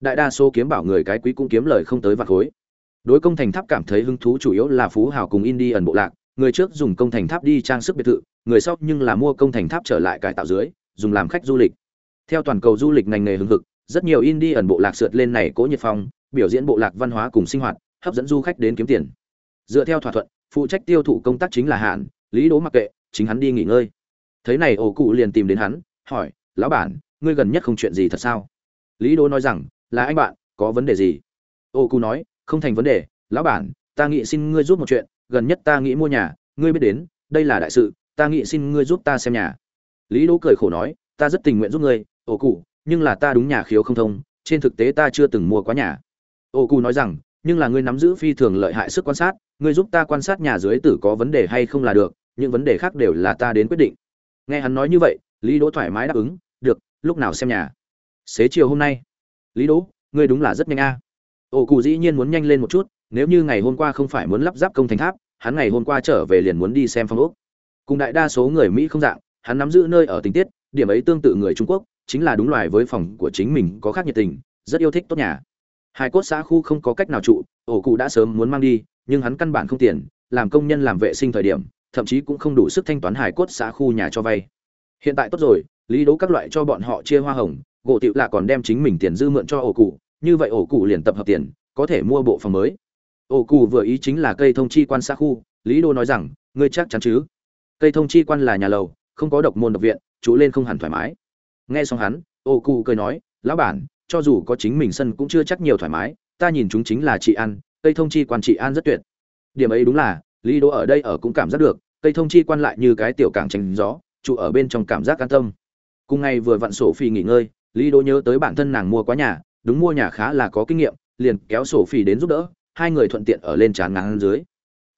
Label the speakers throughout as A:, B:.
A: đại đa số kiếm bảo người cái quý cũng kiếm lời không tới vạn khối. Đối công thành tháp cảm thấy hứng thú chủ yếu là phú hào cùng indi ẩn bộ lạc, người trước dùng công thành tháp đi trang sức biệt thự, người sau nhưng là mua công thành tháp trở lại cải tạo dưới, dùng làm khách du lịch. Theo toàn cầu du lịch ngành nghề hưng hực, rất nhiều indi ẩn bộ lạc sượt lên này cố nhiệt phong, biểu diễn bộ lạc văn hóa cùng sinh hoạt, hấp dẫn du khách đến kiếm tiền. Dựa theo thỏa thuận, phụ trách tiêu thụ công tác chính là hạn lý đố mặc kệ, chính hắn đi nghỉ ngơi. Thấy này, ổ cụ liền tìm đến hắn, hỏi, lão bản, ngươi gần nhất không chuyện gì thật sao? Lý đố nói rằng là anh bạn có vấn đề gì? Ô cu nói không thành vấn đề lão bản ta nghĩ xin ngươi giúp một chuyện gần nhất ta nghĩ mua nhà ngươi biết đến đây là đại sự ta nghĩ xin ngươi giúp ta xem nhà. Lý Đỗ cười khổ nói ta rất tình nguyện giúp ngươi Ô cu, nhưng là ta đúng nhà khiếu không thông trên thực tế ta chưa từng mua quá nhà. Ô cu nói rằng nhưng là ngươi nắm giữ phi thường lợi hại sức quan sát ngươi giúp ta quan sát nhà dưới tử có vấn đề hay không là được những vấn đề khác đều là ta đến quyết định. Nghe hắn nói như vậy lý đỗ thoải mái đáp ứng được lúc nào xem nhà? Xế chiều hôm nay lý đỗ, ngươi đúng là rất nhanh a. À. ổ cụ dĩ nhiên muốn nhanh lên một chút, nếu như ngày hôm qua không phải muốn lắp ráp công thành tháp, hắn ngày hôm qua trở về liền muốn đi xem phong ốc. Cùng đại đa số người mỹ không dạng, hắn nắm giữ nơi ở tình tiết, điểm ấy tương tự người trung quốc, chính là đúng loài với phòng của chính mình có khác nhiệt tình, rất yêu thích tốt nhà. Hai cốt xã khu không có cách nào trụ ổ cụ đã sớm muốn mang đi, nhưng hắn căn bản không tiền, làm công nhân làm vệ sinh thời điểm, thậm chí cũng không đủ sức thanh toán hải cốt xã khu nhà cho vay. Hiện tại tốt rồi, lý đấu các loại cho bọn họ chia hoa hồng gỗ tiệu lạ còn đem chính mình tiền dư mượn cho ổ cụ, như vậy ổ cụ liền tập hợp tiền, có thể mua bộ phòng mới. Ổ cụ vừa ý chính là cây thông chi quan xã khu, lý đô nói rằng, ngươi chắc chắn chứ? Cây thông chi quan là nhà lầu, không có độc môn độc viện chú lên không hẳn thoải mái. Nghe xong hắn, ổ cụ cười nói, lão bản, cho dù có chính mình sân cũng chưa chắc nhiều thoải mái, ta nhìn chúng chính là chị ăn cây thông chi quan chị an rất tuyệt. Điểm ấy đúng là, lý đô ở đây ở cũng cảm giác được, cây thông chi quan lại như cái tiểu cảng tránh gió trụ ở bên trong cảm giác an tâm. Cùng ngày vừa vặn sổ phi nghỉ ngơi lý đỗ nhớ tới bản thân nàng mua quá nhà, đúng mua nhà khá là có kinh nghiệm, liền kéo sổ phi đến giúp đỡ, hai người thuận tiện ở lên trán ngang dưới.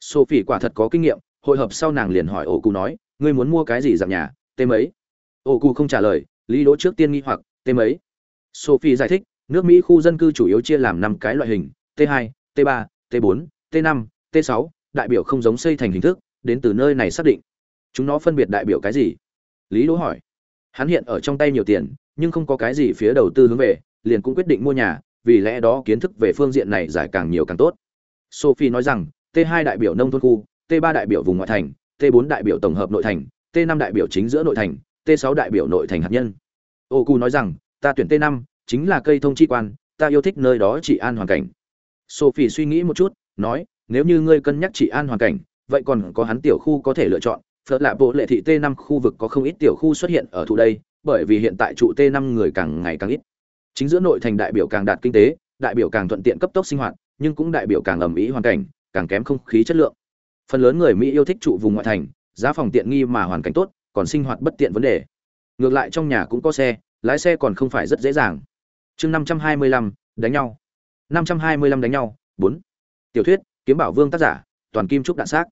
A: Sổ phi quả thật có kinh nghiệm, hội hợp sau nàng liền hỏi ổ cụ nói, ngươi muốn mua cái gì dạng nhà? Tên mấy? Ổ cụ không trả lời, lý đỗ trước tiên nghi hoặc, tên mấy? Sophie giải thích, nước mỹ khu dân cư chủ yếu chia làm năm cái loại hình, t 2 t 3 t 4 t 5 t 6 đại biểu không giống xây thành hình thức, đến từ nơi này xác định. Chúng nó phân biệt đại biểu cái gì? Lý đỗ hỏi. Hắn hiện ở trong tay nhiều tiền nhưng không có cái gì phía đầu tư hướng về, liền cũng quyết định mua nhà, vì lẽ đó kiến thức về phương diện này giải càng nhiều càng tốt. Sophie nói rằng, t 2 đại biểu nông thôn khu, t 3 đại biểu vùng ngoại thành, t 4 đại biểu tổng hợp nội thành, t 5 đại biểu chính giữa nội thành, t 6 đại biểu nội thành hạt nhân. Oku nói rằng, ta tuyển t 5 chính là cây thông chi quan, ta yêu thích nơi đó chỉ an hoàn cảnh. Sophie suy nghĩ một chút, nói, nếu như ngươi cân nhắc chỉ an hoàn cảnh, vậy còn có hắn tiểu khu có thể lựa chọn. Phớt lạ bộ lệ thị t 5 khu vực có không ít tiểu khu xuất hiện ở thủ đây bởi vì hiện tại trụ t 5 người càng ngày càng ít. Chính giữa nội thành đại biểu càng đạt kinh tế, đại biểu càng thuận tiện cấp tốc sinh hoạt, nhưng cũng đại biểu càng ẩm ý hoàn cảnh, càng kém không khí chất lượng. Phần lớn người mỹ yêu thích trụ vùng ngoại thành, giá phòng tiện nghi mà hoàn cảnh tốt, còn sinh hoạt bất tiện vấn đề. Ngược lại trong nhà cũng có xe, lái xe còn không phải rất dễ dàng. Chương năm trăm hai mươi lăm, đánh nhau. năm trăm hai mươi lăm đánh nhau, bốn. Tiểu thuyết, kiếm bảo vương tác giả, toàn kim trúc đạn xác.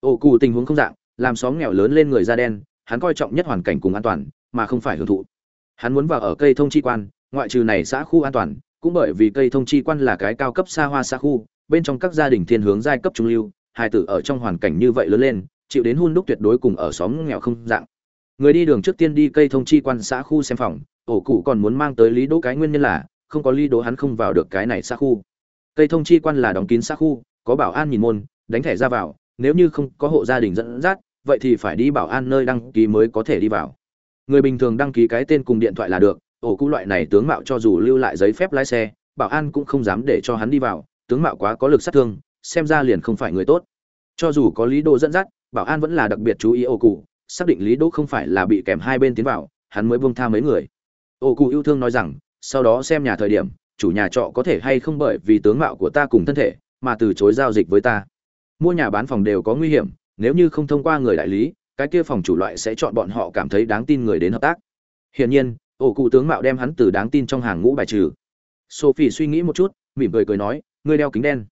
A: Ổ cụ tình huống không dạng, làm xóm nghèo lớn lên người da đen, hắn coi trọng nhất hoàn cảnh cùng an toàn mà không phải hưởng thụ. Hắn muốn vào ở cây thông chi quan, ngoại trừ này xã khu an toàn, cũng bởi vì cây thông chi quan là cái cao cấp xa hoa xã khu, bên trong các gia đình thiên hướng giai cấp trung lưu hài tử ở trong hoàn cảnh như vậy lớn lên, chịu đến hun đúc tuyệt đối cùng ở xóm nghèo không dạng. Người đi đường trước tiên đi cây thông chi quan xã khu xem phòng, ổ cụ còn muốn mang tới lý đỗ cái nguyên nhân là, không có lý đỗ hắn không vào được cái này xã khu. Cây thông chi quan là đóng kín xã khu, có bảo an nhìn môn, đánh thẻ ra vào, nếu như không có hộ gia đình dẫn dắt, vậy thì phải đi bảo an nơi đăng ký mới có thể đi vào người bình thường đăng ký cái tên cùng điện thoại là được, ổ cụ loại này tướng mạo cho dù lưu lại giấy phép lái xe, bảo an cũng không dám để cho hắn đi vào, tướng mạo quá có lực sát thương, xem ra liền không phải người tốt. Cho dù có lý đô dẫn dắt, bảo an vẫn là đặc biệt chú ý ổ cụ xác định lý đô không phải là bị kèm hai bên tiến vào, hắn mới buông tha mấy người. Ổ cụ yêu thương nói rằng, sau đó xem nhà thời điểm, chủ nhà trọ có thể hay không bởi vì tướng mạo của ta cùng thân thể, mà từ chối giao dịch với ta. Mua nhà bán phòng đều có nguy hiểm, nếu như không thông qua người đại lý cái kia phòng chủ loại sẽ chọn bọn họ cảm thấy đáng tin người đến hợp tác. Hiển nhiên, ổ cụ tướng mạo đem hắn từ đáng tin trong hàng ngũ bài trừ. Sophie suy nghĩ một chút, mỉm cười cười nói, ngươi đeo kính đen.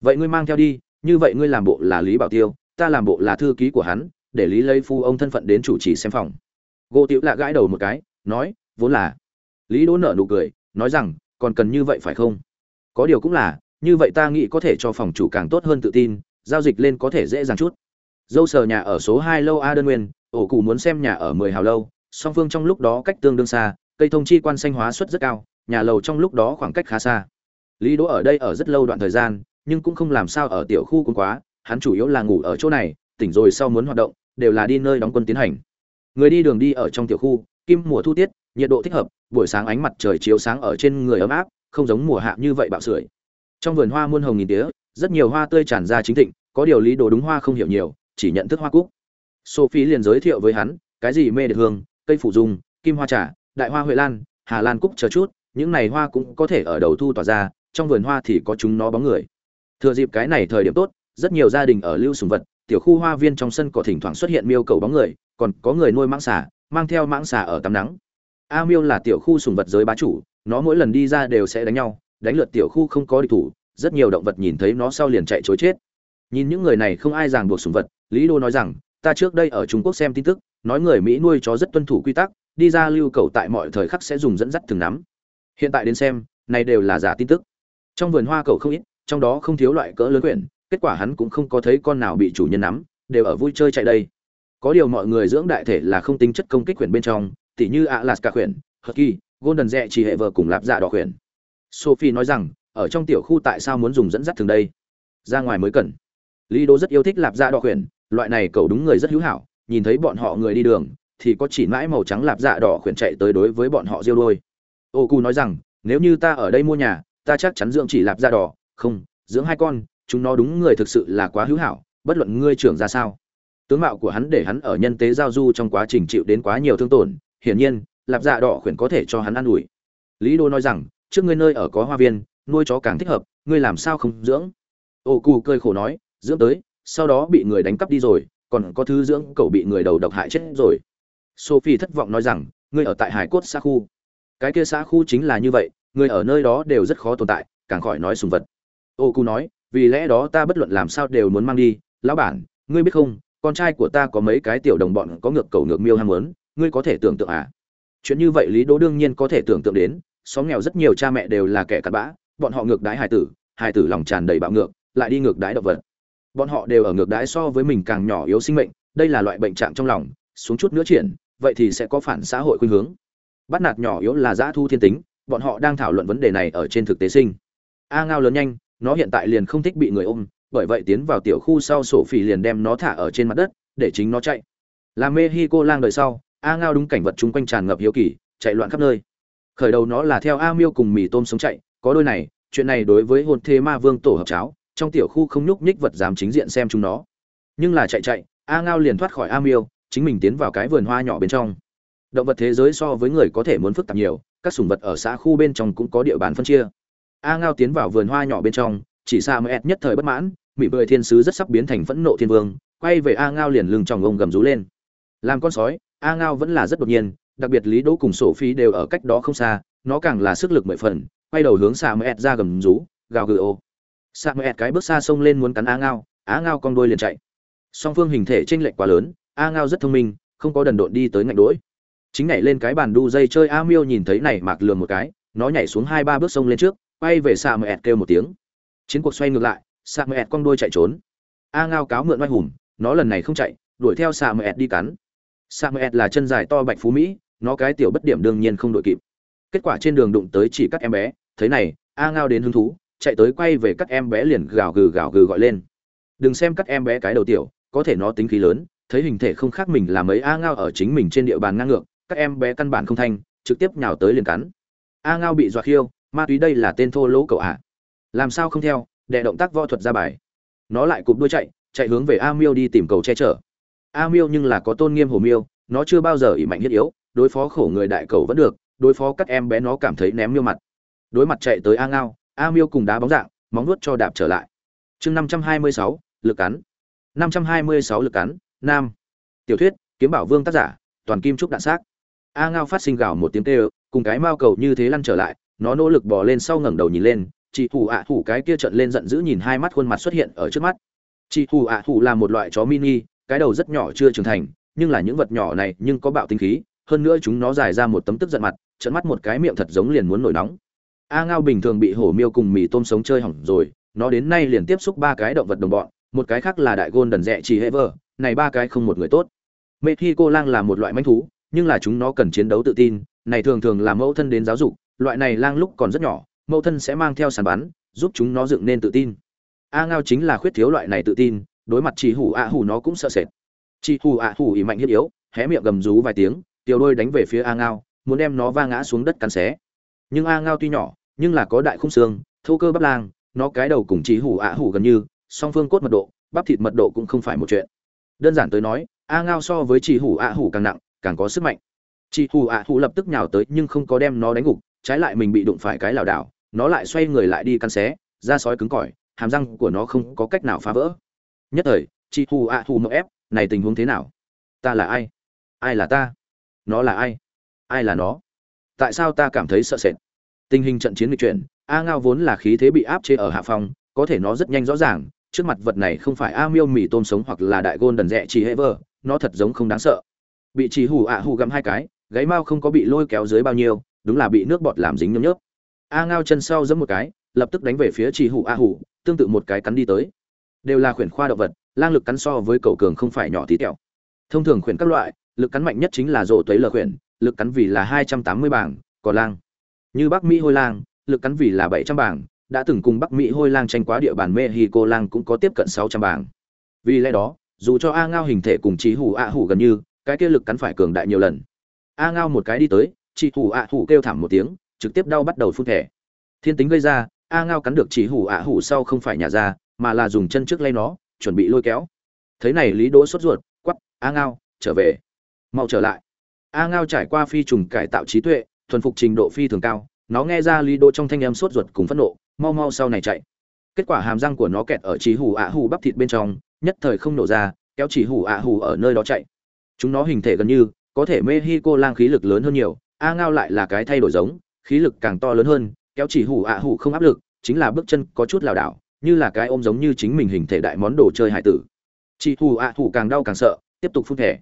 A: Vậy ngươi mang theo đi, như vậy ngươi làm bộ là lý bảo tiêu, ta làm bộ là thư ký của hắn, để lý lấy phu ông thân phận đến chủ trì xem phòng. Gỗ tiểu lạ gãi đầu một cái, nói, vốn là. Lý đỗ nở nụ cười, nói rằng, còn cần như vậy phải không? Có điều cũng là, như vậy ta nghĩ có thể cho phòng chủ càng tốt hơn tự tin, giao dịch lên có thể dễ dàng chút dâu sờ nhà ở số hai lâu a đơn nguyên, ổ cụ muốn xem nhà ở mười hào lâu, song phương trong lúc đó cách tương đương xa, cây thông chi quan xanh hóa suất rất cao, nhà lầu trong lúc đó khoảng cách khá xa. Lý đỗ ở đây ở rất lâu đoạn thời gian, nhưng cũng không làm sao ở tiểu khu cũng quá, hắn chủ yếu là ngủ ở chỗ này, tỉnh rồi sau muốn hoạt động, đều là đi nơi đóng quân tiến hành. Người đi đường đi ở trong tiểu khu, kim mùa thu tiết, nhiệt độ thích hợp, buổi sáng ánh mặt trời chiếu sáng ở trên người ấm áp, không giống mùa hạ như vậy bạo sưởi. Trong vườn hoa muôn hồng nghìn tía, rất nhiều hoa tươi tràn ra chính thịnh, có điều lý đồ đúng hoa không hiểu nhiều chỉ nhận thức hoa cúc. Sophie liền giới thiệu với hắn, cái gì mê đệt hương, cây phủ dung, kim hoa trà, đại hoa huệ lan, hà lan cúc chờ chút, những này hoa cũng có thể ở đầu thu tỏa ra, trong vườn hoa thì có chúng nó bóng người. Thừa dịp cái này thời điểm tốt, rất nhiều gia đình ở lưu sùng vật, tiểu khu hoa viên trong sân cỏ thỉnh thoảng xuất hiện miêu cầu bóng người, còn có người nuôi mãng xà, mang theo mãng xà ở tắm nắng. A miêu là tiểu khu sùng vật giới bá chủ, nó mỗi lần đi ra đều sẽ đánh nhau, đánh lượt tiểu khu không có địch thủ, rất nhiều động vật nhìn thấy nó sau liền chạy chối chết. Nhìn những người này không ai ràng buộc sùng vật lý đô nói rằng ta trước đây ở trung quốc xem tin tức nói người mỹ nuôi chó rất tuân thủ quy tắc đi ra lưu cầu tại mọi thời khắc sẽ dùng dẫn dắt thường nắm hiện tại đến xem này đều là giả tin tức trong vườn hoa cầu không ít trong đó không thiếu loại cỡ lớn quyển kết quả hắn cũng không có thấy con nào bị chủ nhân nắm đều ở vui chơi chạy đây có điều mọi người dưỡng đại thể là không tính chất công kích quyển bên trong tỉ như Alaska quyển, Husky, Golden Rẹ chỉ hệ vợ cùng lạp dạ đỏ quyển. Sophie nói rằng, ở trong tiểu khu tại sao muốn dùng dẫn dắt thường đây? Ra ngoài mới cần. Lý Đô rất yêu thích lạp dạ đỏ quyển, loại này cậu đúng người rất hữu hảo, nhìn thấy bọn họ người đi đường, thì có chỉ mãi màu trắng lạp dạ đỏ khuyển chạy tới đối với bọn họ riêu đôi. Ô Cu nói rằng, nếu như ta ở đây mua nhà, ta chắc chắn dưỡng chỉ lạp dạ đỏ, không, dưỡng hai con, chúng nó đúng người thực sự là quá hữu hảo, bất luận ngươi trưởng ra sao. Tướng mạo của hắn để hắn ở nhân tế giao du trong quá trình chịu đến quá nhiều thương tổn, hiển nhiên lạp dạ đỏ khuyển có thể cho hắn ăn ủi lý đô nói rằng trước ngươi nơi ở có hoa viên nuôi chó càng thích hợp ngươi làm sao không dưỡng ô cù cơi khổ nói dưỡng tới sau đó bị người đánh cắp đi rồi, còn có thứ dưỡng cậu bị người đầu độc hại chết rồi. Sophie thất vọng nói rằng, ngươi ở tại hải cốt xa khu. Cái kia xã khu chính là như vậy, người ở nơi đó đều rất khó tồn tại, càng khỏi nói sùng vật. Ô nói, vì lẽ đó ta bất luận làm sao đều muốn mang đi. Lão bản, ngươi biết không, con trai của ta có mấy cái tiểu đồng bọn có ngược cầu ngược miêu ham muốn, ngươi có thể tưởng tượng à? Chuyện như vậy lý đỗ đương nhiên có thể tưởng tượng đến, xóm nghèo rất nhiều cha mẹ đều là kẻ cặn bã, bọn họ ngược đái hài tử hài tử lòng tràn đầy bạo ngược, lại đi ngược đái động vật bọn họ đều ở ngược đãi so với mình càng nhỏ yếu sinh mệnh, đây là loại bệnh trạng trong lòng, xuống chút nữa triển, vậy thì sẽ có phản xã hội khuynh hướng. Bắt nạt nhỏ yếu là dã thu thiên tính, bọn họ đang thảo luận vấn đề này ở trên thực tế sinh. A ngao lớn nhanh, nó hiện tại liền không thích bị người ôm, bởi vậy tiến vào tiểu khu sau sổ phỉ liền đem nó thả ở trên mặt đất, để chính nó chạy. Là mexico lang đời sau, a ngao đúng cảnh vật chung quanh tràn ngập hiếu kỳ, chạy loạn khắp nơi. Khởi đầu nó là theo a miêu cùng mì tôm sống chạy, có đôi này, chuyện này đối với hồn thế ma vương tổ hợp cháo trong tiểu khu không nhúc nhích vật dám chính diện xem chúng nó. Nhưng là chạy chạy, a ngao liền thoát khỏi a miêu, chính mình tiến vào cái vườn hoa nhỏ bên trong. Động vật thế giới so với người có thể muốn phức tạp nhiều, các sùng vật ở xã khu bên trong cũng có địa bàn phân chia. A ngao tiến vào vườn hoa nhỏ bên trong, chỉ xa mới nhất thời bất mãn mỹ bưởi thiên sứ rất sắp biến thành phẫn nộ thiên vương, quay về a ngao liền lưng tròng ông gầm rú lên. Làm con sói, a ngao vẫn là rất đột nhiên, đặc biệt lý đỗ cùng sổ phi đều ở cách đó không xa, nó càng là sức lực mười phần, quay đầu hướng xà mẹ ra gầm rú, gào gừ ô xà mẹ cái bước xa sông lên muốn cắn a ngao a ngao con đuôi liền chạy. Song phương hình thể chênh lệch quá lớn a ngao rất thông minh không có đần độn đi tới ngạnh đuổi chính nhảy lên cái bàn đu dây chơi a miêu nhìn thấy này mạc lườm một cái nó nhảy xuống hai ba bước sông lên trước quay về xà mẹ kêu một tiếng. Chiến cuộc xoay ngược lại xà mẹ con đuôi chạy trốn. A ngao cáo mượn oai hùng nó lần này không chạy đuổi theo xà mẹ đi cắn. Samuel là chân dài to bạch phú mỹ, nó cái tiểu bất điểm đương nhiên không đội kịp. Kết quả trên đường đụng tới chỉ các em bé, thấy này, A Ngao đến hứng thú, chạy tới quay về các em bé liền gào gừ gào gừ gọi lên. Đừng xem các em bé cái đầu tiểu, có thể nó tính khí lớn, thấy hình thể không khác mình là mấy A Ngao ở chính mình trên địa bàn ngang ngược, các em bé căn bản không thanh, trực tiếp nhào tới liền cắn. A Ngao bị dọa khiêu, ma túy đây là tên thô lỗ cậu ạ. À. Làm sao không theo, đệ động tác võ thuật ra bài. Nó lại cụp đuôi chạy, chạy hướng về A Miêu đi tìm cầu che chở a miêu nhưng là có tôn nghiêm hồ miêu nó chưa bao giờ ỉ mạnh thiết yếu đối phó khổ người đại cầu vẫn được đối phó các em bé nó cảm thấy ném miêu mặt đối mặt chạy tới a ngao a miêu cùng đá bóng dạng, móng nuốt cho đạp trở lại. Chương năm trăm hai mươi sáu, lực cắn. năm trăm hai mươi sáu, lực cắn, nam. Tiểu thuyết, kiếm bảo vương tác giả, toàn kim trúc đạn xác. A ngao phát sinh gào một tiếng kêu, cùng cái mao cầu như thế lăn trở lại, nó nỗ lực bò lên sau ngẩng đầu nhìn lên, chị thủ ạ à cái kia trận lên giận dữ nhìn hai mắt khuôn mặt xuất hiện ở trước mắt. Chị thủ ạ à là một loại chó mini, cái đầu rất nhỏ chưa trưởng thành, nhưng là những vật nhỏ này nhưng có bạo tinh khí, hơn nữa chúng nó dài ra một tấm tức giận mặt trận mắt một cái miệng thật giống liền muốn nổi nóng a ngao bình thường bị hổ miêu cùng mì tôm sống chơi hỏng rồi nó đến nay liền tiếp xúc ba cái động vật đồng bọn một cái khác là đại gôn đần rẽ chỉ hever, này ba cái không một người tốt. Mê thi cô lang là một loại manh thú nhưng là chúng nó cần chiến đấu tự tin này thường thường là mẫu thân đến giáo dục loại này lang lúc còn rất nhỏ mẫu thân sẽ mang theo sàn bắn giúp chúng nó dựng nên tự tin. A ngao chính là khuyết thiếu loại này tự tin đối mặt chỉ hủ ạ hủ nó cũng sợ sệt. Chỉ hủ ạ hủ ý mạnh hiếp yếu hé miệng gầm rú vài tiếng tiểu đôi đánh về phía a ngao muốn đem nó va ngã xuống đất cắn xé. Nhưng a ngao tuy nhỏ nhưng là có đại khung xương, thô cơ bắp lang, nó cái đầu cùng chỉ hủ ạ hủ gần như, song phương cốt mật độ, bắp thịt mật độ cũng không phải một chuyện. Đơn giản tới nói, a ngao so với chỉ hủ ạ hủ càng nặng, càng có sức mạnh. Chị hủ ạ hủ lập tức nhào tới nhưng không có đem nó đánh gục, trái lại mình bị đụng phải cái lảo đảo, nó lại xoay người lại đi căn xé, da sói cứng cỏi, hàm răng của nó không có cách nào phá vỡ. Nhất thời chị hù ạ hù mậu ép, này tình huống thế nào? Ta là ai? Ai là ta? Nó là ai? Ai là nó? Tại sao ta cảm thấy sợ sệt? Tình hình trận chiến bị chuyển, a ngao vốn là khí thế bị áp chế ở hạ phòng, có thể nó rất nhanh rõ ràng, trước mặt vật này không phải a miêu mì tôm sống hoặc là đại gôn đần rẽ chỉ hệ vơ, nó thật giống không đáng sợ. Bị chỉ hù ạ hù gắm hai cái, gáy mao không có bị lôi kéo dưới bao nhiêu, đúng là bị nước bọt làm dính nhấm nhớp. A ngao chân sau giẫm một cái, lập tức đánh về phía chỉ hù a hù, tương tự một cái cắn đi tới. Đều là khuyển khoa động vật, lang lực cắn so với cầu cường không phải nhỏ tí tẹo. Thông thường khuyển các loại, lực cắn mạnh nhất chính là rổ tuấy lờ khuyển, lực cắn vì là hai trăm tám mươi bảng còn lang như bắc mỹ hôi lang, lực cắn vì là bảy trăm bảng, đã từng cùng bắc mỹ hôi lang tranh quá địa bàn mexico lang cũng có tiếp cận sáu trăm bảng. Vì lẽ đó, dù cho a ngao hình thể cùng trí hủ a hủ gần như, cái kia lực cắn phải cường đại nhiều lần. A ngao một cái đi tới chị hủ a hủ kêu thảm một tiếng, trực tiếp đau bắt đầu phun thẻ. Thiên tính gây ra, a ngao cắn được chỉ hủ ạ hủ sau không phải nhả ra, mà là dùng chân trước lay nó, chuẩn bị lôi kéo. Thấy này lý đỗ sốt ruột quắp a ngao, trở về. Mau trở lại. A ngao trải qua phi trùng cải tạo trí tuệ thuần phục trình độ phi thường cao, nó nghe ra lý đỗ trong thanh em sốt ruột cùng phẫn nộ, mau mau sau này chạy. Kết quả hàm răng của nó kẹt ở chỉ hủ ạ hủ bắp thịt bên trong, nhất thời không nổ ra, kéo chỉ hủ ạ hủ ở nơi đó chạy. Chúng nó hình thể gần như, có thể mexico lang khí lực lớn hơn nhiều, a ngao lại là cái thay đổi giống, khí lực càng to lớn hơn, kéo chỉ hủ ạ hủ không áp lực, chính là bước chân có chút lảo đảo, như là cái ôm giống như chính mình hình thể đại món đồ chơi hải tử. Chị hủ ạ hủ càng đau càng sợ, tiếp tục phun thẻ.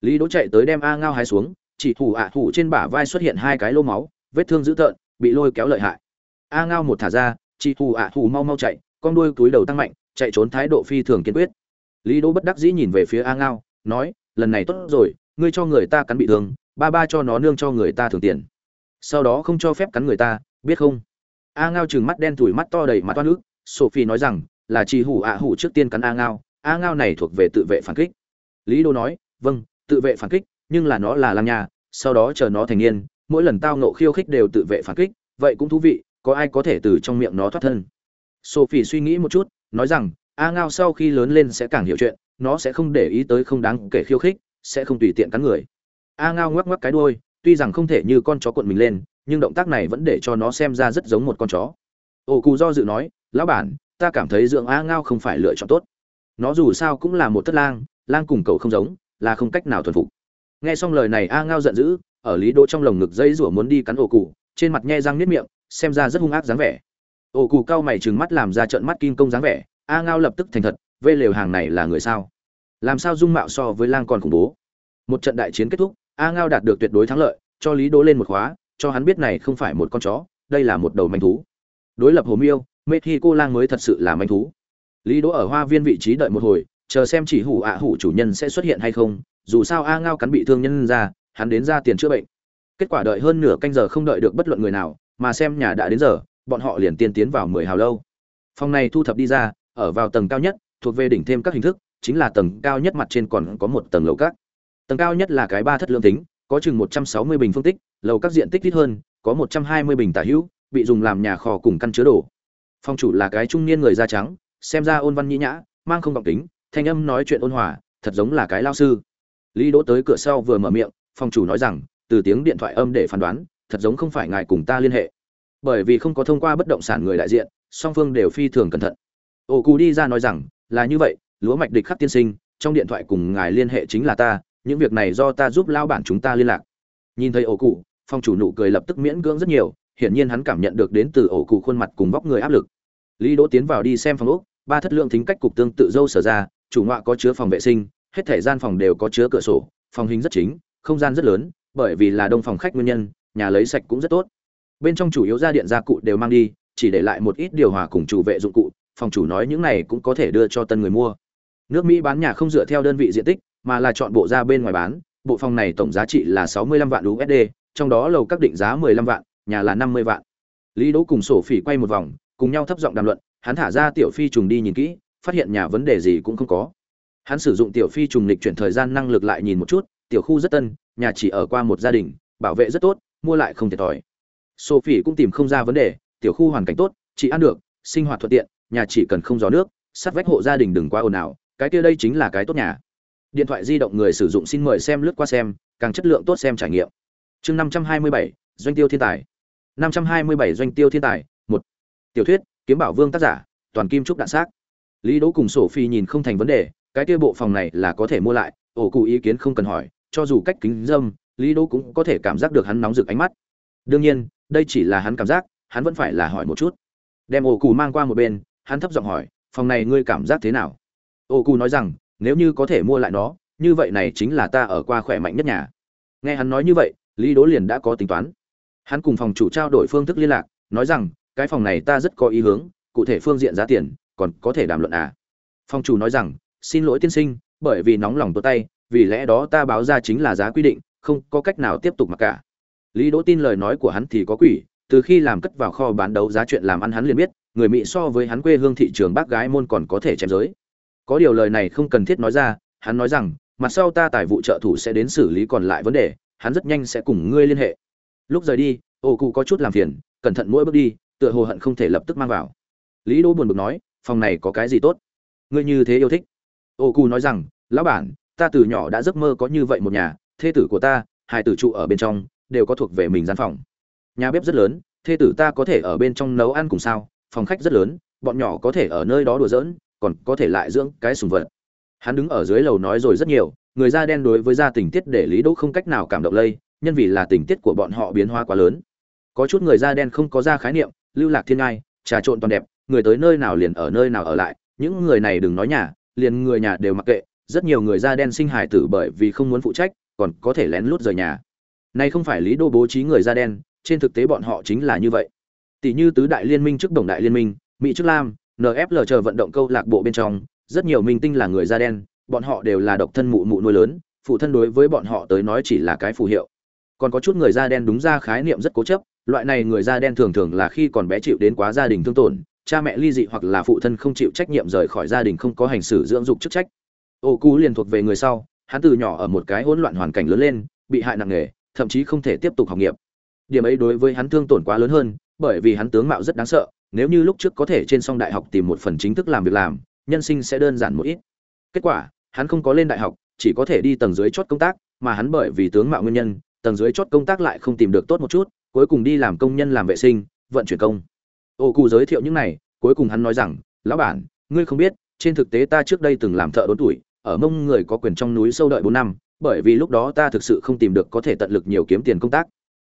A: Lý đỗ chạy tới đem a ngao hái xuống chị thủ ạ thủ trên bả vai xuất hiện hai cái lô máu, vết thương dữ tợn, bị lôi kéo lợi hại. A ngao một thả ra chị thủ ạ thủ mau mau chạy, con đuôi túi đầu tăng mạnh, chạy trốn thái độ phi thường kiên quyết. Lý đỗ bất đắc dĩ nhìn về phía a ngao, nói, lần này tốt rồi, ngươi cho người ta cắn bị thương, ba ba cho nó nương cho người ta thưởng tiền. Sau đó không cho phép cắn người ta, biết không? A ngao chừng mắt đen thủi mắt to đầy mặt toan ức, sophie nói rằng, là chị hủ ạ hủ trước tiên cắn a ngao a ngao này thuộc về tự vệ phản kích. Lý đô nói vâng tự vệ phản kích nhưng là nó là lang nha, sau đó chờ nó thành niên mỗi lần tao nộ khiêu khích đều tự vệ phản kích vậy cũng thú vị có ai có thể từ trong miệng nó thoát thân. Sophie suy nghĩ một chút nói rằng a ngao sau khi lớn lên sẽ càng hiểu chuyện nó sẽ không để ý tới không đáng kể khiêu khích sẽ không tùy tiện cắn người. A ngao ngoắc ngoắc cái đuôi tuy rằng không thể như con chó cuộn mình lên nhưng động tác này vẫn để cho nó xem ra rất giống một con chó. Ổ cù do dự nói lão bản ta cảm thấy dưỡng a ngao không phải lựa chọn tốt. Nó dù sao cũng là một thất lang lang cùng cậu không giống là không cách nào thuần phục nghe xong lời này, a ngao giận dữ, ở lý đỗ trong lồng ngực dây rủa muốn đi cắn ổ cụ trên mặt nhe răng niết miệng, xem ra rất hung ác dáng vẻ. Ổ cụ cao mày trừng mắt làm ra trận mắt kim công dáng vẻ, a ngao lập tức thành thật, vê lều hàng này là người sao? Làm sao dung mạo so với lang còn khủng bố? Một trận đại chiến kết thúc, a ngao đạt được tuyệt đối thắng lợi, cho lý đỗ lên một khóa, cho hắn biết này không phải một con chó, đây là một đầu manh thú. Đối lập hồ miêu mê thi cô lang mới thật sự là manh thú. Lý đỗ ở hoa viên vị trí đợi một hồi, chờ xem chỉ hủ ạ hủ chủ nhân sẽ xuất hiện hay không dù sao a ngao cắn bị thương nhân ra, hắn đến ra tiền chữa bệnh. Kết quả đợi hơn nửa canh giờ không đợi được bất luận người nào, mà xem nhà đã đến giờ, bọn họ liền tiên tiến vào mười hào lâu. Phòng này thu thập đi ra, ở vào tầng cao nhất, thuộc về đỉnh thêm các hình thức, chính là tầng cao nhất mặt trên còn có một tầng lầu các tầng cao nhất là cái ba thất lương tính, có chừng một trăm sáu mươi bình phương tích, lầu các diện tích ít hơn, có một trăm hai mươi bình tả hữu, bị dùng làm nhà kho cùng căn chứa đồ. Phong chủ là cái trung niên người da trắng, xem ra ôn văn nhĩ nhã, mang không vọng tính, thanh âm nói chuyện ôn hòa, thật giống là cái lao sư lý đỗ tới cửa sau vừa mở miệng phong chủ nói rằng, từ tiếng điện thoại âm để phán đoán, thật giống không phải ngài cùng ta liên hệ. Bởi vì không có thông qua bất động sản người đại diện, song phương đều phi thường cẩn thận. Ổ cù đi ra nói rằng, là như vậy, lúa mạch địch khắc tiên sinh, trong điện thoại cùng ngài liên hệ chính là ta, những việc này do ta giúp lao bản chúng ta liên lạc. Nhìn thấy ổ cụ phong chủ nụ cười lập tức miễn cưỡng rất nhiều, hiển nhiên hắn cảm nhận được đến từ ổ cụ khuôn mặt cùng vóc người áp lực. Lý đỗ tiến vào đi xem phòng ốc, ba thất lượng tính cách cục tương tự dâu sở ra, chủ ngọa có chứa phòng vệ sinh hết thể gian phòng đều có chứa cửa sổ phòng hình rất chính không gian rất lớn bởi vì là đông phòng khách nguyên nhân nhà lấy sạch cũng rất tốt. Bên trong chủ yếu gia điện gia cụ đều mang đi chỉ để lại một ít điều hòa cùng chủ vệ dụng cụ phòng chủ nói những này cũng có thể đưa cho tân người mua. Nước mỹ bán nhà không dựa theo đơn vị diện tích mà là chọn bộ ra bên ngoài bán bộ phòng này tổng giá trị là 65 vạn USD, trong đó lầu các định giá 15 vạn, nhà là năm mươi vạn. Lý đỗ cùng sổ phỉ quay một vòng cùng nhau thấp giọng đàm luận hắn thả ra tiểu phi trùng đi nhìn kỹ phát hiện nhà vấn đề gì cũng không có hắn sử dụng tiểu phi trùng lịch chuyển thời gian năng lực lại nhìn một chút, tiểu khu rất tân, nhà chỉ ở qua một gia đình, bảo vệ rất tốt, mua lại không thiệt thòi. Sophie cũng tìm không ra vấn đề, tiểu khu hoàn cảnh tốt, chị ăn được, sinh hoạt thuận tiện, nhà chỉ cần không gió nước, sắt vách hộ gia đình đừng quá ồn ào, cái kia đây chính là cái tốt nhà. Điện thoại di động người sử dụng xin mời xem lướt qua xem, càng chất lượng tốt xem trải nghiệm. Chương năm trăm hai mươi bảy, doanh tiêu thiên tài. năm trăm hai mươi bảy, doanh tiêu thiên tài, một. Tiểu thuyết, kiếm bảo vương tác giả, toàn kim trúc đạn xác. Lý đỗ cùng sổ phi nhìn không thành vấn đề cái kia bộ phòng này là có thể mua lại, ổ cụ ý kiến không cần hỏi, cho dù cách kính dâm, lý đỗ cũng có thể cảm giác được hắn nóng rực ánh mắt. Đương nhiên, đây chỉ là hắn cảm giác, hắn vẫn phải là hỏi một chút. Đem ổ cụ mang qua một bên, hắn thấp giọng hỏi, phòng này ngươi cảm giác thế nào? Ổ cụ nói rằng, nếu như có thể mua lại nó, như vậy này chính là ta ở qua khỏe mạnh nhất nhà. Nghe hắn nói như vậy, lý đỗ liền đã có tính toán. Hắn cùng phòng chủ trao đổi phương thức liên lạc, nói rằng, cái phòng này ta rất có ý hướng, cụ thể phương diện giá tiền, còn có thể đàm luận à? Phòng chủ nói rằng xin lỗi tiên sinh, bởi vì nóng lòng tốt tay, vì lẽ đó ta báo ra chính là giá quy định, không có cách nào tiếp tục mặc cả. Lý đỗ tin lời nói của hắn thì có quỷ, từ khi làm cất vào kho bán đấu giá chuyện làm ăn hắn liền biết, người mỹ so với hắn quê hương thị trường bác gái môn còn có thể chém giới. Có điều lời này không cần thiết nói ra, hắn nói rằng mặt sau ta tài vụ trợ thủ sẽ đến xử lý còn lại vấn đề, hắn rất nhanh sẽ cùng ngươi liên hệ. Lúc rời đi, ô cụ có chút làm phiền, cẩn thận mỗi bước đi, tựa hồ hận không thể lập tức mang vào. Lý đỗ buồn bực nói, phòng này có cái gì tốt? Ngươi như thế yêu thích ô cụ nói rằng, lão bản, ta từ nhỏ đã giấc mơ có như vậy một nhà, thê tử của ta, hai tử trụ ở bên trong, đều có thuộc về mình gian phòng. Nhà bếp rất lớn, thê tử ta có thể ở bên trong nấu ăn cùng sao, phòng khách rất lớn, bọn nhỏ có thể ở nơi đó đùa giỡn, còn có thể lại dưỡng cái sùng vật. Hắn đứng ở dưới lầu nói rồi rất nhiều, người da đen đối với gia tình tiết để lý đỗ không cách nào cảm động lây, nhân vì là tình tiết của bọn họ biến hóa quá lớn. Có chút người da đen không có ra khái niệm, lưu lạc thiên ngai, trà trộn toàn đẹp, người tới nơi nào liền ở nơi nào ở lại, những người này đừng nói nhà liền người nhà đều mặc kệ, rất nhiều người da đen sinh hài tử bởi vì không muốn phụ trách, còn có thể lén lút rời nhà. Này không phải lý đô bố trí người da đen, trên thực tế bọn họ chính là như vậy. Tỷ như tứ đại liên minh trước đồng đại liên minh, mỹ trước lam nfl chờ vận động câu lạc bộ bên trong, rất nhiều minh tinh là người da đen, bọn họ đều là độc thân mụ mụ nuôi lớn, phụ thân đối với bọn họ tới nói chỉ là cái phù hiệu. Còn có chút người da đen đúng ra khái niệm rất cố chấp, loại này người da đen thường thường là khi còn bé chịu đến quá gia đình thương tổn cha mẹ ly dị hoặc là phụ thân không chịu trách nhiệm rời khỏi gia đình không có hành xử dưỡng dục chức trách. Ô cú liền thuộc về người sau, hắn từ nhỏ ở một cái hỗn loạn hoàn cảnh lớn lên, bị hại nặng nề, thậm chí không thể tiếp tục học nghiệp. Điểm ấy đối với hắn thương tổn quá lớn hơn, bởi vì hắn tướng mạo rất đáng sợ, nếu như lúc trước có thể trên song đại học tìm một phần chính thức làm việc làm, nhân sinh sẽ đơn giản một ít. Kết quả, hắn không có lên đại học, chỉ có thể đi tầng dưới chốt công tác, mà hắn bởi vì tướng mạo nguyên nhân, tầng dưới chốt công tác lại không tìm được tốt một chút, cuối cùng đi làm công nhân làm vệ sinh, vận chuyển công ô cụ giới thiệu những này, cuối cùng hắn nói rằng, lão bản, ngươi không biết, trên thực tế ta trước đây từng làm thợ đốn tuổi, ở mông người có quyền trong núi sâu đợi bốn năm, bởi vì lúc đó ta thực sự không tìm được có thể tận lực nhiều kiếm tiền công tác.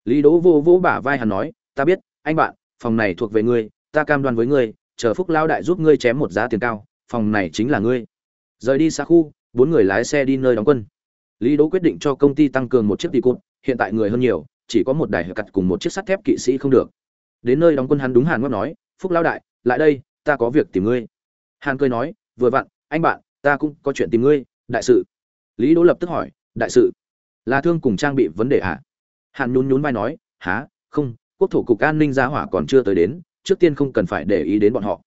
A: Lý đỗ vô vô bả vai hắn nói, ta biết, anh bạn, phòng này thuộc về ngươi, ta cam đoan với ngươi, chờ phúc lao đại giúp ngươi chém một giá tiền cao, phòng này chính là ngươi. Rời đi xa khu, bốn người lái xe đi nơi đóng quân. Lý đỗ quyết định cho công ty tăng cường một chiếc đi cụt, hiện tại người hơn nhiều, chỉ có một đài cặt cùng một chiếc sắt thép kỵ sĩ không được đến nơi đóng quân hắn đúng hàn ngót nói, phúc lao đại, lại đây, ta có việc tìm ngươi. Hàn cười nói, vừa vặn, anh bạn, ta cũng có chuyện tìm ngươi, đại sự. Lý đỗ lập tức hỏi, đại sự? Là thương cùng trang bị vấn đề hả? Hàn nhún nhún vai nói há không, quốc thủ cục an ninh gia hỏa còn chưa tới đến, trước tiên không cần phải để ý đến bọn họ.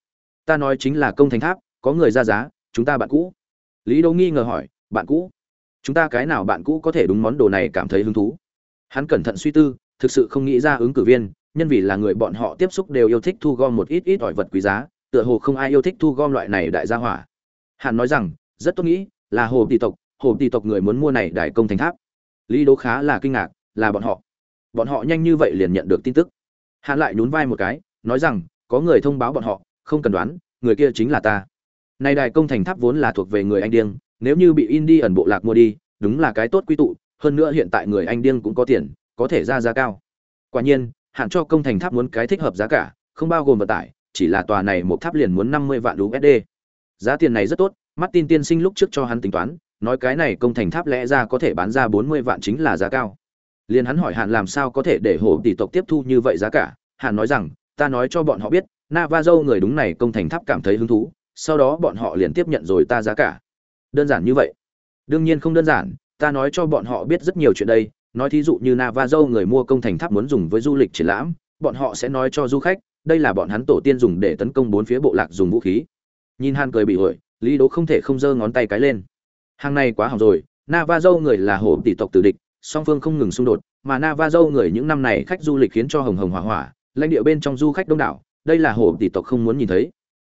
A: Ta nói chính là công thành tháp, có người ra giá, chúng ta bạn cũ. Lý đỗ nghi ngờ hỏi, bạn cũ? Chúng ta cái nào bạn cũ có thể đúng món đồ này cảm thấy hứng thú? Hắn cẩn thận suy tư, thực sự không nghĩ ra ứng cử viên nhân vì là người bọn họ tiếp xúc đều yêu thích thu gom một ít ít ỏi vật quý giá tựa hồ không ai yêu thích thu gom loại này đại gia hỏa. Hàn nói rằng rất tốt nghĩ là hồ tỷ tộc hồ tỷ tộc người muốn mua này đại công thành tháp. Lý đố khá là kinh ngạc là bọn họ. Bọn họ nhanh như vậy liền nhận được tin tức. Hàn lại nhún vai một cái nói rằng có người thông báo bọn họ không cần đoán người kia chính là ta. Này đại công thành tháp vốn là thuộc về người anh điên nếu như bị Indi ẩn bộ lạc mua đi, đúng là cái tốt quy tụ, hơn nữa hiện tại người Anh điên cũng có tiền, có thể ra giá cao. Quả nhiên, hạn cho công thành tháp muốn cái thích hợp giá cả, không bao gồm vận tải, chỉ là tòa này một tháp liền muốn 50 vạn USD. Giá tiền này rất tốt, Martin tiên sinh lúc trước cho hắn tính toán, nói cái này công thành tháp lẽ ra có thể bán ra 40 vạn chính là giá cao. Liền hắn hỏi Hạn làm sao có thể để hổ tỷ tộc tiếp thu như vậy giá cả, Hạn nói rằng, ta nói cho bọn họ biết, Navajo người đúng này công thành tháp cảm thấy hứng thú, sau đó bọn họ liền tiếp nhận rồi ta giá cả đơn giản như vậy đương nhiên không đơn giản ta nói cho bọn họ biết rất nhiều chuyện đây nói thí dụ như Navajo người mua công thành tháp muốn dùng với du lịch triển lãm, bọn họ sẽ nói cho du khách, đây là bọn hắn tổ tiên dùng để tấn công bốn phía bộ lạc dùng vũ khí. Nhìn Han cười bị ổi, Lý Đỗ không thể không giơ ngón tay cái lên. Hàng này quá hỏng rồi, Navajo người là hổ tỷ tộc tử địch, song phương không ngừng xung đột, mà Navajo người những năm này khách du lịch khiến cho hồng hồng hỏa hỏa, lãnh địa bên trong du khách đông đảo, đây là hổ tỷ tộc không muốn nhìn thấy.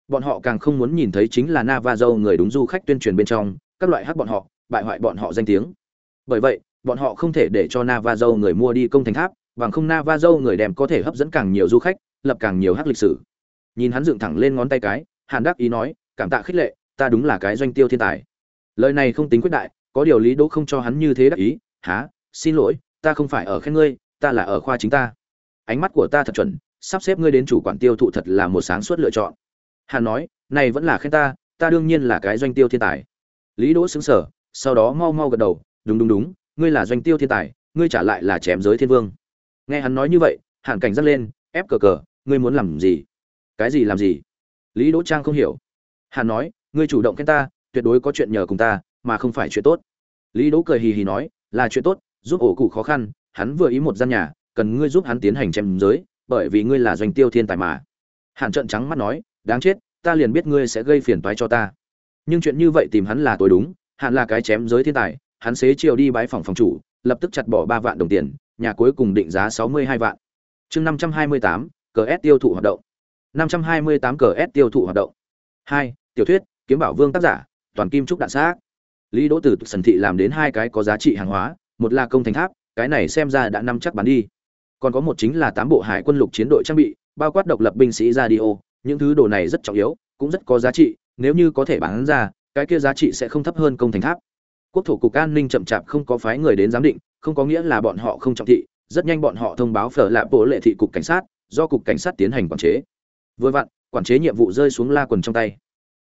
A: Bọn họ càng không muốn nhìn thấy chính là Navajo người đúng du khách tuyên truyền bên trong, các loại hắc bọn họ, bại hoại bọn họ danh tiếng. Bởi vậy, bọn họ không thể để cho Navajo người mua đi công thành tháp, bằng không Navajo người đem có thể hấp dẫn càng nhiều du khách, lập càng nhiều hắc lịch sử. Nhìn hắn dựng thẳng lên ngón tay cái, Hàn Đắc ý nói, cảm tạ khích lệ, ta đúng là cái doanh tiêu thiên tài. Lời này không tính quyết đại, có điều Lý Đỗ không cho hắn như thế đắc ý, há, xin lỗi, ta không phải ở khen ngươi, ta là ở khoa chính ta. Ánh mắt của ta thật chuẩn, sắp xếp ngươi đến chủ quản tiêu thụ thật là một sáng suốt lựa chọn. Hàn nói, này vẫn là khen ta, ta đương nhiên là cái doanh tiêu thiên tài. Lý Đỗ sững sờ, sau đó mau mau gật đầu, đúng đúng đúng, ngươi là doanh tiêu thiên tài, ngươi trả lại là chém giới thiên vương. Nghe hắn nói như vậy hàn cảnh dắt lên, ép cờ cờ, ngươi muốn làm gì? Cái gì làm gì? Lý đỗ trang không hiểu. Hàn nói, ngươi chủ động khen ta, tuyệt đối có chuyện nhờ cùng ta, mà không phải chuyện tốt. Lý đỗ cười hì hì nói, là chuyện tốt, giúp ổ cụ khó khăn, hắn vừa ý một gian nhà, cần ngươi giúp hắn tiến hành chém giới, bởi vì ngươi là doanh tiêu thiên tài mà. Hàn trợn trắng mắt nói, đáng chết, ta liền biết ngươi sẽ gây phiền toái cho ta. Nhưng chuyện như vậy tìm hắn là tối đúng hàn là cái chém giới thiên tài hắn xế chiều đi bái phòng phòng chủ, lập tức chặt bỏ ba vạn đồng tiền, nhà cuối cùng định giá sáu mươi hai vạn. Chương năm trăm hai mươi tám, cờ S tiêu thụ hoạt động. năm trăm hai mươi tám cờ S tiêu thụ hoạt động. hai, Tiểu thuyết, kiếm bảo vương tác giả, toàn kim trúc đạn xác. Lý Đỗ Tử sần thị làm đến hai cái có giá trị hàng hóa, một là công thành tháp, cái này xem ra đã năm chắc bán đi. Còn có một chính là tám bộ hải quân lục chiến đội trang bị, bao quát độc lập binh sĩ radio, những thứ đồ này rất trọng yếu, cũng rất có giá trị, nếu như có thể bán ra, cái kia giá trị sẽ không thấp hơn công thành tháp quốc thủ cục an ninh chậm chạp không có phái người đến giám định, không có nghĩa là bọn họ không trọng thị, rất nhanh bọn họ thông báo phở lạ bộ lệ thị cục cảnh sát, do cục cảnh sát tiến hành quản chế. Vừa vặn, quản chế nhiệm vụ rơi xuống la quần trong tay.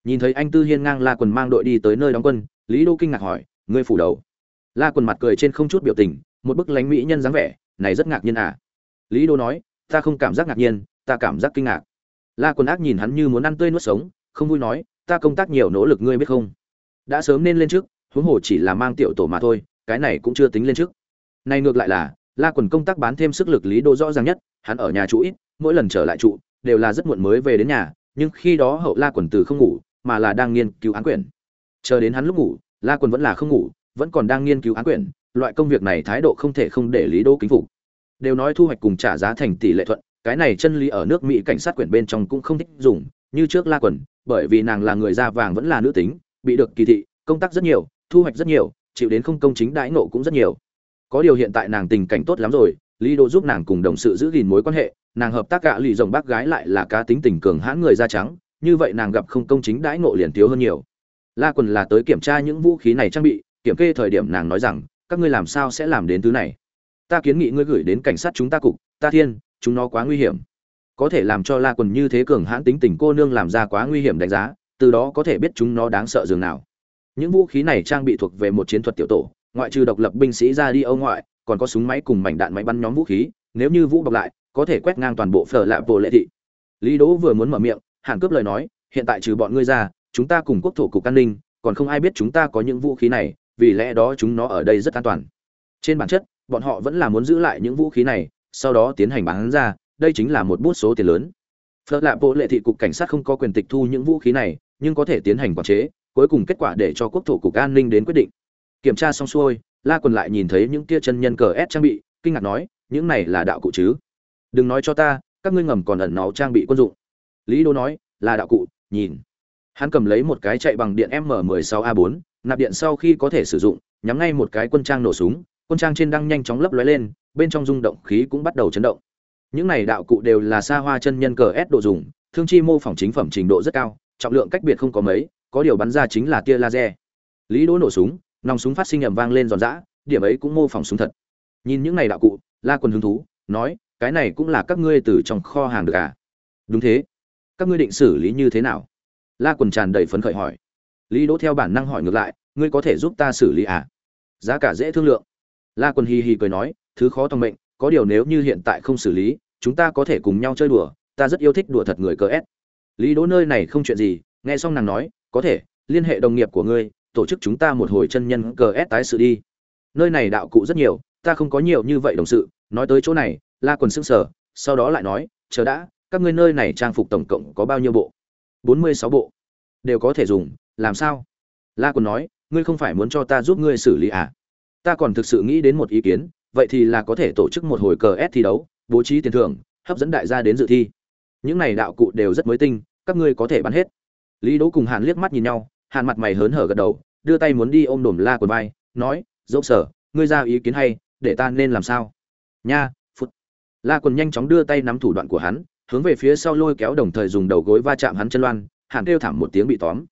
A: Nhìn thấy anh tư hiên ngang la quần mang đội đi tới nơi đóng quân, lý đô kinh ngạc hỏi, ngươi phủ đầu? La quần mặt cười trên không chút biểu tình, một bức lánh mỹ nhân dáng vẻ, này rất ngạc nhiên à? Lý đô nói, ta không cảm giác ngạc nhiên, ta cảm giác kinh ngạc. La quần ác nhìn hắn như muốn ăn tươi nuốt sống, không vui nói, ta công tác nhiều nỗ lực, ngươi biết không? Đã sớm nên lên trước huống hồ chỉ là mang tiểu tổ mà thôi, cái này cũng chưa tính lên trước. Này ngược lại là, la quần công tác bán thêm sức lực lý đô rõ ràng nhất, hắn ở nhà trụ ít, mỗi lần trở lại trụ, đều là rất muộn mới về đến nhà, nhưng khi đó hậu la quần từ không ngủ, mà là đang nghiên cứu án quyển. Chờ đến hắn lúc ngủ, la quần vẫn là không ngủ, vẫn còn đang nghiên cứu án quyển, loại công việc này thái độ không thể không để lý đô kính phục. Đều nói thu hoạch cùng trả giá thành tỷ lệ thuận, cái này chân lý ở nước mỹ cảnh sát quyển bên trong cũng không thích dùng, như trước la quần, bởi vì nàng là người da vàng vẫn là nữ tính, bị được kỳ thị, công tác rất nhiều thu hoạch rất nhiều, chịu đến không công chính đãi nộ cũng rất nhiều. Có điều hiện tại nàng tình cảnh tốt lắm rồi, lý đô giúp nàng cùng đồng sự giữ gìn mối quan hệ, nàng hợp tác gạ lì rồng bác gái lại là cá tính tình cường hãn người da trắng, như vậy nàng gặp không công chính đãi nộ liền thiếu hơn nhiều. La quần là tới kiểm tra những vũ khí này trang bị, kiểm kê thời điểm nàng nói rằng, các ngươi làm sao sẽ làm đến thứ này? Ta kiến nghị ngươi gửi đến cảnh sát chúng ta cục, ta thiên, chúng nó quá nguy hiểm. Có thể làm cho la quần như thế cường hãn tính tình cô nương làm ra quá nguy hiểm đánh giá, từ đó có thể biết chúng nó đáng sợ dường nào những vũ khí này trang bị thuộc về một chiến thuật tiểu tổ, ngoại trừ độc lập binh sĩ ra đi âu ngoại, còn có súng máy cùng mảnh đạn máy bắn nhóm vũ khí, nếu như vũ bọc lại, có thể quét ngang toàn bộ phở lạ bộ lệ thị. Lý đỗ vừa muốn mở miệng, hàn cướp lời nói, hiện tại trừ bọn ngươi ra, chúng ta cùng quốc thổ cục an ninh, còn không ai biết chúng ta có những vũ khí này, vì lẽ đó chúng nó ở đây rất an toàn. Trên bản chất, bọn họ vẫn là muốn giữ lại những vũ khí này, sau đó tiến hành bán ra, đây chính là một bút số tiền lớn. Phở lạ bộ lệ thị cục cảnh sát không có quyền tịch thu những vũ khí này, nhưng có thể tiến hành quản chế cuối cùng kết quả để cho quốc thổ cục an ninh đến quyết định. Kiểm tra xong xuôi, la quần lại nhìn thấy những tia chân nhân cờ ép trang bị, kinh ngạc nói, những này là đạo cụ chứ? Đừng nói cho ta, các ngươi ngầm còn ẩn náu trang bị quân dụng. Lý đô nói, là đạo cụ, nhìn. Hắn cầm lấy một cái chạy bằng điện m 16 a 4 nạp điện sau khi có thể sử dụng, nhắm ngay một cái quân trang nổ súng, quân trang trên đang nhanh chóng lấp lóe lên, bên trong rung động khí cũng bắt đầu chấn động. Những này đạo cụ đều là xa hoa chân nhân cờ ép độ dùng, thương chi mô phỏng chính phẩm trình độ rất cao, trọng lượng cách biệt không có mấy có điều bắn ra chính là tia laser. Lý đỗ nổ súng, nòng súng phát sinh ầm vang lên giòn giã, điểm ấy cũng mô phỏng súng thật. Nhìn những này đạo cụ, la quân hứng thú, nói, cái này cũng là các ngươi từ trong kho hàng được à? Đúng thế. Các ngươi định xử lý như thế nào? La quần tràn đầy phấn khởi hỏi. Lý đỗ theo bản năng hỏi ngược lại, ngươi có thể giúp ta xử lý à? Giá cả dễ thương lượng. La quần hì hì cười nói, thứ khó tòng mệnh, có điều nếu như hiện tại không xử lý, chúng ta có thể cùng nhau chơi đùa, ta rất yêu thích đùa thật người cờ ép lý đỗ nơi này không chuyện gì, nghe xong nàng nói có thể, liên hệ đồng nghiệp của ngươi, tổ chức chúng ta một hồi chân nhân cờ ép tái sự đi. Nơi này đạo cụ rất nhiều, ta không có nhiều như vậy đồng sự. Nói tới chỗ này, la quần sững sở sau đó lại nói, chờ đã, các ngươi nơi này trang phục tổng cộng có bao nhiêu bộ? Bốn mươi sáu bộ. Đều có thể dùng, làm sao? La quần nói, ngươi không phải muốn cho ta giúp ngươi xử lý à? Ta còn thực sự nghĩ đến một ý kiến, vậy thì là có thể tổ chức một hồi cờ s thi đấu, bố trí tiền thưởng, hấp dẫn đại gia đến dự thi. Những này đạo cụ đều rất mới tinh, các ngươi có thể bán hết lý đỗ cùng hàn liếc mắt nhìn nhau, hàn mặt mày hớn hở gật đầu, đưa tay muốn đi ôm đồm la quần vai, nói dẫu sở, ngươi ra ý kiến hay, để ta nên làm sao? Nha phút la quần nhanh chóng đưa tay nắm thủ đoạn của hắn, hướng về phía sau lôi kéo đồng thời dùng đầu gối va chạm hắn chân loan, hàn kêu thảm một tiếng bị tóm.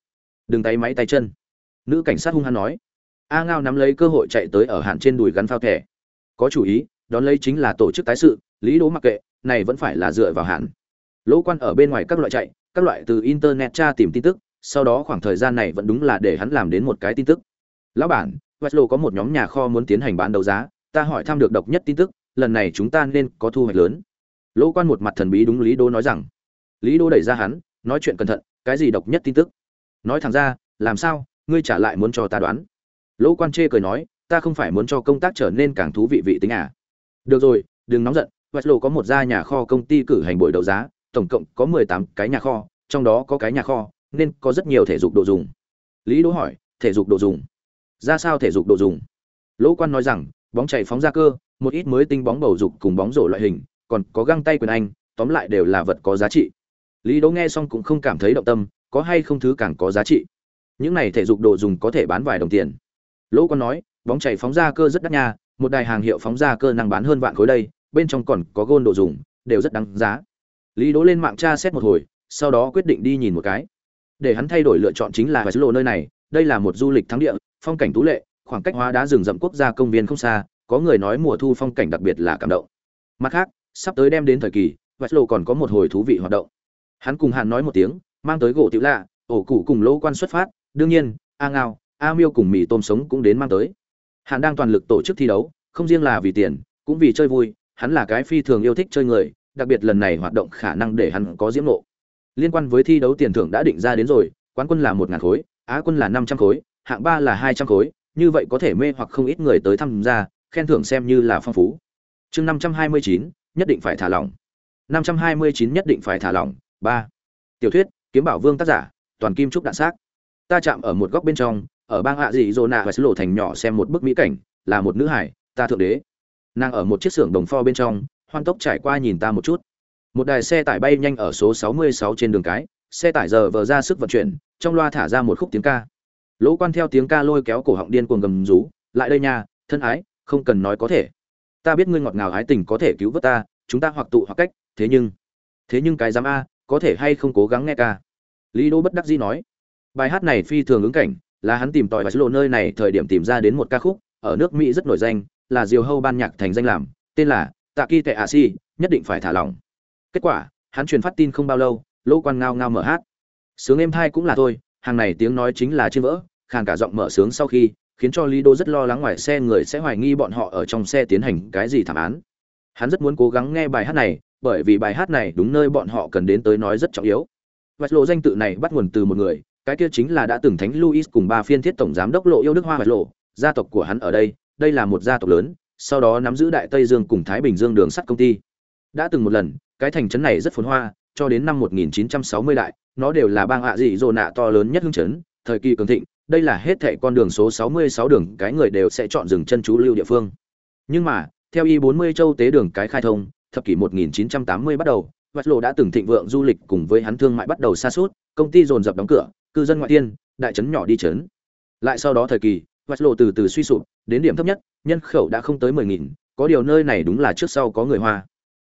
A: Đừng tay máy tay chân. Nữ cảnh sát hung hăng nói. A ngao nắm lấy cơ hội chạy tới ở Hàn trên đùi gắn phao thẻ. Có chủ ý, đón lấy chính là tổ chức tái sự, lý đố mặc kệ, này vẫn phải là dựa vào Hàn. lỗ quan ở bên ngoài các loại chạy các loại từ internet tra tìm tin tức, sau đó khoảng thời gian này vẫn đúng là để hắn làm đến một cái tin tức. Lão bản Westlo có một nhóm nhà kho muốn tiến hành bán đấu giá, ta hỏi thăm được độc nhất tin tức, lần này chúng ta nên có thu hoạch lớn. Lỗ quan một mặt thần bí đúng lý đô nói rằng. Lý đô đẩy ra hắn, nói chuyện cẩn thận, cái gì độc nhất tin tức? Nói thẳng ra, làm sao, ngươi trả lại muốn cho ta đoán? Lỗ quan chê cười nói, ta không phải muốn cho công tác trở nên càng thú vị vị tính à. Được rồi, đừng nóng giận Westlo có một gia nhà kho công ty cử hành buổi đấu giá tổng cộng có mười tám cái nhà kho, trong đó có cái nhà kho, nên có rất nhiều thể dục đồ dùng. Lý đỗ hỏi, thể dục đồ dùng? Ra sao thể dục đồ dùng? Lỗ quan nói rằng, bóng chảy phóng ra cơ, một ít mới tinh bóng bầu dục cùng bóng rổ loại hình, còn có găng tay quyền anh, tóm lại đều là vật có giá trị. Lý đỗ nghe xong cũng không cảm thấy động tâm, có hay không thứ càng có giá trị? Những này thể dục đồ dùng có thể bán vài đồng tiền. Lỗ quan nói, bóng chảy phóng ra cơ rất đắt nha, một đài hàng hiệu phóng ra cơ năng bán hơn vạn khối đây, bên trong còn có gôn đồ dùng, đều rất đáng giá lý đỗ lên mạng tra xét một hồi, sau đó quyết định đi nhìn một cái. Để hắn thay đổi lựa chọn chính là vài nơi này, đây là một du lịch thắng địa, phong cảnh tú lệ, khoảng cách hóa đá rừng rậm quốc gia công viên không xa, có người nói mùa thu phong cảnh đặc biệt là cảm động. Mặt khác, sắp tới đem đến thời kỳ vài còn có một hồi thú vị hoạt động. Hắn cùng hàn nói một tiếng, mang tới gỗ tiểu lạ, ổ củ cùng lỗ quan xuất phát, đương nhiên, a ngao, a miêu cùng mì tôm sống cũng đến mang tới. Hàn đang toàn lực tổ chức thi đấu, không riêng là vì tiền, cũng vì chơi vui, hắn là cái phi thường yêu thích chơi người đặc biệt lần này hoạt động khả năng để hắn có diễm nộ liên quan với thi đấu tiền thưởng đã định ra đến rồi, quán quân là một ngàn khối, á quân là năm trăm khối, hạng ba là hai trăm khối, như vậy có thể mê hoặc không ít người tới tham gia, khen thưởng xem như là phong phú. Chương năm trăm hai mươi chín, nhất định phải thả lỏng. Năm trăm hai mươi chín, nhất định phải thả lỏng, ba. Tiểu thuyết, kiếm bảo vương tác giả, toàn kim trúc đạn xác. Ta chạm ở một góc bên trong, ở bang hạ dị Zona và lộ thành nhỏ xem một bức mỹ cảnh, là một nữ hải, ta thượng đế. Nàng ở một chiếc xưởng đồng pho bên trong hoan tốc trải qua nhìn ta một chút. Một đài xe tải bay nhanh ở số 66 trên đường cái, xe tải giờ vờ ra sức vận chuyển, trong loa thả ra một khúc tiếng ca. Lỗ quan theo tiếng ca lôi kéo cổ họng điên cuồng gầm rú, lại đây nha, thân ái, không cần nói có thể. Ta biết ngươi ngọt ngào ái tình có thể cứu vớt ta, chúng ta hoặc tụ hoặc cách, thế nhưng thế nhưng cái dám a, có thể hay không cố gắng nghe ca? Lý đô bất đắc dĩ nói. Bài hát này phi thường ứng cảnh, là hắn tìm tòi và lộ nơi này thời điểm tìm ra đến một ca khúc, ở nước mỹ rất nổi danh, là diều hâu ban nhạc thành danh làm, tên là tạ kỳ tệ a si nhất định phải thả lỏng. Kết quả, hắn truyền phát tin không bao lâu, lỗ quan ngao ngao mở hát. Sướng êm thai cũng là thôi, hàng này tiếng nói chính là trên vỡ, khàn cả giọng mở sướng sau khi, khiến cho lý đô rất lo lắng ngoài xe người sẽ hoài nghi bọn họ ở trong xe tiến hành cái gì thảm án. Hắn rất muốn cố gắng nghe bài hát này, bởi vì bài hát này đúng nơi bọn họ cần đến tới nói rất trọng yếu. Vạch lộ danh tự này bắt nguồn từ một người, cái kia chính là đã từng thánh luis cùng ba phiên thiết tổng giám đốc lộ yêu đức hoa vạch lộ, gia tộc của hắn ở đây đây là một gia tộc lớn sau đó nắm giữ đại tây dương cùng thái bình dương đường sắt công ty. Đã từng một lần, cái thành trấn này rất phồn hoa, cho đến năm 1960 đại, nó đều là bang hạ dị dỗ nạ to lớn nhất hương trấn, thời kỳ cường thịnh, đây là hết thệ con đường số 66 đường, cái người đều sẽ chọn dừng chân trú lưu địa phương. Nhưng mà, theo y 40 châu tế đường cái khai thông, thập kỷ 1980 bắt đầu vạch lộ đã từng thịnh vượng du lịch cùng với hắn thương mại bắt đầu xa suốt, công ty dồn dập đóng cửa, cư dân ngoại tiên đại trấn nhỏ đi trấn. Lại sau đó thời kỳ vạch lộ từ từ suy sụp, đến điểm thấp nhất nhân khẩu đã không tới mười nghìn, có điều nơi này đúng là trước sau có người hoa.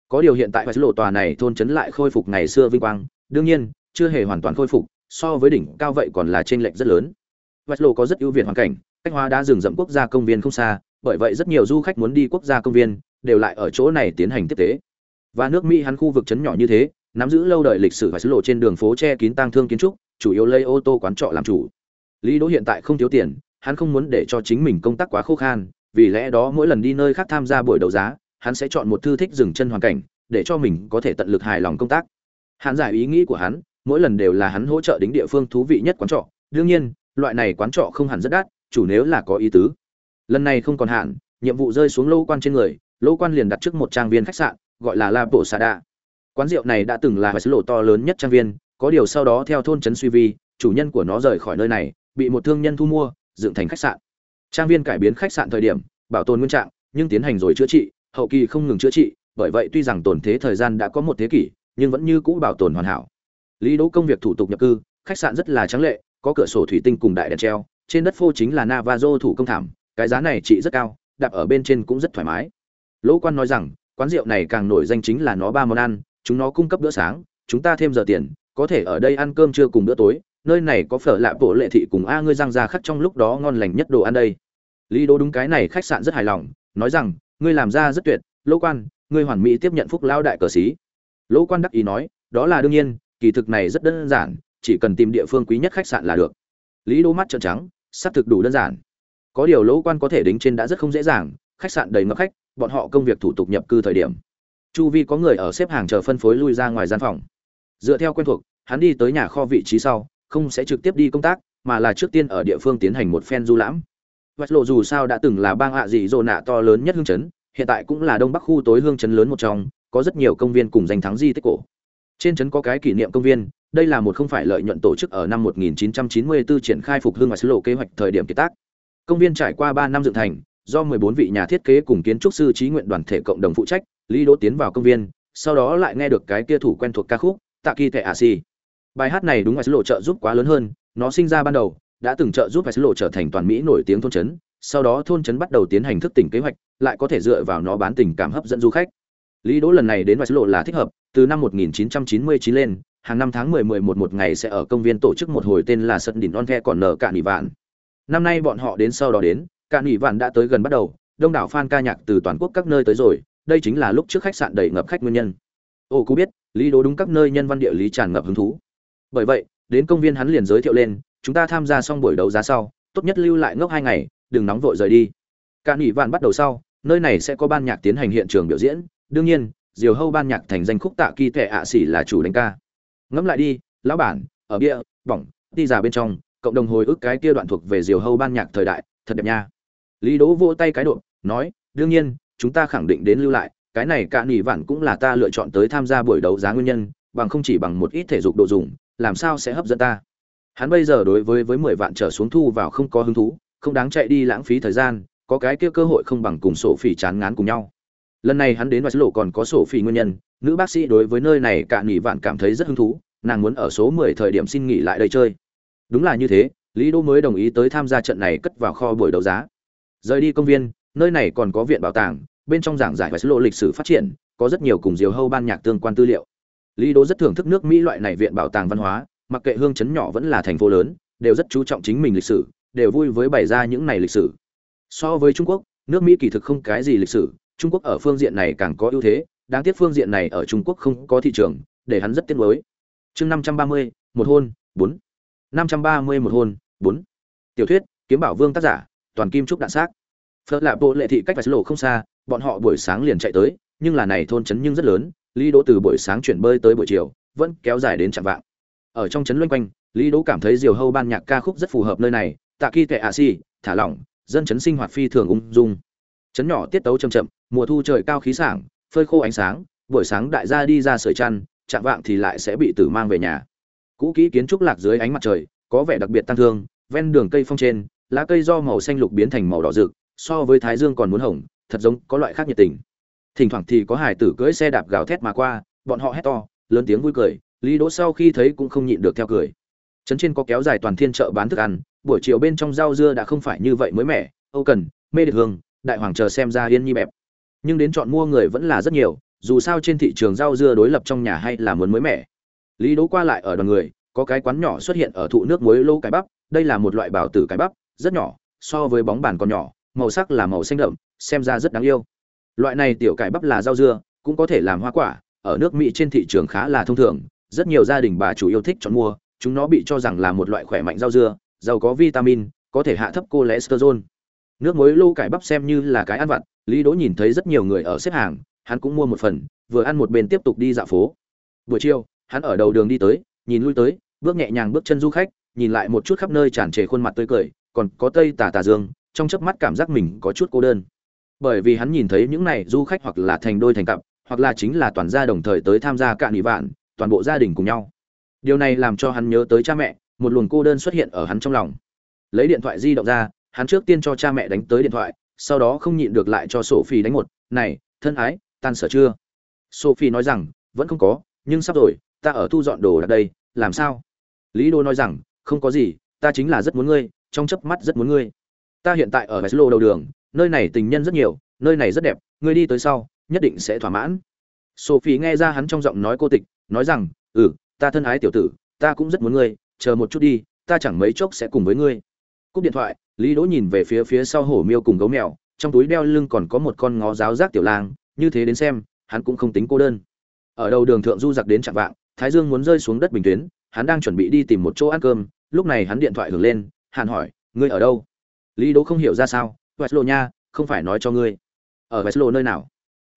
A: Có điều hiện tại vạch lộ tòa này thôn trấn lại khôi phục ngày xưa vinh quang đương nhiên chưa hề hoàn toàn khôi phục so với đỉnh cao vậy còn là trên lệch rất lớn. Vạch lộ có rất ưu việt hoàn cảnh cách hoa đã rừng rậm quốc gia công viên không xa bởi vậy rất nhiều du khách muốn đi quốc gia công viên đều lại ở chỗ này tiến hành tiếp tế. Và nước mỹ hắn khu vực trấn nhỏ như thế nắm giữ lâu đời lịch sử và xứ lộ trên đường phố che kín tang thương kiến trúc chủ yếu lấy ô tô quán trọ làm chủ. Lý đỗ hiện tại không thiếu tiền hắn không muốn để cho chính mình công tác quá khô khan vì lẽ đó mỗi lần đi nơi khác tham gia buổi đấu giá, hắn sẽ chọn một thư thích dừng chân hoàn cảnh, để cho mình có thể tận lực hài lòng công tác. Hắn giải ý nghĩ của hắn, mỗi lần đều là hắn hỗ trợ đến địa phương thú vị nhất quán trọ. Đương nhiên, loại này quán trọ không hẳn rất đắt, chủ nếu là có ý tứ. Lần này không còn hạn, nhiệm vụ rơi xuống lô quan trên người, lô quan liền đặt trước một trang viên khách sạn, gọi là la bổ xà đa quán rượu này đã từng là vài sứ lộ to lớn nhất trang viên, có điều sau đó theo thôn trấn suy vi, chủ nhân của nó rời khỏi nơi này, bị một thương nhân thu mua, dựng thành khách sạn trang viên cải biến khách sạn thời điểm, bảo tồn nguyên trạng, nhưng tiến hành rồi chữa trị, hậu kỳ không ngừng chữa trị, bởi vậy tuy rằng tồn thế thời gian đã có một thế kỷ, nhưng vẫn như cũ bảo tồn hoàn hảo. Lý đỗ công việc thủ tục nhập cư, khách sạn rất là trắng lệ, có cửa sổ thủy tinh cùng đại đèn treo, trên đất phô chính là navajo thủ công thảm, cái giá này trị rất cao, đạp ở bên trên cũng rất thoải mái. Lỗ quan nói rằng, quán rượu này càng nổi danh chính là nó ba món ăn, chúng nó cung cấp bữa sáng, chúng ta thêm giờ tiền, có thể ở đây ăn cơm trưa cùng bữa tối, nơi này có phở lạ bộ lệ thị cùng a ngươi răng ra khắc trong lúc đó ngon lành nhất đồ ăn đây lý đỗ đúng cái này khách sạn rất hài lòng, nói rằng, ngươi làm ra rất tuyệt, lỗ quan, ngươi hoàn mỹ tiếp nhận phúc lao đại cờ sĩ lỗ quan đắc ý nói, đó là đương nhiên, kỳ thực này rất đơn giản, chỉ cần tìm địa phương quý nhất khách sạn là được. Lý đỗ mắt trợn trắng, xác thực đủ đơn giản. Có điều lỗ quan có thể đính trên đã rất không dễ dàng, khách sạn đầy ngập khách, bọn họ công việc thủ tục nhập cư thời điểm. Chu vi có người ở xếp hàng chờ phân phối lui ra ngoài gian phòng. Dựa theo quen thuộc, hắn đi tới nhà kho vị trí sau, không sẽ trực tiếp đi công tác, mà là trước tiên ở địa phương tiến hành một phen du lãm. Vật lộ dù sao đã từng là bang hạ dị dỗ nạ to lớn nhất hương chấn, hiện tại cũng là đông bắc khu tối hương chấn lớn một trong, có rất nhiều công viên cùng danh thắng di tích cổ. Trên trấn có cái kỷ niệm công viên, đây là một không phải lợi nhuận tổ chức ở năm 1994 triển khai phục hương và sứ lộ kế hoạch thời điểm kiệt tác. Công viên trải qua 3 năm dựng thành, do 14 vị nhà thiết kế cùng kiến trúc sư trí nguyện đoàn thể cộng đồng phụ trách, lý đỗ tiến vào công viên, sau đó lại nghe được cái kia thủ quen thuộc ca khúc, tạ kỳ tệ ạ xì. Bài hát này đúng là sứ lộ trợ giúp quá lớn hơn, nó sinh ra ban đầu đã từng trợ giúp sứ lộ trở thành toàn mỹ nổi tiếng thôn trấn, sau đó thôn trấn bắt đầu tiến hành thức tỉnh kế hoạch, lại có thể dựa vào nó bán tình cảm hấp dẫn du khách. Lý đỗ lần này đến sứ lộ là thích hợp, từ năm 1999 lên, hàng năm tháng 10 11 một ngày sẽ ở công viên tổ chức một hồi tên là sân đỉnh on the còn nở cạn nỉ vạn. Năm nay bọn họ đến sau đó đến, cạn nỉ vạn đã tới gần bắt đầu, đông đảo fan ca nhạc từ toàn quốc các nơi tới rồi, đây chính là lúc trước khách sạn đầy ngập khách nguyên nhân. Ô cú biết, lý Đỗ đúng các nơi nhân văn địa lý tràn ngập hứng thú. Bởi vậy, đến công viên hắn liền giới thiệu lên chúng ta tham gia xong buổi đấu giá sau, tốt nhất lưu lại ngốc hai ngày, đừng nóng vội rời đi. Cạn nghỉ vạn bắt đầu sau, nơi này sẽ có ban nhạc tiến hành hiện trường biểu diễn. Đương nhiên, diều hâu ban nhạc thành danh khúc tạ kỳ tệ ạ xỉ là chủ đánh ca. Ngẫm lại đi, lão bản, ở bia, bỏng, đi già bên trong, cộng đồng hồi ức cái kia đoạn thuộc về diều hâu ban nhạc thời đại, thật đẹp nha. Lý đỗ vỗ tay cái độ, nói, đương nhiên, chúng ta khẳng định đến lưu lại, cái này cả nỉ vạn cũng là ta lựa chọn tới tham gia buổi đấu giá nguyên nhân, bằng không chỉ bằng một ít thể dục độ dùng, làm sao sẽ hấp dẫn ta? Hắn bây giờ đối với với mười vạn trở xuống thu vào không có hứng thú, không đáng chạy đi lãng phí thời gian, có cái kia cơ hội không bằng cùng sổ phỉ chán ngán cùng nhau. Lần này hắn đến và lộ còn có sổ phỉ nguyên nhân, nữ bác sĩ đối với nơi này cả nghỉ vạn cảm thấy rất hứng thú, nàng muốn ở số mười thời điểm xin nghỉ lại đây chơi. Đúng là như thế, lý đô mới đồng ý tới tham gia trận này cất vào kho buổi đấu giá. Rời đi công viên, nơi này còn có viện bảo tàng, bên trong giảng giải và lộ lịch sử phát triển, có rất nhiều cùng diều hâu ban nhạc tương quan tư liệu. Lý đô rất thưởng thức nước mỹ loại này viện bảo tàng văn hóa mặc kệ hương chấn nhỏ vẫn là thành phố lớn, đều rất chú trọng chính mình lịch sử, đều vui với bày ra những này lịch sử. So với trung quốc, nước mỹ kỳ thực không cái gì lịch sử, trung quốc ở phương diện này càng có ưu thế, đáng tiếc phương diện này ở trung quốc không có thị trường, để hắn rất tiếc nuối. Chương năm trăm ba mươi, một hôn, bốn. năm trăm ba mươi, một hôn, bốn. Tiểu thuyết, kiếm bảo vương tác giả, toàn kim trúc đạn xác. Phật lạp bộ lệ thị cách vài lộ không xa, bọn họ buổi sáng liền chạy tới, nhưng là này thôn trấn nhưng rất lớn, lý đỗ từ buổi sáng chuyển bơi tới buổi chiều, vẫn kéo dài đến chạm vạng ở trong trấn loanh quanh, lý đỗ cảm thấy diều hâu ban nhạc ca khúc rất phù hợp nơi này, tạ kỳ tệ ạ si thả lỏng, dân trấn sinh hoạt phi thường ung dung. Trấn nhỏ tiết tấu chậm chậm, mùa thu trời cao khí sảng, phơi khô ánh sáng, buổi sáng đại gia đi ra sưởi chăn, chạm vạng thì lại sẽ bị tử mang về nhà. Cũ kỹ kiến trúc lạc dưới ánh mặt trời, có vẻ đặc biệt tăng thương, ven đường cây phong trên, lá cây do màu xanh lục biến thành màu đỏ rực, so với thái dương còn muốn hồng, thật giống có loại khác nhiệt tình. Thỉnh thoảng thì có hải tử cưỡi xe đạp gào thét mà qua, bọn họ hét to, lớn tiếng vui cười lý đỗ sau khi thấy cũng không nhịn được theo cười. Trấn trên có kéo dài toàn thiên chợ bán thức ăn, buổi chiều bên trong rau dưa đã không phải như vậy mới mẻ, âu cần, mê Địch hương, đại hoàng chờ xem ra yên nhi bẹp. Nhưng đến chọn mua người vẫn là rất nhiều, dù sao trên thị trường rau dưa đối lập trong nhà hay là muốn mới mẻ. Lý đỗ qua lại ở đoàn người, có cái quán nhỏ xuất hiện ở thụ nước muối lô cái bắp, đây là một loại bảo tử cái bắp, rất nhỏ, so với bóng bàn còn nhỏ, màu sắc là màu xanh đậm, xem ra rất đáng yêu. Loại này tiểu cải bắp là rau dưa, cũng có thể làm hoa quả, ở nước mỹ trên thị trường khá là thông thường rất nhiều gia đình bà chủ yêu thích chọn mua, chúng nó bị cho rằng là một loại khỏe mạnh rau dưa, giàu có vitamin, có thể hạ thấp cholesterol. Nước muối lô cải bắp xem như là cái ăn vặt, lý đỗ nhìn thấy rất nhiều người ở xếp hàng, hắn cũng mua một phần, vừa ăn một bên tiếp tục đi dạo phố. Buổi chiều, hắn ở đầu đường đi tới, nhìn lui tới, bước nhẹ nhàng bước chân du khách, nhìn lại một chút khắp nơi tràn trề khuôn mặt tươi cười, còn có tây tà tà dương, trong chớp mắt cảm giác mình có chút cô đơn. Bởi vì hắn nhìn thấy những này du khách hoặc là thành đôi thành cặp, hoặc là chính là toàn gia đồng thời tới tham gia cạn nghị vạn toàn bộ gia đình cùng nhau. Điều này làm cho hắn nhớ tới cha mẹ, một luồng cô đơn xuất hiện ở hắn trong lòng. Lấy điện thoại di động ra, hắn trước tiên cho cha mẹ đánh tới điện thoại, sau đó không nhịn được lại cho sophie đánh một, này, thân ái, tan sở chưa? Sophie nói rằng, vẫn không có, nhưng sắp rồi, ta ở thu dọn đồ ở đây, làm sao? Lý đô nói rằng, không có gì, ta chính là rất muốn ngươi, trong chớp mắt rất muốn ngươi. Ta hiện tại ở Veslo đầu đường, nơi này tình nhân rất nhiều, nơi này rất đẹp, ngươi đi tới sau, nhất định sẽ thỏa mãn. Sophie nghe ra hắn trong giọng nói cô tịch nói rằng ừ ta thân ái tiểu tử, ta cũng rất muốn ngươi, chờ một chút đi, ta chẳng mấy chốc sẽ cùng với ngươi. Cúp điện thoại, lý đỗ nhìn về phía phía sau hổ miêu cùng gấu mèo, trong túi đeo lưng còn có một con ngó giáo giác tiểu lang, như thế đến xem, hắn cũng không tính cô đơn. Ở đầu đường thượng du giặc đến chạm vạng, thái dương muốn rơi xuống đất bình tuyến, hắn đang chuẩn bị đi tìm một chỗ ăn cơm, lúc này hắn điện thoại hưởng lên, hàn hỏi, ngươi ở đâu? Lý đỗ không hiểu ra sao weslo nha, không phải nói cho ngươi. Ở weslo nơi nào?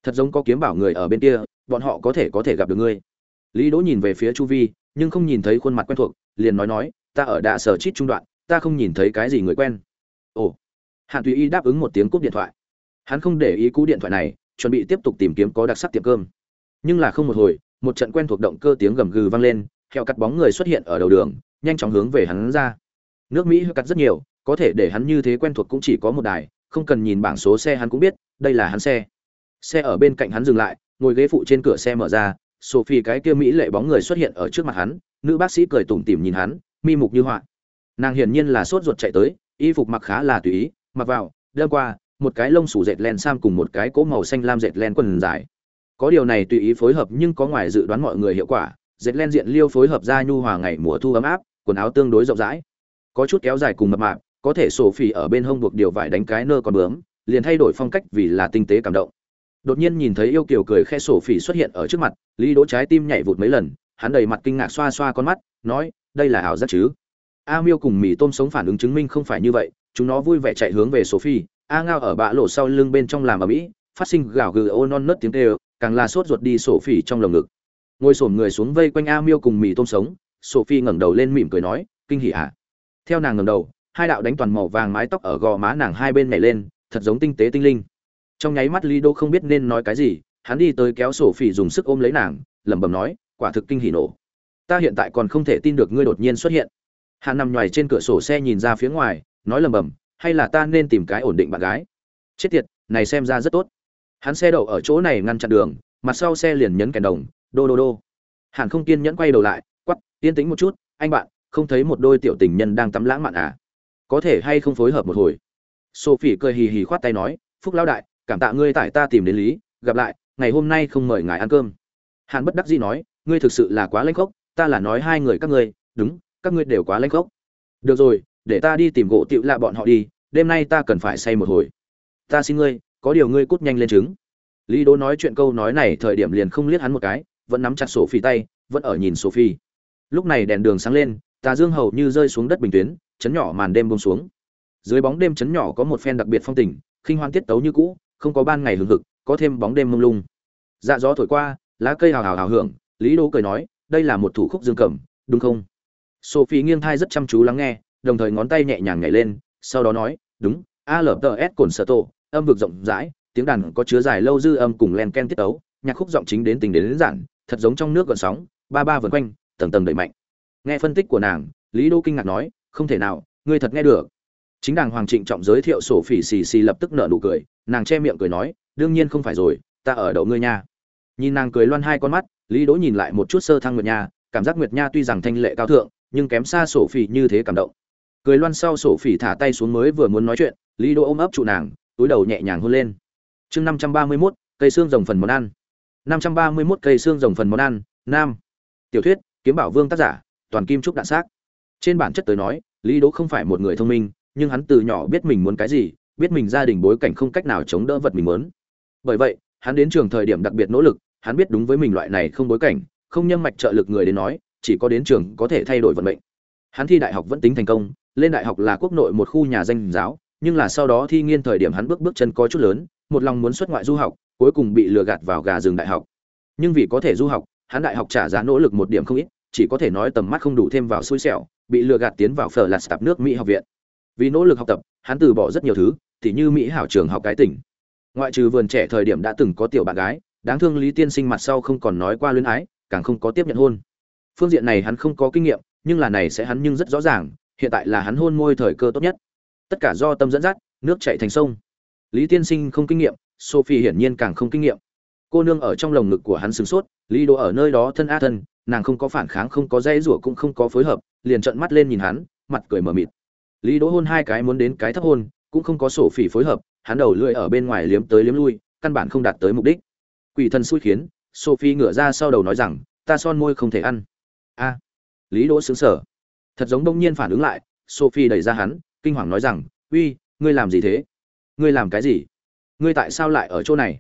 A: Thật giống có kiếm bảo người ở bên kia, bọn họ có thể có thể gặp được ngươi lý đỗ nhìn về phía chu vi, nhưng không nhìn thấy khuôn mặt quen thuộc, liền nói nói, ta ở đạ sở chít trung đoạn, ta không nhìn thấy cái gì người quen. Ồ. Hạn tùy y đáp ứng một tiếng cúp điện thoại. Hắn không để ý cú điện thoại này, chuẩn bị tiếp tục tìm kiếm có đặc sắc tiệm cơm. Nhưng là không một hồi, một trận quen thuộc động cơ tiếng gầm gừ vang lên, heo cắt bóng người xuất hiện ở đầu đường, nhanh chóng hướng về hắn ra. Nước mỹ cắt rất nhiều, có thể để hắn như thế quen thuộc cũng chỉ có một đài, không cần nhìn bảng số xe hắn cũng biết, đây là hắn xe. Xe ở bên cạnh hắn dừng lại, ngồi ghế phụ trên cửa xe mở ra sophie cái kia mỹ lệ bóng người xuất hiện ở trước mặt hắn, nữ bác sĩ cười tủm tỉm nhìn hắn, mi mục như họa. Nàng hiển nhiên là sốt ruột chạy tới, y phục mặc khá là tùy ý, mặc vào đeo qua, một cái lông sủ dệt len sam cùng một cái cỗ màu xanh lam dệt len quần dài. Có điều này tùy ý phối hợp nhưng có ngoài dự đoán mọi người hiệu quả, dệt len diện liêu phối hợp ra nhu hòa ngày mùa thu ấm áp, quần áo tương đối rộng rãi. Có chút kéo dài cùng mập mạp, có thể Sophie ở bên hông buộc điều vải đánh cái nơ còn bướm, liền thay đổi phong cách vì là tinh tế cảm động đột nhiên nhìn thấy yêu kiều cười khe sổ phỉ xuất hiện ở trước mặt, lý đỗ trái tim nhảy vụt mấy lần, hắn đầy mặt kinh ngạc xoa xoa con mắt, nói, đây là ảo giác chứ? A miêu cùng mì tôm sống phản ứng chứng minh không phải như vậy, chúng nó vui vẻ chạy hướng về sophie, a ngao ở bạ lộ sau lưng bên trong làm ở mỹ phát sinh gào gừ ô non nớt tiếng tê càng là sốt ruột đi sổ phỉ trong lồng ngực. Ngồi xổm người xuống vây quanh a miêu cùng mì tôm sống, sophie ngẩng đầu lên mỉm cười nói, kinh hỉ ạ. À? theo nàng ngẩng đầu, hai đạo đánh toàn màu vàng mái tóc ở gò má nàng hai bên nhảy lên, thật giống tinh tế tinh linh trong nháy mắt lý đô không biết nên nói cái gì, hắn đi tới kéo sổ phỉ dùng sức ôm lấy nàng, lẩm bẩm nói, quả thực kinh hỉ nổ ta hiện tại còn không thể tin được ngươi đột nhiên xuất hiện. Hắn nằm nhoài trên cửa sổ xe nhìn ra phía ngoài, nói lẩm bẩm, hay là ta nên tìm cái ổn định bạn gái? Chết tiệt, này xem ra rất tốt. Hắn xe đậu ở chỗ này ngăn chặn đường, mặt sau xe liền nhấn kèn đồng, đô đô đô. Hàn không kiên nhẫn quay đầu lại quắp yên tĩnh một chút, anh bạn, không thấy một đôi tiểu tình nhân đang tắm lãng mạn à? Có thể hay không phối hợp một hồi? Sophie cười hì hì khoát tay nói, phúc lão đại cảm tạ ngươi tại ta tìm đến lý, gặp lại, ngày hôm nay không mời ngài ăn cơm. Hàn bất đắc dĩ nói, ngươi thực sự là quá lanh khốc, ta là nói hai người các ngươi, đúng, các ngươi đều quá lanh khốc. Được rồi, để ta đi tìm gỗ tựu lạ bọn họ đi, đêm nay ta cần phải say một hồi. Ta xin ngươi, có điều ngươi cút nhanh lên trứng. Lý đố nói chuyện câu nói này thời điểm liền không liếc hắn một cái, vẫn nắm chặt sổ phi tay, vẫn ở nhìn sổ phi lúc này đèn đường sáng lên, tà dương hầu như rơi xuống đất bình tuyến, chấn nhỏ màn đêm buông xuống. Dưới bóng đêm chấn nhỏ có một phen đặc biệt phong tình, khinh hoan tiết tấu như cũ không có ban ngày hừng hực có thêm bóng đêm mông lung. Dạ gió thổi qua lá cây hào hào hào hưởng lý đỗ cười nói đây là một thủ khúc dương cầm đúng không? Sophie nghiêng thai rất chăm chú lắng nghe đồng thời ngón tay nhẹ nhàng nhảy lên sau đó nói đúng a l s cồn sở tổ âm vực rộng rãi tiếng đàn có chứa dài lâu dư âm cùng len ken tiết tấu nhạc khúc giọng chính đến tình đến, đến giản thật giống trong nước gợn sóng ba ba vần quanh tầng tầng đẩy mạnh. Nghe phân tích của nàng lý đô kinh ngạc nói không thể nào ngươi thật nghe được chính đàng hoàng trịnh trọng giới thiệu sổ phỉ xì xì lập tức nở nụ cười, nàng che miệng cười nói, đương nhiên không phải rồi, ta ở đậu ngươi nha. Nhìn nàng cười loan hai con mắt, lý đỗ nhìn lại một chút sơ thăng nguyệt nha, cảm giác nguyệt nha tuy rằng thanh lệ cao thượng, nhưng kém xa sổ phỉ như thế cảm động. Cười loan sau sổ phỉ thả tay xuống mới vừa muốn nói chuyện, lý đỗ ôm ấp trụ nàng, túi đầu nhẹ nhàng hôn lên. Chương năm trăm ba mươi mốt, cây xương rồng phần món ăn. Năm trăm ba mươi mốt, cây xương rồng phần món ăn, nam. Tiểu thuyết, kiếm bảo vương tác giả, toàn kim trúc đạn xác. Trên bản chất tới nói, lý đỗ không phải một người thông minh nhưng hắn từ nhỏ biết mình muốn cái gì, biết mình gia đình bối cảnh không cách nào chống đỡ vật mình muốn. Bởi vậy, hắn đến trường thời điểm đặc biệt nỗ lực, hắn biết đúng với mình loại này không bối cảnh, không nhâm mạch trợ lực người đến nói, chỉ có đến trường có thể thay đổi vận mệnh. Hắn thi đại học vẫn tính thành công, lên đại học là quốc nội một khu nhà danh giáo, nhưng là sau đó thi nghiên thời điểm hắn bước bước chân có chút lớn, một lòng muốn xuất ngoại du học, cuối cùng bị lừa gạt vào gà rừng đại học. Nhưng vì có thể du học, hắn đại học trả giá nỗ lực một điểm không ít, chỉ có thể nói tầm mắt không đủ thêm vào xui xẻo, bị lừa gạt tiến vào phở lạt tạp nước mỹ học viện vì nỗ lực học tập, hắn từ bỏ rất nhiều thứ thì như mỹ hảo trường học cái tỉnh. Ngoại trừ vườn trẻ thời điểm đã từng có tiểu bạn gái, đáng thương lý tiên sinh mặt sau không còn nói qua luyến ái, càng không có tiếp nhận hôn. Phương diện này hắn không có kinh nghiệm, nhưng là này sẽ hắn nhưng rất rõ ràng, hiện tại là hắn hôn môi thời cơ tốt nhất. Tất cả do tâm dẫn dắt, nước chảy thành sông. Lý tiên sinh không kinh nghiệm, sophie hiển nhiên càng không kinh nghiệm. Cô nương ở trong lồng ngực của hắn sửng sốt, lý đồ ở nơi đó thân a thân, nàng không có phản kháng, không có dây rủa cũng không có phối hợp, liền trợn mắt lên nhìn hắn, mặt cười mờ mịt lý đỗ hôn hai cái muốn đến cái thấp hôn, cũng không có sổ phỉ phối hợp, hắn đầu lưỡi ở bên ngoài liếm tới liếm lui, căn bản không đạt tới mục đích. Quỷ thần xui khiến, sophie ngửa ra sau đầu nói rằng, ta son môi không thể ăn. A. Lý đỗ sững sờ. Thật giống đông nhiên phản ứng lại, sophie đẩy ra hắn, kinh hoàng nói rằng, uy, ngươi làm gì thế? Ngươi làm cái gì? Ngươi tại sao lại ở chỗ này?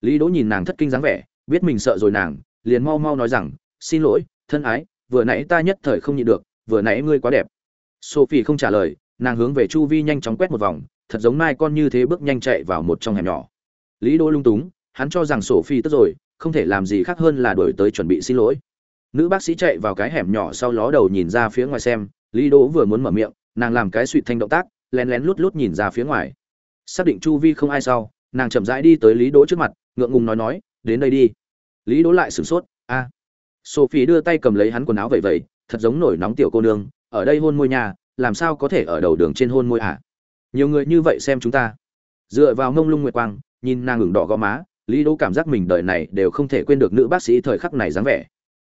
A: Lý đỗ nhìn nàng thất kinh dáng vẻ, biết mình sợ rồi nàng, liền mau mau nói rằng, xin lỗi, thân ái, vừa nãy ta nhất thời không nhịn được, vừa nãy ngươi quá đẹp. Sophie không trả lời nàng hướng về chu vi nhanh chóng quét một vòng, thật giống mai con như thế bước nhanh chạy vào một trong hẻm nhỏ. Lý đỗ lung túng, hắn cho rằng sophie tức rồi, không thể làm gì khác hơn là đổi tới chuẩn bị xin lỗi. Nữ bác sĩ chạy vào cái hẻm nhỏ sau ló đầu nhìn ra phía ngoài xem, lý đỗ vừa muốn mở miệng, nàng làm cái suy thanh động tác, lén lén lút lút nhìn ra phía ngoài. Xác định chu vi không ai sau, nàng chậm rãi đi tới lý đỗ trước mặt, ngượng ngùng nói nói, đến đây đi. Lý đỗ lại sửng sốt, a. Sophie đưa tay cầm lấy hắn quần áo vậy vậy thật giống nổi nóng tiểu cô nương, ở đây hôn môi nhà làm sao có thể ở đầu đường trên hôn môi à? Nhiều người như vậy xem chúng ta. Dựa vào ngông lung nguyệt quang, nhìn nàng ngừng đỏ gò má, lý đỗ cảm giác mình đời này đều không thể quên được nữ bác sĩ thời khắc này dáng vẻ.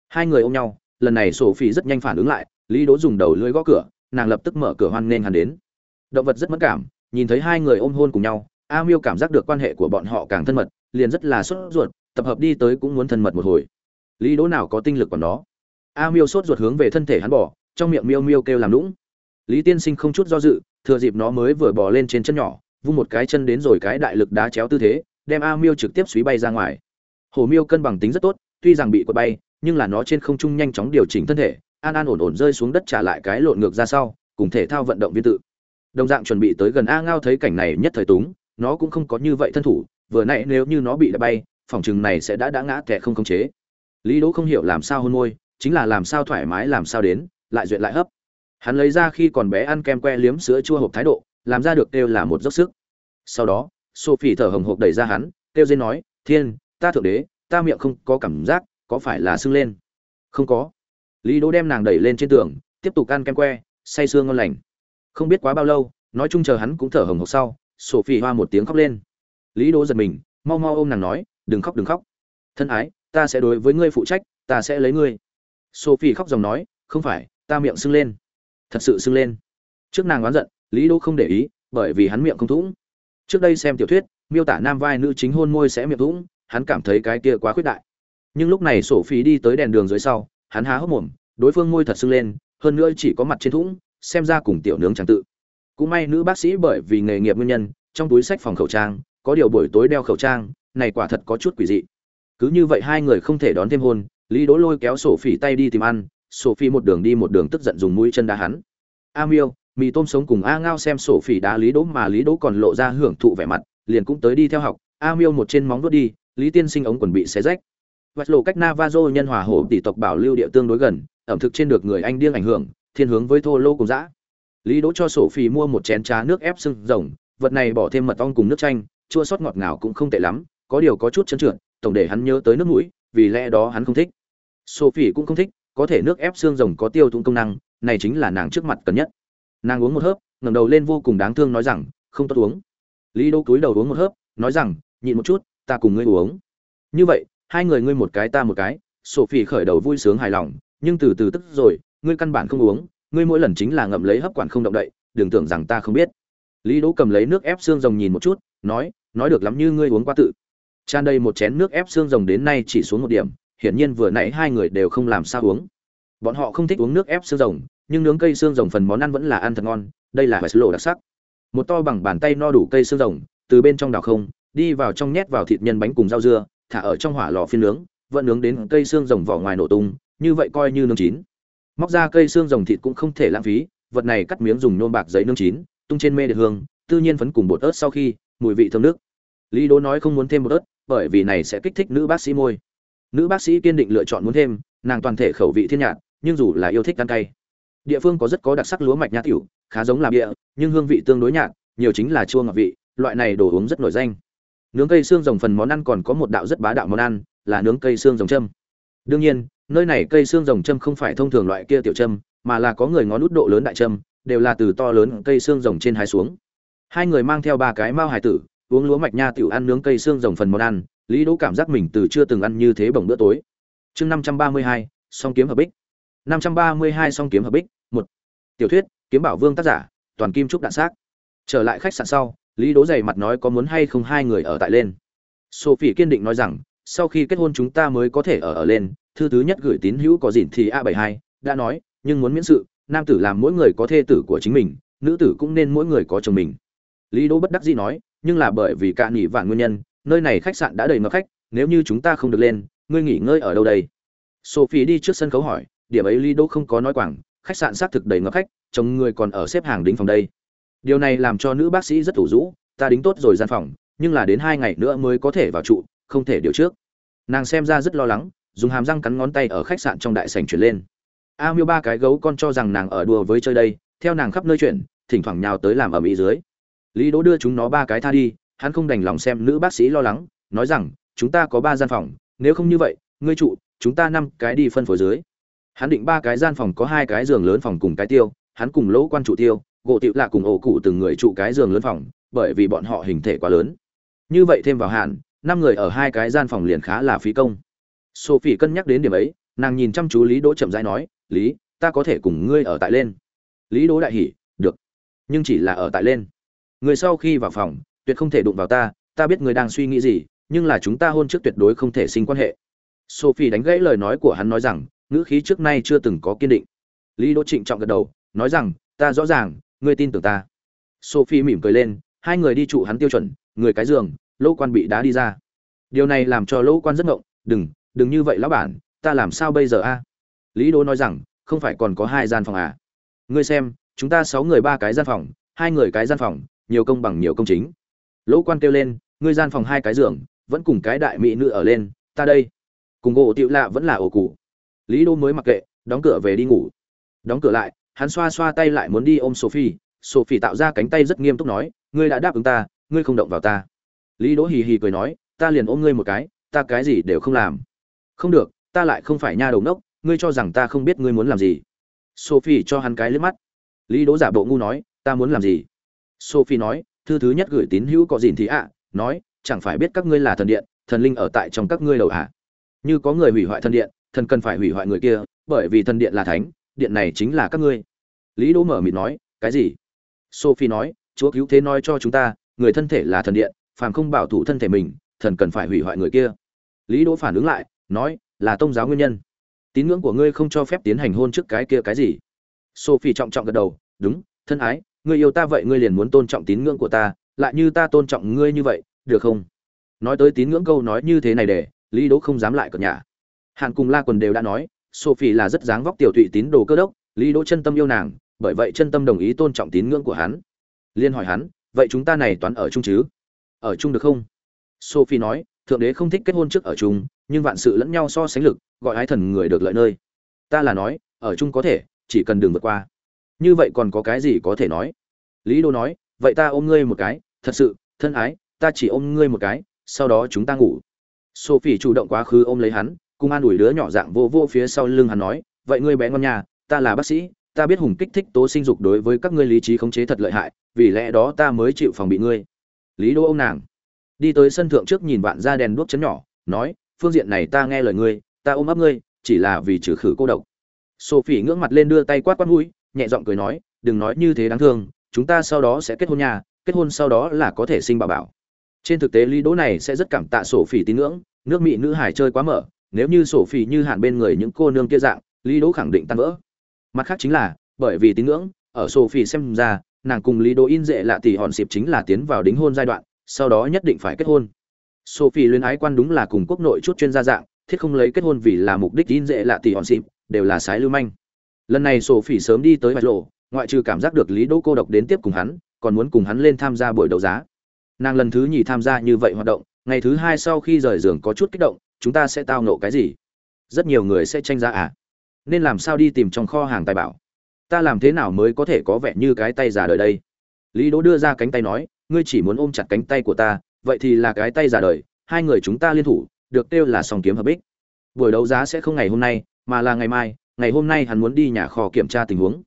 A: Hai người ôm nhau, lần này sổ phi rất nhanh phản ứng lại, lý đỗ dùng đầu lưỡi gõ cửa, nàng lập tức mở cửa hoan nghênh hắn đến. Động vật rất mất cảm, nhìn thấy hai người ôm hôn cùng nhau, a miêu cảm giác được quan hệ của bọn họ càng thân mật, liền rất là sốt ruột, tập hợp đi tới cũng muốn thân mật một hồi. Lý đỗ nào có tinh lực còn đó. A miêu sốt ruột hướng về thân thể hắn bỏ, trong miệng miêu miêu kêu làm lũng lý tiên sinh không chút do dự, thừa dịp nó mới vừa bò lên trên chân nhỏ, vung một cái chân đến rồi cái đại lực đá chéo tư thế, đem a miêu trực tiếp suý bay ra ngoài. Hồ miêu cân bằng tính rất tốt, tuy rằng bị quật bay, nhưng là nó trên không trung nhanh chóng điều chỉnh thân thể, an an ổn ổn rơi xuống đất trả lại cái lộn ngược ra sau, cùng thể thao vận động viên tự. Đồng dạng chuẩn bị tới gần a ngao thấy cảnh này nhất thời túng, nó cũng không có như vậy thân thủ, vừa nãy nếu như nó bị đập bay, phòng chừng này sẽ đã đã ngã kẻ không khống chế. Lý đỗ không hiểu làm sao hôn môi, chính là làm sao thoải mái làm sao đến, lại duyệt lại hấp hắn lấy ra khi còn bé ăn kem que liếm sữa chua hộp thái độ, làm ra được kêu là một dốc sức. Sau đó, sophie thở hồng hộc đẩy ra hắn, kêu dên nói, thiên, ta thượng đế, ta miệng không có cảm giác, có phải là sưng lên? Không có. Lý đỗ đem nàng đẩy lên trên tường, tiếp tục ăn kem que, say sương ngon lành. Không biết quá bao lâu, nói chung chờ hắn cũng thở hồng hộc sau, sophie hoa một tiếng khóc lên. Lý đỗ giật mình, mau mau ôm nàng nói, đừng khóc đừng khóc. Thân ái, ta sẽ đối với ngươi phụ trách, ta sẽ lấy ngươi. Sophie khóc dòng nói, không phải, ta miệng sưng lên thật sự sưng lên. Trước nàng oán giận, lý đỗ không để ý, bởi vì hắn miệng không thủng. Trước đây xem tiểu thuyết, miêu tả nam vai nữ chính hôn môi sẽ miệng thủng, hắn cảm thấy cái kia quá khuyết đại. Nhưng lúc này sổ phí đi tới đèn đường dưới sau, hắn há hốc mồm, đối phương môi thật sưng lên, hơn nữa chỉ có mặt trên thủng, xem ra cùng tiểu nướng chẳng tự. Cũng may nữ bác sĩ bởi vì nghề nghiệp nguyên nhân, trong túi sách phòng khẩu trang, có điều buổi tối đeo khẩu trang, này quả thật có chút quỷ dị. Cứ như vậy hai người không thể đón thêm hôn, lý đỗ lôi kéo sổ phỉ tay đi tìm ăn sổ một đường đi một đường tức giận dùng mũi chân đá hắn. A miêu, mì tôm sống cùng a ngao xem sổ đá lý đỗ mà lý đỗ còn lộ ra hưởng thụ vẻ mặt, liền cũng tới đi theo học. A miêu một trên móng vuốt đi, lý tiên sinh ống quần bị xé rách. Vạch lộ cách navajo nhân hòa hổ tỷ tộc bảo lưu địa tương đối gần, ẩm thực trên được người anh điên ảnh hưởng, thiên hướng với thô lô cùng dã. Lý đỗ cho sổ mua một chén trà nước ép sưng rồng, vật này bỏ thêm mật ong cùng nước chanh, chua sót ngọt ngào cũng không tệ lắm, có điều có chút chấn trượt, tổng để hắn nhớ tới nước mũi, vì lẽ đó hắn không thích. Sophie cũng không thích có thể nước ép xương rồng có tiêu thụ công năng, này chính là nàng trước mặt cần nhất. Nàng uống một hớp, ngẩng đầu lên vô cùng đáng thương nói rằng, không tốt uống. Lý đô cúi đầu uống một hớp, nói rằng, nhịn một chút, ta cùng ngươi uống. Như vậy, hai người ngươi một cái ta một cái, sophie khởi đầu vui sướng hài lòng, nhưng từ từ tức rồi, ngươi căn bản không uống, ngươi mỗi lần chính là ngậm lấy hấp quản không động đậy, đừng tưởng rằng ta không biết. Lý đỗ cầm lấy nước ép xương rồng nhìn một chút, nói nói được lắm như ngươi uống qua tự. Tràn đầy một chén nước ép xương rồng đến nay chỉ xuống một điểm hiển nhiên vừa nãy hai người đều không làm sao uống. Bọn họ không thích uống nước ép xương rồng, nhưng nướng cây xương rồng phần món ăn vẫn là ăn thật ngon, đây là vải lộ đặc sắc. Một to bằng bàn tay no đủ cây xương rồng, từ bên trong đào không, đi vào trong nhét vào thịt nhân bánh cùng rau dưa, thả ở trong hỏa lò phiên nướng, vẫn nướng đến cây xương rồng vỏ ngoài nổ tung, như vậy coi như nướng chín. Móc ra cây xương rồng thịt cũng không thể lãng phí, vật này cắt miếng dùng nôm bạc giấy nướng chín, tung trên mê đệt hương, tự nhiên phấn cùng bột ớt sau khi, mùi vị thơm nước. Lý đố nói không muốn thêm bột ớt, bởi vì này sẽ kích thích nữ bác sĩ môi nữ bác sĩ kiên định lựa chọn muốn thêm, nàng toàn thể khẩu vị thiên nhạt, nhưng dù là yêu thích ăn cay. Địa phương có rất có đặc sắc lúa mạch nhã tiểu, khá giống làm địa nhưng hương vị tương đối nhạt, nhiều chính là chua ngọt vị, loại này đồ uống rất nổi danh. Nướng cây xương rồng phần món ăn còn có một đạo rất bá đạo món ăn, là nướng cây xương rồng châm. Đương nhiên, nơi này cây xương rồng châm không phải thông thường loại kia tiểu châm, mà là có người ngón út độ lớn đại châm, đều là từ to lớn cây xương rồng trên hai xuống. Hai người mang theo ba cái mao hải tử, uống lúa mạch nha tiểu ăn nướng cây xương rồng phần món ăn lý đỗ cảm giác mình từ chưa từng ăn như thế bổng bữa tối. Chương năm trăm ba mươi hai, song kiếm hợp bích. năm trăm ba mươi hai, song kiếm hợp bích, một. Tiểu thuyết, kiếm bảo vương tác giả, toàn kim trúc đạn xác. Trở lại khách sạn sau, lý đỗ dày mặt nói có muốn hay không hai người ở tại lên. Sophie kiên định nói rằng, sau khi kết hôn chúng ta mới có thể ở ở lên, thư thứ nhất gửi tín hữu có gìn thì a bảy hai, đã nói, nhưng muốn miễn sự, nam tử làm mỗi người có thê tử của chính mình, nữ tử cũng nên mỗi người có chồng mình. Lý đỗ bất đắc dĩ nói, nhưng là bởi vì cạn nghỉ vạn nguyên nhân nơi này khách sạn đã đầy ngập khách, nếu như chúng ta không được lên, ngươi nghỉ ngơi ở đâu đây? Sophie đi trước sân khấu hỏi, điểm ấy lý đỗ không có nói quảng, khách sạn xác thực đầy ngập khách, chồng người còn ở xếp hàng đính phòng đây. Điều này làm cho nữ bác sĩ rất thủ rũ, ta đính tốt rồi gian phòng, nhưng là đến hai ngày nữa mới có thể vào trụ, không thể điều trước. Nàng xem ra rất lo lắng, dùng hàm răng cắn ngón tay ở khách sạn trong đại sảnh chuyển lên. A miêu ba cái gấu con cho rằng nàng ở đùa với chơi đây, theo nàng khắp nơi chuyển, thỉnh thoảng nhào tới làm ở mỹ dưới. Lý đỗ đưa chúng nó ba cái tha đi hắn không đành lòng xem nữ bác sĩ lo lắng, nói rằng, chúng ta có ba gian phòng, nếu không như vậy, ngươi trụ, chúng ta năm cái đi phân phối dưới. Hắn định ba cái gian phòng có hai cái giường lớn phòng cùng cái tiêu, hắn cùng lỗ quan trụ tiêu, gỗ tiệu lạ cùng ổ cụ từng người trụ cái giường lớn phòng, bởi vì bọn họ hình thể quá lớn. Như vậy thêm vào hạn, năm người ở hai cái gian phòng liền khá là phí công. Sophie cân nhắc đến điểm ấy, nàng nhìn chăm chú lý đỗ chậm rãi nói, lý, ta có thể cùng ngươi ở tại lên. Lý đỗ đại hỉ, được, nhưng chỉ là ở tại lên. Người sau khi vào phòng tuyệt không thể đụng vào ta ta biết người đang suy nghĩ gì, nhưng là chúng ta hôn trước tuyệt đối không thể sinh quan hệ. Sophie đánh gãy lời nói của hắn nói rằng, ngữ khí trước nay chưa từng có kiên định. Lý đỗ trịnh trọng gật đầu, nói rằng, ta rõ ràng, ngươi tin tưởng ta. Sophie mỉm cười lên, hai người đi trụ hắn tiêu chuẩn, người cái giường, lỗ quan bị đá đi ra. Điều này làm cho lỗ quan rất ngộng, đừng đừng như vậy lão bản, ta làm sao bây giờ a? Lý đỗ nói rằng, không phải còn có hai gian phòng à? Ngươi xem, chúng ta sáu người ba cái gian phòng, hai người cái gian phòng, nhiều công bằng nhiều công chính lỗ quan kêu lên, ngươi gian phòng hai cái giường, vẫn cùng cái đại mỹ nữ ở lên, ta đây. Cùng gỗ tiệu lạ vẫn là ổ cụ. Lý đô mới mặc kệ, đóng cửa về đi ngủ. Đóng cửa lại, hắn xoa xoa tay lại muốn đi ôm sophie. Sophie tạo ra cánh tay rất nghiêm túc nói, ngươi đã đáp ứng ta, ngươi không động vào ta. Lý đỗ hì hì cười nói, ta liền ôm ngươi một cái, ta cái gì đều không làm. Không được, ta lại không phải nha đầu nốc ngươi cho rằng ta không biết ngươi muốn làm gì. Sophie cho hắn cái liếc mắt. Lý đỗ giả bộ ngu nói, ta muốn làm gì? Sophie nói thư thứ nhất gửi tín hữu có gì thì ạ, nói, chẳng phải biết các ngươi là thần điện, thần linh ở tại trong các ngươi đầu ạ à. như có người hủy hoại thần điện, thần cần phải hủy hoại người kia, bởi vì thần điện là thánh, điện này chính là các ngươi. Lý đỗ mở mịt nói, cái gì? Sophie nói, chúa cứu thế nói cho chúng ta, người thân thể là thần điện, phàm không bảo thủ thân thể mình, thần cần phải hủy hoại người kia. Lý đỗ phản ứng lại, nói, là tôn giáo nguyên nhân. Tín ngưỡng của ngươi không cho phép tiến hành hôn trước cái kia cái gì. Sophie trọng trọng gật đầu, đúng, thân ái ngươi yêu ta vậy ngươi liền muốn tôn trọng tín ngưỡng của ta, lại như ta tôn trọng ngươi như vậy, được không? Nói tới tín ngưỡng câu nói như thế này để, lý đỗ không dám lại cợt nhà hàn cùng la quần đều đã nói, sophie là rất dáng vóc tiểu thụy tín đồ cơ đốc, lý đỗ chân tâm yêu nàng, bởi vậy chân tâm đồng ý tôn trọng tín ngưỡng của hắn. Liên hỏi hắn, vậy chúng ta này toán ở chung chứ? Ở chung được không? Sophie nói, thượng đế không thích kết hôn trước ở chung, nhưng vạn sự lẫn nhau so sánh lực, gọi ái thần người được lợi nơi. Ta là nói, ở chung có thể, chỉ cần đường vượt qua như vậy còn có cái gì có thể nói? Lý đô nói, vậy ta ôm ngươi một cái, thật sự, thân ái, ta chỉ ôm ngươi một cái, sau đó chúng ta ngủ. Sophie chủ động quá khứ ôm lấy hắn, cùng an ủi đứa nhỏ dạng vô vô phía sau lưng hắn nói, vậy ngươi bé ngon nhà, ta là bác sĩ, ta biết hùng kích thích tố sinh dục đối với các ngươi lý trí khống chế thật lợi hại, vì lẽ đó ta mới chịu phòng bị ngươi. Lý đô ông nàng. Đi tới sân thượng trước nhìn vạn ra đèn đuốc chấn nhỏ, nói, phương diện này ta nghe lời ngươi, ta ôm ấp ngươi, chỉ là vì trừ khử cô độc. Sophie ngưỡng mặt lên đưa tay quát quát mũi nhẹ giọng cười nói, đừng nói như thế đáng thương, chúng ta sau đó sẽ kết hôn nhà kết hôn sau đó là có thể sinh bà bảo. Trên thực tế, lý đỗ này sẽ rất cảm tạ sổ phỉ tín ngưỡng, nước mỹ nữ hải chơi quá mở, nếu như sổ phỉ như hạn bên người những cô nương kia dạng, lý đỗ khẳng định tan vỡ. Mặt khác chính là, bởi vì tín ngưỡng, ở sổ phỉ xem ra, nàng cùng lý đỗ in dễ lạ tỷ hòn xịp chính là tiến vào đính hôn giai đoạn, sau đó nhất định phải kết hôn. Sophie luyến ái quan đúng là cùng quốc nội chút chuyên gia dạng, thiết không lấy kết hôn vì là mục đích in dễ lạ tỷ hòn xịp, đều là sái lưu manh lần này sổ phỉ sớm đi tới vạch lộ, ngoại trừ cảm giác được lý đỗ cô độc đến tiếp cùng hắn, còn muốn cùng hắn lên tham gia buổi đấu giá. Nàng lần thứ nhì tham gia như vậy hoạt động, ngày thứ hai sau khi rời giường có chút kích động, chúng ta sẽ tao nộ cái gì? Rất nhiều người sẽ tranh giá à? Nên làm sao đi tìm trong kho hàng tài bảo? Ta làm thế nào mới có thể có vẻ như cái tay già đời đây? Lý đỗ đưa ra cánh tay nói, ngươi chỉ muốn ôm chặt cánh tay của ta, vậy thì là cái tay giả đời, hai người chúng ta liên thủ, được kêu là song kiếm hợp bích. Buổi đấu giá sẽ không ngày hôm nay, mà là ngày mai ngày hôm nay hắn muốn đi nhà kho kiểm tra tình huống.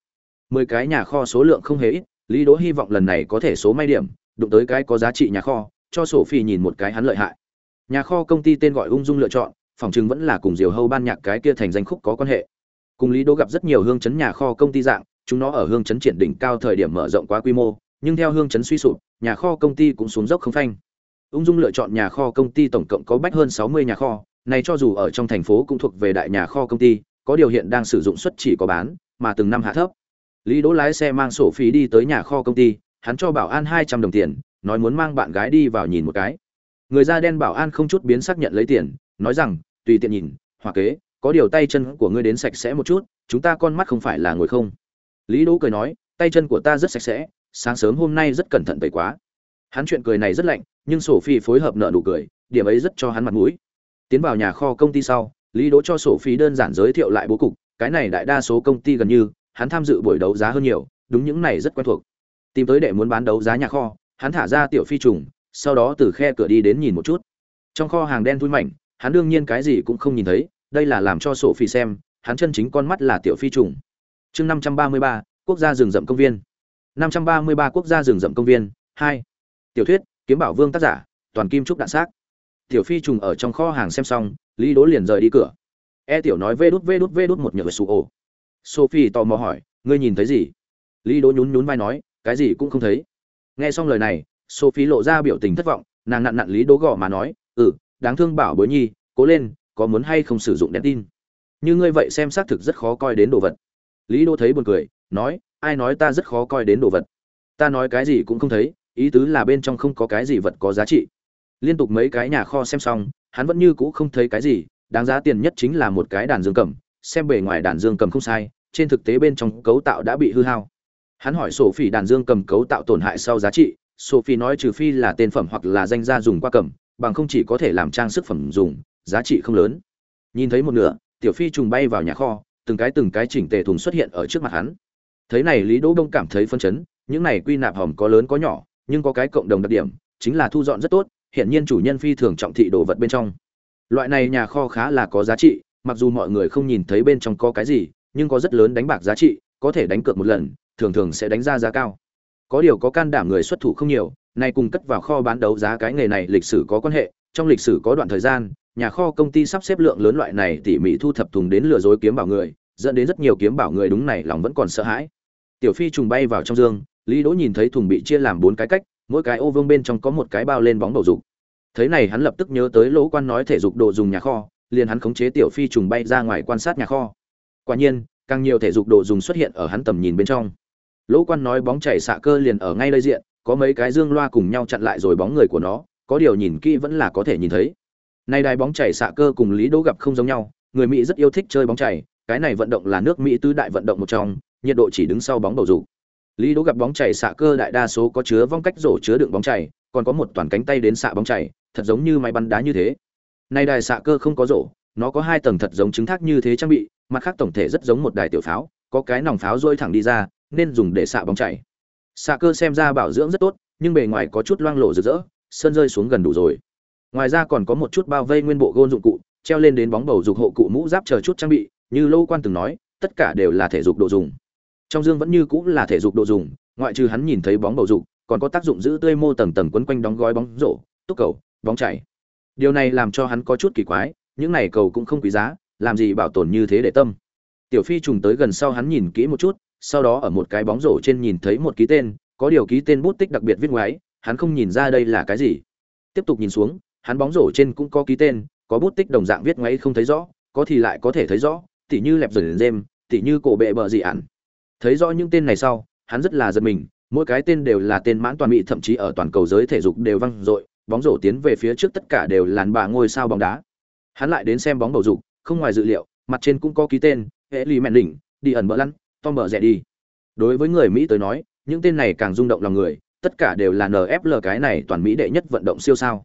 A: Mười cái nhà kho số lượng không hề ít, lý đỗ hy vọng lần này có thể số may điểm, đụng tới cái có giá trị nhà kho, cho sổ phi nhìn một cái hắn lợi hại. Nhà kho công ty tên gọi ung dung lựa chọn, phòng chừng vẫn là cùng diều hâu ban nhạc cái kia thành danh khúc có quan hệ. Cùng lý đỗ gặp rất nhiều hương chấn nhà kho công ty dạng, chúng nó ở hương chấn triển đỉnh cao thời điểm mở rộng quá quy mô, nhưng theo hương chấn suy sụp, nhà kho công ty cũng xuống dốc không phanh. Ung dung lựa chọn nhà kho công ty tổng cộng có bách hơn sáu mươi nhà kho, này cho dù ở trong thành phố cũng thuộc về đại nhà kho công ty có điều hiện đang sử dụng suất chỉ có bán, mà từng năm hạ thấp. Lý đỗ lái xe mang sổ phí đi tới nhà kho công ty, hắn cho bảo an hai trăm đồng tiền, nói muốn mang bạn gái đi vào nhìn một cái. Người da đen bảo an không chút biến xác nhận lấy tiền, nói rằng, tùy tiện nhìn hoặc kế, có điều tay chân của ngươi đến sạch sẽ một chút, chúng ta con mắt không phải là ngồi không? Lý đỗ cười nói, tay chân của ta rất sạch sẽ, sáng sớm hôm nay rất cẩn thận tẩy quá. Hắn chuyện cười này rất lạnh, nhưng sổ phi phối hợp nợ nụ cười, điểm ấy rất cho hắn mặt mũi. Tiến vào nhà kho công ty sau lý đỗ cho sổ phí đơn giản giới thiệu lại bố cục, cái này đại đa số công ty gần như, hắn tham dự buổi đấu giá hơn nhiều, đúng những này rất quen thuộc. Tìm tới để muốn bán đấu giá nhà kho, hắn thả ra tiểu phi trùng, sau đó từ khe cửa đi đến nhìn một chút. Trong kho hàng đen thui mảnh, hắn đương nhiên cái gì cũng không nhìn thấy, đây là làm cho sổ phi xem, hắn chân chính con mắt là tiểu phi trùng. Chương năm trăm ba mươi ba, quốc gia rừng rậm công viên. năm trăm ba mươi ba, quốc gia rừng rậm công viên, hai. Tiểu thuyết, kiếm bảo vương tác giả, toàn kim trúc đạn xác. Tiểu phi trùng ở trong kho hàng xem xong lý Đỗ liền rời đi cửa. E tiểu nói vê đút vê đút vê đút một nhựa sụ ổ. Sophie tò mò hỏi, ngươi nhìn thấy gì? Lý Đỗ nhún nhún vai nói, cái gì cũng không thấy. Nghe xong lời này, sophie lộ ra biểu tình thất vọng, nàng nặn nặn lý Đỗ gõ mà nói ừ đáng thương bảo bối nhi, cố lên, có muốn hay không sử dụng đèn tin? Như ngươi vậy xem xác thực rất khó coi đến đồ vật. Lý Đỗ thấy buồn cười, nói, ai nói ta rất khó coi đến đồ vật? Ta nói cái gì cũng không thấy, ý tứ là bên trong không có cái gì vật có giá trị. Liên tục mấy cái nhà kho xem xong hắn vẫn như cũ không thấy cái gì, đáng giá tiền nhất chính là một cái đàn dương cầm, xem bề ngoài đàn dương cầm không sai, trên thực tế bên trong cấu tạo đã bị hư hao. Hắn hỏi sổ phỉ đàn dương cầm cấu tạo tổn hại sau giá trị, sophie nói trừ phi là tên phẩm hoặc là danh gia dùng qua cầm, bằng không chỉ có thể làm trang sức phẩm dùng, giá trị không lớn. Nhìn thấy một nửa, tiểu phi trùng bay vào nhà kho, từng cái từng cái chỉnh tề thùng xuất hiện ở trước mặt hắn. Thấy này, lý đỗ đông cảm thấy phân chấn, những này quy nạp hòm có lớn có nhỏ, nhưng có cái cộng đồng đặc điểm, chính là thu dọn rất tốt hiện nhiên chủ nhân phi thường trọng thị đồ vật bên trong. Loại này nhà kho khá là có giá trị, mặc dù mọi người không nhìn thấy bên trong có cái gì, nhưng có rất lớn đánh bạc giá trị, có thể đánh cược một lần, thường thường sẽ đánh ra giá cao. Có điều có can đảm người xuất thủ không nhiều, nay cùng cất vào kho bán đấu giá cái nghề này lịch sử có quan hệ, trong lịch sử có đoạn thời gian, nhà kho công ty sắp xếp lượng lớn loại này tỉ mỉ thu thập thùng đến lừa dối kiếm bảo người, dẫn đến rất nhiều kiếm bảo người đúng này lòng vẫn còn sợ hãi. Tiểu phi trùng bay vào trong dương, lý đỗ nhìn thấy thùng bị chia làm bốn cái cách mỗi cái ô vương bên trong có một cái bao lên bóng bầu dục. Thấy này hắn lập tức nhớ tới lỗ quan nói thể dục đồ dùng nhà kho, liền hắn khống chế tiểu phi trùng bay ra ngoài quan sát nhà kho. Quả nhiên, càng nhiều thể dục đồ dùng xuất hiện ở hắn tầm nhìn bên trong. Lỗ quan nói bóng chảy xạ cơ liền ở ngay đây diện, có mấy cái dương loa cùng nhau chặn lại rồi bóng người của nó, có điều nhìn kỹ vẫn là có thể nhìn thấy. Nay đài bóng chảy xạ cơ cùng lý đỗ gặp không giống nhau, người mỹ rất yêu thích chơi bóng chảy, cái này vận động là nước mỹ tứ đại vận động một trong, nhiệt độ chỉ đứng sau bóng bầu dục lý đỗ gặp bóng chảy xạ cơ đại đa số có chứa vong cách rổ chứa đựng bóng chảy, còn có một toàn cánh tay đến xạ bóng chảy, thật giống như máy bắn đá như thế. Nay đài xạ cơ không có rổ, nó có hai tầng thật giống trứng thác như thế trang bị, mặt khác tổng thể rất giống một đài tiểu pháo, có cái nòng pháo rôi thẳng đi ra, nên dùng để xạ bóng chảy. Xạ cơ xem ra bảo dưỡng rất tốt, nhưng bề ngoài có chút loang lổ rực rỡ, sơn rơi xuống gần đủ rồi. Ngoài ra còn có một chút bao vây nguyên bộ gôn dụng cụ, treo lên đến bóng bầu dục hộ cụ mũ giáp chờ chút trang bị, như lâu quan từng nói, tất cả đều là thể dục đồ dùng trong dương vẫn như cũng là thể dục đồ dùng, ngoại trừ hắn nhìn thấy bóng bầu dục, còn có tác dụng giữ tươi mô tầng tầng quấn quanh đóng gói bóng rổ, túc cầu, bóng chảy. Điều này làm cho hắn có chút kỳ quái, những này cầu cũng không quý giá, làm gì bảo tồn như thế để tâm. Tiểu phi trùng tới gần sau hắn nhìn kỹ một chút, sau đó ở một cái bóng rổ trên nhìn thấy một ký tên, có điều ký tên bút tích đặc biệt viết ngoái, hắn không nhìn ra đây là cái gì. Tiếp tục nhìn xuống, hắn bóng rổ trên cũng có ký tên, có bút tích đồng dạng viết ngoáy không thấy rõ, có thì lại có thể thấy rõ, tỉ như lẹp dần dêm, tỉ như cổ bệ bờ dị ản thấy rõ những tên này sau, hắn rất là giật mình, mỗi cái tên đều là tên mãn toàn mỹ, thậm chí ở toàn cầu giới thể dục đều văng dội, bóng rổ tiến về phía trước tất cả đều làn bà ngôi sao bóng đá. Hắn lại đến xem bóng bầu dục, không ngoài dự liệu, mặt trên cũng có ký tên hệ lì mẹn đỉnh đi ẩn bỡ lăn, tom bờ rẻ đi. Đối với người mỹ tới nói, những tên này càng rung động lòng người, tất cả đều là nfl cái này toàn mỹ đệ nhất vận động siêu sao.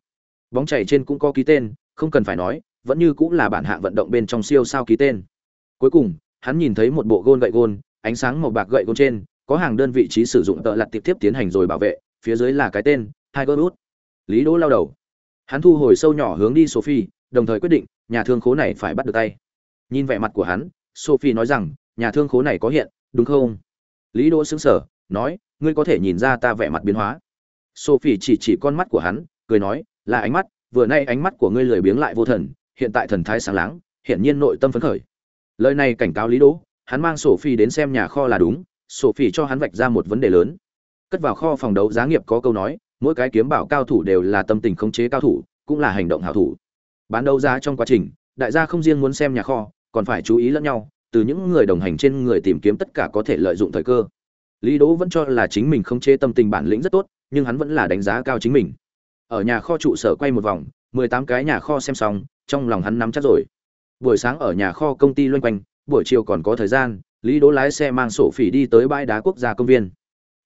A: Bóng chảy trên cũng có ký tên, không cần phải nói, vẫn như cũng là bản hạng vận động bên trong siêu sao ký tên. Cuối cùng, hắn nhìn thấy một bộ gôn gậy gôn ánh sáng màu bạc gậy gôn trên, có hàng đơn vị trí sử dụng tợ lặt tiếp tiếp tiến hành rồi bảo vệ, phía dưới là cái tên, tiger wood lý đỗ lao đầu. Hắn thu hồi sâu nhỏ hướng đi sophie, đồng thời quyết định, nhà thương khố này phải bắt được tay. Nhìn vẻ mặt của hắn, sophie nói rằng, nhà thương khố này có hiện, đúng không? Lý đỗ sững sờ, nói, ngươi có thể nhìn ra ta vẻ mặt biến hóa. Sophie chỉ chỉ con mắt của hắn, cười nói, là ánh mắt, vừa nay ánh mắt của ngươi lười biếng lại vô thần, hiện tại thần thái sáng láng, hiển nhiên nội tâm phấn khởi. Lời này cảnh cáo lý đỗ hắn mang sophie đến xem nhà kho là đúng sophie cho hắn vạch ra một vấn đề lớn. Cất vào kho phòng đấu giá nghiệp có câu nói, mỗi cái kiếm bảo cao thủ đều là tâm tình khống chế cao thủ, cũng là hành động hảo thủ. Bán đấu giá trong quá trình, đại gia không riêng muốn xem nhà kho, còn phải chú ý lẫn nhau, từ những người đồng hành trên người tìm kiếm tất cả có thể lợi dụng thời cơ. Lý đỗ vẫn cho là chính mình không chế tâm tình bản lĩnh rất tốt, nhưng hắn vẫn là đánh giá cao chính mình. Ở nhà kho trụ sở quay một vòng, mười tám cái nhà kho xem xong, trong lòng hắn nắm chắc rồi. Buổi sáng ở nhà kho công ty loanh quanh buổi chiều còn có thời gian, lý đỗ lái xe mang sổ phỉ đi tới bãi đá quốc gia công viên.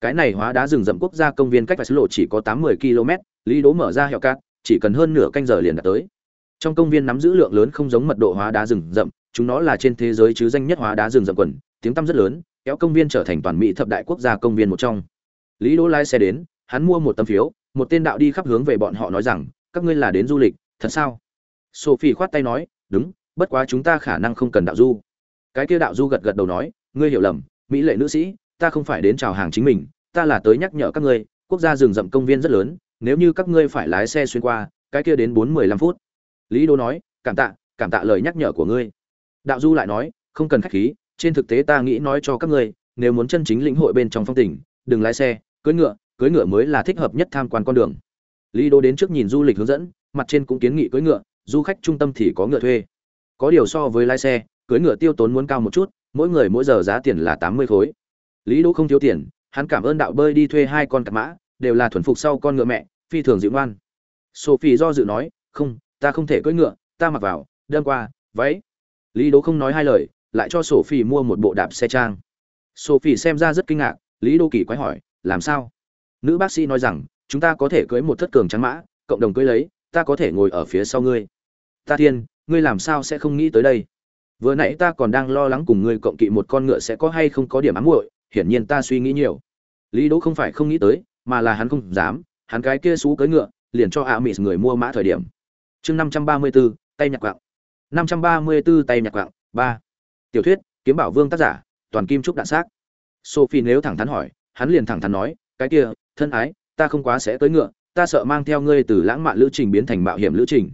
A: Cái này hóa đá rừng rậm quốc gia công viên cách vài lộ chỉ có tám mươi km, lý đỗ mở ra hẹo cát, chỉ cần hơn nửa canh giờ liền đạt tới. Trong công viên nắm giữ lượng lớn không giống mật độ hóa đá rừng rậm, chúng nó là trên thế giới chứ danh nhất hóa đá rừng rậm quần, tiếng tăm rất lớn, kéo công viên trở thành toàn mỹ thập đại quốc gia công viên một trong. Lý đỗ lái xe đến, hắn mua một tấm phiếu, một tên đạo đi khắp hướng về bọn họ nói rằng, các ngươi là đến du lịch, thật sao? Sophie khoát tay nói, đúng, bất quá chúng ta khả năng không cần đạo du cái kia đạo du gật gật đầu nói, ngươi hiểu lầm, mỹ lệ nữ sĩ, ta không phải đến chào hàng chính mình, ta là tới nhắc nhở các ngươi, quốc gia rừng rậm công viên rất lớn, nếu như các ngươi phải lái xe xuyên qua, cái kia đến bốn mười lăm phút. Lý đô nói, cảm tạ cảm tạ lời nhắc nhở của ngươi. Đạo du lại nói, không cần khách khí, trên thực tế ta nghĩ nói cho các ngươi, nếu muốn chân chính lĩnh hội bên trong phong tình, đừng lái xe, cưỡi ngựa cưỡi ngựa mới là thích hợp nhất tham quan con đường. Lý đô đến trước nhìn du lịch hướng dẫn, mặt trên cũng kiến nghị cưỡi ngựa, du khách trung tâm thì có ngựa thuê. Có điều so với lái xe cưỡi ngựa tiêu tốn muốn cao một chút, mỗi người mỗi giờ giá tiền là tám mươi khối. Lý đỗ không thiếu tiền, hắn cảm ơn đạo bơi đi thuê hai con cặp mã, đều là thuần phục sau con ngựa mẹ, phi thường dịu ngoan. Sophie do dự nói, không, ta không thể cưỡi ngựa, ta mặc vào Đơn qua, váy. Lý đỗ không nói hai lời, lại cho sophie mua một bộ đạp xe trang. Sophie xem ra rất kinh ngạc, lý đô kỳ quái hỏi, làm sao? Nữ bác sĩ nói rằng, chúng ta có thể cưỡi một thất cường trắng mã, cộng đồng cưỡi lấy, ta có thể ngồi ở phía sau ngươi. Ta thiên, ngươi làm sao sẽ không nghĩ tới đây? Vừa nãy ta còn đang lo lắng cùng ngươi cộng kỵ một con ngựa sẽ có hay không có điểm ám muội hiển nhiên ta suy nghĩ nhiều. Lý đỗ không phải không nghĩ tới mà là hắn không dám hắn cái kia xú cưỡi ngựa liền cho ạ mỹ người mua mã thời điểm. Chương năm trăm ba mươi 534, tay nhạc quạng. năm trăm ba mươi 534 tay nhạc quạng ba. Tiểu thuyết kiếm bảo vương tác giả toàn kim trúc đạn xác. Sophie nếu thẳng thắn hỏi hắn liền thẳng thắn nói cái kia thân ái ta không quá sẽ tới ngựa ta sợ mang theo ngươi từ lãng mạn lữ trình biến thành mạo hiểm lữ trình.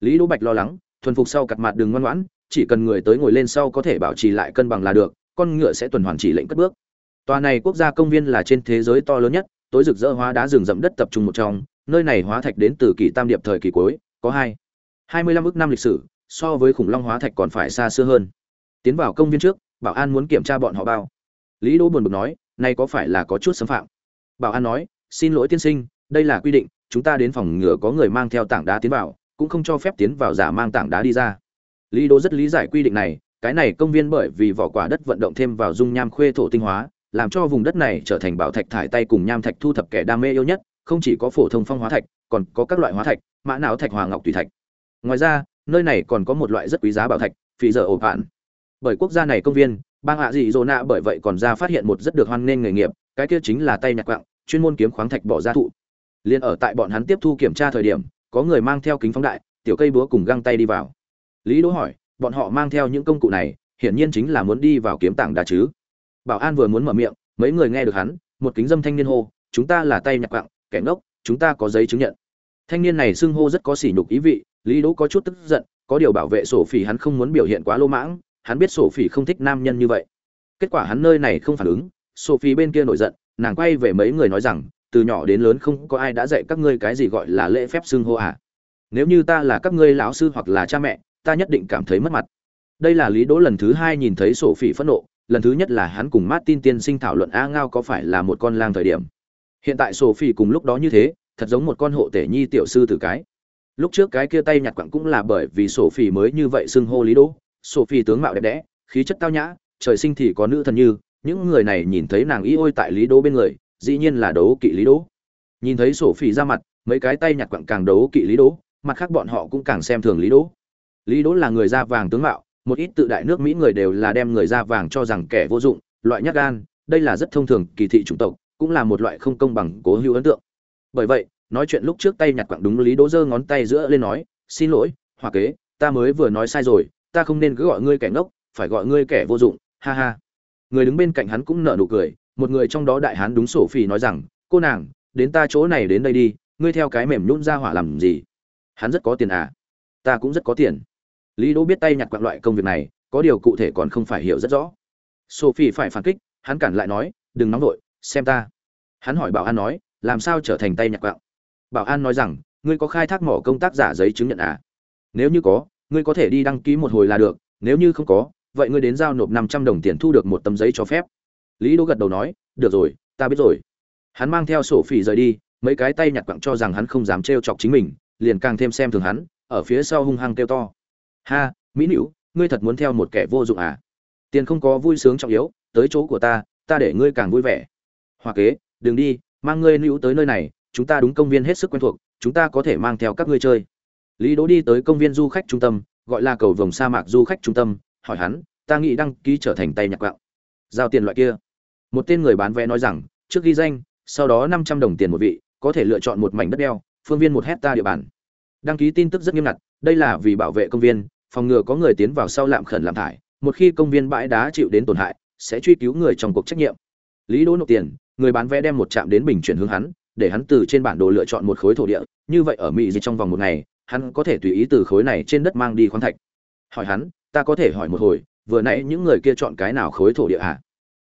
A: Lý đỗ bạch lo lắng thuần phục sau cặp mặt đường ngoan ngoãn chỉ cần người tới ngồi lên sau có thể bảo trì lại cân bằng là được, con ngựa sẽ tuần hoàn chỉ lệnh cất bước. Tòa này quốc gia công viên là trên thế giới to lớn nhất, tối rực rỡ hóa đá rừng rậm đất tập trung một trong, nơi này hóa thạch đến từ kỳ tam điệp thời kỳ cuối, có hai hai mươi lăm ước năm lịch sử, so với khủng long hóa thạch còn phải xa xưa hơn. Tiến vào công viên trước, bảo an muốn kiểm tra bọn họ bao. Lý đỗ buồn bực nói, này có phải là có chút xâm phạm? Bảo an nói, xin lỗi tiên sinh, đây là quy định, chúng ta đến phòng ngựa có người mang theo tảng đá tiến vào, cũng không cho phép tiến vào giả mang tảng đá đi ra lý đỗ rất lý giải quy định này, cái này công viên bởi vì vỏ quả đất vận động thêm vào dung nham khuê thổ tinh hóa, làm cho vùng đất này trở thành bảo thạch thải tay cùng nham thạch thu thập kẻ đam mê yêu nhất, không chỉ có phổ thông phong hóa thạch, còn có các loại hóa thạch, mã não thạch hòa ngọc tùy thạch. Ngoài ra, nơi này còn có một loại rất quý giá bảo thạch, phỉ giờ ổ bạn. bởi quốc gia này công viên, bang hạ dị dỗ nạ bởi vậy còn ra phát hiện một rất được hoan nghênh nghề nghiệp, cái kia chính là tay nhạc quạng, chuyên môn kiếm khoáng thạch bỏ ra thụ. Liên ở tại bọn hắn tiếp thu kiểm tra thời điểm, có người mang theo kính phóng đại, tiểu cây búa cùng găng tay đi vào lý đỗ hỏi, bọn họ mang theo những công cụ này, hiển nhiên chính là muốn đi vào kiếm tảng đá chứ? Bảo an vừa muốn mở miệng, mấy người nghe được hắn, một kính dâm thanh niên hô, chúng ta là tay nhạc quạng, kẻ ngốc, chúng ta có giấy chứng nhận. Thanh niên này xưng hô rất có sỉ nhục ý vị, lý đỗ có chút tức giận, có điều bảo vệ sổ phỉ hắn không muốn biểu hiện quá lô mãng, hắn biết sổ phỉ không thích nam nhân như vậy. Kết quả hắn nơi này không phản ứng, sổ phỉ bên kia nổi giận, nàng quay về mấy người nói rằng, từ nhỏ đến lớn không có ai đã dạy các ngươi cái gì gọi là lễ phép xưng hô à. Nếu như ta là các ngươi lão sư hoặc là cha mẹ ta nhất định cảm thấy mất mặt. Đây là lý đỗ lần thứ hai nhìn thấy sổ phỉ phẫn nộ, lần thứ nhất là hắn cùng martin tiên sinh thảo luận a ngao có phải là một con lang thời điểm. Hiện tại sổ phỉ cùng lúc đó như thế, thật giống một con hộ tể nhi tiểu sư tử cái. Lúc trước cái kia tay nhặt quặng cũng là bởi vì sổ phỉ mới như vậy xưng hô lý đỗ. Sổ phỉ tướng mạo đẹp đẽ, khí chất tao nhã, trời sinh thì có nữ thần như, những người này nhìn thấy nàng y ôi tại lý đỗ bên người, dĩ nhiên là đấu kỵ lý đỗ. Nhìn thấy sổ phỉ ra mặt, mấy cái tay nhặt quặng càng đấu kỵ lý đỗ, mặt khác bọn họ cũng càng xem thường lý đỗ lý đỗ là người da vàng tướng mạo, một ít tự đại nước mỹ người đều là đem người da vàng cho rằng kẻ vô dụng, loại nhát gan, đây là rất thông thường, kỳ thị chủng tộc, cũng là một loại không công bằng, cố hữu ấn tượng. Bởi vậy, nói chuyện lúc trước tay nhặt quặng đúng lý đỗ giơ ngón tay giữa lên nói, xin lỗi hòa kế, ta mới vừa nói sai rồi, ta không nên cứ gọi ngươi kẻ ngốc, phải gọi ngươi kẻ vô dụng, ha ha. Người đứng bên cạnh hắn cũng nở nụ cười, một người trong đó đại hán đúng sổ phỉ nói rằng, cô nàng, đến ta chỗ này đến đây đi, ngươi theo cái mềm nhún ra hỏa làm gì? Hắn rất có tiền à? Ta cũng rất có tiền lý đỗ biết tay nhặt quặng loại công việc này, có điều cụ thể còn không phải hiểu rất rõ. Sophie phải phản kích, hắn cản lại nói, đừng nóng vội, xem ta. Hắn hỏi bảo an nói, làm sao trở thành tay nhặt quặng bảo an nói rằng, ngươi có khai thác mỏ công tác giả giấy chứng nhận à? Nếu như có, ngươi có thể đi đăng ký một hồi là được, nếu như không có, vậy ngươi đến giao nộp năm trăm đồng tiền thu được một tấm giấy cho phép. Lý đỗ gật đầu nói, được rồi, ta biết rồi. Hắn mang theo Sophie rời đi, mấy cái tay nhặt quặng cho rằng hắn không dám trêu chọc chính mình, liền càng thêm xem thường hắn, ở phía sau hung hăng kêu to ha mỹ nữ ngươi thật muốn theo một kẻ vô dụng à? Tiền không có vui sướng trọng yếu tới chỗ của ta ta để ngươi càng vui vẻ. Hoa kế đừng đi mang ngươi nữ tới nơi này chúng ta đúng công viên hết sức quen thuộc chúng ta có thể mang theo các ngươi chơi. Lý đỗ đi tới công viên du khách trung tâm gọi là cầu vồng sa mạc du khách trung tâm hỏi hắn ta nghĩ đăng ký trở thành tay nhặt gạo, giao tiền loại kia. Một tên người bán vé nói rằng trước ghi danh sau đó năm trăm đồng tiền một vị có thể lựa chọn một mảnh đất đeo phương viên một hecta địa bàn. Đăng ký tin tức rất nghiêm ngặt đây là vì bảo vệ công viên phòng ngừa có người tiến vào sau lạm khẩn làm thải, một khi công viên bãi đá chịu đến tổn hại, sẽ truy cứu người trong cuộc trách nhiệm. Lý đỗ nộp tiền, người bán vé đem một trạm đến bình chuyển hướng hắn, để hắn từ trên bản đồ lựa chọn một khối thổ địa, như vậy ở mỹ dịch trong vòng một ngày, hắn có thể tùy ý từ khối này trên đất mang đi khoáng thạch. Hỏi hắn, ta có thể hỏi một hồi, vừa nãy những người kia chọn cái nào khối thổ địa hả?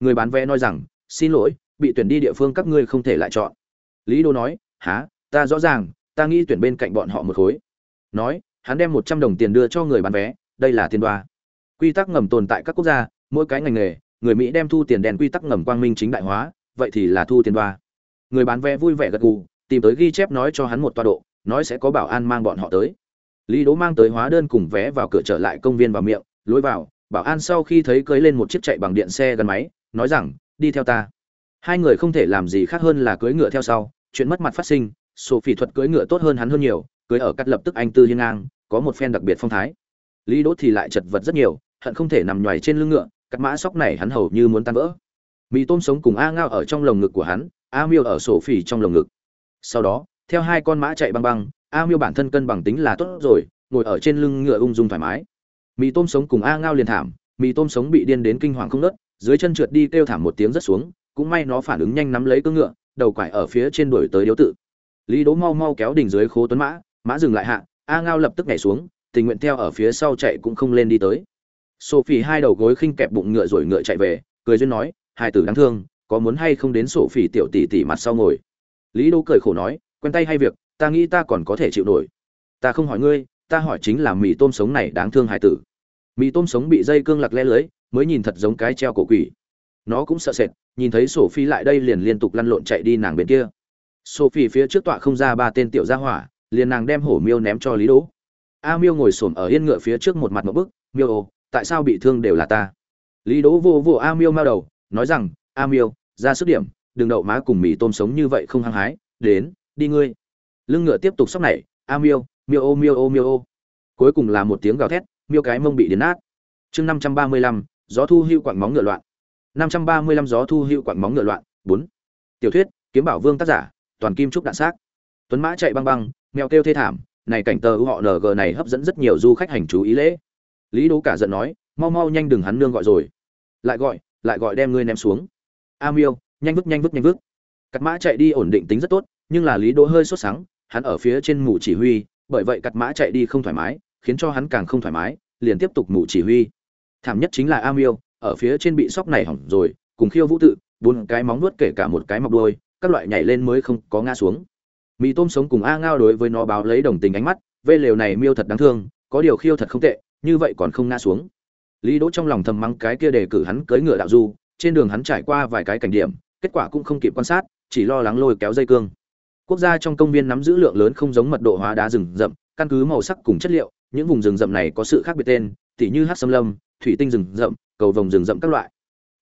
A: Người bán vé nói rằng, xin lỗi, bị tuyển đi địa phương các ngươi không thể lại chọn. Lý đô nói há ta rõ ràng, ta nghĩ tuyển bên cạnh bọn họ một khối. Nói hắn đem một trăm đồng tiền đưa cho người bán vé, đây là tiền đoa. Quy tắc ngầm tồn tại các quốc gia, mỗi cái ngành nghề, người mỹ đem thu tiền đèn quy tắc ngầm quang minh chính đại hóa, vậy thì là thu tiền đoa. Người bán vé vui vẻ gật gù, tìm tới ghi chép nói cho hắn một toa độ, nói sẽ có bảo an mang bọn họ tới. Lý đỗ mang tới hóa đơn cùng vé vào cửa trở lại công viên vào miệng, lối vào, bảo an sau khi thấy cưới lên một chiếc chạy bằng điện xe gắn máy, nói rằng, đi theo ta. Hai người không thể làm gì khác hơn là cưới ngựa theo sau, chuyện mất mặt phát sinh sophie thuật cưỡi ngựa tốt hơn hắn hơn nhiều, cưỡi ở cắt lập tức anh tư hiên ngang có một phen đặc biệt phong thái. Lý đỗ thì lại chật vật rất nhiều, hận không thể nằm nhoài trên lưng ngựa, cắt mã sóc này hắn hầu như muốn tan vỡ. Mì tôm sống cùng a ngao ở trong lồng ngực của hắn, a miêu ở sổ phỉ trong lồng ngực. Sau đó, theo hai con mã chạy băng băng, a miêu bản thân cân bằng tính là tốt rồi, ngồi ở trên lưng ngựa ung dung thoải mái. Mì tôm sống cùng a ngao liền thảm, mì tôm sống bị điên đến kinh hoàng không nớt, dưới chân trượt đi kêu thảm một tiếng rất xuống, cũng may nó phản ứng nhanh nắm lấy cưỡng ngựa, đầu quải ở phía trên đuổi tới điếu tự. Lý đỗ mau mau kéo đỉnh dưới khố tuấn mã mã dừng lại hạ a ngao lập tức nhảy xuống, tình nguyện theo ở phía sau chạy cũng không lên đi tới. Sophie hai đầu gối khinh kẹp bụng ngựa rồi ngựa chạy về, cười duyên nói, hai tử đáng thương, có muốn hay không đến sophie tiểu tỷ tỷ mặt sau ngồi? Lý đỗ cười khổ nói, quen tay hay việc, ta nghĩ ta còn có thể chịu nổi. Ta không hỏi ngươi, ta hỏi chính là mì tôm sống này đáng thương hai tử. Mì tôm sống bị dây cương lặc lẽ lưới, mới nhìn thật giống cái treo cổ quỷ. Nó cũng sợ sệt, nhìn thấy sophie lại đây liền liên tục lăn lộn chạy đi nàng bên kia. Sophie phía trước tọa không ra ba tên tiểu gia hỏa liền nàng đem hổ miêu ném cho lý đỗ. A miêu ngồi xổm ở yên ngựa phía trước một mặt một bức, miêu ồ tại sao bị thương đều là ta? Lý đỗ vô vô a miêu mao đầu, nói rằng, a miêu, ra sức điểm, đừng đậu má cùng mì tôm sống như vậy không hăng hái, đến, đi ngươi. Lưng ngựa tiếp tục sóc nảy a miêu miêu ô miêu ô miêu ô. Cuối cùng là một tiếng gào thét, miêu cái mông bị đến nát. Chương năm trăm ba mươi lăm, gió thu hưu quặng móng ngựa loạn. năm trăm ba mươi lăm, gió thu hưu quặng móng ngựa loạn. Bốn. Tiểu thuyết, kiếm bảo vương tác giả, toàn kim trúc đạn xác. Tuấn mã chạy băng băng mèo kêu thê thảm này cảnh tờ họ ng này hấp dẫn rất nhiều du khách hành chú ý lễ. Lý đố cả giận nói mau mau nhanh đừng hắn nương gọi rồi. Lại gọi lại gọi đem ngươi ném xuống. A miêu nhanh vứt nhanh vứt nhanh vứt. Cắt mã chạy đi ổn định tính rất tốt nhưng là lý đỗ hơi sốt sáng, hắn ở phía trên mù chỉ huy bởi vậy cắt mã chạy đi không thoải mái khiến cho hắn càng không thoải mái liền tiếp tục mù chỉ huy. Thảm nhất chính là a miêu ở phía trên bị sóc này hỏng rồi cùng khiêu vũ tự bốn cái móng nuốt kể cả một cái mọc đôi các loại nhảy lên mới không có ngã xuống mì tôm sống cùng a ngao đối với nó báo lấy đồng tình ánh mắt, vê lều này miêu thật đáng thương, có điều khiêu thật không tệ, như vậy còn không ngã xuống. Lý đỗ trong lòng thầm mắng cái kia đề cử hắn cưỡi ngựa đạo du, trên đường hắn trải qua vài cái cảnh điểm, kết quả cũng không kịp quan sát, chỉ lo lắng lôi kéo dây cương. Quốc gia trong công viên nắm giữ lượng lớn không giống mật độ hóa đá rừng rậm, căn cứ màu sắc cùng chất liệu, những vùng rừng rậm này có sự khác biệt tên, tỉ như hát xâm lâm, thủy tinh rừng rậm, cầu vồng rừng rậm các loại.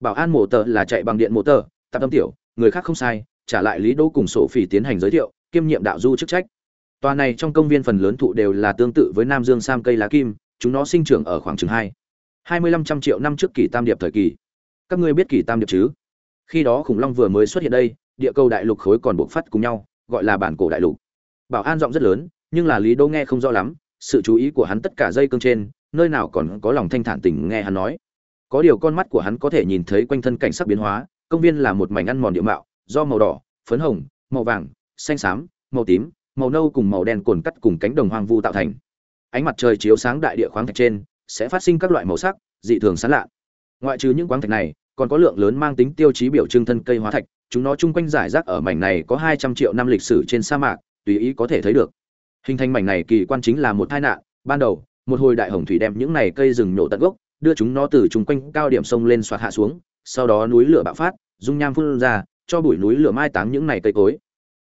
A: Bảo an mổ tờ là chạy bằng điện mổ tờ, tạp tâm tiểu, người khác không sai, trả lại lý đỗ cùng sổ phỉ tiến hành giới thiệu kiêm nhiệm đạo du chức trách. Tòa này trong công viên phần lớn thụ đều là tương tự với nam dương sam cây lá kim, chúng nó sinh trưởng ở khoảng chừng hai hai mươi lăm trăm triệu năm trước kỷ tam điệp thời kỳ. Các ngươi biết kỷ tam điệp chứ? Khi đó khủng long vừa mới xuất hiện đây, địa cầu đại lục khối còn buộc phát cùng nhau, gọi là bản cổ đại lục. Bảo an giọng rất lớn, nhưng là lý đô nghe không rõ lắm, sự chú ý của hắn tất cả dây cương trên, nơi nào còn có lòng thanh thản tình nghe hắn nói. Có điều con mắt của hắn có thể nhìn thấy quanh thân cảnh sắc biến hóa, công viên là một mảnh ăn mòn địa mạo, do màu đỏ, phấn hồng, màu vàng xanh xám, màu tím, màu nâu cùng màu đen cồn cắt cùng cánh đồng hoang vu tạo thành. Ánh mặt trời chiếu sáng đại địa khoáng thạch trên, sẽ phát sinh các loại màu sắc, dị thường sán lạ. Ngoại trừ những khoáng thạch này, còn có lượng lớn mang tính tiêu chí biểu trưng thân cây hóa thạch, chúng nó chung quanh giải rác ở mảnh này có hai trăm triệu năm lịch sử trên sa mạc, tùy ý có thể thấy được. Hình thành mảnh này kỳ quan chính là một tai nạn, ban đầu, một hồi đại hồng thủy đem những này cây rừng nhổ tận gốc, đưa chúng nó từ chung quanh cao điểm sông lên xoạt hạ xuống, sau đó núi lửa bạo phát, dung nham phun ra, cho bụi núi lửa mai táng những này cây cối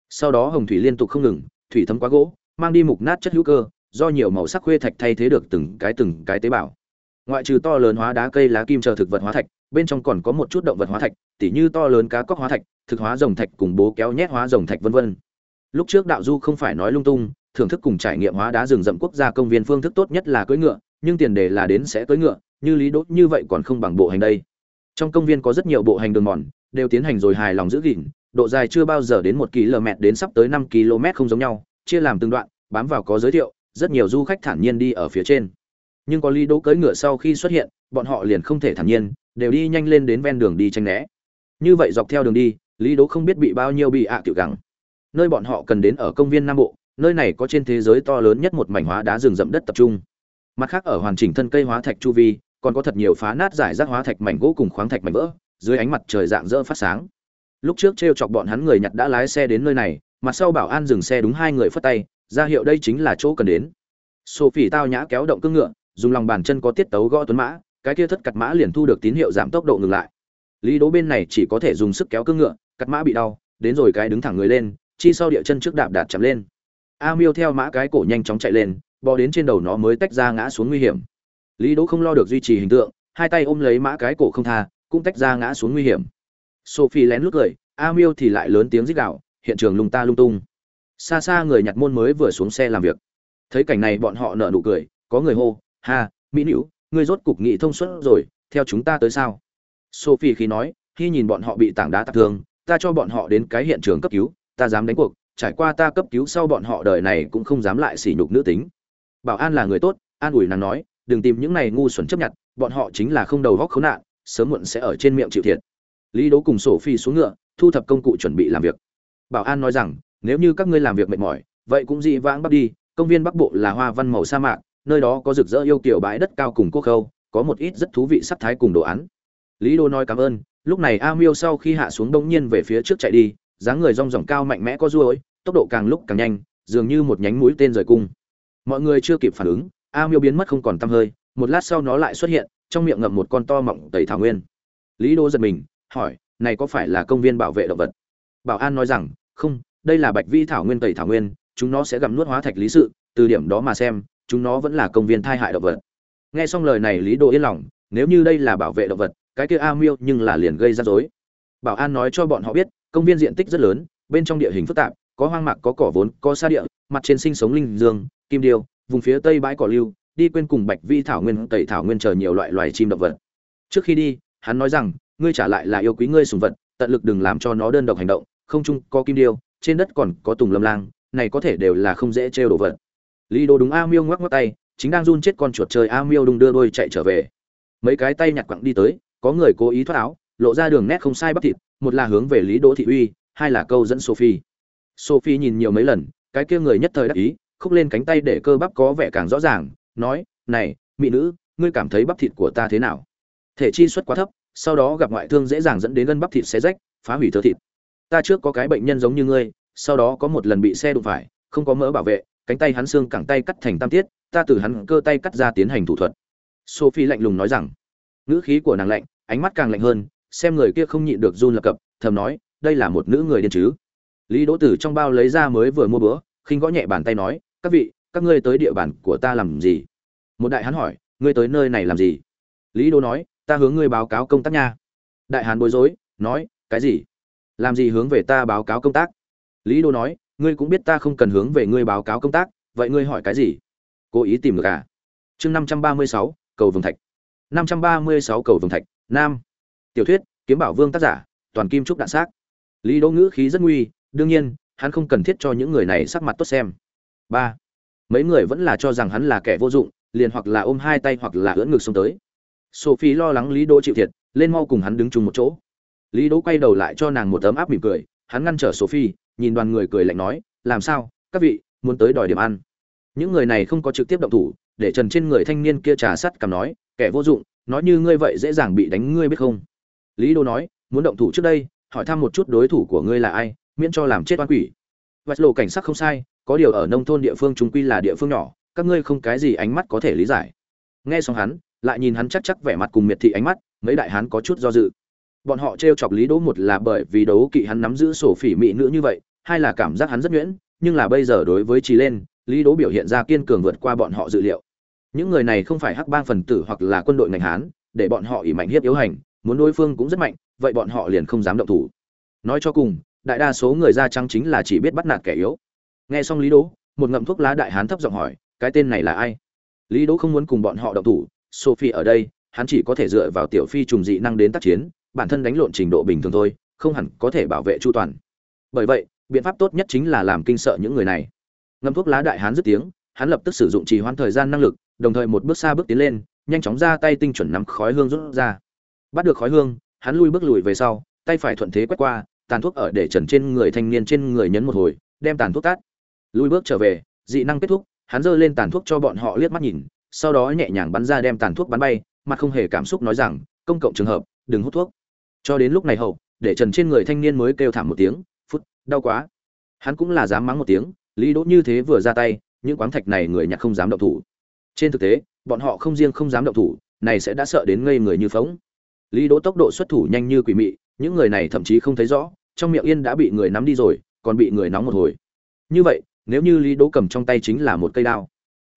A: sau đó hồng thủy liên tục không ngừng, thủy thấm quá gỗ, mang đi mục nát chất hữu cơ, do nhiều màu sắc khuê thạch thay thế được từng cái từng cái tế bào. Ngoại trừ to lớn hóa đá cây lá kim chờ thực vật hóa thạch, bên trong còn có một chút động vật hóa thạch, tỉ như to lớn cá cóc hóa thạch, thực hóa rồng thạch cùng bố kéo nhét hóa rồng thạch vân vân. Lúc trước đạo du không phải nói lung tung, thưởng thức cùng trải nghiệm hóa đá rừng rậm quốc gia công viên phương thức tốt nhất là cưỡi ngựa, nhưng tiền đề là đến sẽ cưỡi ngựa, như lý đốt như vậy còn không bằng bộ hành đây trong công viên có rất nhiều bộ hành đường mòn, đều tiến hành rồi hài lòng giữ gìn, độ dài chưa bao giờ đến một km đến sắp tới năm km không giống nhau, chia làm từng đoạn, bám vào có giới thiệu, rất nhiều du khách thản nhiên đi ở phía trên. Nhưng có lý đỗ cưỡi ngựa sau khi xuất hiện, bọn họ liền không thể thản nhiên, đều đi nhanh lên đến ven đường đi tranh né. Như vậy dọc theo đường đi, lý đỗ không biết bị bao nhiêu bị ạ à tiểu gắng nơi bọn họ cần đến ở công viên nam bộ, nơi này có trên thế giới to lớn nhất một mảnh hóa đá rừng rậm đất tập trung. Mặt khác ở hoàn chỉnh thân cây hóa thạch chu vi còn có thật nhiều phá nát giải rác hóa thạch mảnh gỗ cùng khoáng thạch mảnh vỡ, dưới ánh mặt trời dạng dỡ phát sáng. Lúc trước t r e o chọc bọn hắn người nhặt đã lái xe đến nơi này mặt sau bảo an dừng xe đúng hai người phất tay, ra hiệu đây chính là chỗ cần đến. Sophie tao nhã kéo động cương ngựa, dùng lòng bàn chân có tiết tấu gõ tuấn mã, cái kia thất cặt mã liền thu được tín hiệu giảm tốc độ ngừng lại. Lý đố bên này chỉ có thể dùng sức kéo cương ngựa, cặt mã bị đau, đến rồi cái đứng thẳng người lên, chi sau địa chân trước đạp đạp chậm lên. A miêu theo mã cái cổ nhanh chóng chạy lên, bò đến trên đầu nó mới tách ra ngã xuống nguy hiểm lý đỗ không lo được duy trì hình tượng, hai tay ôm lấy mã cái cổ không tha, cũng tách ra ngã xuống nguy hiểm. Sophie lén lút cười, a miêu thì lại lớn tiếng rít gạo hiện trường lung ta lung tung. Xa xa người nhặt môn mới vừa xuống xe làm việc. Thấy cảnh này bọn họ nở nụ cười, có người hô, ha, mỹ nữ ngươi rốt cục nghị thông suốt rồi, theo chúng ta tới sao? Sophie khi nói, khi nhìn bọn họ bị tảng đá tạc thương, ta cho bọn họ đến cái hiện trường cấp cứu, ta dám đánh cuộc, trải qua ta cấp cứu sau bọn họ đời này cũng không dám lại sỉ nhục nữ tính. Bảo an là người tốt, an ủi nàng nói đừng tìm những này ngu xuẩn chấp nhận, bọn họ chính là không đầu góc khốn nạn, sớm muộn sẽ ở trên miệng chịu thiệt. Lý Đỗ cùng sổ phi xuống ngựa, thu thập công cụ chuẩn bị làm việc. Bảo an nói rằng, nếu như các ngươi làm việc mệt mỏi, vậy cũng dị vãng bắt đi, công viên bắc bộ là hoa văn màu sa mạc, nơi đó có rực rỡ yêu kiểu bãi đất cao cùng quốc khâu, có một ít rất thú vị sắc thái cùng đồ án. Lý Đỗ nói cảm ơn, lúc này a miêu sau khi hạ xuống đông nhiên về phía trước chạy đi, dáng người rong ròng cao mạnh mẽ có ruôi tốc độ càng lúc càng nhanh, dường như một nhánh mũi tên rời cung. Mọi người chưa kịp phản ứng a miêu biến mất không còn tăm hơi, một lát sau nó lại xuất hiện, trong miệng ngậm một con to mọng tẩy thảo nguyên. Lý đô giật mình, hỏi, này có phải là công viên bảo vệ động vật? Bảo an nói rằng, không, đây là bạch vi thảo nguyên tẩy thảo nguyên, chúng nó sẽ gặm nuốt hóa thạch lý sự, từ điểm đó mà xem, chúng nó vẫn là công viên thai hại động vật. Nghe xong lời này, lý đô yên lòng, nếu như đây là bảo vệ động vật, cái kia a miêu nhưng là liền gây ra rối. Bảo an nói cho bọn họ biết, công viên diện tích rất lớn, bên trong địa hình phức tạp, có hoang mạc, có cỏ vốn, có sa địa, mặt trên sinh sống linh dương, kim điêu vùng phía tây bãi cỏ lưu, đi quên cùng bạch vi thảo nguyên, tẩy thảo nguyên chờ nhiều loại loài chim động vật. Trước khi đi, hắn nói rằng, ngươi trả lại là yêu quý ngươi sùng vật, tận lực đừng làm cho nó đơn độc hành động, không chung có kim điêu, trên đất còn có tùng lâm lang, này có thể đều là không dễ trêu đồ vật. Lý đồ đúng a miêu ngoắc ngoắc tay, chính đang run chết con chuột chơi a miêu đung đưa đôi chạy trở về. Mấy cái tay nhặt quặng đi tới, có người cố ý thoát áo, lộ ra đường nét không sai bắp thịt, một là hướng về lý đỗ thị uy, hai là câu dẫn sophie. Sophie nhìn nhiều mấy lần, cái kia người nhất thời đắc ý khúc lên cánh tay để cơ bắp có vẻ càng rõ ràng, nói, này, mỹ nữ, ngươi cảm thấy bắp thịt của ta thế nào? Thể chi suất quá thấp, sau đó gặp ngoại thương dễ dàng dẫn đến gân bắp thịt xé rách, phá hủy thớ thịt. Ta trước có cái bệnh nhân giống như ngươi, sau đó có một lần bị xe đụng phải, không có mỡ bảo vệ, cánh tay hắn xương cẳng tay cắt thành tam tiết, ta từ hắn cơ tay cắt ra tiến hành thủ thuật. Sophie lạnh lùng nói rằng. Ngữ khí của nàng lạnh, ánh mắt càng lạnh hơn, xem người kia không nhịn được run lập cập, thầm nói, đây là một nữ người điên chứ. Lý đỗ tử trong bao lấy ra mới vừa mua bữa, khinh gõ nhẹ bàn tay nói các vị, các ngươi tới địa bàn của ta làm gì? Một đại hán hỏi, ngươi tới nơi này làm gì? Lý đô nói, ta hướng ngươi báo cáo công tác nha. Đại hán bối rối, nói, cái gì? Làm gì hướng về ta báo cáo công tác? Lý đô nói, ngươi cũng biết ta không cần hướng về ngươi báo cáo công tác, vậy ngươi hỏi cái gì? Cố ý tìm được à? Chương năm trăm ba mươi sáu, cầu vồng thạch. năm trăm ba mươi sáu, cầu vồng thạch, nam. Tiểu thuyết, kiếm bảo vương tác giả, toàn kim trúc đạn xác. Lý đỗ ngữ khí rất nguy, đương nhiên, hắn không cần thiết cho những người này sắc mặt tốt xem ba. Mấy người vẫn là cho rằng hắn là kẻ vô dụng, liền hoặc là ôm hai tay hoặc là ưỡn ngực xông tới. Sophie lo lắng lý đỗ chịu thiệt, lên mau cùng hắn đứng chung một chỗ. Lý đỗ quay đầu lại cho nàng một tấm áp mỉm cười, hắn ngăn trở sophie, nhìn đoàn người cười lạnh nói, làm sao, các vị, muốn tới đòi điểm ăn? Những người này không có trực tiếp động thủ, để trần trên người thanh niên kia trà sắt cầm nói, kẻ vô dụng, nói như ngươi vậy dễ dàng bị đánh ngươi biết không? Lý đô nói, muốn động thủ trước đây, hỏi thăm một chút đối thủ của ngươi là ai, miễn cho làm chết oan quỷ. Vạch lộ cảnh sắc không sai có điều ở nông thôn địa phương chúng quy là địa phương nhỏ, các ngươi không cái gì ánh mắt có thể lý giải. Nghe xong hắn, lại nhìn hắn chắc chắc vẻ mặt cùng miệt thị ánh mắt, mấy đại hán có chút do dự. Bọn họ t chọc lý đỗ một là bởi vì đấu kỵ hắn nắm giữ sổ phỉ mị nữ như vậy, hai là cảm giác hắn rất nhuyễn, nhưng là bây giờ đối với trí lên, lý đỗ biểu hiện ra kiên cường vượt qua bọn họ dự liệu. Những người này không phải hắc bang phần tử hoặc là quân đội ngành hán, để bọn họ ỉ mạnh hiếp yếu hành, muốn đối phương cũng rất mạnh, vậy bọn họ liền không dám động thủ. Nói cho cùng, đại đa số người da trắng chính là chỉ biết bắt nạt kẻ yếu nghe xong lý đỗ, một ngậm thuốc lá đại hán thấp giọng hỏi, cái tên này là ai? Lý đỗ không muốn cùng bọn họ động thủ, sophie ở đây, hắn chỉ có thể dựa vào tiểu phi trùng dị năng đến tác chiến, bản thân đánh lộn trình độ bình thường thôi, không hẳn có thể bảo vệ chu toàn. Bởi vậy, biện pháp tốt nhất chính là làm kinh sợ những người này. Ngâm thuốc lá đại hán dứt tiếng, hắn lập tức sử dụng trì hoãn thời gian năng lực, đồng thời một bước xa bước tiến lên, nhanh chóng ra tay tinh chuẩn nắm khói hương rút ra. Bắt được khói hương, hắn lui bước lùi về sau, tay phải thuận thế quét qua, tàn thuốc ở để trần trên người thanh niên trên người nhấn một hồi, đem tàn thuốc tát lui bước trở về, dị năng kết thúc, hắn giơ lên tàn thuốc cho bọn họ liếc mắt nhìn, sau đó nhẹ nhàng bắn ra đem tàn thuốc bắn bay, mặt không hề cảm xúc nói rằng, công cộng trường hợp, đừng hút thuốc. Cho đến lúc này hậu, để trần trên người thanh niên mới kêu thảm một tiếng, phút, đau quá. Hắn cũng là dám mắng một tiếng, lý đỗ như thế vừa ra tay, những quáng thạch này người nhặt không dám động thủ. Trên thực tế, bọn họ không riêng không dám động thủ, này sẽ đã sợ đến ngây người như phóng lý đỗ tốc độ xuất thủ nhanh như quỷ mị, những người này thậm chí không thấy rõ, trong miệng yên đã bị người nắm đi rồi, còn bị người nóng một hồi. Như vậy nếu như lý đỗ cầm trong tay chính là một cây đao,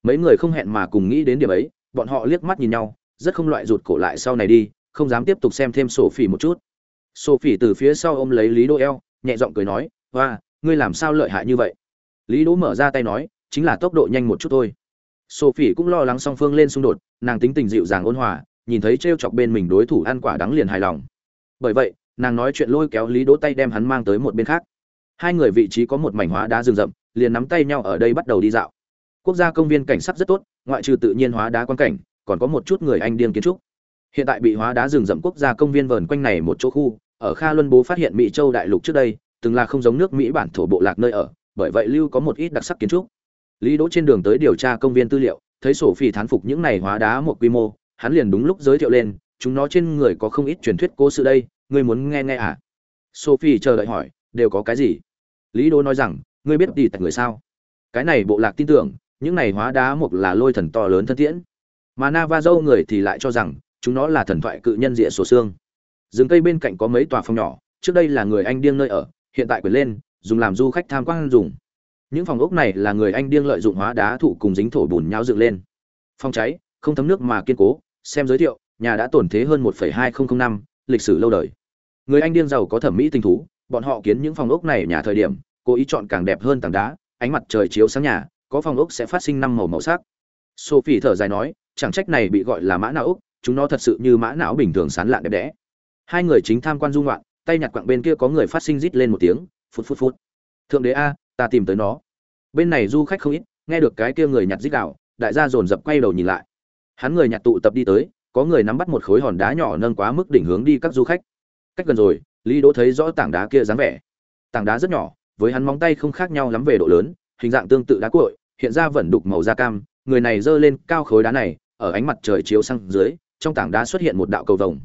A: mấy người không hẹn mà cùng nghĩ đến điểm ấy, bọn họ liếc mắt nhìn nhau, rất không loại rụt cổ lại sau này đi, không dám tiếp tục xem thêm sổ phỉ một chút. Sổ phỉ từ phía sau ôm lấy lý đỗ eo, nhẹ giọng cười nói hoa ngươi làm sao lợi hại như vậy? Lý đỗ mở ra tay nói, chính là tốc độ nhanh một chút thôi. Sổ phỉ cũng lo lắng song phương lên xung đột, nàng tính tình dịu dàng ôn hòa, nhìn thấy trêu chọc bên mình đối thủ ăn quả đắng liền hài lòng. Bởi vậy, nàng nói chuyện lôi kéo lý đỗ tay đem hắn mang tới một bên khác. Hai người vị trí có một mảnh hóa đá rừng rậm liền nắm tay nhau ở đây bắt đầu đi dạo. Quốc gia công viên cảnh sắc rất tốt, ngoại trừ tự nhiên hóa đá quan cảnh, còn có một chút người anh điên kiến trúc. Hiện tại bị hóa đá rừng rậm quốc gia công viên vờn quanh này một chỗ khu, ở kha luân bố phát hiện mỹ châu đại lục trước đây, từng là không giống nước mỹ bản thổ bộ lạc nơi ở, bởi vậy lưu có một ít đặc sắc kiến trúc. Lý đỗ trên đường tới điều tra công viên tư liệu, thấy sổ phi thán phục những này hóa đá một quy mô, hắn liền đúng lúc giới thiệu lên, chúng nó trên người có không ít truyền thuyết cố sự đây, ngươi muốn nghe nghe à? Sophie chờ đợi hỏi, đều có cái gì? Lý đỗ nói rằng ngươi biết đi tại người sao? Cái này bộ lạc tin tưởng những này hóa đá mục là lôi thần to lớn thân tiễn. Mà navajo người thì lại cho rằng chúng nó là thần thoại cự nhân rịa sổ xương. Rừng cây bên cạnh có mấy tòa phòng nhỏ trước đây là người anh điên nơi ở hiện tại quyền lên dùng làm du khách tham quan dùng. Những phòng ốc này là người anh điên lợi dụng hóa đá thụ cùng dính thổ bùn nhau dựng lên. Phòng cháy không thấm nước mà kiên cố xem giới thiệu nhà đã tổn thế hơn 1,2005 năm lịch sử lâu đời. Người anh điên giàu có thẩm mỹ tinh thú bọn họ kiến những phòng ốc này nhà thời điểm cố ý chọn càng đẹp hơn tảng đá, ánh mặt trời chiếu sáng nhà, có phòng ốc sẽ phát sinh năm màu màu sắc. Sophie thở dài nói, chẳng trách này bị gọi là mã não ốc, chúng nó thật sự như mã não bình thường sán lạn đẹp đẽ. Hai người chính tham quan dung loạn tay nhặt quặng bên kia có người phát sinh rít lên một tiếng, phút phút phút. Thượng đế a, ta tìm tới nó. Bên này du khách không ít, nghe được cái kia người nhặt rít đạo đại gia dồn dập quay đầu nhìn lại. Hắn người nhặt tụ tập đi tới, có người nắm bắt một khối hòn đá nhỏ nâng quá mức đỉnh hướng đi các du khách. Cách gần rồi, lý đỗ thấy rõ tảng đá kia dáng vẻ. Tảng đá rất nhỏ với hắn móng tay không khác nhau lắm về độ lớn, hình dạng tương tự đá cội hiện ra vẫn đục màu da cam, người này giơ lên cao khối đá này, ở ánh mặt trời chiếu sang dưới, trong tảng đá xuất hiện một đạo cầu vồng.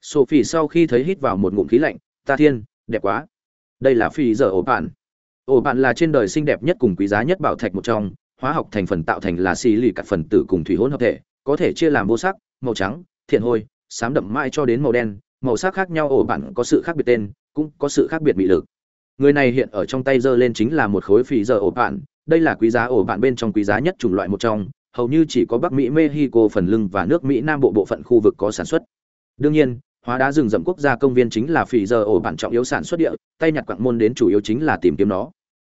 A: Sophie sau khi thấy hít vào một ngụm khí lạnh, ta thiên, đẹp quá. Đây là phi giờ ổ bạn. Ổ bạn là trên đời xinh đẹp nhất cùng quý giá nhất bảo thạch một trong, hóa học thành phần tạo thành là xì lì các phần tử cùng thủy hỗn hợp thể, có thể chia làm vô sắc, màu trắng, thiện hôi, xám đậm mai cho đến màu đen, màu sắc khác nhau ổ bạn có sự khác biệt tên, cũng có sự khác biệt bị lực người này hiện ở trong tay giơ lên chính là một khối phì giờ ổ bạn. Đây là quý giá ổ bạn bên trong quý giá nhất chủng loại một trong. Hầu như chỉ có bắc mỹ, mexico, phần lưng và nước mỹ nam bộ bộ phận khu vực có sản xuất. Đương nhiên, hóa đá rừng rậm quốc gia công viên chính là phì giờ ổ bạn trọng yếu sản xuất địa. Tay nhặt quạng môn đến chủ yếu chính là tìm kiếm nó.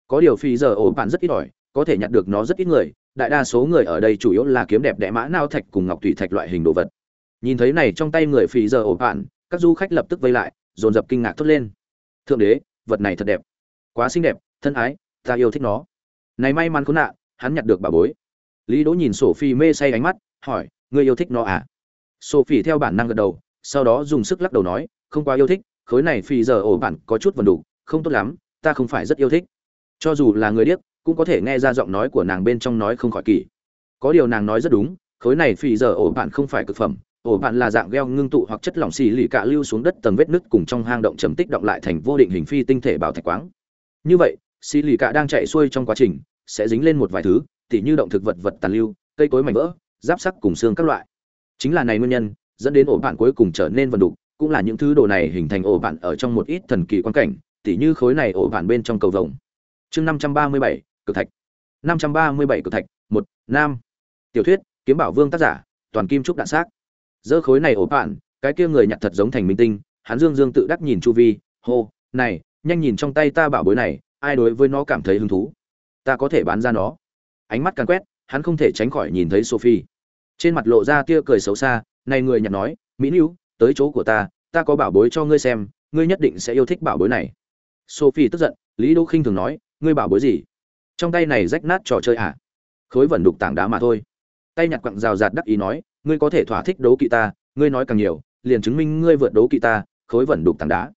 A: Có điều phì giờ ổ bạn rất ít ỏi, có thể nhặt được nó rất ít người. Đại đa số người ở đây chủ yếu là kiếm đẹp đẽ mã nao thạch cùng ngọc thủy thạch loại hình đồ vật. Nhìn thấy này trong tay người phì giờ ổ bạn, các du khách lập tức vây lại, dồn dập kinh ngạc thốt lên. Thượng đế vật này thật đẹp, quá xinh đẹp, thân ái, ta yêu thích nó. Này may mắn khốn nạn, hắn nhặt được bà bối. Lý đỗ nhìn sophie mê say ánh mắt, hỏi, ngươi yêu thích nó à? Sophie theo bản năng gật đầu, sau đó dùng sức lắc đầu nói, không quá yêu thích, khối này phi giờ ổ bản có chút vần đủ không tốt lắm, ta không phải rất yêu thích. Cho dù là người điếc, cũng có thể nghe ra giọng nói của nàng bên trong nói không khỏi kỳ. Có điều nàng nói rất đúng, khối này phi giờ ổ bạn không phải cực phẩm ổ bạn là dạng gel ngưng tụ hoặc chất lỏng xì lì cạ lưu xuống đất tầng vết nứt cùng trong hang động chấm tích động lại thành vô định hình phi tinh thể bảo thạch quáng. Như vậy, xì lì cạ đang chạy xuôi trong quá trình, sẽ dính lên một vài thứ, tỉ như động thực vật vật tàn lưu, cây cối mảnh vỡ, giáp sắc cùng xương các loại. Chính là này nguyên nhân, dẫn đến ổ bạn cuối cùng trở nên vần đục, cũng là những thứ đồ này hình thành ổ bạn ở trong một ít thần kỳ quan cảnh, tỉ như khối này ổ bạn bên trong cầu vồng. Chương năm trăm ba mươi bảy cực thạch. Năm trăm ba mươi bảy cực thạch, một, nam. Tiểu thuyết, kiếm bảo vương tác giả, toàn kim trúc đạn xác dơ khối này ổ bạn cái kia người nhặt thật giống thành minh tinh, hắn dương dương tự đắc nhìn chu vi, hô, này, nhanh nhìn trong tay ta bảo bối này, ai đối với nó cảm thấy hứng thú? Ta có thể bán ra nó. Ánh mắt càng quét, hắn không thể tránh khỏi nhìn thấy sophie. Trên mặt lộ ra tia cười xấu xa, này người nhặt nói, mỹ nữ tới chỗ của ta ta có bảo bối cho ngươi xem, ngươi nhất định sẽ yêu thích bảo bối này. Sophie tức giận, lý đỗ khinh thường nói, ngươi bảo bối gì? Trong tay này rách nát trò chơi à? Khối vẩn đục tảng đá mà thôi. Tay nhặt quặng rào rạt đắc ý nói ngươi có thể thỏa thích đấu kỵ ta, ngươi nói càng nhiều, liền chứng minh ngươi vượt đấu kỵ ta, khối vẩn đục tảng đá.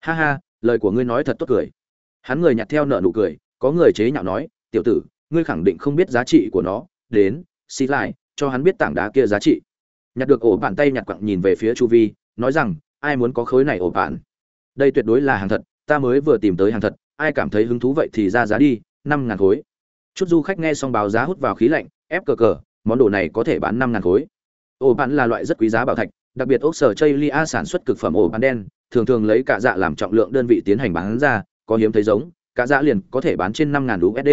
A: Ha ha, lời của ngươi nói thật tốt cười. Hắn người nhặt theo nợ nụ cười, có người chế nhạo nói, tiểu tử, ngươi khẳng định không biết giá trị của nó, đến xì lại, cho hắn biết tảng đá kia giá trị. Nhặt được ổ bàn tay nhặt quặng nhìn về phía chu vi, nói rằng, ai muốn có khối này ổ bàn đây tuyệt đối là hàng thật, ta mới vừa tìm tới hàng thật, ai cảm thấy hứng thú vậy thì ra giá đi, năm ngàn khối. Chút du khách nghe xong báo giá hút vào khí lạnh, ép cờ cờ, món đồ này có thể bán năm ngàn khối ổ bạn là loại rất quý giá bảo thạch, đặc biệt ốc sở chây lia sản xuất cực phẩm ổ bạn đen, thường thường lấy cả dạ làm trọng lượng đơn vị tiến hành bán ra, có hiếm thấy giống, cả dạ liền có thể bán trên năm ngàn usd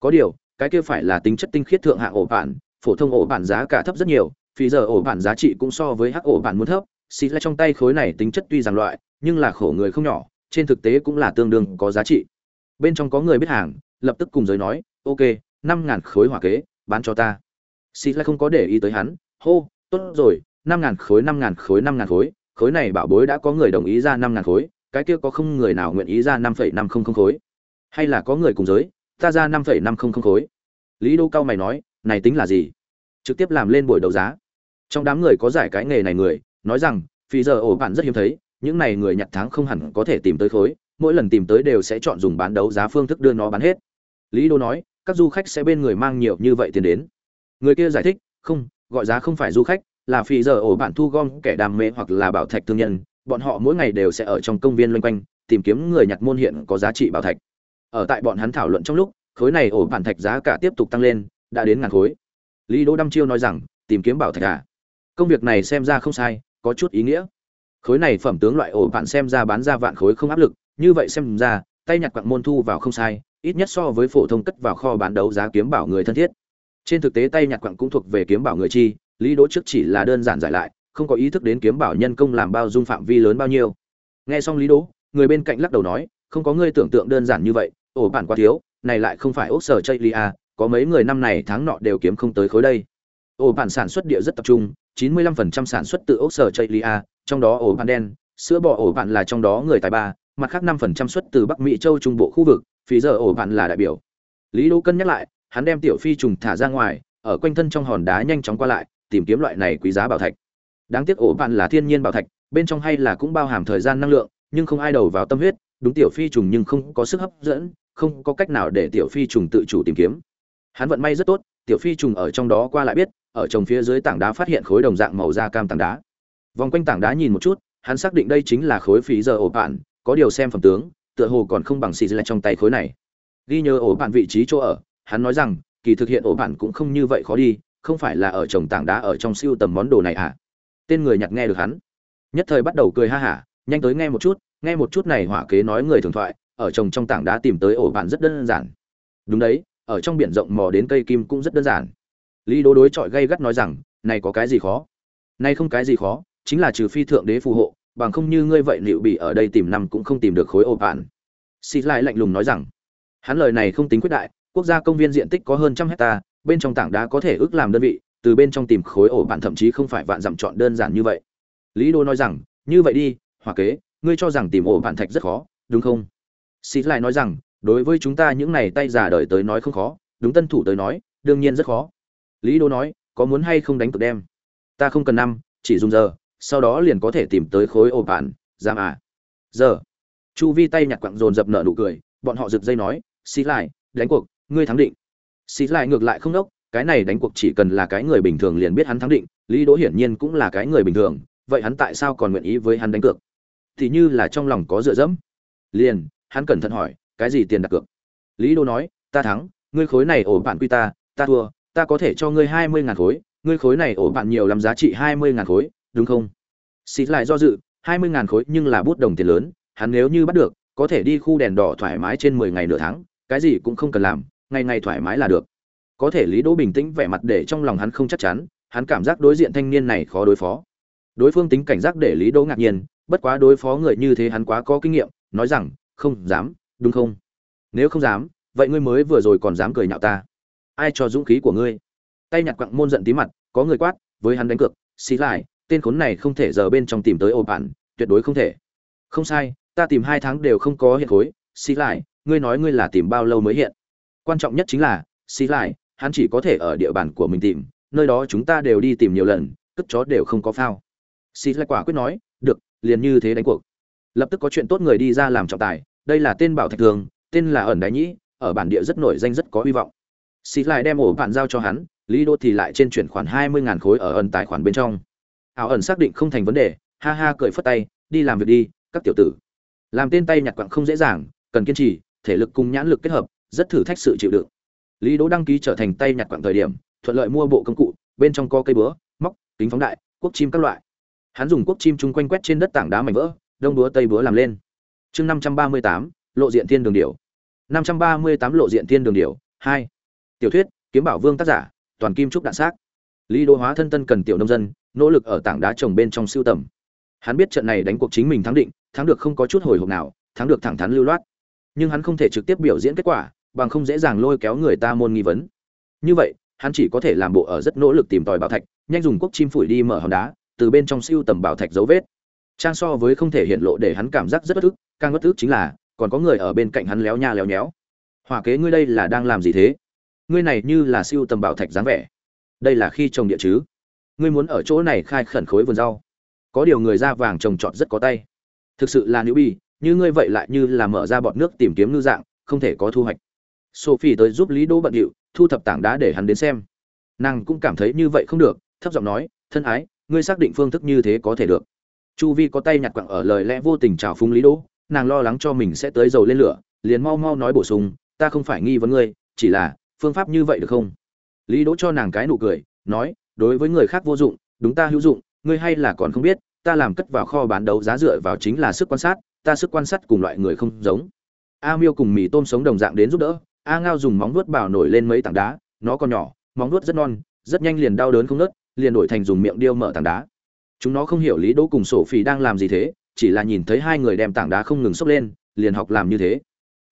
A: có điều, cái kia phải là tính chất tinh khiết thượng hạng ổ bản phổ thông ổ bản giá cả thấp rất nhiều, phí giờ ổ bản giá trị cũng so với hắc ổ bản muốn thấp, xì lại trong tay khối này tính chất tuy rằng loại, nhưng là khổ người không nhỏ, trên thực tế cũng là tương đương có giá trị. Bên trong có người biết hàng, lập tức cùng giới nói, ok, năm ngàn khối hỏa kế, bán cho ta. Xì lại không có để ý tới hắn hô, tốt rồi, năm ngàn khối, năm ngàn khối, năm ngàn khối khối này bảo bối đã có người đồng ý ra năm ngàn khối, cái kia có không người nào nguyện ý ra năm phẩy năm không không khối. Hay là có người cùng giới, ta ra năm phẩy năm không không khối. Lý đô cao mày nói, này tính là gì? Trực tiếp làm lên buổi đấu giá. Trong đám người có giải cái nghề này người, nói rằng phi giờ ổ bạn rất hiếm thấy, những này người nhặt tháng không hẳn có thể tìm tới khối, mỗi lần tìm tới đều sẽ chọn dùng bán đấu giá phương thức đưa nó bán hết. Lý đô nói, các du khách sẽ bên người mang nhiều như vậy tiền đến. Người kia giải thích, không gọi giá không phải du khách, là phi giờ ổ bạn thu gom kẻ đam mê hoặc là bảo thạch thương nhân. Bọn họ mỗi ngày đều sẽ ở trong công viên loanh quanh, tìm kiếm người nhặt môn hiện có giá trị bảo thạch. Ở tại bọn hắn thảo luận trong lúc, khối này ổ bản thạch giá cả tiếp tục tăng lên, đã đến ngàn khối. Lý đỗ đăm chiêu nói rằng, tìm kiếm bảo thạch à? Công việc này xem ra không sai, có chút ý nghĩa. Khối này phẩm tướng loại ổ bạn xem ra bán ra vạn khối không áp lực, như vậy xem ra, tay nhặt quặng môn thu vào không sai, ít nhất so với phổ thông cất vào kho bán đấu giá kiếm bảo người thân thiết trên thực tế tay nhặt quặng cũng thuộc về kiếm bảo người chi, lý đỗ trước chỉ là đơn giản giải lại, không có ý thức đến kiếm bảo nhân công làm bao dung phạm vi lớn bao nhiêu. Nghe xong lý đỗ, người bên cạnh lắc đầu nói, không có ngươi tưởng tượng đơn giản như vậy, ổ bản quá thiếu, này lại không phải ốc sở chây lia à, có mấy người năm này tháng nọ đều kiếm không tới khối đây. Ổ bản sản xuất địa rất tập trung 95% sản xuất từ ốc sở chây lia à, trong đó ổ bản đen, sữa bò ổ bản là trong đó người tài ba, mặt khác 5% xuất từ bắc mỹ châu trung bộ khu vực, phí giờ ổ bản là đại biểu. Lý đỗ cân nhắc lại hắn đem tiểu phi trùng thả ra ngoài, ở quanh thân trong hòn đá nhanh chóng qua lại, tìm kiếm loại này quý giá bảo thạch. Đáng tiếc ổ bạn là thiên nhiên bảo thạch, bên trong hay là cũng bao hàm thời gian năng lượng, nhưng không ai đầu vào tâm huyết, đúng tiểu phi trùng nhưng không có sức hấp dẫn, không có cách nào để tiểu phi trùng tự chủ tìm kiếm. Hắn vận may rất tốt, tiểu phi trùng ở trong đó qua lại biết, ở trồng phía dưới tảng đá phát hiện khối đồng dạng màu da cam tảng đá. Vòng quanh tảng đá nhìn một chút, hắn xác định đây chính là khối phí giờ ổ bạn, có điều xem phẩm tướng, tựa hồ còn không bằng xì lại trong tay khối này. Ghi nhớ ổ bạn vị trí chỗ ở hắn nói rằng, kỳ thực hiện ổ bạn cũng không như vậy khó đi, không phải là ở trồng tảng đá ở trong siêu tầm món đồ này à tên người nhặt nghe được hắn. Nhất thời bắt đầu cười ha hả, nhanh tới nghe một chút, nghe một chút này hỏa kế nói người thường thoại, ở trồng trong tảng đá tìm tới ổ bạn rất đơn giản. Đúng đấy, ở trong biển rộng mò đến cây kim cũng rất đơn giản. Lý đố đối chọi gay gắt nói rằng, này có cái gì khó? Nay không cái gì khó, chính là trừ phi thượng đế phù hộ, bằng không như ngươi vậy liệu bị ở đây tìm năm cũng không tìm được khối ổ bạn. Xịt lại lạnh lùng nói rằng, hắn lời này không tính quyết đại quốc gia công viên diện tích có hơn trăm hecta bên trong tảng đá có thể ước làm đơn vị, từ bên trong tìm khối ổ bạn thậm chí không phải vạn dặm chọn đơn giản như vậy. Lý đô nói rằng, như vậy đi, hòa kế, ngươi cho rằng tìm ổ bạn thạch rất khó, đúng không? Xịt lại nói rằng, đối với chúng ta những này tay giả đời tới nói không khó, đúng tân thủ tới nói, đương nhiên rất khó. Lý đô nói, có muốn hay không đánh cược đem? Ta không cần năm, chỉ dùng giờ, sau đó liền có thể tìm tới khối ổ bạn giam à. Giờ. Chu vi tay nhặt quặng dồn dập nợ nụ cười, bọn họ rực dây nói xí lại, đánh cuộc ngươi thắng định. Xì lại ngược lại không đốc, cái này đánh cuộc chỉ cần là cái người bình thường liền biết hắn thắng định, lý đỗ hiển nhiên cũng là cái người bình thường, vậy hắn tại sao còn nguyện ý với hắn đánh cược? Thì như là trong lòng có dựa dẫm. Liền, hắn cẩn thận hỏi, cái gì tiền đặt cược? Lý đỗ nói, ta thắng, ngươi khối này ổ bạn quy ta ta thua, ta có thể cho ngươi hai mươi ngàn khối, ngươi khối này ổ bạn nhiều làm giá trị hai mươi ngàn khối, đúng không? Xịt lại do dự, hai mươi ngàn khối nhưng là bút đồng tiền lớn, hắn nếu như bắt được, có thể đi khu đèn đỏ thoải mái trên mười ngày nửa tháng, cái gì cũng không cần làm ngày ngày thoải mái là được. Có thể lý đỗ bình tĩnh vẻ mặt để trong lòng hắn không chắc chắn, hắn cảm giác đối diện thanh niên này khó đối phó. Đối phương tính cảnh giác để lý đỗ ngạc nhiên, bất quá đối phó người như thế hắn quá có kinh nghiệm, nói rằng, không dám, đúng không? Nếu không dám, vậy ngươi mới vừa rồi còn dám cười nhạo ta. Ai cho dũng khí của ngươi? Tay nhặt quặng môn giận tí mặt, có người quát, với hắn đánh cược, xí lại, tên khốn này không thể giờ bên trong tìm tới ổ bản tuyệt đối không thể. Không sai, ta tìm hai tháng đều không có hiện khối, xí lại, ngươi nói ngươi là tìm bao lâu mới hiện? Quan trọng nhất chính là, xí lại, hắn chỉ có thể ở địa bàn của mình tìm, nơi đó chúng ta đều đi tìm nhiều lần, cất chó đều không có phao. Xí lại quả quyết nói, được, liền như thế đánh cuộc. Lập tức có chuyện tốt người đi ra làm trọng tài, đây là tên bảo thạch thường, tên là ẩn đáy nhĩ, ở bản địa rất nổi danh, rất có hy vọng. Xí lại đem ổ bạn giao cho hắn, lý đô thì lại trên chuyển khoản hai mươi ngàn khối ở ẩn tài khoản bên trong. Ảo ẩn xác định không thành vấn đề, ha ha cười phất tay, đi làm việc đi, các tiểu tử. Làm tên tay nhặt quặng không dễ dàng, cần kiên trì, thể lực cùng nhãn lực kết hợp rất thử thách sự chịu đựng. Lý đỗ đăng ký trở thành tay nhặt quặng thời điểm, thuận lợi mua bộ công cụ, bên trong có cây búa, móc, kính phóng đại quốc chim các loại. Hắn dùng quốc chim chung quanh quét trên đất tảng đá mảnh vỡ, đông búa tây búa làm lên. Chương năm trăm ba mươi tám, lộ diện thiên đường điểu. năm trăm ba mươi tám, lộ diện thiên đường điểu, hai. Tiểu thuyết, kiếm bảo vương tác giả, toàn kim trúc đạn xác. Lý đỗ hóa thân tân cần tiểu nông dân, nỗ lực ở tảng đá trồng bên trong siêu tầm. Hắn biết trận này đánh cuộc chính mình thắng định, thắng được không có chút hồi hộp nào, thắng được thẳng thắn lưu loát. Nhưng hắn không thể trực tiếp biểu diễn kết quả bằng không dễ dàng lôi kéo người ta môn nghi vấn. Như vậy, hắn chỉ có thể làm bộ ở rất nỗ lực tìm tòi bảo thạch, nhanh dùng quốc chim phủi đi mở hòn đá, từ bên trong siêu tầm bảo thạch dấu vết. Trang so với không thể hiện lộ để hắn cảm giác rất bất ức, càng bất ức chính là, còn có người ở bên cạnh hắn léo nha léo nhéo. Hỏa kế ngươi đây là đang làm gì thế? Ngươi này như là siêu tầm bảo thạch dáng vẻ. Đây là khi trồng địa chứ? Ngươi muốn ở chỗ này khai khẩn khối vườn rau. Có điều người da vàng trồng trọt rất có tay. Thực sự là nữ bi, như ngươi vậy lại như là mở ra bọt nước tìm kiếm ngư dạng, không thể có thu hoạch sophie tới giúp lý đỗ bận điệu, thu thập tảng đá để hắn đến xem. Nàng cũng cảm thấy như vậy không được, thấp giọng nói, thân ái, ngươi xác định phương thức như thế có thể được. Chu vi có tay nhặt quặng ở lời lẽ vô tình chào phúng lý đỗ, nàng lo lắng cho mình sẽ tới dầu lên lửa, liền mau mau nói bổ sung, ta không phải nghi vấn ngươi, chỉ là, phương pháp như vậy được không? Lý đỗ cho nàng cái nụ cười, nói, đối với người khác vô dụng, đúng ta hữu dụng, ngươi hay là còn không biết, ta làm cất vào kho bán đấu giá dựa vào chính là sức quan sát, ta sức quan sát cùng loại người không giống. A miêu cùng mì tôm sống đồng dạng đến giúp đỡ a ngao dùng móng vuốt bảo nổi lên mấy tảng đá, nó còn nhỏ, móng vuốt rất non, rất nhanh liền đau đớn không nớt liền đổi thành dùng miệng điêu mở tảng đá. Chúng nó không hiểu lý đỗ cùng sổ phì đang làm gì thế, chỉ là nhìn thấy hai người đem tảng đá không ngừng xốc lên, liền học làm như thế.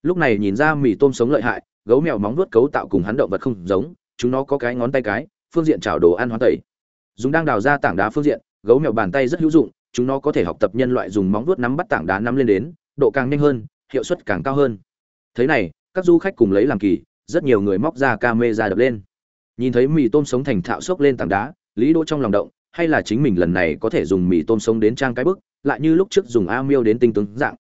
A: Lúc này nhìn ra mì tôm sống lợi hại, gấu mèo móng vuốt cấu tạo cùng hắn động vật không giống, chúng nó có cái ngón tay cái, phương diện chảo đồ ăn hóa tẩy. Dùng đang đào ra tảng đá phương diện, gấu mèo bàn tay rất hữu dụng, chúng nó có thể học tập nhân loại dùng móng vuốt nắm bắt tảng đá nắm lên đến, độ càng nhanh hơn, hiệu suất càng cao hơn. Thế này các du khách cùng lấy làm kỳ, rất nhiều người móc ra camera đập lên. Nhìn thấy mì tôm sống thành thạo xốc lên tảng đá, lý đỗ trong lòng động, hay là chính mình lần này có thể dùng mì tôm sống đến trang cái bức, lại như lúc trước dùng a miêu đến tinh tướng dạng.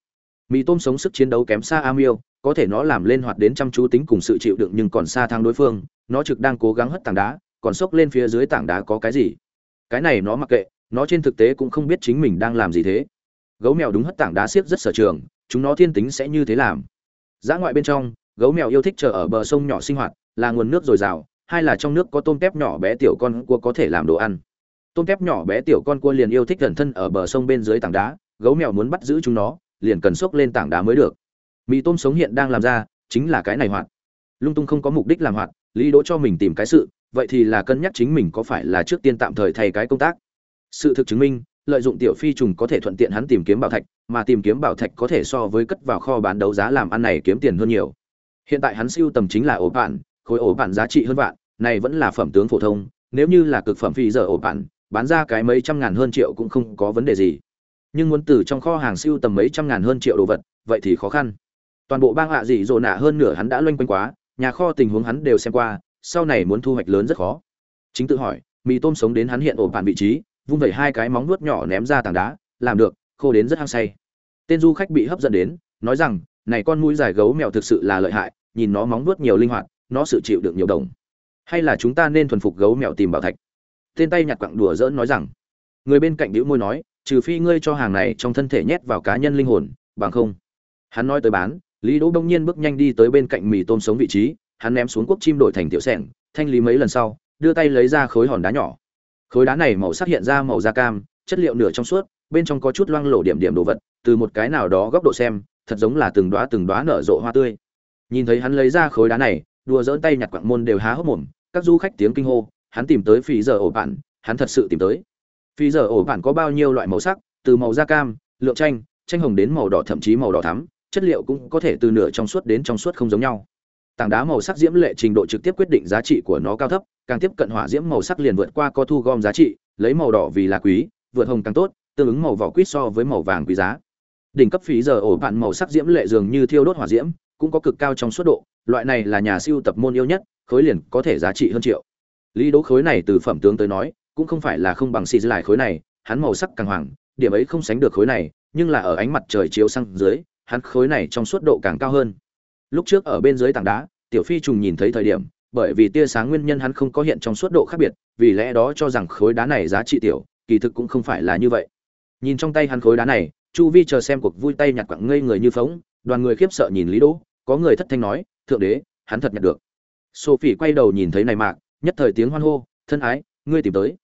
A: Mì tôm sống sức chiến đấu kém xa a miêu, có thể nó làm lên hoạt đến chăm chú tính cùng sự chịu đựng nhưng còn xa thang đối phương, nó trực đang cố gắng hất tảng đá, còn xốc lên phía dưới tảng đá có cái gì? Cái này nó mặc kệ, nó trên thực tế cũng không biết chính mình đang làm gì thế. Gấu mèo đúng hất tảng đá xiếc rất sở trường, chúng nó thiên tính sẽ như thế làm. Giá ngoại bên trong gấu mèo yêu thích chờ ở bờ sông nhỏ sinh hoạt, là nguồn nước dồi dào, hai là trong nước có tôm tép nhỏ bé tiểu con cua có thể làm đồ ăn. Tôm tép nhỏ bé tiểu con cua liền yêu thích gần thân ở bờ sông bên dưới tảng đá, gấu mèo muốn bắt giữ chúng nó, liền cần xốc lên tảng đá mới được. Mì tôm sống hiện đang làm ra, chính là cái này hoạt. Lung tung không có mục đích làm hoạt, lý đỗ cho mình tìm cái sự, vậy thì là cân nhắc chính mình có phải là trước tiên tạm thời thay cái công tác. Sự thực chứng minh, lợi dụng tiểu phi trùng có thể thuận tiện hắn tìm kiếm bảo thạch, mà tìm kiếm bảo thạch có thể so với cất vào kho bán đấu giá làm ăn này kiếm tiền hơn nhiều hiện tại hắn siêu tầm chính là ổ bạn, khối ổ bạn giá trị hơn vạn, này vẫn là phẩm tướng phổ thông, nếu như là cực phẩm phi giờ ổ bạn, bán ra cái mấy trăm ngàn hơn triệu cũng không có vấn đề gì. Nhưng muốn từ trong kho hàng siêu tầm mấy trăm ngàn hơn triệu đồ vật, vậy thì khó khăn. Toàn bộ bang hạ dị dỗ nạ hơn nửa hắn đã loanh quanh quá, nhà kho tình huống hắn đều xem qua, sau này muốn thu hoạch lớn rất khó. Chính tự hỏi, mì tôm sống đến hắn hiện ổ bản vị trí, vung vẩy hai cái móng nuốt nhỏ ném ra tảng đá, làm được, khô đến rất hăng say. Tên du khách bị hấp dẫn đến, nói rằng này con mũi dài gấu mèo thực sự là lợi hại, nhìn nó móng vuốt nhiều linh hoạt, nó sự chịu đựng nhiều đồng. Hay là chúng ta nên thuần phục gấu mèo tìm bảo thạch? Tên tay nhặt quặng đùa dỡn nói rằng. Người bên cạnh đĩu môi nói, trừ phi ngươi cho hàng này trong thân thể nhét vào cá nhân linh hồn, bằng không. Hắn nói tới bán, lý đỗ đông nhiên bước nhanh đi tới bên cạnh mì tôm sống vị trí, hắn ném xuống quốc chim đổi thành tiểu sẻng, thanh lý mấy lần sau, đưa tay lấy ra khối hòn đá nhỏ. Khối đá này màu sắc hiện ra màu da cam, chất liệu nửa trong suốt, bên trong có chút loang lổ điểm điểm đồ vật, từ một cái nào đó góc độ xem thật giống là từng đóa từng đóa nở rộ hoa tươi. Nhìn thấy hắn lấy ra khối đá này, đùa giỡn tay nhặt quặng môn đều há hốc mồm, các du khách tiếng kinh hô, hắn tìm tới phí giờ ổ bạn, hắn thật sự tìm tới. Phí giờ ổ bạn có bao nhiêu loại màu sắc, từ màu da cam, lượng tranh tranh hồng đến màu đỏ thậm chí màu đỏ thắm, chất liệu cũng có thể từ nửa trong suốt đến trong suốt không giống nhau. Tảng đá màu sắc diễm lệ trình độ trực tiếp quyết định giá trị của nó cao thấp, càng tiếp cận hỏa diễm màu sắc liền vượt qua có thu gom giá trị, lấy màu đỏ vì là quý, vượt hồng càng tốt, tương ứng màu vỏ quýt so với màu vàng quý giá đỉnh cấp phí giờ ổ bạn màu sắc diễm lệ dường như thiêu đốt hỏa diễm, cũng có cực cao trong suất độ, loại này là nhà siêu tập môn yêu nhất, khối liền có thể giá trị hơn triệu. Lý đỗ khối này từ phẩm tướng tới nói, cũng không phải là không bằng xì lại khối này, hắn màu sắc càng hoàng, điểm ấy không sánh được khối này, nhưng là ở ánh mặt trời chiếu sang dưới, hắn khối này trong suốt độ càng cao hơn. Lúc trước ở bên dưới tảng đá, tiểu phi trùng nhìn thấy thời điểm, bởi vì tia sáng nguyên nhân hắn không có hiện trong suốt độ khác biệt, vì lẽ đó cho rằng khối đá này giá trị tiểu, kỳ thực cũng không phải là như vậy. Nhìn trong tay hắn khối đá này chu vi chờ xem cuộc vui tay nhặt quặng ngây người như phóng, đoàn người khiếp sợ nhìn lý đỗ, có người thất thanh nói, thượng đế, hắn thật nhặt được. Sophie quay đầu nhìn thấy này mạc nhất thời tiếng hoan hô, thân ái, ngươi tìm tới.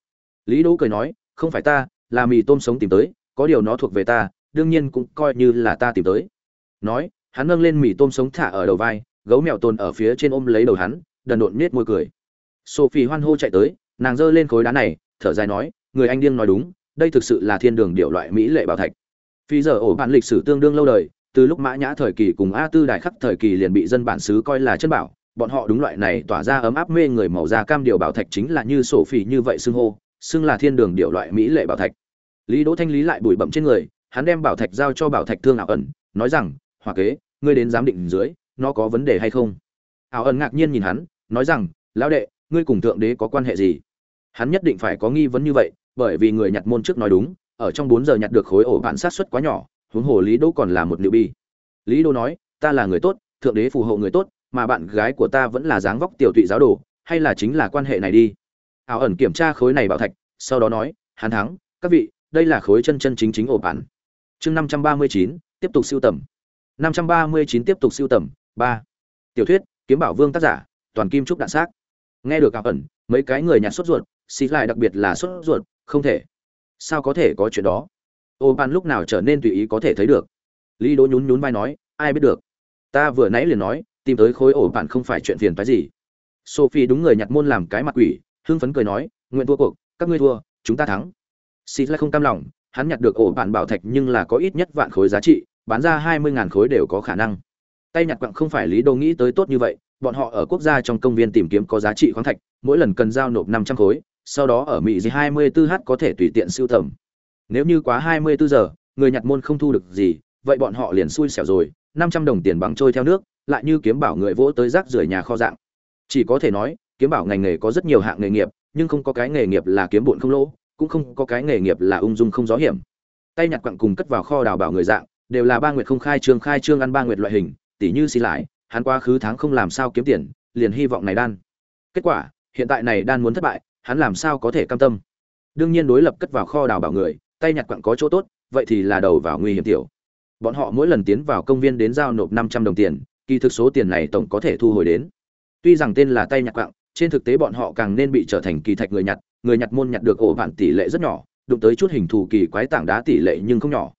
A: Lý đỗ cười nói, không phải ta, là mì tôm sống tìm tới, có điều nó thuộc về ta, đương nhiên cũng coi như là ta tìm tới. Nói, hắn nâng lên mì tôm sống thả ở đầu vai, gấu mèo tồn ở phía trên ôm lấy đầu hắn, đần độn nết môi cười. Sophie hoan hô chạy tới, nàng giơ lên khối đá này, thở dài nói, người anh điên nói đúng, đây thực sự là thiên đường điệu loại mỹ lệ bảo thạch phi giờ ổ bản lịch sử tương đương lâu đời, từ lúc mã nhã thời kỳ cùng a tư đại khắc thời kỳ liền bị dân bản xứ coi là chân bảo, bọn họ đúng loại này tỏa ra ấm áp mê người màu da cam điều bảo thạch chính là như sổ phỉ như vậy xưng hô, xưng là thiên đường điều loại mỹ lệ bảo thạch. Lý đỗ thanh lý lại bụi bậm trên người, hắn đem bảo thạch giao cho bảo thạch thương ảo ẩn, nói rằng, hòa kế, ngươi đến giám định dưới, nó có vấn đề hay không? Ảo ẩn ngạc nhiên nhìn hắn, nói rằng, lão đệ, ngươi cùng thượng đế có quan hệ gì? Hắn nhất định phải có nghi vấn như vậy, bởi vì người nhặt môn trước nói đúng ở trong bốn giờ nhặt được khối ổ bạn sát xuất quá nhỏ, huống hồ lý đỗ còn là một nữ bi lý đỗ nói, ta là người tốt, thượng đế phù hộ người tốt, mà bạn gái của ta vẫn là dáng vóc tiểu tụy giáo đồ, hay là chính là quan hệ này đi? Ảo ẩn kiểm tra khối này bảo thạch, sau đó nói, hắn thắng, các vị, đây là khối chân chân chính chính ổ bản chương năm trăm ba mươi chín, tiếp tục siêu tầm. năm trăm ba mươi chín, tiếp tục siêu tầm, ba. Tiểu thuyết, kiếm bảo vương tác giả, toàn kim trúc đạn xác. Nghe được ảo ẩn, mấy cái người nhặt sốt ruột xì lại đặc biệt là sốt ruột, không thể sao có thể có chuyện đó? Ô ban lúc nào trở nên tùy ý có thể thấy được? Lý đỗ nhún nhún vai nói, ai biết được? Ta vừa nãy liền nói, tìm tới khối ổ bạn không phải chuyện phiền phái gì. Sophie đúng người nhặt môn làm cái mặt quỷ, hưng phấn cười nói, nguyện thua cuộc, các ngươi thua, chúng ta thắng. Xì lại không cam lòng, hắn nhặt được ổ bạn bảo thạch nhưng là có ít nhất vạn khối giá trị, bán ra hai mươi ngàn khối đều có khả năng. Tay nhặt quặng không phải lý đô nghĩ tới tốt như vậy, bọn họ ở quốc gia trong công viên tìm kiếm có giá trị khoáng thạch, mỗi lần cần giao nộp năm trăm khối sau đó ở mỹ gì hai mươi 24h có thể tùy tiện siêu tầm. Nếu như quá hai mươi bốn giờ, người nhặt môn không thu được gì, vậy bọn họ liền xui xẻo rồi, năm trăm đồng tiền bằng trôi theo nước, lại như kiếm bảo người vỗ tới rác rưởi nhà kho dạng. Chỉ có thể nói, kiếm bảo ngành nghề có rất nhiều hạng nghề nghiệp, nhưng không có cái nghề nghiệp là kiếm bụn không lỗ, cũng không có cái nghề nghiệp là ung dung không gió hiểm. Tay nhặt quặng cùng cất vào kho đào bảo người dạng, đều là ba nguyệt không khai trương khai trương ăn ba nguyệt loại hình tỷ như xì lại, hắn quá khứ tháng không làm sao kiếm tiền, liền hy vọng này đan. Kết quả, hiện tại này đan muốn thất bại hắn làm sao có thể cam tâm? Đương nhiên đối lập cất vào kho đào bảo người, tay nhặt quặng có chỗ tốt, vậy thì là đầu vào nguy hiểm tiểu. Bọn họ mỗi lần tiến vào công viên đến giao nộp năm trăm đồng tiền, kỳ thực số tiền này tổng có thể thu hồi đến. Tuy rằng tên là tay nhặt quặng, trên thực tế bọn họ càng nên bị trở thành kỳ thạch người nhặt người nhặt môn nhặt được ổ vạn tỷ lệ rất nhỏ, đụng tới chút hình thù kỳ quái tảng đá tỷ lệ nhưng không nhỏ.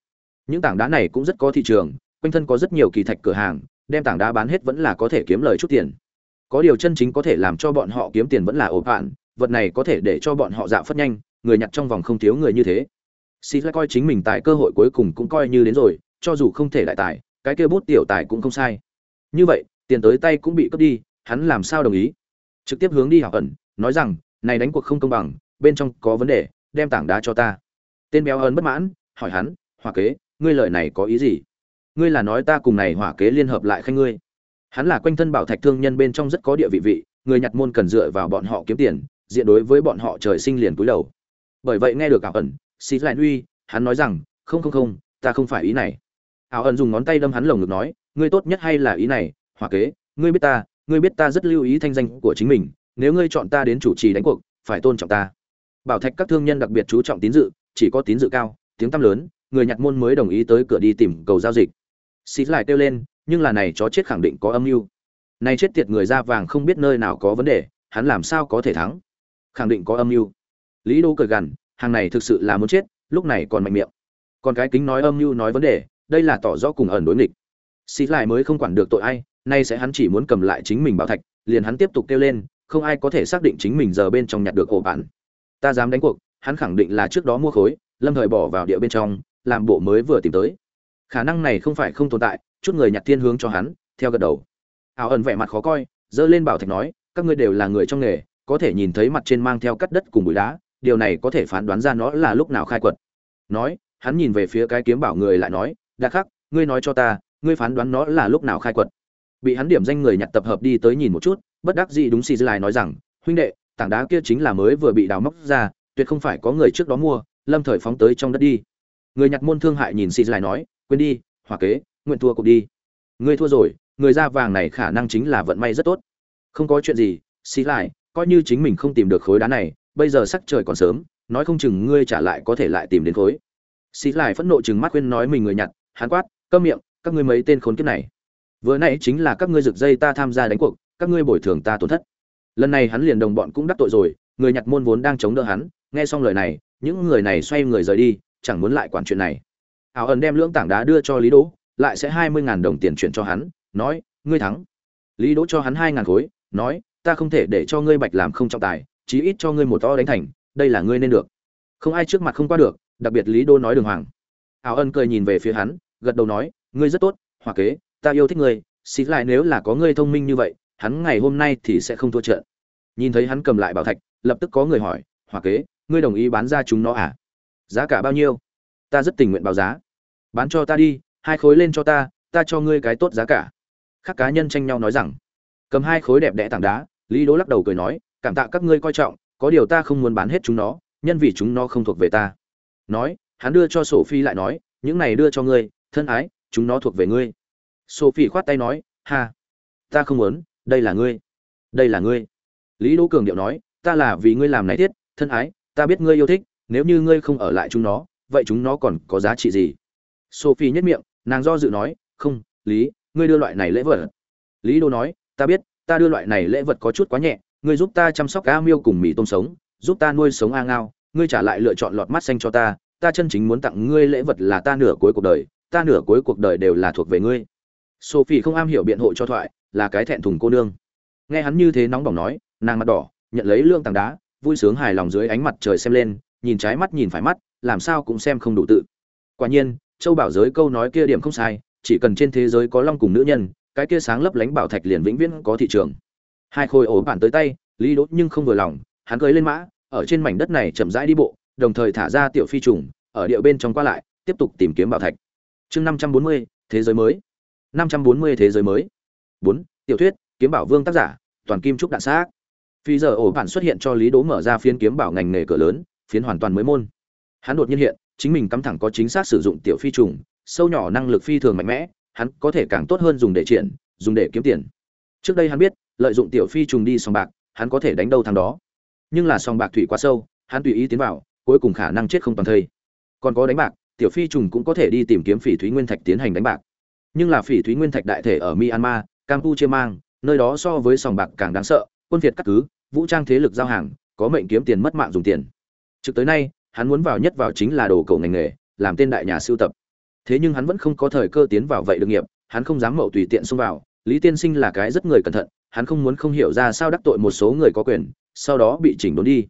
A: Những tảng đá này cũng rất có thị trường, quanh thân có rất nhiều kỳ thạch cửa hàng, đem tảng đá bán hết vẫn là có thể kiếm lời chút tiền. Có điều chân chính có thể làm cho bọn họ kiếm tiền vẫn là ổ vạn vật này có thể để cho bọn họ dạo phất nhanh, người nhặt trong vòng không thiếu người như thế. Xì lại coi chính mình tại cơ hội cuối cùng cũng coi như đến rồi, cho dù không thể đại tài, cái kia bút tiểu tài cũng không sai. Như vậy, tiền tới tay cũng bị cướp đi, hắn làm sao đồng ý? Trực tiếp hướng đi học ẩn, nói rằng, này đánh cuộc không công bằng, bên trong có vấn đề, đem tảng đá cho ta. Tên béo ơn bất mãn, hỏi hắn, hỏa kế, ngươi lời này có ý gì? Ngươi là nói ta cùng này hỏa kế liên hợp lại khanh ngươi? Hắn là quanh thân bảo thạch thương nhân bên trong rất có địa vị vị, người nhặt môn cần dựa vào bọn họ kiếm tiền diện đối với bọn họ trời sinh liền cúi đầu. Bởi vậy nghe được ảo ẩn xịt lại uy, hắn nói rằng, không không không, ta không phải ý này. Ảo ẩn dùng ngón tay đâm hắn lồng ngực nói, ngươi tốt nhất hay là ý này, hỏa kế, ngươi biết ta, ngươi biết ta rất lưu ý thanh danh của chính mình, nếu ngươi chọn ta đến chủ trì đánh cuộc, phải tôn trọng ta. Bảo thạch các thương nhân đặc biệt chú trọng tín dự, chỉ có tín dự cao, tiếng tăm lớn, người nhặt môn mới đồng ý tới cửa đi tìm cầu giao dịch. Xịt lại kêu lên, nhưng là này chó chết khẳng định có âm mưu. Này chết tiệt người da vàng không biết nơi nào có vấn đề, hắn làm sao có thể thắng? Khẳng định có âm mưu. Lý đô cười gằn, hàng này thực sự là muốn chết, lúc này còn mạnh miệng. Còn cái kính nói âm mưu nói vấn đề, đây là tỏ rõ cùng ẩn đối nghịch. Xí lại mới không quản được tội ai, nay sẽ hắn chỉ muốn cầm lại chính mình bảo thạch, liền hắn tiếp tục kêu lên, không ai có thể xác định chính mình giờ bên trong nhặt được ổ bản ta dám đánh cuộc, hắn khẳng định là trước đó mua khối, lâm thời bỏ vào địa bên trong, làm bộ mới vừa tìm tới. Khả năng này không phải không tồn tại, chút người nhặt thiên hướng cho hắn, theo gật đầu. Ảo ẩn vẻ mặt khó coi dơ lên bảo thạch nói, các ngươi đều là người trong nghề có thể nhìn thấy mặt trên mang theo cắt đất cùng bụi đá, điều này có thể phán đoán ra nó là lúc nào khai quật. Nói, hắn nhìn về phía cái kiếm bảo người lại nói đặc khắc, ngươi nói cho ta, ngươi phán đoán nó là lúc nào khai quật. Bị hắn điểm danh người nhặt tập hợp đi tới nhìn một chút, bất đắc dĩ đúng xì dư lại nói rằng, huynh đệ, tảng đá kia chính là mới vừa bị đào móc ra, tuyệt không phải có người trước đó mua, lâm thời phóng tới trong đất đi. Người nhặt môn thương hại nhìn xì dư lại nói, quên đi, hỏa kế, nguyện thua cục đi. Ngươi thua rồi, người da vàng này khả năng chính là vận may rất tốt. Không có chuyện gì, xì lại coi như chính mình không tìm được khối đá này, bây giờ sắc trời còn sớm, nói không chừng ngươi trả lại có thể lại tìm đến khối. Xí lại phẫn nộ chừng mắt khuyên nói mình người nhặt, hắn quát, câm miệng, các ngươi mấy tên khốn kiếp này. Vừa nãy chính là các ngươi rực dây ta tham gia đánh cuộc, các ngươi bồi thường ta tổn thất. Lần này hắn liền đồng bọn cũng đắc tội rồi, người nhặt môn vốn đang chống đỡ hắn, nghe xong lời này, những người này xoay người rời đi, chẳng muốn lại quản chuyện này. Ảo ẩn đem lưỡng tảng đá đưa cho lý đỗ, lại sẽ hai mươi ngàn đồng tiền chuyển cho hắn, nói, ngươi thắng. Lý đỗ cho hắn hai ngàn khối, nói ta không thể để cho ngươi bạch làm không trọng tài, chí ít cho ngươi một to đánh thành, đây là ngươi nên được. Không ai trước mặt không qua được, đặc biệt lý Đô nói đường hoàng. Ảo ân cười nhìn về phía hắn, gật đầu nói, ngươi rất tốt hòa kế, ta yêu thích ngươi, xí lại nếu là có ngươi thông minh như vậy, hắn ngày hôm nay thì sẽ không thua trận. Nhìn thấy hắn cầm lại bảo thạch, lập tức có người hỏi hòa kế, ngươi đồng ý bán ra chúng nó à? Giá cả bao nhiêu? Ta rất tình nguyện báo giá. Bán cho ta đi, hai khối lên cho ta ta cho ngươi cái tốt giá cả. Các cá nhân tranh nhau nói rằng, cầm hai khối đẹp đẽ tảng đá lý đỗ lắc đầu cười nói, cảm tạ các ngươi coi trọng, có điều ta không muốn bán hết chúng nó, nhân vì chúng nó không thuộc về ta. Nói, hắn đưa cho sophie phi lại nói, những này đưa cho ngươi, thân ái, chúng nó thuộc về ngươi. Sophie khoát tay nói, ha, ta không muốn, đây là ngươi, đây là ngươi. Lý đỗ cường điệu nói, ta là vì ngươi làm này thiết, thân ái, ta biết ngươi yêu thích, nếu như ngươi không ở lại chúng nó, vậy chúng nó còn có giá trị gì? Sophie nhất miệng, nàng do dự nói, không, lý, ngươi đưa loại này lễ vật. Lý đô nói, ta biết ta đưa loại này lễ vật có chút quá nhẹ, ngươi giúp ta chăm sóc cá miêu cùng mì tôm sống, giúp ta nuôi sống a ngao, ngươi trả lại lựa chọn lọt mắt xanh cho ta ta chân chính muốn tặng ngươi lễ vật là ta nửa cuối cuộc đời, ta nửa cuối cuộc đời đều là thuộc về ngươi. Sophie không am hiểu biện hộ cho thoại, là cái thẹn thùng cô nương. Nghe hắn như thế nóng bỏng nói, nàng mặt đỏ, nhận lấy lương tảng đá, vui sướng hài lòng dưới ánh mặt trời xem lên, nhìn trái mắt nhìn phải mắt, làm sao cũng xem không đủ tự. Quả nhiên, châu bảo giới câu nói kia điểm không sai, chỉ cần trên thế giới có long cùng nữ nhân cái kia sáng lấp lánh bảo thạch liền vĩnh viễn có thị trường. Hai khối ổ bản tới tay, lý đốt nhưng không vừa lòng, hắn cưỡi lên mã, ở trên mảnh đất này chậm rãi đi bộ, đồng thời thả ra tiểu phi trùng, ở địa bên trong qua lại, tiếp tục tìm kiếm bảo thạch. Chương năm trăm bốn mươi, thế giới mới. năm trăm bốn mươi, thế giới mới. Bốn, tiểu thuyết, kiếm bảo vương tác giả, toàn kim trúc đạn xác. Phi giờ ổ bản xuất hiện cho lý đố mở ra phiến kiếm bảo ngành nghề cửa lớn, phiến hoàn toàn mới môn. Hắn đột nhiên hiện, chính mình cắm thẳng có chính xác sử dụng tiểu phi trùng, sâu nhỏ năng lực phi thường mạnh mẽ hắn có thể càng tốt hơn dùng để triển, dùng để kiếm tiền. Trước đây hắn biết, lợi dụng tiểu phi trùng đi sòng bạc, hắn có thể đánh đâu thằng đó. Nhưng là sòng bạc thủy quá sâu, hắn tùy ý tiến vào, cuối cùng khả năng chết không toàn thây. Còn có đánh bạc, tiểu phi trùng cũng có thể đi tìm kiếm phỉ thúy nguyên thạch tiến hành đánh bạc. Nhưng là phỉ thúy nguyên thạch đại thể ở myanmar campuchia mang nơi đó so với sòng bạc càng đáng sợ, quân việt cắt cứ, vũ trang thế lực giao hàng, có mệnh kiếm tiền mất mạng dùng tiền. Trực tới nay, hắn muốn vào nhất vào chính là đồ cổ ngành nghề, làm tên đại nhà sưu tập thế nhưng hắn vẫn không có thời cơ tiến vào vậy được nghiệp, hắn không dám mậu tùy tiện xông vào. Lý tiên sinh là cái rất người cẩn thận, hắn không muốn không hiểu ra sao đắc tội một số người có quyền, sau đó bị chỉnh đốn đi.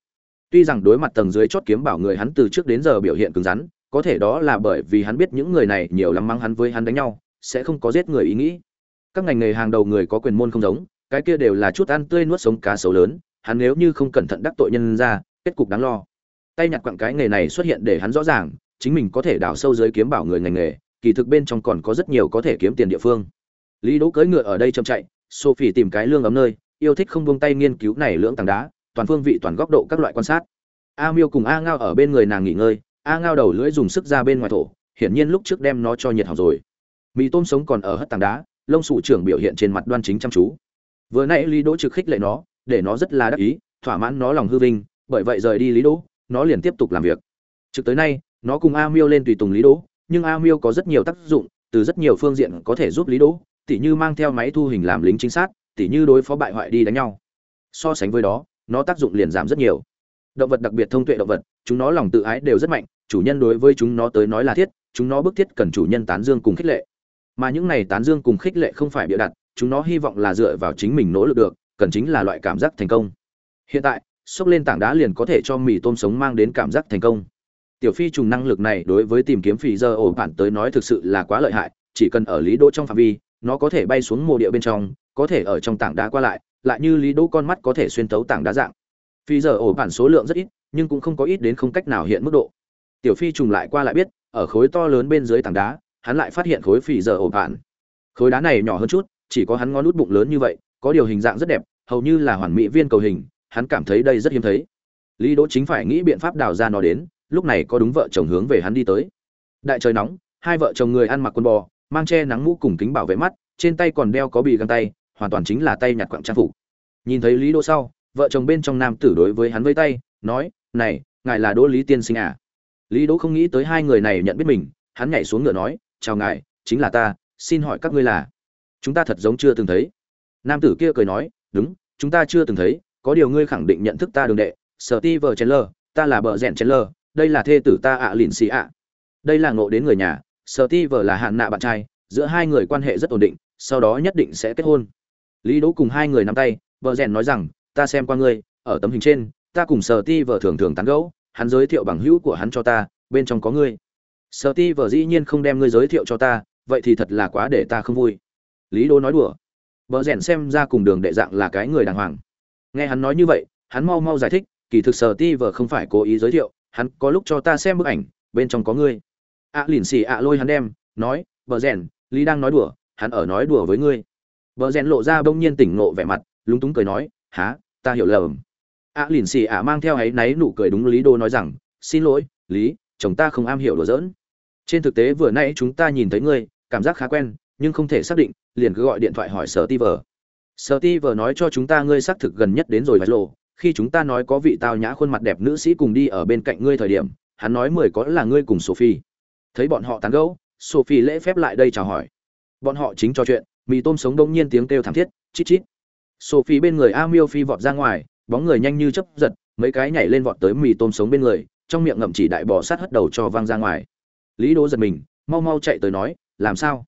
A: Tuy rằng đối mặt tầng dưới chót kiếm bảo người hắn từ trước đến giờ biểu hiện cứng rắn, có thể đó là bởi vì hắn biết những người này nhiều lắm mắng hắn với hắn đánh nhau, sẽ không có giết người ý nghĩ. Các ngành nghề hàng đầu người có quyền môn không giống, cái kia đều là chút ăn tươi nuốt sống cá sấu lớn, hắn nếu như không cẩn thận đắc tội nhân ra, kết cục đáng lo. Tay nhặt quặng cái nghề này xuất hiện để hắn rõ ràng chính mình có thể đào sâu dưới kiếm bảo người ngành nghề, kỳ thực bên trong còn có rất nhiều có thể kiếm tiền địa phương. Lý đỗ cưỡi ngựa ở đây chậm chạy, sophie tìm cái lương ấm nơi, yêu thích không buông tay nghiên cứu này lưỡng tảng đá, toàn phương vị, toàn góc độ các loại quan sát. A miêu cùng a ngao ở bên người nàng nghỉ ngơi, a ngao đầu lưỡi dùng sức ra bên ngoài thổ, hiển nhiên lúc trước đem nó cho nhiệt hỏng rồi. Mì tôm sống còn ở hất tảng đá, lông sụ trưởng biểu hiện trên mặt đoan chính chăm chú. Vừa nãy lý đỗ trực khích lệ nó, để nó rất là đắc ý, thỏa mãn nó lòng hư vinh, bởi vậy rời đi lý đỗ, nó liền tiếp tục làm việc. Trực tới nay nó cùng a miêu lên tùy tùng lý đỗ, nhưng a miêu có rất nhiều tác dụng, từ rất nhiều phương diện có thể giúp lý đỗ, tỉ như mang theo máy thu hình làm lính chính xác tỉ như đối phó bại hoại đi đánh nhau. So sánh với đó, nó tác dụng liền giảm rất nhiều. Động vật đặc biệt thông tuệ động vật, chúng nó lòng tự ái đều rất mạnh, chủ nhân đối với chúng nó tới nói là thiết, chúng nó bức thiết cần chủ nhân tán dương cùng khích lệ. Mà những này tán dương cùng khích lệ không phải bịa đặt, chúng nó hy vọng là dựa vào chính mình nỗ lực được, cần chính là loại cảm giác thành công. Hiện tại, xốc lên tảng đá liền có thể cho mì tôm sống mang đến cảm giác thành công tiểu phi trùng năng lực này đối với tìm kiếm phì giờ ổ bản tới nói thực sự là quá lợi hại, chỉ cần ở lý đỗ trong phạm vi, nó có thể bay xuống mồ địa bên trong, có thể ở trong tảng đá qua lại lại như lý đỗ con mắt có thể xuyên tấu tảng đá dạng. Phi giờ ổ bản số lượng rất ít, nhưng cũng không có ít đến không cách nào hiện mức độ. Tiểu phi trùng lại qua lại biết, ở khối to lớn bên dưới tảng đá, hắn lại phát hiện khối phì giờ ổ bản. Khối đá này nhỏ hơn chút, chỉ có hắn ngón nút bụng lớn như vậy, có điều hình dạng rất đẹp, hầu như là hoàn mỹ viên cầu hình, hắn cảm thấy đây rất hiếm thấy. Lý đỗ chính phải nghĩ biện pháp đào ra nó đến lúc này có đúng vợ chồng hướng về hắn đi tới. Đại trời nóng, hai vợ chồng người ăn mặc quần bò, mang che nắng mũ cùng kính bảo vệ mắt, trên tay còn đeo có bì găng tay, hoàn toàn chính là tay nhặt quặng trang phục. Nhìn thấy lý đỗ sau, vợ chồng bên trong nam tử đối với hắn vây tay, nói, này, ngài là đỗ lý tiên sinh à? Lý đỗ không nghĩ tới hai người này nhận biết mình, hắn nhảy xuống ngựa nói, chào ngài, chính là ta, xin hỏi các ngươi là? Chúng ta thật giống chưa từng thấy. Nam tử kia cười nói, đúng, chúng ta chưa từng thấy, có điều ngươi khẳng định nhận thức ta đường đệ sở ti vợ chen lơ ta là bờ rèn chen lơ đây là thê tử ta ạ à lìn xì ạ. Đây là ngộ đến người nhà, sở ti vợ là hạn nạ bạn trai, giữa hai người quan hệ rất ổn định, sau đó nhất định sẽ kết hôn. Lý đỗ cùng hai người nắm tay, vợ rèn nói rằng, ta xem qua ngươi, ở tấm hình trên, ta cùng sở ti vợ thường thường tán gẫu, hắn giới thiệu bằng hữu của hắn cho ta, bên trong có ngươi. Sở ti vợ dĩ nhiên không đem ngươi giới thiệu cho ta, vậy thì thật là quá để ta không vui. Lý đỗ nói đùa. Vợ rèn xem ra cùng đường đệ dạng là cái người đàng hoàng. Nghe hắn nói như vậy, hắn mau mau giải thích, kỳ thực sở ti vợ không phải cố ý giới thiệu hắn có lúc cho ta xem bức ảnh bên trong có ngươi. Ạ à, lìn xì ạ lôi hắn đem nói vợ rèn lý đang nói đùa hắn ở nói đùa với ngươi. Vợ rèn lộ ra bỗng nhiên tỉnh ngộ vẻ mặt lúng túng cười nói há ta hiểu lầm. Ạ à, lìn xì ạ mang theo áy náy nụ cười đúng lý đô nói rằng xin lỗi lý chồng ta không am hiểu đùa giỡn. Trên thực tế vừa nãy chúng ta nhìn thấy ngươi cảm giác khá quen nhưng không thể xác định liền cứ gọi điện thoại hỏi sở ti vờ sở ti vờ nói cho chúng ta ngươi xác thực gần nhất đến rồi vài lộ khi chúng ta nói có vị tao nhã khuôn mặt đẹp nữ sĩ cùng đi ở bên cạnh ngươi thời điểm, hắn nói mười có là ngươi cùng sophie. Thấy bọn họ tán gẫu, sophie lễ phép lại đây chào hỏi. Bọn họ chính trò chuyện, mì tôm sống đông nhiên tiếng kêu thảm thiết, chít chít. Sophie bên người a miêu phi vọt ra ngoài, bóng người nhanh như chấp giật, mấy cái nhảy lên vọt tới mì tôm sống bên người, trong miệng ngậm chỉ đại bò sát hất đầu cho vang ra ngoài. Lý đỗ giật mình, mau mau chạy tới nói, làm sao?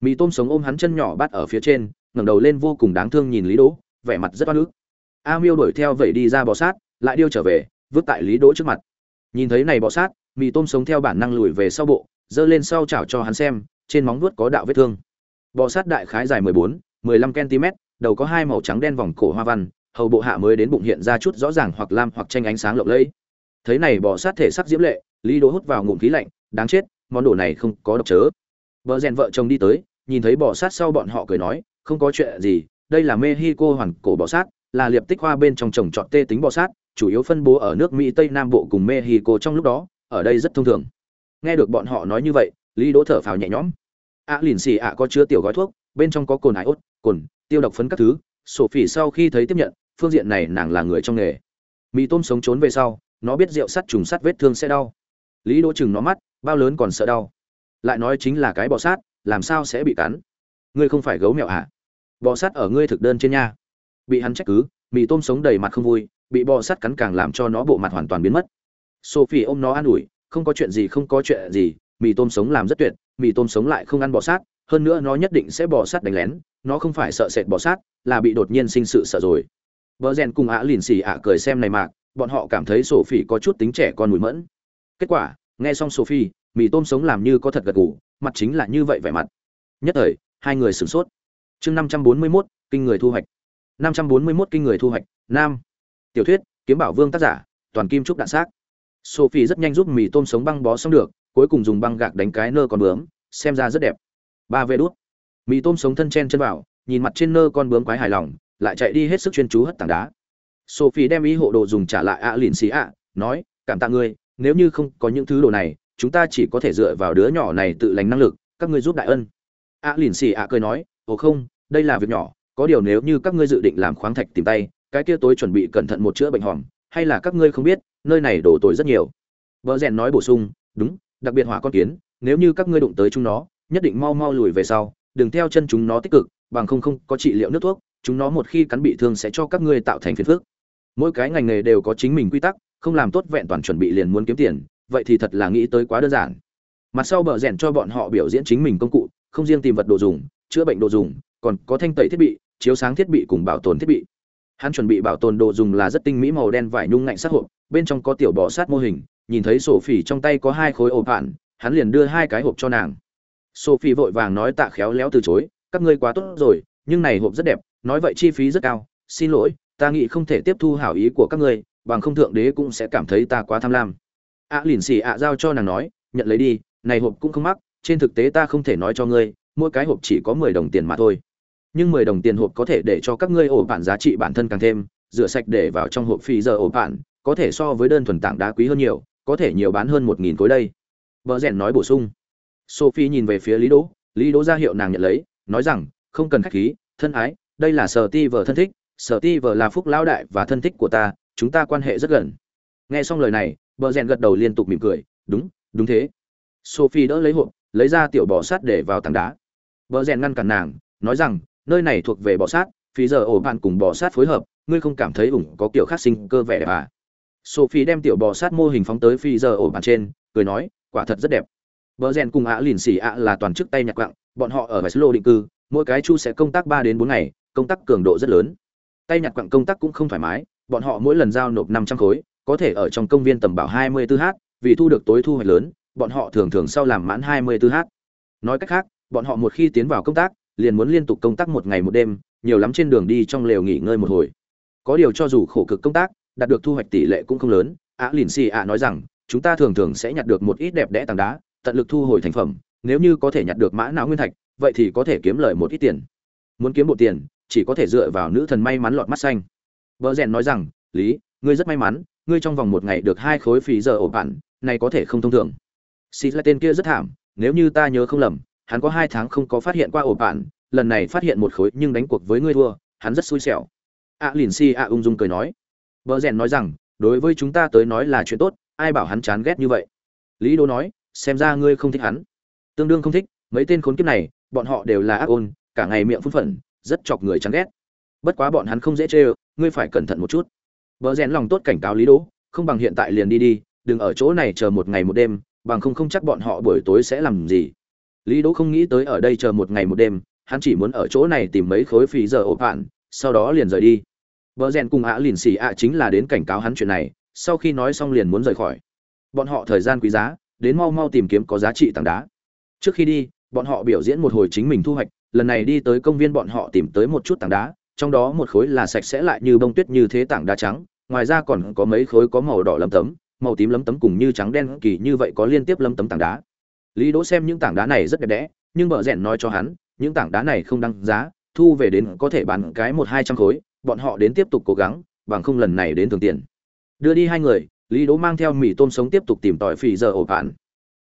A: Mì tôm sống ôm hắn chân nhỏ bắt ở phía trên, ngẩng đầu lên vô cùng đáng thương nhìn lý đỗ, vẻ mặt rất oan ức a miêu đuổi theo vậy đi ra bò sát lại điêu trở về vứt tại lý đỗ trước mặt. Nhìn thấy này bò sát mì tôm sống theo bản năng lùi về sau bộ giơ lên sau chảo cho hắn xem trên móng vuốt có đạo vết thương. Bò sát đại khái dài 14, 15 cm đầu có hai màu trắng đen vòng cổ hoa văn hầu bộ hạ mới đến bụng hiện ra chút rõ ràng hoặc lam hoặc tranh ánh sáng lộng lẫy. Thấy này bò sát thể sắc diễm lệ lý đỗ hút vào ngụm khí lạnh đáng chết món đồ này không có độc chớ. Bờ rèn vợ chồng đi tới, nhìn thấy bò sát sau bọn họ cười nói, không có chuyện gì, đây là Mexico hoàn cổ bò sát, là liệp tích hoa bên trong trồng trọt tê tính bò sát, chủ yếu phân bố ở nước Mỹ Tây Nam Bộ cùng Mexico trong lúc đó, ở đây rất thông thường. Nghe được bọn họ nói như vậy, Lý Đỗ thở phào nhẹ nhõm. À lìn xì ạ có chứa tiểu gói thuốc, bên trong có cồn iốt, cồn, tiêu độc phấn các thứ. Sophie sau khi thấy tiếp nhận, phương diện này nàng là người trong nghề. Mì tôm sống trốn về sau, nó biết rượu sắt trùng sắt vết thương sẽ đau. Lý Đỗ chừng nó mắt, bao lớn còn sợ đau lại nói chính là cái bọ sát làm sao sẽ bị cắn ngươi không phải gấu mèo à bọ sát ở ngươi thực đơn trên nha bị hắn trách cứ, mì tôm sống đầy mặt không vui, bị bò sát cắn càng làm cho nó bộ mặt hoàn toàn biến mất. Sophie ôm nó an ủi, không có chuyện gì, không có chuyện gì, mì tôm sống làm rất tuyệt, mì tôm sống lại không ăn bò sát, hơn nữa nó nhất định sẽ bò sát đánh lén, nó không phải sợ sệt bò sát, là bị đột nhiên sinh sự sợ rồi. Vợ rèn cùng ạ lìn xì ạ cười xem này mạc bọn họ cảm thấy sophie có chút tính trẻ con mùi mẫn. Kết quả, nghe xong sophie, mì tôm sống làm như có thật gật gù, mặt chính là như vậy vẻ mặt. Nhất thời, hai người sửng sốt. Chương năm trăm bốn mươi mốt, kinh người thu hoạch năm trăm bốn mươi mốt kinh người thu hoạch, nam. Tiểu thuyết, kiếm bảo vương tác giả, toàn kim trúc đạn xác. Sophie rất nhanh giúp mì tôm sống băng bó xong được, cuối cùng dùng băng gạc đánh cái nơ con bướm, xem ra rất đẹp. Ba vê Đuốc mì tôm sống thân chen chân vào, nhìn mặt trên nơ con bướm quái hài lòng, lại chạy đi hết sức chuyên chú hất tảng đá. Sophie đem ý hộ đồ dùng trả lại ạ lìn xì ạ, nói, cảm tạ ngươi, nếu như không có những thứ đồ này, chúng ta chỉ có thể dựa vào đứa nhỏ này tự lành năng lực, các ngươi giúp đại ân. ạ lìn xì ạ cười nói, ồ không, đây là việc nhỏ có điều nếu như các ngươi dự định làm khoáng thạch tìm tay, cái kia tối chuẩn bị cẩn thận một chữa bệnh hòm, hay là các ngươi không biết, nơi này đổ tối rất nhiều. Vợ rèn nói bổ sung, đúng, đặc biệt hỏa con kiến, nếu như các ngươi đụng tới chúng nó, nhất định mau mau lùi về sau, đừng theo chân chúng nó tích cực, bằng không không có trị liệu nước thuốc, chúng nó một khi cắn bị thương sẽ cho các ngươi tạo thành phiền phức. Mỗi cái ngành nghề đều có chính mình quy tắc, không làm tốt vẹn toàn chuẩn bị liền muốn kiếm tiền, vậy thì thật là nghĩ tới quá đơn giản. Mặt sau bờ rèn cho bọn họ biểu diễn chính mình công cụ, không riêng tìm vật đồ dùng, chữa bệnh đồ dùng, còn có thanh tẩy thiết bị chiếu sáng thiết bị cùng bảo tồn thiết bị. Hắn chuẩn bị bảo tồn đồ dùng là rất tinh mỹ màu đen vải nhung ngạnh sắc hộp bên trong có tiểu bò sát mô hình nhìn thấy sổ phỉ trong tay có hai khối ổ bạn hắn liền đưa hai cái hộp cho nàng. Sophie vội vàng nói tạ khéo léo từ chối các ngươi quá tốt rồi nhưng này hộp rất đẹp nói vậy chi phí rất cao xin lỗi ta nghĩ không thể tiếp thu hảo ý của các ngươi bằng không thượng đế cũng sẽ cảm thấy ta quá tham lam. Ạ à, lìn xì ạ giao cho nàng nói nhận lấy đi này hộp cũng không mắc trên thực tế ta không thể nói cho ngươi mỗi cái hộp chỉ có mười đồng tiền mà thôi nhưng mười đồng tiền hộp có thể để cho các ngươi ổ bản giá trị bản thân càng thêm, rửa sạch để vào trong hộp phí giờ ổ bản có thể so với đơn thuần tảng đá quý hơn nhiều, có thể nhiều bán hơn một nghìn khối đây. Vợ rèn nói bổ sung. Sophie nhìn về phía lý đỗ lý đỗ ra hiệu nàng nhận lấy, nói rằng, không cần khách khí, thân ái, đây là sở ti vợ thân thích, sở ti vợ là phúc lão đại và thân thích của ta, chúng ta quan hệ rất gần. Nghe xong lời này, vợ rèn gật đầu liên tục mỉm cười, đúng đúng thế. Sophie đỡ lấy hộp, lấy ra tiểu bò sát để vào tảng đá. Vợ rèn ngăn cản nàng, nói rằng nơi này thuộc về bò sát phí giờ ổ bạn cùng bò sát phối hợp ngươi không cảm thấy ủng có kiểu khác sinh cơ vẻ đẹp à sophie đem tiểu bò sát mô hình phóng tới phi giờ ổ bạn trên cười nói quả thật rất đẹp vợ rèn cùng ạ lìn xỉ ạ là toàn chức tay nhạc quặng, bọn họ ở Veslo định cư, mỗi cái chu sẽ công tác ba đến bốn ngày, công tác cường độ rất lớn. Tay nhạc quặng công tác cũng không thoải mái, bọn họ mỗi lần giao nộp 500 khối, có thể ở trong công viên tầm bảo 24h, vì thu được tối thu hoạch lớn, bọn họ thường thường sau làm mãn 24h. Nói cách khác, bọn họ một khi tiến vào công tác, liền muốn liên tục công tác một ngày một đêm, nhiều lắm trên đường đi trong lều nghỉ ngơi một hồi. Có điều cho dù khổ cực công tác, đạt được thu hoạch tỷ lệ cũng không lớn, ạ lìn xì ạ nói rằng, chúng ta thường thường sẽ nhặt được một ít đẹp đẽ tảng đá, tận lực thu hồi thành phẩm. Nếu như có thể nhặt được mã não nguyên thạch vậy thì có thể kiếm lời một ít tiền. Muốn kiếm bộ tiền chỉ có thể dựa vào nữ thần may mắn lọt mắt xanh. Vợ rèn nói rằng lý ngươi rất may mắn ngươi trong vòng một ngày được hai khối phí giờ ổ bản này có thể không thông thường. Xì là tên kia rất thảm nếu như ta nhớ không lầm hắn có hai tháng không có phát hiện qua ổ bản lần này phát hiện một khối nhưng đánh cuộc với ngươi thua hắn rất xui xẻo. A à, lìn si a ung dung cười nói. Vợ rèn nói rằng đối với chúng ta tới nói là chuyện tốt ai bảo hắn chán ghét như vậy. Lý đô nói xem ra ngươi không thích hắn. Tương đương không thích mấy tên khốn kiếp này bọn họ đều là ác ôn cả ngày miệng phun phẩn rất chọc người chán ghét. Bất quá bọn hắn không dễ chê ngươi phải cẩn thận một chút. Vợ rèn lòng tốt cảnh cáo lý đỗ không bằng hiện tại liền đi đi đừng ở chỗ này chờ một ngày một đêm bằng không không chắc bọn họ buổi tối sẽ làm gì lý đỗ không nghĩ tới ở đây chờ một ngày một đêm, hắn chỉ muốn ở chỗ này tìm mấy khối phí giờ ộp hạn, sau đó liền rời đi. Vợ rèn cùng ạ lìn xì ạ chính là đến cảnh cáo hắn chuyện này, sau khi nói xong liền muốn rời khỏi. Bọn họ thời gian quý giá, đến mau mau tìm kiếm có giá trị tảng đá. Trước khi đi, bọn họ biểu diễn một hồi chính mình thu hoạch, lần này đi tới công viên bọn họ tìm tới một chút tảng đá, trong đó một khối là sạch sẽ lại như bông tuyết như thế tảng đá trắng, ngoài ra còn có mấy khối có màu đỏ lấm tấm, màu tím lấm tấm cùng như trắng đen kỳ như vậy có liên tiếp lấm tấm tảng đá lý đỗ xem những tảng đá này rất đẹp đẽ, nhưng vợ rèn nói cho hắn, những tảng đá này không đăng giá, thu về đến có thể bán cái một hai trăm khối, bọn họ đến tiếp tục cố gắng, bằng không lần này đến thường tiền. Đưa đi hai người, lý đỗ mang theo mì tôm sống tiếp tục tìm tỏi phì giờ ổ bạn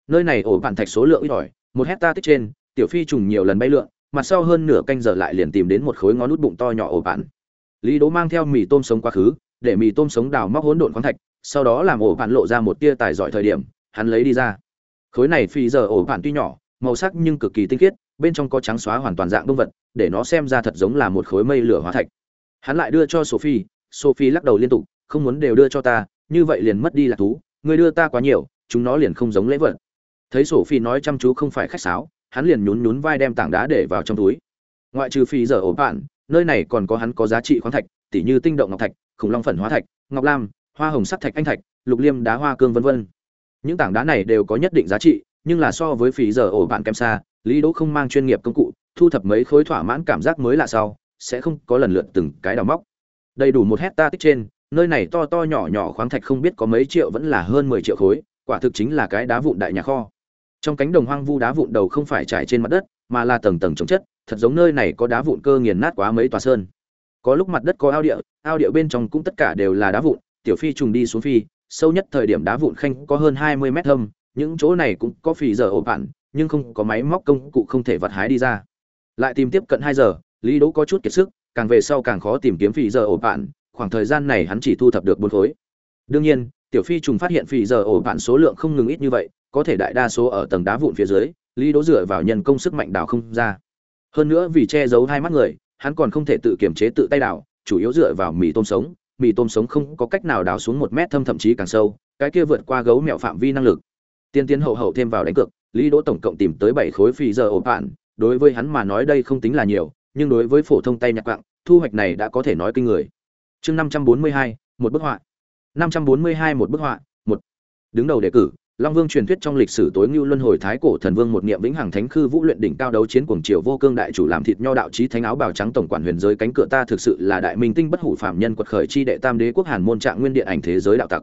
A: nơi này ổ bạn thạch số lượng ít ỏi, một hecta tích trên, tiểu phi trùng nhiều lần bay lượn mặt sau hơn nửa canh giờ lại liền tìm đến một khối ngón nút bụng to nhỏ ổ bạn lý đỗ mang theo mì tôm sống quá khứ, để mì tôm sống đào móc hỗn độn khoáng thạch, sau đó làm ổ bạn lộ ra một tia tài giỏi thời điểm, hắn lấy đi ra khối này phi giờ ổ bạn tuy nhỏ, màu sắc nhưng cực kỳ tinh khiết, bên trong có trắng xóa hoàn toàn dạng động vật, để nó xem ra thật giống là một khối mây lửa hóa thạch. Hắn lại đưa cho sophie sophie lắc đầu liên tục, không muốn đều đưa cho ta, như vậy liền mất đi lạc thú người đưa ta quá nhiều, chúng nó liền không giống lễ vật. Thấy Sophie nói chăm chú không phải khách sáo, hắn liền nhún nhún vai đem tảng đá để vào trong túi. Ngoại trừ phi giờ ổ bạn nơi này còn có hắn có giá trị khoáng thạch, tỉ như tinh động ngọc thạch, khủng long phần hóa thạch, ngọc lam, hoa hồng sắc thạch anh thạch, lục liêm đá hoa cương vân vân những tảng đá này đều có nhất định giá trị, nhưng là so với phí giờ ổ bạn kém xa, lý đỗ không mang chuyên nghiệp công cụ, thu thập mấy khối thỏa mãn cảm giác mới lạ sau, sẽ không có lần lượt từng cái đào móc. Đầy đủ một hecta tích trên, nơi này to to nhỏ nhỏ khoáng thạch không biết có mấy triệu vẫn là hơn mười triệu khối, quả thực chính là cái đá vụn đại nhà kho. Trong cánh đồng hoang vu đá vụn đầu không phải trải trên mặt đất, mà là tầng tầng chống chất, thật giống nơi này có đá vụn cơ nghiền nát quá mấy tòa sơn. Có lúc mặt đất có ao địa ao địa bên trong cũng tất cả đều là đá vụn, tiểu phi trùng đi xuống phi sâu nhất thời điểm đá vụn khanh có hơn hai mươi mét thâm những chỗ này cũng có phì giờ ổ bạn, nhưng không có máy móc công cụ không thể vặt hái đi ra. Lại tìm tiếp cận hai giờ lý đỗ có chút kiệt sức càng về sau càng khó tìm kiếm phì giờ ổ bạn. khoảng thời gian này hắn chỉ thu thập được 4 khối. Đương nhiên tiểu phi trùng phát hiện phì giờ ổ bạn số lượng không ngừng ít như vậy có thể đại đa số ở tầng đá vụn phía dưới lý đỗ dựa vào nhân công sức mạnh đào không ra. Hơn nữa vì che giấu hai mắt người hắn còn không thể tự kiểm chế tự tay đào chủ yếu dựa vào mì tôm sống mì tôm sống không có cách nào đào xuống một mét thâm thậm chí càng sâu, cái kia vượt qua gấu mẹo phạm vi năng lực. Tiên tiến hậu hậu thêm vào đánh cược, lý đỗ tổng cộng tìm tới bảy khối phì giờ ổ bạn đối với hắn mà nói đây không tính là nhiều, nhưng đối với phổ thông tay nhạc quạng, thu hoạch này đã có thể nói kinh người. Chương năm trăm bốn mươi hai, một bức họa. Năm trăm bốn mươi hai, một bức họa, một. Đứng đầu đề cử Long Vương truyền thuyết trong lịch sử tối ngưu luân hồi thái cổ thần vương một niệm vĩnh hằng thánh khư vũ luyện đỉnh cao đấu chiến cuồng triều vô cương đại chủ làm thịt nho đạo chí thánh áo bào trắng tổng quản huyền giới cánh cửa ta thực sự là đại minh tinh bất hủ phạm nhân quật khởi chi đệ tam đế quốc hàn môn trạng nguyên điện ảnh thế giới đạo tặc.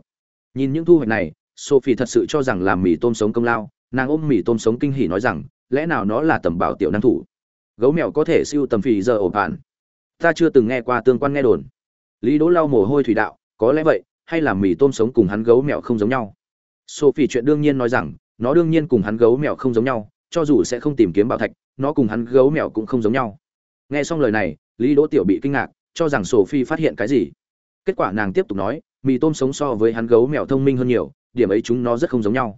A: Nhìn những thu hoạch này, Sophie thật sự cho rằng làm mì tôm sống công lao, nàng ôm mì tôm sống kinh hỉ nói rằng, lẽ nào nó là tầm bảo tiểu năng thủ. Gấu mèo có thể siêu tầm phì giờ ổ bạn. Ta chưa từng nghe qua tương quan nghe đồn. Lý Đỗ lau mồ hôi thủy đạo, có lẽ vậy, hay là mì tôm sống cùng hắn gấu mèo không giống nhau. Sophie chuyện đương nhiên nói rằng, nó đương nhiên cùng hắn gấu mèo không giống nhau, cho dù sẽ không tìm kiếm bảo thạch, nó cùng hắn gấu mèo cũng không giống nhau. Nghe xong lời này, Lý Đỗ Tiểu bị kinh ngạc, cho rằng Sophie phát hiện cái gì. Kết quả nàng tiếp tục nói, mì tôm sống so với hắn gấu mèo thông minh hơn nhiều, điểm ấy chúng nó rất không giống nhau.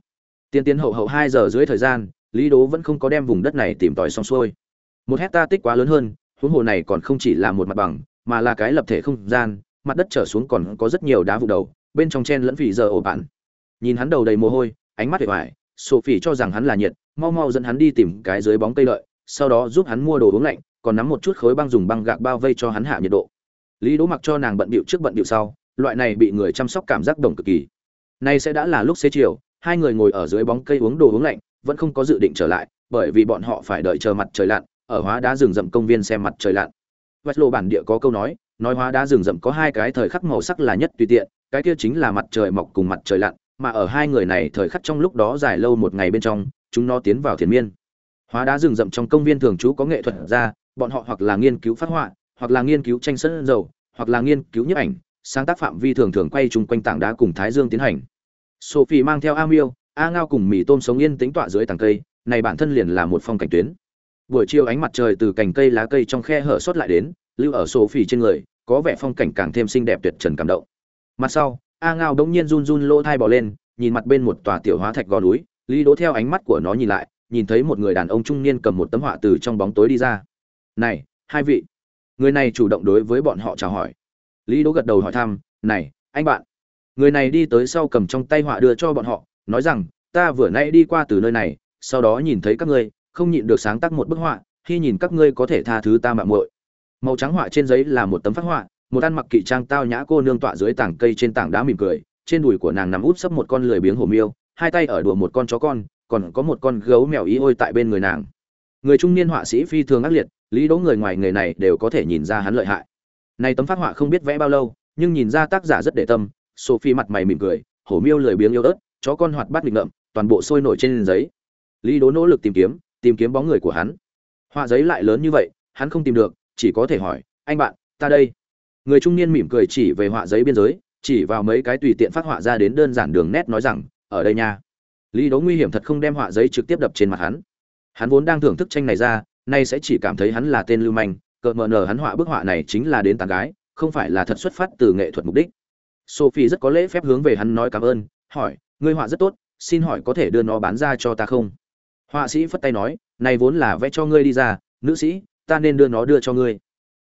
A: Tiên tiến hậu hậu hai giờ dưới thời gian, Lý Đỗ vẫn không có đem vùng đất này tìm tòi xong xuôi. Một hecta tích quá lớn hơn, huống hồ này còn không chỉ là một mặt bằng, mà là cái lập thể không gian, mặt đất trở xuống còn có rất nhiều đá vụ đầu, bên trong chen lẫn vị giờ ổ bạn. Nhìn hắn đầu đầy mồ hôi, ánh mắt vẻ vải, Sophie cho rằng hắn là nhiệt, mau mau dẫn hắn đi tìm cái dưới bóng cây lợi, sau đó giúp hắn mua đồ uống lạnh, còn nắm một chút khối băng dùng băng gạc bao vây cho hắn hạ nhiệt độ. Lý Đỗ mặc cho nàng bận bịu trước bận bịu sau, loại này bị người chăm sóc cảm giác đồng cực kỳ. Nay sẽ đã là lúc xế chiều, hai người ngồi ở dưới bóng cây uống đồ uống lạnh, vẫn không có dự định trở lại, bởi vì bọn họ phải đợi chờ mặt trời lặn, ở hóa đá rừng rậm công viên xem mặt trời lặn. vách lộ bản địa có câu nói, nói hóa đá rừng rậm có hai cái thời khắc màu sắc là nhất tùy tiện, cái kia chính là mặt trời mọc cùng mặt trời lặn, mà ở hai người này thời khắc trong lúc đó dài lâu một ngày bên trong, chúng nó tiến vào thiền miên. Hóa đá rừng rậm trong công viên thường trú có nghệ thuật ra, bọn họ hoặc là nghiên cứu phát họa, hoặc là nghiên cứu tranh sân dầu, hoặc là nghiên cứu nhiếp ảnh, sáng tác phạm vi thường thường quay chung quanh tảng đá cùng thái dương tiến hành. Sophie mang theo a miêu a ngao cùng mì tôm sống yên tính tọa dưới tảng cây, này bản thân liền là một phong cảnh tuyến. Buổi chiều ánh mặt trời từ cành cây lá cây trong khe hở xuất lại đến, lưu ở sophie trên người, có vẻ phong cảnh càng thêm xinh đẹp tuyệt trần cảm động. Mặt sau a ngao đống nhiên run run lỗ thai bỏ lên, nhìn mặt bên một tòa tiểu hóa thạch gò núi, lý đỗ theo ánh mắt của nó nhìn lại, nhìn thấy một người đàn ông trung niên cầm một tấm họa từ trong bóng tối đi ra. Này, hai vị. Người này chủ động đối với bọn họ chào hỏi. Lý đỗ gật đầu hỏi thăm, này, anh bạn. Người này đi tới sau cầm trong tay họa đưa cho bọn họ, nói rằng, ta vừa nãy đi qua từ nơi này, sau đó nhìn thấy các ngươi, không nhịn được sáng tác một bức họa khi nhìn các ngươi có thể tha thứ ta mạng muội. Màu trắng họa trên giấy là một tấm phát họa một ăn mặc kỵ trang tao nhã cô nương tọa dưới tảng cây trên tảng đá mỉm cười, trên đùi của nàng nằm úp sấp một con lười biếng hổ miêu, hai tay ở đùa một con chó con, còn có một con gấu mèo ý ôi tại bên người nàng. Người trung niên họa sĩ phi thường ác liệt, lý đỗ người ngoài người này đều có thể nhìn ra hắn lợi hại. Này tấm phát họa không biết vẽ bao lâu, nhưng nhìn ra tác giả rất để tâm, sophie mặt mày mỉm cười, hổ miêu lười biếng yêu ớt, chó con hoạt bát nghịch ngợm, toàn bộ sôi nổi trên giấy. Lý đỗ nỗ lực tìm kiếm tìm kiếm bóng người của hắn. Họa giấy lại lớn như vậy, hắn không tìm được, chỉ có thể hỏi, anh bạn, ta đây người trung niên mỉm cười chỉ về họa giấy biên giới, chỉ vào mấy cái tùy tiện phát họa ra đến đơn giản đường nét nói rằng, ở đây nha. Lý đấu nguy hiểm thật không đem họa giấy trực tiếp đập trên mặt hắn. Hắn vốn đang thưởng thức tranh này ra, nay sẽ chỉ cảm thấy hắn là tên lưu manh cờ mờ nờ hắn họa bức họa này chính là đến tàn gái, không phải là thật xuất phát từ nghệ thuật mục đích. Sophie rất có lễ phép hướng về hắn nói cảm ơn, hỏi, ngươi họa rất tốt, xin hỏi có thể đưa nó bán ra cho ta không? Họa sĩ phất tay nói, này vốn là vẽ cho ngươi đi ra, nữ sĩ, ta nên đưa nó đưa cho ngươi.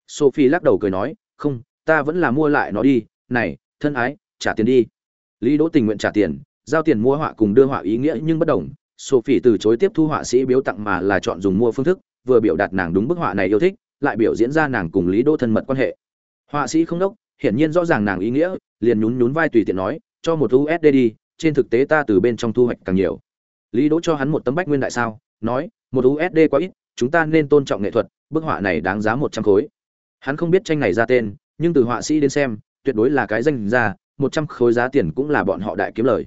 A: Sophie lắc đầu cười nói, không ta vẫn là mua lại nó đi, này, thân ái, trả tiền đi. Lý đỗ tình nguyện trả tiền, giao tiền mua họa cùng đưa họa ý nghĩa nhưng bất đồng. Sophie từ chối tiếp thu họa sĩ biếu tặng mà là chọn dùng mua phương thức, vừa biểu đạt nàng đúng bức họa này yêu thích, lại biểu diễn ra nàng cùng lý đỗ thân mật quan hệ. Họa sĩ không đốc, hiển nhiên rõ ràng nàng ý nghĩa, liền nhún nhún vai tùy tiện nói, cho một usd đi, trên thực tế ta từ bên trong thu hoạch càng nhiều. Lý đỗ cho hắn một tấm bách nguyên đại sao, nói, một usd quá ít, chúng ta nên tôn trọng nghệ thuật, bức họa này đáng giá một trăm khối. Hắn không biết tranh này ra tên nhưng từ họa sĩ đến xem tuyệt đối là cái danh ra một trăm khối giá tiền cũng là bọn họ đại kiếm lời.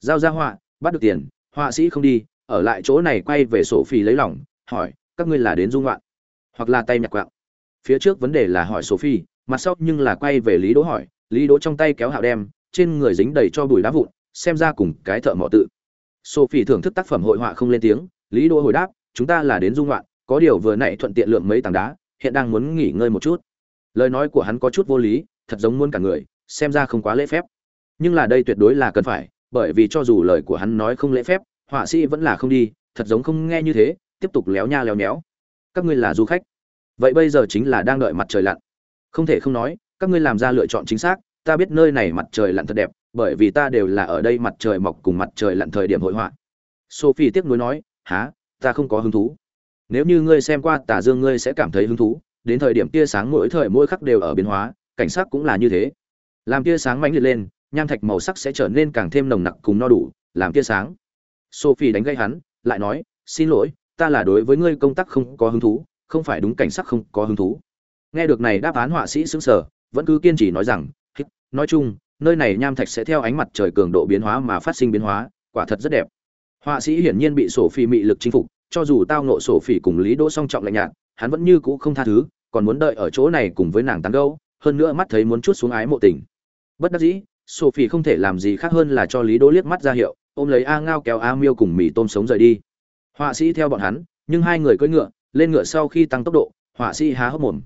A: Giao ra họa bắt được tiền họa sĩ không đi ở lại chỗ này quay về sổ phi lấy lòng hỏi các ngươi là đến dung loạn hoặc là tay nhặt quạng. Phía trước vấn đề là hỏi sổ phi, mặt sau nhưng là quay về lý đỗ hỏi lý đỗ trong tay kéo hạo đem trên người dính đầy cho bụi đá vụn xem ra cùng cái thợ mỏ tự. Sophie thưởng thức tác phẩm hội họa không lên tiếng lý đỗ hồi đáp chúng ta là đến dung loạn có điều vừa nãy thuận tiện lượng mấy tảng đá hiện đang muốn nghỉ ngơi một chút lời nói của hắn có chút vô lý, thật giống muốn cả người, xem ra không quá lễ phép. Nhưng là đây tuyệt đối là cần phải, bởi vì cho dù lời của hắn nói không lễ phép, họa sĩ vẫn là không đi, thật giống không nghe như thế, tiếp tục léo nha léo nhéo. Các ngươi là du khách. Vậy bây giờ chính là đang đợi mặt trời lặn. Không thể không nói, các ngươi làm ra lựa chọn chính xác, ta biết nơi này mặt trời lặn thật đẹp, bởi vì ta đều là ở đây mặt trời mọc cùng mặt trời lặn thời điểm hội họa. Sophie tiếc nuối nói há ta không có hứng thú. Nếu như ngươi xem qua tả dương ngươi sẽ cảm thấy hứng thú đến thời điểm tia sáng mỗi thời mỗi khắc đều ở biến hóa, cảnh sắc cũng là như thế. Làm tia sáng mãnh liệt lên, nham thạch màu sắc sẽ trở nên càng thêm nồng nặc cùng no đủ, làm tia sáng. Sophie đánh gây hắn, lại nói, xin lỗi, ta là đối với ngươi công tác không có hứng thú, không phải đúng cảnh sắc không có hứng thú. Nghe được này đáp án họa sĩ xứng sở vẫn cứ kiên trì nói rằng nói chung, nơi này nham thạch sẽ theo ánh mặt trời cường độ biến hóa mà phát sinh biến hóa, quả thật rất đẹp. Họa sĩ hiển nhiên bị sổ phi mị lực chinh phục cho dù tao nộ sổ phỉ cùng lý đỗ song trọng lạnh nhạt, hắn vẫn như cũ không tha thứ, còn muốn đợi ở chỗ này cùng với nàng tán gẫu, hơn nữa mắt thấy muốn chút xuống ái mộ tình. Bất đắc dĩ, sổ phỉ không thể làm gì khác hơn là cho lý đỗ liếc mắt ra hiệu, ôm lấy a ngao kéo a miêu cùng mì tôm sống rời đi. Họa sĩ theo bọn hắn, nhưng hai người cưỡi ngựa, lên ngựa sau khi tăng tốc độ, họa sĩ há hốc mồm.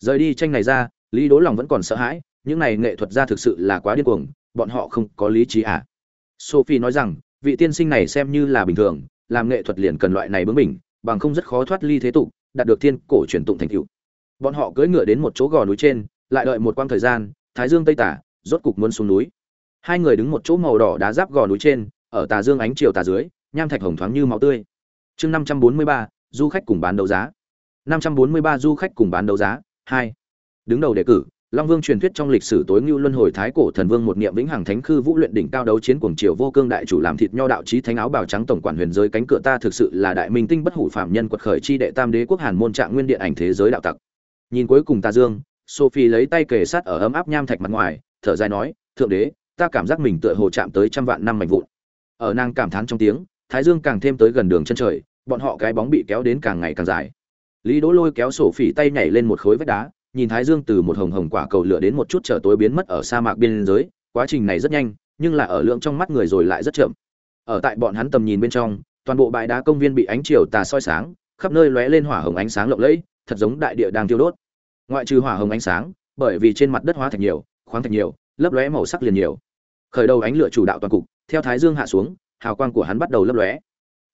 A: Rời đi tranh này ra, lý đỗ lòng vẫn còn sợ hãi, những này nghệ thuật ra thực sự là quá điên cuồng, bọn họ không có lý trí à. Sophie nói rằng, vị tiên sinh này xem như là bình thường làm nghệ thuật liền cần loại này bướng bỉnh, bằng không rất khó thoát ly thế tục, đạt được thiên cổ truyền tụng thành tựu. Bọn họ cưỡi ngựa đến một chỗ gò núi trên, lại đợi một quãng thời gian, thái dương tây tả rốt cục muốn xuống núi. Hai người đứng một chỗ màu đỏ đá giáp gò núi trên, ở tà dương ánh chiều tà dưới, nham thạch hồng thoáng như máu tươi. Chương năm trăm bốn mươi ba, du khách cùng bán đấu giá. 543 du khách cùng bán đấu giá. 2. đứng đầu đề cử Long Vương truyền thuyết trong lịch sử tối ngưu luân hồi thái cổ thần vương một niệm vĩnh hằng thánh khư vũ luyện đỉnh cao đấu chiến cuồng triều vô cương đại chủ làm thịt nho đạo chí thánh áo bào trắng tổng quản huyền giới cánh cửa ta thực sự là đại minh tinh bất hủ phạm nhân quật khởi chi đệ tam đế quốc hàn môn trạng nguyên điện ảnh thế giới đạo tặc. Nhìn cuối cùng ta dương, Sophie lấy tay kề sát ở ấm áp nham thạch mặt ngoài, thở dài nói, thượng đế, ta cảm giác mình tựa hồ chạm tới trăm vạn năm mảnh vụn. Ở nàng cảm thán trong tiếng, thái dương càng thêm tới gần đường chân trời, bọn họ cái bóng bị kéo đến càng ngày càng dài lý đỗ lôi kéo sổ tay nhảy lên một khối vách đá nhìn thái dương từ một hồng hồng quả cầu lửa đến một chút trở tối biến mất ở sa mạc biên giới, quá trình này rất nhanh, nhưng là ở lượng trong mắt người rồi lại rất chậm. Ở tại bọn hắn tầm nhìn bên trong, toàn bộ bãi đá công viên bị ánh chiều tà soi sáng, khắp nơi lóe lên hỏa hồng ánh sáng lộng lẫy, thật giống đại địa đang tiêu đốt. Ngoại trừ hỏa hồng ánh sáng, bởi vì trên mặt đất hóa thạch nhiều, khoáng thạch nhiều, lấp lóe màu sắc liền nhiều. Khởi đầu ánh lửa chủ đạo toàn cục, theo thái dương hạ xuống, hào quang của hắn bắt đầu lấp lóe.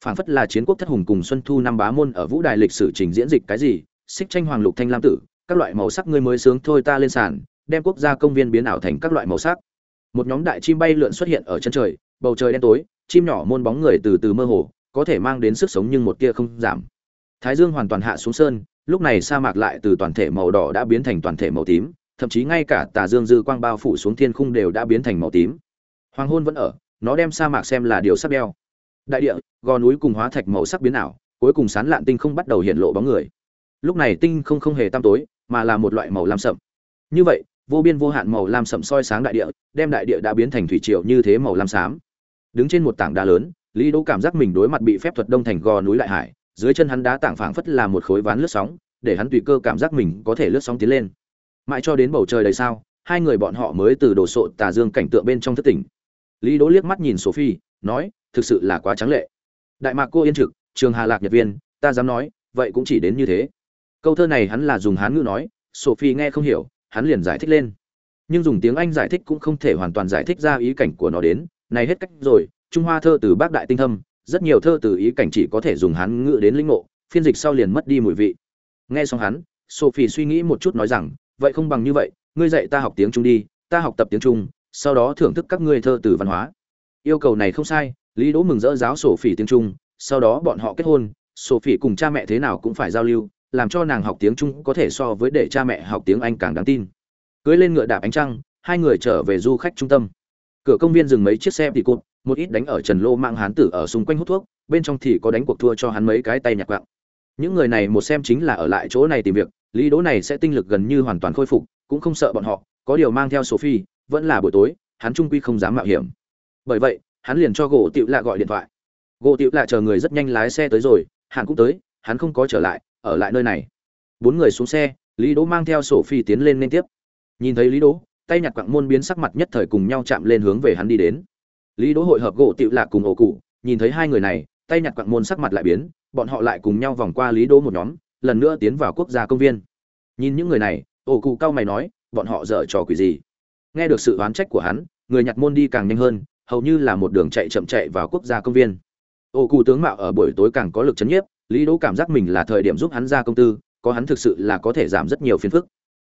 A: Phảng phất là chiến quốc thất hùng cùng xuân thu năm bá môn ở vũ đài lịch sử trình diễn dịch cái gì, xích tranh hoàng lục thanh lam tử các loại màu sắc ngươi mới sướng thôi ta lên sàn, đem quốc gia công viên biến ảo thành các loại màu sắc. Một nhóm đại chim bay lượn xuất hiện ở chân trời, bầu trời đen tối, chim nhỏ môn bóng người từ từ mơ hồ, có thể mang đến sức sống nhưng một kia không giảm. Thái dương hoàn toàn hạ xuống sơn, lúc này sa mạc lại từ toàn thể màu đỏ đã biến thành toàn thể màu tím, thậm chí ngay cả tà dương dư quang bao phủ xuống thiên khung đều đã biến thành màu tím. Hoàng hôn vẫn ở, nó đem sa mạc xem là điều sắp đeo đại địa, gò núi cùng hóa thạch màu sắc biến ảo, cuối cùng sán lạn tinh không bắt đầu hiện lộ bóng người. Lúc này tinh không không hề tăm tối mà là một loại màu lam sậm. Như vậy, vô biên vô hạn màu lam sậm soi sáng đại địa, đem đại địa đã biến thành thủy triều như thế màu lam xám. Đứng trên một tảng đá lớn, lý đỗ cảm giác mình đối mặt bị phép thuật đông thành gò núi lại hải, dưới chân hắn đá tảng phảng phất là một khối ván lướt sóng, để hắn tùy cơ cảm giác mình có thể lướt sóng tiến lên. Mãi cho đến bầu trời đầy sao, hai người bọn họ mới từ đồ sộ tà dương cảnh tượng bên trong thất tỉnh. Lý đỗ liếc mắt nhìn sophie, nói, thực sự là quá trắng lệ. Đại mạc cô yên trực, trường hà lạc nhật viên, ta dám nói, vậy cũng chỉ đến như thế câu thơ này hắn là dùng hán ngữ nói, sophie nghe không hiểu, hắn liền giải thích lên. Nhưng dùng tiếng anh giải thích cũng không thể hoàn toàn giải thích ra ý cảnh của nó đến. Này hết cách rồi, trung hoa thơ từ bác đại tinh thâm, rất nhiều thơ từ ý cảnh chỉ có thể dùng hán ngữ đến lĩnh ngộ, phiên dịch sau liền mất đi mùi vị. Nghe xong hắn, sophie suy nghĩ một chút nói rằng, vậy không bằng như vậy, ngươi dạy ta học tiếng trung đi, ta học tập tiếng trung, sau đó thưởng thức các ngươi thơ từ văn hóa. Yêu cầu này không sai, lý đỗ mừng rỡ giáo sổ phỉ tiếng trung, sau đó bọn họ kết hôn sổ phỉ cùng cha mẹ thế nào cũng phải giao lưu làm cho nàng học tiếng trung có thể so với để cha mẹ học tiếng anh càng đáng tin. Cưới lên ngựa đạp ánh trăng, hai người trở về du khách trung tâm. Cửa công viên dừng mấy chiếc xe thì cụt, một ít đánh ở trần lô mang hán tử ở xung quanh hút thuốc, bên trong thì có đánh cuộc thua cho hắn mấy cái tay nhạc quạng. Những người này một xem chính là ở lại chỗ này tìm việc, lý đỗ này sẽ tinh lực gần như hoàn toàn khôi phục, cũng không sợ bọn họ, có điều mang theo sophie, vẫn là buổi tối, hắn trung quy không dám mạo hiểm. Bởi vậy, hắn liền cho gỗ tiểu lạ gọi điện thoại. Gỗ tiểu lạ chờ người rất nhanh lái xe tới rồi hắn cũng tới, hắn không có trở lại ở lại nơi này. Bốn người xuống xe, lý đỗ mang theo sổ phi tiến lên liên tiếp. Nhìn thấy lý đỗ, tay nhặt quặng môn biến sắc mặt nhất thời cùng nhau chạm lên hướng về hắn đi đến. Lý đỗ hội hợp gỗ tiểu lạc cùng ổ cụ, nhìn thấy hai người này, tay nhặt quặng môn sắc mặt lại biến, bọn họ lại cùng nhau vòng qua lý đỗ một nhóm, lần nữa tiến vào quốc gia công viên. Nhìn những người này, ổ cụ cao mày nói, bọn họ dở trò quỷ gì? Nghe được sự oán trách của hắn, người nhặt môn đi càng nhanh hơn, hầu như là một đường chạy chậm chạy vào quốc gia công viên. Ổ cụ tướng mạo ở buổi tối càng có lực chấn nhiếp lý đỗ cảm giác mình là thời điểm giúp hắn ra công tư, có hắn thực sự là có thể giảm rất nhiều phiền phức.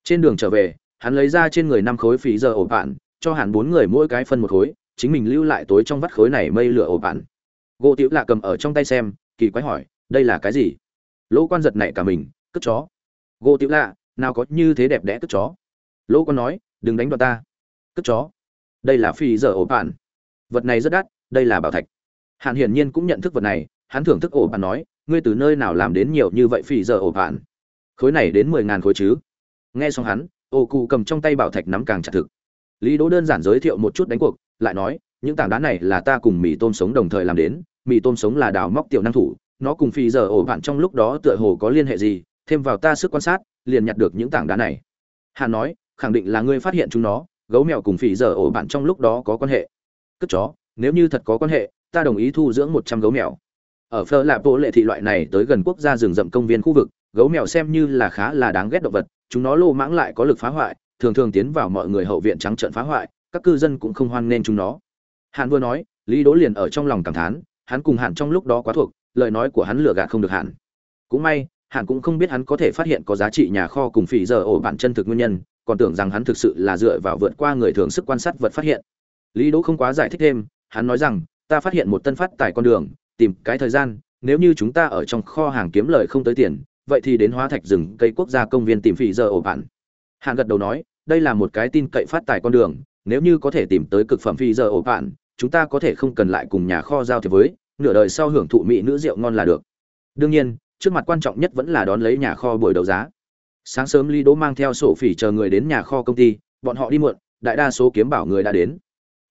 A: Trên đường trở về, hắn lấy ra trên người năm khối phí giờ ổ bạn cho hẳn bốn người mỗi cái phân một khối, chính mình lưu lại tối trong vắt khối này mây lửa ổ bạn gỗ tiểu lạ cầm ở trong tay xem, kỳ quái hỏi, đây là cái gì? Lỗ quan giật này cả mình, cất chó. Gỗ tiểu lạ, nào có như thế đẹp đẽ cất chó. Lỗ quan nói, đừng đánh đoạt ta. Cất chó. Đây là phi giờ ổ bạn vật này rất đắt, đây là bảo thạch. Hạn hiển nhiên cũng nhận thức vật này, hắn thưởng thức ổ bạn nói ngươi từ nơi nào làm đến nhiều như vậy phỉ giờ ổ bạn khối này đến mười ngàn khối chứ? Nghe xong hắn, ô cụ cầm trong tay bảo thạch nắm càng chặt thực. Lý đỗ đơn giản giới thiệu một chút đánh cuộc, lại nói, những tảng đá này là ta cùng mì tôm sống đồng thời làm đến, mì tôm sống là đào móc tiểu năng thủ, nó cùng phi giờ ổ bạn trong lúc đó tựa hồ có liên hệ gì, thêm vào ta sức quan sát, liền nhặt được những tảng đá này. Hàn nói, khẳng định là ngươi phát hiện chúng nó, gấu mèo cùng phỉ giờ ổ bạn trong lúc đó có quan hệ. Cất chó, nếu như thật có quan hệ, ta đồng ý thu dưỡng một trăm gấu mèo ở phở lạp bộ lệ thị loại này tới gần quốc gia rừng rậm công viên khu vực, gấu mèo xem như là khá là đáng ghét động vật, chúng nó lô mãng lại có lực phá hoại, thường thường tiến vào mọi người hậu viện trắng trợn phá hoại, các cư dân cũng không hoan nên chúng nó. Hàn vừa nói, lý đố liền ở trong lòng cảm thán, hắn cùng hạn trong lúc đó quá thuộc, lời nói của hắn lừa gạt không được hạn cũng may hạn cũng không biết hắn có thể phát hiện có giá trị nhà kho cùng phỉ giờ ổ bản chân thực nguyên nhân, còn tưởng rằng hắn thực sự là dựa vào vượt qua người thường sức quan sát vật phát hiện. Lý đỗ không quá giải thích thêm, hắn nói rằng, ta phát hiện một tân phát tại con đường tìm cái thời gian, nếu như chúng ta ở trong kho hàng kiếm lời không tới tiền, vậy thì đến hóa thạch rừng cây quốc gia công viên tìm phỉ giờ ổ bạn. Hạn gật đầu nói, đây là một cái tin cậy phát tài con đường, nếu như có thể tìm tới cực phẩm phi giờ ổ bạn, chúng ta có thể không cần lại cùng nhà kho giao thiệp với, nửa đời sau hưởng thụ mỹ nữ rượu ngon là được. Đương nhiên, trước mặt quan trọng nhất vẫn là đón lấy nhà kho buổi đấu giá. Sáng sớm lý đỗ mang theo sổ phỉ chờ người đến nhà kho công ty, bọn họ đi muộn, đại đa số kiếm bảo người đã đến.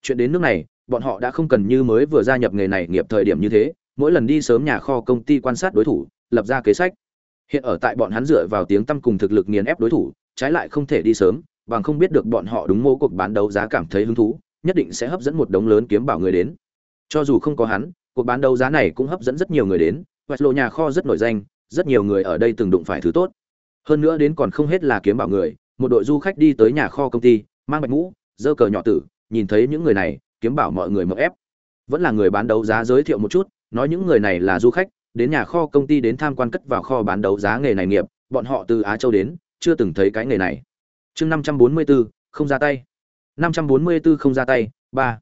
A: Chuyện đến nước này bọn họ đã không cần như mới vừa gia nhập nghề này nghiệp thời điểm như thế, mỗi lần đi sớm nhà kho công ty quan sát đối thủ, lập ra kế sách. Hiện ở tại bọn hắn dựa vào tiếng tăm cùng thực lực nghiền ép đối thủ, trái lại không thể đi sớm, bằng không biết được bọn họ đúng mô cuộc bán đấu giá cảm thấy hứng thú, nhất định sẽ hấp dẫn một đống lớn kiếm bảo người đến. Cho dù không có hắn, cuộc bán đấu giá này cũng hấp dẫn rất nhiều người đến Vật lộ nhà kho rất nổi danh, rất nhiều người ở đây từng đụng phải thứ tốt. Hơn nữa đến còn không hết là kiếm bảo người, một đội du khách đi tới nhà kho công ty, mang bạch mũ dơ cờ nhỏ tử, nhìn thấy những người này kiếm bảo mọi người mậu ép. Vẫn là người bán đấu giá giới thiệu một chút, nói những người này là du khách, đến nhà kho công ty đến tham quan cất vào kho bán đấu giá nghề này nghiệp, bọn họ từ á châu đến, chưa từng thấy cái nghề này. Chương năm trăm bốn mươi bốn không ra tay. năm trăm bốn mươi bốn không ra tay, ba.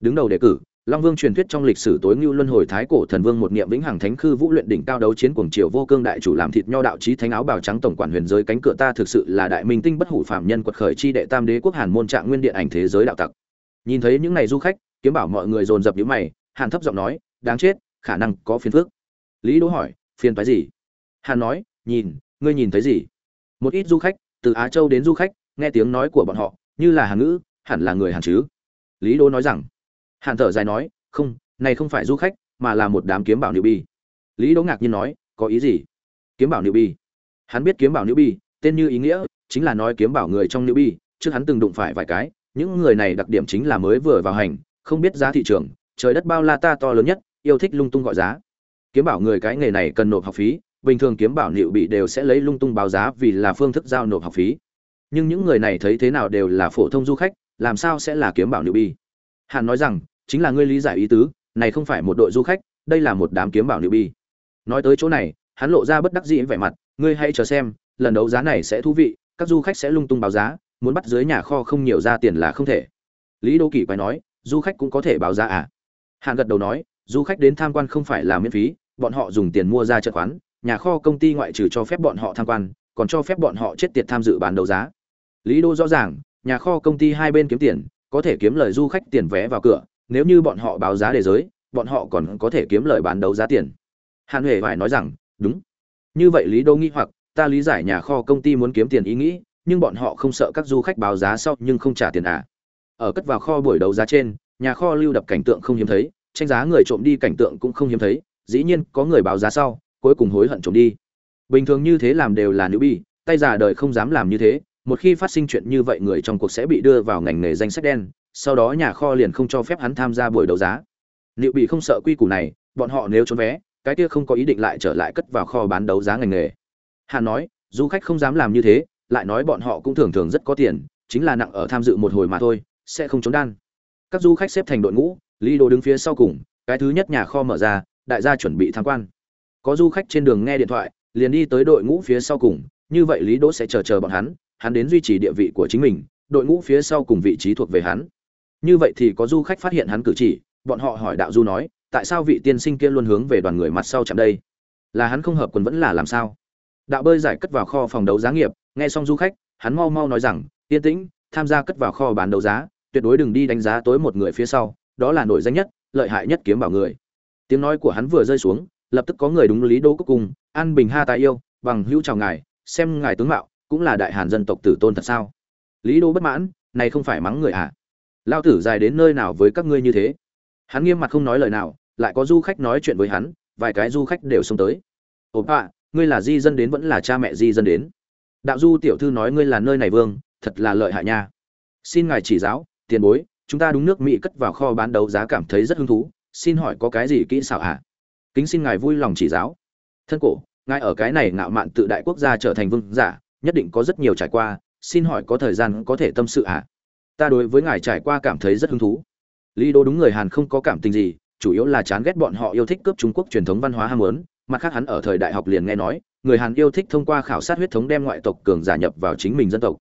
A: Đứng đầu đề cử, long vương truyền thuyết trong lịch sử tối ngưu luân hồi thái cổ thần vương một niệm vĩnh hằng thánh khư vũ luyện đỉnh cao đấu chiến cuồng triều vô cương đại chủ làm thịt nho đạo trí thánh áo bào trắng tổng quản huyền giới cánh cửa ta thực sự là đại minh tinh bất hủ phạm nhân quật khởi chi đệ tam đế quốc hàn môn trạng nguyên điện ảnh thế giới đạo tặc nhìn thấy những này du khách, kiếm bảo mọi người dồn dập nhíu mày, hàn thấp giọng nói, đáng chết, khả năng có phiền phức. Lý đỗ hỏi, phiền phái gì? Hàn nói, nhìn, ngươi nhìn thấy gì? Một ít du khách, từ á châu đến du khách, nghe tiếng nói của bọn họ, như là hàn ngữ, hẳn là người hàn chứ. Lý đỗ nói rằng, hàn thở dài nói, không, này không phải du khách, mà là một đám kiếm bảo nữ bi. Lý đỗ ngạc nhiên nói, có ý gì? Kiếm bảo nữ bi. Hắn biết kiếm bảo nữ bi, tên như ý nghĩa, chính là nói kiếm bảo người trong nữ bi, trước hắn từng đụng phải vài cái những người này đặc điểm chính là mới vừa vào hành, không biết giá thị trường, trời đất bao la ta to lớn nhất, yêu thích lung tung gọi giá kiếm bảo người cái nghề này cần nộp học phí, bình thường kiếm bảo liệu bị đều sẽ lấy lung tung báo giá vì là phương thức giao nộp học phí nhưng những người này thấy thế nào đều là phổ thông du khách, làm sao sẽ là kiếm bảo liệu bị? hàn nói rằng, chính là ngươi lý giải ý tứ, này không phải một đội du khách, đây là một đám kiếm bảo liệu bị. nói tới chỗ này, hắn lộ ra bất đắc dĩ vẻ mặt, ngươi hãy chờ xem, lần đấu giá này sẽ thú vị, các du khách sẽ lung tung báo giá muốn bắt dưới nhà kho không nhiều ra tiền là không thể. Lý đô kỳ quay nói, du khách cũng có thể báo giá à? Hạng gật đầu nói, du khách đến tham quan không phải là miễn phí, bọn họ dùng tiền mua ra chợ khoán nhà kho công ty ngoại trừ cho phép bọn họ tham quan, còn cho phép bọn họ chết tiệt tham dự bán đấu giá. Lý đô rõ ràng, nhà kho công ty hai bên kiếm tiền, có thể kiếm lời du khách tiền vé vào cửa, nếu như bọn họ báo giá đề giới, bọn họ còn có thể kiếm lời bán đấu giá tiền. Hàn huệ phải nói rằng, đúng. Như vậy lý đô nghĩ hoặc, ta lý giải nhà kho công ty muốn kiếm tiền ý nghĩ nhưng bọn họ không sợ các du khách báo giá sau nhưng không trả tiền à. Ở cất vào kho buổi đấu giá trên, nhà kho lưu đập cảnh tượng không hiếm thấy, tranh giá người trộm đi cảnh tượng cũng không hiếm thấy, dĩ nhiên có người báo giá sau, cuối cùng hối hận trộm đi. Bình thường như thế làm đều là nữ bi tay già đời không dám làm như thế, một khi phát sinh chuyện như vậy người trong cuộc sẽ bị đưa vào ngành nghề danh sách đen, sau đó nhà kho liền không cho phép hắn tham gia buổi đấu giá. Liệu bị không sợ quy củ này, bọn họ nếu trốn vé, cái kia không có ý định lại trở lại cất vào kho bán đấu giá ngành nghề. Hà nói, du khách không dám làm như thế lại nói bọn họ cũng thường thường rất có tiền, chính là nặng ở tham dự một hồi mà thôi, sẽ không trốn đan. Các du khách xếp thành đội ngũ, lý đồ đứng phía sau cùng, cái thứ nhất nhà kho mở ra, đại gia chuẩn bị tham quan. Có du khách trên đường nghe điện thoại, liền đi tới đội ngũ phía sau cùng, như vậy lý đỗ sẽ chờ chờ bọn hắn hắn đến duy trì địa vị của chính mình, đội ngũ phía sau cùng vị trí thuộc về hắn. Như vậy thì có du khách phát hiện hắn cử chỉ, bọn họ hỏi đạo du nói, tại sao vị tiên sinh kia luôn hướng về đoàn người mặt sau chạm đây? Là hắn không hợp quần vẫn là làm sao? Đạo bơi giải cất vào kho phòng đấu giá nghiệp nghe xong du khách, hắn mau mau nói rằng, yên tĩnh, tham gia cất vào kho bán đấu giá, tuyệt đối đừng đi đánh giá tối một người phía sau, đó là nổi danh nhất, lợi hại nhất kiếm bảo người. Tiếng nói của hắn vừa rơi xuống, lập tức có người đúng lý đô cúc cùng, an bình ha tài yêu, bằng hữu chào ngài, xem ngài tướng mạo, cũng là đại hàn dân tộc tử tôn thật sao? Lý đô bất mãn, này không phải mắng người à? Lao tử dài đến nơi nào với các ngươi như thế? Hắn nghiêm mặt không nói lời nào, lại có du khách nói chuyện với hắn, vài cái du khách đều xông tới. Ồ ạ ngươi là di dân đến vẫn là cha mẹ di dân đến? Đạo du tiểu thư nói ngươi là nơi này vương, thật là lợi hại nha. Xin ngài chỉ giáo, tiền bối, chúng ta đúng nước mỹ cất vào kho bán đấu giá cảm thấy rất hứng thú, xin hỏi có cái gì kỹ xảo hả? Kính xin ngài vui lòng chỉ giáo. Thân cổ, ngài ở cái này ngạo mạn tự đại quốc gia trở thành vương giả, nhất định có rất nhiều trải qua, xin hỏi có thời gian có thể tâm sự hả? Ta đối với ngài trải qua cảm thấy rất hứng thú. Lý đô đúng người hàn không có cảm tình gì, chủ yếu là chán ghét bọn họ yêu thích cướp trung quốc truyền thống văn hóa ham muốn, mặt khác hắn ở thời đại học liền nghe nói người hàn yêu thích thông qua khảo sát huyết thống đem ngoại tộc cường giả nhập vào chính mình dân tộc.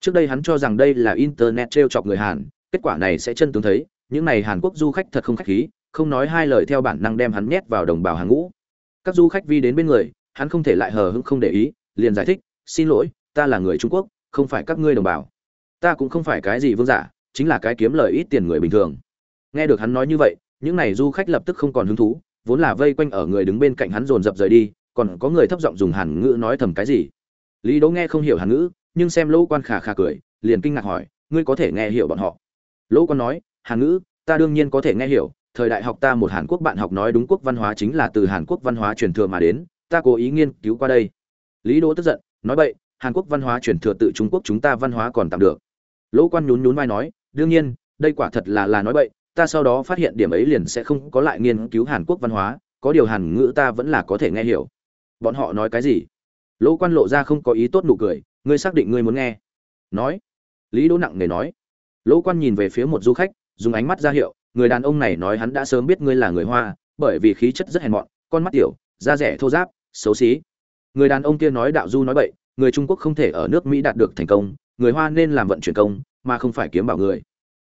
A: Trước đây hắn cho rằng đây là internet trêu chọc người hàn, kết quả này sẽ chân tướng thấy, những này hàn quốc du khách thật không khách khí, không nói hai lời theo bản năng đem hắn nhét vào đồng bào hàng ngũ. Các du khách vi đến bên người, hắn không thể lại hờ hững không để ý, liền giải thích, xin lỗi, ta là người trung quốc, không phải các ngươi đồng bào. Ta cũng không phải cái gì vương giả, chính là cái kiếm lời ít tiền người bình thường. Nghe được hắn nói như vậy, những này du khách lập tức không còn hứng thú, vốn là vây quanh ở người đứng bên cạnh hắn dồn dập rời đi còn có người thấp giọng dùng hàn ngữ nói thầm cái gì? Lý đỗ nghe không hiểu hàn ngữ, nhưng xem lỗ quan khà khà cười, liền kinh ngạc hỏi, ngươi có thể nghe hiểu bọn họ? Lỗ quan nói, hàn ngữ, ta đương nhiên có thể nghe hiểu, thời đại học ta một hàn quốc bạn học nói đúng quốc văn hóa chính là từ hàn quốc văn hóa truyền thừa mà đến, ta cố ý nghiên cứu qua đây. Lý đỗ tức giận, nói, bậy, hàn quốc văn hóa truyền thừa tự trung quốc chúng ta văn hóa còn tạm được. Lỗ quan nhún nhún vai nói, đương nhiên, đây quả thật là là nói bậy, ta sau đó phát hiện điểm ấy liền sẽ không có lại nghiên cứu hàn quốc văn hóa, có điều hàn ngữ ta vẫn là có thể nghe hiểu bọn họ nói cái gì? Lỗ quan lộ ra không có ý tốt nụ cười, ngươi xác định ngươi muốn nghe. Nói. Lý đỗ nặng nề nói. Lỗ quan nhìn về phía một du khách, dùng ánh mắt ra hiệu, người đàn ông này nói hắn đã sớm biết ngươi là người hoa, bởi vì khí chất rất hèn mọn, con mắt tiểu, da rẻ thô ráp, xấu xí. Người đàn ông kia nói đạo du nói bậy, người trung quốc không thể ở nước mỹ đạt được thành công, người hoa nên làm vận chuyển công, mà không phải kiếm bảo người.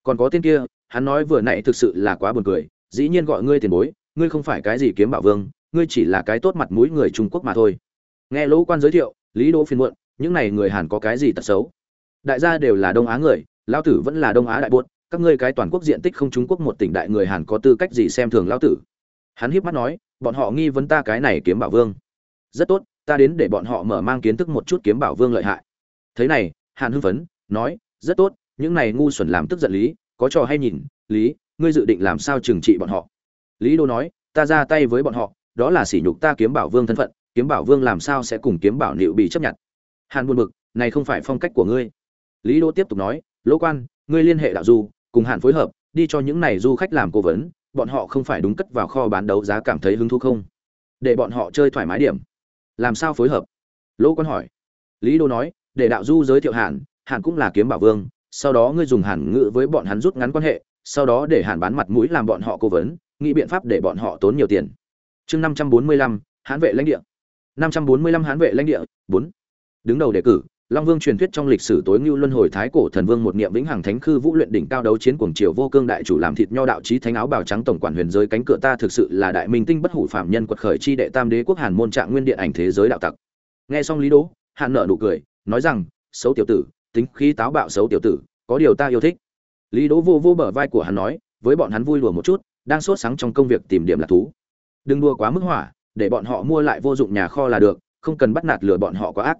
A: Còn có tên kia, hắn nói vừa nãy thực sự là quá buồn cười, dĩ nhiên gọi ngươi tiền bối, ngươi không phải cái gì kiếm bảo vương ngươi chỉ là cái tốt mặt mũi người trung quốc mà thôi. Nghe lỗ quan giới thiệu lý đỗ phiền muộn những này người hàn có cái gì tật xấu? Đại gia đều là đông á người lão tử vẫn là đông á đại buột, các ngươi cái toàn quốc diện tích không trung quốc một tỉnh đại người hàn có tư cách gì xem thường lão tử? Hắn hiếp mắt nói bọn họ nghi vấn ta cái này kiếm bảo vương. Rất tốt ta đến để bọn họ mở mang kiến thức một chút kiếm bảo vương lợi hại. Thế này hàn hưng phấn nói rất tốt những này ngu xuẩn làm tức giận lý có trò hay nhìn lý ngươi dự định làm sao trừng trị bọn họ? Lý đô nói ta ra tay với bọn họ đó là sỉ nhục ta kiếm bảo vương thân phận, kiếm bảo vương làm sao sẽ cùng kiếm bảo liệu bị chấp nhận? Hàn buồn bực, này không phải phong cách của ngươi. Lý đỗ tiếp tục nói, lỗ quan, ngươi liên hệ đạo du, cùng hàn phối hợp, đi cho những này du khách làm cố vấn, bọn họ không phải đúng cất vào kho bán đấu giá cảm thấy hứng thú không? Để bọn họ chơi thoải mái điểm. Làm sao phối hợp? Lỗ quan hỏi. Lý đô nói, để đạo du giới thiệu hàn hàn cũng là kiếm bảo vương, sau đó ngươi dùng hàn ngữ với bọn hắn rút ngắn quan hệ, sau đó để hàn bán mặt mũi làm bọn họ cố vấn, nghĩ biện pháp để bọn họ tốn nhiều tiền chương năm trăm bốn mươi lăm hán vệ lãnh địa. năm trăm bốn mươi lăm hán vệ lãnh địa, bốn. Đứng đầu đề cử, long vương truyền thuyết trong lịch sử tối ngưu luân hồi thái cổ thần vương một niệm vĩnh hằng thánh khư vũ luyện đỉnh cao đấu chiến cuồng triều vô cương đại chủ làm thịt nho đạo trí thánh áo bào trắng tổng quản huyền giới cánh cửa ta thực sự là đại minh tinh bất hủ phạm nhân quật khởi chi đệ tam đế quốc hàn môn trạng nguyên điện ảnh thế giới đạo tặc. Nghe xong lý đỗ, hàn nợ nụ cười, nói rằng, xấu tiểu tử, tính khí táo bạo xấu tiểu tử, có điều ta yêu thích. Lý đỗ vô vô bờ vai của hắn nói, với bọn hắn vui đùa một chút, đang sốt sáng trong công việc tìm điểm lạc thú đừng đua quá mức hỏa, để bọn họ mua lại vô dụng nhà kho là được, không cần bắt nạt lừa bọn họ quá ác.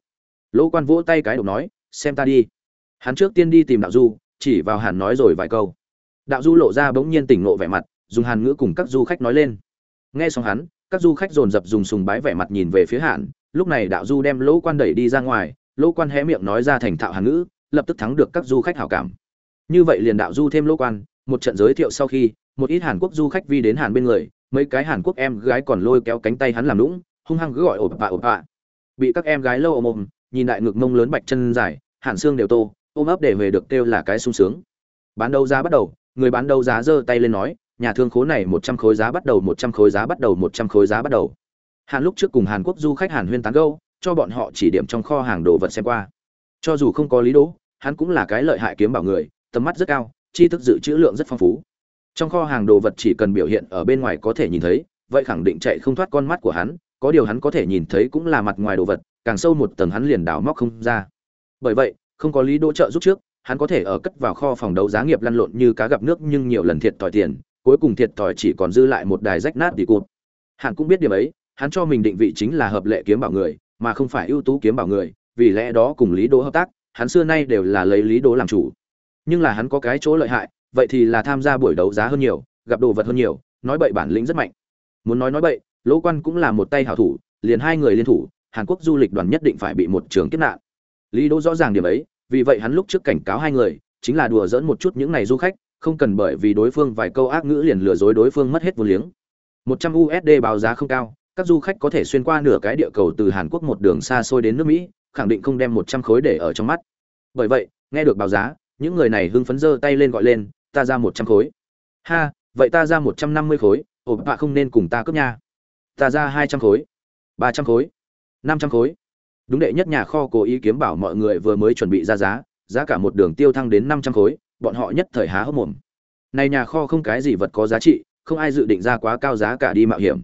A: Lỗ quan vỗ tay cái độc nói, xem ta đi. Hắn trước tiên đi tìm đạo du, chỉ vào hàn nói rồi vài câu. Đạo du lộ ra bỗng nhiên tỉnh ngộ vẻ mặt, dùng hàn ngữ cùng các du khách nói lên. Nghe xong hắn, các du khách dồn dập dùng sùng bái vẻ mặt nhìn về phía hạn lúc này đạo du đem lỗ quan đẩy đi ra ngoài, lỗ quan hé miệng nói ra thành thạo hàn ngữ, lập tức thắng được các du khách hảo cảm. Như vậy liền đạo du thêm lỗ quan, một trận giới thiệu sau khi, một ít hàn quốc du khách vi đến hàn bên người mấy cái hàn quốc em gái còn lôi kéo cánh tay hắn làm lũng, hung hăng cứ gọi ồ bạ ồ bạ. Bị các em gái lâu ôm ôm, nhìn đại ngực mông lớn bạch chân dài, hàn xương đều tô, ôm ấp để về được kêu là cái sung sướng. Bán đấu giá bắt đầu, người bán đấu giá giơ tay lên nói, nhà thương khố này một trăm khối giá bắt đầu, một trăm khối giá bắt đầu, một trăm khối giá bắt đầu. Hàn lúc trước cùng hàn quốc du khách hàn huyên tán gâu cho bọn họ chỉ điểm trong kho hàng đồ vật xem qua. Cho dù không có lý đố, hắn cũng là cái lợi hại kiếm bảo người, tầm mắt rất cao, tri thức dự trữ lượng rất phong phú trong kho hàng đồ vật chỉ cần biểu hiện ở bên ngoài có thể nhìn thấy, vậy khẳng định chạy không thoát con mắt của hắn, có điều hắn có thể nhìn thấy cũng là mặt ngoài đồ vật, càng sâu một tầng hắn liền đào móc không ra. Bởi vậy, không có lý đỗ trợ giúp trước, hắn có thể ở cất vào kho phòng đấu giá nghiệp lăn lộn như cá gặp nước nhưng nhiều lần thiệt thòi tiền, cuối cùng thiệt thòi chỉ còn dư lại một đài rách nát đi cụt. Hắn cũng biết điểm ấy, hắn cho mình định vị chính là hợp lệ kiếm bảo người, mà không phải ưu tú kiếm bảo người, vì lẽ đó cùng lý đỗ hợp tác, hắn xưa nay đều là lấy lý đỗ làm chủ. Nhưng là hắn có cái chỗ lợi hại vậy thì là tham gia buổi đấu giá hơn nhiều, gặp đồ vật hơn nhiều, nói bậy bản lĩnh rất mạnh. Muốn nói nói bậy, lỗ quan cũng là một tay hảo thủ, liền hai người liên thủ, hàn quốc du lịch đoàn nhất định phải bị một trường kiếp nạn. Lý đỗ rõ ràng điểm ấy, vì vậy hắn lúc trước cảnh cáo hai người, chính là đùa dỡn một chút những này du khách, không cần bởi vì đối phương vài câu ác ngữ liền lừa dối đối phương mất hết vốn liếng. 100 USD báo giá không cao, các du khách có thể xuyên qua nửa cái địa cầu từ Hàn Quốc một đường xa xôi đến nước Mỹ, khẳng định không đem 100 khối để ở trong mắt. Bởi vậy, nghe được báo giá, những người này hưng phấn giơ tay lên gọi lên ta ra 100 khối. Ha, vậy ta ra 150 khối, ồ bạ không nên cùng ta cướp nha ta ra 200 khối 300 khối 500 khối. Đúng đệ, nhất nhà kho cố ý kiếm bảo mọi người vừa mới chuẩn bị ra giá giá cả một đường tiêu thăng đến năm trăm khối, bọn họ nhất thời há hốc mồm. Này nhà kho không cái gì vật có giá trị, không ai dự định ra quá cao giá cả đi mạo hiểm.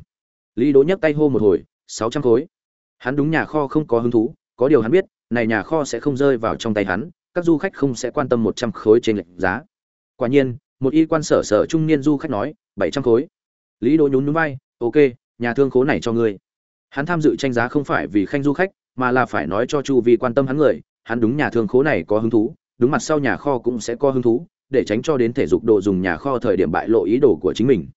A: Lý đỗ nhấc tay hô một hồi, sáu trăm khối. Hắn đúng nhà kho không có hứng thú, có điều hắn biết, này nhà kho sẽ không rơi vào trong tay hắn, các du khách không sẽ quan tâm một trăm khối trên lệnh giá quả nhiên, một y quan sở sở trung niên du khách nói, bảy trăm khối. Lý đỗ nhún núi vai, ok, nhà thương khố này cho ngươi. Hắn tham dự tranh giá không phải vì khanh du khách, mà là phải nói cho chu vi quan tâm hắn người, hắn đúng nhà thương khố này có hứng thú, đúng mặt sau nhà kho cũng sẽ có hứng thú, để tránh cho đến thể dục đồ dùng nhà kho thời điểm bại lộ ý đồ của chính mình.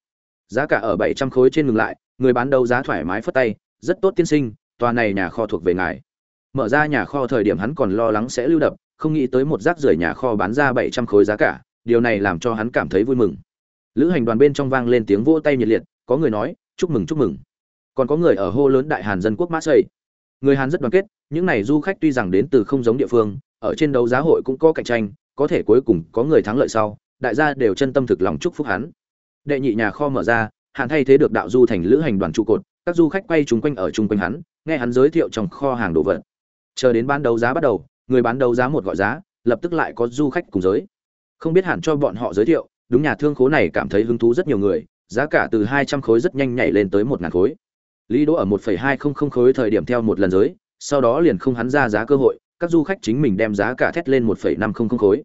A: Giá cả ở bảy trăm khối trên ngừng lại, người bán đấu giá thoải mái phất tay, rất tốt tiên sinh, tòa này nhà kho thuộc về ngài. Mở ra nhà kho thời điểm hắn còn lo lắng sẽ lưu đập, không nghĩ tới một rác rưởi nhà kho bán ra bảy trăm khối giá cả điều này làm cho hắn cảm thấy vui mừng. Lữ hành đoàn bên trong vang lên tiếng vỗ tay nhiệt liệt, có người nói, chúc mừng chúc mừng. Còn có người ở hô lớn đại hàn dân quốc mã xây. Người hàn rất đoàn kết, những này du khách tuy rằng đến từ không giống địa phương, ở trên đấu giá hội cũng có cạnh tranh, có thể cuối cùng có người thắng lợi sau, đại gia đều chân tâm thực lòng chúc phúc hắn. Đệ nhị nhà kho mở ra hàn thay thế được đạo du thành lữ hành đoàn trụ cột, các du khách quay chúng quanh ở chung quanh hắn, nghe hắn giới thiệu trong kho hàng đồ vật. Chờ đến bán đấu giá bắt đầu, người bán đấu giá một gọi giá, lập tức lại có du khách cùng giới không biết hẳn cho bọn họ giới thiệu đúng nhà thương khố này cảm thấy hứng thú rất nhiều người giá cả từ hai trăm khối rất nhanh nhảy lên tới một ngàn khối Lý Đỗ ở 1.200 khối thời điểm theo một lần giới, sau đó liền không hắn ra giá cơ hội, các du khách chính mình đem giá cả thét lên 1.500 khối.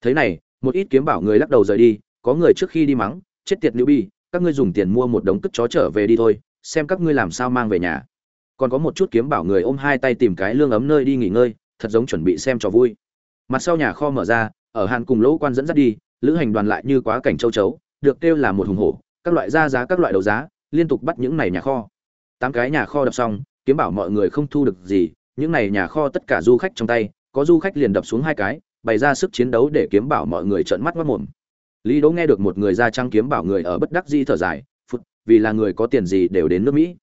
A: Thế này, một ít kiếm bảo người lắc đầu rời đi, có người trước khi đi mắng, chết tiệt nữ bi, các ngươi dùng tiền mua một đống cất chó trở về đi thôi, xem các ngươi làm sao mang về nhà. Còn có một chút kiếm bảo người ôm hai tay tìm cái lương ấm nơi đi nghỉ ngơi, thật giống chuẩn bị xem trò vui. Mặt sau nhà kho mở ra, ở Hàn cùng Lỗ Quan dẫn dắt đi, lữ hành đoàn lại như quá cảnh châu chấu, được kêu là một hùng hổ, các loại ra giá các loại đấu giá, liên tục bắt những này nhà kho. Tám cái nhà kho đập xong kiếm bảo mọi người không thu được gì những này nhà kho tất cả du khách trong tay có du khách liền đập xuống hai cái bày ra sức chiến đấu để kiếm bảo mọi người trợn mắt mất mồm lý đỗ nghe được một người ra trang kiếm bảo người ở bất đắc di thở dài phút vì là người có tiền gì đều đến nước mỹ.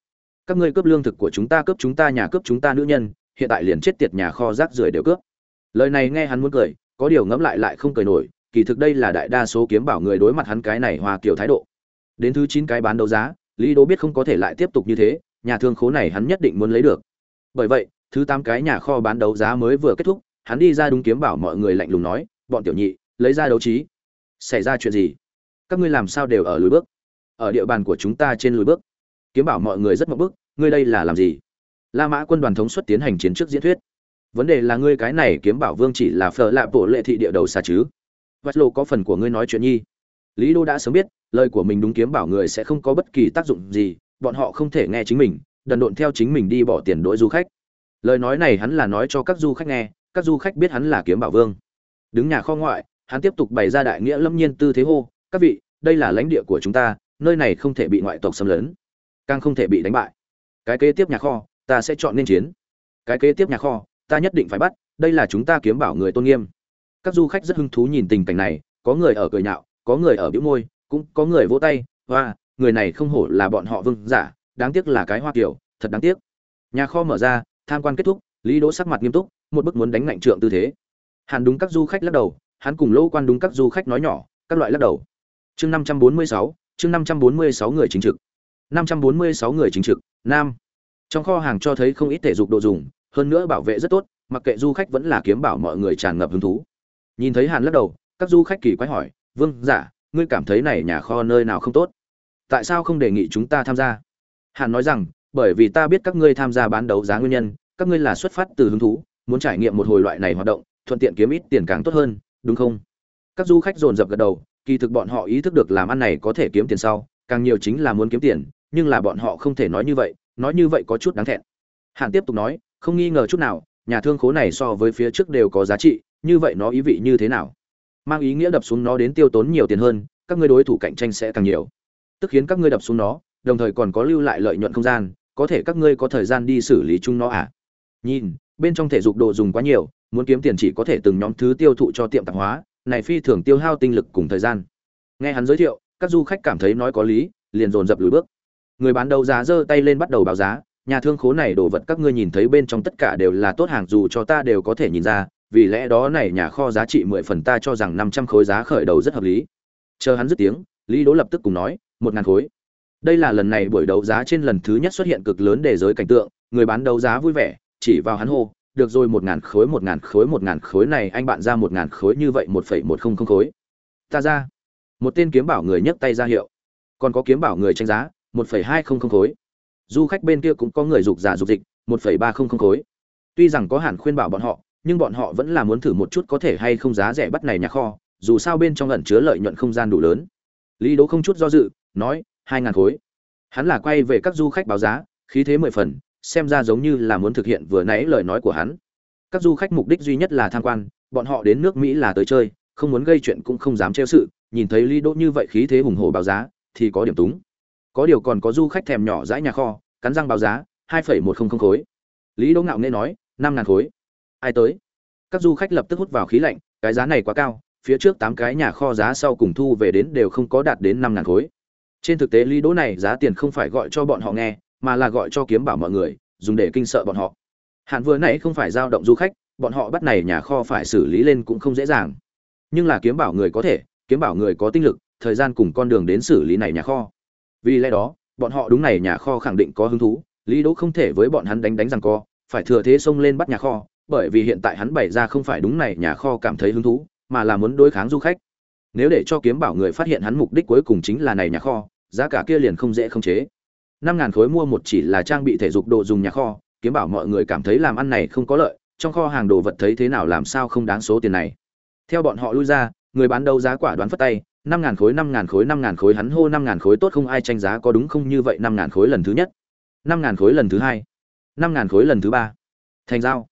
A: Các ngươi cướp lương thực của chúng ta cướp chúng ta nhà cướp chúng ta nữ nhân hiện tại liền chết tiệt nhà kho rác rưởi đều cướp. Lời này nghe hắn muốn cười có điều ngẫm lại lại không cười nổi, kỳ thực đây là đại đa số kiếm bảo người đối mặt hắn cái này hòa kiểu thái độ. Đến thứ chín cái bán đấu giá, lý đỗ biết không có thể lại tiếp tục như thế, nhà thương khố này hắn nhất định muốn lấy được. Bởi vậy, thứ tám cái nhà kho bán đấu giá mới vừa kết thúc, hắn đi ra đúng kiếm bảo mọi người lạnh lùng nói, bọn tiểu nhị, lấy ra đấu trí. Xảy ra chuyện gì? Các ngươi làm sao đều ở lùi bước? Ở địa bàn của chúng ta trên lùi bước. Kiếm bảo mọi người rất mập bức, ngươi đây là làm gì? La mã quân đoàn thống suất tiến hành chiến trước diễn thuyết vấn đề là ngươi cái này kiếm bảo vương chỉ là phở lạ bộ lệ thị địa đầu xa chứ. Vắt lô có phần của ngươi nói chuyện nhi. Lý đô đã sớm biết, lời của mình đúng kiếm bảo người sẽ không có bất kỳ tác dụng gì, bọn họ không thể nghe chính mình, đần độn theo chính mình đi bỏ tiền đỗi du khách. Lời nói này hắn là nói cho các du khách nghe, các du khách biết hắn là kiếm bảo vương. Đứng nhà kho ngoại, hắn tiếp tục bày ra đại nghĩa lâm nhiên tư thế hô, các vị, đây là lãnh địa của chúng ta, nơi này không thể bị ngoại tộc xâm lấn, càng không thể bị đánh bại. Cái kế tiếp nhà kho, ta sẽ chọn nên chiến. Cái kế tiếp nhà kho ta nhất định phải bắt, đây là chúng ta kiếm bảo người tôn nghiêm. Các du khách rất hứng thú nhìn tình cảnh này, có người ở cười nhạo, có người ở bĩu môi, cũng có người vỗ tay, hoa, người này không hổ là bọn họ vương giả, đáng tiếc là cái hoa kiểu, thật đáng tiếc. Nhà kho mở ra, tham quan kết thúc, lý đỗ sắc mặt nghiêm túc, một bức muốn đánh ngạnh trượng tư thế. Hắn đúng các du khách lắc đầu, hắn cùng lỗ quan đúng các du khách nói nhỏ, các loại lắc đầu. Chương năm trăm bốn mươi sáu, chương năm trăm bốn mươi sáu người chính trực. Năm trăm bốn mươi sáu người chính trực, nam. Trong kho hàng cho thấy không ít thể dục đồ dùng hơn nữa bảo vệ rất tốt, mặc kệ du khách vẫn là kiếm bảo mọi người tràn ngập hứng thú. Nhìn thấy hàn lắc đầu, các du khách kỳ quái hỏi, vương giả, ngươi cảm thấy này nhà kho nơi nào không tốt? Tại sao không đề nghị chúng ta tham gia? Hàn nói rằng, bởi vì ta biết các ngươi tham gia bán đấu giá nguyên nhân, các ngươi là xuất phát từ hứng thú, muốn trải nghiệm một hồi loại này hoạt động, thuận tiện kiếm ít tiền càng tốt hơn, đúng không? Các du khách dồn dập gật đầu, kỳ thực bọn họ ý thức được làm ăn này có thể kiếm tiền sau, càng nhiều chính là muốn kiếm tiền, nhưng là bọn họ không thể nói như vậy, nói như vậy có chút đáng thẹn. Hàn tiếp tục nói không nghi ngờ chút nào, nhà thương khố này so với phía trước đều có giá trị, như vậy nó ý vị như thế nào? Mang ý nghĩa đập xuống nó đến tiêu tốn nhiều tiền hơn, các ngươi đối thủ cạnh tranh sẽ càng nhiều. Tức khiến các ngươi đập xuống nó, đồng thời còn có lưu lại lợi nhuận không gian, có thể các ngươi có thời gian đi xử lý chung nó à? Nhìn, bên trong thể dục đồ dùng quá nhiều, muốn kiếm tiền chỉ có thể từng nhóm thứ tiêu thụ cho tiệm tạp hóa, này phi thường tiêu hao tinh lực cùng thời gian. Nghe hắn giới thiệu, các du khách cảm thấy nói có lý, liền dồn dập lùi bước. Người bán đấu giá giơ tay lên bắt đầu báo giá nhà thương khố này đồ vật các ngươi nhìn thấy bên trong tất cả đều là tốt hàng, dù cho ta đều có thể nhìn ra, vì lẽ đó này nhà kho giá trị mười phần ta cho rằng năm trăm khối giá khởi đầu rất hợp lý. Chờ hắn dứt tiếng, lý đỗ lập tức cùng nói, một ngàn khối. Đây là lần này buổi đấu giá trên lần thứ nhất xuất hiện cực lớn để giới cảnh tượng, người bán đấu giá vui vẻ, chỉ vào hắn hô, được rồi, một ngàn khối, một ngàn khối, một ngàn khối này, anh bạn ra một ngàn khối như vậy, một phẩy một không không khối. Ta ra. Một tên kiếm bảo người nhấc tay ra hiệu. Còn có kiếm bảo người tranh giá, một phẩy hai không không khối du khách bên kia cũng có người dục giả dục dịch, một phẩy ba không không khối. Tuy rằng có hẳn khuyên bảo bọn họ, nhưng bọn họ vẫn là muốn thử một chút có thể hay không giá rẻ bắt này nhà kho, dù sao bên trong ẩn chứa lợi nhuận không gian đủ lớn. Lý đỗ không chút do dự, nói 2 ngàn khối. Hắn là quay về các du khách báo giá, khí thế mười phần, xem ra giống như là muốn thực hiện vừa nãy lời nói của hắn. Các du khách mục đích duy nhất là tham quan, bọn họ đến nước mỹ là tới chơi, không muốn gây chuyện cũng không dám treo sự, nhìn thấy lý đỗ như vậy khí thế hùng hổ báo giá, thì có điểm túng có điều còn có du khách thèm nhỏ dãi nhà kho, cắn răng báo giá, hai phẩy một không không khối. Lý đỗ ngạo nghe nói, năm ngàn khối. Ai tới? Các du khách lập tức hút vào khí lạnh, cái giá này quá cao, phía trước tám cái nhà kho giá sau cùng thu về đến đều không có đạt đến năm ngàn khối. Trên thực tế lý đỗ này giá tiền không phải gọi cho bọn họ nghe, mà là gọi cho kiếm bảo mọi người, dùng để kinh sợ bọn họ. Hạn vừa nãy không phải giao động du khách, bọn họ bắt này nhà kho phải xử lý lên cũng không dễ dàng. Nhưng là kiếm bảo người có thể, kiếm bảo người có tinh lực, thời gian cùng con đường đến xử lý này nhà kho vì lẽ đó, bọn họ đúng này nhà kho khẳng định có hứng thú, lý đỗ không thể với bọn hắn đánh đánh rằng co, phải thừa thế xông lên bắt nhà kho, bởi vì hiện tại hắn bày ra không phải đúng này nhà kho cảm thấy hứng thú, mà là muốn đối kháng du khách. Nếu để cho kiếm bảo người phát hiện hắn mục đích cuối cùng chính là này nhà kho, giá cả kia liền không dễ không chế. Năm ngàn khối mua một chỉ là trang bị thể dục đồ dùng nhà kho, kiếm bảo mọi người cảm thấy làm ăn này không có lợi, trong kho hàng đồ vật thấy thế nào làm sao không đáng số tiền này. Theo bọn họ lui ra, người bán đấu giá quả đoán phất tay năm ngàn khối, năm ngàn khối, năm ngàn khối, hắn hô năm ngàn khối tốt không ai tranh giá có đúng không? Như vậy năm ngàn khối lần thứ nhất, năm ngàn khối lần thứ hai, năm ngàn khối lần thứ ba. Thành giao.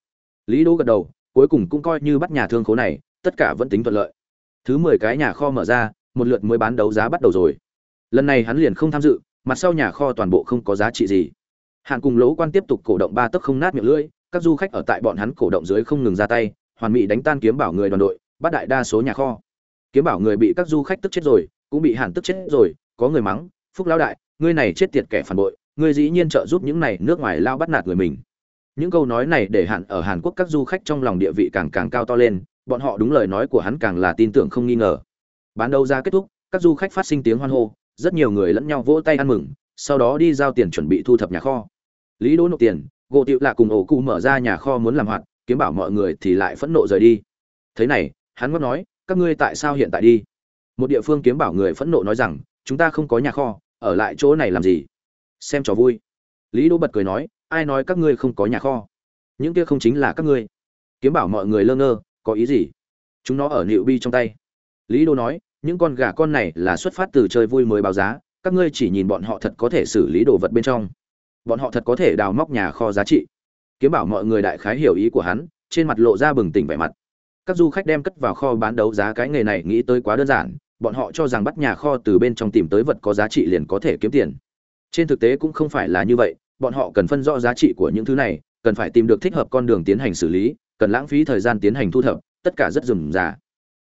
A: Lý đỗ gật đầu, cuối cùng cũng coi như bắt nhà thương khố này, tất cả vẫn tính thuận lợi. Thứ mười cái nhà kho mở ra, một lượt mới bán đấu giá bắt đầu rồi. Lần này hắn liền không tham dự, mặt sau nhà kho toàn bộ không có giá trị gì. Hạn cùng lỗ quan tiếp tục cổ động ba tấc không nát miệng lưỡi, các du khách ở tại bọn hắn cổ động dưới không ngừng ra tay, hoàn mỹ đánh tan kiếm bảo người đoàn đội, bắt đại đa số nhà kho kiếm bảo người bị các du khách tức chết rồi, cũng bị hạn tức chết rồi, có người mắng, phúc lão đại, ngươi này chết tiệt kẻ phản bội, ngươi dĩ nhiên trợ giúp những này nước ngoài lao bắt nạt người mình. Những câu nói này để hạn ở hàn quốc các du khách trong lòng địa vị càng càng cao to lên, bọn họ đúng lời nói của hắn càng là tin tưởng không nghi ngờ. Bán đấu ra kết thúc, các du khách phát sinh tiếng hoan hô, rất nhiều người lẫn nhau vỗ tay ăn mừng, sau đó đi giao tiền chuẩn bị thu thập nhà kho. Lý đỗ nộp tiền, gỗ tiệu lạ cùng ổ cụ mở ra nhà kho muốn làm hoạt, kiếm bảo mọi người thì lại phẫn nộ rời đi. Thế này, hắn ngót nói các ngươi tại sao hiện tại đi? Một địa phương kiếm bảo người phẫn nộ nói rằng, chúng ta không có nhà kho, ở lại chỗ này làm gì? Xem trò vui. Lý đỗ bật cười nói, ai nói các ngươi không có nhà kho? Những kia không chính là các ngươi. Kiếm bảo mọi người lơ ngơ, có ý gì? Chúng nó ở liệu bi trong tay. Lý đỗ nói, những con gà con này là xuất phát từ chơi vui mới báo giá, các ngươi chỉ nhìn bọn họ thật có thể xử lý đồ vật bên trong. Bọn họ thật có thể đào móc nhà kho giá trị. Kiếm bảo mọi người đại khái hiểu ý của hắn, trên mặt lộ ra bừng tỉnh vẻ mặt các du khách đem cất vào kho bán đấu giá cái nghề này nghĩ tới quá đơn giản bọn họ cho rằng bắt nhà kho từ bên trong tìm tới vật có giá trị liền có thể kiếm tiền. Trên thực tế cũng không phải là như vậy, bọn họ cần phân rõ giá trị của những thứ này, cần phải tìm được thích hợp con đường tiến hành xử lý, cần lãng phí thời gian tiến hành thu thập, tất cả rất rườm rà.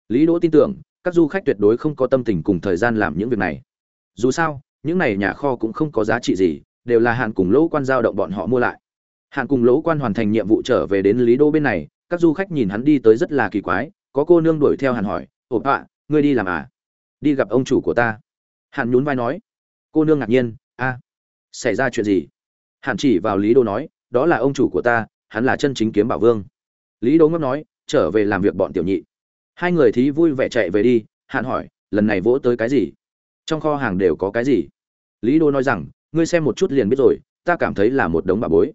A: Lý Đỗ tin tưởng, các du khách tuyệt đối không có tâm tình cùng thời gian làm những việc này. Dù sao, những này nhà kho cũng không có giá trị gì, đều là hạn cùng lỗ quan giao động bọn họ mua lại. Hạn cùng lỗ quan hoàn thành nhiệm vụ trở về đến Lý Đô bên này, các du khách nhìn hắn đi tới rất là kỳ quái, có cô nương đuổi theo Hàn hỏi, "Ồ ạ, ngươi đi làm à?" "Đi gặp ông chủ của ta." Hàn nhún vai nói. Cô nương ngạc nhiên, "A, xảy ra chuyện gì?" Hàn chỉ vào Lý Đô nói, "Đó là ông chủ của ta, hắn là chân chính kiếm bảo vương." Lý Đô ngấp nói, "Trở về làm việc bọn tiểu nhị." Hai người thí vui vẻ chạy về đi, Hàn hỏi, "Lần này vỗ tới cái gì? Trong kho hàng đều có cái gì?" Lý Đô nói rằng, "Ngươi xem một chút liền biết rồi, ta cảm thấy là một đống bà bối."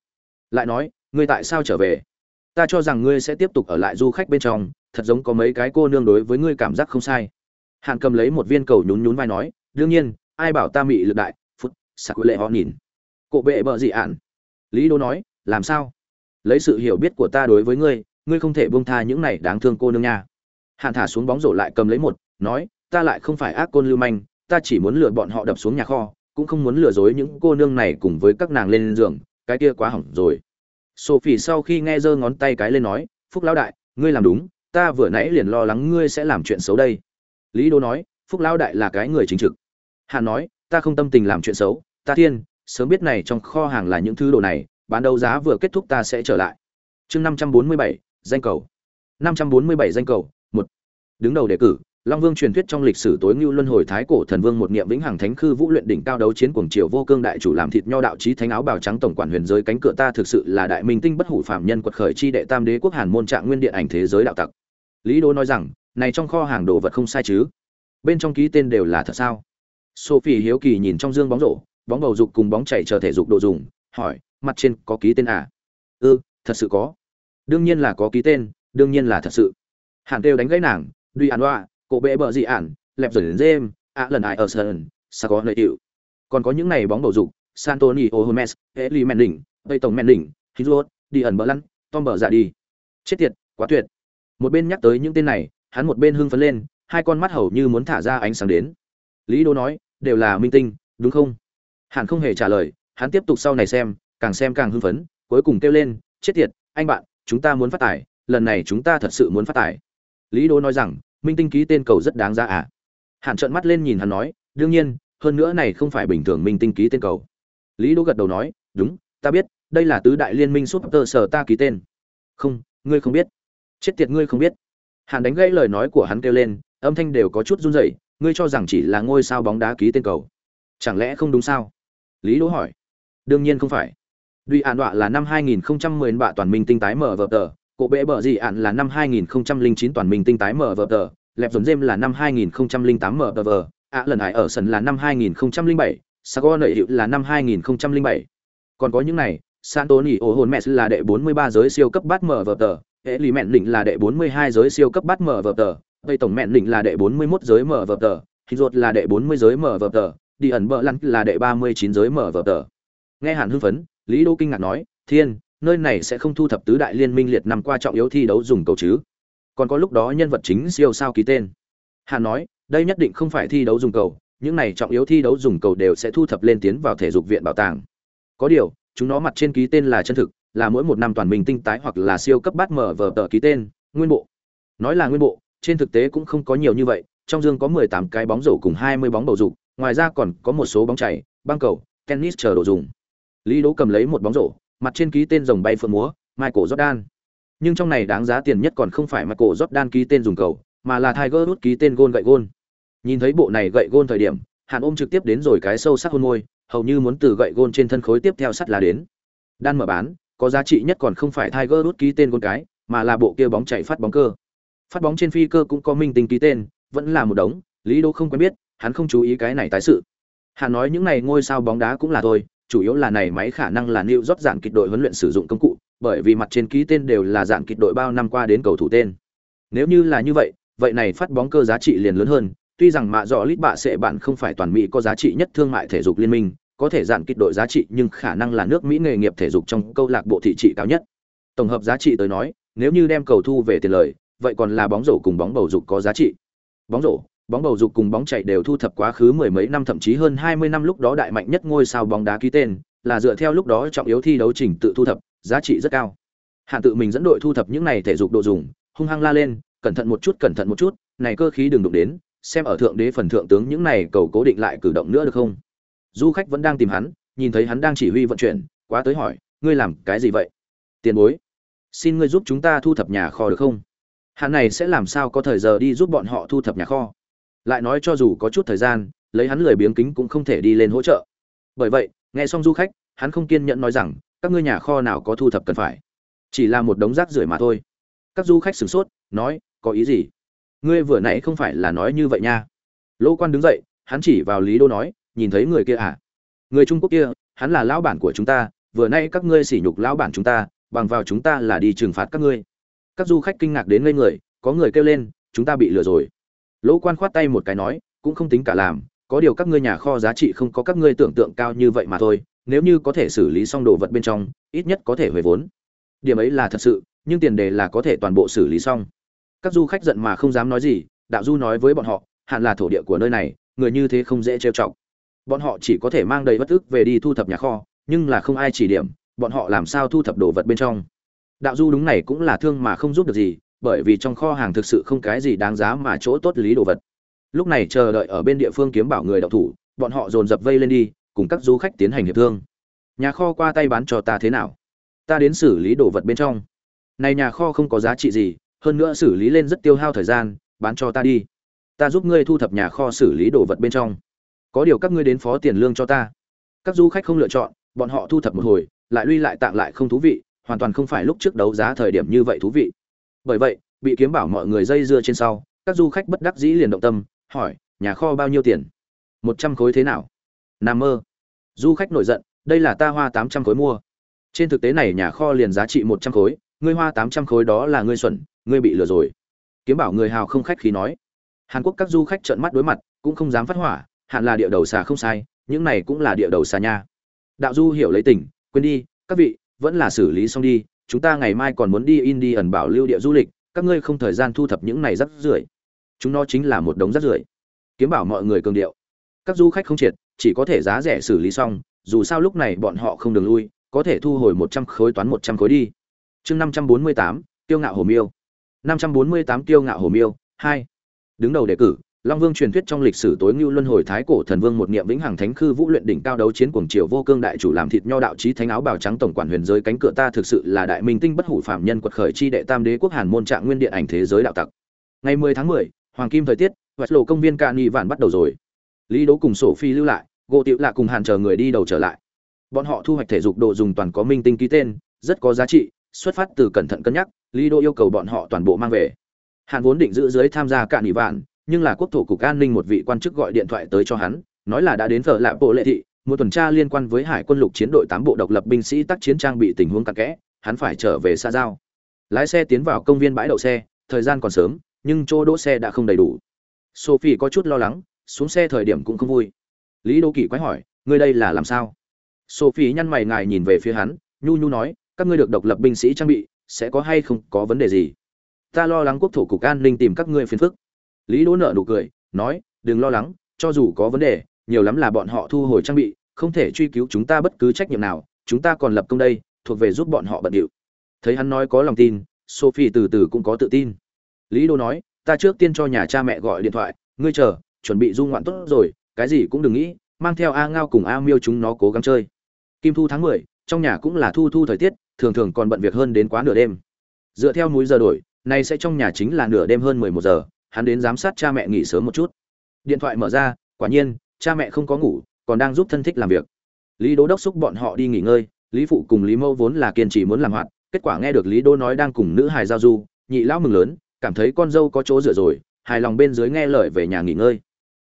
A: Lại nói, "Ngươi tại sao trở về?" Ta cho rằng ngươi sẽ tiếp tục ở lại du khách bên trong, thật giống có mấy cái cô nương đối với ngươi cảm giác không sai. Hạn cầm lấy một viên cầu nhún nhún vai nói, đương nhiên, ai bảo ta mị lực đại, phút, sạc lệ họ nhìn. Cộ bệ bợ dị ạn lý đô nói, làm sao? Lấy sự hiểu biết của ta đối với ngươi ngươi không thể buông tha những này đáng thương cô nương nha. Hạn thả xuống bóng rổ lại cầm lấy một, nói, ta lại không phải ác côn lưu manh, ta chỉ muốn lừa bọn họ đập xuống nhà kho, cũng không muốn lừa dối những cô nương này cùng với các nàng lên giường, cái kia quá hỏng rồi. Sophie sau khi nghe giơ ngón tay cái lên nói, "Phúc lão đại, ngươi làm đúng, ta vừa nãy liền lo lắng ngươi sẽ làm chuyện xấu đây." Lý Đô nói, "Phúc lão đại là cái người chính trực." Hàn nói, "Ta không tâm tình làm chuyện xấu, ta thiên, sớm biết này trong kho hàng là những thứ đồ này, bán đấu giá vừa kết thúc ta sẽ trở lại." Chương 547, danh cầu. 547 danh cầu, 1. Đứng đầu đề cử, Long Vương truyền thuyết trong lịch sử tối ngưu luân hồi thái cổ thần vương một niệm vĩnh hằng thánh khư vũ luyện đỉnh cao đấu chiến cuồng triều vô cương đại chủ làm thịt nho đạo chí thánh áo bào trắng tổng quản huyền giới cánh cửa ta thực sự là đại minh tinh bất hủ phạm nhân quật khởi chi đệ tam đế quốc hàn môn trạng nguyên điện ảnh thế giới đạo tặc. Lý Đỗ nói rằng, này trong kho hàng đồ vật không sai chứ? Bên trong ký tên đều là thật sao? Sophie hiếu kỳ nhìn trong dương bóng rổ, bóng bầu dục cùng bóng chảy chờ thể dục đồ dùng, hỏi, mặt trên có ký tên à? Ừ, thật sự có. Đương nhiên là có ký tên, đương nhiên là thật sự. Hàn Têu đánh gãy nàng, Duy An Oa, cổ bệ bờ dị ản, lẹp dần dêm ạ lần ai ở sân sao có lợi hiệu còn có những này bóng bầu dục santoni ohomes eli đỉnh tây tổng men đỉnh hizot đi ẩn bờ lăn tom bờ giả đi. Chết tiệt, quá tuyệt. Một bên nhắc tới những tên này, hắn một bên hưng phấn lên, hai con mắt hầu như muốn thả ra ánh sáng đến. Lý đô nói, đều là minh tinh, đúng không? Hẳn không hề trả lời, hắn tiếp tục sau này xem, càng xem càng hưng phấn, cuối cùng kêu lên, chết tiệt, anh bạn, chúng ta muốn phát tài, lần này chúng ta thật sự muốn phát tài. Lý đô nói rằng minh tinh ký tên cầu rất đáng giá à. Hạn trợn mắt lên nhìn hắn nói đương nhiên hơn nữa này không phải bình thường minh tinh ký tên cầu. Lý đỗ gật đầu nói đúng ta biết đây là tứ đại liên minh súp tơ sở ta ký tên. Không ngươi không biết. Chết tiệt ngươi không biết. Hàn đánh gãy lời nói của hắn kêu lên âm thanh đều có chút run rẩy ngươi cho rằng chỉ là ngôi sao bóng đá ký tên cầu. Chẳng lẽ không đúng sao? Lý đỗ hỏi. Đương nhiên không phải. Duy An Đọa là năm 2010 bạ toàn minh tinh tái mở vở tờ, Cổ bệ bở gì ạn là năm 2009 toàn mình tinh tái mở vở tờ, Lẹp dồn dêm là năm 2008 mở tờ vở, ạ lần hải ở sân là năm 2007, Sago nợ hiệu là năm 2007. Còn có những này, Santoni ổ hồn Messi là đệ 43 giới siêu cấp bát mở vở tờ, mẹn đỉnh là đệ 42 giới siêu cấp bát mở vở tờ, Tây tổng mẹn đỉnh là đệ 41 giới mở vở tờ, ruột là đệ 40 giới mở vở tờ, đi ẩn bờ lăn là đệ 39 giới mở vở tờ. Nghe Hàn hưng phấn, Lý Đô kinh ngạc nói, "Thiên, nơi này sẽ không thu thập tứ đại liên minh liệt năm qua trọng yếu thi đấu dùng cầu chứ. Còn có lúc đó nhân vật chính siêu sao ký tên. Hà nói, đây nhất định không phải thi đấu dùng cầu, những này trọng yếu thi đấu dùng cầu đều sẽ thu thập lên tiến vào thể dục viện bảo tàng. Có điều, chúng nó mặt trên ký tên là chân thực, là mỗi một năm toàn mình tinh tái hoặc là siêu cấp bát mở vở tờ ký tên, nguyên bộ. Nói là nguyên bộ, trên thực tế cũng không có nhiều như vậy, trong dương có 18 cái bóng rổ cùng 20 bóng bầu dục, ngoài ra còn có một số bóng chảy, băng cầu, tennis chờ đồ dùng. Lý đỗ cầm lấy một bóng rổ mặt trên ký tên rồng bay phượng múa, michael jordan. Nhưng trong này đáng giá tiền nhất còn không phải michael jordan ký tên dùng cầu, mà là tiger woods ký tên gôn gậy gôn. Nhìn thấy bộ này gậy gôn thời điểm, hàn ôm trực tiếp đến rồi cái sâu sắc hôn môi, hầu như muốn từ gậy gôn trên thân khối tiếp theo sắt lá đến. Đan mở bán, có giá trị nhất còn không phải tiger woods ký tên gôn cái, mà là bộ kia bóng chạy phát bóng cơ. Phát bóng trên phi cơ cũng có minh tinh ký tên, vẫn là một đống, lý đô không quen biết, hắn không chú ý cái này tái sự. Hàn nói những này ngôi sao bóng đá cũng là thôi chủ yếu là này máy khả năng là New York dạng kịch đội huấn luyện sử dụng công cụ, bởi vì mặt trên ký tên đều là dạng kịch đội bao năm qua đến cầu thủ tên. Nếu như là như vậy, vậy này phát bóng cơ giá trị liền lớn hơn, tuy rằng mạ dọ lít bạ sẽ bạn không phải toàn Mỹ có giá trị nhất thương mại thể dục liên minh, có thể dạng kịch đội giá trị nhưng khả năng là nước Mỹ nghề nghiệp thể dục trong câu lạc bộ thị trị cao nhất. Tổng hợp giá trị tới nói, nếu như đem cầu thu về tiền lời, vậy còn là bóng rổ cùng bóng bầu dục có giá trị. Bóng rổ, bóng bầu dục cùng bóng chạy đều thu thập quá khứ mười mấy năm thậm chí hơn hai mươi năm lúc đó đại mạnh nhất ngôi sao bóng đá ký tên, là dựa theo lúc đó trọng yếu thi đấu trình tự thu thập, giá trị rất cao. Hạn tự mình dẫn đội thu thập những này thể dục đồ dùng, hung hăng la lên, cẩn thận một chút, cẩn thận một chút, này cơ khí đừng đụng đến, xem ở thượng đế phần thượng tướng những này cầu cố định lại cử động nữa được không? Du khách vẫn đang tìm hắn, nhìn thấy hắn đang chỉ huy vận chuyển, quá tới hỏi, ngươi làm cái gì vậy? Tiền bối, xin ngươi giúp chúng ta thu thập nhà kho được không? Hắn này sẽ làm sao có thời giờ đi giúp bọn họ thu thập nhà kho? Lại nói cho dù có chút thời gian, lấy hắn lười biếng kính cũng không thể đi lên hỗ trợ. Bởi vậy, nghe xong du khách, hắn không kiên nhẫn nói rằng, các ngươi nhà kho nào có thu thập cần phải? Chỉ là một đống rác rưởi mà thôi. Các du khách sửng sốt, nói, có ý gì? Ngươi vừa nãy không phải là nói như vậy nha. Lỗ quan đứng dậy, hắn chỉ vào lý đô nói, nhìn thấy người kia à? Người trung quốc kia, hắn là lão bản của chúng ta, vừa nay các ngươi sỉ nhục lão bản chúng ta, bằng vào chúng ta là đi trừng phạt các ngươi. Các du khách kinh ngạc đến ngây người, có người kêu lên, chúng ta bị lừa rồi lỗ quan khoát tay một cái nói, cũng không tính cả làm, có điều các ngươi nhà kho giá trị không có các ngươi tưởng tượng cao như vậy mà thôi, nếu như có thể xử lý xong đồ vật bên trong, ít nhất có thể hồi vốn. Điểm ấy là thật sự, nhưng tiền đề là có thể toàn bộ xử lý xong. Các du khách giận mà không dám nói gì, đạo du nói với bọn họ hạn là thổ địa của nơi này, người như thế không dễ trêu chọc. Bọn họ chỉ có thể mang đầy bất ức về đi thu thập nhà kho, nhưng là không ai chỉ điểm, bọn họ làm sao thu thập đồ vật bên trong? Đạo du đúng này cũng là thương mà không giúp được gì bởi vì trong kho hàng thực sự không cái gì đáng giá mà chỗ tốt lý đồ vật. Lúc này chờ đợi ở bên địa phương kiếm bảo người đậu thủ, bọn họ dồn dập vây lên đi, cùng các du khách tiến hành hiệp thương. Nhà kho qua tay bán cho ta thế nào? Ta đến xử lý đồ vật bên trong. Này nhà kho không có giá trị gì, hơn nữa xử lý lên rất tiêu hao thời gian, bán cho ta đi. Ta giúp ngươi thu thập nhà kho xử lý đồ vật bên trong. Có điều các ngươi đến phó tiền lương cho ta. Các du khách không lựa chọn, bọn họ thu thập một hồi, lại lui lại tạng lại không thú vị, hoàn toàn không phải lúc trước đấu giá thời điểm như vậy thú vị bởi vậy, bị kiếm bảo mọi người dây dưa trên sau, các du khách bất đắc dĩ liền động tâm, hỏi, nhà kho bao nhiêu tiền? Một trăm khối thế nào? N mơ. Du khách nổi giận, đây là ta hoa tám trăm khối mua. Trên thực tế này nhà kho liền giá trị một trăm khối, ngươi hoa tám trăm khối đó là ngươi xuẩn, ngươi bị lừa rồi. Kiếm bảo người hào không khách khí nói. Hàn quốc các du khách trợn mắt đối mặt, cũng không dám phát hỏa hạn là địa đầu xà không sai, những này cũng là địa đầu xà nha. Đạo du hiểu lấy tình, quên đi, các vị, vẫn là xử lý xong đi chúng ta ngày mai còn muốn đi in ẩn bảo lưu địa du lịch, các ngươi không thời gian thu thập những này rác rưởi. Chúng nó chính là một đống rác rưởi. Kiếm bảo mọi người cường điệu. Các du khách không triệt, chỉ có thể giá rẻ xử lý xong, dù sao lúc này bọn họ không đường lui, có thể thu hồi một trăm khối toán một trăm khối đi. Chương năm trăm bốn mươi tám tiêu ngạo hồ miêu. năm trăm bốn mươi tám tiêu ngạo hồ miêu, hai. Đứng đầu đề cử Long Vương truyền thuyết trong lịch sử tối ngưu luân hồi thái cổ thần vương một niệm vĩnh hằng thánh khư vũ luyện đỉnh cao đấu chiến cuồng triều vô cương đại chủ làm thịt nho đạo chí thánh áo bào trắng tổng quản huyền giới cánh cửa ta thực sự là đại minh tinh bất hủ phạm nhân quật khởi chi đệ tam đế quốc Hàn môn trạng nguyên điện ảnh thế giới đạo tặc. Ngày 10 tháng 10, hoàng kim thời tiết, vật lộ công viên Cani vạn bắt đầu rồi. Lý Đỗ cùng Sổ Phi lưu lại, gỗ tiểu lạ cùng Hàn chờ người đi đầu trở lại. Bọn họ thu hoạch thể dục đồ dùng toàn có minh tinh ký tên, rất có giá trị, xuất phát từ cẩn thận cân nhắc, Lý Đỗ yêu cầu bọn họ toàn bộ mang về. Hàn vốn định giữ dưới tham gia Cani vạn nhưng là quốc thổ cục an ninh một vị quan chức gọi điện thoại tới cho hắn, nói là đã đến phở lạ bộ lệ thị một tuần tra liên quan với hải quân lục chiến đội tám bộ độc lập binh sĩ tác chiến trang bị tình huống cặn kẽ, hắn phải trở về xa giao. Lái xe tiến vào công viên bãi đậu xe, thời gian còn sớm, nhưng chỗ đỗ xe đã không đầy đủ. Sophie có chút lo lắng, xuống xe thời điểm cũng không vui. Lý đô kỳ quái hỏi, ngươi đây là làm sao? Sophie nhăn mày ngài nhìn về phía hắn, nhu nhu nói, các ngươi được độc lập binh sĩ trang bị, sẽ có hay không có vấn đề gì? Ta lo lắng quốc thổ cục an ninh tìm các ngươi phiền phức lý đỗ nợ nụ cười, nói, đừng lo lắng, cho dù có vấn đề, nhiều lắm là bọn họ thu hồi trang bị, không thể truy cứu chúng ta bất cứ trách nhiệm nào, chúng ta còn lập công đây, thuộc về giúp bọn họ bận điệu. Thấy hắn nói có lòng tin, sophie từ từ cũng có tự tin. Lý đô nói, ta trước tiên cho nhà cha mẹ gọi điện thoại, ngươi chờ, chuẩn bị du ngoạn tốt rồi, cái gì cũng đừng nghĩ, mang theo a ngao cùng a miêu chúng nó cố gắng chơi. Kim thu tháng mười, trong nhà cũng là thu thu thời tiết, thường thường còn bận việc hơn đến quá nửa đêm. Dựa theo múi giờ đổi, nay sẽ trong nhà chính là nửa đêm hơn mười một giờ hắn đến giám sát cha mẹ nghỉ sớm một chút. Điện thoại mở ra, quả nhiên, cha mẹ không có ngủ, còn đang giúp thân thích làm việc. Lý đô đốc xúc bọn họ đi nghỉ ngơi, lý phụ cùng lý mâu vốn là kiên trì muốn làm hoạt, kết quả nghe được lý đô nói đang cùng nữ hài giao du, nhị lão mừng lớn, cảm thấy con dâu có chỗ dựa rồi, hài lòng bên dưới nghe lời về nhà nghỉ ngơi.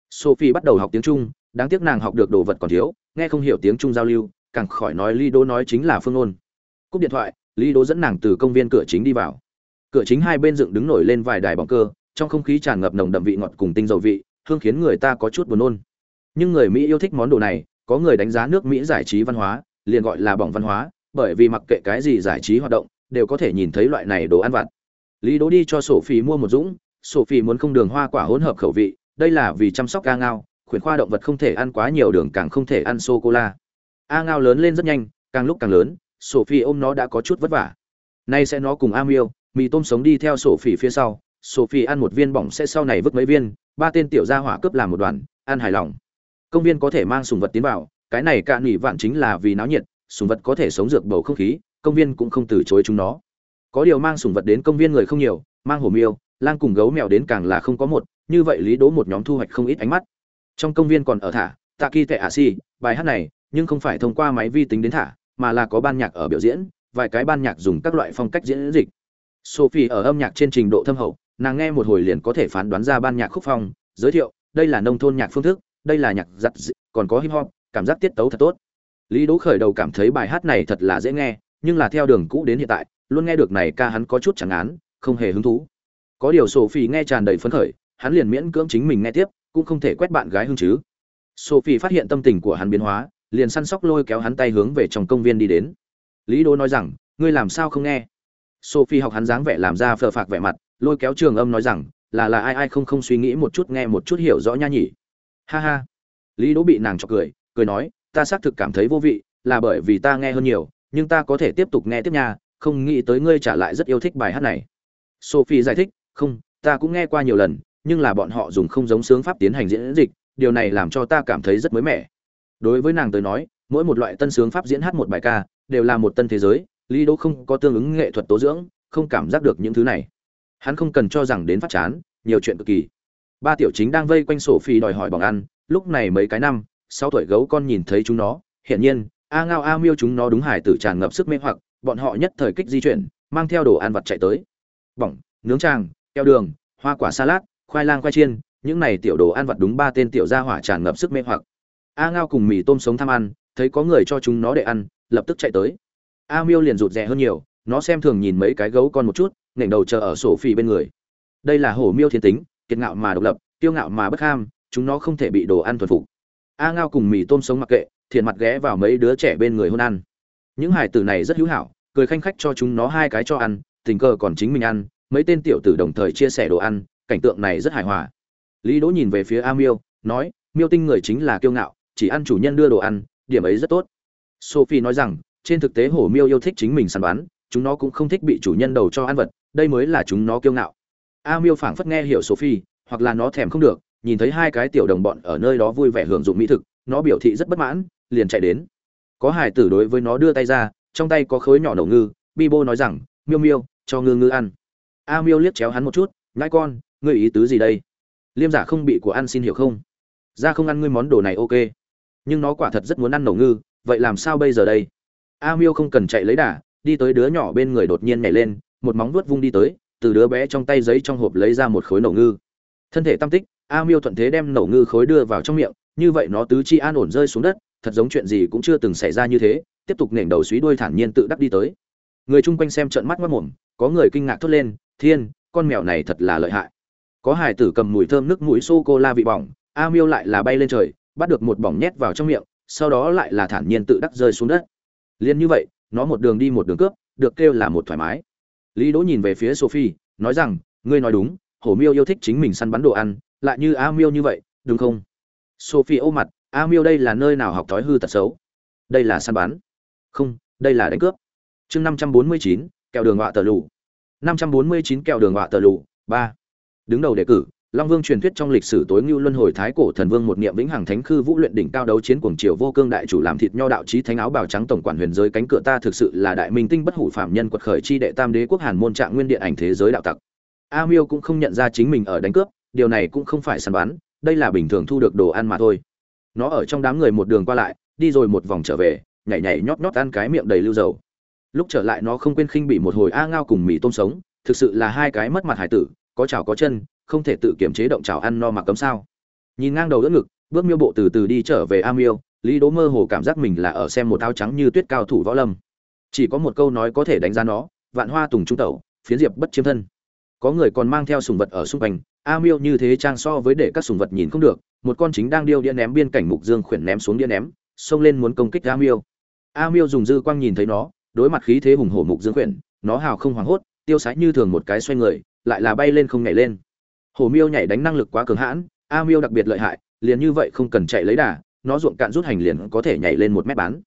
A: Sophie bắt đầu học tiếng trung, đáng tiếc nàng học được đồ vật còn thiếu, nghe không hiểu tiếng trung giao lưu, càng khỏi nói lý đô nói chính là phương ngôn. Cúp điện thoại, lý đô dẫn nàng từ công viên cửa chính đi vào. Cửa chính hai bên dựng đứng nổi lên vài đài bóng cơ trong không khí tràn ngập nồng đậm vị ngọt cùng tinh dầu vị, hương khiến người ta có chút buồn nôn. Nhưng người mỹ yêu thích món đồ này, có người đánh giá nước mỹ giải trí văn hóa, liền gọi là bỏng văn hóa, bởi vì mặc kệ cái gì giải trí hoạt động, đều có thể nhìn thấy loại này đồ ăn vặt. Lý đố đi cho sổ mua một dũng sổ muốn không đường hoa quả hỗn hợp khẩu vị, đây là vì chăm sóc ca ngao, khuyển khoa động vật không thể ăn quá nhiều đường càng không thể ăn sô cô la a ngao lớn lên rất nhanh, càng lúc càng lớn, sophie ôm nó đã có chút vất vả. Nay sẽ nó cùng a miêu, mì tôm sống đi theo sophie phía sau sophie ăn một viên bỏng sẽ sau này vứt mấy viên, ba tên tiểu gia hỏa cướp làm một đoàn, ăn hài lòng. Công viên có thể mang sùng vật tiến vào, cái này cạn nghỉ vạn chính là vì náo nhiệt, sùng vật có thể sống dược bầu không khí, công viên cũng không từ chối chúng nó. Có điều mang sùng vật đến công viên người không nhiều, mang hổ miêu, lang cùng gấu mèo đến càng là không có một, như vậy lý đố một nhóm thu hoạch không ít ánh mắt. Trong công viên còn ở thả tạ kỳ tệ ả si, bài hát này, nhưng không phải thông qua máy vi tính đến thả, mà là có ban nhạc ở biểu diễn, vài cái ban nhạc dùng các loại phong cách diễn dịch. Sophie ở âm nhạc trên trình độ thâm hậu nàng nghe một hồi liền có thể phán đoán ra ban nhạc khúc phong, giới thiệu, đây là nông thôn nhạc phương thức, đây là nhạc giặt còn có hip hop, cảm giác tiết tấu thật tốt. Lý đỗ khởi đầu cảm thấy bài hát này thật là dễ nghe, nhưng là theo đường cũ đến hiện tại, luôn nghe được này ca hắn có chút chẳng án, không hề hứng thú. Có điều sophie nghe tràn đầy phấn khởi, hắn liền miễn cưỡng chính mình nghe tiếp, cũng không thể quét bạn gái hưng chứ. Sophie phát hiện tâm tình của hắn biến hóa, liền săn sóc lôi kéo hắn tay hướng về trong công viên đi đến. Lý đỗ nói rằng, ngươi làm sao không nghe? Sophie học hắn dáng vẻ làm ra phờ phạc vẻ mặt lôi kéo trường âm nói rằng, là là ai ai không không suy nghĩ một chút nghe một chút hiểu rõ nha nhỉ. Ha ha. Lý đỗ bị nàng chọc cười cười nói, ta xác thực cảm thấy vô vị, là bởi vì ta nghe hơn nhiều, nhưng ta có thể tiếp tục nghe tiếp nha, không nghĩ tới ngươi trả lại rất yêu thích bài hát này. Sophie giải thích, không, ta cũng nghe qua nhiều lần, nhưng là bọn họ dùng không giống sướng pháp tiến hành diễn dịch, điều này làm cho ta cảm thấy rất mới mẻ. Đối với nàng tới nói, mỗi một loại tân sướng pháp diễn hát một bài ca, đều là một tân thế giới, lý đỗ không có tương ứng nghệ thuật tố dưỡng, không cảm giác được những thứ này hắn không cần cho rằng đến phát chán, nhiều chuyện cực kỳ. Ba tiểu chính đang vây quanh sổ phi đòi hỏi bằng ăn, lúc này mấy cái năm, sáu tuổi gấu con nhìn thấy chúng nó, hiển nhiên, a ngao a miêu chúng nó đúng hải tử tràn ngập sức mê hoặc, bọn họ nhất thời kích di chuyển, mang theo đồ ăn vặt chạy tới. Bỏng, nướng tràng, keo đường, hoa quả salad, khoai lang khoai chiên, những này tiểu đồ ăn vặt đúng ba tên tiểu gia hỏa tràn ngập sức mê hoặc. A ngao cùng mì tôm sống tham ăn, thấy có người cho chúng nó để ăn, lập tức chạy tới. A miêu liền rụt rè hơn nhiều, nó xem thường nhìn mấy cái gấu con một chút nghển đầu chờ ở sổ phi bên người. Đây là hổ miêu thiên tính, kiệt ngạo mà độc lập, kiêu ngạo mà bất ham, chúng nó không thể bị đồ ăn thuần phục. A ngao cùng mì tôm sống mặc kệ, thiện mặt ghé vào mấy đứa trẻ bên người hôn ăn. Những hải tử này rất hữu hảo, cười khanh khách cho chúng nó hai cái cho ăn, tình cờ còn chính mình ăn, mấy tên tiểu tử đồng thời chia sẻ đồ ăn, cảnh tượng này rất hài hòa. Lý đỗ nhìn về phía a miêu, nói, miêu tinh người chính là kiêu ngạo, chỉ ăn chủ nhân đưa đồ ăn, điểm ấy rất tốt. Sophie nói rằng, trên thực tế hổ miêu yêu thích chính mình săn bắn, chúng nó cũng không thích bị chủ nhân đầu cho ăn vật đây mới là chúng nó kiêu ngạo. A miêu phảng phất nghe hiểu sophie, hoặc là nó thèm không được, nhìn thấy hai cái tiểu đồng bọn ở nơi đó vui vẻ hưởng dụng mỹ thực, nó biểu thị rất bất mãn, liền chạy đến. Có hải tử đối với nó đưa tay ra, trong tay có khối nhỏ nổ ngư, bibo nói rằng, miêu miêu, cho ngư ngư ăn. A miêu liếc chéo hắn một chút ngãi con, ngươi ý tứ gì đây? Liêm giả không bị của ăn xin hiểu không? Ra không ăn ngươi món đồ này ok, nhưng nó quả thật rất muốn ăn nổ ngư, vậy làm sao bây giờ đây? A miêu không cần chạy lấy đà, đi tới đứa nhỏ bên người đột nhiên nhảy lên một móng vuốt vung đi tới, từ đứa bé trong tay giấy trong hộp lấy ra một khối nổ ngư. Thân thể tam tích, a miêu thuận thế đem nổ ngư khối đưa vào trong miệng, như vậy nó tứ chi an ổn rơi xuống đất, thật giống chuyện gì cũng chưa từng xảy ra như thế, tiếp tục nểnh đầu suý đuôi thản nhiên tự đắc đi tới. Người chung quanh xem trợn mắt mất mồm, có người kinh ngạc thốt lên, thiên, con mèo này thật là lợi hại. Có hải tử cầm mùi thơm nước mũi sô cô la vị bỏng, a miêu lại là bay lên trời, bắt được một bỏng nhét vào trong miệng, sau đó lại là thản nhiên tự đắc rơi xuống đất. Liên như vậy, nó một đường đi một đường cướp, được kêu là một thoải mái lý đỗ nhìn về phía sophie, nói rằng, ngươi nói đúng, hổ miêu yêu thích chính mình săn bắn đồ ăn, lại như a miêu như vậy, đúng không? Sophie ô mặt, a miêu đây là nơi nào học thói hư tật xấu? Đây là săn bắn. Không, đây là đánh cướp. Chương năm trăm bốn mươi chín, kẹo đường họa tờ lụ. năm trăm bốn mươi chín, kẹo đường họa tờ lụ ba. Đứng đầu đề cử long vương truyền thuyết trong lịch sử tối ngưu luân hồi thái cổ thần vương một niệm vĩnh hằng thánh khư vũ luyện đỉnh cao đấu chiến cuồng triều vô cương đại chủ làm thịt nho đạo chí thánh áo bào trắng tổng quản huyền giới cánh cửa ta thực sự là đại minh tinh bất hủ phạm nhân quật khởi chi đệ tam đế quốc hàn môn trạng nguyên điện ảnh thế giới đạo tặc. A miêu cũng không nhận ra chính mình ở đánh cướp, điều này cũng không phải săn bắn, đây là bình thường thu được đồ ăn mà thôi. Nó ở trong đám người một đường qua lại, đi rồi một vòng trở về, nhảy nhảy nhót nhót ăn cái miệng đầy lưu dầu. Lúc trở lại nó không quên khinh bị một hồi a ngao cùng mì tôm sống, thực sự là hai cái mất mặt hải tử, có chảo có chân không thể tự kiểm chế động chảo ăn no mà cấm sao. Nhìn ngang đầu đỡ ngực, bước miêu bộ từ từ đi trở về a miêu, lý đố mơ hồ cảm giác mình là ở xem một áo trắng như tuyết cao thủ võ lâm. Chỉ có một câu nói có thể đánh giá nó, vạn hoa tùng trung tẩu, phiến diệp bất chiếm thân. Có người còn mang theo sùng vật ở xung quanh, a miêu như thế trang so với để các sùng vật nhìn không được, một con chính đang điêu đĩa ném biên cảnh mục dương khuyển ném xuống đĩa ném, xông lên muốn công kích a miêu. A miêu dùng dư quang nhìn thấy nó, đối mặt khí thế hùng hổ mục dương khuyển, nó hào không hoảng hốt, tiêu sái như thường một cái xoay người, lại là bay lên không nhảy lên hổ miêu nhảy đánh năng lực quá cường hãn, a miêu đặc biệt lợi hại, liền như vậy không cần chạy lấy đà, nó ruộng cạn rút hành liền có thể nhảy lên một mét bán.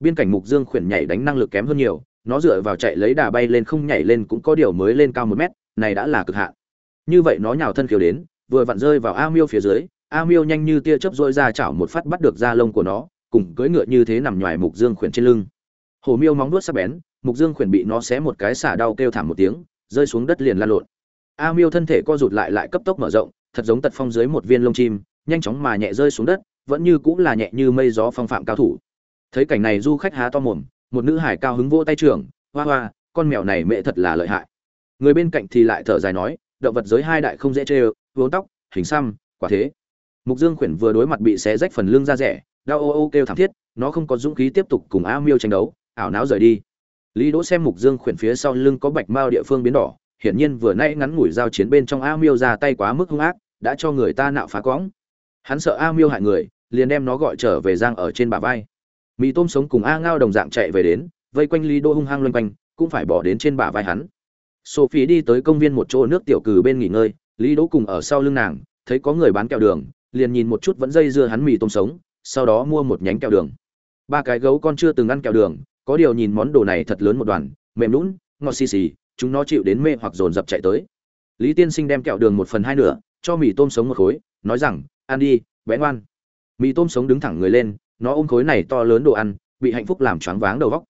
A: Biên cảnh mục dương khuyển nhảy đánh năng lực kém hơn nhiều, nó dựa vào chạy lấy đà bay lên không nhảy lên cũng có điều mới lên cao một mét, này đã là cực hạn. Như vậy nó nhào thân kiều đến, vừa vặn rơi vào a miêu phía dưới, a miêu nhanh như tia chớp dôi ra chảo một phát bắt được da lông của nó, cùng cưỡi ngựa như thế nằm ngoài mục dương khuyển trên lưng. Hồ miêu móng nuốt sắc bén, mục dương khuyển bị nó xé một cái xả đau kêu thảm một tiếng, rơi xuống đất liền la lộn a miêu thân thể co rụt lại lại cấp tốc mở rộng, thật giống tật phong dưới một viên lông chim, nhanh chóng mà nhẹ rơi xuống đất, vẫn như cũng là nhẹ như mây gió phong phạm cao thủ. Thấy cảnh này du khách há to mồm, một nữ hải cao hứng vỗ tay trưởng, hoa hoa, con mèo này mẹ thật là lợi hại. Người bên cạnh thì lại thở dài nói, động vật giới hai đại không dễ chê vốn tóc, hình xăm, quả thế. Mục dương khuyển vừa đối mặt bị xé rách phần lưng ra rẻ, đau ô ô kêu thảm thiết, nó không có dũng khí tiếp tục cùng a miêu tranh đấu, ảo não rời đi. Lý đỗ xem mục dương khuyển phía sau lưng có bạch mao địa phương biến đỏ hiển nhiên vừa nay ngắn ngủi giao chiến bên trong a miêu ra tay quá mức hung ác, đã cho người ta nạo phá cõng. Hắn sợ a miêu hại người, liền đem nó gọi trở về giang ở trên bả vai. Mì tôm sống cùng a ngao đồng dạng chạy về đến, vây quanh lý đỗ hung hăng loanh quanh, cũng phải bỏ đến trên bả vai hắn. Sophie đi tới công viên một chỗ nước tiểu cừ bên nghỉ ngơi, lý đỗ cùng ở sau lưng nàng, thấy có người bán kẹo đường, liền nhìn một chút vẫn dây dưa hắn mì tôm sống, sau đó mua một nhánh kẹo đường. Ba cái gấu con chưa từng ăn kẹo đường, có điều nhìn món đồ này thật lớn một đoàn, mềm lún, ngọt xì xì chúng nó chịu đến mê hoặc dồn dập chạy tới. Lý tiên sinh đem kẹo đường một phần hai nửa, cho mì tôm sống một khối, nói rằng, ăn đi, bé ngoan. Mì tôm sống đứng thẳng người lên, nó ôm khối này to lớn đồ ăn, bị hạnh phúc làm choáng váng đầu óc.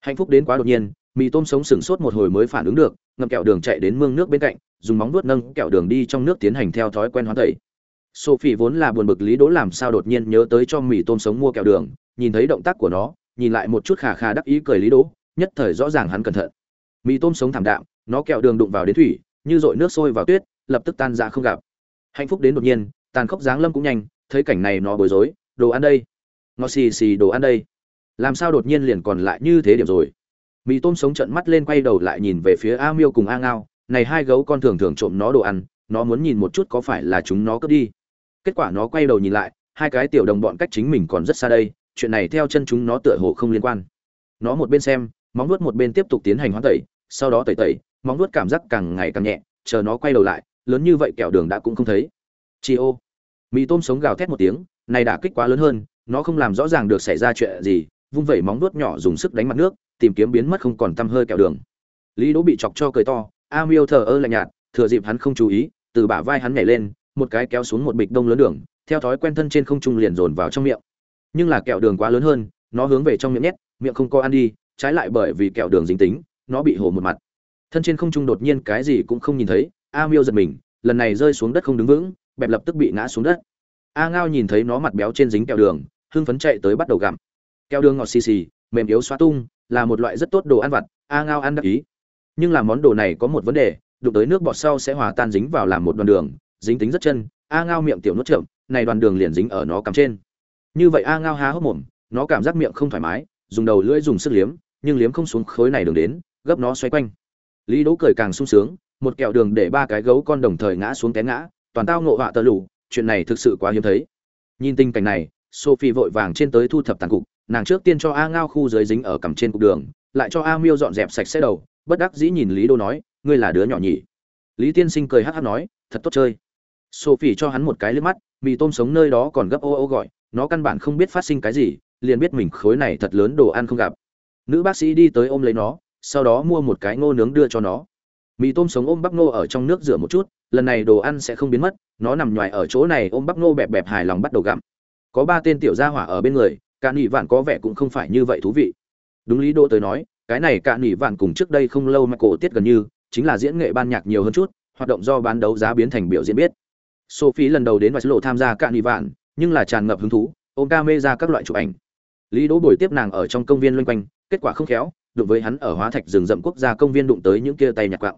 A: hạnh phúc đến quá đột nhiên, mì tôm sống sửng sốt một hồi mới phản ứng được, ngậm kẹo đường chạy đến mương nước bên cạnh, dùng móng vuốt nâng kẹo đường đi trong nước tiến hành theo thói quen hóa tẩy. Sophie vốn là buồn bực lý đỗ làm sao đột nhiên nhớ tới cho mì tôm sống mua kẹo đường, nhìn thấy động tác của nó, nhìn lại một chút khà khà đắc ý cười lý đỗ, nhất thời rõ ràng hắn cẩn thận mì tôm sống thảm đạm, nó kẹo đường đụng vào đến thủy, như dội nước sôi vào tuyết, lập tức tan ra không gặp. Hạnh phúc đến đột nhiên, tàn khốc dáng lâm cũng nhanh, thấy cảnh này nó bối rối, đồ ăn đây. Ngọt xì xì đồ ăn đây. Làm sao đột nhiên liền còn lại như thế điểm rồi? Mì tôm sống trận mắt lên quay đầu lại nhìn về phía a miêu cùng a ngao, này hai gấu con thường thường trộm nó đồ ăn, nó muốn nhìn một chút có phải là chúng nó cướp đi. Kết quả nó quay đầu nhìn lại, hai cái tiểu đồng bọn cách chính mình còn rất xa đây, chuyện này theo chân chúng nó tựa hồ không liên quan. Nó một bên xem, móng nuốt một bên tiếp tục tiến hành hoán tẩy sau đó tẩy tẩy, móng nuốt cảm giác càng ngày càng nhẹ, chờ nó quay đầu lại, lớn như vậy kẹo đường đã cũng không thấy. Chi ô. Mì tôm sống gào thét một tiếng, này đã kích quá lớn hơn, nó không làm rõ ràng được xảy ra chuyện gì, vung vẩy móng nuốt nhỏ dùng sức đánh mặt nước, tìm kiếm biến mất không còn tăm hơi kẹo đường. Lý đỗ bị chọc cho cười to, a miêu thờ ơ lạnh nhạt, thừa dịp hắn không chú ý, từ bả vai hắn nhảy lên, một cái kéo xuống một bịch đông lớn đường, theo thói quen thân trên không trung liền dồn vào trong miệng. Nhưng là kẹo đường quá lớn hơn, nó hướng về trong miệng nhét, miệng không co ăn đi, trái lại bởi vì kẹo đường dính tính nó bị hổ một mặt. Thân trên không trung đột nhiên cái gì cũng không nhìn thấy, a miêu giật mình, lần này rơi xuống đất không đứng vững, bẹp lập tức bị ngã xuống đất. A ngao nhìn thấy nó mặt béo trên dính kẹo đường, hưng phấn chạy tới bắt đầu gặm. Kẹo đường ngọt xì xì, mềm yếu xóa tung, là một loại rất tốt đồ ăn vặt, a ngao ăn đắc ý. Nhưng là món đồ này có một vấn đề, đụng tới nước bọt sau sẽ hòa tan dính vào làm một đoàn đường, dính tính rất chân, a ngao miệng tiểu nuốt chậm, này đoàn đường liền dính ở nó cằm trên. Như vậy a ngao há hốc mồm, nó cảm giác miệng không thoải mái, dùng đầu lưỡi dùng sức liếm, nhưng liếm không xuống khối này đường đến gấp nó xoay quanh. Lý đỗ cười càng sung sướng, một kẹo đường để ba cái gấu con đồng thời ngã xuống té ngã, toàn tao ngộ họa tơ lù, chuyện này thực sự quá hiếm thấy. Nhìn tình cảnh này, sophie vội vàng trên tới thu thập tàn cục, nàng trước tiên cho a ngao khu dưới dính ở cằm trên cục đường, lại cho a miêu dọn dẹp sạch sẽ đầu, bất đắc dĩ nhìn lý đô nói, ngươi là đứa nhỏ nhỉ? Lý tiên sinh cười hát hát nói, thật tốt chơi. Sophie cho hắn một cái liếc mắt, mì tôm sống nơi đó còn gấp ô ô gọi, nó căn bản không biết phát sinh cái gì, liền biết mình khối này thật lớn đồ ăn không gặp. Nữ bác sĩ đi tới ôm lấy nó sau đó mua một cái ngô nướng đưa cho nó. Mì tôm sống ôm bắp ngô ở trong nước rửa một chút, lần này đồ ăn sẽ không biến mất, nó nằm ngoài ở chỗ này ôm bắp ngô bẹp bẹp hài lòng bắt đầu gặm. Có ba tên tiểu gia hỏa ở bên người cả nỉ vạn có vẻ cũng không phải như vậy thú vị. Đúng lý đô tới nói, cái này cả nỉ vạn cùng trước đây không lâu mà cổ tiết gần như, chính là diễn nghệ ban nhạc nhiều hơn chút, hoạt động do bán đấu giá biến thành biểu diễn biết. Sophie lần đầu đến vài lộ tham gia cả nỉ vạn, nhưng là tràn ngập hứng thú, ôm ca mê ra các loại chụp ảnh. Lý đỗ buổi tiếp nàng ở trong công viên loanh quanh, kết quả không khéo đụng với hắn ở hóa thạch rừng rậm quốc gia công viên đụng tới những kia tay nhặt quạng.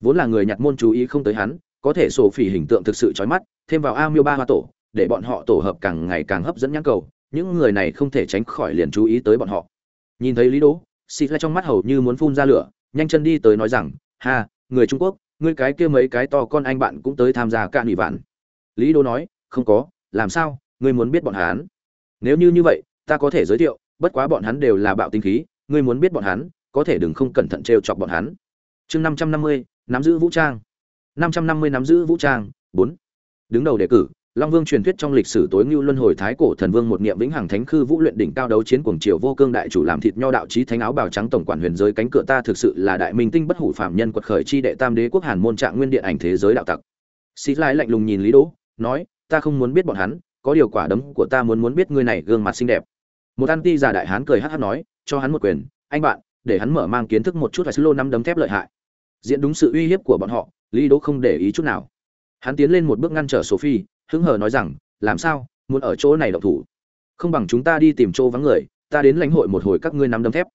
A: Vốn là người nhặt môn chú ý không tới hắn, có thể sổ phỉ hình tượng thực sự chói mắt, thêm vào a miêu ba hoa tổ, để bọn họ tổ hợp càng ngày càng hấp dẫn nhãn cầu, những người này không thể tránh khỏi liền chú ý tới bọn họ. Nhìn thấy lý đỗ, xịt lại trong mắt hầu như muốn phun ra lửa, nhanh chân đi tới nói rằng, ha, người trung quốc, ngươi cái kia mấy cái to con anh bạn cũng tới tham gia cạn ủy vạn. Lý đỗ nói, không có, làm sao, ngươi muốn biết bọn hắn? Nếu như như vậy, ta có thể giới thiệu, bất quá bọn hắn đều là bạo tinh khí ngươi muốn biết bọn hắn, có thể đừng không cẩn thận trêu chọc bọn hắn. Chương năm trăm năm mươi, nắm giữ vũ trang. năm trăm năm mươi nắm giữ vũ trang, bốn. Đứng đầu đề cử, long vương truyền thuyết trong lịch sử tối ngưu luân hồi thái cổ thần vương một niệm vĩnh hằng thánh khư vũ luyện đỉnh cao đấu chiến cuồng triều vô cương đại chủ làm thịt nho đạo chí thánh áo bào trắng tổng quản huyền giới cánh cửa ta thực sự là đại minh tinh bất hủ phạm nhân quật khởi chi đệ tam đế quốc hàn môn trạng nguyên điện ảnh thế giới đạo tặc. Xí lai lạnh lùng nhìn lý đỗ, nói, ta không muốn biết bọn hắn, có điều quả đấm của ta muốn muốn biết ngươi này gương mặt xinh đẹp. Một anti già đại hán cười hắt hắt nói cho hắn một quyền, anh bạn, để hắn mở mang kiến thức một chút và lô năm đấm thép lợi hại. Diễn đúng sự uy hiếp của bọn họ, lý đỗ không để ý chút nào. Hắn tiến lên một bước ngăn trở sophie, hứng hờ nói rằng, làm sao? Muốn ở chỗ này động thủ? Không bằng chúng ta đi tìm chỗ vắng người, ta đến lãnh hội một hồi các ngươi nắm đấm thép.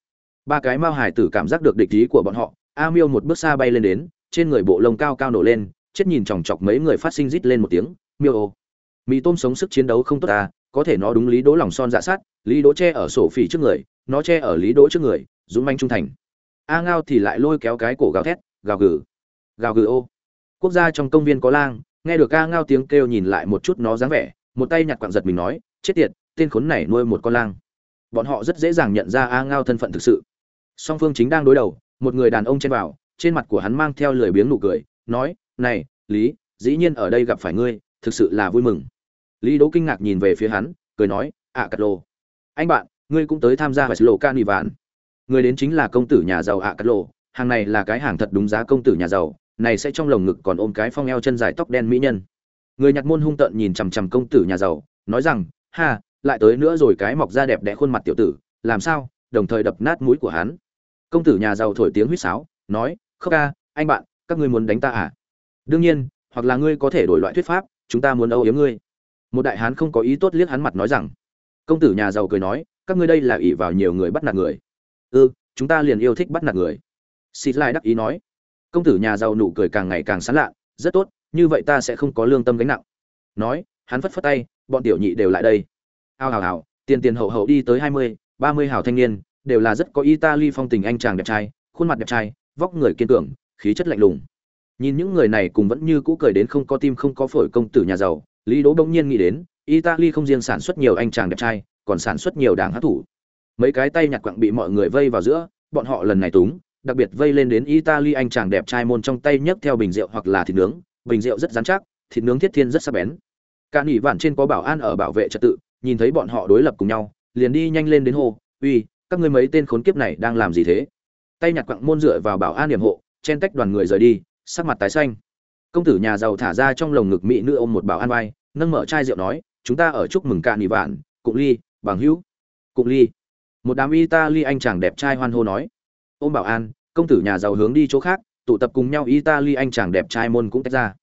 A: Ba cái mao hải tử cảm giác được địch ý của bọn họ, a miêu một bước xa bay lên đến, trên người bộ lông cao cao nổ lên, chết nhìn chòng chọc mấy người phát sinh rít lên một tiếng, miêu ô, mì tôm sống sức chiến đấu không tốt à? Có thể nó đúng lý đỗ lòng son dạ sát, lý đỗ che ở sổ phỉ trước người, nó che ở lý đỗ trước người, dũng manh trung thành. A ngao thì lại lôi kéo cái cổ gào thét, gào gừ. Gào gừ ô. Quốc gia trong công viên có lang, nghe được a ngao tiếng kêu nhìn lại một chút nó dáng vẻ, một tay nhặt quặng giật mình nói, chết tiệt, tên khốn này nuôi một con lang. Bọn họ rất dễ dàng nhận ra a ngao thân phận thực sự. Song phương chính đang đối đầu, một người đàn ông chen vào, trên mặt của hắn mang theo lười biếng nụ cười, nói, này, lý, dĩ nhiên ở đây gặp phải ngươi, thực sự là vui mừng lý đỗ kinh ngạc nhìn về phía hắn, cười nói ạ Cát lô, anh bạn, ngươi cũng tới tham gia phải lộ can vạn người đến chính là công tử nhà giàu ạ Cát lô. Hàng này là cái hàng thật đúng giá công tử nhà giàu, này sẽ trong lồng ngực còn ôm cái phong eo chân dài tóc đen mỹ nhân. Người nhạc môn hung tợn nhìn chằm chằm công tử nhà giàu, nói rằng, ha, lại tới nữa rồi cái mọc da đẹp đẽ khuôn mặt tiểu tử, làm sao? Đồng thời đập nát mũi của hắn. Công tử nhà giàu thổi tiếng huýt sáo, nói, khóc ca, anh bạn, các ngươi muốn đánh ta à? Đương nhiên, hoặc là ngươi có thể đổi loại thuyết pháp, chúng ta muốn âu yếm ngươi một đại hán không có ý tốt liếc hắn mặt nói rằng công tử nhà giàu cười nói các ngươi đây là ỷ vào nhiều người bắt nạt người. Ư ừ, chúng ta liền yêu thích bắt nạt người. Xịt lại đắc ý nói. Công tử nhà giàu nụ cười càng ngày càng sán lạ rất tốt như vậy ta sẽ không có lương tâm gánh nặng. Nói hắn phất phất tay bọn tiểu nhị đều lại đây. Ao hào hào tiền tiền hậu hậu đi tới hai mươi ba mươi hào thanh niên đều là rất có italy phong tình anh chàng đẹp trai khuôn mặt đẹp trai vóc người kiên cường khí chất lạnh lùng. Nhìn những người này cùng vẫn như cũ cười đến không có tim không có phổi công tử nhà giàu lý đỗ bỗng nhiên nghĩ đến, italy không riêng sản xuất nhiều anh chàng đẹp trai, còn sản xuất nhiều đáng hát thủ. Mấy cái tay nhặt quặng bị mọi người vây vào giữa, bọn họ lần này túng, đặc biệt vây lên đến italy anh chàng đẹp trai môn trong tay nhấc theo bình rượu hoặc là thịt nướng. Bình rượu rất rắn chắc, thịt nướng thiết thiên rất sắc bén. Cả nỉ vạn trên có bảo an ở bảo vệ trật tự, nhìn thấy bọn họ đối lập cùng nhau, liền đi nhanh lên đến hồ uy, các ngươi mấy tên khốn kiếp này đang làm gì thế? Tay nhặt quặng môn dựa vào bảo an điểm hộ, chen tách đoàn người rời đi, sắc mặt tái xanh công tử nhà giàu thả ra trong lồng ngực mỹ nữ ôm một bảo an vai, nâng mở chai rượu nói, chúng ta ở chúc mừng cạn nỉ vạn, cụng ly, bằng hữu. Cụng ly. Một đám italy anh chàng đẹp trai hoan hô nói, ôm bảo an, công tử nhà giàu hướng đi chỗ khác, tụ tập cùng nhau italy anh chàng đẹp trai môn cũng tách ra.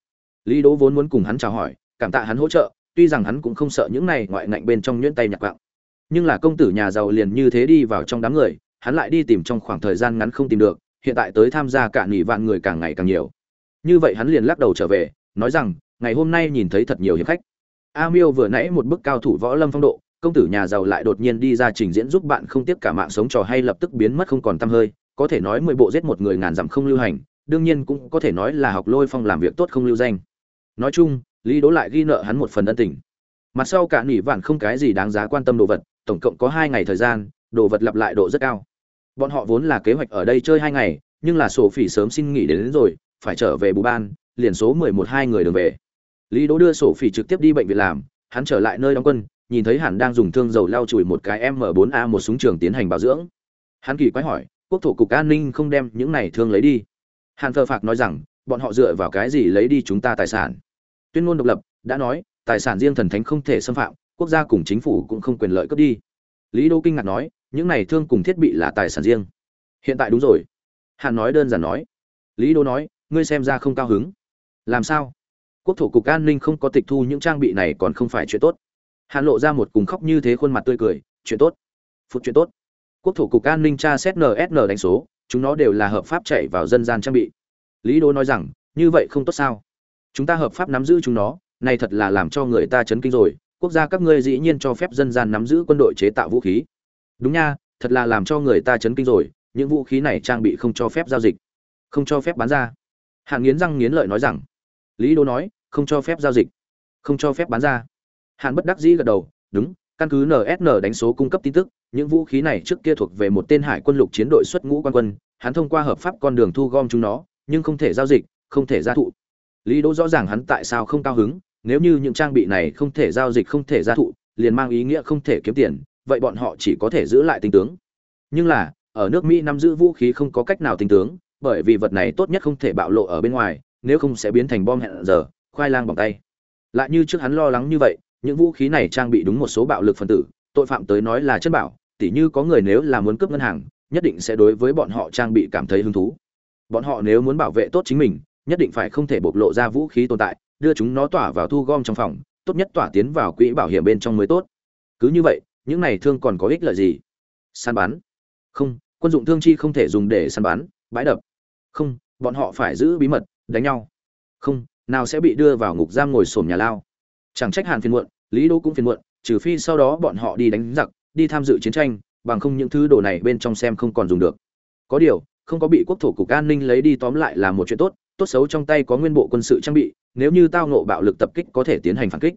A: Lý đỗ vốn muốn cùng hắn chào hỏi, cảm tạ hắn hỗ trợ, tuy rằng hắn cũng không sợ những này ngoại ngạnh bên trong nhuyễn tay nhạc quặng nhưng là công tử nhà giàu liền như thế đi vào trong đám người, hắn lại đi tìm trong khoảng thời gian ngắn không tìm được, hiện tại tới tham gia cả nghỉ vạn người càng ngày càng nhiều như vậy hắn liền lắc đầu trở về nói rằng ngày hôm nay nhìn thấy thật nhiều hiệp khách. A miêu vừa nãy một bức cao thủ võ lâm phong độ công tử nhà giàu lại đột nhiên đi ra trình diễn giúp bạn không tiếc cả mạng sống trò hay lập tức biến mất không còn tăm hơi có thể nói mười bộ giết một người ngàn dặm không lưu hành đương nhiên cũng có thể nói là học lôi phong làm việc tốt không lưu danh. Nói chung lý đố lại ghi nợ hắn một phần ân tình. Mặt sau cả nỉ vạn không cái gì đáng giá quan tâm đồ vật tổng cộng có hai ngày thời gian đồ vật lặp lại độ rất cao. Bọn họ vốn là kế hoạch ở đây chơi hai ngày nhưng là sổ phỉ sớm xin nghỉ đến, đến rồi phải trở về bù ban, liền số mười một hai người đường về. Lý đỗ đưa sổ phỉ trực tiếp đi bệnh viện làm, hắn trở lại nơi đóng quân, nhìn thấy hẳn đang dùng thương dầu lau chùi một cái m 4 a một súng trường tiến hành bảo dưỡng. Hắn kỳ quái hỏi, quốc thủ cục an ninh không đem những này thương lấy đi? Hàn thờ phạc nói rằng, bọn họ dựa vào cái gì lấy đi chúng ta tài sản? Tuyên ngôn độc lập đã nói, tài sản riêng thần thánh không thể xâm phạm, quốc gia cùng chính phủ cũng không quyền lợi cướp đi. Lý đô kinh ngạc nói, những này thương cùng thiết bị là tài sản riêng. Hiện tại đúng rồi. Hàn nói đơn giản nói. Lý đô nói ngươi xem ra không cao hứng. Làm sao? Quốc thủ cục an ninh không có tịch thu những trang bị này còn không phải chuyện tốt. Hàn lộ ra một cùng khóc như thế khuôn mặt tươi cười, chuyện tốt phục chuyện tốt. Quốc thủ cục an ninh tra xét nsn đánh số, chúng nó đều là hợp pháp chạy vào dân gian trang bị. Lý đô nói rằng, như vậy không tốt sao? Chúng ta hợp pháp nắm giữ chúng nó, này thật là làm cho người ta chấn kinh rồi. Quốc gia các ngươi dĩ nhiên cho phép dân gian nắm giữ quân đội chế tạo vũ khí. Đúng nha, thật là làm cho người ta chấn kinh rồi. Những vũ khí này trang bị không cho phép giao dịch, không cho phép bán ra. Hàn nghiến răng nghiến lợi nói rằng, lý đô nói, không cho phép giao dịch, không cho phép bán ra. Hàn bất đắc dĩ gật đầu, đúng, căn cứ nsn đánh số cung cấp tin tức, những vũ khí này trước kia thuộc về một tên hải quân lục chiến đội xuất ngũ quan quân, hắn thông qua hợp pháp con đường thu gom chúng nó, nhưng không thể giao dịch, không thể ra thụ. Lý đỗ rõ ràng hắn tại sao không cao hứng, nếu như những trang bị này không thể giao dịch, không thể gia thụ, liền mang ý nghĩa không thể kiếm tiền, vậy bọn họ chỉ có thể giữ lại tinh tướng. Nhưng là, ở nước mỹ nắm giữ vũ khí không có cách nào tinh tướng bởi vì vật này tốt nhất không thể bạo lộ ở bên ngoài, nếu không sẽ biến thành bom hẹn giờ, khoai lang bằng tay. Lại như trước hắn lo lắng như vậy, những vũ khí này trang bị đúng một số bạo lực phân tử, tội phạm tới nói là chất bảo, tỉ như có người nếu là muốn cướp ngân hàng, nhất định sẽ đối với bọn họ trang bị cảm thấy hứng thú. Bọn họ nếu muốn bảo vệ tốt chính mình, nhất định phải không thể bộc lộ ra vũ khí tồn tại, đưa chúng nó tỏa vào thu gom trong phòng, tốt nhất tỏa tiến vào quỹ bảo hiểm bên trong mới tốt. Cứ như vậy, những này thương còn có ích lợi gì? Săn bắn. Không, quân dụng thương chi không thể dùng để săn bắn, bãi đập không, bọn họ phải giữ bí mật, đánh nhau. Không, nào sẽ bị đưa vào ngục giam ngồi sổm nhà lao. Chẳng trách hàn phiền muộn, lý đô cũng phiền muộn, trừ phi sau đó bọn họ đi đánh giặc, đi tham dự chiến tranh, bằng không những thứ đồ này bên trong xem không còn dùng được. Có điều, không có bị quốc thổ cục an ninh lấy đi tóm lại là một chuyện tốt tốt xấu trong tay có nguyên bộ quân sự trang bị, nếu như tao nộ bạo lực tập kích có thể tiến hành phản kích.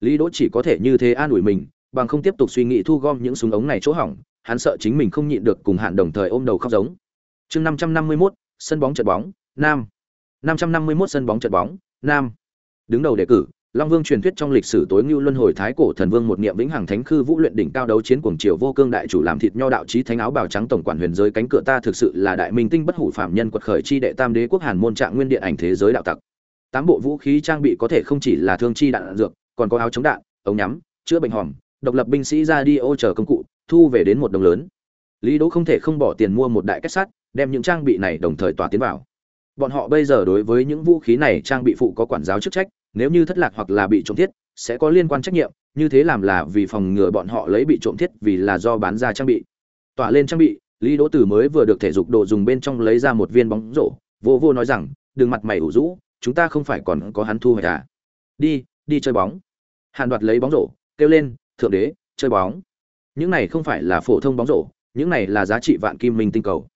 A: Lý đỗ chỉ có thể như thế an ủi mình, bằng không tiếp tục suy nghĩ thu gom những súng ống này chỗ hỏng, hắn sợ chính mình không nhịn được cùng hạn đồng thời ôm đầu khóc giống. Chương năm trăm năm mươi mốt sân bóng trận bóng nam năm trăm năm mươi 551 sân bóng trận bóng nam đứng đầu đề cử Long Vương truyền thuyết trong lịch sử tối ngưu luân hồi thái cổ thần vương một niệm vĩnh hằng thánh khư vũ luyện đỉnh cao đấu chiến cuồng triều vô cương đại chủ làm thịt nho đạo trí thánh áo bào trắng tổng quản huyền giới cánh cửa ta thực sự là đại minh tinh bất hủ phạm nhân quật khởi chi đệ tam đế quốc hàn môn trạng nguyên điện ảnh thế giới đạo tặc. Tám bộ vũ khí trang bị có thể không chỉ là thương chi đạn dược, còn có áo chống đạn, ống nhắm, chữa bệnh hòm, độc lập binh sĩ ra đi ô chờ công cụ, thu về đến một đồng lớn. Lý Đỗ không thể không bỏ tiền mua một đại kết sắt, đem những trang bị này đồng thời tỏa tiến vào. Bọn họ bây giờ đối với những vũ khí này trang bị phụ có quản giáo chức trách, nếu như thất lạc hoặc là bị trộm thiết sẽ có liên quan trách nhiệm như thế làm là vì phòng ngừa bọn họ lấy bị trộm thiết vì là do bán ra trang bị. Tỏa lên trang bị lý đỗ tử mới vừa được thể dục đồ dùng bên trong lấy ra một viên bóng rổ vô vô nói rằng đừng mặt mày ủ rũ chúng ta không phải còn có hắn thu hoạch à? Đi đi chơi bóng. Hàn đoạt lấy bóng rổ kêu lên thượng đế chơi bóng. Những này không phải là phổ thông bóng rổ những này là giá trị vạn kim minh tinh cầu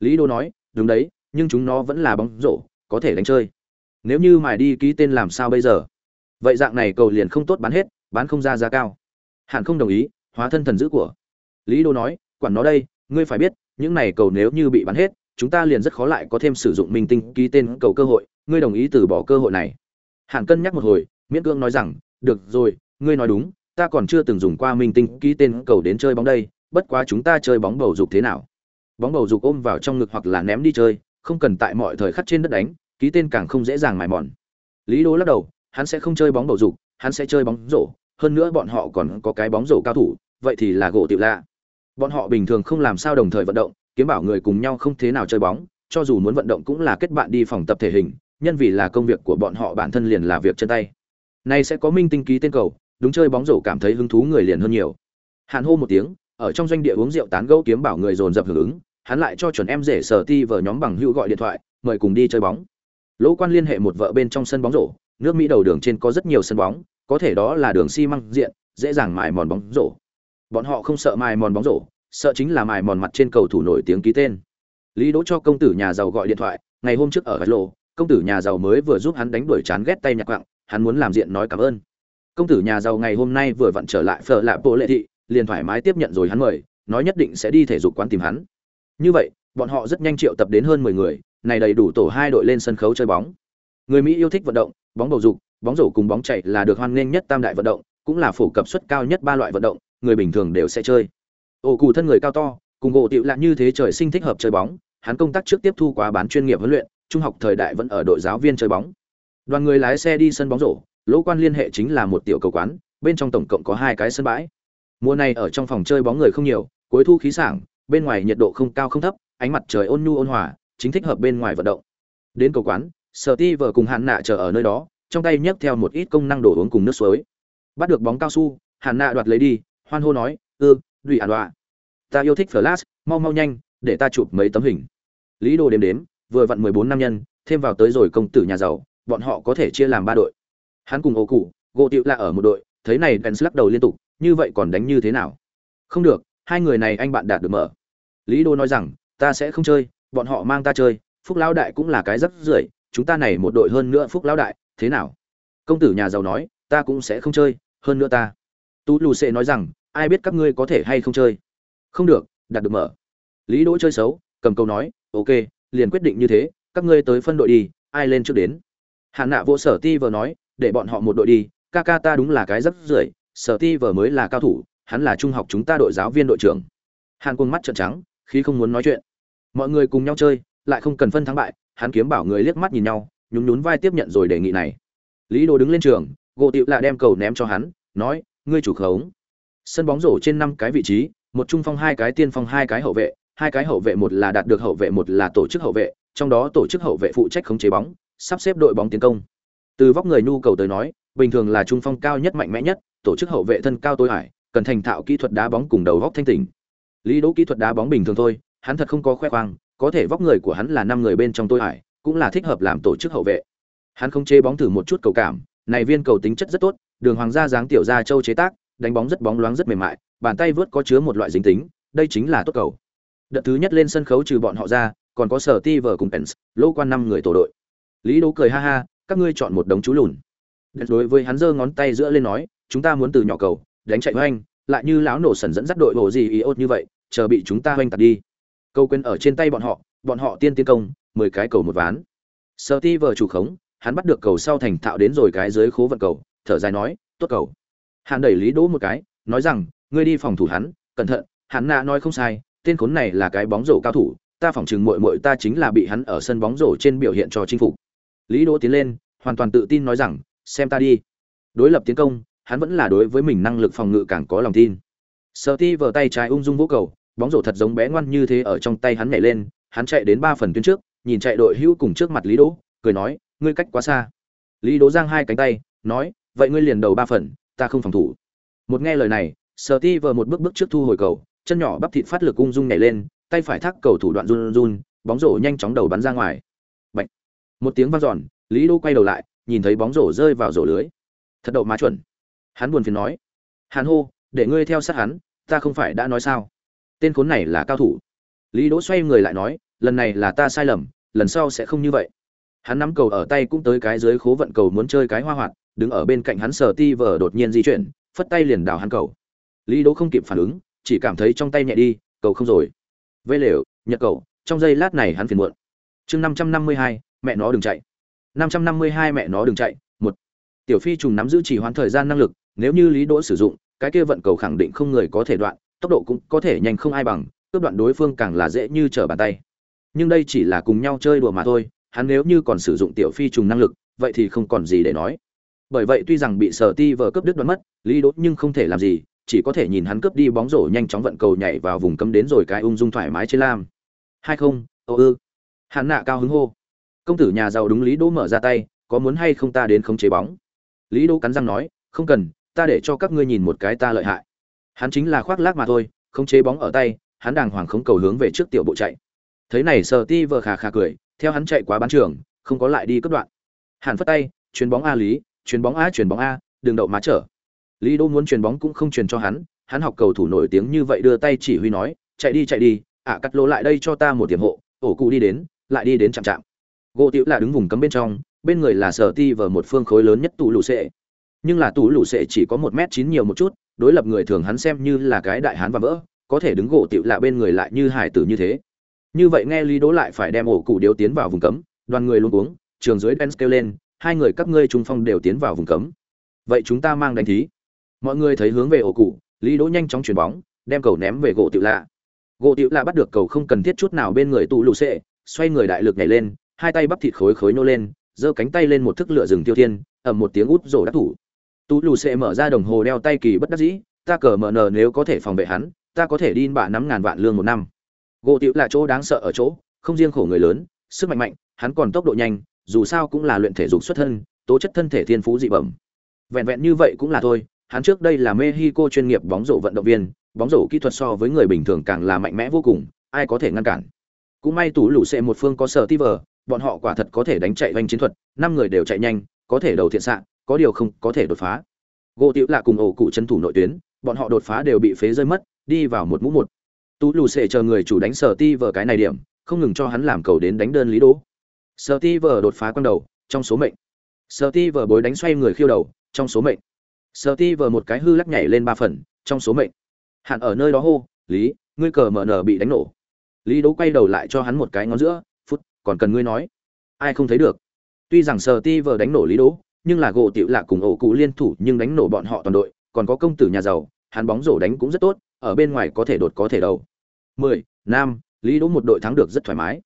A: lý đô nói, đúng đấy, nhưng chúng nó vẫn là bóng rổ, có thể đánh chơi. Nếu như mài đi ký tên làm sao bây giờ? Vậy dạng này cầu liền không tốt bán hết, bán không ra giá cao. Hàn không đồng ý, hóa thân thần dữ của. Lý đô nói, quản nó đây, ngươi phải biết, những này cầu nếu như bị bán hết, chúng ta liền rất khó lại có thêm sử dụng minh tinh ký tên cầu cơ hội, ngươi đồng ý từ bỏ cơ hội này. Hàn cân nhắc một hồi, miễn cưỡng nói rằng, được rồi, ngươi nói đúng, ta còn chưa từng dùng qua minh tinh ký tên cầu đến chơi bóng đây, bất quá chúng ta chơi bóng bầu dục thế nào? Bóng bầu dục ôm vào trong ngực hoặc là ném đi chơi, không cần tại mọi thời khắc trên đất đánh, ký tên càng không dễ dàng mài mòn. Lý đỗ lắc đầu, hắn sẽ không chơi bóng bầu dục, hắn sẽ chơi bóng rổ, hơn nữa bọn họ còn có cái bóng rổ cao thủ, vậy thì là gỗ tiểu lạ. Bọn họ bình thường không làm sao đồng thời vận động, kiếm bảo người cùng nhau không thế nào chơi bóng, cho dù muốn vận động cũng là kết bạn đi phòng tập thể hình, nhân vì là công việc của bọn họ bản thân liền là việc chân tay. Nay sẽ có minh tinh ký tên cầu, đúng chơi bóng rổ cảm thấy hứng thú người liền hơn nhiều. Hạn hô một tiếng, ở trong doanh địa uống rượu tán gẫu kiếm bảo người dồn dập hưởng ứng hắn lại cho chuẩn em rể sở ti vợ nhóm bằng hữu gọi điện thoại, mời cùng đi chơi bóng. Lỗ quan liên hệ một vợ bên trong sân bóng rổ, nước mỹ đầu đường trên có rất nhiều sân bóng, có thể đó là đường xi măng diện, dễ dàng mài mòn bóng rổ. Bọn họ không sợ mài mòn bóng rổ, sợ chính là mài mòn mặt trên cầu thủ nổi tiếng ký tên. Lý đỗ cho công tử nhà giàu gọi điện thoại, ngày hôm trước ở lộ công tử nhà giàu mới vừa giúp hắn đánh đuổi chán ghét tay nhạc quặng hắn muốn làm diện nói cảm ơn. Công tử nhà giàu ngày hôm nay vừa vặn trở lại phở lạ bộ lệ thị, liền thoải mái tiếp nhận rồi hắn mời, nói nhất định sẽ đi thể dục quán tìm hắn như vậy bọn họ rất nhanh triệu tập đến hơn mười người này đầy đủ tổ hai đội lên sân khấu chơi bóng. Người Mỹ yêu thích vận động, bóng bầu dục, bóng rổ cùng bóng chạy là được hoan nghênh nhất tam đại vận động, cũng là phổ cập suất cao nhất ba loại vận động, người bình thường đều sẽ chơi. Ô cụ thân người cao to, cùng gỗ tiểu lạ như thế trời sinh thích hợp chơi bóng, hắn công tác trước tiếp thu quá bán chuyên nghiệp huấn luyện, trung học thời đại vẫn ở đội giáo viên chơi bóng. Đoàn người lái xe đi sân bóng rổ, lỗ quan liên hệ chính là một tiểu cầu quán, bên trong tổng cộng có hai cái sân bãi. Mùa này ở trong phòng chơi bóng người không nhiều, cuối thu khí sảng, bên ngoài nhiệt độ không cao không thấp, ánh mặt trời ôn nhu ôn hòa, chính thích hợp bên ngoài vận động. Đến cầu quán sở ti vợ cùng Hàn nạ chờ ở nơi đó trong tay nhấc theo một ít công năng đồ uống cùng nước suối. Bắt được bóng cao su Hàn nạ đoạt lấy đi hoan hô nói ư ừ, đùi ản đoạ ta yêu thích flash mau mau nhanh để ta chụp mấy tấm hình. Lý đồ đếm đếm vừa vặn mười bốn nam nhân thêm vào tới rồi công tử nhà giàu bọn họ có thể chia làm ba đội. Hắn cùng ô cụ gỗ tiệu là ở một đội thấy này bèn lắc đầu liên tục như vậy còn đánh như thế nào? Không được hai người này anh bạn đạt được mở lý đô nói rằng, ta sẽ không chơi, bọn họ mang ta chơi, phúc lão đại cũng là cái rất rưởi, chúng ta này một đội hơn nữa phúc lão đại, thế nào? Công tử nhà giàu nói, ta cũng sẽ không chơi, hơn nữa ta. Tú lù sệ nói rằng, ai biết các ngươi có thể hay không chơi? Không được, đặt được mở. Lý đỗ chơi xấu, cầm câu nói, ok, liền quyết định như thế, các ngươi tới phân đội đi, ai lên trước đến? Hạn nạ vô sở ti vừa nói, để bọn họ một đội đi, ca ca ta đúng là cái rất rưởi, sở ti vờ mới là cao thủ, hắn là trung học chúng ta đội giáo viên đội trưởng. Hàn quân mắt trợn trắng khi không muốn nói chuyện. Mọi người cùng nhau chơi, lại không cần phân thắng bại, hắn kiếm bảo người liếc mắt nhìn nhau, nhún nhún vai tiếp nhận rồi đề nghị này. Lý đồ đứng lên trường, gỗ tiệu lạ đem cầu ném cho hắn, nói, ngươi chủ khống. Sân bóng rổ trên năm cái vị trí, một trung phong hai cái tiên phong hai cái hậu vệ, hai cái hậu vệ một là đạt được hậu vệ một là tổ chức hậu vệ, trong đó tổ chức hậu vệ phụ trách khống chế bóng, sắp xếp đội bóng tiến công. Từ vóc người nhu cầu tới nói, bình thường là trung phong cao nhất mạnh mẽ nhất, tổ chức hậu vệ thân cao tối hải cần thành thạo kỹ thuật đá bóng cùng đầu góc thanh tỉnh lý đỗ kỹ thuật đá bóng bình thường thôi, hắn thật không có khoe khoang, có thể vóc người của hắn là năm người bên trong tôi hải, cũng là thích hợp làm tổ chức hậu vệ. Hắn không chế bóng thử một chút cầu cảm, này viên cầu tính chất rất tốt, đường hoàng gia dáng tiểu gia châu chế tác, đánh bóng rất bóng loáng rất mềm mại, bàn tay vớt có chứa một loại dính tính, đây chính là tốt cầu. Đợt thứ nhất lên sân khấu trừ bọn họ ra, còn có sở ti vờ cùng pence, lô quan năm người tổ đội. Lý đỗ cười ha ha, các ngươi chọn một đống chú lùn. Đối với hắn giơ ngón tay giữa lên nói, chúng ta muốn từ nhỏ cầu, đánh chạy với anh lại như lão nổ sần dẫn dắt đội hồ gì ý ốt như vậy, chờ bị chúng ta hoanh tạt đi. Câu quên ở trên tay bọn họ bọn họ tiên tiến công, mười cái cầu một ván. Sợ ti vờ chủ khống, hắn bắt được cầu sau thành thạo đến rồi cái dưới khố vận cầu, thở dài nói, tốt cầu. Hắn đẩy lý đỗ một cái, nói rằng, ngươi đi phòng thủ hắn, cẩn thận, hắn nạ nói không sai, tên khốn này là cái bóng rổ cao thủ, ta phỏng chừng muội muội ta chính là bị hắn ở sân bóng rổ trên biểu hiện cho chinh phục. Lý đỗ tiến lên, hoàn toàn tự tin nói rằng, xem ta đi. Đối lập tiến công hắn vẫn là đối với mình năng lực phòng ngự càng có lòng tin. Sở ti vờ tay trái ung dung vỗ cầu, bóng rổ thật giống bé ngoan như thế ở trong tay hắn nhảy lên, hắn chạy đến ba phần tuyến trước, nhìn chạy đội hữu cùng trước mặt lý đỗ, cười nói, ngươi cách quá xa. Lý đỗ giang hai cánh tay, nói, vậy ngươi liền đầu ba phần, ta không phòng thủ. Một nghe lời này, Sở ti vờ một bước bước trước thu hồi cầu, chân nhỏ bắp thịt phát lực ung dung nhảy lên, tay phải thác cầu thủ đoạn run run, bóng rổ nhanh chóng đầu bắn ra ngoài. Bạch. một tiếng vang dọn, lý đỗ quay đầu lại, nhìn thấy bóng rổ rơi vào rổ lưới. Thật đậu má chuẩn hắn buồn phiền nói. Hàn hô, để ngươi theo sát hắn, ta không phải đã nói sao? Tên khốn này là cao thủ. Lý đỗ xoay người lại nói, lần này là ta sai lầm, lần sau sẽ không như vậy. Hắn nắm cầu ở tay cũng tới cái dưới khố vận cầu muốn chơi cái hoa hoạt, đứng ở bên cạnh hắn sờ ti vờ đột nhiên di chuyển, phất tay liền đào hắn cầu. Lý đỗ không kịp phản ứng, chỉ cảm thấy trong tay nhẹ đi, cầu không rồi. Vây lều, nhật cầu, trong giây lát này hắn phiền muộn. Chương năm trăm năm mươi hai, mẹ nó đừng chạy. Năm trăm năm mươi hai mẹ nó đừng chạy, một. Tiểu phi trùng nắm giữ chỉ hoãn thời gian năng lực nếu như lý đỗ sử dụng, cái kia vận cầu khẳng định không người có thể đoạn, tốc độ cũng có thể nhanh không ai bằng, cướp đoạn đối phương càng là dễ như trở bàn tay. Nhưng đây chỉ là cùng nhau chơi đùa mà thôi, hắn nếu như còn sử dụng tiểu phi trùng năng lực, vậy thì không còn gì để nói. Bởi vậy tuy rằng bị sở ti vờ cướp đứt đoạn mất, lý đỗ nhưng không thể làm gì, chỉ có thể nhìn hắn cướp đi bóng rổ nhanh chóng vận cầu nhảy vào vùng cấm đến rồi cái ung dung thoải mái trên lam. Hai không, ô ư. Hắn nạ cao hứng hô. Công tử nhà giàu đúng lý đỗ mở ra tay, có muốn hay không ta đến khống chế bóng? Lý đỗ cắn răng nói, không cần ta để cho các ngươi nhìn một cái ta lợi hại. Hắn chính là khoác lác mà thôi, không chế bóng ở tay, hắn đàng hoàng khống cầu hướng về trước tiểu bộ chạy. Thấy này sờ ti vờ khà khà cười, theo hắn chạy quá bán trường, không có lại đi cất đoạn. Hàn phất tay, chuyền bóng a lý, chuyền bóng a, chuyền bóng a, đừng đậu má trở. Lý đô muốn chuyền bóng cũng không chuyền cho hắn hắn học cầu thủ nổi tiếng như vậy đưa tay chỉ huy nói, chạy đi chạy đi, ạ, cắt lỗ lại đây cho ta một tiềm hộ, ổ cụ đi đến, lại đi đến chạm chạm. Gỗ tiểu là đứng vùng cấm bên trong, bên người là sở ti vờ một phương khối lớn nhất tụ lũ sệ nhưng là tủ lũ sệ chỉ có một m chín nhiều một chút, đối lập người thường hắn xem như là cái đại hán và vỡ, có thể đứng gỗ tiểu lạ bên người lại như hải tử như thế. Như vậy nghe lý đỗ lại phải đem ổ cụ điếu tiến vào vùng cấm, đoàn người luôn uống, trường dưới ben kêu lên, hai người các ngươi trung phong đều tiến vào vùng cấm. Vậy chúng ta mang đánh thí. Mọi người thấy hướng về ổ cụ, lý đỗ nhanh chóng chuyển bóng, đem cầu ném về gỗ tiểu lạ. Gỗ tiểu lạ bắt được cầu không cần thiết chút nào bên người tụ lụ xệ xoay người đại lực nhảy lên, hai tay bắp thịt khối khối nô lên, giơ cánh tay lên một thức lửa rừng tiêu thiên, ầm một tiếng út rổ đắc thủ. Tú lù xệ mở ra đồng hồ đeo tay kỳ bất đắc dĩ ta cờ mở nờ nếu có thể phòng vệ hắn ta có thể đi bạ nắm ngàn vạn lương một năm gỗ tiểu là chỗ đáng sợ ở chỗ không riêng khổ người lớn sức mạnh mạnh hắn còn tốc độ nhanh dù sao cũng là luyện thể dục xuất thân tố chất thân thể thiên phú dị bẩm vẹn vẹn như vậy cũng là thôi hắn trước đây là Mexico chuyên nghiệp bóng rổ vận động viên, bóng rổ kỹ thuật so với người bình thường càng là mạnh mẽ vô cùng, ai có thể ngăn cản. Cũng may tủ lũ sẽ một phương có sở Tiver, bọn họ quả thật có thể đánh chạy vành chiến thuật, năm người đều chạy nhanh, có thể đầu thiện xạ, có điều không có thể đột phá. Gỗ Tiểu lạ cùng ổ cụ chân thủ nội tuyến, bọn họ đột phá đều bị phế rơi mất, đi vào một mũ một. Tú lù sẽ chờ người chủ đánh sở ti vở cái này điểm, không ngừng cho hắn làm cầu đến đánh đơn lý đố. Sở ti vở đột phá quang đầu, trong số mệnh. Sở ti vở bối đánh xoay người khiêu đầu, trong số mệnh Sở ti vờ một cái hư lắc nhảy lên ba phần trong số mệnh hạn ở nơi đó hô lý ngươi cờ mở nở bị đánh nổ lý đỗ quay đầu lại cho hắn một cái ngón giữa phút còn cần ngươi nói ai không thấy được tuy rằng Sở ti vờ đánh nổ lý đỗ nhưng là gỗ tiểu lạ cùng ổ cụ liên thủ nhưng đánh nổ bọn họ toàn đội, còn có công tử nhà giàu, hắn bóng rổ đánh cũng rất tốt, ở bên ngoài có thể đột có thể đầu. Mười nam lý đỗ một đội thắng được rất thoải mái.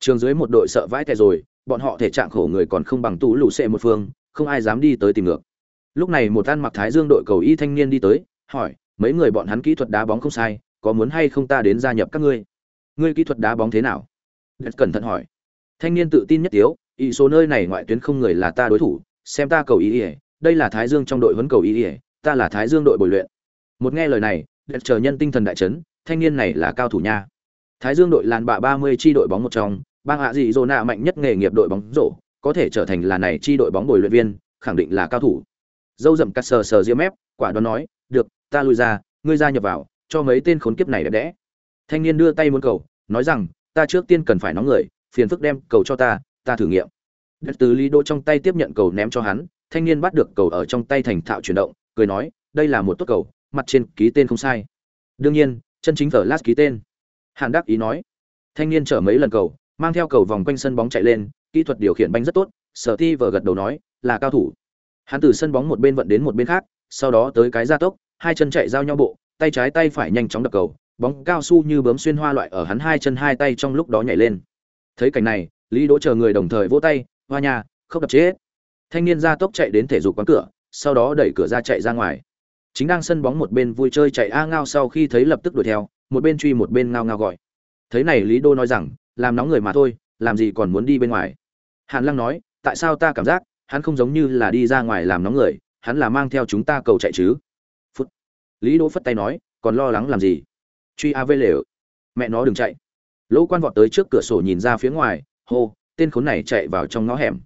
A: Trường dưới một đội sợ vãi tè rồi, bọn họ thể trạng khổ người còn không bằng tú lũ xệ một phương, không ai dám đi tới tìm ngược. Lúc này một ăn mặc thái dương đội cầu y thanh niên đi tới, hỏi, mấy người bọn hắn kỹ thuật đá bóng không sai, có muốn hay không ta đến gia nhập các ngươi? Ngươi kỹ thuật đá bóng thế nào? Đẹp cẩn thận hỏi. Thanh niên tự tin nhất tiếu, ý số nơi này ngoại tuyến không người là ta đối thủ xem ta cầu ý ỉa, đây là thái dương trong đội huấn cầu ý ỉa, ta là thái dương đội bồi luyện. Một nghe lời này Đẹp chờ nhân tinh thần đại chấn, thanh niên này là cao thủ nha. Thái dương đội làn bạ ba mươi chi đội bóng một trong, bang hạ dị dỗ nạ mạnh nhất nghề nghiệp đội bóng rổ, có thể trở thành là này chi đội bóng bồi luyện viên, khẳng định là cao thủ. Dâu dậm cắt sờ sờ ria mép quả đoán nói, được, ta lui ra, ngươi ra nhập vào, cho mấy tên khốn kiếp này đẹp đẽ. Thanh niên đưa tay muốn cầu, nói rằng, ta trước tiên cần phải nóng người, phiền phức đem cầu cho ta ta thử nghiệm đất từ lý đỗ trong tay tiếp nhận cầu ném cho hắn, thanh niên bắt được cầu ở trong tay thành thạo chuyển động, cười nói, đây là một tốt cầu, mặt trên ký tên không sai. Đương nhiên, chân chính tờ lát ký tên. Hàn đắc ý nói. Thanh niên chở mấy lần cầu, mang theo cầu vòng quanh sân bóng chạy lên, kỹ thuật điều khiển banh rất tốt, sở ti vờ gật đầu nói, là cao thủ. Hắn từ sân bóng một bên vận đến một bên khác, sau đó tới cái gia tốc, hai chân chạy giao nhau bộ, tay trái tay phải nhanh chóng đập cầu, bóng cao su như bướm xuyên hoa loại ở hắn hai chân hai tay trong lúc đó nhảy lên. Thấy cảnh này, lý đỗ chờ người đồng thời vỗ tay hoa nhà không đập chết. Thanh niên ra tốc chạy đến thể dục quán cửa, sau đó đẩy cửa ra chạy ra ngoài. Chính đang sân bóng một bên vui chơi chạy a ngao sau khi thấy lập tức đuổi theo, một bên truy một bên ngao ngao gọi. Thấy này lý đô nói rằng, làm nóng người mà thôi, làm gì còn muốn đi bên ngoài. Hàn lăng nói, tại sao ta cảm giác, hắn không giống như là đi ra ngoài làm nóng người, hắn là mang theo chúng ta cầu chạy chứ. Phút. Lý Đô phất tay nói, còn lo lắng làm gì? Truy a vê lều. Mẹ nó đừng chạy. Lỗ quan vọt tới trước cửa sổ nhìn ra phía ngoài, hô tên khốn này chạy vào trong ngõ hẻm.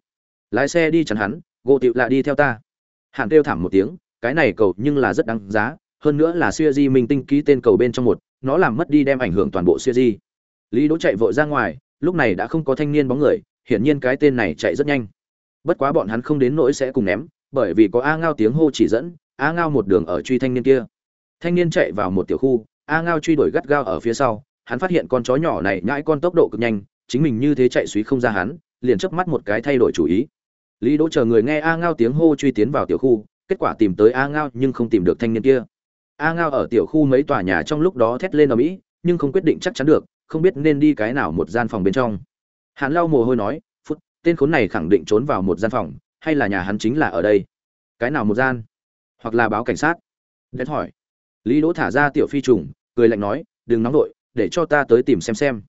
A: Lái xe đi chắn hắn, gỗ tịu lạ đi theo ta. Hạng kêu thảm một tiếng, cái này cầu nhưng là rất đáng giá, hơn nữa là siêu di minh tinh ký tên cầu bên trong một, nó làm mất đi đem ảnh hưởng toàn bộ siêu di. Lý đỗ chạy vội ra ngoài, lúc này đã không có thanh niên bóng người, hiển nhiên cái tên này chạy rất nhanh. Bất quá bọn hắn không đến nỗi sẽ cùng ném, bởi vì có a ngao tiếng hô chỉ dẫn, a ngao một đường ở truy thanh niên kia. Thanh niên chạy vào một tiểu khu, a ngao truy đuổi gắt gao ở phía sau, hắn phát hiện con chó nhỏ này nhãi con tốc độ cực nhanh chính mình như thế chạy suý không ra hắn, liền chớp mắt một cái thay đổi chủ ý. Lý đỗ chờ người nghe a ngao tiếng hô truy tiến vào tiểu khu, kết quả tìm tới a ngao nhưng không tìm được thanh niên kia. A ngao ở tiểu khu mấy tòa nhà trong lúc đó thét lên ở mỹ nhưng không quyết định chắc chắn được, không biết nên đi cái nào một gian phòng bên trong. Hắn lau mồ hôi nói, phút, tên khốn này khẳng định trốn vào một gian phòng, hay là nhà hắn chính là ở đây? Cái nào một gian? Hoặc là báo cảnh sát? Đét hỏi. Lý đỗ thả ra tiểu phi trùng, cười lạnh nói, đừng nóng vội, để cho ta tới tìm xem xem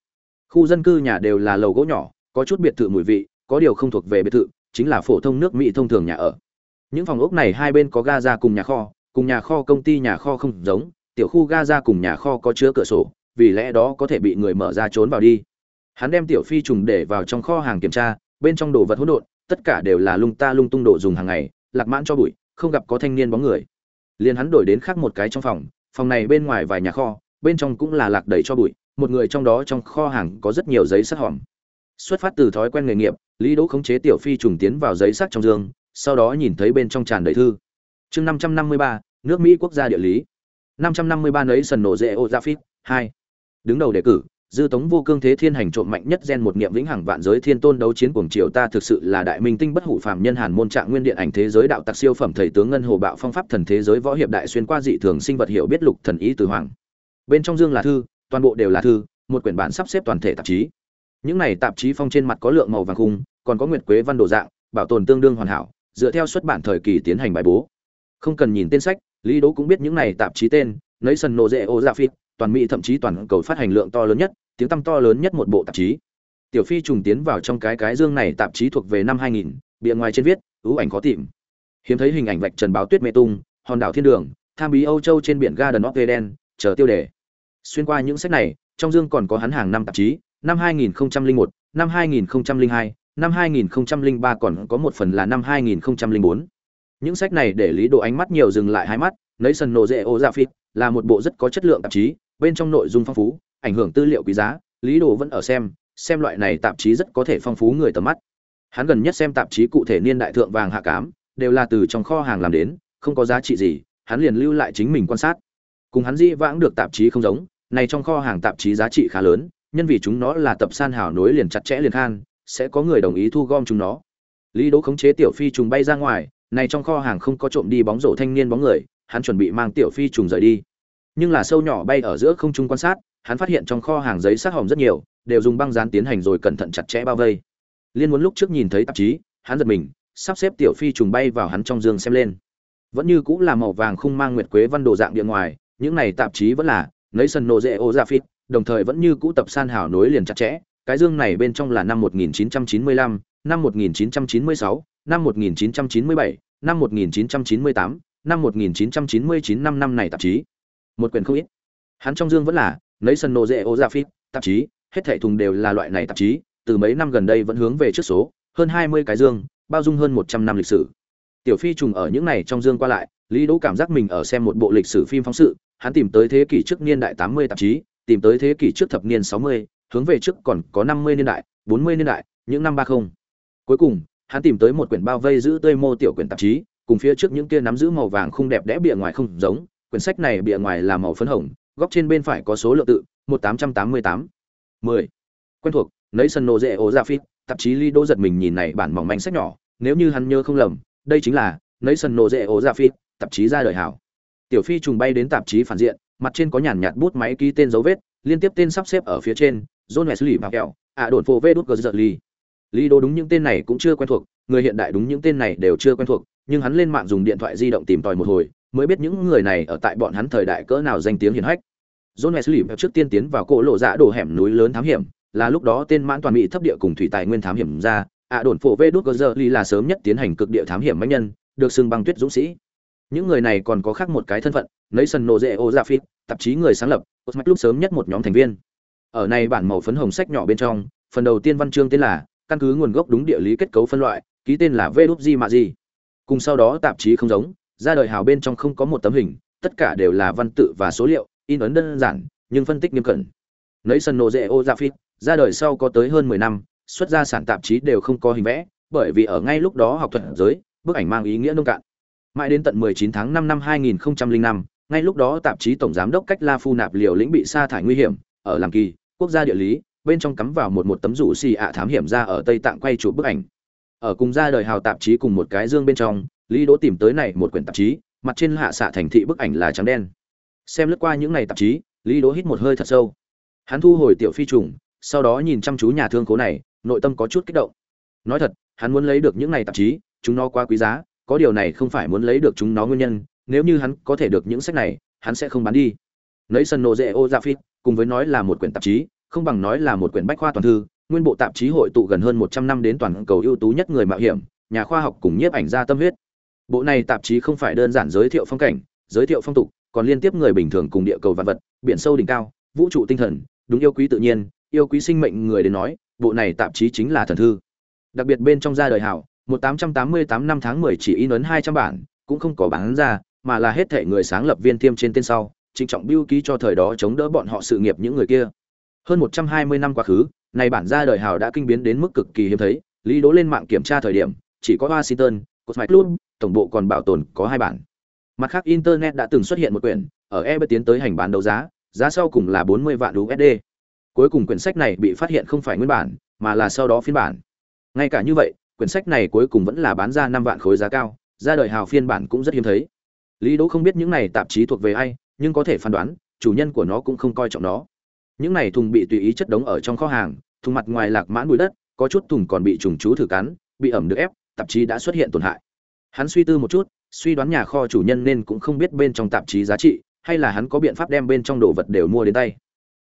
A: khu dân cư nhà đều là lầu gỗ nhỏ, có chút biệt thự mùi vị, có điều không thuộc về biệt thự, chính là phổ thông nước mỹ thông thường nhà ở. Những phòng ốc này hai bên có ga ra cùng nhà kho, cùng nhà kho công ty nhà kho không giống, tiểu khu ga ra cùng nhà kho có chứa cửa sổ, vì lẽ đó có thể bị người mở ra trốn vào đi. Hắn đem tiểu phi trùng để vào trong kho hàng kiểm tra, bên trong đồ vật hỗn độn, tất cả đều là lung ta lung tung đồ dùng hàng ngày, lạc mãn cho bụi, không gặp có thanh niên bóng người. Liền hắn đổi đến khác một cái trong phòng phòng này bên ngoài vài nhà kho, bên trong cũng là lạc đầy cho bụi một người trong đó trong kho hàng có rất nhiều giấy sắt hòm xuất phát từ thói quen nghề nghiệp, lý đỗ khống chế tiểu phi trùng tiến vào giấy sắt trong giường sau đó nhìn thấy bên trong tràn đầy thư. Chương năm trăm năm mươi ba, nước mỹ quốc gia địa lý. năm trăm năm mươi ba nấy sần nổ dễ ô gia phít, hai. Đứng đầu đề cử, dư tống vô cương thế thiên hành trộm mạnh nhất gen một niệm vĩnh hằng vạn giới thiên tôn đấu chiến cuồng triều ta thực sự là đại minh tinh bất hủ phàm nhân hàn môn trạng nguyên điện ảnh thế giới đạo tặc siêu phẩm thầy tướng ngân hồ bạo phong pháp thần thế giới võ hiệp đại xuyên qua dị thường sinh vật hiểu biết lục thần ý từ hoàng. Bên trong dương là thư toàn bộ đều là thư một quyển bản sắp xếp toàn thể tạp chí. Những này tạp chí phong trên mặt có lượng màu vàng khung còn có nguyệt quế văn đồ dạng bảo tồn tương đương hoàn hảo dựa theo xuất bản thời kỳ tiến hành bài bố. Không cần nhìn tên sách lý đỗ cũng biết những này tạp chí tên lấy sần nổ dễ ô dạ phi toàn mỹ thậm chí toàn cầu phát hành lượng to lớn nhất tiếng tăm to lớn nhất một bộ tạp chí. Tiểu phi trùng tiến vào trong cái cái dương này tạp chí thuộc về năm 2000, bìa ngoài trên viết ưu ảnh khó tìm. Hiếm thấy hình ảnh vạch trần báo tuyết mê tung hòn đảo thiên đường tham bí âu châu trên biển garden of eden chờ tiêu đề xuyên qua những sách này trong dương còn có hắn hàng năm tạp chí năm 2001, năm 2002, năm 2003 còn có một phần là năm 2004. những sách này để lý độ ánh mắt nhiều dừng lại hai mắt lấy sần nổ dễ ô dạ phịt, là một bộ rất có chất lượng tạp chí bên trong nội dung phong phú ảnh hưởng tư liệu quý giá lý đồ vẫn ở xem xem loại này tạp chí rất có thể phong phú người tầm mắt hắn gần nhất xem tạp chí cụ thể niên đại thượng vàng hạ cám đều là từ trong kho hàng làm đến không có giá trị gì hắn liền lưu lại chính mình quan sát cùng hắn dĩ vãng được tạp chí không giống, này trong kho hàng tạp chí giá trị khá lớn, nhân vì chúng nó là tập san hào nối liền chặt chẽ liền khan, sẽ có người đồng ý thu gom chúng nó. Lý đỗ khống chế tiểu phi trùng bay ra ngoài, này trong kho hàng không có trộm đi bóng rổ thanh niên bóng người, hắn chuẩn bị mang tiểu phi trùng rời đi. Nhưng là sâu nhỏ bay ở giữa không trung quan sát, hắn phát hiện trong kho hàng giấy sắc hồng rất nhiều, đều dùng băng dán tiến hành rồi cẩn thận chặt chẽ bao vây. Liên muốn lúc trước nhìn thấy tạp chí, hắn giật mình, sắp xếp tiểu phi trùng bay vào hắn trong giường xem lên. Vẫn như cũng là màu vàng không mang nguyệt quế văn đồ dạng địa ngoài những này tạp chí vẫn là nấy sân nô dễ ô ra phít đồng thời vẫn như cũ tập san hảo nối liền chặt chẽ. Cái dương này bên trong là năm 1995, năm 1996, năm 1997, năm 1998, năm 1999 năm năm này tạp chí. Một quyển không ít. Hắn trong dương vẫn là nấy sân nô dễ ô ra phít tạp chí. Hết thảy thùng đều là loại này tạp chí. Từ mấy năm gần đây vẫn hướng về trước số hơn 20 cái dương bao dung hơn 100 năm lịch sử. Tiểu phi trùng ở những này trong dương qua lại lý đỗ cảm giác mình ở xem một bộ lịch sử phim phóng sự hắn tìm tới thế kỷ trước niên đại 80 tạp chí tìm tới thế kỷ trước thập niên 60, hướng về trước còn có 50 niên đại 40 niên đại những năm 30. cuối cùng hắn tìm tới một quyển bao vây giữ tươi mô tiểu quyển tạp chí cùng phía trước những kia nắm giữ màu vàng không đẹp đẽ bìa ngoài không giống quyển sách này bìa ngoài là màu phấn hồng góc trên bên phải có số lượng tự 1888. 10. quen thuộc nấy sân nô dễ ổ ra phít tạp chí Lido giật mình nhìn này bản mỏng manh sách nhỏ nếu như hắn nhớ không lầm đây chính là nấy sân nô dễ ổ ra phít tạp chí ra đời hảo tiểu phi trùng bay đến tạp chí phản diện, mặt trên có nhàn nhạt bút máy ký tên dấu vết, liên tiếp tên sắp xếp ở phía trên, john wesley và kẹo, ạ đồn phô vê đốt gờ giật ly lý đô đúng những tên này cũng chưa quen thuộc, người hiện đại đúng những tên này đều chưa quen thuộc, nhưng hắn lên mạng dùng điện thoại di động tìm tòi một hồi, mới biết những người này ở tại bọn hắn thời đại cỡ nào danh tiếng hiển hách. John wesley trước tiên tiến vào cỗ lộ dạ đổ hẻm núi lớn thám hiểm, là lúc đó tên mãn toàn mỹ thấp địa cùng thủy tài nguyên thám hiểm ra, ạ đồn phổ vê đốt gờ giật ly là sớm nhất tiến hành cực địa thám hiểm mạnh nhân, được xưng băng tuyết dũng sĩ những người này còn có khác một cái thân phận nấy sân nô dễ ô phít tạp chí người sáng lập osmac lúc sớm nhất một nhóm thành viên. Ở này bản màu phấn hồng sách nhỏ bên trong, phần đầu tiên văn chương tên là căn cứ nguồn gốc đúng địa lý kết cấu phân loại, ký tên là vê mà gì cùng sau đó tạp chí không giống, ra đời hào bên trong không có một tấm hình, tất cả đều là văn tự và số liệu, in ấn đơn giản, nhưng phân tích nghiêm cẩn. Nấy sân nô dễ ô phít ra đời sau có tới hơn mười năm, xuất ra sản tạp chí đều không có hình vẽ, bởi vì ở ngay lúc đó học thuật giới, bức ảnh mang ý nghĩa nông cạn mãi đến tận 19 tháng 5 năm 2005, ngay lúc đó tạp chí tổng giám đốc cách La Phu nạp liều lĩnh bị sa thải nguy hiểm, ở làm kỳ, quốc gia địa lý, bên trong cắm vào một một tấm rủ xì ạ thám hiểm ra ở Tây Tạng quay chụp bức ảnh. Ở cùng ra đời hào tạp chí cùng một cái dương bên trong, Lý Đỗ tìm tới này một quyển tạp chí, mặt trên hạ xạ thành thị bức ảnh là trắng đen. Xem lướt qua những này tạp chí, Lý Đỗ hít một hơi thật sâu. Hắn thu hồi tiểu phi trùng, sau đó nhìn chăm chú nhà thương cố này, nội tâm có chút kích động. Nói thật, hắn muốn lấy được những này tạp chí, chúng nó quá quý giá, có điều này không phải muốn lấy được chúng nó nguyên nhân, nếu như hắn có thể được những sách này, hắn sẽ không bán đi. Nấy sân nô dễ ô ra phít, cùng với nói là một quyển tạp chí, không bằng nói là một quyển bách khoa toàn thư, nguyên bộ tạp chí hội tụ gần hơn một trăm năm đến toàn cầu ưu tú nhất người mạo hiểm, nhà khoa học cùng nhiếp ảnh gia tâm huyết. Bộ này tạp chí không phải đơn giản giới thiệu phong cảnh, giới thiệu phong tục, còn liên tiếp người bình thường cùng địa cầu vạn vật, biển sâu đỉnh cao, vũ trụ tinh thần, đúng yêu quý tự nhiên, yêu quý sinh mệnh người đến nói, bộ này tạp chí chính là thần thư. Đặc biệt bên trong gia đời hảo 1888 năm tháng 10 chỉ in ấn 200 bản, cũng không có bán ra, mà là hết thể người sáng lập viên tiêm trên tên sau, trịnh trọng biêu ký cho thời đó chống đỡ bọn họ sự nghiệp những người kia. Hơn 120 năm quá khứ, này bản ra đời hào đã kinh biến đến mức cực kỳ hiếm thấy, Lý Đỗ lên mạng kiểm tra thời điểm, chỉ có Washington, Cosmic Club, tổng bộ còn bảo tồn có hai bản. Mặt khác internet đã từng xuất hiện một quyển, ở eBay tiến tới hành bán đấu giá, giá sau cùng là 40 vạn USD. Cuối cùng quyển sách này bị phát hiện không phải nguyên bản, mà là sau đó phiên bản. Ngay cả như vậy, quyển sách này cuối cùng vẫn là bán ra năm vạn khối giá cao, ra đời hào phiên bản cũng rất hiếm thấy. Lý đỗ không biết những này tạp chí thuộc về ai, nhưng có thể phán đoán, chủ nhân của nó cũng không coi trọng nó. Những này thùng bị tùy ý chất đống ở trong kho hàng, thùng mặt ngoài lạc mãn bụi đất, có chút thùng còn bị trùng chú thử cắn, bị ẩm được ép, tạp chí đã xuất hiện tổn hại. Hắn suy tư một chút, suy đoán nhà kho chủ nhân nên cũng không biết bên trong tạp chí giá trị, hay là hắn có biện pháp đem bên trong đồ vật đều mua đến tay.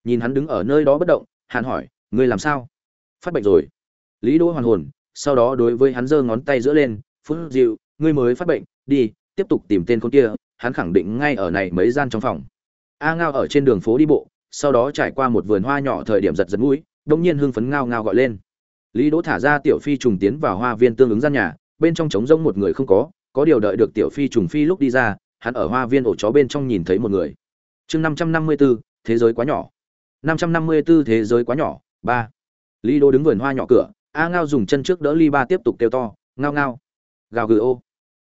A: Nhìn hắn đứng ở nơi đó bất động, hắn hỏi, ngươi làm sao? Phát bệnh rồi. Lý đỗ hoàn hồn sau đó đối với hắn giơ ngón tay giữa lên phút dịu ngươi mới phát bệnh đi tiếp tục tìm tên con kia hắn khẳng định ngay ở này mấy gian trong phòng. A ngao ở trên đường phố đi bộ sau đó trải qua một vườn hoa nhỏ thời điểm giật giật mũi đông nhiên hưng phấn ngao ngao gọi lên. Lý đỗ thả ra tiểu phi trùng tiến vào hoa viên tương ứng gian nhà bên trong trống rỗng một người không có có điều đợi được tiểu phi trùng phi lúc đi ra hắn ở hoa viên ổ chó bên trong nhìn thấy một người. Chương năm trăm năm mươi 554, thế giới quá nhỏ. Năm trăm năm mươi 554 thế giới quá nhỏ ba. Lý đỗ đứng vườn hoa nhỏ cửa a ngao dùng chân trước đỡ ly ba tiếp tục kêu to, ngao ngao. Gào gừ ô.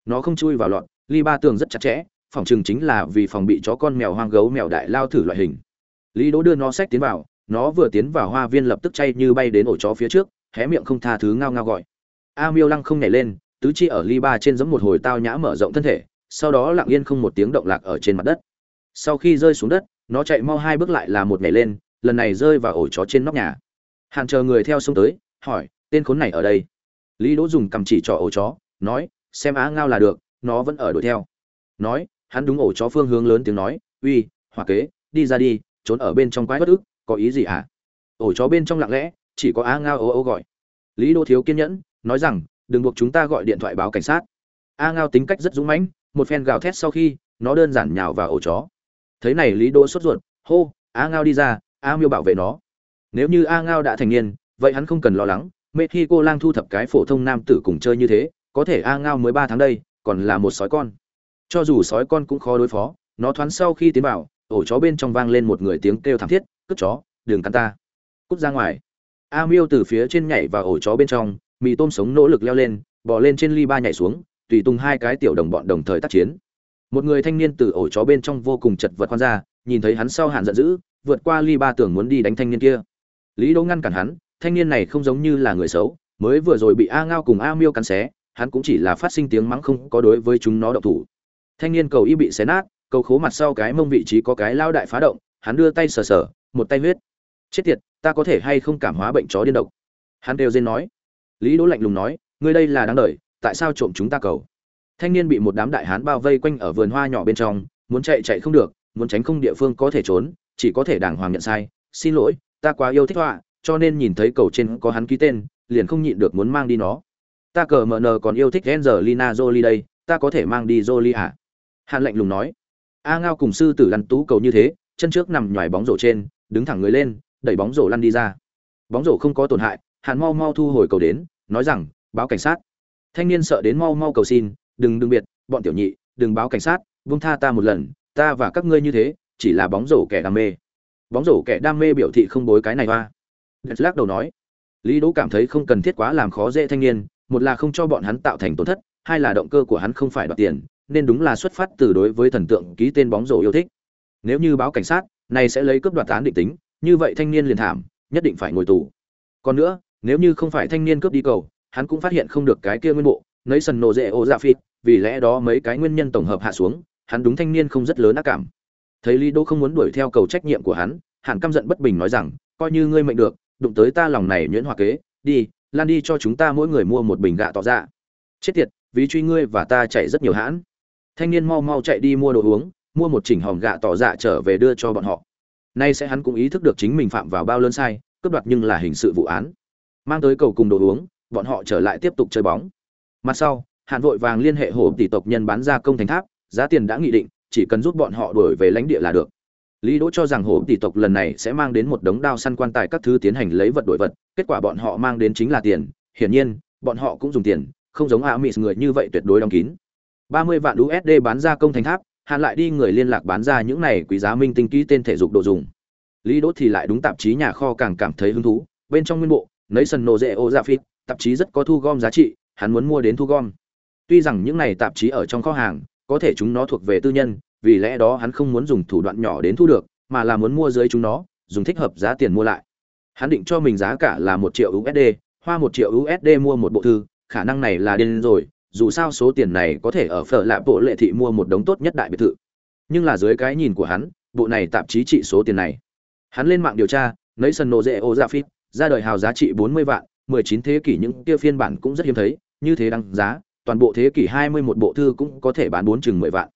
A: Nó không chui vào lọt ly ba tường rất chặt chẽ, phòng chừng chính là vì phòng bị chó con mèo hoang gấu mèo đại lao thử loại hình. Lý đỗ đưa nó sách tiến vào, nó vừa tiến vào hoa viên lập tức chay như bay đến ổ chó phía trước, hé miệng không tha thứ ngao ngao gọi. A miêu lăng không nhảy lên, tứ chi ở ly ba trên giống một hồi tao nhã mở rộng thân thể, sau đó lặng yên không một tiếng động lạc ở trên mặt đất. Sau khi rơi xuống đất, nó chạy mau hai bước lại là một nhảy lên, lần này rơi vào ổ chó trên nóc nhà. Hàn chờ người theo xông tới, hỏi tên khốn này ở đây. Lý đỗ dùng cầm chỉ trỏ ổ chó, nói, xem á ngao là được, nó vẫn ở đuổi theo. Nói, hắn đúng ổ chó phương hướng lớn tiếng nói, uy, hỏa kế, đi ra đi, trốn ở bên trong quái bất ức, có ý gì hả? Ổ chó bên trong lặng lẽ, chỉ có á ngao ố ô gọi. Lý đỗ thiếu kiên nhẫn, nói rằng, đừng buộc chúng ta gọi điện thoại báo cảnh sát. A ngao tính cách rất dũng mãnh, một phen gào thét sau khi, nó đơn giản nhào vào ổ chó. Thấy này lý đỗ sốt ruột, hô a ngao đi ra a miêu bảo vệ nó. Nếu như a ngao đã thành niên, vậy hắn không cần lo lắng Mẹ khi cô lang thu thập cái phổ thông nam tử cùng chơi như thế, có thể a ngao mới ba tháng đây, còn là một sói con. Cho dù sói con cũng khó đối phó, nó thoáng sau khi tiến vào, ổ chó bên trong vang lên một người tiếng kêu thảm thiết, cướp chó, đừng cắn ta. Cút ra ngoài. A miêu từ phía trên nhảy và ổ chó bên trong, mì tôm sống nỗ lực leo lên, bò lên trên ly ba nhảy xuống, tùy tung hai cái tiểu đồng bọn đồng thời tác chiến. Một người thanh niên từ ổ chó bên trong vô cùng chật vật khoan ra, nhìn thấy hắn sau hạn giận dữ, vượt qua ly ba tưởng muốn đi đánh thanh niên kia. Lý đỗ ngăn cản hắn thanh niên này không giống như là người xấu, mới vừa rồi bị a ngao cùng a miêu cắn xé, hắn cũng chỉ là phát sinh tiếng mắng không có đối với chúng nó động thủ. Thanh niên cầu y bị xé nát, cầu khố mặt sau cái mông vị trí có cái lao đại phá động, hắn đưa tay sờ sờ, một tay huyết. Chết tiệt, ta có thể hay không cảm hóa bệnh chó điên độc? Hắn đều dên nói. Lý đỗ lạnh lùng nói, ngươi đây là đáng đời, tại sao trộm chúng ta cầu? Thanh niên bị một đám đại hán bao vây quanh ở vườn hoa nhỏ bên trong, muốn chạy chạy không được, muốn tránh không địa phương có thể trốn, chỉ có thể đàng hoàng nhận sai. Xin lỗi, ta quá yêu thích họa cho nên nhìn thấy cầu trên có hắn ký tên, liền không nhịn được muốn mang đi nó. Ta cờ mờ nờ còn yêu thích Angelina Jolie đây, ta có thể mang đi Jolie à? hàn lạnh lùng nói. A ngao cùng sư tử lăn tú cầu như thế, chân trước nằm nhòi bóng rổ trên, đứng thẳng người lên, đẩy bóng rổ lăn đi ra. Bóng rổ không có tổn hại, hàn mau mau thu hồi cầu đến, nói rằng, báo cảnh sát. Thanh niên sợ đến mau mau cầu xin, đừng đừng biệt, bọn tiểu nhị, đừng báo cảnh sát vung tha ta một lần, ta và các ngươi như thế, chỉ là bóng rổ kẻ đam mê. Bóng rổ kẻ đam mê biểu thị không bối cái này hoa. Đất lắc đầu nói lý đỗ cảm thấy không cần thiết quá làm khó dễ thanh niên một là không cho bọn hắn tạo thành tổn thất hai là động cơ của hắn không phải đoạt tiền nên đúng là xuất phát từ đối với thần tượng ký tên bóng rổ yêu thích. Nếu như báo cảnh sát này sẽ lấy cướp đoạt án định tính như vậy thanh niên liền thảm nhất định phải ngồi tù. Còn nữa nếu như không phải thanh niên cướp đi cầu hắn cũng phát hiện không được cái kia nguyên bộ nấy sần nổ rễ ô dạ phịt, vì lẽ đó mấy cái nguyên nhân tổng hợp hạ xuống hắn đúng thanh niên không rất lớn ác cảm. Thấy lý đỗ không muốn đuổi theo cầu trách nhiệm của hắn hàn căm giận bất bình nói rằng coi như ngươi mệnh được đụng tới ta lòng này nhuyễn hòa kế, đi, lan đi cho chúng ta mỗi người mua một bình gạ tỏ ra chết tiệt, vì truy ngươi và ta chạy rất nhiều hãn. Thanh niên mau mau chạy đi mua đồ uống, mua một chỉnh hòm gạ tỏ dạ trở về đưa cho bọn họ. Nay sẽ hắn cũng ý thức được chính mình phạm vào bao lớn sai, cướp đoạt nhưng là hình sự vụ án. Mang tới cầu cùng đồ uống, bọn họ trở lại tiếp tục chơi bóng. Mặt sau hạn vội vàng liên hệ hổ tỷ tộc nhân bán ra công thành tháp, giá tiền đã nghị định, chỉ cần giúp bọn họ đuổi về lãnh địa là được lý đỗ cho rằng hổ tỷ tộc lần này sẽ mang đến một đống đao săn quan tài các thứ tiến hành lấy vật đổi vật, kết quả bọn họ mang đến chính là tiền. Hiển nhiên, bọn họ cũng dùng tiền, không giống amis người như vậy tuyệt đối đóng kín. 30 vạn usd bán ra công thành tháp, hạn lại đi người liên lạc bán ra những này quý giá minh tinh ký tên thể dục đồ dùng. Lý đỗ thì lại đúng tạp chí nhà kho càng cảm thấy hứng thú, bên trong nguyên bộ nấy sân nổ rễ ô dạ phít tạp chí rất có thu gom giá trị, hắn muốn mua đến thu gom. Tuy rằng những này tạp chí ở trong kho hàng, có thể chúng nó thuộc về tư nhân vì lẽ đó hắn không muốn dùng thủ đoạn nhỏ đến thu được, mà là muốn mua dưới chúng nó, dùng thích hợp giá tiền mua lại. Hắn định cho mình giá cả là một triệu usd hoa một triệu usd mua một bộ thư, khả năng này là điên rồi, dù sao số tiền này có thể ở phở lạ bộ lệ thị mua một đống tốt nhất đại biệt thự. Nhưng là dưới cái nhìn của hắn, bộ này tạp chí trị số tiền này. Hắn lên mạng điều tra, nấy sân nổ rễ ô ra phít, ra đời hào giá trị bốn mươi vạn, mười chín thế kỷ những kia phiên bản cũng rất hiếm thấy, như thế đăng giá, toàn bộ thế kỷ hai mươi một bộ thư cũng có thể bán bốn chừng mười vạn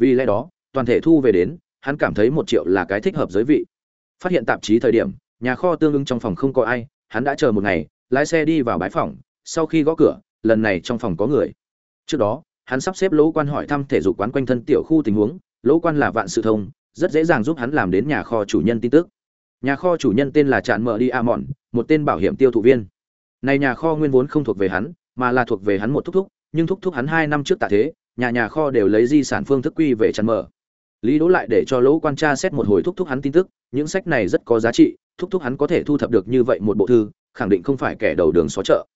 A: vì lẽ đó, toàn thể thu về đến, hắn cảm thấy một triệu là cái thích hợp giới vị. Phát hiện tạp chí thời điểm, nhà kho tương ứng trong phòng không có ai, hắn đã chờ một ngày, lái xe đi vào bãi phòng, sau khi gõ cửa, lần này trong phòng có người. Trước đó, hắn sắp xếp lỗ quan hỏi thăm thể dục quán quanh thân tiểu khu tình huống, lỗ quan là vạn sự thông, rất dễ dàng giúp hắn làm đến nhà kho chủ nhân tin tức. Nhà kho chủ nhân tên là tràn mở đi a mòn một tên bảo hiểm tiêu thụ viên. Này nhà kho nguyên vốn không thuộc về hắn, mà là thuộc về hắn một thúc thúc, nhưng thúc thúc hắn hai năm trước tạ thế nhà nhà kho đều lấy di sản phương thức quy về chăn mở lý đỗ lại để cho lỗ quan tra xét một hồi thúc thúc hắn tin tức, những sách này rất có giá trị, thúc thúc hắn có thể thu thập được như vậy một bộ thư, khẳng định không phải kẻ đầu đường xó chợ.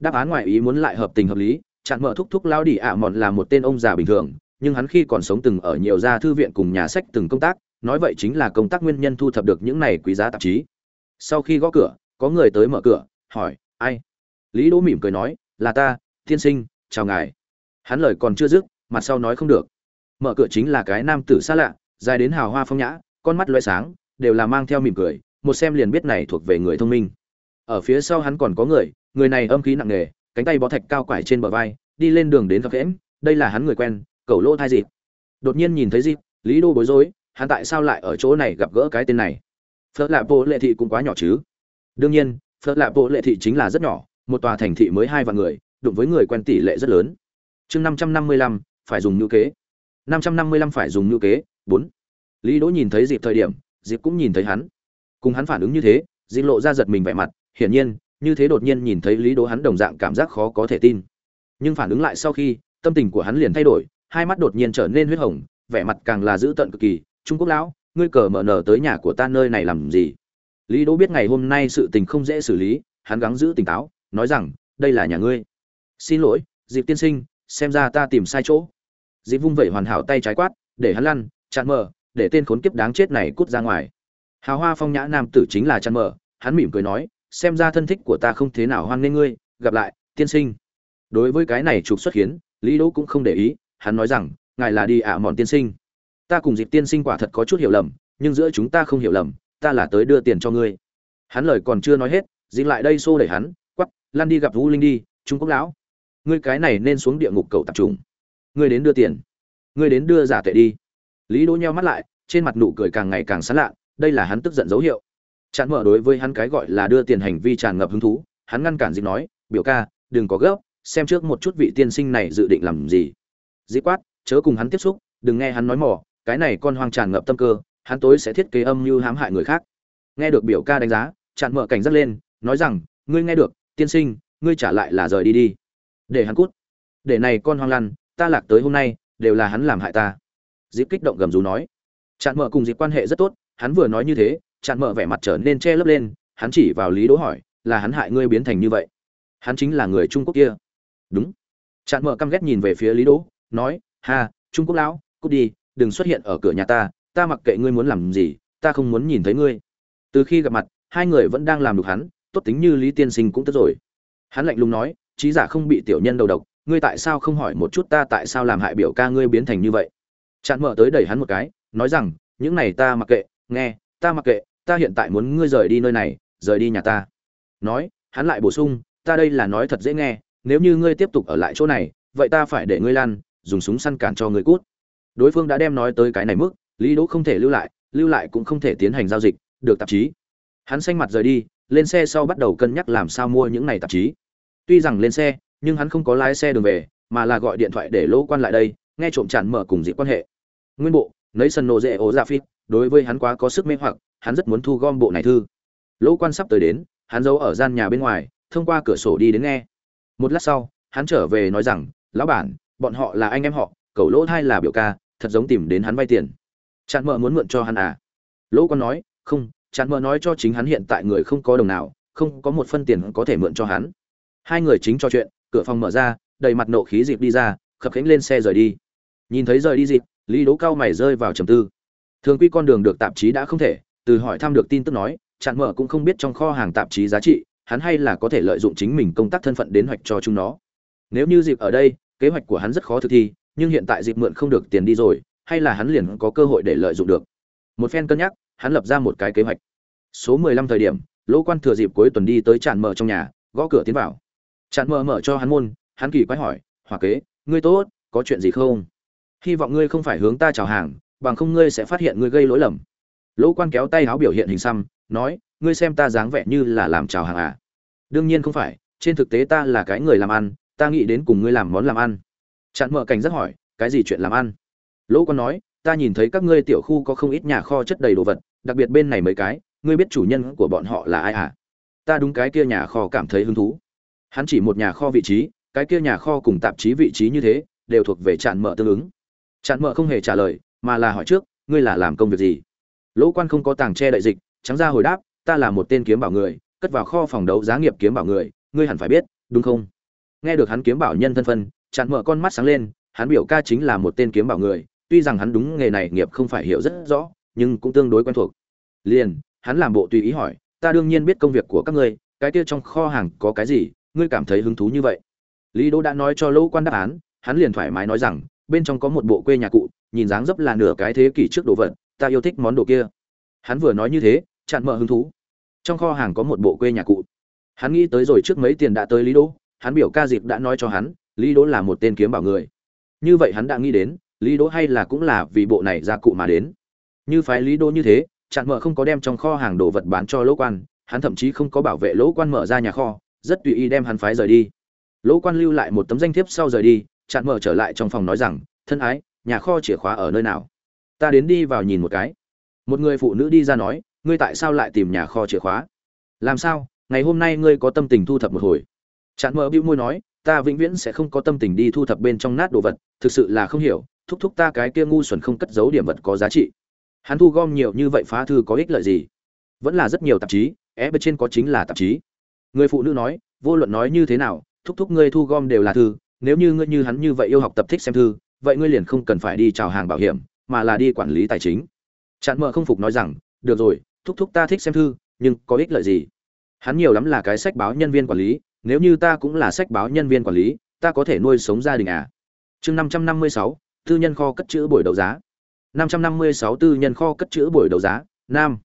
A: Đáp án ngoài ý muốn lại hợp tình hợp lý, chặn mở thúc thúc lao đi ạ mòn là một tên ông già bình thường, nhưng hắn khi còn sống từng ở nhiều gia thư viện cùng nhà sách từng công tác, nói vậy chính là công tác nguyên nhân thu thập được những này quý giá tạp chí. Sau khi gõ cửa, có người tới mở cửa, hỏi, ai? Lý đỗ mỉm cười nói, là ta, tiên sinh, chào ngài hắn lời còn chưa dứt, mặt sau nói không được. Mở cửa chính là cái nam tử xa lạ, dài đến hào hoa phong nhã, con mắt loe sáng, đều là mang theo mỉm cười, một xem liền biết này thuộc về người thông minh. Ở phía sau hắn còn có người người này âm khí nặng nề, cánh tay bó thạch cao quải trên bờ vai, đi lên đường đến gặp hẽm đây là hắn người quen, cẩu lỗ thai dịp. Đột nhiên nhìn thấy dịp, lý đô bối rối, hắn tại sao lại ở chỗ này gặp gỡ cái tên này? Phớt lạ bộ lệ thị cũng quá nhỏ chứ? Đương nhiên, phớt lạ bộ lệ thị chính là rất nhỏ, một tòa thành thị mới hai vạn người, đụng với người quen tỷ lệ rất lớn chương năm trăm năm mươi lăm, phải dùng ngữ kế. năm trăm năm mươi lăm phải dùng ngữ kế, bốn. Lý đỗ nhìn thấy dịp thời điểm dịp cũng nhìn thấy hắn. Cùng hắn phản ứng như thế dịp lộ ra giật mình vẻ mặt, hiển nhiên, như thế đột nhiên nhìn thấy lý đỗ hắn đồng dạng cảm giác khó có thể tin. Nhưng phản ứng lại sau khi, tâm tình của hắn liền thay đổi, hai mắt đột nhiên trở nên huyết hồng, vẻ mặt càng là dữ tợn cực kỳ. Trung quốc lão, ngươi cờ mở nở tới nhà của ta nơi này làm gì? Lý đỗ biết ngày hôm nay sự tình không dễ xử lý, hắn gắng giữ tỉnh táo, nói rằng, đây là nhà ngươi. Xin lỗi dịp tiên sinh xem ra ta tìm sai chỗ. Dịp vung vẩy hoàn hảo tay trái quát, để hắn lăn, chặn mờ để tên khốn kiếp đáng chết này cút ra ngoài. Hào hoa phong nhã nam tử chính là chăn mờ hắn mỉm cười nói, xem ra thân thích của ta không thế nào hoan nghênh ngươi, gặp lại, tiên sinh. Đối với cái này trục xuất hiến lý đỗ cũng không để ý, hắn nói rằng, ngài là đi ạ mòn tiên sinh. Ta cùng dịp tiên sinh quả thật có chút hiểu lầm, nhưng giữa chúng ta không hiểu lầm, ta là tới đưa tiền cho ngươi. Hắn lời còn chưa nói hết dính lại đây xô đẩy hắn, quắp lan đi gặp vũ linh đi, trung quốc lão ngươi cái này nên xuống địa ngục cầu tập trung ngươi đến đưa tiền. Ngươi đến đưa giả tệ đi. Lý đỗ nheo mắt lại, trên mặt nụ cười càng ngày càng sán lạ đây là hắn tức giận dấu hiệu. Chặn mở đối với hắn cái gọi là đưa tiền hành vi tràn ngập hứng thú, hắn ngăn cản dịp nói, biểu ca, đừng có gấp, xem trước một chút vị tiên sinh này dự định làm gì. Dĩ quát, chớ cùng hắn tiếp xúc, đừng nghe hắn nói mỏ cái này con hoang tràn ngập tâm cơ, hắn tối sẽ thiết kế âm mưu hãm hại người khác. Nghe được biểu ca đánh giá, chặn mở cảnh giác lên, nói rằng, ngươi nghe được, tiên sinh, ngươi trả lại là rời đi đi để hắn cút. Để này con hoang lăn, ta lạc tới hôm nay, đều là hắn làm hại ta. Dịp kích động gầm rú nói. Chặn mở cùng dịp quan hệ rất tốt, hắn vừa nói như thế, chặn mở vẻ mặt trở nên che lấp lên, hắn chỉ vào lý đỗ hỏi, là hắn hại ngươi biến thành như vậy? Hắn chính là người trung quốc kia. Đúng. Chặn mở căm ghét nhìn về phía lý đỗ, nói, ha, trung quốc lão, cút đi, đừng xuất hiện ở cửa nhà ta ta mặc kệ ngươi muốn làm gì, ta không muốn nhìn thấy ngươi. Từ khi gặp mặt, hai người vẫn đang làm được hắn, tốt tính như lý tiên sinh cũng tức rồi. Hắn lạnh lùng nói trí giả không bị tiểu nhân đầu độc, ngươi tại sao không hỏi một chút ta tại sao làm hại biểu ca ngươi biến thành như vậy? Chặn mở tới đẩy hắn một cái, nói rằng, những này ta mặc kệ, nghe, ta mặc kệ, ta hiện tại muốn ngươi rời đi nơi này, rời đi nhà ta. Nói, hắn lại bổ sung, ta đây là nói thật dễ nghe, nếu như ngươi tiếp tục ở lại chỗ này, vậy ta phải để ngươi lăn, dùng súng săn cản cho ngươi cút. Đối phương đã đem nói tới cái này mức, lý đỗ không thể lưu lại lưu lại cũng không thể tiến hành giao dịch, được tạp chí. Hắn xanh mặt rời đi, lên xe sau bắt đầu cân nhắc làm sao mua những này tạp chí tuy rằng lên xe, nhưng hắn không có lái xe đường về, mà là gọi điện thoại để lỗ quan lại đây, nghe trộm tràn mở cùng dịp quan hệ. Nguyên bộ, nấy sân nô dễ ố ra phít, đối với hắn quá có sức mê hoặc, hắn rất muốn thu gom bộ này thư. Lỗ quan sắp tới đến, hắn giấu ở gian nhà bên ngoài, thông qua cửa sổ đi đến nghe. Một lát sau, hắn trở về nói rằng, lão bản, bọn họ là anh em họ, cậu lỗ thai là biểu ca, thật giống tìm đến hắn vay tiền. Chặn mợ muốn mượn cho hắn à? Lỗ quan nói, không, chặn mợ nói cho chính hắn hiện tại người không có đồng nào, không có một phân tiền có thể mượn cho hắn hai người chính trò chuyện, cửa phòng mở ra, đầy mặt nộ khí dịp đi ra, khập khánh lên xe rời đi. Nhìn thấy rời đi dịp, lý đố cao mày rơi vào trầm tư. Thường quy con đường được tạp chí đã không thể, từ hỏi thăm được tin tức nói, chặn mở cũng không biết trong kho hàng tạp chí giá trị, hắn hay là có thể lợi dụng chính mình công tác thân phận đến hoạch cho chúng nó. Nếu như dịp ở đây, kế hoạch của hắn rất khó thực thi, nhưng hiện tại dịp mượn không được tiền đi rồi, hay là hắn liền có cơ hội để lợi dụng được. Một phen cân nhắc, hắn lập ra một cái kế hoạch. Số mười lăm thời điểm, lỗ quan thừa dịp cuối tuần đi tới tràn mở trong nhà, gõ cửa tiến vào. Chặn mở mở cho hắn môn, hắn kỳ quái hỏi hòa kế, ngươi tốt, có chuyện gì không? Hy vọng ngươi không phải hướng ta chào hàng, bằng không ngươi sẽ phát hiện ngươi gây lỗi lầm. Lỗ quan kéo tay áo biểu hiện hình xăm, nói, ngươi xem ta dáng vẻ như là làm chào hàng à? Đương nhiên không phải, trên thực tế ta là cái người làm ăn, ta nghĩ đến cùng ngươi làm món làm ăn. Chặn mở cảnh rất hỏi, cái gì chuyện làm ăn? Lỗ quan nói, ta nhìn thấy các ngươi tiểu khu có không ít nhà kho chất đầy đồ vật, đặc biệt bên này mấy cái, ngươi biết chủ nhân của bọn họ là ai à? Ta đúng cái kia nhà kho cảm thấy hứng thú hắn chỉ một nhà kho vị trí, cái kia nhà kho cùng tạp chí vị trí như thế, đều thuộc về trạm mở tương ứng. Trạm mở không hề trả lời, mà là hỏi trước, ngươi là làm công việc gì? Lỗ quan không có tàng che đại dịch, trắng ra hồi đáp, ta là một tên kiếm bảo người, cất vào kho phòng đấu giá nghiệp kiếm bảo người, ngươi hẳn phải biết, đúng không? Nghe được hắn kiếm bảo nhân thân phân chặn mở con mắt sáng lên, hắn biểu ca chính là một tên kiếm bảo người, tuy rằng hắn đúng nghề này nghiệp không phải hiểu rất rõ, nhưng cũng tương đối quen thuộc. Liền, hắn làm bộ tùy ý hỏi, ta đương nhiên biết công việc của các ngươi, cái kia trong kho hàng có cái gì ngươi cảm thấy hứng thú như vậy? Lý đỗ đã nói cho lỗ quan đáp án, hắn liền thoải mái nói rằng, bên trong có một bộ quê nhà cụ, nhìn dáng dấp là nửa cái thế kỷ trước đồ vật, ta yêu thích món đồ kia. Hắn vừa nói như thế, chặn mở hứng thú. Trong kho hàng có một bộ quê nhà cụ. Hắn nghĩ tới rồi trước mấy tiền đã tới lý đỗ, hắn biểu ca dịp đã nói cho hắn, lý đỗ là một tên kiếm bảo người. Như vậy hắn đã nghĩ đến, lý đỗ hay là cũng là vì bộ này ra cụ mà đến. Như phái lý đỗ như thế, chặn mở không có đem trong kho hàng đồ vật bán cho lỗ quan, hắn thậm chí không có bảo vệ lỗ quan mở ra nhà kho rất tùy ý đem hắn phái rời đi. Lỗ quan lưu lại một tấm danh thiếp sau rời đi, chặn mở trở lại trong phòng nói rằng, thân ái, nhà kho chìa khóa ở nơi nào? Ta đến đi vào nhìn một cái. Một người phụ nữ đi ra nói, ngươi tại sao lại tìm nhà kho chìa khóa? Làm sao? Ngày hôm nay ngươi có tâm tình thu thập một hồi? Chặn mở bĩu môi nói, ta vĩnh viễn sẽ không có tâm tình đi thu thập bên trong nát đồ vật, thực sự là không hiểu, thúc thúc ta cái kia ngu xuẩn không cất giấu điểm vật có giá trị. Hắn thu gom nhiều như vậy phá thư có ích lợi gì? Vẫn là rất nhiều tạp chí, é bên trên có chính là tạp chí người phụ nữ nói, vô luận nói như thế nào, thúc thúc ngươi thu gom đều là thư, nếu như ngươi như hắn như vậy yêu học tập thích xem thư, vậy ngươi liền không cần phải đi chào hàng bảo hiểm, mà là đi quản lý tài chính. Chặn mợ không phục nói rằng, được rồi, thúc thúc ta thích xem thư, nhưng có ích lợi gì? Hắn nhiều lắm là cái sách báo nhân viên quản lý, nếu như ta cũng là sách báo nhân viên quản lý, ta có thể nuôi sống gia đình à? Chương năm trăm năm mươi sáu, tư nhân kho cất chữ buổi đấu giá. Năm trăm năm mươi sáu, tư nhân kho cất chữ buổi đấu giá, nam.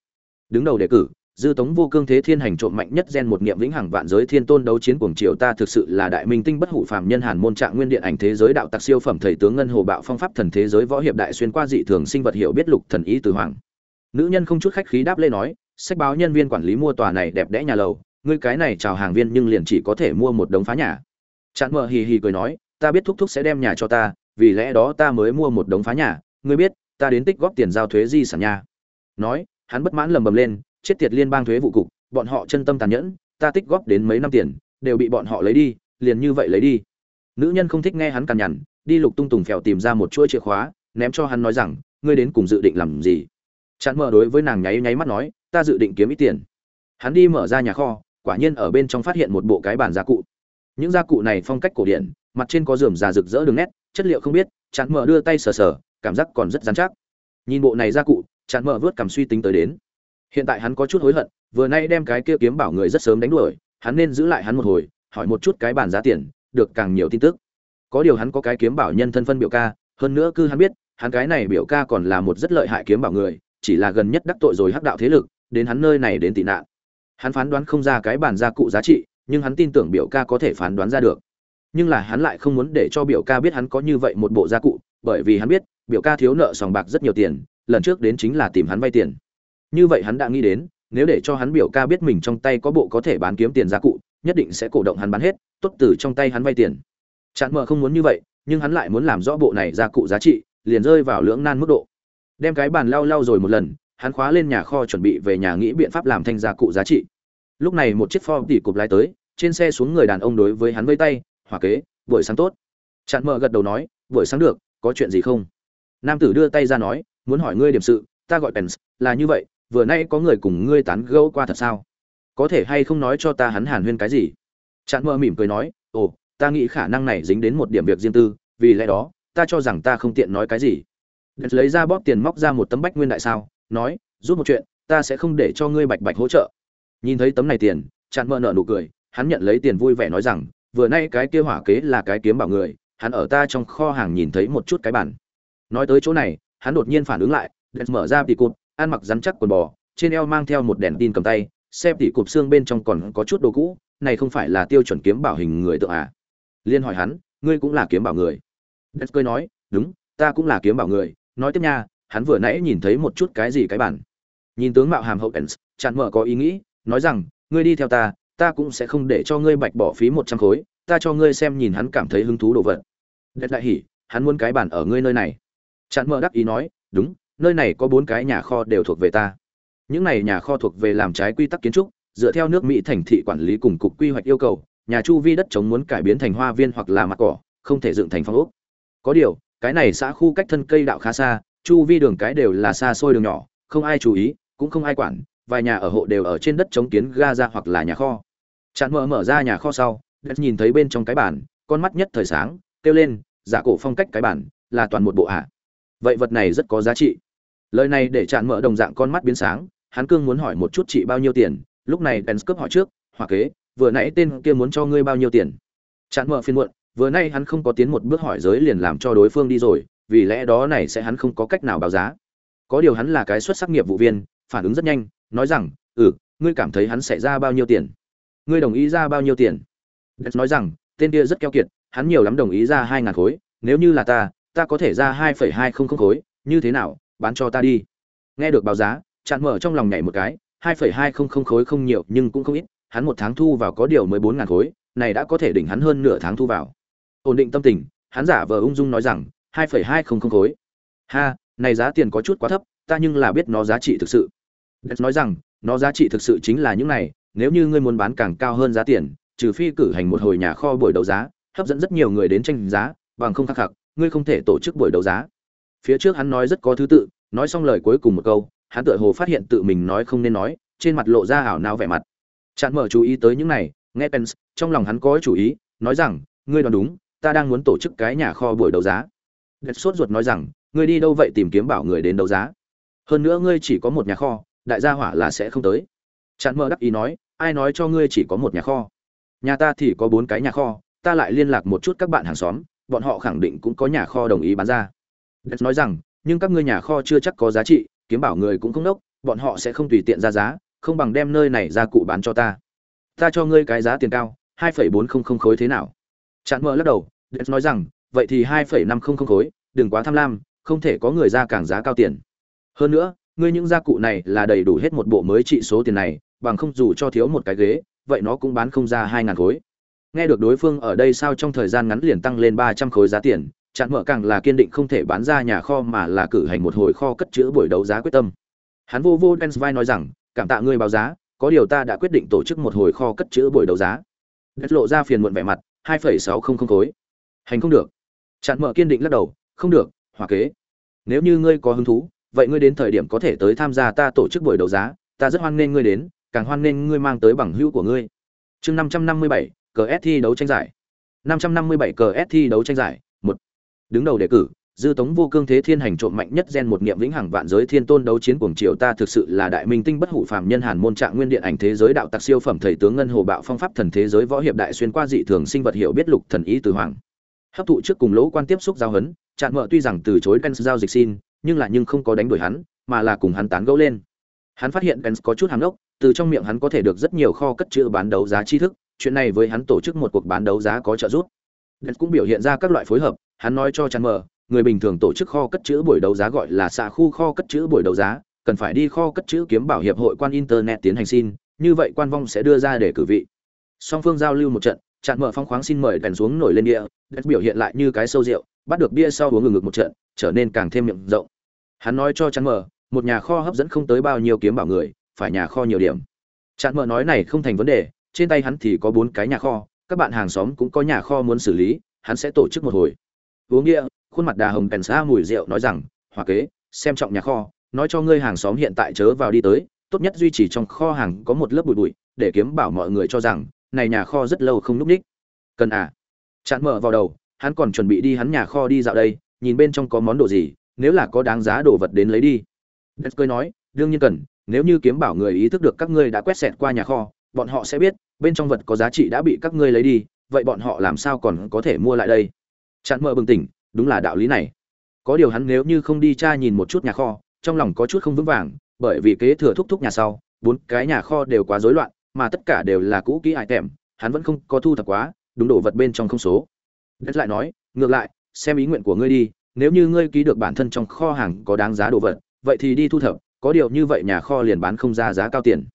A: Đứng đầu đề cử dư tống vô cương thế thiên hành trộm mạnh nhất gen một niệm vĩnh hằng vạn giới thiên tôn đấu chiến cuồng triều ta thực sự là đại minh tinh bất hủ phàm nhân hàn môn trạng nguyên điện ảnh thế giới đạo tặc siêu phẩm thầy tướng ngân hồ bạo phong pháp thần thế giới võ hiệp đại xuyên qua dị thường sinh vật hiểu biết lục thần ý từ hoàng. Nữ nhân không chút khách khí đáp lê nói, sách báo nhân viên quản lý mua tòa này đẹp đẽ nhà lầu, ngươi cái này chào hàng viên nhưng liền chỉ có thể mua một đống phá nhà. Chặn mờ hì hì cười nói, ta biết thúc thúc sẽ đem nhà cho ta, vì lẽ đó ta mới mua một đống phá nhà, ngươi biết, ta đến tích góp tiền giao thuế di sản nhà. Nói, hắn bất mãn lầm bầm lên chết tiệt liên bang thuế vụ cục, bọn họ chân tâm tàn nhẫn, ta tích góp đến mấy năm tiền, đều bị bọn họ lấy đi, liền như vậy lấy đi. Nữ nhân không thích nghe hắn cằn nhằn, đi lục tung tùng phèo tìm ra một chuỗi chìa khóa, ném cho hắn nói rằng, ngươi đến cùng dự định làm gì? Chặn mở đối với nàng nháy nháy mắt nói, ta dự định kiếm ít tiền. Hắn đi mở ra nhà kho, quả nhiên ở bên trong phát hiện một bộ cái bàn gia cụ. Những gia cụ này phong cách cổ điển, mặt trên có rườm già rực rỡ đường nét, chất liệu không biết, chặn mở đưa tay sờ sờ, cảm giác còn rất dán chắc. Nhìn bộ này gia cụ, chặn mở vớt cảm suy tính tới đến hiện tại hắn có chút hối hận, vừa nay đem cái kia kiếm bảo người rất sớm đánh đuổi, hắn nên giữ lại hắn một hồi, hỏi một chút cái bản giá tiền, được càng nhiều tin tức. Có điều hắn có cái kiếm bảo nhân thân phân biểu ca, hơn nữa cứ hắn biết, hắn cái này biểu ca còn là một rất lợi hại kiếm bảo người, chỉ là gần nhất đắc tội rồi hắc đạo thế lực, đến hắn nơi này đến tị nạn. Hắn phán đoán không ra cái bản gia cụ giá trị, nhưng hắn tin tưởng biểu ca có thể phán đoán ra được. Nhưng là hắn lại không muốn để cho biểu ca biết hắn có như vậy một bộ gia cụ, bởi vì hắn biết, biểu ca thiếu nợ sòng bạc rất nhiều tiền, lần trước đến chính là tìm hắn vay tiền như vậy hắn đã nghĩ đến, nếu để cho hắn biểu ca biết mình trong tay có bộ có thể bán kiếm tiền gia cụ, nhất định sẽ cổ động hắn bán hết, tốt từ trong tay hắn vay tiền. Chặn mờ không muốn như vậy, nhưng hắn lại muốn làm rõ bộ này gia cụ giá trị, liền rơi vào lưỡng nan mức độ. Đem cái bàn lau lau rồi một lần, hắn khóa lên nhà kho chuẩn bị về nhà nghĩ biện pháp làm thanh gia cụ giá trị. Lúc này một chiếc pho tỉ cụp lái tới, trên xe xuống người đàn ông đối với hắn vây tay, hỏa kế, buổi sáng tốt. Chặn mờ gật đầu nói, buổi sáng được, có chuyện gì không? Nam tử đưa tay ra nói, muốn hỏi ngươi điểm sự, ta gọi pens là như vậy vừa nay có người cùng ngươi tán gẫu qua thật sao? Có thể hay không nói cho ta hắn hàn huyên cái gì? Chặn mơ mỉm cười nói, ồ, ta nghĩ khả năng này dính đến một điểm việc riêng tư, vì lẽ đó, ta cho rằng ta không tiện nói cái gì. Đệt lấy ra bóp tiền móc ra một tấm bách nguyên đại sao, nói giúp một chuyện, ta sẽ không để cho ngươi bạch bạch hỗ trợ. Nhìn thấy tấm này tiền chặn mơ nợ nụ cười, hắn nhận lấy tiền vui vẻ nói rằng, vừa nay cái kia hỏa kế là cái kiếm bảo người, hắn ở ta trong kho hàng nhìn thấy một chút cái bản nói tới chỗ này, hắn đột nhiên phản ứng lại Đệt mở ra tỉ cụt ăn mặc rắn chắc quần bò, trên eo mang theo một đèn tin cầm tay, xem tỉ cụp xương bên trong còn có chút đồ cũ, này không phải là tiêu chuẩn kiếm bảo hình người tượng à? Liên hỏi hắn, ngươi cũng là kiếm bảo người. Đất cười nói, đúng, ta cũng là kiếm bảo người, nói tiếp nha, hắn vừa nãy nhìn thấy một chút cái gì cái bản. Nhìn tướng mạo hàm hậu ẩn chặn mở có ý nghĩ, nói rằng, ngươi đi theo ta ta cũng sẽ không để cho ngươi bạch bỏ phí một trăm khối, ta cho ngươi xem nhìn hắn cảm thấy hứng thú đồ vật. Đất lại hỉ, hắn muốn cái bản ở ngươi nơi này. Chặn mở đắc ý nói, đúng nơi này có bốn cái nhà kho đều thuộc về ta. Những này nhà kho thuộc về làm trái quy tắc kiến trúc, dựa theo nước mỹ thành thị quản lý cùng cục quy hoạch yêu cầu, nhà chu vi đất chống muốn cải biến thành hoa viên hoặc là mặt cỏ, không thể dựng thành phong ốc. Có điều, cái này xã khu cách thân cây đạo khá xa, chu vi đường cái đều là xa xôi đường nhỏ, không ai chú ý, cũng không ai quản, vài nhà ở hộ đều ở trên đất chống kiến ga ra hoặc là nhà kho. Chặn mở mở ra nhà kho sau đất nhìn thấy bên trong cái bản con mắt nhất thời sáng, kêu lên, giả cổ phong cách cái bản là toàn một bộ ạ. vậy vật này rất có giá trị lời này để chặn mở đồng dạng con mắt biến sáng, hắn cương muốn hỏi một chút chị bao nhiêu tiền, lúc này bèn cướp hỏi trước hoặc kế, vừa nãy tên kia muốn cho ngươi bao nhiêu tiền? Chặn mở phiên muộn, vừa nay hắn không có tiến một bước hỏi giới liền làm cho đối phương đi rồi, vì lẽ đó này sẽ hắn không có cách nào báo giá. Có điều hắn là cái xuất sắc nghiệp vụ viên, phản ứng rất nhanh, nói rằng ừ ngươi cảm thấy hắn sẽ ra bao nhiêu tiền? Ngươi đồng ý ra bao nhiêu tiền? Đất nói rằng, tên kia rất keo kiệt, hắn nhiều lắm đồng ý ra hai ngàn khối, nếu như là ta ta có thể ra hai phẩy hai không không khối, như thế nào bán cho ta đi. Nghe được báo giá chặn mở trong lòng nhảy một cái, hai phẩy hai không không khối không nhiều, nhưng cũng không ít, hắn một tháng thu vào có điều mới bốn ngàn khối, này đã có thể đỉnh hắn hơn nửa tháng thu vào. Ổn định tâm tình, hắn giả vờ ung dung nói rằng, hai phẩy hai không không khối. Ha, này giá tiền có chút quá thấp, ta nhưng là biết nó giá trị thực sự. Đất nói rằng, nó giá trị thực sự chính là những này, nếu như ngươi muốn bán càng cao hơn giá tiền, trừ phi cử hành một hồi nhà kho buổi đấu giá, hấp dẫn rất nhiều người đến tranh giá, bằng không khắc khắc, ngươi không thể tổ chức buổi đấu giá phía trước hắn nói rất có thứ tự, nói xong lời cuối cùng một câu, hắn tựa hồ phát hiện tự mình nói không nên nói, trên mặt lộ ra ảo não vẻ mặt. Chặn mở chú ý tới những này, nghe pence, trong lòng hắn có chủ ý, nói rằng, ngươi đoán đúng, ta đang muốn tổ chức cái nhà kho buổi đấu giá. Đẹp sốt ruột nói rằng, ngươi đi đâu vậy tìm kiếm bảo người đến đấu giá? Hơn nữa ngươi chỉ có một nhà kho, đại gia hỏa là sẽ không tới. Chặn mở đắc ý nói, ai nói cho ngươi chỉ có một nhà kho? Nhà ta thì có bốn cái nhà kho, ta lại liên lạc một chút các bạn hàng xóm, bọn họ khẳng định cũng có nhà kho đồng ý bán ra. Đẹp nói rằng, nhưng các ngươi nhà kho chưa chắc có giá trị, kiếm bảo người cũng không đốc, bọn họ sẽ không tùy tiện ra giá, không bằng đem nơi này ra cụ bán cho ta. Ta cho ngươi cái giá tiền cao, hai phẩy bốn không không khối thế nào? Chặn mơ lắc đầu Đẹp nói rằng, vậy thì hai phẩy năm không không khối, đừng quá tham lam, không thể có người ra càng giá cao tiền. Hơn nữa, ngươi những gia cụ này là đầy đủ hết một bộ mới trị số tiền này, bằng không dù cho thiếu một cái ghế, vậy nó cũng bán không ra hai ngàn khối. Nghe được đối phương ở đây sao trong thời gian ngắn liền tăng lên ba trăm khối giá tiền chặn mở càng là kiên định không thể bán ra nhà kho mà là cử hành một hồi kho cất chứa buổi đấu giá quyết tâm. Hắn vô vô đen vai nói rằng, cảm tạ ngươi báo giá, có điều ta đã quyết định tổ chức một hồi kho cất chứa buổi đấu giá. Đất lộ ra phiền muộn vẻ mặt, hai phẩy sáu không không khối. Hành không được. Chặn mở kiên định lắc đầu, không được, hòa kế. Nếu như ngươi có hứng thú, vậy ngươi đến thời điểm có thể tới tham gia ta tổ chức buổi đấu giá, ta rất hoan nghênh ngươi đến, càng hoan nghênh ngươi mang tới bằng hữu của ngươi. Chương năm trăm năm mươi bảy, cờ s thi đấu tranh giải. Năm trăm năm mươi bảy, cờ s thi đấu tranh giải đứng đầu đề cử, dư tống vô cương thế thiên hành trộm mạnh nhất gen một niệm vĩnh hằng vạn giới thiên tôn đấu chiến cuồng triều ta thực sự là đại minh tinh bất hủ phàm nhân hàn môn trạng nguyên điện ảnh thế giới đạo tặc siêu phẩm thầy tướng ngân hồ bạo phong pháp thần thế giới võ hiệp đại xuyên qua dị thường sinh vật hiểu biết lục thần ý từ hoàng. Hấp thụ trước cùng lỗ quan tiếp xúc giao hấn chặn mợ tuy rằng từ chối Pence giao dịch xin, nhưng là nhưng không có đánh đuổi hắn, mà là cùng hắn tán gẫu lên. Hắn phát hiện Pence có chút hàm ốc, từ trong miệng hắn có thể được rất nhiều kho cất chữ bán đấu giá tri thức, chuyện này với hắn tổ chức một cuộc bán đấu giá có trợ giúp. Pence cũng biểu hiện ra các loại phối hợp hắn nói cho chăn mờ, người bình thường tổ chức kho cất trữ buổi đấu giá gọi là xạ khu kho cất trữ buổi đấu giá, cần phải đi kho cất trữ kiếm bảo hiệp hội quan internet tiến hành xin, như vậy quan vong sẽ đưa ra để cử vị. Song phương giao lưu một trận chặn mở phong khoáng xin mời đèn xuống nổi lên địa đất biểu hiện lại như cái sâu rượu, bắt được bia sau uống ngừng ngực một trận, trở nên càng thêm miệng rộng. Hắn nói cho chặn mở một nhà kho hấp dẫn không tới bao nhiêu kiếm bảo người, phải nhà kho nhiều điểm. Chặn mở nói này không thành vấn đề, trên tay hắn thì có bốn cái nhà kho, các bạn hàng xóm cũng có nhà kho muốn xử lý, hắn sẽ tổ chức một hồi uống địa, khuôn mặt đà hồng bèn xa mùi rượu nói rằng, hòa kế, xem trọng nhà kho, nói cho ngươi hàng xóm hiện tại chớ vào đi tới, tốt nhất duy trì trong kho hàng có một lớp bụi bụi, để kiếm bảo mọi người cho rằng, này nhà kho rất lâu không núp ních. Cần à? Chặn mở vào đầu, hắn còn chuẩn bị đi hắn nhà kho đi dạo đây, nhìn bên trong có món đồ gì, nếu là có đáng giá đồ vật đến lấy đi. Đất cười nói, đương nhiên cần, nếu như kiếm bảo người ý thức được các ngươi đã quét xẹt qua nhà kho, bọn họ sẽ biết, bên trong vật có giá trị đã bị các ngươi lấy đi, vậy bọn họ làm sao còn có thể mua lại đây? Chặn mở bừng tỉnh, đúng là đạo lý này. Có điều hắn nếu như không đi tra nhìn một chút nhà kho, trong lòng có chút không vững vàng, bởi vì kế thừa thúc thúc nhà sau, bốn cái nhà kho đều quá rối loạn, mà tất cả đều là cũ kỹ ai tèm hắn vẫn không có thu thập quá, đúng đồ vật bên trong không số. Đất lại nói, ngược lại, xem ý nguyện của ngươi đi, nếu như ngươi ký được bản thân trong kho hàng có đáng giá đồ vật, vậy thì đi thu thập, có điều như vậy nhà kho liền bán không ra giá cao tiền.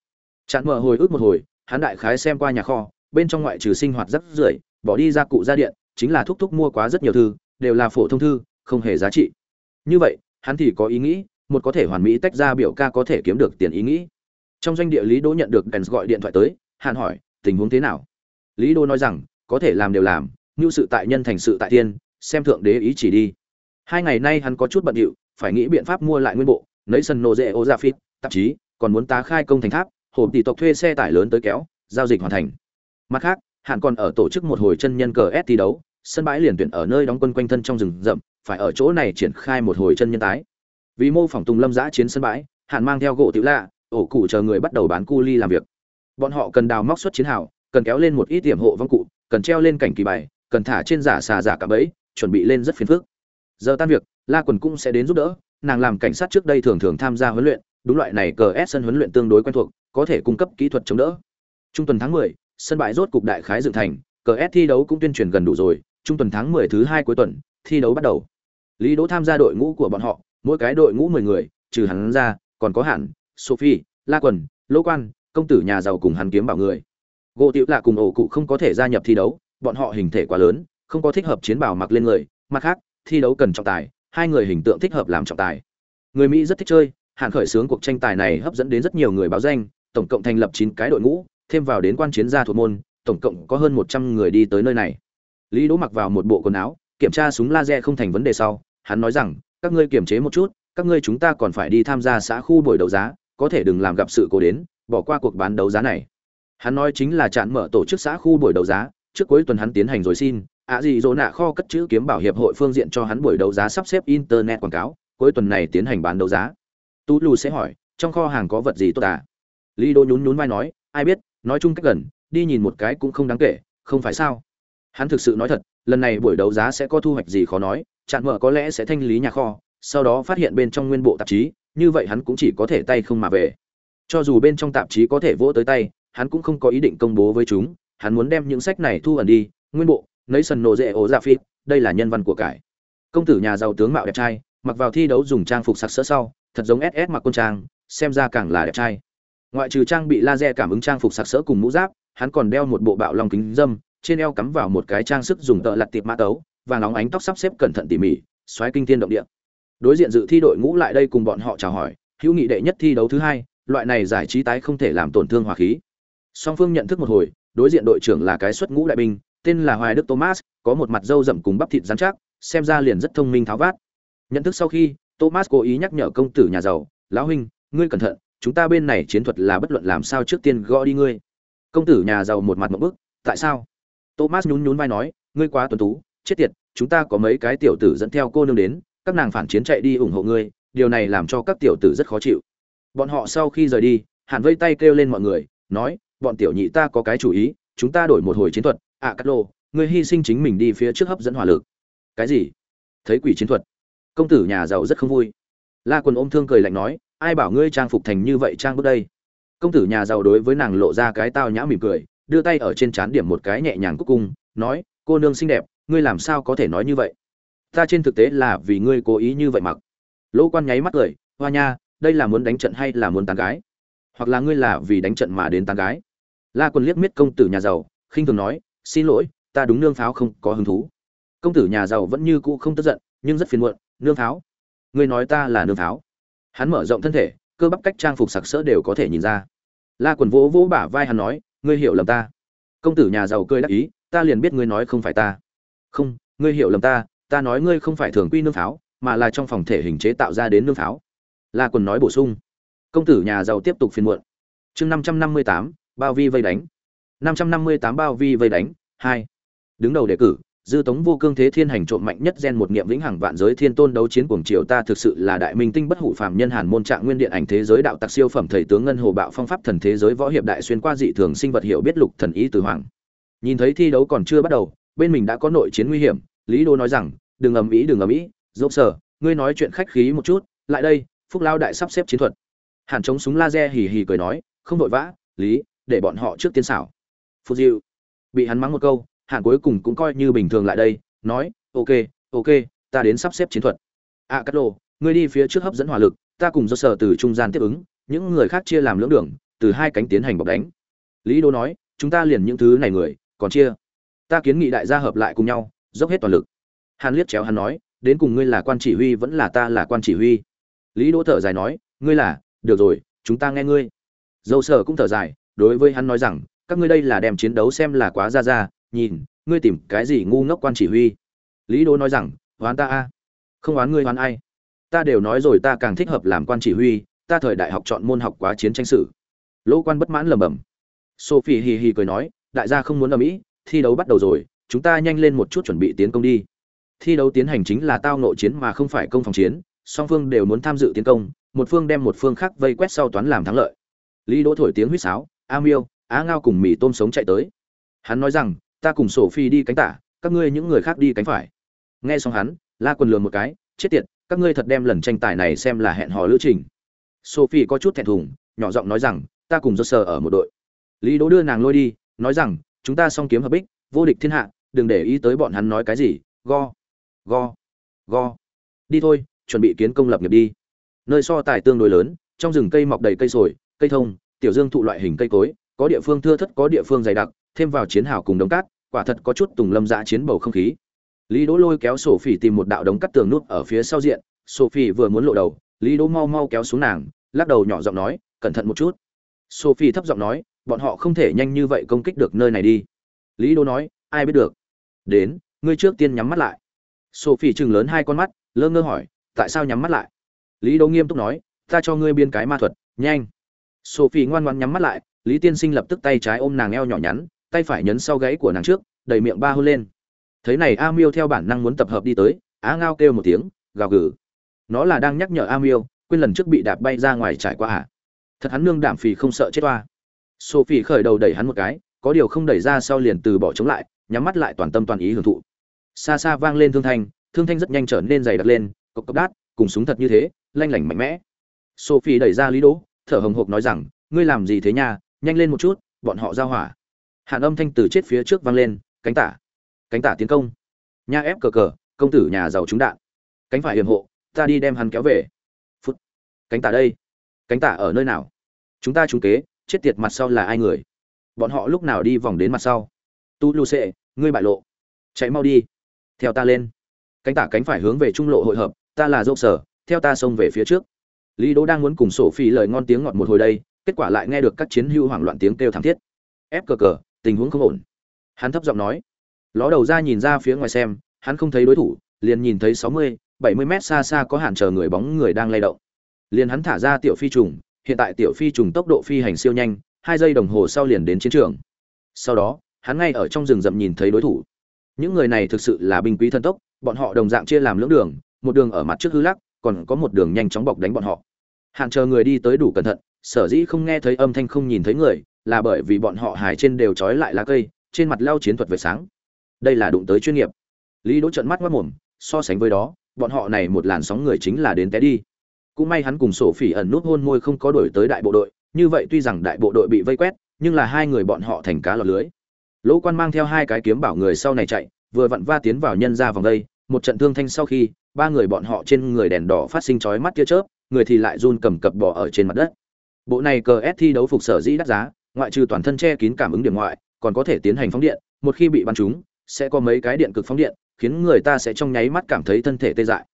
A: Chặn mở hồi ức một hồi, hắn đại khái xem qua nhà kho, bên trong ngoại trừ sinh hoạt rất rưởi, bỏ đi ra cụ ra điện chính là thúc thúc mua quá rất nhiều thư, đều là phổ thông thư, không hề giá trị. Như vậy, hắn thì có ý nghĩ, một có thể hoàn mỹ tách ra biểu ca có thể kiếm được tiền ý nghĩ. Trong doanh địa lý đỗ nhận được đèn gọi điện thoại tới, hạn hỏi, tình huống thế nào? Lý đỗ nói rằng, có thể làm đều làm, như sự tại nhân thành sự tại tiên xem thượng đế ý chỉ đi. Hai ngày nay hắn có chút bận rộn phải nghĩ biện pháp mua lại nguyên bộ nấy sân nô dễ ô ra phít, tạp chí, còn muốn tá khai công thành tháp hộp tỷ tộc thuê xe tải lớn tới kéo, giao dịch hoàn thành. Mặt khác hạn còn ở tổ chức một hồi chân nhân cờ s thi đấu sân bãi liền tuyển ở nơi đóng quân quanh thân trong rừng rậm phải ở chỗ này triển khai một hồi chân nhân tái. Vì mô phỏng tùng lâm giã chiến sân bãi hạn mang theo gỗ tiểu lạ ổ cụ chờ người bắt đầu bán cu ly làm việc. Bọn họ cần đào móc xuất chiến hào cần kéo lên một ít điểm hộ vong cụ cần treo lên cảnh kỳ bài cần thả trên giả xà giả cả bẫy chuẩn bị lên rất phiền phức. Giờ tan việc la quần cũng sẽ đến giúp đỡ nàng làm cảnh sát trước đây thường thường tham gia huấn luyện đúng loại này cờ ép sân huấn luyện tương đối quen thuộc có thể cung cấp kỹ thuật chống đỡ. Trung tuần tháng 10, sân bãi rốt cục đại khái dựng thành, cờ S thi đấu cũng tuyên truyền gần đủ rồi, trung tuần tháng 10 thứ hai cuối tuần, thi đấu bắt đầu. Lý đỗ tham gia đội ngũ của bọn họ, mỗi cái đội ngũ 10 người, trừ hắn ra, còn có hẳn sophie, la quần lỗ quan, công tử nhà giàu cùng hắn kiếm bảo người. Gỗ tiểu là cùng ổ cụ không có thể gia nhập thi đấu, bọn họ hình thể quá lớn, không có thích hợp chiến bảo mặc lên người, mặt khác, thi đấu cần trọng tài, hai người hình tượng thích hợp làm trọng tài. Người mỹ rất thích chơi hạn khởi xướng cuộc tranh tài này hấp dẫn đến rất nhiều người báo danh, tổng cộng thành lập chín cái đội ngũ thêm vào đến quan chiến gia thuộc môn, tổng cộng có hơn một trăm người đi tới nơi này. Lý đỗ mặc vào một bộ quần áo, kiểm tra súng laser không thành vấn đề sau, hắn nói rằng, các ngươi kiềm chế một chút, các ngươi chúng ta còn phải đi tham gia xã khu buổi đấu giá, có thể đừng làm gặp sự cố đến, bỏ qua cuộc bán đấu giá này. Hắn nói chính là chặn mở tổ chức xã khu buổi đấu giá, trước cuối tuần hắn tiến hành rồi xin, ạ gì dỗ nạ kho cất chữ kiếm bảo hiệp hội phương diện cho hắn buổi đấu giá sắp xếp internet quảng cáo, cuối tuần này tiến hành bán đấu giá. Tú lù sẽ hỏi, trong kho hàng có vật gì tốt à? Lý đô nhún nhún vai nói, ai biết nói chung cách gần, đi nhìn một cái cũng không đáng kể, không phải sao? Hắn thực sự nói thật, lần này buổi đấu giá sẽ có thu hoạch gì khó nói, chặn mở có lẽ sẽ thanh lý nhà kho, sau đó phát hiện bên trong nguyên bộ tạp chí, như vậy hắn cũng chỉ có thể tay không mà về. Cho dù bên trong tạp chí có thể vỗ tới tay, hắn cũng không có ý định công bố với chúng, hắn muốn đem những sách này thu ẩn đi, nguyên bộ nấy sần nổ dễ ố ra phi đây là nhân văn của cải. Công tử nhà giàu tướng mạo đẹp trai, mặc vào thi đấu dùng trang phục sặc sỡ sau, thật giống ss mặc quân trang, xem ra càng là đẹp trai ngoại trừ trang bị laser cảm ứng trang phục sặc sỡ cùng mũ giáp, hắn còn đeo một bộ bạo long kính dâm, trên eo cắm vào một cái trang sức dùng tợ lặt tiệp mã tấu và nóng ánh tóc sắp xếp cẩn thận tỉ mỉ, xoáy kinh thiên động địa. Đối diện dự thi đội ngũ lại đây cùng bọn họ chào hỏi, hữu nghị đệ nhất thi đấu thứ hai, loại này giải trí tái không thể làm tổn thương hòa khí. Song phương nhận thức một hồi, đối diện đội trưởng là cái xuất ngũ đại binh, tên là hoài đức thomas, có một mặt râu rậm cùng bắp thịt rắn chắc, xem ra liền rất thông minh tháo vát. Nhận thức sau khi, thomas cố ý nhắc nhở công tử nhà giàu, lão huynh, ngươi cẩn thận chúng ta bên này chiến thuật là bất luận làm sao trước tiên gõ đi ngươi. Công tử nhà giàu một mặt một bức, tại sao? Thomas nhún nhún vai nói, ngươi quá tuấn tú, chết tiệt, chúng ta có mấy cái tiểu tử dẫn theo cô nương đến, các nàng phản chiến chạy đi ủng hộ ngươi, điều này làm cho các tiểu tử rất khó chịu. Bọn họ sau khi rời đi, hàn vây tay kêu lên mọi người, nói, bọn tiểu nhị ta có cái chủ ý, chúng ta đổi một hồi chiến thuật, ạ cát cắt lô, ngươi hy sinh chính mình đi phía trước hấp dẫn hỏa lực. Cái gì? Thấy quỷ chiến thuật. Công tử nhà giàu rất không vui. La quần ôm thương cười lạnh nói ai bảo ngươi trang phục thành như vậy trang bước đây? Công tử nhà giàu đối với nàng lộ ra cái tao nhã mỉm cười, đưa tay ở trên trán điểm một cái nhẹ nhàng cúc cung, nói, cô nương xinh đẹp, ngươi làm sao có thể nói như vậy? Ta trên thực tế là vì ngươi cố ý như vậy mặc. Lỗ quan nháy mắt cười, hoa nha, đây là muốn đánh trận hay là muốn tán gái? Hoặc là ngươi là vì đánh trận mà đến tán gái? La quân liếc miết công tử nhà giàu, khinh thường nói, xin lỗi, ta đúng nương pháo không có hứng thú. Công tử nhà giàu vẫn như cũ không tức giận, nhưng rất phiền muộn, nương pháo? Ngươi nói ta là nương pháo? Hắn mở rộng thân thể, cơ bắp cách trang phục sặc sỡ đều có thể nhìn ra. La quần vỗ vỗ bả vai hắn nói, ngươi hiểu lầm ta. Công tử nhà giàu cười đắc ý, ta liền biết ngươi nói không phải ta. Không, ngươi hiểu lầm ta ta nói ngươi không phải thường quy nương pháo, mà là trong phòng thể hình chế tạo ra đến nương pháo. La quần nói bổ sung. Công tử nhà giàu tiếp tục phiền muộn. Chương năm trăm năm mươi tám, bao vi vây đánh. Năm trăm năm mươi tám bao vi vây đánh, hai. Đứng đầu đề cử dư tống vô cương thế thiên hành trộm mạnh nhất gen một niệm vĩnh hằng vạn giới thiên tôn đấu chiến cuồng triều ta thực sự là đại minh tinh bất hủ phàm nhân hàn môn trạng nguyên điện ảnh thế giới đạo tặc siêu phẩm thầy tướng ngân hồ bạo phong pháp thần thế giới võ hiệp đại xuyên qua dị thường sinh vật hiểu biết lục thần ý từ hoàng. Nhìn thấy thi đấu còn chưa bắt đầu, bên mình đã có nội chiến nguy hiểm, lý đô nói rằng, đừng ầm ĩ, đừng ầm ĩ dốc sở, ngươi nói chuyện khách khí một chút, lại đây, phúc lao đại sắp xếp chiến thuật. Hàn chống súng laser hì hì cười nói, không vội vã, lý, để bọn họ trước tiên xảo. Phù diệu bị hắn mắng một câu hàn cuối cùng cũng coi như bình thường lại đây, nói, ok ok, ta đến sắp xếp chiến thuật. A cát lô ngươi đi phía trước hấp dẫn hỏa lực, ta cùng do sở từ trung gian tiếp ứng, những người khác chia làm lưỡng đường, từ hai cánh tiến hành bọc đánh. Lý đô nói, chúng ta liền những thứ này người, còn chia. Ta kiến nghị đại gia hợp lại cùng nhau, dốc hết toàn lực. Hàn liếc chéo hắn nói, đến cùng ngươi là quan chỉ huy vẫn là ta là quan chỉ huy. Lý đỗ thở dài nói, ngươi là, được rồi, chúng ta nghe ngươi. Dâu sở cũng thở dài, đối với hắn nói rằng, các ngươi đây là đem chiến đấu xem là quá ra ra nhìn, ngươi tìm cái gì ngu ngốc quan chỉ huy? Lý đỗ nói rằng oán ta a, không oán ngươi oán ai. Ta đều nói rồi ta càng thích hợp làm quan chỉ huy, ta thời đại học chọn môn học quá chiến tranh sử lỗ quan bất mãn lầm bầm sophie hì hì cười nói, đại gia không muốn ở mỹ, thi đấu bắt đầu rồi, chúng ta nhanh lên một chút chuẩn bị tiến công đi. Thi đấu tiến hành chính là tao nội chiến mà không phải công phòng chiến, song phương đều muốn tham dự tiến công, một phương đem một phương khác vây quét sau toán làm thắng lợi. Lý đỗ thổi tiếng huýt sáo, a miêu á ngao cùng mì tôm sống chạy tới. Hắn nói rằng ta cùng sổ phi đi cánh tả, các ngươi những người khác đi cánh phải. Nghe xong hắn, la quần lừa một cái, chết tiệt, các ngươi thật đem lần tranh tài này xem là hẹn hò lữ trình. Sophie có chút thẹn thùng, nhỏ giọng nói rằng, ta cùng do sờ ở một đội. Lý đỗ đưa nàng lôi đi, nói rằng, chúng ta song kiếm hợp bích, vô địch thiên hạ, đừng để ý tới bọn hắn nói cái gì, go go go. Đi thôi, chuẩn bị kiến công lập nghiệp đi. Nơi so tài tương đối lớn, trong rừng cây mọc đầy cây sồi, cây thông, tiểu dương thụ loại hình cây cối, có địa phương thưa thất, có địa phương dày đặc thêm vào chiến hào cùng đống cát, quả thật có chút tùng lâm dã chiến bầu không khí. Lý đỗ lôi kéo Sophie tìm một đạo đống cắt tường nút ở phía sau diện sophie vừa muốn lộ đầu, lý đỗ mau mau kéo xuống nàng, lắc đầu nhỏ giọng nói, cẩn thận một chút. Sophie thấp giọng nói, bọn họ không thể nhanh như vậy công kích được nơi này đi. Lý đỗ nói, ai biết được. Đến, ngươi trước tiên nhắm mắt lại. Sophie chừng lớn hai con mắt, lơ ngơ hỏi, tại sao nhắm mắt lại? Lý đỗ nghiêm túc nói, ta cho ngươi biên cái ma thuật, nhanh. Sophie ngoan ngoãn nhắm mắt lại, lý tiên sinh lập tức tay trái ôm nàng eo nhỏ nhắn tay phải nhấn sau gáy của nàng trước đầy miệng ba hôn lên. Thấy này, a miêu theo bản năng muốn tập hợp đi tới, á ngao kêu một tiếng, gào gừ. Nó là đang nhắc nhở a miêu, quên lần trước bị đạp bay ra ngoài trải qua à? Thật hắn nương đảm phì không sợ chết toa sophie khởi đầu đẩy hắn một cái, có điều không đẩy ra sau liền từ bỏ chống lại, nhắm mắt lại toàn tâm toàn ý hưởng thụ. Xa xa vang lên thương thanh thương thanh rất nhanh trở nên dày đặc lên, cộc cộc đát, cùng súng thật như thế, lanh lảnh mạnh mẽ. Sophie đẩy ra lý đỗ, thở hồng hộc nói rằng, ngươi làm gì thế nha? Nhanh lên một chút, bọn họ giao hỏa hàn âm thanh từ chết phía trước vang lên, cánh tả cánh tả tiến công. Nha ép cờ cờ, công tử nhà giàu trúng đạn. Cánh phải hiểm hộ, ta đi đem hắn kéo về. Phút. Cánh tả đây, cánh tả ở nơi nào? Chúng ta trúng kế, chết tiệt mặt sau là ai người? Bọn họ lúc nào đi vòng đến mặt sau? Tu lu sệ, ngươi bại lộ. Chạy mau đi. Theo ta lên. Cánh tả cánh phải hướng về trung lộ hội hợp, ta là dốc sở, theo ta xông về phía trước. Lý đỗ đang muốn cùng sổ phi lời ngon tiếng ngọt một hồi đây, kết quả lại nghe được các chiến hữu hoảng loạn tiếng kêu thảm thiết. Ép cờ cờ tình huống không ổn. Hắn thấp giọng nói. Ló đầu ra nhìn ra phía ngoài xem, hắn không thấy đối thủ, liền nhìn thấy sáu mươi, bảy mươi mét xa xa có hạn chờ người bóng người đang lay động. Liền hắn thả ra tiểu phi trùng, hiện tại tiểu phi trùng tốc độ phi hành siêu nhanh, hai giây đồng hồ sau liền đến chiến trường. Sau đó, hắn ngay ở trong rừng rậm nhìn thấy đối thủ. Những người này thực sự là binh quý thần tốc, bọn họ đồng dạng chia làm lưỡng đường, một đường ở mặt trước hư lắc, còn có một đường nhanh chóng bọc đánh bọn họ. Hạn chờ người đi tới đủ cẩn thận, sở dĩ không nghe thấy âm thanh không nhìn thấy người là bởi vì bọn họ hài trên đều trói lại lá cây, trên mặt leo chiến thuật về sáng. Đây là đụng tới chuyên nghiệp. Lý đỗ trận mắt mất mồm, so sánh với đó, bọn họ này một làn sóng người chính là đến té đi. Cũng may hắn cùng sổ phỉ ẩn nút hôn môi không có đổi tới đại bộ đội, như vậy tuy rằng đại bộ đội bị vây quét, nhưng là hai người bọn họ thành cá lọt lưới. Lỗ quan mang theo hai cái kiếm bảo người sau này chạy, vừa vặn va tiến vào nhân ra vòng đây, một trận thương thanh sau khi, ba người bọn họ trên người đèn đỏ phát sinh chói mắt tia chớp, người thì lại run cầm cập bỏ ở trên mặt đất. Bộ này cờ s thi đấu phục sở dĩ đắt giá ngoại trừ toàn thân che kín cảm ứng điểm ngoại, còn có thể tiến hành phóng điện, một khi bị bắn trúng, sẽ có mấy cái điện cực phóng điện, khiến người ta sẽ trong nháy mắt cảm thấy thân thể tê dại.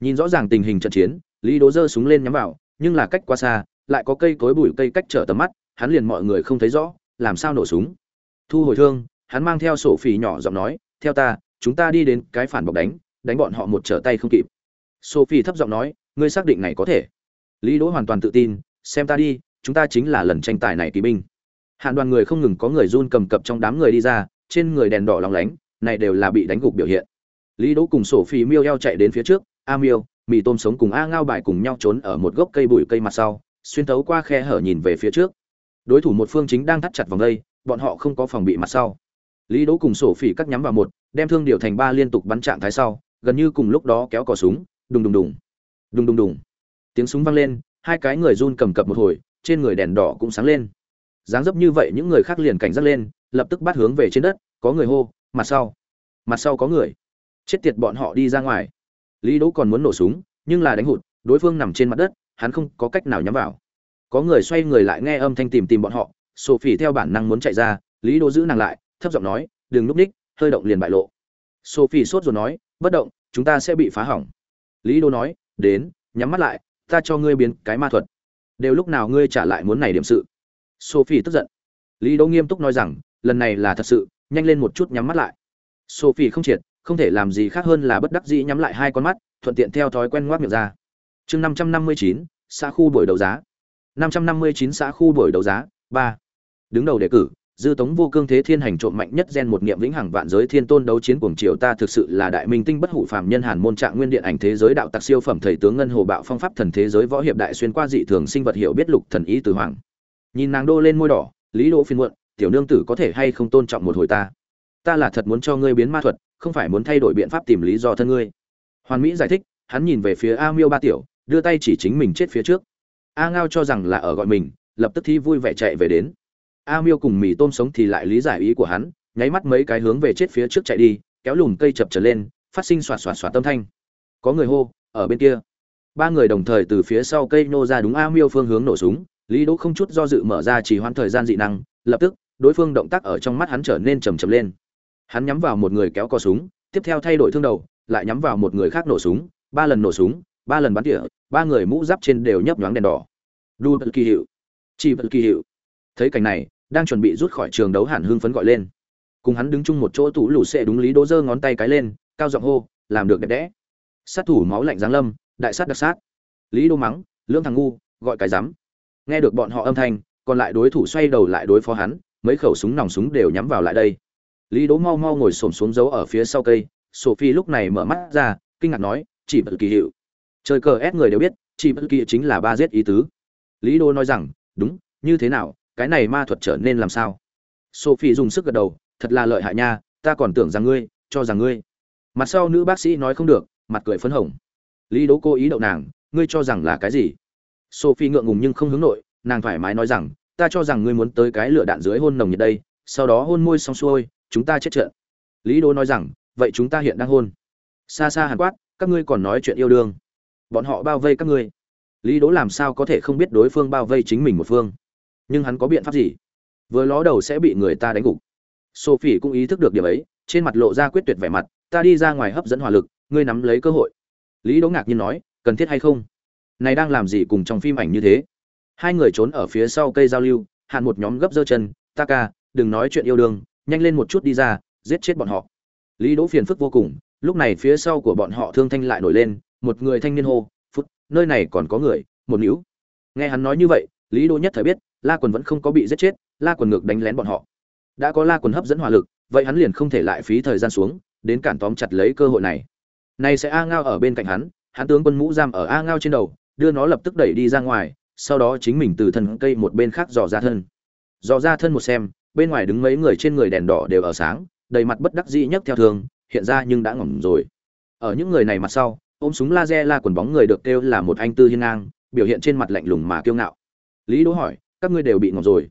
A: Nhìn rõ ràng tình hình trận chiến, lý đố giơ súng lên nhắm vào, nhưng là cách quá xa, lại có cây cối bụi cây cách trở tầm mắt, hắn liền mọi người không thấy rõ, làm sao nổ súng. Thu hồi thương, hắn mang theo sổ phỉ nhỏ giọng nói, theo ta, chúng ta đi đến cái phản bọc đánh đánh bọn họ một trở tay không kịp. Sophie thấp giọng nói, ngươi xác định này có thể. Lý đỗ hoàn toàn tự tin, xem ta đi, chúng ta chính là lần tranh tài này kỳ binh hạn đoàn người không ngừng có người run cầm cập trong đám người đi ra, trên người đèn đỏ lóng lánh, này đều là bị đánh gục biểu hiện. Lý đỗ cùng sổ phi miêu eo chạy đến phía trước, a miêu, mì tôm sống cùng a ngao bài cùng nhau trốn ở một gốc cây bụi cây mặt sau, xuyên thấu qua khe hở nhìn về phía trước. Đối thủ một phương chính đang thắt chặt vòng đây, bọn họ không có phòng bị mặt sau. Lý đỗ cùng sổ phỉ cắt nhắm vào một, đem thương điều thành ba liên tục bắn trạng thái sau, gần như cùng lúc đó kéo cò súng, đùng đùng đùng đùng đùng đùng. Tiếng súng vang lên, hai cái người run cầm cập một hồi, trên người đèn đỏ cũng sáng lên dáng dấp như vậy những người khác liền cảnh giác lên, lập tức bắt hướng về trên đất, có người hô, mặt sau mặt sau có người. Chết tiệt bọn họ đi ra ngoài. Lý đỗ còn muốn nổ súng, nhưng là đánh hụt, đối phương nằm trên mặt đất, hắn không có cách nào nhắm vào. Có người xoay người lại nghe âm thanh tìm tìm bọn họ, sophie theo bản năng muốn chạy ra, lý đỗ giữ nàng lại, thấp giọng nói, đừng núp ních, hơi động liền bại lộ. Sophie sốt rồi nói, bất động, chúng ta sẽ bị phá hỏng. Lý đỗ nói, đến, nhắm mắt lại, ta cho ngươi biến cái ma thuật. Đều lúc nào ngươi trả lại muốn này điểm sự? Sophie tức giận. Lý đỗ nghiêm túc nói rằng, lần này là thật sự, nhanh lên một chút nhắm mắt lại. Sophie không triệt, không thể làm gì khác hơn là bất đắc dĩ nhắm lại hai con mắt, thuận tiện theo thói quen ngoác miệng ra. Chương năm trăm năm mươi chín, xã khu buổi đấu giá. năm trăm năm mươi chín, xã khu buổi đấu giá, ba. Đứng đầu đề cử, dư tống vô cương thế thiên hành trộm mạnh nhất gen một niệm vĩnh hằng vạn giới thiên tôn đấu chiến cuồng triều ta thực sự là đại minh tinh bất hủ phàm nhân hàn môn trạng nguyên điện ảnh thế giới đạo tặc siêu phẩm thầy tướng ngân hồ bạo phong pháp thần thế giới võ hiệp đại xuyên qua dị thường sinh vật hiểu biết lục thần ý từ hoàng nhìn nàng đô lên môi đỏ, lý đỗ phiền muộn, tiểu nương tử có thể hay không tôn trọng một hồi ta? Ta là thật muốn cho ngươi biến ma thuật, không phải muốn thay đổi biện pháp tìm lý do thân ngươi. Hoàn mỹ giải thích, hắn nhìn về phía a miêu ba tiểu, đưa tay chỉ chính mình chết phía trước. A ngao cho rằng là ở gọi mình, lập tức thi vui vẻ chạy về đến. A miêu cùng mì tôm sống thì lại lý giải ý của hắn, nháy mắt mấy cái hướng về chết phía trước chạy đi, kéo lùm cây chập trở lên, phát sinh xoạt xoạt xoạt tâm thanh. Có người hô, ở bên kia. Ba người đồng thời từ phía sau cây nô ra đúng a miêu phương hướng nổ súng lý đỗ không chút do dự mở ra chỉ hoãn thời gian dị năng, lập tức, đối phương động tác ở trong mắt hắn trở nên chầm chậm lên. Hắn nhắm vào một người kéo cò súng, tiếp theo thay đổi thương đầu, lại nhắm vào một người khác nổ súng, ba lần nổ súng, ba lần bắn tỉa, ba người mũ giáp trên đều nhấp nhoáng đèn đỏ. Đu vật kỳ hiệu chỉ vật kỳ hiệu. Thấy cảnh này, đang chuẩn bị rút khỏi trường đấu hẳn hưng phấn gọi lên. Cùng hắn đứng chung một chỗ tủ lũ xệ đúng lý đỗ giơ ngón tay cái lên, cao giọng hô, làm được đẹp đẽ. Sát thủ máu lạnh giáng lâm, đại sát đặc sát. Lý đô mắng lưỡng thằng ngu, gọi cái rắm nghe được bọn họ âm thanh, còn lại đối thủ xoay đầu lại đối phó hắn, mấy khẩu súng nòng súng đều nhắm vào lại đây. Lý đỗ mau mau ngồi xổm xuống giấu ở phía sau cây, sophie lúc này mở mắt ra, kinh ngạc nói, chỉ bất kỳ hiệu. Chơi cờ ép người đều biết, chỉ bất kỳ chính là ba giết ý tứ. Lý đỗ nói rằng, đúng, như thế nào, cái này ma thuật trở nên làm sao? Sophie dùng sức gật đầu, thật là lợi hại nha, ta còn tưởng rằng ngươi, cho rằng ngươi. Mặt sau nữ bác sĩ nói không được, mặt cười phấn hồng. Lý đỗ cố ý đậu nàng, ngươi cho rằng là cái gì? Sophie ngượng ngùng nhưng không hướng nội, nàng thoải mái nói rằng, ta cho rằng ngươi muốn tới cái lửa đạn dưới hôn nồng nhiệt đây, sau đó hôn môi xong xuôi, chúng ta chết trận. Lý đỗ nói rằng, vậy chúng ta hiện đang hôn. Xa xa hàn quát, các ngươi còn nói chuyện yêu đương. Bọn họ bao vây các ngươi. Lý đỗ làm sao có thể không biết đối phương bao vây chính mình một phương? Nhưng hắn có biện pháp gì? Vừa ló đầu sẽ bị người ta đánh gục. Sophie cũng ý thức được điểm ấy, trên mặt lộ ra quyết tuyệt vẻ mặt, ta đi ra ngoài hấp dẫn hỏa lực, ngươi nắm lấy cơ hội. Lý đỗ ngạc nhiên nói, cần thiết hay không? Này đang làm gì cùng trong phim ảnh như thế? Hai người trốn ở phía sau cây giao lưu, hạn một nhóm gấp dơ chân, ta ca, đừng nói chuyện yêu đương, nhanh lên một chút đi ra, giết chết bọn họ. Lý đỗ phiền phức vô cùng, lúc này phía sau của bọn họ thương thanh lại nổi lên, một người thanh niên hô, phút, nơi này còn có người, một níu. Nghe hắn nói như vậy, lý đỗ nhất thời biết, la quần vẫn không có bị giết chết, la quần ngược đánh lén bọn họ. Đã có la quần hấp dẫn hỏa lực, vậy hắn liền không thể lại phí thời gian xuống, đến cản tóm chặt lấy cơ hội này. Này sẽ a ngao ở bên cạnh hắn hắn tướng quân mũ giam ở a ngao trên đầu đưa nó lập tức đẩy đi ra ngoài, sau đó chính mình từ thân cây một bên khác dò ra thân. Dò ra thân một xem, bên ngoài đứng mấy người trên người đèn đỏ đều ở sáng, đầy mặt bất đắc dĩ nhấc theo thường, hiện ra nhưng đã ngỏm rồi. Ở những người này mặt sau, ôm súng laser la quần bóng người được kêu là một anh tư hiên ngang, biểu hiện trên mặt lạnh lùng mà kiêu ngạo. Lý đỗ hỏi, các ngươi đều bị ngỏm rồi.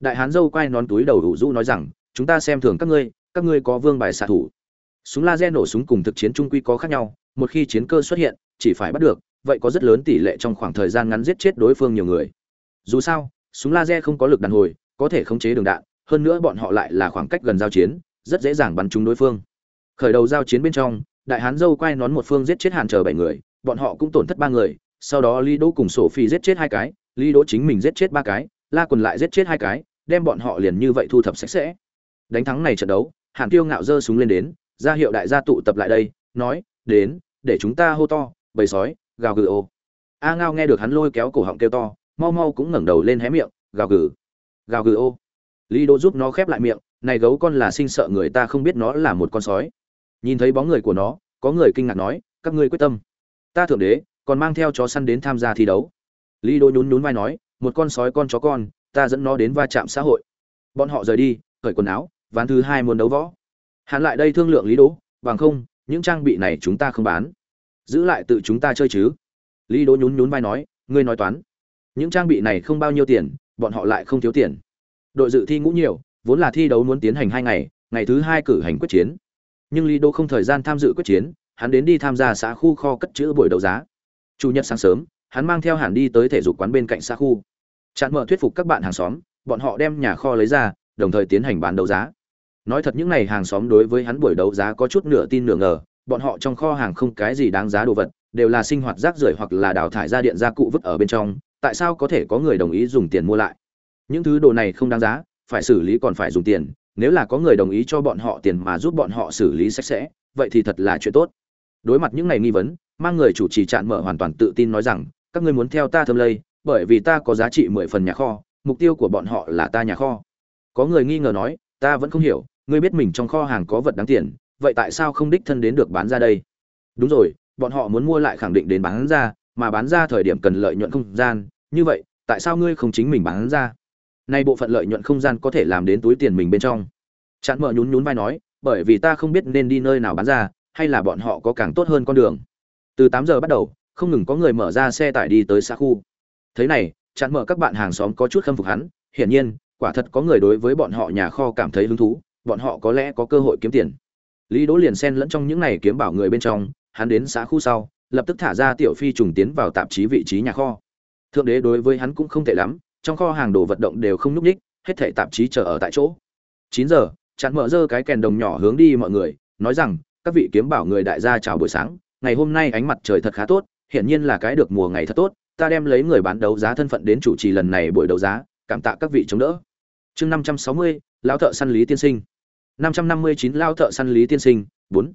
A: Đại hán dâu quay nón túi đầu đủ rũ nói rằng, chúng ta xem thường các ngươi các ngươi có vương bài xạ thủ. Súng laser nổ súng cùng thực chiến trung quy có khác nhau, một khi chiến cơ xuất hiện, chỉ phải bắt được vậy có rất lớn tỷ lệ trong khoảng thời gian ngắn giết chết đối phương nhiều người. Dù sao, súng laser không có lực đàn hồi, có thể khống chế đường đạn, hơn nữa bọn họ lại là khoảng cách gần giao chiến, rất dễ dàng bắn trúng đối phương. Khởi đầu giao chiến bên trong, đại hán dâu quay nón một phương giết chết hàn chờ bảy người, bọn họ cũng tổn thất ba người, sau đó lý đỗ cùng sổ phi giết chết hai cái, lý đỗ chính mình giết chết ba cái, la quần lại giết chết hai cái, đem bọn họ liền như vậy thu thập sạch sẽ. Đánh thắng này trận đấu, hàn tiêu ngạo giơ súng lên đến, ra hiệu đại gia tụ tập lại đây, nói, đến, để chúng ta hô to, bầy sói gào gừ ô. A ngao nghe được hắn lôi kéo cổ họng kêu to, mau mau cũng ngẩng đầu lên hé miệng, gào gừ. Gào gừ ô. Lý đỗ giúp nó khép lại miệng, này gấu con là sinh sợ người ta không biết nó là một con sói. Nhìn thấy bóng người của nó, có người kinh ngạc nói, các ngươi quyết tâm. Ta thượng đế, còn mang theo chó săn đến tham gia thi đấu. Lý đỗ nhún nhún vai nói, một con sói con chó con, ta dẫn nó đến va chạm xã hội. Bọn họ rời đi, cởi quần áo, ván thứ hai muốn đấu võ. Hắn lại đây thương lượng lý đỗ, bằng không, những trang bị này chúng ta không bán giữ lại tự chúng ta chơi chứ? Lý đỗ nhún nhún vai nói, ngươi nói toán. Những trang bị này không bao nhiêu tiền, bọn họ lại không thiếu tiền. Đội dự thi ngũ nhiều, vốn là thi đấu muốn tiến hành hai ngày ngày thứ hai cử hành quyết chiến. Nhưng lý đỗ không thời gian tham dự quyết chiến, hắn đến đi tham gia xã khu kho cất chữ buổi đấu giá. Chủ nhật sáng sớm, hắn mang theo hẳn đi tới thể dục quán bên cạnh xã khu. Chặn mở thuyết phục các bạn hàng xóm, bọn họ đem nhà kho lấy ra, đồng thời tiến hành bán đấu giá. Nói thật những n à y hàng xóm đối với hắn buổi đấu giá có chút nửa tin nửa ngờ bọn họ trong kho hàng không cái gì đáng giá đồ vật, đều là sinh hoạt rác rưởi hoặc là đào thải ra điện gia cụ vứt ở bên trong, tại sao có thể có người đồng ý dùng tiền mua lại? Những thứ đồ này không đáng giá, phải xử lý còn phải dùng tiền, nếu là có người đồng ý cho bọn họ tiền mà giúp bọn họ xử lý sạch sẽ, vậy thì thật là chuyện tốt. Đối mặt những này nghi vấn, mang người chủ trì trạm mở hoàn toàn tự tin nói rằng, các ngươi muốn theo ta thơm lây, bởi vì ta có giá trị mười phần nhà kho, mục tiêu của bọn họ là ta nhà kho. Có người nghi ngờ nói, ta vẫn không hiểu, ngươi biết mình trong kho hàng có vật đáng tiền vậy tại sao không đích thân đến được bán ra đây? Đúng rồi, bọn họ muốn mua lại khẳng định đến bán ra, mà bán ra thời điểm cần lợi nhuận không gian. Như vậy, tại sao ngươi không chính mình bán ra? Nay bộ phận lợi nhuận không gian có thể làm đến túi tiền mình bên trong. Chặn mở nhún nhún vai nói, bởi vì ta không biết nên đi nơi nào bán ra, hay là bọn họ có càng tốt hơn con đường. Từ tám giờ bắt đầu, không ngừng có người mở ra xe tải đi tới xa khu. Thế này, chặn mở các bạn hàng xóm có chút khâm phục hắn. Hiển nhiên, quả thật có người đối với bọn họ nhà kho cảm thấy hứng thú. Bọn họ có lẽ có cơ hội kiếm tiền lý đỗ liền xen lẫn trong những này kiếm bảo người bên trong, hắn đến xã khu sau, lập tức thả ra tiểu phi trùng tiến vào tạp chí vị trí nhà kho. Thượng đế đối với hắn cũng không tệ lắm, trong kho hàng đồ vật động đều không núp ních hết thảy tạp chí chờ ở tại chỗ. Chín giờ, chặn mở dơ cái kèn đồng nhỏ hướng đi mọi người, nói rằng, các vị kiếm bảo người đại gia chào buổi sáng, ngày hôm nay ánh mặt trời thật khá tốt, hiển nhiên là cái được mùa ngày thật tốt, ta đem lấy người bán đấu giá thân phận đến chủ trì lần này buổi đấu giá, cảm tạ các vị chống đỡ. Chương năm trăm sáu mươi, Lão thợ săn lý tiên sinh năm trăm năm mươi chín lao thợ săn lý tiên sinh, bốn.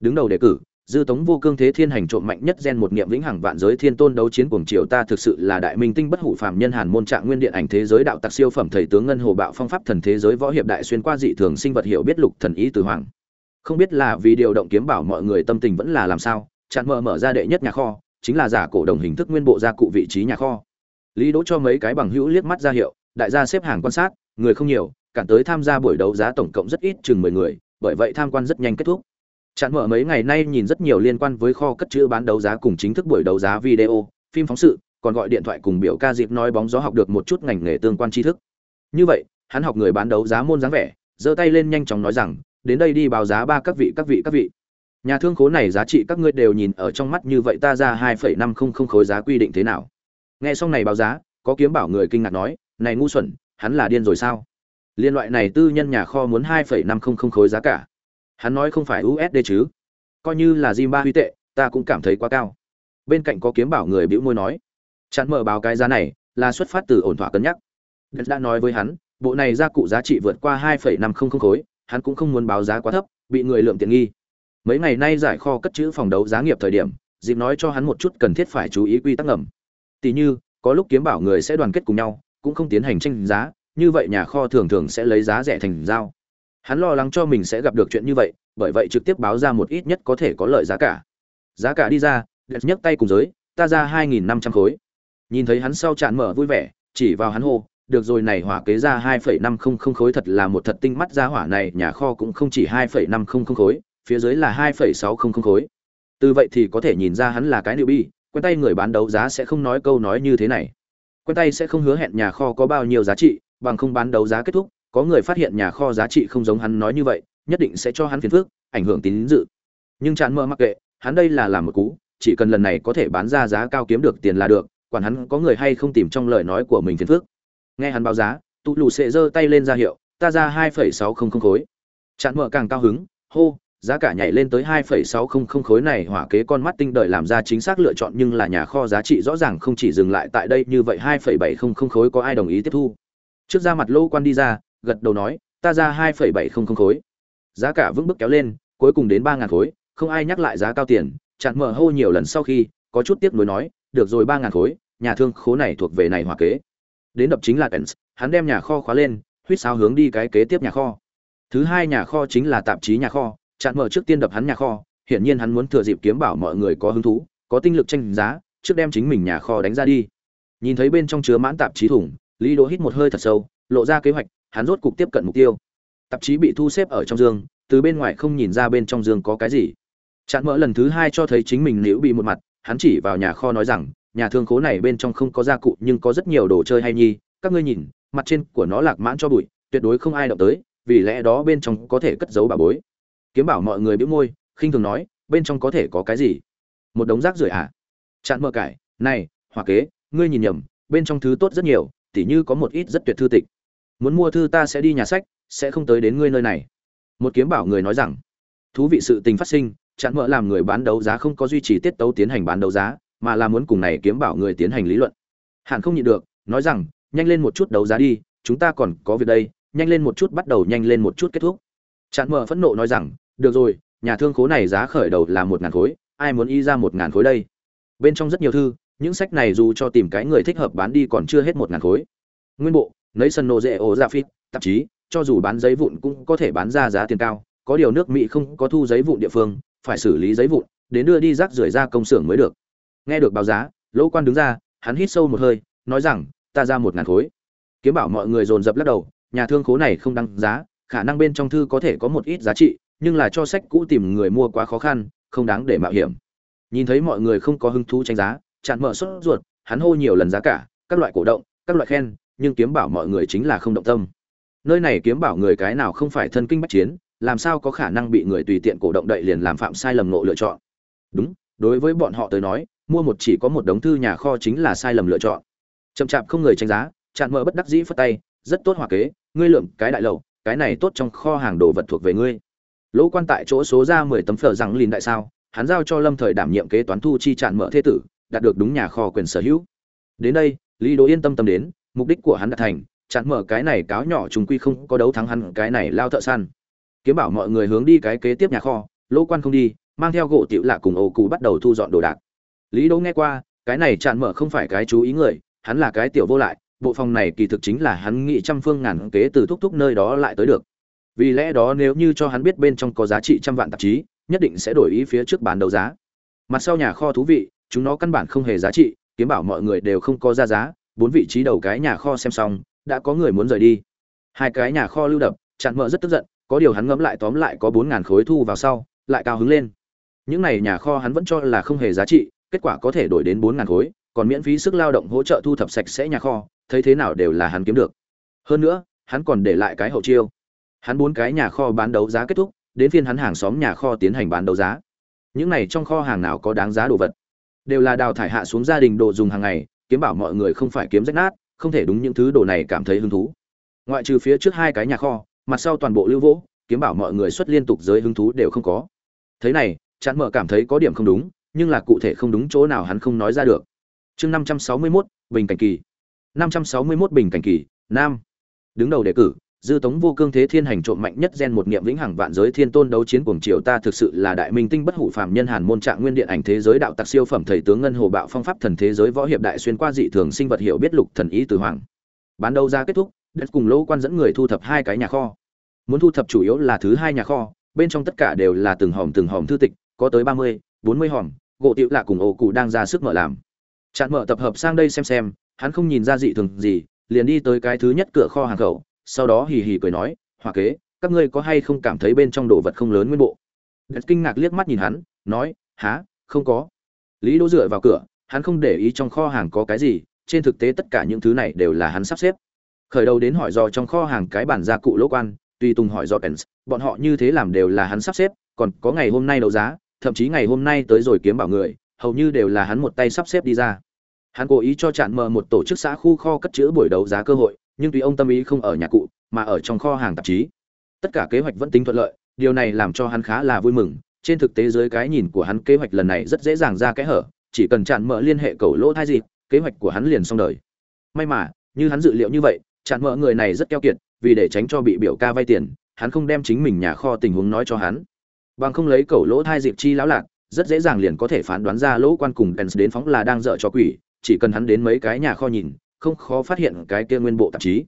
A: Đứng đầu đề cử, dư tống vô cương thế thiên hành trộm mạnh nhất gen một niệm vĩnh hằng vạn giới thiên tôn đấu chiến cuồng triều, ta thực sự là đại minh tinh bất hủ phàm nhân hàn môn trạng nguyên điện ảnh thế giới đạo tặc siêu phẩm thầy tướng ngân hồ bạo phong pháp thần thế giới võ hiệp đại xuyên qua dị thường sinh vật hiểu biết lục thần ý từ hoàng. Không biết là vì điều động kiếm bảo mọi người tâm tình vẫn là làm sao, chặn mở mở ra đệ nhất nhà kho, chính là giả cổ đồng hình thức nguyên bộ gia cụ vị trí nhà kho. Lý đỗ cho mấy cái bằng hữu liếc mắt ra hiệu, đại gia xếp hàng quan sát, người không nhiều cản tới tham gia buổi đấu giá tổng cộng rất ít chừng mười người, bởi vậy tham quan rất nhanh kết thúc. Chặn mở mấy ngày nay nhìn rất nhiều liên quan với kho cất trữ bán đấu giá cùng chính thức buổi đấu giá video, phim phóng sự, còn gọi điện thoại cùng biểu ca dịp nói bóng gió học được một chút ngành nghề tương quan tri thức. Như vậy, hắn học người bán đấu giá môn dáng vẻ, giơ tay lên nhanh chóng nói rằng, đến đây đi báo giá ba các vị các vị các vị. Nhà thương khố này giá trị các ngươi đều nhìn ở trong mắt như vậy ta ra hai phẩy năm không không khối giá quy định thế nào? Nghe xong này báo giá, có kiếm bảo người kinh ngạc nói, này ngu xuẩn, hắn là điên rồi sao? Liên loại này tư nhân nhà kho muốn hai phẩy năm không không khối giá cả. Hắn nói không phải usd chứ. Coi như là Jim ba huy tệ, ta cũng cảm thấy quá cao. Bên cạnh có kiếm bảo người bĩu môi nói. Chặn mở báo cái giá này, là xuất phát từ ổn thỏa cân nhắc. Đã nói với hắn, bộ này gia cụ giá trị vượt qua hai phẩy năm không không khối, hắn cũng không muốn báo giá quá thấp, bị người lượng tiện nghi. Mấy ngày nay giải kho cất chữ phòng đấu giá nghiệp thời điểm dịp nói cho hắn một chút cần thiết phải chú ý quy tắc ngầm. Tỷ như, có lúc kiếm bảo người sẽ đoàn kết cùng nhau, cũng không tiến hành tranh giá như vậy nhà kho thường thường sẽ lấy giá rẻ thành giao. Hắn lo lắng cho mình sẽ gặp được chuyện như vậy, bởi vậy trực tiếp báo ra một ít nhất có thể có lợi giá cả. Giá cả đi ra đẹp nhấc tay cùng giới, ta ra hai nghìn năm trăm khối. Nhìn thấy hắn sau tràn mở vui vẻ, chỉ vào hắn hô, được rồi này hỏa kế ra hai phẩy năm không không khối thật là một thật tinh mắt ra hỏa này, nhà kho cũng không chỉ hai phẩy năm không không khối, phía dưới là hai phẩy sáu không không khối. Từ vậy thì có thể nhìn ra hắn là cái nữ bi quen tay người bán đấu giá sẽ không nói câu nói như thế này. Quen tay sẽ không hứa hẹn nhà kho có bao nhiêu giá trị bằng không bán đấu giá kết thúc, có người phát hiện nhà kho giá trị không giống hắn nói như vậy, nhất định sẽ cho hắn phiền phức, ảnh hưởng tín dự. Nhưng chán mơ mặc kệ, hắn đây là làm một cú, chỉ cần lần này có thể bán ra giá cao kiếm được tiền là được, quản hắn có người hay không tìm trong lời nói của mình phiền phức. Nghe hắn báo giá tụ lù sẽ giơ tay lên ra hiệu, ta ra hai phẩy sáu không không khối. Chán mơ càng cao hứng, hô, giá cả nhảy lên tới 2.600 khối này, hỏa kế con mắt tinh đời làm ra chính xác lựa chọn nhưng là nhà kho giá trị rõ ràng không chỉ dừng lại tại đây, như vậy 2.700 khối có ai đồng ý tiếp thu. Trước ra mặt lô quan đi ra, gật đầu nói, ta ra 2.700 khối. Giá cả vững bước kéo lên, cuối cùng đến ba ngàn khối, không ai nhắc lại giá cao tiền, chặn mở hô nhiều lần sau khi, có chút tiếc nuối nói, được rồi ba ngàn khối, nhà thương khố này thuộc về này hỏa kế. Đến đập chính là Tens, hắn đem nhà kho khóa lên, huýt sáo hướng đi cái kế tiếp nhà kho. Thứ hai nhà kho chính là tạp chí nhà kho, chặn mở trước tiên đập hắn nhà kho hiển nhiên hắn muốn thừa dịp kiếm bảo mọi người có hứng thú có tinh lực tranh giá trước đem chính mình nhà kho đánh ra đi nhìn thấy bên trong chứa mãn tạp chí thủng lý đỗ hít một hơi thật sâu, lộ ra kế hoạch, hắn rốt cục tiếp cận mục tiêu. Tạp chí bị thu xếp ở trong giường từ bên ngoài không nhìn ra bên trong giường có cái gì. Chặn mỡ lần thứ hai cho thấy chính mình nếu bị một mặt, hắn chỉ vào nhà kho nói rằng, nhà thương khố này bên trong không có gia cụ nhưng có rất nhiều đồ chơi hay nhi, các ngươi nhìn, mặt trên của nó lạc mãn cho bụi, tuyệt đối không ai động tới, vì lẽ đó bên trong có thể cất giấu bà bối. Kiếm bảo mọi người bĩu môi, khinh thường nói, bên trong có thể có cái gì? Một đống rác rưởi à? Chặn mơ cải, này hòa kế, ngươi nhìn nhầm, bên trong thứ tốt rất nhiều tỉ như có một ít rất tuyệt thư tịch. Muốn mua thư ta sẽ đi nhà sách, sẽ không tới đến ngươi nơi này. Một kiếm bảo người nói rằng, thú vị sự tình phát sinh, chặn mỡ làm người bán đấu giá không có duy trì tiết tấu tiến hành bán đấu giá, mà là muốn cùng này kiếm bảo người tiến hành lý luận. Hạn không nhịn được, nói rằng, nhanh lên một chút đấu giá đi, chúng ta còn có việc đây, nhanh lên một chút bắt đầu nhanh lên một chút kết thúc. Chặn mỡ phẫn nộ nói rằng, được rồi, nhà thương khố này giá khởi đầu là một ngàn khối, ai muốn y ra một ngàn khối đây? Bên trong rất nhiều thư những sách này dù cho tìm cái người thích hợp bán đi còn chưa hết một ngàn khối. Nguyên bộ nấy sân nô dễ ổ ra phít, tạp chí, cho dù bán giấy vụn cũng có thể bán ra giá tiền cao. Có điều nước mỹ không có thu giấy vụn địa phương, phải xử lý giấy vụn, đến đưa đi rác rưởi ra công xưởng mới được. Nghe được báo giá, lỗ quan đứng ra, hắn hít sâu một hơi, nói rằng, ta ra một ngàn khối. Kiếm bảo mọi người dồn dập lắc đầu, nhà thương khố này không đăng giá, khả năng bên trong thư có thể có một ít giá trị, nhưng là cho sách cũ tìm người mua quá khó khăn, không đáng để mạo hiểm. Nhìn thấy mọi người không có hứng thú tranh giá chặn mở sốt ruột, hắn hô nhiều lần giá cả, các loại cổ động, các loại khen, nhưng kiếm bảo mọi người chính là không động tâm. Nơi này kiếm bảo người cái nào không phải thân kinh bách chiến, làm sao có khả năng bị người tùy tiện cổ động đậy liền làm phạm sai lầm nộ lựa chọn? Đúng, đối với bọn họ tới nói, mua một chỉ có một đống thư nhà kho chính là sai lầm lựa chọn. Chậm chạp không người tranh giá, chặn mở bất đắc dĩ phất tay, rất tốt hòa kế, ngươi lượm cái đại lầu cái này tốt trong kho hàng đồ vật thuộc về ngươi. Lỗ quan tại chỗ số ra mười tấm phở rằng lìn đại sao, hắn giao cho lâm thời đảm nhiệm kế toán thu chi chặn mở thế tử đạt được đúng nhà kho quyền sở hữu. Đến đây, lý đỗ yên tâm tâm đến, mục đích của hắn đã thành, chặn mở cái này cáo nhỏ chúng quy không có đấu thắng hắn cái này lao thợ săn. Kiếm bảo mọi người hướng đi cái kế tiếp nhà kho, lỗ quan không đi, mang theo gỗ tiểu lạ cùng ổ cụ bắt đầu thu dọn đồ đạc. Lý đỗ nghe qua, cái này chặn mở không phải cái chú ý người, hắn là cái tiểu vô lại, bộ phòng này kỳ thực chính là hắn nghĩ trăm phương ngàn kế từ thúc thúc nơi đó lại tới được. Vì lẽ đó nếu như cho hắn biết bên trong có giá trị trăm vạn tạp chí, nhất định sẽ đổi ý phía trước bán đấu giá. Mặt sau nhà kho thú vị chúng nó căn bản không hề giá trị, kiếm bảo mọi người đều không có ra giá, bốn vị trí đầu cái nhà kho xem xong, đã có người muốn rời đi. Hai cái nhà kho lưu đập, chặn mợ rất tức giận, có điều hắn ngẫm lại tóm lại có bốn ngàn khối thu vào sau, lại cao hứng lên. Những này nhà kho hắn vẫn cho là không hề giá trị, kết quả có thể đổi đến bốn ngàn khối, còn miễn phí sức lao động hỗ trợ thu thập sạch sẽ nhà kho, thấy thế nào đều là hắn kiếm được. Hơn nữa, hắn còn để lại cái hậu chiêu. Hắn bốn cái nhà kho bán đấu giá kết thúc, đến phiên hắn hàng xóm nhà kho tiến hành bán đấu giá. Những này trong kho hàng nào có đáng giá đồ vật? Đều là đào thải hạ xuống gia đình đồ dùng hàng ngày kiếm bảo mọi người không phải kiếm rách nát không thể đúng những thứ đồ này cảm thấy hứng thú. Ngoại trừ phía trước hai cái nhà kho mặt sau toàn bộ lưu vỗ kiếm bảo mọi người xuất liên tục giới hứng thú đều không có. Thế này chán mở cảm thấy có điểm không đúng nhưng là cụ thể không đúng chỗ nào hắn không nói ra được. Chương năm trăm sáu mươi 561, bình cảnh kỳ. Năm trăm sáu mươi 561 bình cảnh kỳ nam. Đứng đầu đề cử dư tống vô cương thế thiên hành trộm mạnh nhất gen một niệm vĩnh hằng vạn giới thiên tôn đấu chiến cuồng triều ta thực sự là đại minh tinh bất hủ phàm nhân hàn môn trạng nguyên điện ảnh thế giới đạo tặc siêu phẩm thầy tướng ngân hồ bạo phong pháp thần thế giới võ hiệp đại xuyên qua dị thường sinh vật hiểu biết lục thần ý từ hoàng. Bán đấu ra kết thúc, đất cùng lỗ quan dẫn người thu thập hai cái nhà kho. Muốn thu thập chủ yếu là thứ hai nhà kho, bên trong tất cả đều là từng hòm từng hòm thư tịch, có tới ba mươi, bốn mươi hòm, gỗ tiệu lạ cùng ổ cụ đang ra sức mở làm. Chặn mở tập hợp sang đây xem xem, hắn không nhìn ra dị thường gì, liền đi tới cái thứ nhất cửa kho hàng khẩu sau đó hì hì cười nói hoa kế, các ngươi có hay không cảm thấy bên trong đồ vật không lớn nguyên bộ? Đất kinh ngạc liếc mắt nhìn hắn, nói há không có. Lý đỗ dựa vào cửa, hắn không để ý trong kho hàng có cái gì, trên thực tế tất cả những thứ này đều là hắn sắp xếp. Khởi đầu đến hỏi dò trong kho hàng cái bản gia cụ lỗ quan, tùy tùng hỏi dò pens bọn họ như thế làm đều là hắn sắp xếp, còn có ngày hôm nay đấu giá, thậm chí ngày hôm nay tới rồi kiếm bảo người, hầu như đều là hắn một tay sắp xếp đi ra. Hắn cố ý cho chặn mờ một tổ chức xã khu kho cất chữ buổi đấu giá cơ hội nhưng tùy ông tâm ý không ở nhà cụ, mà ở trong kho hàng tạp chí. Tất cả kế hoạch vẫn tính thuận lợi, điều này làm cho hắn khá là vui mừng. Trên thực tế dưới cái nhìn của hắn, kế hoạch lần này rất dễ dàng ra kẽ hở, chỉ cần chặn mỡ liên hệ cầu lỗ thai gì, kế hoạch của hắn liền xong đời. May mà, như hắn dự liệu như vậy, chặn mỡ người này rất keo kiệt, vì để tránh cho bị biểu ca vay tiền, hắn không đem chính mình nhà kho tình huống nói cho hắn. Bằng không lấy cầu lỗ thai dịp chi lão lạc, rất dễ dàng liền có thể phán đoán ra lỗ quan cùng Pence đến phóng là đang dở cho quỷ, chỉ cần hắn đến mấy cái nhà kho nhìn không khó phát hiện cái kia nguyên bộ tạp chí.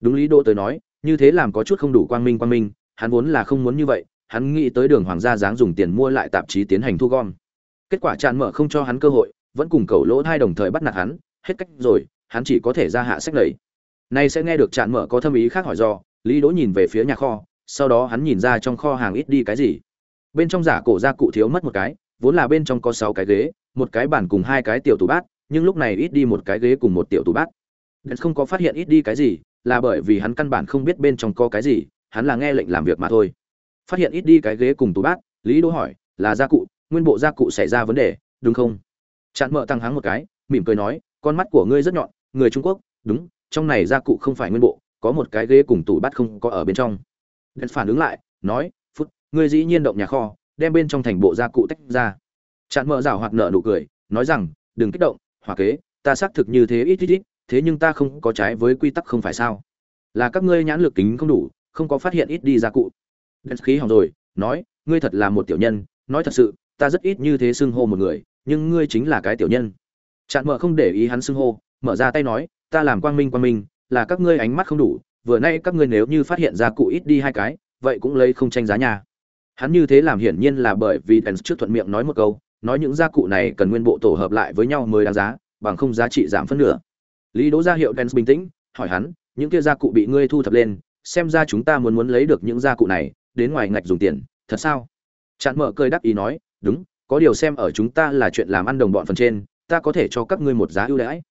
A: Đúng lý đỗ tới nói, như thế làm có chút không đủ quang minh quang minh, hắn vốn là không muốn như vậy, hắn nghĩ tới đường hoàng gia dáng dùng tiền mua lại tạp chí tiến hành thu gom. Kết quả tràn mở không cho hắn cơ hội, vẫn cùng cầu lỗ hai đồng thời bắt nạt hắn, hết cách rồi, hắn chỉ có thể ra hạ sách lầy. Nay sẽ nghe được tràn mở có thâm ý khác hỏi do, lý đỗ nhìn về phía nhà kho, sau đó hắn nhìn ra trong kho hàng ít đi cái gì. Bên trong giả cổ gia cụ thiếu mất một cái, vốn là bên trong có sáu cái ghế, một cái bàn cùng hai cái tiểu tủ bát, nhưng lúc này ít đi một cái ghế cùng một tiểu tủ bát không có phát hiện ít đi cái gì, là bởi vì hắn căn bản không biết bên trong có cái gì, hắn là nghe lệnh làm việc mà thôi. Phát hiện ít đi cái ghế cùng tủ bát, lý đỗ hỏi, là gia cụ, nguyên bộ gia cụ xảy ra vấn đề, đúng không? Chặn mợ tăng hắng một cái, mỉm cười nói, con mắt của ngươi rất nhọn, người trung quốc, đúng, trong này gia cụ không phải nguyên bộ, có một cái ghế cùng tủ bát không có ở bên trong. Đen phản ứng lại, nói, phút, ngươi dĩ nhiên động nhà kho, đem bên trong thành bộ gia cụ tách ra. Chặn mợ rào hoạt nợ nụ cười, nói rằng, đừng kích động, hòa kế, ta xác thực như thế ít ít ít thế nhưng ta không có trái với quy tắc không phải sao? Là các ngươi nhãn lực kính không đủ, không có phát hiện ít đi gia cụ. Đen khí hỏng rồi, nói, ngươi thật là một tiểu nhân, nói thật sự, ta rất ít như thế xưng hô một người, nhưng ngươi chính là cái tiểu nhân. Chặn mở không để ý hắn xưng hô, mở ra tay nói, ta làm quang minh quang minh, là các ngươi ánh mắt không đủ, vừa nay các ngươi nếu như phát hiện gia cụ ít đi hai cái, vậy cũng lấy không tranh giá nhà. Hắn như thế làm hiển nhiên là bởi vì đèn trước thuận miệng nói một câu, nói những gia cụ này cần nguyên bộ tổ hợp lại với nhau mới đáng giá, bằng không giá trị giảm phân nửa lý đỗ ra hiệu đèn bình tĩnh, hỏi hắn, những kia gia cụ bị ngươi thu thập lên, xem ra chúng ta muốn muốn lấy được những gia cụ này, đến ngoài ngạch dùng tiền, thật sao? Trạm mở cười đáp ý nói, đúng, có điều xem ở chúng ta là chuyện làm ăn đồng bọn phần trên, ta có thể cho các ngươi một giá ưu đãi.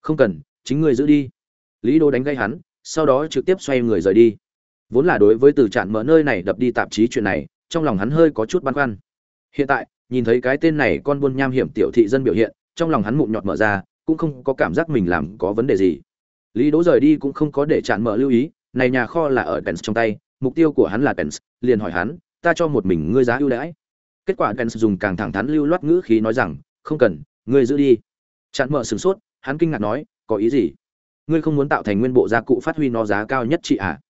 A: Không cần, chính ngươi giữ đi. Lý đô đánh gây hắn, sau đó trực tiếp xoay người rời đi. Vốn là đối với từ trạn mở nơi này đập đi tạp chí chuyện này, trong lòng hắn hơi có chút băn khoăn. Hiện tại, nhìn thấy cái tên này con buôn nham hiểm tiểu thị dân biểu hiện, trong lòng hắn mụn nhọt mở ra cũng không có cảm giác mình làm có vấn đề gì. Lý đỗ rời đi cũng không có để chặn mở lưu ý, này nhà kho là ở Pence trong tay, mục tiêu của hắn là Pence, liền hỏi hắn, ta cho một mình ngươi giá ưu đãi. Kết quả Pence dùng càng thẳng thắn lưu loát ngữ khí nói rằng, không cần, ngươi giữ đi. Chặn mở sửng sốt, hắn kinh ngạc nói, có ý gì? Ngươi không muốn tạo thành nguyên bộ gia cụ phát huy nó giá cao nhất chị ạ? À?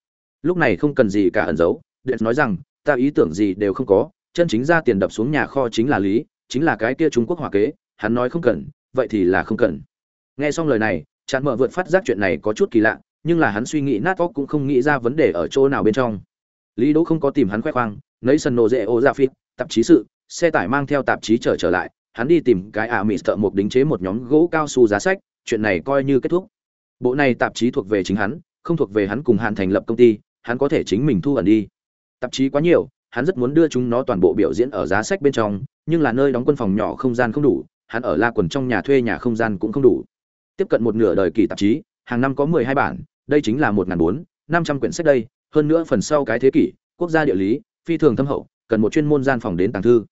A: lúc này không cần gì cả ẩn giấu, điện nói rằng, ta ý tưởng gì đều không có, chân chính ra tiền đập xuống nhà kho chính là lý, chính là cái kia trung quốc hòa kế. Hắn nói, không cần vậy thì là không cần. Nghe xong lời này chặn mở vượt phát giác chuyện này có chút kỳ lạ, nhưng là hắn suy nghĩ nát óc cũng không nghĩ ra vấn đề ở chỗ nào bên trong. Lý đỗ không có tìm hắn khoe khoang nấy sân nổ dễ ô ra phít tạp chí sự, xe tải mang theo tạp chí trở trở lại, hắn đi tìm cái ả à mỹ sợ một đính chế một nhóm gỗ cao su giá sách, chuyện này coi như kết thúc. Bộ này tạp chí thuộc về chính hắn, không thuộc về hắn cùng hàn thành lập công ty, hắn có thể chính mình thu ẩn đi. Tạp chí quá nhiều, hắn rất muốn đưa chúng nó toàn bộ biểu diễn ở giá sách bên trong, nhưng là nơi đóng quân phòng nhỏ không gian không đủ hắn ở la quần trong nhà thuê nhà không gian cũng không đủ. Tiếp cận một nửa đời kỳ tạp chí, hàng năm có mười hai bản, đây chính là một bốn, năm trăm quyển sách đây, hơn nữa phần sau cái thế kỷ, quốc gia địa lý, phi thường thâm hậu, cần một chuyên môn gian phòng đến tàng thư.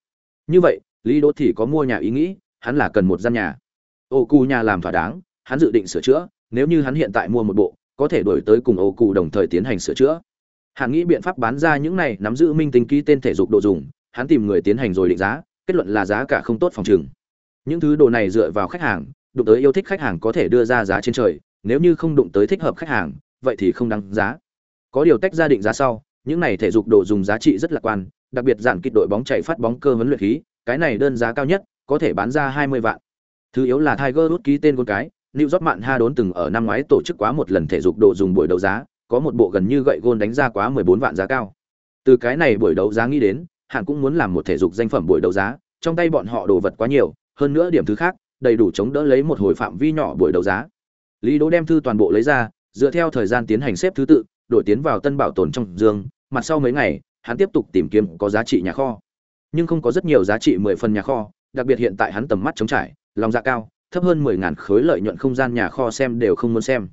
A: Như vậy, lý đỗ thì có mua nhà ý nghĩ, hắn là cần một gian nhà. Ô cù nhà làm thỏa đáng, hắn dự định sửa chữa, nếu như hắn hiện tại mua một bộ, có thể đổi tới cùng ô cù đồng thời tiến hành sửa chữa. Hắn nghĩ biện pháp bán ra những này nắm giữ minh tính ký tên thể dục đồ dùng, hắn tìm người tiến hành rồi định giá, kết luận là giá cả không tốt phòng trừng những thứ đồ này dựa vào khách hàng, đụng tới yêu thích khách hàng có thể đưa ra giá trên trời, nếu như không đụng tới thích hợp khách hàng, vậy thì không đáng giá. Có điều tách gia định giá sau, những này thể dục đồ dùng giá trị rất lạc quan, đặc biệt dạng kịch đội bóng chạy phát bóng cơ vấn luyện khí, cái này đơn giá cao nhất, có thể bán ra 20 vạn. Thứ yếu là Tiger Woods ký tên con cái, New York Mạn Ha đốn từng ở năm ngoái tổ chức quá một lần thể dục đồ dùng buổi đấu giá, có một bộ gần như gậy gôn đánh ra quá 14 vạn giá cao. Từ cái này buổi đấu giá nghĩ đến hẳn cũng muốn làm một thể dục danh phẩm buổi đấu giá, trong tay bọn họ đồ vật quá nhiều hơn nữa điểm thứ khác, đầy đủ chống đỡ lấy một hồi phạm vi nhỏ buổi đấu giá. Lý đỗ đem thư toàn bộ lấy ra, dựa theo thời gian tiến hành xếp thứ tự, đổi tiến vào tân bảo tồn trong dương, mặt sau mấy ngày, hắn tiếp tục tìm kiếm có giá trị nhà kho. Nhưng không có rất nhiều giá trị mười phần nhà kho, đặc biệt hiện tại hắn tầm mắt chống trải, lòng dạ cao, thấp hơn mười ngàn khối lợi nhuận không gian nhà kho xem đều không muốn xem.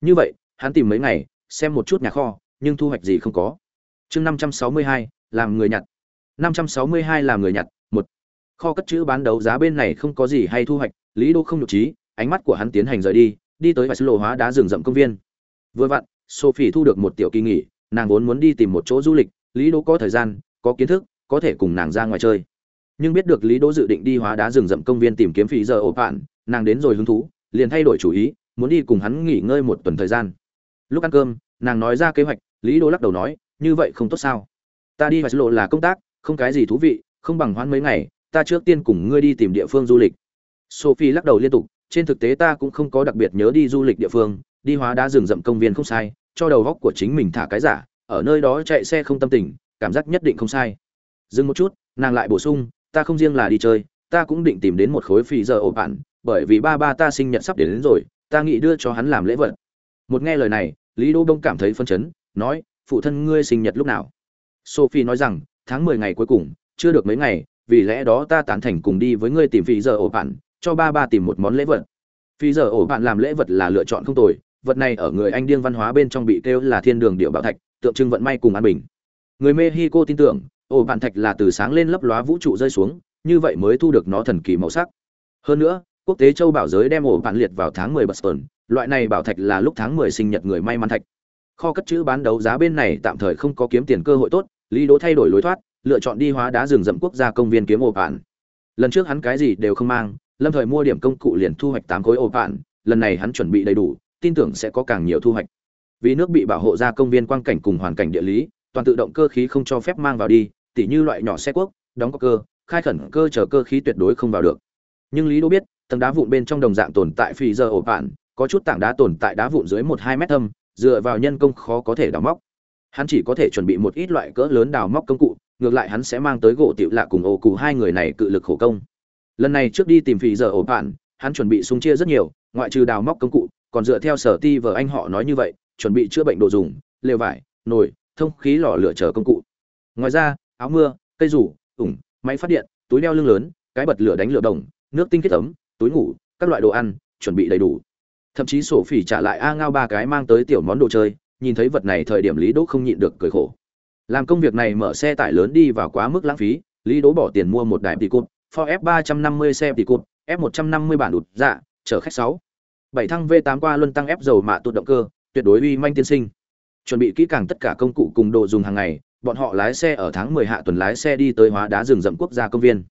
A: Như vậy, hắn tìm mấy ngày, xem một chút nhà kho, nhưng thu hoạch gì không có. Chương năm trăm sáu mươi hai, làm người nhặt. Năm trăm sáu mươi hai làm người nhặt kho cất chữ bán đấu giá bên này không có gì hay thu hoạch, lý đô không nhục trí, ánh mắt của hắn tiến hành rời đi đi tới vài lộ hóa đá rừng rậm công viên. Vừa vặn, sophie thu được một tiểu kỳ nghỉ, nàng vốn muốn đi tìm một chỗ du lịch, lý đỗ có thời gian, có kiến thức, có thể cùng nàng ra ngoài chơi. Nhưng biết được lý đỗ dự định đi hóa đá rừng rậm công viên tìm kiếm phí giờ ổ bạn, nàng đến rồi hứng thú, liền thay đổi chủ ý, muốn đi cùng hắn nghỉ ngơi một tuần thời gian. Lúc ăn cơm, nàng nói ra kế hoạch, lý đỗ lắc đầu nói, như vậy không tốt sao? Ta đi vài lộ là công tác, không cái gì thú vị, không bằng hoãn mấy ngày ta trước tiên cùng ngươi đi tìm địa phương du lịch. Sophie lắc đầu liên tục trên thực tế ta cũng không có đặc biệt nhớ đi du lịch địa phương đi hóa đá rừng rậm công viên không sai cho đầu góc của chính mình thả cái giả ở nơi đó chạy xe không tâm tình cảm giác nhất định không sai. Dừng một chút nàng lại bổ sung ta không riêng là đi chơi ta cũng định tìm đến một khối phi giờ ổ bạn bởi vì ba ba ta sinh nhật sắp đến, đến rồi ta nghĩ đưa cho hắn làm lễ vật. Một nghe lời này lý đô đông cảm thấy phân chấn nói phụ thân ngươi sinh nhật lúc nào? Sophie nói rằng tháng mười ngày cuối cùng chưa được mấy ngày vì lẽ đó ta tán thành cùng đi với ngươi tìm phí giờ ổ bạn cho ba ba tìm một món lễ vật. Phí giờ ổ bạn làm lễ vật là lựa chọn không tồi vật này ở người anh điên văn hóa bên trong bị kêu là thiên đường điệu bảo thạch tượng trưng vận may cùng an bình. Người mexico tin tưởng ổ bạn thạch là từ sáng lên lấp lóa vũ trụ rơi xuống như vậy mới thu được nó thần kỳ màu sắc. Hơn nữa quốc tế châu bảo giới đem ổ bạn liệt vào tháng 10 Boston, loại này bảo thạch là lúc tháng 10 sinh nhật người may mắn thạch. Kho cất chữ bán đấu giá bên này tạm thời không có kiếm tiền cơ hội tốt, Lý Đỗ thay đổi lối thoát, lựa chọn đi hóa đá rừng rậm quốc gia công viên kiếm ổ bạn. Lần trước hắn cái gì đều không mang, lâm thời mua điểm công cụ liền thu hoạch tám khối ổ bạn, lần này hắn chuẩn bị đầy đủ, tin tưởng sẽ có càng nhiều thu hoạch. Vì nước bị bảo hộ ra công viên quang cảnh cùng hoàn cảnh địa lý, toàn tự động cơ khí không cho phép mang vào đi, tỉ như loại nhỏ xe quốc, đóng có cơ, khai khẩn cơ chờ cơ khí tuyệt đối không vào được. Nhưng Lý Đỗ biết, tầng đá vụn bên trong đồng dạng tồn tại phi giờ ổ bạn, có chút tảng đá tồn tại đá vụn dưới một hai mét thâm, dựa vào nhân công khó có thể đào móc. Hắn chỉ có thể chuẩn bị một ít loại cỡ lớn đào móc công cụ, ngược lại hắn sẽ mang tới gỗ tiểu lạ cùng ổ cụ hai người này cự lực khổ công. Lần này trước đi tìm phì giờ ổ bạn, hắn chuẩn bị súng chia rất nhiều, ngoại trừ đào móc công cụ, còn dựa theo sở ti vợ anh họ nói như vậy, chuẩn bị chữa bệnh đồ dùng, lều vải, nồi, thông khí lò lửa chờ công cụ. Ngoài ra, áo mưa cây rủ ủng máy phát điện túi đeo lưng lớn cái bật lửa đánh lửa đồng nước tinh kết ấm túi ngủ các loại đồ ăn chuẩn bị đầy đủ thậm chí sổ phỉ trả lại a ngao ba cái mang tới tiểu món đồ chơi nhìn thấy vật này thời điểm lý đỗ không nhịn được cười khổ làm công việc này mở xe tải lớn đi vào quá mức lãng phí lý đỗ bỏ tiền mua một đại tỷ cột, Ford f 350 xe tỷ cột, f 150 bản đụt dạ chở khách 6. bảy thăng v 8 qua luân tăng ép dầu mạ tụt động cơ tuyệt đối uy manh tiên sinh. Chuẩn bị kỹ càng tất cả công cụ cùng đồ dùng hàng ngày bọn họ lái xe ở tháng 10 hạ tuần lái xe đi tới hóa đá rừng rậm quốc gia công viên.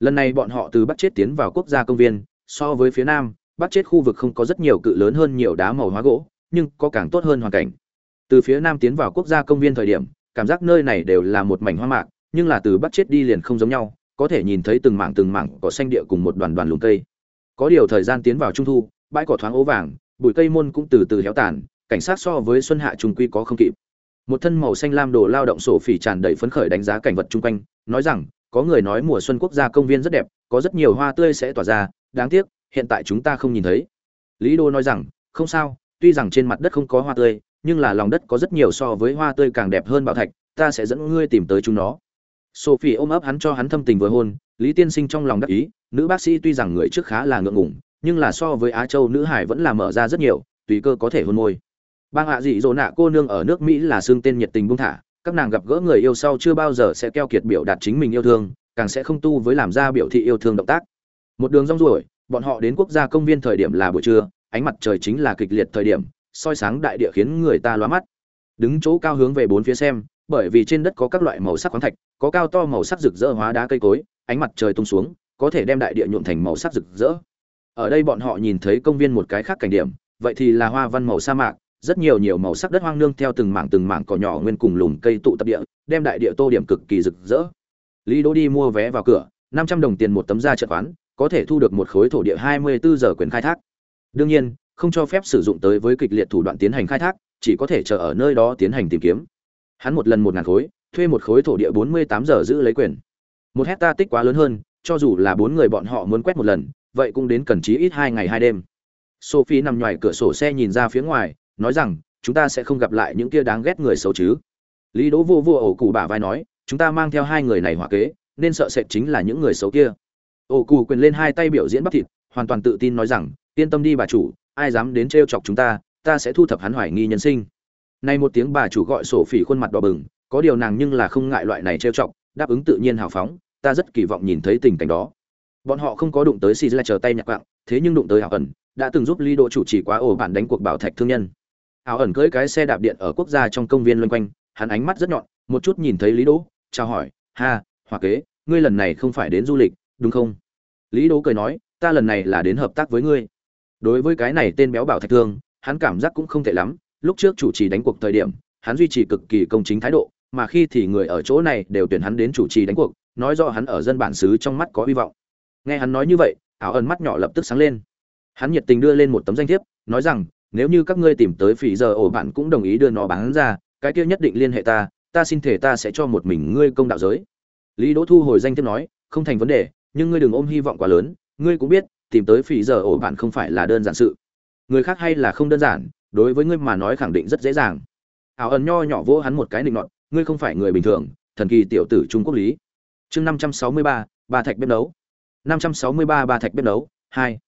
A: Lần này bọn họ từ bắc chết tiến vào quốc gia công viên so với phía nam bắc chết khu vực không có rất nhiều cự lớn hơn nhiều đá màu hóa gỗ nhưng có càng tốt hơn hoàn cảnh. Từ phía nam tiến vào quốc gia công viên thời điểm cảm giác nơi này đều là một mảnh hoa mạc, nhưng là từ bắt chết đi liền không giống nhau, có thể nhìn thấy từng mảng từng mảng cỏ xanh địa cùng một đoàn đoàn lùm cây. Có điều thời gian tiến vào trung thu, bãi cỏ thoáng ố vàng, bụi cây môn cũng từ từ héo tàn, cảnh sát so với xuân hạ trùng quy có không kịp. Một thân màu xanh lam đồ lao động sổ phỉ tràn đầy phấn khởi đánh giá cảnh vật chung quanh, nói rằng, có người nói mùa xuân quốc gia công viên rất đẹp, có rất nhiều hoa tươi sẽ tỏa ra, đáng tiếc, hiện tại chúng ta không nhìn thấy. Lý đô nói rằng, không sao, tuy rằng trên mặt đất không có hoa tươi nhưng là lòng đất có rất nhiều so với hoa tươi càng đẹp hơn bảo thạch, ta sẽ dẫn ngươi tìm tới chúng nó. Sophie ôm ấp hắn cho hắn thâm tình vừa hôn, lý tiên sinh trong lòng đắc ý, nữ bác sĩ tuy rằng người trước khá là ngượng ngùng, nhưng là so với á châu nữ hải vẫn là mở ra rất nhiều, tùy cơ có thể hôn môi. Bang hạ dị dỗ nạ cô nương ở nước mỹ là xương tên nhiệt tình buông thả, các nàng gặp gỡ người yêu sau chưa bao giờ sẽ keo kiệt biểu đạt chính mình yêu thương, càng sẽ không tu với làm ra biểu thị yêu thương động tác. Một đường rong ruổi, bọn họ đến quốc gia công viên thời điểm là buổi trưa, ánh mặt trời chính là kịch liệt thời điểm soi sáng đại địa khiến người ta lóa mắt. Đứng chỗ cao hướng về bốn phía xem, bởi vì trên đất có các loại màu sắc khoáng thạch, có cao to màu sắc rực rỡ hóa đá cây cối, ánh mặt trời tung xuống, có thể đem đại địa nhuộm thành màu sắc rực rỡ. Ở đây bọn họ nhìn thấy công viên một cái khác cảnh điểm, vậy thì là hoa văn màu sa mạc, rất nhiều nhiều màu sắc đất hoang nương theo từng mảng từng mảng cỏ nhỏ nguyên cùng lùm cây tụ tập địa, đem đại địa tô điểm cực kỳ rực rỡ. Lý đỗ đi mua vé vào cửa, năm trăm đồng tiền một tấm ra chợ khoán có thể thu được một khối thổ địa hai mươi bốn giờ quyền khai thác. Đương nhiên không cho phép sử dụng tới với kịch liệt thủ đoạn tiến hành khai thác, chỉ có thể chờ ở nơi đó tiến hành tìm kiếm. Hắn một lần một ngàn khối, thuê một khối thổ địa bốn mươi tám giờ giữ lấy quyền. Một hecta tích quá lớn hơn, cho dù là bốn người bọn họ muốn quét một lần, vậy cũng đến cần chí ít hai ngày hai đêm. Sophie nằm ngoài cửa sổ xe nhìn ra phía ngoài, nói rằng, chúng ta sẽ không gặp lại những kia đáng ghét người xấu chứ. Lý đỗ vô vô ổ cụ bả vai nói, chúng ta mang theo hai người này hòa kế, nên sợ sệt chính là những người xấu kia. Ổ cụ quyền lên hai tay biểu diễn bắp thịt, hoàn toàn tự tin nói rằng, yên tâm đi bà chủ ai dám đến trêu chọc chúng ta ta sẽ thu thập hắn hoài nghi nhân sinh. Nay một tiếng bà chủ gọi sổ phỉ khuôn mặt đỏ bừng, có điều nàng nhưng là không ngại loại này trêu chọc, đáp ứng tự nhiên hào phóng, ta rất kỳ vọng nhìn thấy tình cảnh đó. Bọn họ không có đụng tới xì chờ tay nhặt quạng, thế nhưng đụng tới ảo ẩn, đã từng giúp ly độ chủ trì quá ổ bản đánh cuộc bảo thạch thương nhân. Ảo ẩn cưỡi cái xe đạp điện ở quốc gia trong công viên loanh quanh, hắn ánh mắt rất nhọn, một chút nhìn thấy lý đỗ, chào hỏi, ha, hòa kế, ngươi lần này không phải đến du lịch, đúng không? Lý đỗ cười nói, ta lần này là đến hợp tác với ngươi đối với cái này tên béo bảo thạch thương, hắn cảm giác cũng không tệ lắm. Lúc trước chủ trì đánh cuộc thời điểm, hắn duy trì cực kỳ công chính thái độ, mà khi thì người ở chỗ này đều tuyển hắn đến chủ trì đánh cuộc, nói rõ hắn ở dân bản xứ trong mắt có hy vọng. Nghe hắn nói như vậy ảo ẩn mắt nhỏ lập tức sáng lên. Hắn nhiệt tình đưa lên một tấm danh thiếp, nói rằng, nếu như các ngươi tìm tới phỉ giờ ổ bạn cũng đồng ý đưa nó bán ra, cái kia nhất định liên hệ ta ta xin thể ta sẽ cho một mình ngươi công đạo giới. Lý đỗ thu hồi danh thiếp nói, không thành vấn đề, nhưng ngươi đừng ôm hy vọng quá lớn, ngươi cũng biết tìm tới phỉ giờ ổ bạn không phải là đơn giản sự. Người khác hay là không đơn giản, đối với ngươi mà nói khẳng định rất dễ dàng. Ảo ẩn nho nhỏ vỗ hắn một cái định nọt, ngươi không phải người bình thường, thần kỳ tiểu tử trung quốc lý. Chương năm trăm sáu mươi ba ba thạch bếp nấu. năm trăm sáu mươi ba ba thạch bếp nấu, hai.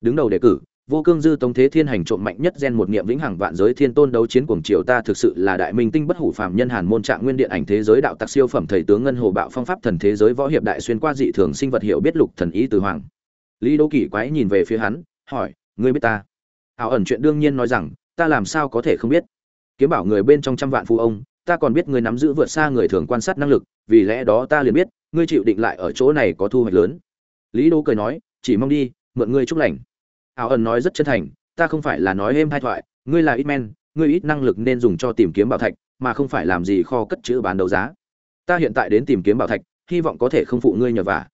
A: Đứng đầu đề cử, vô cương dư tống thế thiên hành trộm mạnh nhất gen một niệm vĩnh hằng vạn giới thiên tôn đấu chiến cuồng triều ta thực sự là đại minh tinh bất hủ phàm nhân hàn môn trạng nguyên điện ảnh thế giới đạo tặc siêu phẩm thầy tướng ngân hồ bạo phong pháp thần thế giới võ hiệp đại xuyên qua dị thường sinh vật hiểu biết lục thần ý từ hoàng lý đỗ kỳ quái nhìn về phía hắn, hỏi, ngươi biết ta? Ảo ẩn chuyện đương nhiên nói rằng, ta làm sao có thể không biết? Kiếm bảo người bên trong trăm vạn phu ông, ta còn biết ngươi nắm giữ vượt xa người thường quan sát năng lực, vì lẽ đó ta liền biết, ngươi chịu định lại ở chỗ này có thu hoạch lớn. Lý đỗ cười nói, chỉ mong đi, mượn ngươi chúc lành. Ảo ẩn nói rất chân thành, ta không phải là nói êm hai thoại, ngươi là ít men, ngươi ít năng lực nên dùng cho tìm kiếm bảo thạch, mà không phải làm gì kho cất chữ bán đấu giá. Ta hiện tại đến tìm kiếm bảo thạch, hy vọng có thể không phụ ngươi nhờ vả.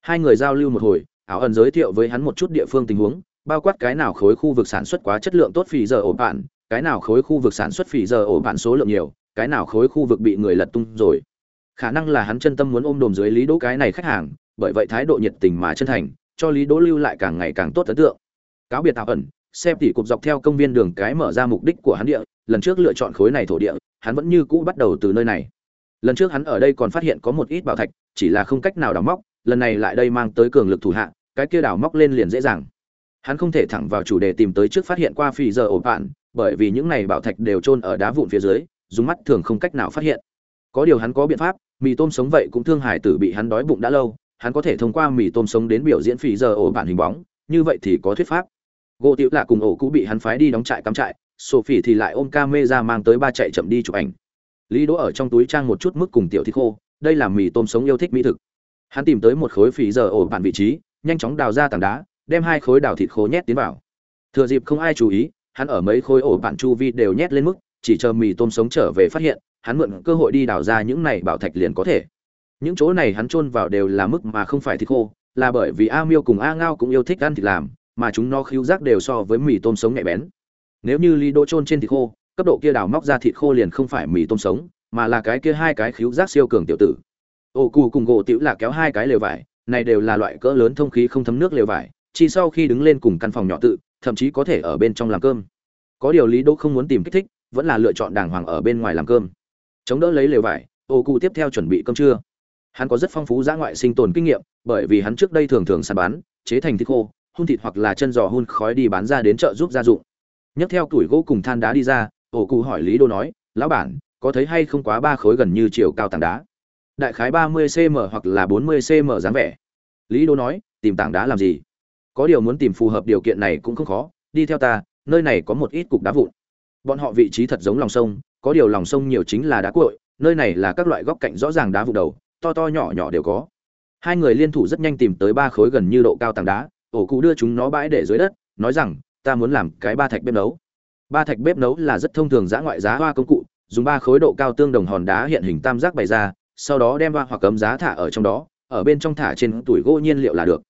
A: Hai người giao lưu một hồi ảo ẩn giới thiệu với hắn một chút địa phương tình huống, bao quát cái nào khối khu vực sản xuất quá chất lượng tốt phì giờ ổ bạn, cái nào khối khu vực sản xuất phì giờ ổ bạn số lượng nhiều, cái nào khối khu vực bị người lật tung rồi. Khả năng là hắn chân tâm muốn ôm đồm dưới lý đỗ cái này khách hàng, bởi vậy thái độ nhiệt tình mà chân thành, cho lý đỗ lưu lại càng ngày càng tốt ấn tượng. Cáo biệt tạo ẩn, xem tỉ cục dọc theo công viên đường cái mở ra mục đích của hắn địa, lần trước lựa chọn khối này thổ địa, hắn vẫn như cũ bắt đầu từ nơi này. Lần trước hắn ở đây còn phát hiện có một ít bảo thạch, chỉ là không cách nào đào móc lần này lại đây mang tới cường lực thủ hạ, cái kia đào móc lên liền dễ dàng. Hắn không thể thẳng vào chủ đề tìm tới trước phát hiện qua phi giờ ổ bạn bởi vì những này bảo thạch đều chôn ở đá vụn phía dưới, dùng mắt thường không cách nào phát hiện. Có điều hắn có biện pháp, mì tôm sống vậy cũng thương hải tử bị hắn đói bụng đã lâu, hắn có thể thông qua mì tôm sống đến biểu diễn phi giờ ổ bạn hình bóng, như vậy thì có thuyết pháp. Gỗ tiểu Lạc cùng ổ cũ bị hắn phái đi đóng trại cắm trại, sophie thì lại ôm ca mê ra mang tới ba chạy chậm đi chụp ảnh. Lý đỗ ở trong túi trang một chút mức cùng tiểu thịt khô, đây là mì tôm sống yêu thích mỹ thực hắn tìm tới một khối phì giờ ổ bạn vị trí, nhanh chóng đào ra tảng đá, đem hai khối đào thịt khô nhét tiến vào. Thừa dịp không ai chú ý, hắn ở mấy khối ổ bạn chu vi đều nhét lên mức, chỉ chờ mì tôm sống trở về phát hiện, hắn mượn cơ hội đi đào ra những này bảo thạch liền có thể. Những chỗ này hắn chôn vào đều là mức mà không phải thịt khô, là bởi vì a miêu cùng a ngao cũng yêu thích ăn thịt làm, mà chúng nó khiếu giác đều so với mì tôm sống nhạy bén. Nếu như lý đỗ chôn trên thịt khô, cấp độ kia đào móc ra thịt khô liền không phải mì tôm sống, mà là cái kia hai cái khiếu giác siêu cường tiểu tử ổ cù cùng gỗ tiểu là kéo hai cái lều vải, này đều là loại cỡ lớn thông khí không thấm nước lều vải, chỉ sau khi đứng lên cùng căn phòng nhỏ tự, thậm chí có thể ở bên trong làm cơm. Có điều lý đỗ không muốn tìm kích thích, vẫn là lựa chọn đàng hoàng ở bên ngoài làm cơm. Chống đỡ lấy lều vải ổ cụ tiếp theo chuẩn bị cơm trưa. Hắn có rất phong phú giã ngoại sinh tồn kinh nghiệm, bởi vì hắn trước đây thường thường săn bán, chế thành thịt khô, hun thịt hoặc là chân giò hun khói đi bán ra đến chợ giúp gia dụng. Nhấc theo tuổi gỗ cùng than đá đi ra ổ cụ hỏi lý đô nói, lão bản, có thấy hay không quá ba khối gần như chiều cao tảng đá? Đại khái ba mươi cm hoặc là bốn mươi cm dáng vẻ. Lý đô nói, tìm tảng đá làm gì? Có điều muốn tìm phù hợp điều kiện này cũng không khó, đi theo ta, nơi này có một ít cục đá vụn. Bọn họ vị trí thật giống lòng sông, có điều lòng sông nhiều chính là đá cội nơi này là các loại góc cạnh rõ ràng đá vụn đầu, to to nhỏ nhỏ đều có. Hai người liên thủ rất nhanh tìm tới ba khối gần như độ cao tảng đá, ổ cụ đưa chúng nó bãi để dưới đất, nói rằng, ta muốn làm cái ba thạch bếp nấu. Ba thạch bếp nấu là rất thông thường giã ngoại giá hoa công cụ, dùng ba khối độ cao tương đồng hòn đá hiện hình tam giác bày ra sau đó đem hoa hoặc cấm giá thả ở trong đó, ở bên trong thả trên tuổi gỗ nhiên liệu là được.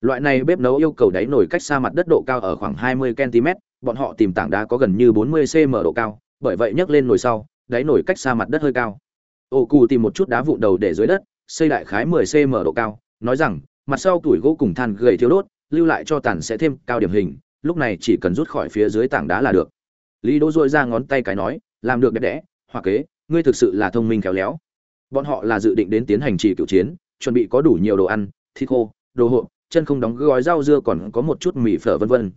A: Loại này bếp nấu yêu cầu đáy nổi cách xa mặt đất độ cao ở khoảng 20 cm, bọn họ tìm tảng đá có gần như 40 cm độ cao, bởi vậy nhấc lên nồi sau, đáy nổi cách xa mặt đất hơi cao. Ô cù tìm một chút đá vụn đầu để dưới đất, xây đại khái 10 cm độ cao, nói rằng, mặt sau tuổi gỗ cùng than gầy thiếu đốt, lưu lại cho tàn sẽ thêm cao điểm hình, lúc này chỉ cần rút khỏi phía dưới tảng đá là được. Lý đỗ dội ra ngón tay cái nói, làm được đẹp đẽ hoặc kế, ngươi thực sự là thông minh khéo léo bọn họ là dự định đến tiến hành trì cựu chiến, chuẩn bị có đủ nhiều đồ ăn, thịt khô, đồ hộp, chân không đóng gói rau dưa còn có một chút mì phở vân vân.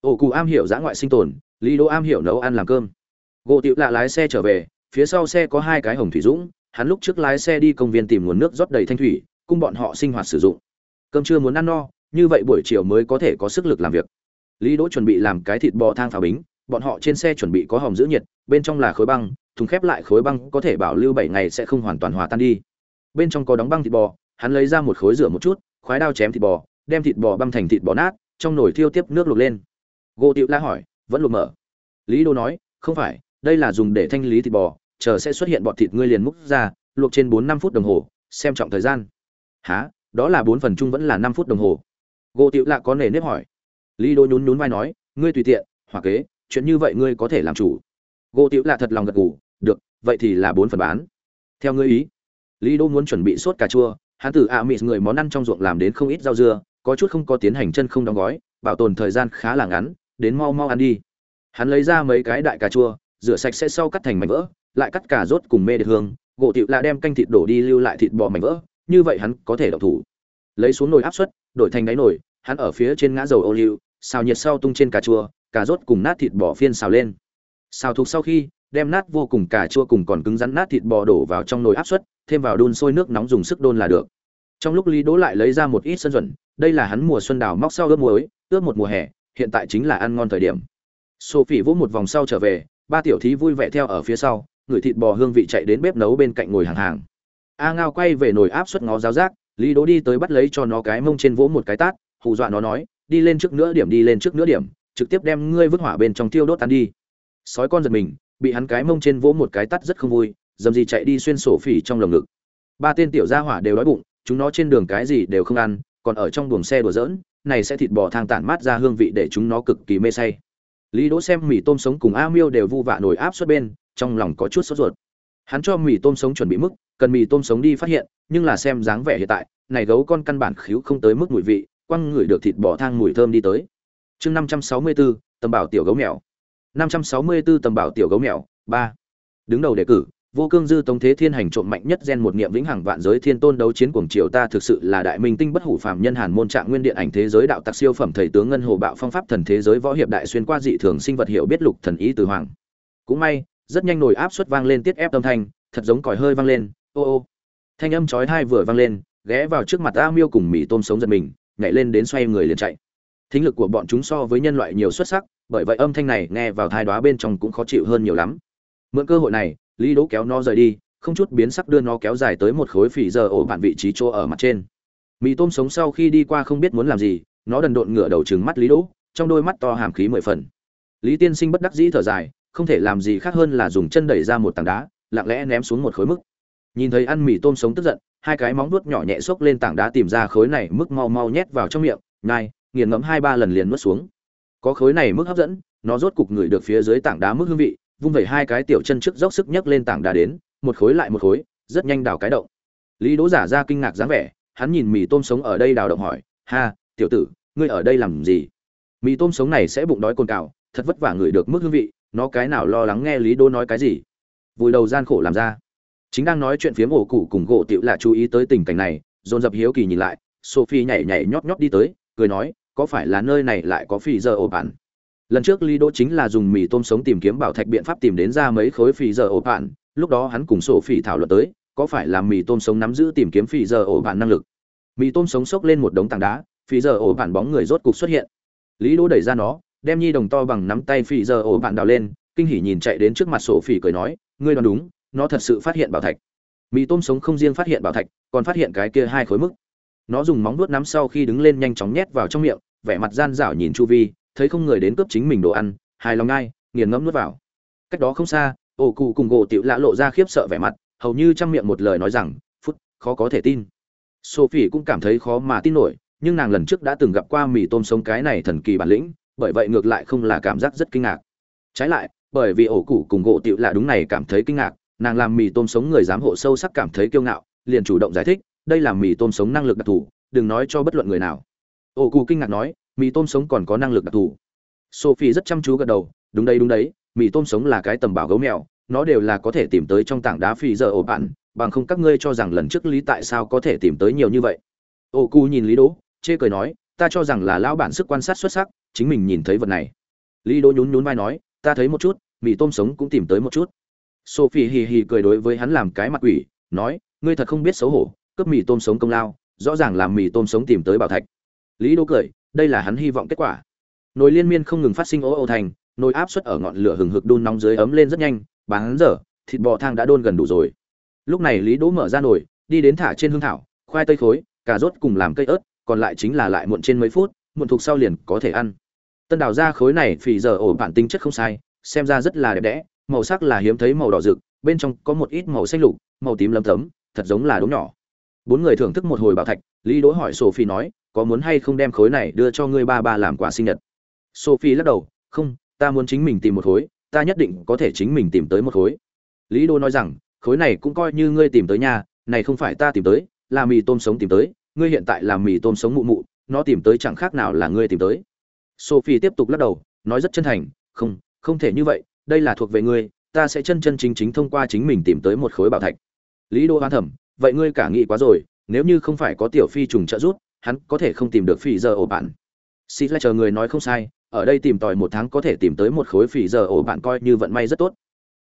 A: Ổ cụ am hiểu giã ngoại sinh tồn, lý đỗ am hiểu nấu ăn làm cơm. Gỗ tiệu lạ lái xe trở về, phía sau xe có hai cái hồng thủy dũng, hắn lúc trước lái xe đi công viên tìm nguồn nước rót đầy thanh thủy cung bọn họ sinh hoạt sử dụng. Cơm chưa muốn ăn no, như vậy buổi chiều mới có thể có sức lực làm việc. Lý đỗ chuẩn bị làm cái thịt bò thang pháo bính bọn họ trên xe chuẩn bị có hòm giữ nhiệt, bên trong là khối băng, thùng khép lại khối băng có thể bảo lưu bảy ngày sẽ không hoàn toàn hòa tan đi. Bên trong có đóng băng thịt bò, hắn lấy ra một khối rửa một chút, khoái đao chém thịt bò, đem thịt bò băm thành thịt bò nát, trong nồi thiêu tiếp nước luộc lên. Gỗ tiệu la hỏi, vẫn luộc mở? Lý đô nói, không phải, đây là dùng để thanh lý thịt bò, chờ sẽ xuất hiện bọt thịt ngươi liền múc ra, luộc trên bốn năm phút đồng hồ, xem trọng thời gian. Há đó là bốn phần chung vẫn là năm phút đồng hồ? Gỗ tiệu lạ có nề nếp hỏi. Lý đô nhún nhún vai nói, ngươi tùy tiện hòa kế chuyện như vậy ngươi có thể làm chủ. Gỗ tiểu lạ thật lòng gật gù, được, vậy thì là bốn phần bán. Theo ngươi ý, lý đô muốn chuẩn bị sốt cà chua, hắn từ ạ mịt người món ăn trong ruộng làm đến không ít rau dưa, có chút không có tiến hành chân không đóng gói, bảo tồn thời gian khá là ngắn, đến mau mau ăn đi. Hắn lấy ra mấy cái đại cà chua, rửa sạch sẽ sau cắt thành mảnh vỡ, lại cắt cà rốt cùng mê đệt hương. Gỗ tiểu là đem canh thịt đổ đi lưu lại thịt bò mảnh vỡ, như vậy hắn có thể đậu thủ. Lấy xuống nồi áp suất, đổi thành đáy nồi, hắn ở phía trên ngã dầu ô liu, xào nhiệt sau tung trên cà chua cà rốt cùng nát thịt bò phiên xào lên. Xào thuộc sau khi, đem nát vô cùng cà chua cùng còn cứng rắn nát thịt bò đổ vào trong nồi áp suất, thêm vào đun sôi nước nóng dùng sức đun là được. Trong lúc lý đỗ lại lấy ra một ít sân duẩn đây là hắn mùa xuân đào móc sau ướp muối, ướp một mùa hè, hiện tại chính là ăn ngon thời điểm. Sophie vỗ một vòng sau trở về, ba tiểu thí vui vẻ theo ở phía sau, người thịt bò hương vị chạy đến bếp nấu bên cạnh ngồi hàng hàng. A ngao quay về nồi áp suất ngó giáo giác, lý đỗ đi tới bắt lấy cho nó cái mông trên vỗ một cái tát, hù dọa nó nói, đi lên trước nữa điểm, đi lên trước nữa điểm trực tiếp đem ngươi vứt hỏa bên trong tiêu đốt tan đi. Sói con giật mình, bị hắn cái mông trên vỗ một cái tát rất không vui, dầm gì chạy đi xuyên sổ phỉ trong lồng ngực. Ba tên tiểu gia hỏa đều đói bụng, chúng nó trên đường cái gì đều không ăn, còn ở trong buồng xe đùa giỡn, này sẽ thịt bò thang tản mát ra hương vị để chúng nó cực kỳ mê say. Lý đỗ xem mì tôm sống cùng a miêu đều vu vạ nổi áp suất bên, trong lòng có chút sốt ruột. Hắn cho mì tôm sống chuẩn bị mức, cần mì tôm sống đi phát hiện, nhưng là xem dáng vẻ hiện tại, này gấu con căn bản khiếu không tới mức mùi vị, quăng ngửi được thịt bò thang mùi thơm đi tới chương năm trăm sáu mươi bốn tầm bảo tiểu gấu mèo. năm trăm sáu mươi bốn tầm bảo tiểu gấu mèo, ba. Đứng đầu đề cử, vô cương dư tống thế thiên hành trộm mạnh nhất gen một niệm vĩnh hằng vạn giới thiên tôn đấu chiến cuồng triều ta thực sự là đại minh tinh bất hủ phàm nhân hàn môn trạng nguyên điện ảnh thế giới đạo tặc siêu phẩm thầy tướng ngân hồ bạo phong pháp thần thế giới võ hiệp đại xuyên qua dị thường sinh vật hiệu biết lục thần ý từ hoàng. Cũng may, rất nhanh nổi áp suất vang lên tiết ép âm thanh, thật giống còi hơi vang lên, ô ô. Thanh âm chói tai vừa vang lên, ghé vào trước mặt a miêu cùng mì tôm sống giật mình, nhảy lên đến xoay người liền chạy thính lực của bọn chúng so với nhân loại nhiều xuất sắc, bởi vậy âm thanh này nghe vào thai đoá bên trong cũng khó chịu hơn nhiều lắm. Mượn cơ hội này, lý đỗ kéo nó rời đi, không chút biến sắc đưa nó kéo dài tới một khối phỉ giờ ổ bạn vị trí chỗ ở mặt trên. Mì tôm sống sau khi đi qua không biết muốn làm gì, nó đần độn ngửa đầu trừng mắt lý đỗ, trong đôi mắt to hàm khí mười phần. Lý tiên sinh bất đắc dĩ thở dài, không thể làm gì khác hơn là dùng chân đẩy ra một tảng đá, lặng lẽ ném xuống một khối mức nhìn thấy ăn mì tôm sống tức giận, hai cái móng vuốt nhỏ nhẹ xốc lên tảng đá tìm ra khối này mức mau mau nhét vào trong miệng, nhai nghiền ngẫm hai ba lần liền nuốt xuống. Có khối này mức hấp dẫn, nó rốt cục ngửi được phía dưới tảng đá mức hương vị, vung vẩy hai cái tiểu chân trước dốc sức nhấc lên tảng đá đến, một khối lại một khối, rất nhanh đào cái động. Lý đỗ giả ra kinh ngạc dáng vẻ, hắn nhìn mì tôm sống ở đây đào động hỏi, ha, tiểu tử, ngươi ở đây làm gì? Mì tôm sống này sẽ bụng đói cồn cào, thật vất vả ngửi được mức hương vị, nó cái nào lo lắng nghe lý đỗ nói cái gì? Vùi đầu gian khổ làm ra. Chính đang nói chuyện phía ổ cụ cùng gỗ tiểu là chú ý tới tình cảnh này, dồn dập hiếu kỳ nhìn lại, sophie nhảy nhảy nhót nhót đi tới, cười nói có phải là nơi này lại có phi giờ ổ bạn? lần trước lý đỗ chính là dùng mì tôm sống tìm kiếm bảo thạch biện pháp tìm đến ra mấy khối phi giờ ổ bạn, lúc đó hắn cùng sổ phỉ thảo luận tới có phải là mì tôm sống nắm giữ tìm kiếm phi giờ ổ bạn năng lực? Mì tôm sống xốc lên một đống tảng đá phi giờ ổ bạn bóng người rốt cục xuất hiện. Lý đỗ đẩy ra nó đem nhi đồng to bằng nắm tay phi giờ ổ bạn đào lên kinh hỉ nhìn chạy đến trước mặt sổ phỉ cười nói ngươi đoán đúng nó thật sự phát hiện bảo thạch. Mì tôm sống không riêng phát hiện bảo thạch còn phát hiện cái kia hai khối mức nó dùng móng vuốt nắm sau khi đứng lên nhanh chóng nhét vào trong miệng, vẻ mặt gian dảo nhìn chu vi, thấy không người đến cướp chính mình đồ ăn, hài lòng ngay, nghiền ngẫm nuốt vào. Cách đó không xa, ổ cụ cùng gỗ tiểu lạ lộ ra khiếp sợ vẻ mặt, hầu như trong miệng một lời nói rằng, phút, khó có thể tin. Sophie cũng cảm thấy khó mà tin nổi, nhưng nàng lần trước đã từng gặp qua mì tôm sống cái này thần kỳ bản lĩnh, bởi vậy ngược lại không là cảm giác rất kinh ngạc. Trái lại, bởi vì ổ cụ cùng gỗ tiểu lạ đúng này cảm thấy kinh ngạc, nàng làm mì tôm sống người giám hộ sâu sắc cảm thấy kiêu ngạo, liền chủ động giải thích đây là mì tôm sống năng lực đặc thù, đừng nói cho bất luận người nào. Ô cụ kinh ngạc nói, mì tôm sống còn có năng lực đặc thù. Sophie rất chăm chú gật đầu, đúng đấy đúng đấy, mì tôm sống là cái tầm bảo gấu mèo, nó đều là có thể tìm tới trong tảng đá phi giờ ổ bạn, bằng không các ngươi cho rằng lần trước lý tại sao có thể tìm tới nhiều như vậy. Ô cụ nhìn lý đỗ, chê cười nói, ta cho rằng là lão bản sức quan sát xuất sắc, chính mình nhìn thấy vật này. Lý đỗ nhún nhún vai nói, ta thấy một chút, mì tôm sống cũng tìm tới một chút. Sophie hì hì cười đối với hắn làm cái mặt quỷ, nói, ngươi thật không biết xấu hổ cướp mì tôm sống công lao, rõ ràng làm mì tôm sống tìm tới bảo thạch. Lý đỗ cười, đây là hắn hy vọng kết quả. Nồi liên miên không ngừng phát sinh ố ô thành, nồi áp suất ở ngọn lửa hừng hực đun nóng dưới ấm lên rất nhanh, bán giờ, thịt bò thang đã đun gần đủ rồi. Lúc này lý đỗ mở ra nồi, đi đến thả trên hương thảo, khoai tây khối, cà rốt cùng làm cây ớt, còn lại chính là lại muộn trên mấy phút, muộn thuộc sau liền có thể ăn. Tân đào ra khối này phì giờ ổ bản tính chất không sai, xem ra rất là đẹp đẽ, màu sắc là hiếm thấy màu đỏ rực, bên trong có một ít màu xanh lục, màu tím lấm tấm, thật giống là đống nhỏ bốn người thưởng thức một hồi bảo thạch, lý đỗ hỏi sophie nói, có muốn hay không đem khối này đưa cho ngươi ba ba làm quà sinh nhật? Sophie lắc đầu, không, ta muốn chính mình tìm một khối, ta nhất định có thể chính mình tìm tới một khối. Lý đỗ nói rằng, khối này cũng coi như ngươi tìm tới nhà này không phải ta tìm tới, là mì tôm sống tìm tới, ngươi hiện tại làm mì tôm sống mụ mụ, nó tìm tới chẳng khác nào là ngươi tìm tới. Sophie tiếp tục lắc đầu, nói rất chân thành, không không thể như vậy, đây là thuộc về ngươi, ta sẽ chân chân chính chính thông qua chính mình tìm tới một khối bảo thạch. Lý đô hoán thẩm vậy ngươi cả nghĩ quá rồi, nếu như không phải có tiểu phi trùng trợ giúp, hắn có thể không tìm được phỉ giờ ổ bạn. Xin lại chờ người nói không sai, ở đây tìm tòi một tháng có thể tìm tới một khối phỉ giờ ổ bạn coi như vận may rất tốt.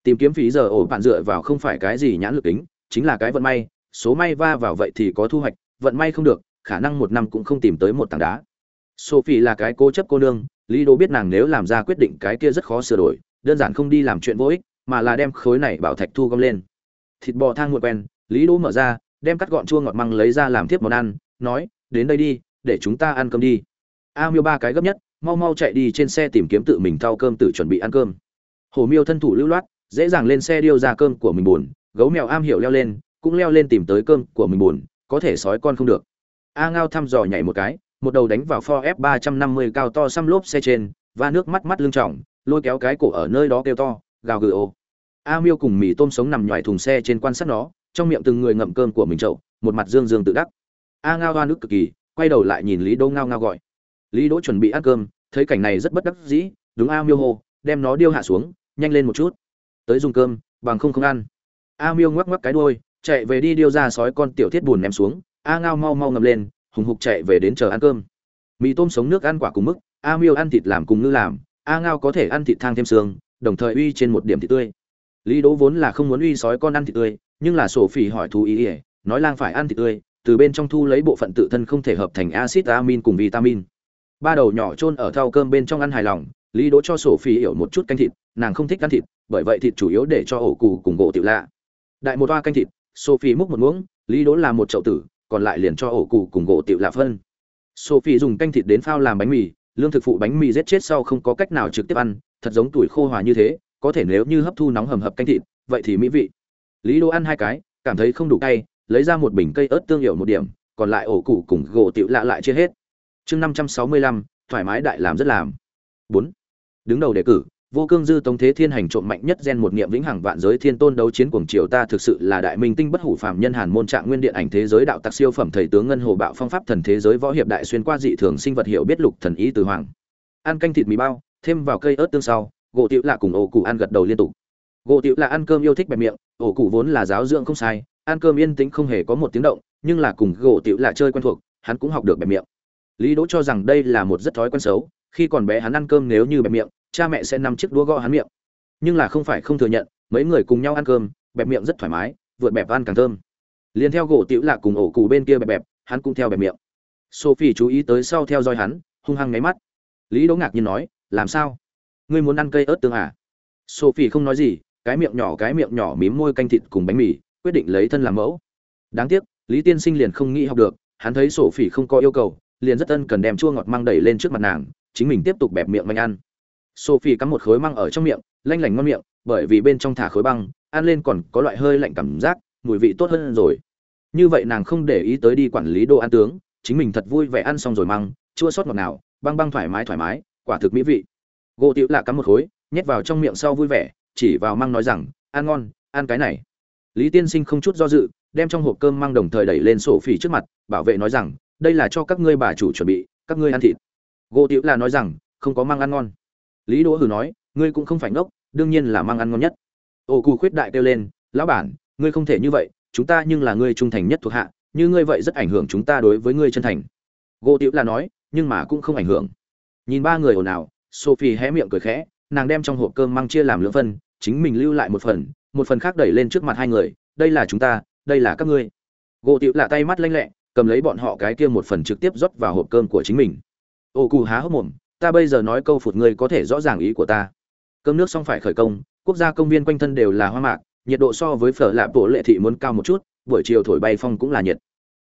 A: Tìm kiếm phỉ giờ ổ bạn dựa vào không phải cái gì nhãn lực tính, chính là cái vận may, số may va vào vậy thì có thu hoạch, vận may không được, khả năng một năm cũng không tìm tới một tảng đá. Sophie là cái cố chấp cô nương, lý đô biết nàng nếu làm ra quyết định cái kia rất khó sửa đổi, đơn giản không đi làm chuyện vô ích, mà là đem khối này bảo thạch thu gom lên. Thịt bò thang nguội quen lý đỗ mở ra đem cắt gọn chua ngọt măng lấy ra làm tiếp món ăn nói đến đây đi để chúng ta ăn cơm đi. A miêu ba cái gấp nhất mau mau chạy đi trên xe tìm kiếm tự mình thao cơm tự chuẩn bị ăn cơm. Hồ miêu thân thủ lưu loát dễ dàng lên xe điêu ra cơm của mình buồn gấu mèo am hiểu leo lên cũng leo lên tìm tới cơm của mình buồn có thể sói con không được. A ngao thăm dò nhảy một cái một đầu đánh vào Ford F350 cao to xăm lốp xe trên, và nước mắt mắt lưng trọng, lôi kéo cái cổ ở nơi đó kêu to, gào gừ ô. A Miêu cùng mì tôm sống nằm nhòi thùng xe trên quan sát nó, trong miệng từng người ngậm cơm của mình chậu, một mặt dương dương tự đắc. A Ngao hoa nước cực kỳ, quay đầu lại nhìn Lý Đỗ Ngao ngao gọi. Lý Đỗ chuẩn bị ăn cơm, thấy cảnh này rất bất đắc dĩ, đúng A Miêu hô, đem nó điêu hạ xuống, nhanh lên một chút. Tới dùng cơm, bằng không không ăn. a miêu ngoắc ngoắc cái đuôi chạy về đi điêu ra sói con tiểu thiết buồn ném xuống a ngao mau mau ngầm lên hùng hục chạy về đến chờ ăn cơm mì tôm sống nước ăn quả cùng mức a miêu ăn thịt làm cùng ngư làm a ngao có thể ăn thịt thang thêm xương đồng thời uy trên một điểm thịt tươi lý đỗ vốn là không muốn uy sói con ăn thịt tươi, nhưng là sổ phỉ hỏi thú ý ỉa nói lang phải ăn thịt tươi, từ bên trong thu lấy bộ phận tự thân không thể hợp thành acid amin cùng vitamin. Ba đầu nhỏ chôn ở thau cơm bên trong ăn hài lòng, lý đỗ cho sổ phỉ hiểu một chút canh thịt, nàng không thích ăn thịt, bởi vậy thịt chủ yếu để cho ổ cù cùng gỗ tiểu lạ. Đại một toa canh thịt sophie múc một muỗng, lý đỗ làm một chậu tử, còn lại liền cho ổ cù cùng gỗ tiểu lạ phân. Sophie dùng canh thịt đến phao làm bánh mì, lương thực phụ bánh mì giết chết sau không có cách nào trực tiếp ăn, thật giống tuổi khô hòa như thế có thể nếu như hấp thu nóng hầm hập canh thịt, vậy thì mỹ vị. Lý đỗ ăn hai cái, cảm thấy không đủ cay, lấy ra một bình cây ớt tương hiệu một điểm, còn lại ổ củ cùng gỗ tiểu lạ lại chia hết. Chương năm trăm sáu mươi lăm, thoải mái đại làm rất làm. Bốn. Đứng đầu đề cử, vô cương dư tống thế thiên hành trộm mạnh nhất gen một niệm vĩnh hằng vạn giới thiên tôn đấu chiến cuồng triều ta thực sự là đại minh tinh bất hủ phàm nhân hàn môn trạng nguyên điện ảnh thế giới đạo tặc siêu phẩm thầy tướng ngân hồ bạo phong pháp thần thế giới võ hiệp đại xuyên qua dị thường sinh vật hiệu biết lục thần ý từ hoàng. Ăn canh thịt mì bao, thêm vào cây ớt tương sau gỗ tiểu lạ cùng ổ cụ ăn gật đầu liên tục. Gỗ tiểu lạ ăn cơm yêu thích bẹp miệng, ổ cụ vốn là giáo dưỡng không sai, ăn cơm yên tĩnh không hề có một tiếng động, nhưng là cùng gỗ tiểu lạ chơi quen thuộc, hắn cũng học được bẹp miệng. Lý đỗ cho rằng đây là một rất thói quen xấu, khi còn bé hắn ăn cơm nếu như bẹp miệng, cha mẹ sẽ nằm chiếc đũa gõ hắn miệng. Nhưng là không phải không thừa nhận, mấy người cùng nhau ăn cơm, bẹp miệng rất thoải mái, vượt bẹp ăn càng thơm. Liền theo gỗ tiểu lạ cùng ổ cụ bên kia bẹp bẹp, hắn cũng theo bẹp miệng. Sophie chú ý tới sau theo dõi hắn, hung hăng ngáy mắt. Lý đỗ ngạc nhiên nói, làm sao? Ngươi muốn ăn cây ớt tương à? Sophie không nói gì, cái miệng nhỏ, cái miệng nhỏ, mím môi canh thịt cùng bánh mì, quyết định lấy thân làm mẫu. Đáng tiếc, lý tiên sinh liền không nghĩ học được, hắn thấy sophie không có yêu cầu, liền rất ân cần đem chua ngọt măng đẩy lên trước mặt nàng, chính mình tiếp tục bẹp miệng manh ăn. Sophie cắm một khối măng ở trong miệng, lanh lảnh ngon miệng, bởi vì bên trong thả khối băng, ăn lên còn có loại hơi lạnh cảm giác, mùi vị tốt hơn rồi. Như vậy nàng không để ý tới đi quản lý đồ ăn tướng, chính mình thật vui vẻ ăn xong rồi măng, chua sót ngọt nào băng băng thoải mái thoải mái, quả thực mỹ vị gỗ tiểu lạ cắm một khối, nhét vào trong miệng sau vui vẻ, chỉ vào măng nói rằng, ăn ngon, ăn cái này. Lý tiên sinh không chút do dự, đem trong hộp cơm măng đồng thời đẩy lên sổ phỉ trước mặt, bảo vệ nói rằng, đây là cho các ngươi bà chủ chuẩn bị, các ngươi ăn thịt. Gỗ tiểu lạ nói rằng, không có măng ăn ngon. Lý đỗ hử nói, ngươi cũng không phải ngốc, đương nhiên là măng ăn ngon nhất. Ô cù khuyết đại kêu lên, lão bản, ngươi không thể như vậy, chúng ta nhưng là ngươi trung thành nhất thuộc hạ, như ngươi vậy rất ảnh hưởng chúng ta đối với ngươi chân thành. Gỗ tiểu là nói, nhưng mà cũng không ảnh hưởng. Nhìn ba người ồn ào sophie hé miệng cười khẽ, nàng đem trong hộp cơm mang chia làm lưỡng phần, chính mình lưu lại một phần một phần khác đẩy lên trước mặt hai người, đây là chúng ta, đây là các ngươi. Gỗ Tự là tay mắt lanh lẹ, cầm lấy bọn họ cái kia một phần trực tiếp rót vào hộp cơm của chính mình. Ô cù há hốc mồm, ta bây giờ nói câu phụt ngươi có thể rõ ràng ý của ta. Cơm nước xong phải khởi công, quốc gia công viên quanh thân đều là hoa mạc, nhiệt độ so với phở lạp bộ lệ thị muốn cao một chút, buổi chiều thổi bay phong cũng là nhiệt.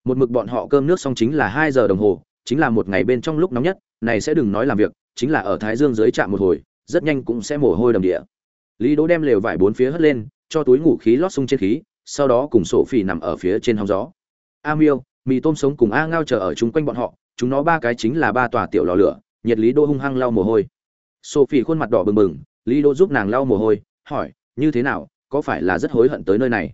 A: Một mực bọn họ cơm nước xong chính là hai giờ đồng hồ chính là một ngày bên trong lúc nóng nhất, này sẽ đừng nói làm việc, chính là ở thái dương dưới chạm một hồi, rất nhanh cũng sẽ mồ hôi đầm địa. Lý đỗ đem lều vải bốn phía hất lên, cho túi ngủ khí lót sung trên khí, sau đó cùng sổ phỉ nằm ở phía trên hóng gió. A miêu, mì tôm sống cùng a ngao chờ ở chung quanh bọn họ, chúng nó ba cái chính là ba tòa tiểu lò lửa, nhiệt lý đỗ hung hăng lau mồ hôi. Sophie khuôn mặt đỏ bừng bừng, lý đỗ giúp nàng lau mồ hôi, hỏi, như thế nào, có phải là rất hối hận tới nơi này?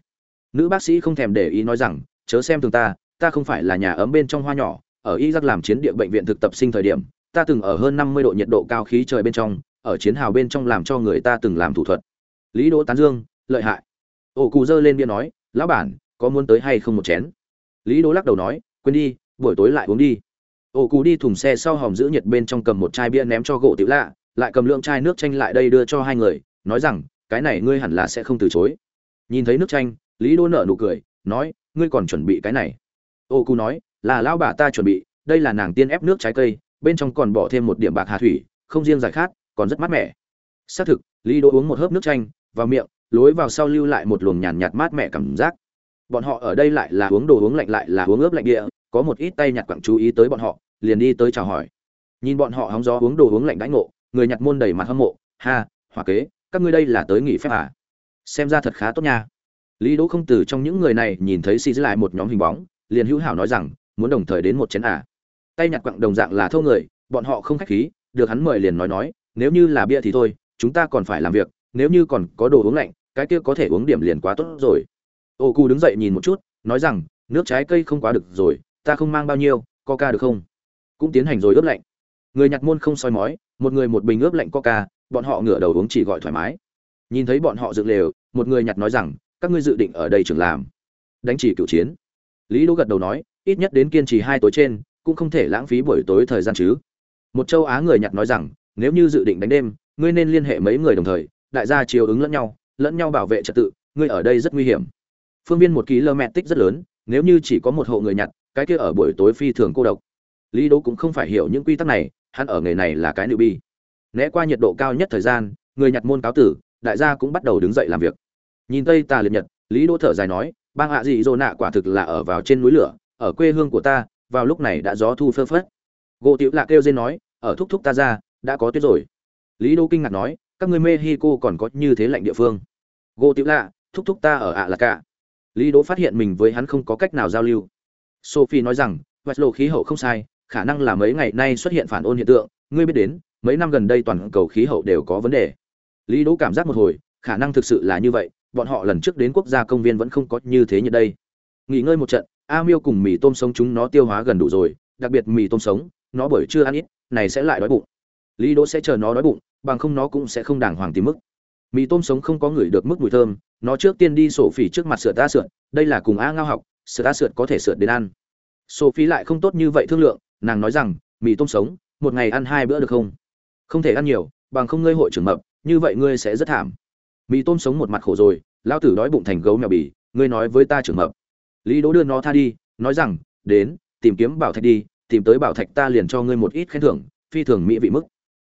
A: Nữ bác sĩ không thèm để ý nói rằng, chớ xem thường ta ta không phải là nhà ấm bên trong hoa nhỏ ở y giác làm chiến địa bệnh viện thực tập sinh thời điểm, ta từng ở hơn năm mươi độ nhiệt độ cao khí trời bên trong, ở chiến hào bên trong làm cho người ta từng làm thủ thuật. Lý đỗ tán dương, lợi hại. Ổ cụ dơ lên bia nói, lão bản, có muốn tới hay không một chén? Lý đỗ lắc đầu nói, quên đi, buổi tối lại uống đi. Ổ cụ đi thùng xe sau hòm giữ nhiệt bên trong cầm một chai bia ném cho gỗ tiểu lạ, lại cầm lượng chai nước chanh lại đây đưa cho hai người, nói rằng, cái này ngươi hẳn là sẽ không từ chối. Nhìn thấy nước chanh, lý đỗ nở nụ cười, nói, ngươi còn chuẩn bị cái này. Ô cu nói là lão bà ta chuẩn bị, đây là nàng tiên ép nước trái cây, bên trong còn bỏ thêm một điểm bạc hà thủy, không riêng giải khát, còn rất mát mẻ. Xác thực, lý đỗ uống một hớp nước chanh, vào miệng, lối vào sau lưu lại một luồng nhàn nhạt mát mẻ cảm giác. Bọn họ ở đây lại là uống đồ uống lạnh lại là uống ướp lạnh địa, có một ít tay nhặt quặng chú ý tới bọn họ, liền đi tới chào hỏi. Nhìn bọn họ hóng gió uống đồ uống lạnh đãi ngộ, người nhặt môn đầy mặt hâm mộ, ha hỏa kế, các ngươi đây là tới nghỉ phép à? Xem ra thật khá tốt nha. Lý đỗ không từ trong những người này nhìn thấy xì giữ lại một nhóm hình bóng, liền hữu hảo nói rằng muốn đồng thời đến một chén à. Tay nhặt quặng đồng dạng là thâu người, bọn họ không khách khí, được hắn mời liền nói nói, nếu như là bia thì thôi, chúng ta còn phải làm việc, nếu như còn có đồ uống lạnh, cái kia có thể uống điểm liền quá tốt rồi. Ô cu đứng dậy nhìn một chút, nói rằng, nước trái cây không quá được rồi, ta không mang bao nhiêu, coca được không? Cũng tiến hành rồi ướp lạnh. Người nhặt môn không soi mói, một người một bình ướp lạnh coca, bọn họ ngửa đầu uống chỉ gọi thoải mái. Nhìn thấy bọn họ dựng lều, một người nhặt nói rằng, các ngươi dự định ở đây trường làm. Đánh chỉ cựu chiến. Lý đỗ gật đầu nói ít nhất đến kiên trì hai tối trên, cũng không thể lãng phí buổi tối thời gian chứ. Một châu á người nhặt nói rằng, nếu như dự định đánh đêm, ngươi nên liên hệ mấy người đồng thời, đại gia chiều ứng lẫn nhau lẫn nhau bảo vệ trật tự, ngươi ở đây rất nguy hiểm. Phương viên một km tích rất lớn, nếu như chỉ có một hộ người nhặt, cái kia ở buổi tối phi thường cô độc. Lý đỗ cũng không phải hiểu những quy tắc này, hắn ở nghề này là cái nữ bi né qua nhiệt độ cao nhất thời gian, người nhặt môn cáo tử, đại gia cũng bắt đầu đứng dậy làm việc. Nhìn tây tà liệt nhật, lý đỗ thở dài nói, bang hạ dị dô nạ quả thực là ở vào trên núi lửa ở quê hương của ta, vào lúc này đã gió thu phơ phất. Gỗ tiểu lạ kêu dên nói, ở thúc thúc ta ra, đã có tuyết rồi. Lý đỗ kinh ngạc nói, các người mexico còn có như thế lạnh địa phương. Gỗ tiểu lạ thúc thúc ta ở ạ là cả. Lý đỗ phát hiện mình với hắn không có cách nào giao lưu. Sophie nói rằng vạch lộ khí hậu không sai, khả năng là mấy ngày nay xuất hiện phản ôn hiện tượng. Ngươi biết đến, mấy năm gần đây toàn cầu khí hậu đều có vấn đề. Lý đỗ cảm giác một hồi, khả năng thực sự là như vậy, bọn họ lần trước đến quốc gia công viên vẫn không có như thế như đây. Nghỉ ngơi một trận a miêu cùng mì tôm sống chúng nó tiêu hóa gần đủ rồi, đặc biệt mì tôm sống, nó bởi chưa ăn ít, này sẽ lại đói bụng. Lý đỗ sẽ chờ nó đói bụng, bằng không nó cũng sẽ không đàng hoàng tìm mức. Mì tôm sống không có người được mức mùi thơm, nó trước tiên đi sổ phỉ trước mặt sửa ta sượn đây là cùng a ngao học, sửa ta sượn có thể sượn đến ăn. Sổ phí lại không tốt như vậy thương lượng, nàng nói rằng, mì tôm sống, một ngày ăn hai bữa được không? Không thể ăn nhiều, bằng không ngươi hội trưởng mập, như vậy ngươi sẽ rất thảm. Mì tôm sống một mặt khổ rồi lao tử đói bụng thành gấu mèo bì, ngươi nói với ta trưởng mập lý đỗ đưa nó tha đi, nói rằng, đến, tìm kiếm bảo thạch đi, tìm tới bảo thạch ta liền cho ngươi một ít khen thưởng, phi thường mỹ vị mức.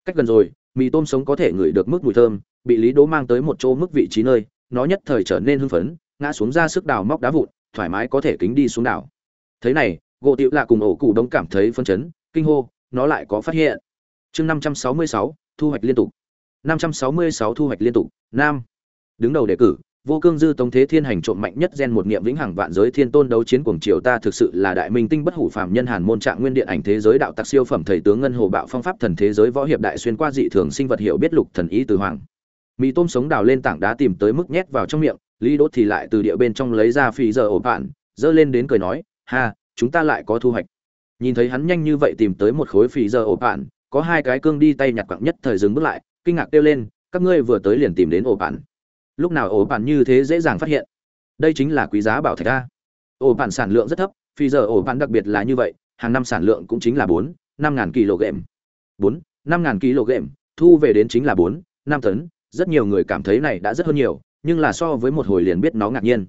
A: Cách gần rồi, mì tôm sống có thể ngửi được mức mùi thơm, bị lý đỗ mang tới một chỗ mức vị trí nơi, nó nhất thời trở nên hưng phấn, ngã xuống ra sức đào móc đá vụn, thoải mái có thể kính đi xuống đảo. Thế này, gỗ tiểu lạ cùng ổ cụ đông cảm thấy phân chấn, kinh hô, nó lại có phát hiện. Chương năm trăm sáu mươi sáu, thu hoạch liên tục. Năm trăm sáu mươi sáu, thu hoạch liên tục. Nam. Đứng đầu đề cử vô cương dư tống thế thiên hành trộm mạnh nhất gen một niệm vĩnh hằng vạn giới thiên tôn đấu chiến cuồng triều ta thực sự là đại minh tinh bất hủ phàm nhân hàn môn trạng nguyên điện ảnh thế giới đạo tặc siêu phẩm thầy tướng ngân hồ bạo phong pháp thần thế giới võ hiệp đại xuyên qua dị thường sinh vật hiệu biết lục thần ý từ hoàng. Mì tôm sống đào lên tảng đá tìm tới mức nhét vào trong miệng, lý đốt thì lại từ địa bên trong lấy ra phi giờ ổ bạn dơ lên đến cười nói, ha, chúng ta lại có thu hoạch. Nhìn thấy hắn nhanh như vậy tìm tới một khối phi giờ ổ bạn có hai cái cương đi tay nhặt quặng nhất thời dừng bước lại, kinh ngạc kêu lên, các ngươi vừa tới liền tìm đến ổ bạn lúc nào ổ bạn như thế dễ dàng phát hiện? Đây chính là quý giá bảo thạch a. Ổ bạn sản lượng rất thấp, phi giờ ổ bạn đặc biệt là như vậy, hàng năm sản lượng cũng chính là bốn, năm ngàn kg. Bốn, năm ngàn kg, thu về đến chính là bốn, năm tấn. Rất nhiều người cảm thấy này đã rất hơn nhiều, nhưng là so với một hồi liền biết nó ngạc nhiên.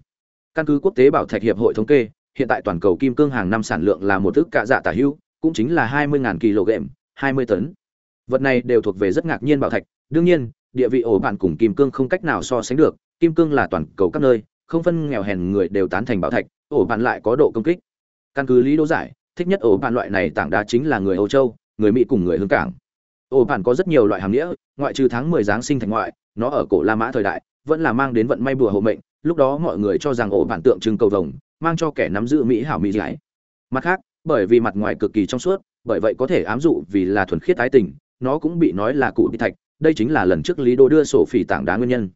A: Căn cứ quốc tế bảo thạch hiệp hội thống kê, hiện tại toàn cầu kim cương hàng năm sản lượng là một thức cạ dạ tả hữu cũng chính là hai mươi kg, hai mươi tấn. Vật này đều thuộc về rất ngạc nhiên bảo thạch, đương nhiên địa vị ổ bạn cùng kim cương không cách nào so sánh được, kim cương là toàn cầu các nơi, không phân nghèo hèn người đều tán thành bảo thạch, ổ bạn lại có độ công kích. Căn cứ lý đỗ giải, thích nhất ổ bạn loại này tảng đá chính là người âu châu, người mỹ cùng người hướng cảng. Ổ bạn có rất nhiều loại hàng nghĩa, ngoại trừ tháng mười giáng sinh thành ngoại, nó ở cổ la mã thời đại, vẫn là mang đến vận may bùa hộ mệnh, lúc đó mọi người cho rằng ổ bạn tượng trưng cầu vồng, mang cho kẻ nắm giữ mỹ hảo mỹ giải. Mặt khác, bởi vì mặt ngoài cực kỳ trong suốt, bởi vậy có thể ám dụ vì là thuần khiết tái tình, nó cũng bị nói là cụ bị thạch đây chính là lần trước lý đô đưa sổ phỉ tảng đá nguyên nhân.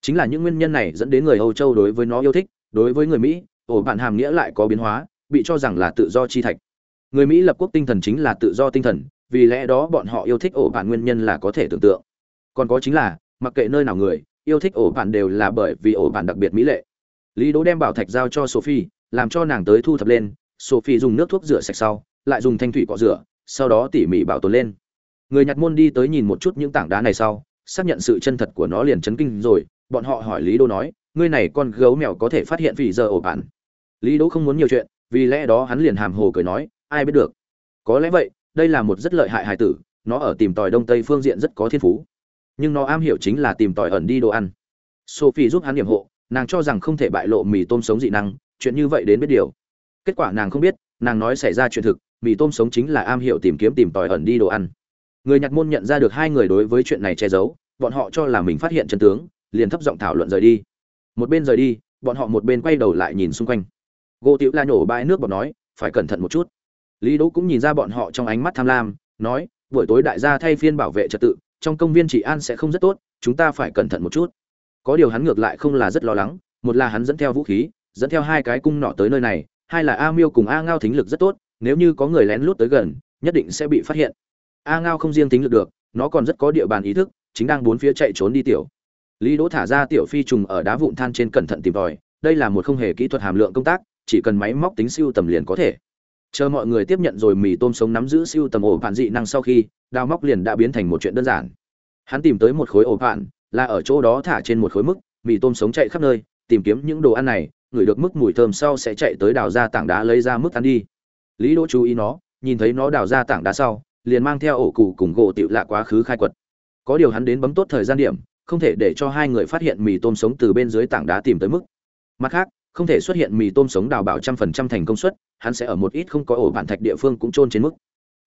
A: Chính là những nguyên nhân này dẫn đến người âu châu đối với nó yêu thích, đối với người mỹ ổ bạn hàm nghĩa lại có biến hóa, bị cho rằng là tự do chi thạch. Người mỹ lập quốc tinh thần chính là tự do tinh thần, vì lẽ đó bọn họ yêu thích ổ bạn nguyên nhân là có thể tưởng tượng. Còn có chính là, mặc kệ nơi nào người, yêu thích ổ bạn đều là bởi vì ổ bạn đặc biệt mỹ lệ. Lý đỗ đem bảo thạch giao cho sophie, làm cho nàng tới thu thập lên. Sophie dùng nước thuốc rửa sạch sau, lại dùng thanh thủy cọ rửa, sau đó tỉ mỉ bảo tồn lên người nhặt môn đi tới nhìn một chút những tảng đá này sau, xác nhận sự chân thật của nó liền chấn kinh rồi, bọn họ hỏi lý đỗ nói, ngươi này con gấu mèo có thể phát hiện vì giờ ổ bản? Lý đỗ không muốn nhiều chuyện, vì lẽ đó hắn liền hàm hồ cười nói, ai biết được. Có lẽ vậy, đây là một rất lợi hại hài tử, nó ở tìm tòi đông tây phương diện rất có thiên phú. Nhưng nó am hiểu chính là tìm tòi ẩn đi đồ ăn. Sophie giúp hắn điểm hộ, nàng cho rằng không thể bại lộ mì tôm sống dị năng, chuyện như vậy đến biết điều. Kết quả nàng không biết, nàng nói xảy ra chuyện thực, mì tôm sống chính là am hiểu tìm kiếm tìm tòi ẩn đi đồ ăn người nhặt môn nhận ra được hai người đối với chuyện này che giấu, bọn họ cho là mình phát hiện chân tướng, liền thấp giọng thảo luận rời đi. Một bên rời đi, bọn họ một bên quay đầu lại nhìn xung quanh. Gỗ tiểu la nhổ bãi nước bọn nói, phải cẩn thận một chút. Lý đỗ cũng nhìn ra bọn họ trong ánh mắt tham lam, nói, buổi tối đại gia thay phiên bảo vệ trật tự, trong công viên trị an sẽ không rất tốt, chúng ta phải cẩn thận một chút. Có điều hắn ngược lại không là rất lo lắng, một là hắn dẫn theo vũ khí, dẫn theo hai cái cung nọ tới nơi này, hai là a miêu cùng a ngao thính lực rất tốt, nếu như có người lén lút tới gần, nhất định sẽ bị phát hiện a ngao không riêng tính lực được, nó còn rất có địa bàn ý thức, chính đang bốn phía chạy trốn đi tiểu. Lý đỗ thả ra tiểu phi trùng ở đá vụn than trên cẩn thận tìm tòi, đây là một không hề kỹ thuật hàm lượng công tác, chỉ cần máy móc tính siêu tầm liền có thể. Chờ mọi người tiếp nhận rồi mì tôm sống nắm giữ siêu tầm ổ phản dị năng sau khi đào móc liền đã biến thành một chuyện đơn giản. Hắn tìm tới một khối ổ phản, là ở chỗ đó thả trên một khối mức mì tôm sống chạy khắp nơi, tìm kiếm những đồ ăn này, ngửi được mức mùi thơm sau sẽ chạy tới đào ra tảng đá lấy ra mức ăn đi. Lý đỗ chú ý nó, nhìn thấy nó đào ra tảng đá sau liền mang theo ổ cụ cùng gỗ tiểu lạ quá khứ khai quật. Có điều hắn đến bấm tốt thời gian điểm, không thể để cho hai người phát hiện mì tôm sống từ bên dưới tảng đá tìm tới mức. Mặt khác, không thể xuất hiện mì tôm sống đào bảo trăm phần trăm thành công suất, hắn sẽ ở một ít không có ổ bản thạch địa phương cũng trôn trên mức.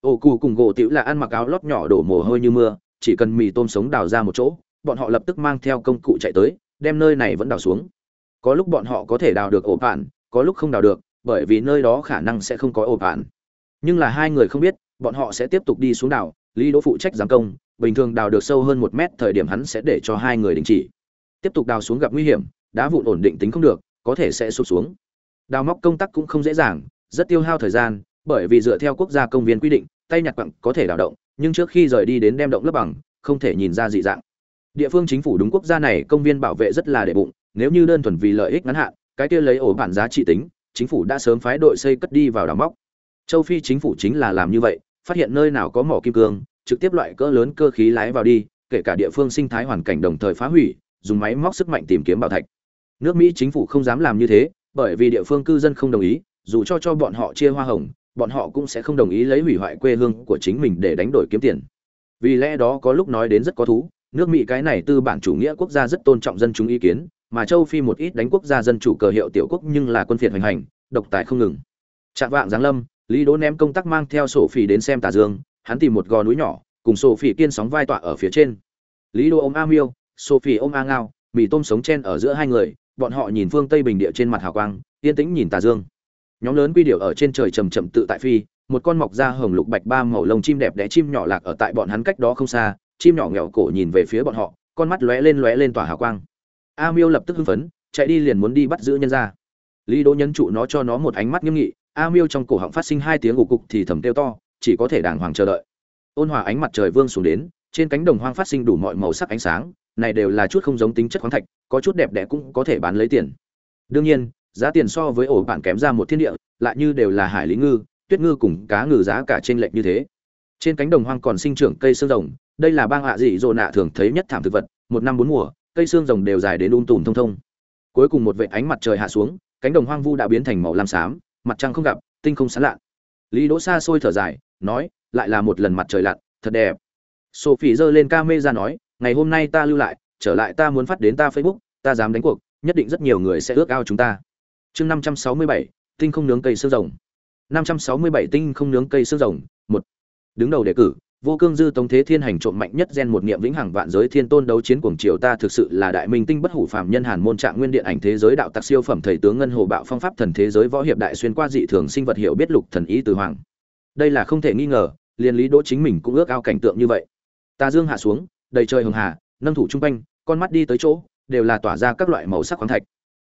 A: Ổ cụ cùng gỗ tiểu là ăn mặc áo lót nhỏ đổ mồ hôi như mưa, chỉ cần mì tôm sống đào ra một chỗ, bọn họ lập tức mang theo công cụ chạy tới, đem nơi này vẫn đào xuống. Có lúc bọn họ có thể đào được ổ bản, có lúc không đào được, bởi vì nơi đó khả năng sẽ không có ổ bản. Nhưng là hai người không biết bọn họ sẽ tiếp tục đi xuống đào lý đỗ phụ trách giám công, bình thường đào được sâu hơn một mét thời điểm hắn sẽ để cho hai người đình chỉ. Tiếp tục đào xuống gặp nguy hiểm, đá vụn ổn định tính không được, có thể sẽ sụp xuống. Đào móc công tác cũng không dễ dàng, rất tiêu hao thời gian, bởi vì dựa theo quốc gia công viên quy định, tay nhặt quặng có thể đào động, nhưng trước khi rời đi đến đem động lớp bằng, không thể nhìn ra dị dạng. Địa phương chính phủ đúng quốc gia này công viên bảo vệ rất là đệ bụng, nếu như đơn thuần vì lợi ích ngắn hạn, cái kia lấy ổ bản giá trị tính, chính phủ đã sớm phái đội xây cất đi vào đào móc. Châu phi chính phủ chính là làm như vậy phát hiện nơi nào có mỏ kim cương, trực tiếp loại cỡ lớn cơ khí lái vào đi, kể cả địa phương sinh thái hoàn cảnh đồng thời phá hủy, dùng máy móc sức mạnh tìm kiếm bảo thạch. Nước mỹ chính phủ không dám làm như thế, bởi vì địa phương cư dân không đồng ý, dù cho cho bọn họ chia hoa hồng, bọn họ cũng sẽ không đồng ý lấy hủy hoại quê hương của chính mình để đánh đổi kiếm tiền. Vì lẽ đó có lúc nói đến rất có thú, nước mỹ cái này tư bản chủ nghĩa quốc gia rất tôn trọng dân chúng ý kiến, mà châu phi một ít đánh quốc gia dân chủ cờ hiệu tiểu quốc nhưng là quân phiệt hành hành, độc tài không ngừng. Trạm vạng giáng lâm lý đỗ ném công tác mang theo sổ phỉ đến xem tà dương, hắn tìm một gò núi nhỏ, cùng sổ phỉ kiên sóng vai tọa ở phía trên. Lý đỗ ôm a miêu, sổ phỉ ôm a ngao, mì tôm sống chen ở giữa hai người, bọn họ nhìn phương tây bình địa trên mặt hào quang, yên tĩnh nhìn tà dương. Nhóm lớn quy điểu ở trên trời chậm chậm tự tại phi, một con mọc da hồng lục bạch ba màu lông chim đẹp đẽ chim nhỏ lạc ở tại bọn hắn cách đó không xa, chim nhỏ nghèo cổ nhìn về phía bọn họ, con mắt lóe lên lóe lên tỏa hào quang. A miêu lập tức hưng phấn, chạy đi liền muốn đi bắt giữ nhân ra lý đỗ nhấn trụ nó cho nó một ánh mắt nghiêm nghị a miêu trong cổ họng phát sinh hai tiếng ủ cục thì thầm kêu to, chỉ có thể đàng hoàng chờ đợi. Ôn hòa ánh mặt trời vương xuống đến, trên cánh đồng hoang phát sinh đủ mọi màu sắc ánh sáng, này đều là chút không giống tính chất khoáng thạch, có chút đẹp đẽ cũng có thể bán lấy tiền. Đương nhiên, giá tiền so với ổ bạn kém ra một thiên địa, lại như đều là hải lý ngư, tuyết ngư cùng cá ngừ giá cả trên lệnh như thế. Trên cánh đồng hoang còn sinh trưởng cây xương rồng, đây là bang hạ dị dồ nạ thường thấy nhất thảm thực vật, một năm bốn mùa, cây xương rồng đều dài đến um tùm thông thông. Cuối cùng một vệt ánh mặt trời hạ xuống, cánh đồng hoang vu đã biến thành màu lam xám mặt trăng không gặp, tinh không sáng lạ lý đỗ xa xôi thở dài, nói, lại là một lần mặt trời lặn, thật đẹp. Sophie giơ lên ca mê ra nói, ngày hôm nay ta lưu lại, trở lại ta muốn phát đến ta facebook, ta dám đánh cuộc, nhất định rất nhiều người sẽ ước ao chúng ta. Chương năm trăm sáu mươi bảy, tinh không nướng cây xương rồng. năm trăm sáu mươi bảy, tinh không nướng cây xương rồng, một. Đứng đầu đề cử vô cương dư tống thế thiên hành trộm mạnh nhất gen một niệm vĩnh hằng vạn giới thiên tôn đấu chiến cuồng triều ta thực sự là đại minh tinh bất hủ phàm nhân hàn môn trạng nguyên điện ảnh thế giới đạo tặc siêu phẩm thầy tướng ngân hồ bạo phong pháp thần thế giới võ hiệp đại xuyên qua dị thường sinh vật hiểu biết lục thần ý từ hoàng. Đây là không thể nghi ngờ liên lý đỗ chính mình cũng ước ao cảnh tượng như vậy. Ta dương hạ xuống, đầy trời hường hà, nâng thủ trung quanh, con mắt đi tới chỗ, đều là tỏa ra các loại màu sắc khoáng thạch.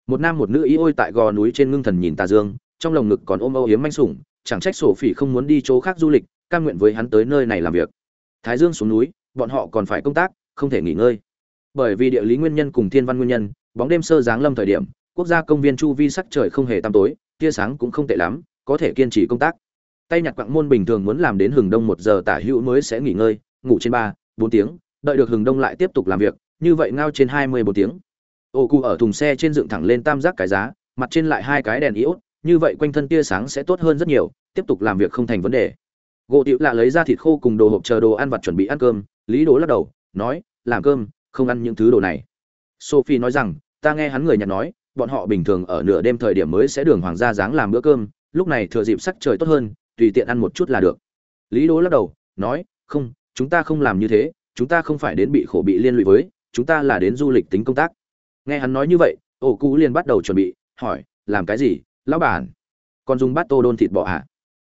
A: Một nam một nữ ý ôi tại gò núi trên ngưng thần nhìn tà dương, trong lồng ngực còn ôm âu yếm manh sủng, chẳng trách sổ phỉ không muốn đi chỗ khác du lịch cam nguyện với hắn tới nơi này làm việc. Thái dương xuống núi, bọn họ còn phải công tác, không thể nghỉ ngơi. Bởi vì địa lý nguyên nhân cùng thiên văn nguyên nhân, bóng đêm sơ giáng lâm thời điểm, quốc gia công viên chu vi sắc trời không hề tăm tối, tia sáng cũng không tệ lắm, có thể kiên trì công tác. Tay nhặt quặng môn bình thường muốn làm đến hừng đông một giờ tả hữu mới sẽ nghỉ ngơi, ngủ trên ba, bốn tiếng, đợi được hừng đông lại tiếp tục làm việc, như vậy ngao trên hai mươi bốn tiếng. Ô cụ ở thùng xe trên dựng thẳng lên tam giác cái giá, mặt trên lại hai cái đèn iốt, như vậy quanh thân tia sáng sẽ tốt hơn rất nhiều, tiếp tục làm việc không thành vấn đề gỗ tiểu lạ lấy ra thịt khô cùng đồ hộp chờ đồ ăn vặt chuẩn bị ăn cơm, lý đố lắc đầu, nói, làm cơm, không ăn những thứ đồ này. Sophie nói rằng, ta nghe hắn người nhặt nói, bọn họ bình thường ở nửa đêm thời điểm mới sẽ đường hoàng gia dáng làm bữa cơm, lúc này thừa dịp sắc trời tốt hơn, tùy tiện ăn một chút là được. Lý đố lắc đầu, nói, không, chúng ta không làm như thế, chúng ta không phải đến bị khổ bị liên lụy với, chúng ta là đến du lịch tính công tác. Nghe hắn nói như vậy, ổ cũ liền bắt đầu chuẩn bị, hỏi, làm cái gì, lão bản? Còn dùng bát tô đôn thịt bò ạ à?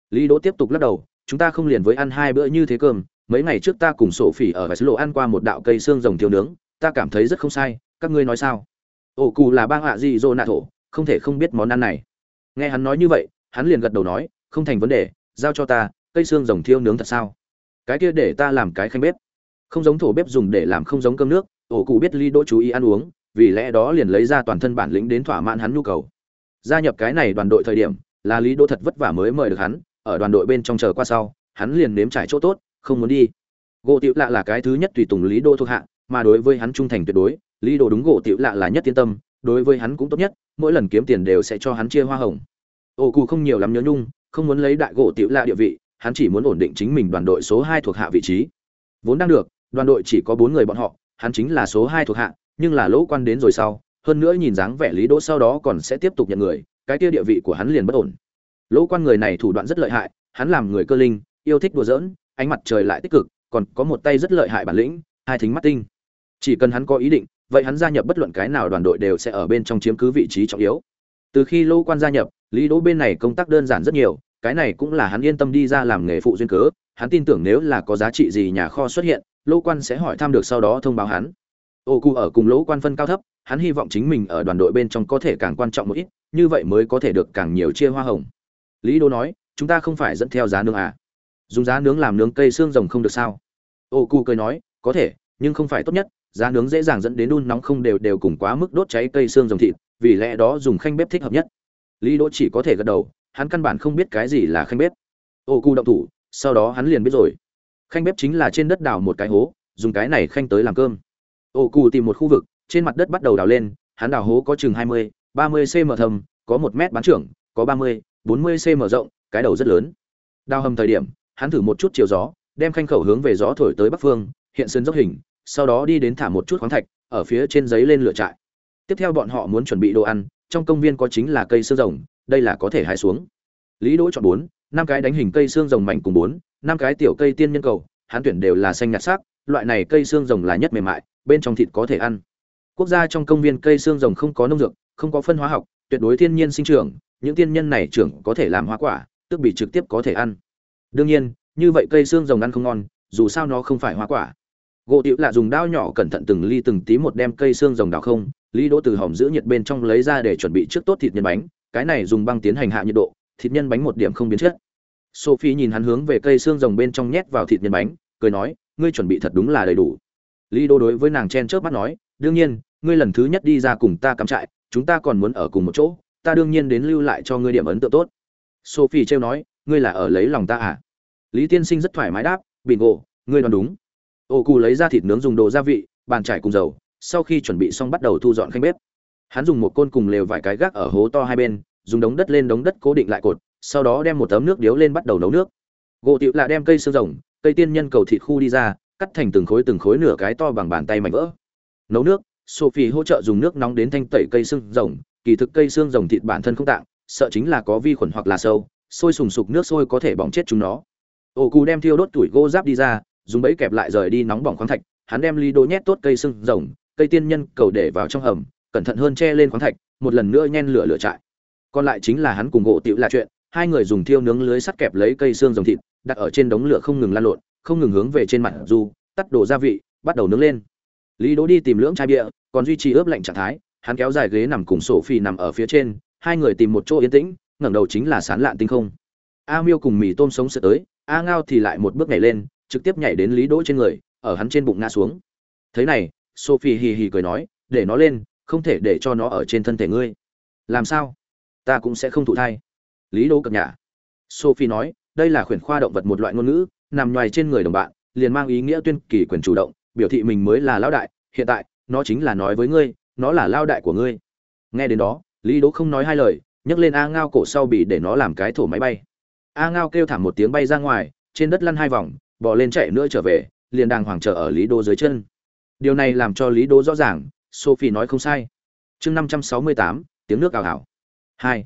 A: lý đỗ tiếp tục lắc đầu chúng ta không liền với ăn hai bữa như thế cơm, mấy ngày trước ta cùng sổ phỉ ở vài lộ ăn qua một đạo cây xương rồng thiếu nướng, ta cảm thấy rất không sai, các ngươi nói sao? Ổ cù là bang hạ gì dô nạ thổ, không thể không biết món ăn này. Nghe hắn nói như vậy, hắn liền gật đầu nói, không thành vấn đề, giao cho ta, cây xương rồng thiêu nướng thật sao? Cái kia để ta làm cái khanh bếp. Không giống thổ bếp dùng để làm không giống cơm nước, ổ cụ biết lý đỗ chú ý ăn uống, vì lẽ đó liền lấy ra toàn thân bản lĩnh đến thỏa mãn hắn nhu cầu. Gia nhập cái này đoàn đội thời điểm, là lý đỗ thật vất vả mới mời được hắn ở đoàn đội bên trong chờ qua sau, hắn liền nếm trải chỗ tốt, không muốn đi. Gỗ Tự lạ là cái thứ nhất tùy tùng lý Đô thuộc hạ, mà đối với hắn trung thành tuyệt đối, lý Đô đúng gỗ Tự lạ là nhất tiên tâm, đối với hắn cũng tốt nhất, mỗi lần kiếm tiền đều sẽ cho hắn chia hoa hồng. Ổ cụ không nhiều lắm nhớ nhung, không muốn lấy đại gỗ Tự lạ địa vị, hắn chỉ muốn ổn định chính mình đoàn đội số hai thuộc hạ vị trí. Vốn đang được, đoàn đội chỉ có bốn người bọn họ, hắn chính là số hai thuộc hạ, nhưng là lỗ quan đến rồi sau, hơn nữa nhìn dáng vẻ lý đỗ sau đó còn sẽ tiếp tục nhận người, cái kia địa vị của hắn liền bất ổn lỗ quan người này thủ đoạn rất lợi hại, hắn làm người cơ linh, yêu thích đùa giỡn, ánh mặt trời lại tích cực, còn có một tay rất lợi hại bản lĩnh, hai thính mắt tinh. Chỉ cần hắn có ý định, vậy hắn gia nhập bất luận cái nào đoàn đội đều sẽ ở bên trong chiếm cứ vị trí trọng yếu. Từ khi lỗ quan gia nhập, lý đỗ bên này công tác đơn giản rất nhiều, cái này cũng là hắn yên tâm đi ra làm nghề phụ duyên cớ, hắn tin tưởng nếu là có giá trị gì nhà kho xuất hiện, lỗ quan sẽ hỏi thăm được sau đó thông báo hắn. Ô cụ ở cùng lỗ quan phân cao thấp, hắn hy vọng chính mình ở đoàn đội bên trong có thể càng quan trọng một ít, như vậy mới có thể được càng nhiều chia hoa hồng lý đô nói, chúng ta không phải dẫn theo giá nướng à? Dùng giá nướng làm nướng cây xương rồng không được sao? Ô cu cười nói, có thể, nhưng không phải tốt nhất, giá nướng dễ dàng dẫn đến đun nóng không đều đều cùng quá mức đốt cháy cây xương rồng thịt, vì lẽ đó dùng khanh bếp thích hợp nhất. Lý đỗ chỉ có thể gật đầu, hắn căn bản không biết cái gì là khanh bếp. Ô cu động thủ, sau đó hắn liền biết rồi. Khanh bếp chính là trên đất đào một cái hố, dùng cái này khanh tới làm cơm. Ô cu tìm một khu vực, trên mặt đất bắt đầu đào lên, hắn đào hố có chừng hai mươi, ba mươi cm thầm có một mét bán trưởng, có ba mươi bốn mươi cm rộng, cái đầu rất lớn. Đào hầm thời điểm, hắn thử một chút chiều gió, đem khanh khẩu hướng về gió thổi tới bắc phương, hiện sơn dốc hình, sau đó đi đến thả một chút khoáng thạch, ở phía trên giấy lên lửa trại. Tiếp theo bọn họ muốn chuẩn bị đồ ăn, trong công viên có chính là cây xương rồng, đây là có thể hái xuống. Lý đỗ chọn bốn, năm cái đánh hình cây xương rồng mạnh cùng bốn, năm cái tiểu cây tiên nhân cầu, hắn tuyển đều là xanh nhạt sắc, loại này cây xương rồng là nhất mềm mại, bên trong thịt có thể ăn. Quốc gia trong công viên cây xương rồng không có nông dược, không có phân hóa học, tuyệt đối thiên nhiên sinh trưởng những tiên nhân này trưởng có thể làm hoa quả, tức bị trực tiếp có thể ăn. Đương nhiên, như vậy cây xương rồng ăn không ngon, dù sao nó không phải hoa quả. Gỗ tiểu lạ dùng dao nhỏ cẩn thận từng ly từng tí một đem cây xương rồng đào không, lý đỗ từ hòm giữ nhiệt bên trong lấy ra để chuẩn bị trước tốt thịt nhân bánh, cái này dùng băng tiến hành hạ nhiệt độ, thịt nhân bánh một điểm không biến chất. Sophie nhìn hắn hướng về cây xương rồng bên trong nhét vào thịt nhân bánh, cười nói, ngươi chuẩn bị thật đúng là đầy đủ. Lý Đỗ đối với nàng chen chớp mắt nói, đương nhiên, ngươi lần thứ nhất đi ra cùng ta cắm trại, chúng ta còn muốn ở cùng một chỗ ta đương nhiên đến lưu lại cho ngươi điểm ấn tượng tốt. Sophie trêu nói, ngươi là ở lấy lòng ta à? Lý tiên sinh rất thoải mái đáp bingo ngươi đoán đúng. Ô cù lấy ra thịt nướng dùng đồ gia vị, bàn trải cùng dầu, sau khi chuẩn bị xong bắt đầu thu dọn khanh bếp. Hắn dùng một côn cùng lều vài cái gác ở hố to hai bên, dùng đống đất lên đống đất cố định lại cột, sau đó đem một tấm nước điếu lên bắt đầu nấu nước. Gỗ tiệu là đem cây xương rồng, cây tiên nhân cầu thịt khu đi ra, cắt thành từng khối từng khối nửa cái to bằng bàn tay mảnh vỡ. Nấu nước, sophie hỗ trợ dùng nước nóng đến thanh tẩy cây xương rồng kỳ thực cây xương rồng thịt bản thân không tạng, sợ chính là có vi khuẩn hoặc là sâu, sôi sùng sục nước sôi có thể bỏng chết chúng nó. Ổ cù đem thiêu đốt tuổi gỗ giáp đi ra, dùng bẫy kẹp lại rời đi nóng bỏng khoáng thạch, hắn đem ly đỗ nhét tốt cây xương rồng, cây tiên nhân cầu để vào trong hầm, cẩn thận hơn che lên khoáng thạch, một lần nữa nhen lửa lửa trại. Còn lại chính là hắn cùng gỗ tiểu là chuyện, hai người dùng thiêu nướng lưới sắt kẹp lấy cây xương rồng thịt, đặt ở trên đống lửa không ngừng lan lộn, không ngừng hướng về trên mặt du tắt đổ gia vị, bắt đầu nướng lên. Lý đỗ đi tìm lưỡng chai bia, còn duy trì ướp lạnh trạng thái hắn kéo dài ghế nằm cùng sổ phi nằm ở phía trên, hai người tìm một chỗ yên tĩnh, ngẩng đầu chính là sán lạn tinh không. A miêu cùng mì tôm sống sợ tới, a ngao thì lại một bước nhảy lên, trực tiếp nhảy đến lý đỗ trên người, ở hắn trên bụng ngã xuống. Thế này, sophie hì hì cười nói, để nó lên, không thể để cho nó ở trên thân thể ngươi. Làm sao? Ta cũng sẽ không thụ thai. Lý đỗ cập nhà sophie nói, đây là khuyển khoa động vật một loại ngôn ngữ, nằm ngoài trên người đồng bạn, liền mang ý nghĩa tuyên kỳ quyền chủ động, biểu thị mình mới là lão đại, hiện tại, nó chính là nói với ngươi nó là lao đại của ngươi. Nghe đến đó, lý đỗ không nói hai lời, nhấc lên a ngao cổ sau bị để nó làm cái thổ máy bay. A ngao kêu thảm một tiếng bay ra ngoài, trên đất lăn hai vòng bỏ lên chạy nữa trở về, liền đàng hoàng chờ ở lý đỗ dưới chân. Điều này làm cho lý đỗ rõ ràng, sophie nói không sai. Chương năm trăm sáu mươi tám, tiếng nước ảo hảo hai.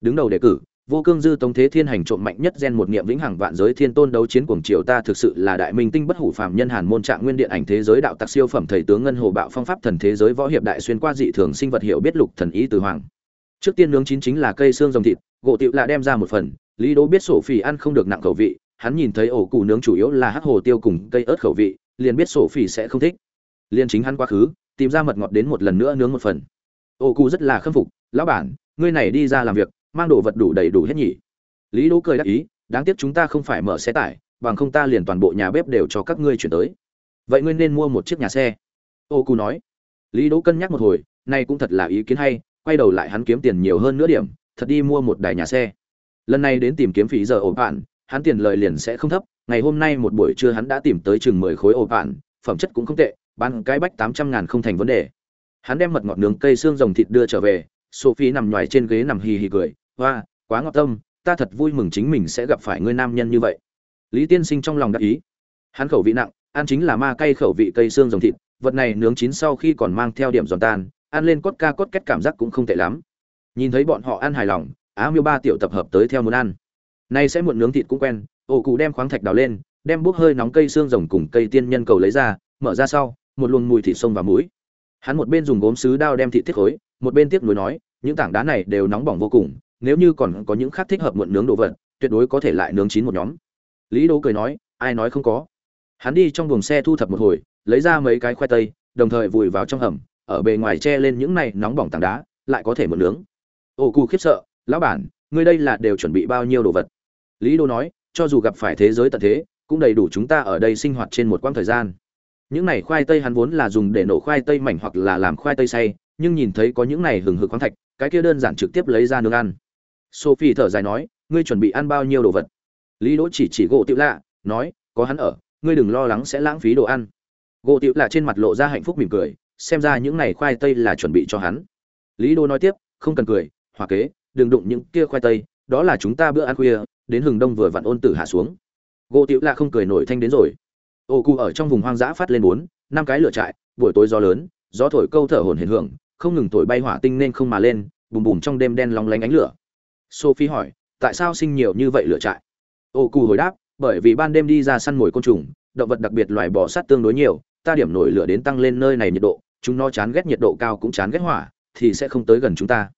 A: Đứng đầu đề cử vô cương dư tống thế thiên hành trộm mạnh nhất gen một niệm vĩnh hằng vạn giới thiên tôn đấu chiến cuồng triều ta thực sự là đại minh tinh bất hủ phàm nhân hàn môn trạng nguyên điện ảnh thế giới đạo tặc siêu phẩm thầy tướng ngân hồ bạo phong pháp thần thế giới võ hiệp đại xuyên qua dị thường sinh vật hiệu biết lục thần ý từ hoàng. Trước tiên nướng chín chính là cây xương rồng thịt, gỗ tiệu lạ đem ra một phần, lý đỗ biết sổ phỉ ăn không được nặng khẩu vị, hắn nhìn thấy ổ cụ nướng chủ yếu là hắc hồ tiêu cùng cây ớt khẩu vị, liền biết sổ phỉ sẽ không thích. Liền chính hắn quá khứ, tìm ra mật ngọt đến một lần nữa nướng một phần. Ổ cụ rất là khâm phục, lão bản, ngươi này đi ra làm việc mang đồ vật đủ đầy đủ hết nhỉ? Lý đỗ cười đáp ý, đáng tiếc chúng ta không phải mở xe tải, bằng không ta liền toàn bộ nhà bếp đều cho các ngươi chuyển tới. Vậy ngươi nên mua một chiếc nhà xe. Ô cù nói. Lý đỗ cân nhắc một hồi, nay cũng thật là ý kiến hay, quay đầu lại hắn kiếm tiền nhiều hơn nữa điểm, thật đi mua một đài nhà xe. Lần này đến tìm kiếm phí giờ ổ bạn hắn tiền lời liền sẽ không thấp, ngày hôm nay một buổi trưa hắn đã tìm tới chừng mười khối ổ bạn phẩm chất cũng không tệ, bán cái bách tám trăm ngàn không thành vấn đề. Hắn đem mật ngọt nướng, cây xương rồng thịt đưa trở về sophie nằm nhòi trên ghế nằm hì hì cười, hoa, quá ngọt tâm, ta thật vui mừng chính mình sẽ gặp phải người nam nhân như vậy. Lý tiên sinh trong lòng đắc ý. Hắn khẩu vị nặng, ăn chính là ma cay khẩu vị cây xương rồng thịt, vật này nướng chín sau khi còn mang theo điểm giòn tan, ăn lên cốt ca cốt kết cảm giác cũng không tệ lắm. Nhìn thấy bọn họ ăn hài lòng, á miêu ba tiểu tập hợp tới theo muốn ăn. Nay sẽ muộn nướng thịt cũng quen, ổ cụ đem khoáng thạch đào lên, đem bốc hơi nóng cây xương rồng cùng cây tiên nhân cầu lấy ra, mở ra sau, một luồng mùi thịt sông vào mũi hắn một bên dùng gốm sứ đao đem thịt tiết khối, một bên tiếp nối nói, những tảng đá này đều nóng bỏng vô cùng, nếu như còn có những khác thích hợp muộn nướng đồ vật, tuyệt đối có thể lại nướng chín một nhóm. Lý đỗ cười nói, ai nói không có. Hắn đi trong buồng xe thu thập một hồi, lấy ra mấy cái khoai tây, đồng thời vùi vào trong hầm, ở bề ngoài che lên những này nóng bỏng tảng đá, lại có thể muộn nướng. Ô cu khiếp sợ, lão bản, ngươi đây là đều chuẩn bị bao nhiêu đồ vật? Lý đô nói, cho dù gặp phải thế giới tận thế, cũng đầy đủ chúng ta ở đây sinh hoạt trên một quãng thời gian những này khoai tây hắn vốn là dùng để nổ khoai tây mảnh hoặc là làm khoai tây xay, nhưng nhìn thấy có những này hừng hực khoáng thạch, cái kia đơn giản trực tiếp lấy ra nướng ăn. Sophie thở dài nói, ngươi chuẩn bị ăn bao nhiêu đồ vật? Lý đỗ chỉ chỉ gỗ tiểu lạ, nói, có hắn ở, ngươi đừng lo lắng sẽ lãng phí đồ ăn. Gỗ tiểu lạ trên mặt lộ ra hạnh phúc mỉm cười, xem ra những này khoai tây là chuẩn bị cho hắn. Lý đỗ nói tiếp, không cần cười, hòa kế, đừng đụng những kia khoai tây, đó là chúng ta bữa ăn khuya, đến hừng đông vừa vặn ôn tử hạ xuống. Gỗ tiểu lạ không cười nổi thanh đến rồi ô cụ ở trong vùng hoang dã phát lên bốn, năm cái lửa trại, buổi tối gió lớn, gió thổi câu thở hồn hển hưởng, không ngừng thổi bay hỏa tinh nên không mà lên, bùm bùm trong đêm đen lóng lánh ánh lửa. Sophie hỏi, tại sao sinh nhiều như vậy lửa trại? Ô cụ hồi đáp, bởi vì ban đêm đi ra săn mồi côn trùng, động vật đặc biệt loài bò sát tương đối nhiều, ta điểm nổi lửa đến tăng lên nơi này nhiệt độ, chúng nó chán ghét nhiệt độ cao cũng chán ghét hỏa, thì sẽ không tới gần chúng ta.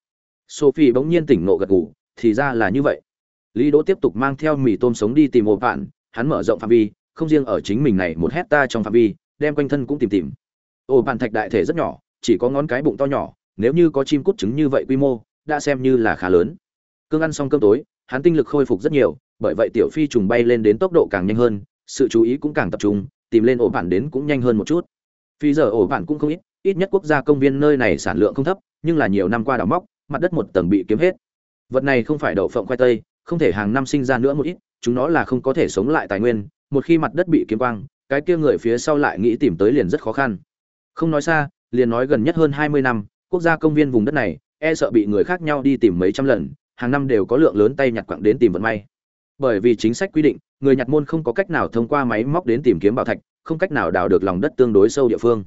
A: Sophie bỗng nhiên tỉnh nộ gật gù, thì ra là như vậy. Lý đỗ tiếp tục mang theo mì tôm sống đi tìm ổ bạn, hắn mở rộng phạm vi không riêng ở chính mình này một hecta trong phạm vi, đem quanh thân cũng tìm tìm. Ổ bàn thạch đại thể rất nhỏ, chỉ có ngón cái bụng to nhỏ, nếu như có chim cút trứng như vậy quy mô, đã xem như là khá lớn. Cương ăn xong cơm tối, hắn tinh lực khôi phục rất nhiều, bởi vậy tiểu phi trùng bay lên đến tốc độ càng nhanh hơn, sự chú ý cũng càng tập trung, tìm lên ổ bản đến cũng nhanh hơn một chút. Phi giờ ổ bản cũng không ít ít nhất quốc gia công viên nơi này sản lượng không thấp, nhưng là nhiều năm qua đào móc, mặt đất một tầng bị kiếm hết. Vật này không phải đậu phộng khoai tây, không thể hàng năm sinh ra nữa một ít, chúng nó là không có thể sống lại tài nguyên một khi mặt đất bị kiếm quang, cái kia người phía sau lại nghĩ tìm tới liền rất khó khăn. Không nói xa, liền nói gần nhất hơn hai mươi năm, quốc gia công viên vùng đất này e sợ bị người khác nhau đi tìm mấy trăm lần, hàng năm đều có lượng lớn tay nhặt quặng đến tìm vận may. Bởi vì chính sách quy định, người nhặt môn không có cách nào thông qua máy móc đến tìm kiếm bảo thạch, không cách nào đào được lòng đất tương đối sâu địa phương.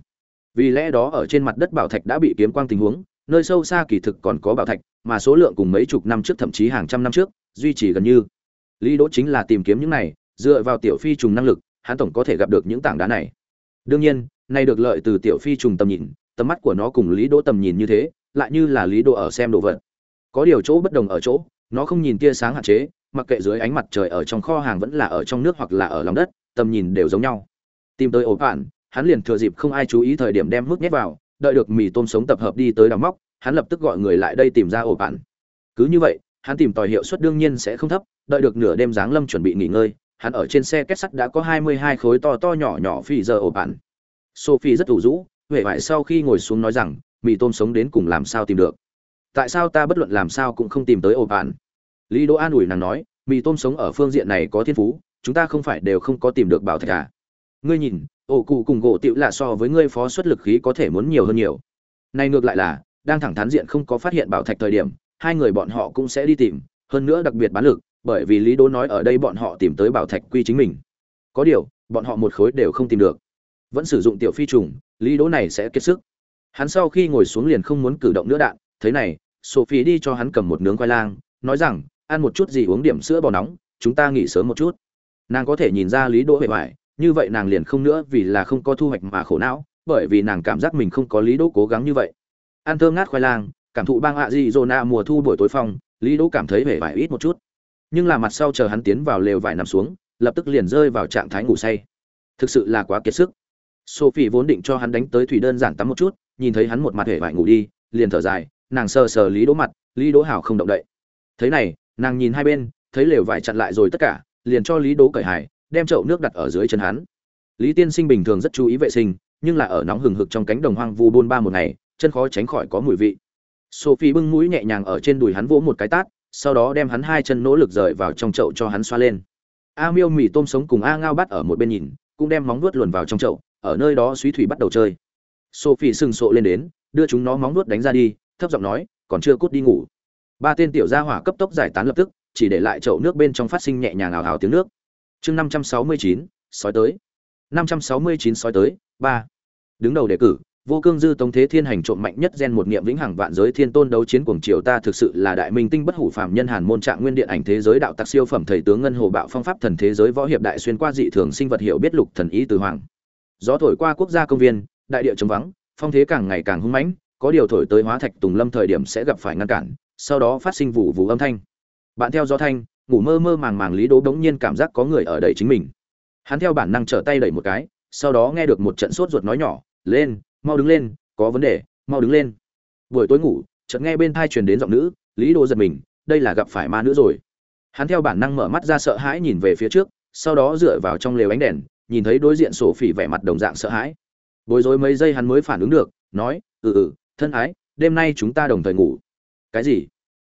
A: Vì lẽ đó ở trên mặt đất bảo thạch đã bị kiếm quang tình huống, nơi sâu xa kỳ thực còn có bảo thạch, mà số lượng cùng mấy chục năm trước thậm chí hàng trăm năm trước, duy trì gần như. Lý đỗ chính là tìm kiếm những này dựa vào tiểu phi trùng năng lực, hắn tổng có thể gặp được những tảng đá này. Đương nhiên, nay được lợi từ tiểu phi trùng tầm nhìn, tầm mắt của nó cùng lý đỗ tầm nhìn như thế, lại như là lý đỗ ở xem đồ vật. Có điều chỗ bất đồng ở chỗ, nó không nhìn tia sáng hạn chế, mặc kệ dưới ánh mặt trời ở trong kho hàng vẫn là ở trong nước hoặc là ở lòng đất, tầm nhìn đều giống nhau. Tìm tới ổ bạn hắn liền thừa dịp không ai chú ý thời điểm đem mức nhét vào, đợi được mì tôm sống tập hợp đi tới đào móc, hắn lập tức gọi người lại đây tìm ra ổ bạn cứ như vậy, hắn tìm tòi hiệu suất đương nhiên sẽ không thấp, đợi được nửa đêm giáng lâm chuẩn bị nghỉ ngơi hắn ở trên xe kết sắt đã có hai mươi hai khối to to nhỏ nhỏ phi giờ ổ bản. sophie rất ủ rũ huệ vải sau khi ngồi xuống nói rằng, mì tôm sống đến cùng làm sao tìm được tại sao ta bất luận làm sao cũng không tìm tới ổ bản? lý đỗ an ủi nàng nói, mì tôm sống ở phương diện này có thiên phú, chúng ta không phải đều không có tìm được bảo thạch à ngươi nhìn, ổ cụ cùng gỗ tiểu là so với ngươi phó xuất lực khí có thể muốn nhiều hơn nhiều này ngược lại là, đang thẳng thắn diện không có phát hiện bảo thạch thời điểm, hai người bọn họ cũng sẽ đi tìm, hơn nữa đặc biệt bán lực bởi vì lý đỗ nói ở đây bọn họ tìm tới bảo thạch quy chính mình. Có điều, bọn họ một khối đều không tìm được. Vẫn sử dụng tiểu phi trùng, lý đỗ này sẽ kiệt sức. Hắn sau khi ngồi xuống liền không muốn cử động nữa đạn, thế này, sophie đi cho hắn cầm một nướng khoai lang, nói rằng, ăn một chút gì uống điểm sữa bò nóng, chúng ta nghỉ sớm một chút. Nàng có thể nhìn ra lý đỗ bề ngoài như vậy nàng liền không nữa vì là không có thu hoạch mà khổ não, bởi vì nàng cảm giác mình không có lý đỗ cố gắng như vậy. Ăn thơm ngát khoai lang, cảm thụ bang ạ dị dô na mùa thu buổi tối phong, lý đỗ cảm thấy vẻ vải ít một chút nhưng là mặt sau chờ hắn tiến vào lều vải nằm xuống, lập tức liền rơi vào trạng thái ngủ say. Thực sự là quá kiệt sức. Sophie vốn định cho hắn đánh tới thủy đơn giản tắm một chút, nhìn thấy hắn một mặt vẻ vải ngủ đi, liền thở dài, nàng sờ sờ lý đỗ mặt, lý đỗ hảo không động đậy. Thế này, nàng nhìn hai bên, thấy lều vải chặn lại rồi tất cả, liền cho lý đỗ cởi hải đem chậu nước đặt ở dưới chân hắn. Lý tiên sinh bình thường rất chú ý vệ sinh, nhưng là ở nóng hừng hực trong cánh đồng hoang vu buôn ba một ngày, chân khó tránh khỏi có mùi vị. Sophie bưng mũi nhẹ nhàng ở trên đùi hắn vỗ một cái tát sau đó đem hắn hai chân nỗ lực rời vào trong chậu cho hắn xoa lên. A miêu mì tôm sống cùng a ngao bắt ở một bên nhìn, cũng đem móng vuốt luồn vào trong chậu, ở nơi đó suý thủy bắt đầu chơi. Sophie sừng sộ lên đến, đưa chúng nó móng vuốt đánh ra đi, thấp giọng nói, còn chưa cút đi ngủ. Ba tên tiểu gia hỏa cấp tốc giải tán lập tức, chỉ để lại chậu nước bên trong phát sinh nhẹ nhàng ảo ảo tiếng nước. Chương năm trăm sáu mươi chín, sói tới. Năm trăm sáu mươi chín sói tới, ba. Đứng đầu đề cử vô cương dư tống thế thiên hành trộm mạnh nhất gen một niệm vĩnh hằng vạn giới thiên tôn đấu chiến cuồng triều ta thực sự là đại minh tinh bất hủ phàm nhân hàn môn trạng nguyên điện ảnh thế giới đạo tặc siêu phẩm thầy tướng ngân hồ bạo phong pháp thần thế giới võ hiệp đại xuyên qua dị thường sinh vật hiệu biết lục thần ý từ hoàng. Gió thổi qua quốc gia công viên, đại địa trống vắng, phong thế càng ngày càng hung mãnh, có điều thổi tới hóa thạch tùng lâm thời điểm sẽ gặp phải ngăn cản, sau đó phát sinh vụ vụ âm thanh. Bạn theo gió thanh, ngủ mơ mơ màng màng lý đố đống nhiên cảm giác có người ở đẩy chính mình. Hắn theo bản năng trở tay đẩy một cái, sau đó nghe được một trận sốt ruột nói nhỏ, lên mau đứng lên, có vấn đề, mau đứng lên. Buổi tối ngủ, chợt nghe bên thai truyền đến giọng nữ, lý đô giật mình, đây là gặp phải ma nữ rồi. Hắn theo bản năng mở mắt ra sợ hãi nhìn về phía trước, sau đó dựa vào trong lều ánh đèn, nhìn thấy đối diện sổ phỉ vẻ mặt đồng dạng sợ hãi. Bối rối mấy giây hắn mới phản ứng được, nói ừ ừ thân ái, đêm nay chúng ta đồng thời ngủ. Cái gì?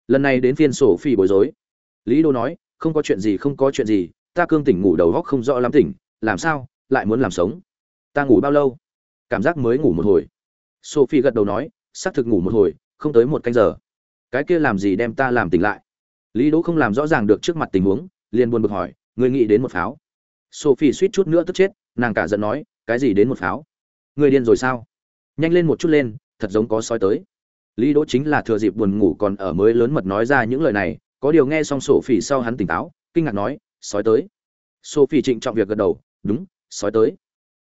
A: Lần này đến phiên sổ phỉ bối rối. Lý đô nói, không có chuyện gì, không có chuyện gì, ta cương tỉnh ngủ đầu góc không rõ lắm tỉnh, làm sao, lại muốn làm sống? Ta ngủ bao lâu? Cảm giác mới ngủ một hồi. Sophie gật đầu nói, xác thực ngủ một hồi, không tới một canh giờ. Cái kia làm gì đem ta làm tỉnh lại? Lý đỗ không làm rõ ràng được trước mặt tình huống, liền buồn bực hỏi người nghĩ đến một pháo? Sophie suýt chút nữa tức chết, nàng cả giận nói, cái gì đến một pháo? Người điên rồi sao? Nhanh lên một chút lên, thật giống có sói tới. Lý đỗ chính là thừa dịp buồn ngủ còn ở mới lớn mật nói ra những lời này, có điều nghe xong sophie sau hắn tỉnh táo, kinh ngạc nói, sói tới? Sophie trịnh trọng việc gật đầu, đúng, sói tới.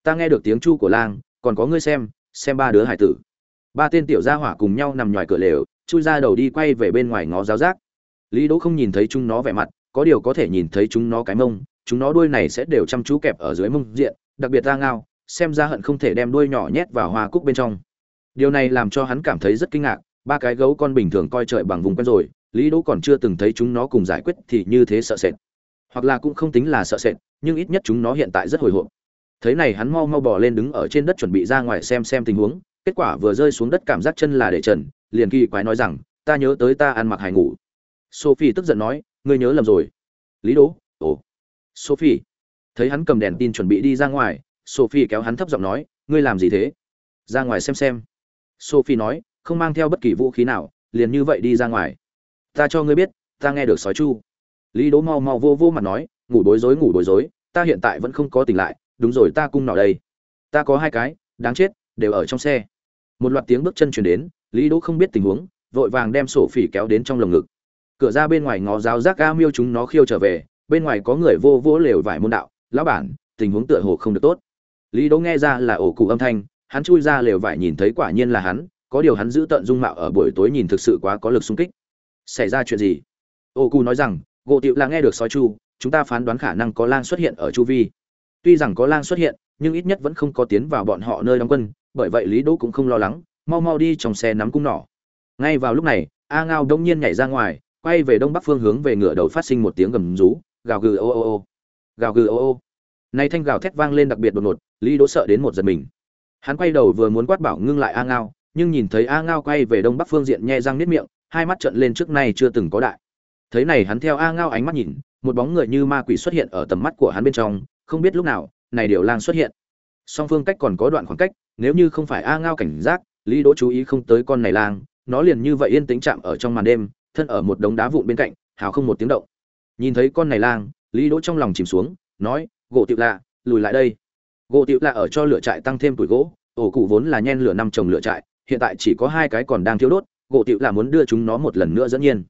A: Ta nghe được tiếng chu của lang còn có ngươi xem xem ba đứa hải tử. Ba tên tiểu gia hỏa cùng nhau nằm ngoài cửa lều, chui ra đầu đi quay về bên ngoài ngó giáo giác. Lý đỗ không nhìn thấy chúng nó vẻ mặt, có điều có thể nhìn thấy chúng nó cái mông, chúng nó đuôi này sẽ đều chăm chú kẹp ở dưới mông diện, đặc biệt ra ngao, xem ra hận không thể đem đuôi nhỏ nhét vào hoa cúc bên trong. Điều này làm cho hắn cảm thấy rất kinh ngạc, ba cái gấu con bình thường coi trời bằng vùng quen rồi, lý đỗ còn chưa từng thấy chúng nó cùng giải quyết thì như thế sợ sệt. Hoặc là cũng không tính là sợ sệt, nhưng ít nhất chúng nó hiện tại rất hồi hộp thấy này hắn mau mau bỏ lên đứng ở trên đất chuẩn bị ra ngoài xem xem tình huống, kết quả vừa rơi xuống đất cảm giác chân là để trần, liền kỳ quái nói rằng, ta nhớ tới ta ăn mặc hài ngủ. Sophie tức giận nói, ngươi nhớ lầm rồi. Lý đỗ, ồ. Sophie thấy hắn cầm đèn tin chuẩn bị đi ra ngoài, sophie kéo hắn thấp giọng nói, ngươi làm gì thế? Ra ngoài xem xem. Sophie nói, không mang theo bất kỳ vũ khí nào, liền như vậy đi ra ngoài. Ta cho ngươi biết, ta nghe được sói chu. Lý đỗ mau mau vô vô mặt nói, ngủ bối rối, ngủ bối rối, ta hiện tại vẫn không có tỉnh lại đúng rồi, ta cung nỏ đây. Ta có hai cái, đáng chết, đều ở trong xe. Một loạt tiếng bước chân chuyển đến, lý đỗ không biết tình huống, vội vàng đem sổ phỉ kéo đến trong lồng ngực. Cửa ra bên ngoài ngó giáo giác ga miêu chúng nó khiêu trở về, bên ngoài có người vô vỗ lều vải môn đạo, lão bản, tình huống tựa hồ không được tốt. Lý đỗ nghe ra là ổ cụ âm thanh, hắn chui ra lều vải nhìn thấy quả nhiên là hắn, có điều hắn giữ tận dung mạo ở buổi tối nhìn thực sự quá có lực xung kích. Xảy ra chuyện gì? Ổ cụ nói rằng, gỗ tiệu là nghe được sói chu, chúng ta phán đoán khả năng có lang xuất hiện ở chu vi tuy rằng có lang xuất hiện, nhưng ít nhất vẫn không có tiến vào bọn họ nơi đóng quân, bởi vậy lý đỗ cũng không lo lắng, mau mau đi trong xe nắm cung nỏ. Ngay vào lúc này, a ngao đông nhiên nhảy ra ngoài, quay về đông bắc phương hướng về ngựa đầu phát sinh một tiếng gầm rú, gào gừ ô ô ô. Gào gừ ô ô. Nay thanh gào thét vang lên đặc biệt đột ngột, lý đỗ sợ đến một giật mình. Hắn quay đầu vừa muốn quát bảo ngưng lại a ngao, nhưng nhìn thấy a ngao quay về đông bắc phương diện nhẹ răng nếp miệng, hai mắt trợn lên trước nay chưa từng có đại. Thấy này hắn theo a ngao ánh mắt nhìn, một bóng người như ma quỷ xuất hiện ở tầm mắt của hắn bên trong không biết lúc nào, này điều lang xuất hiện. Song phương cách còn có đoạn khoảng cách, nếu như không phải a ngao cảnh giác, lý đỗ chú ý không tới con này lang, nó liền như vậy yên tĩnh chạm ở trong màn đêm, thân ở một đống đá vụn bên cạnh, hào không một tiếng động. Nhìn thấy con này lang, lý đỗ trong lòng chìm xuống, nói, gỗ tiệu lạ, lùi lại đây. Gỗ tiệu lạ ở cho lửa trại tăng thêm tuổi gỗ, ổ cụ vốn là nhen lửa năm trồng lửa trại, hiện tại chỉ có hai cái còn đang thiếu đốt, gỗ tiệu lạ muốn đưa chúng nó một lần nữa dẫn nhiên.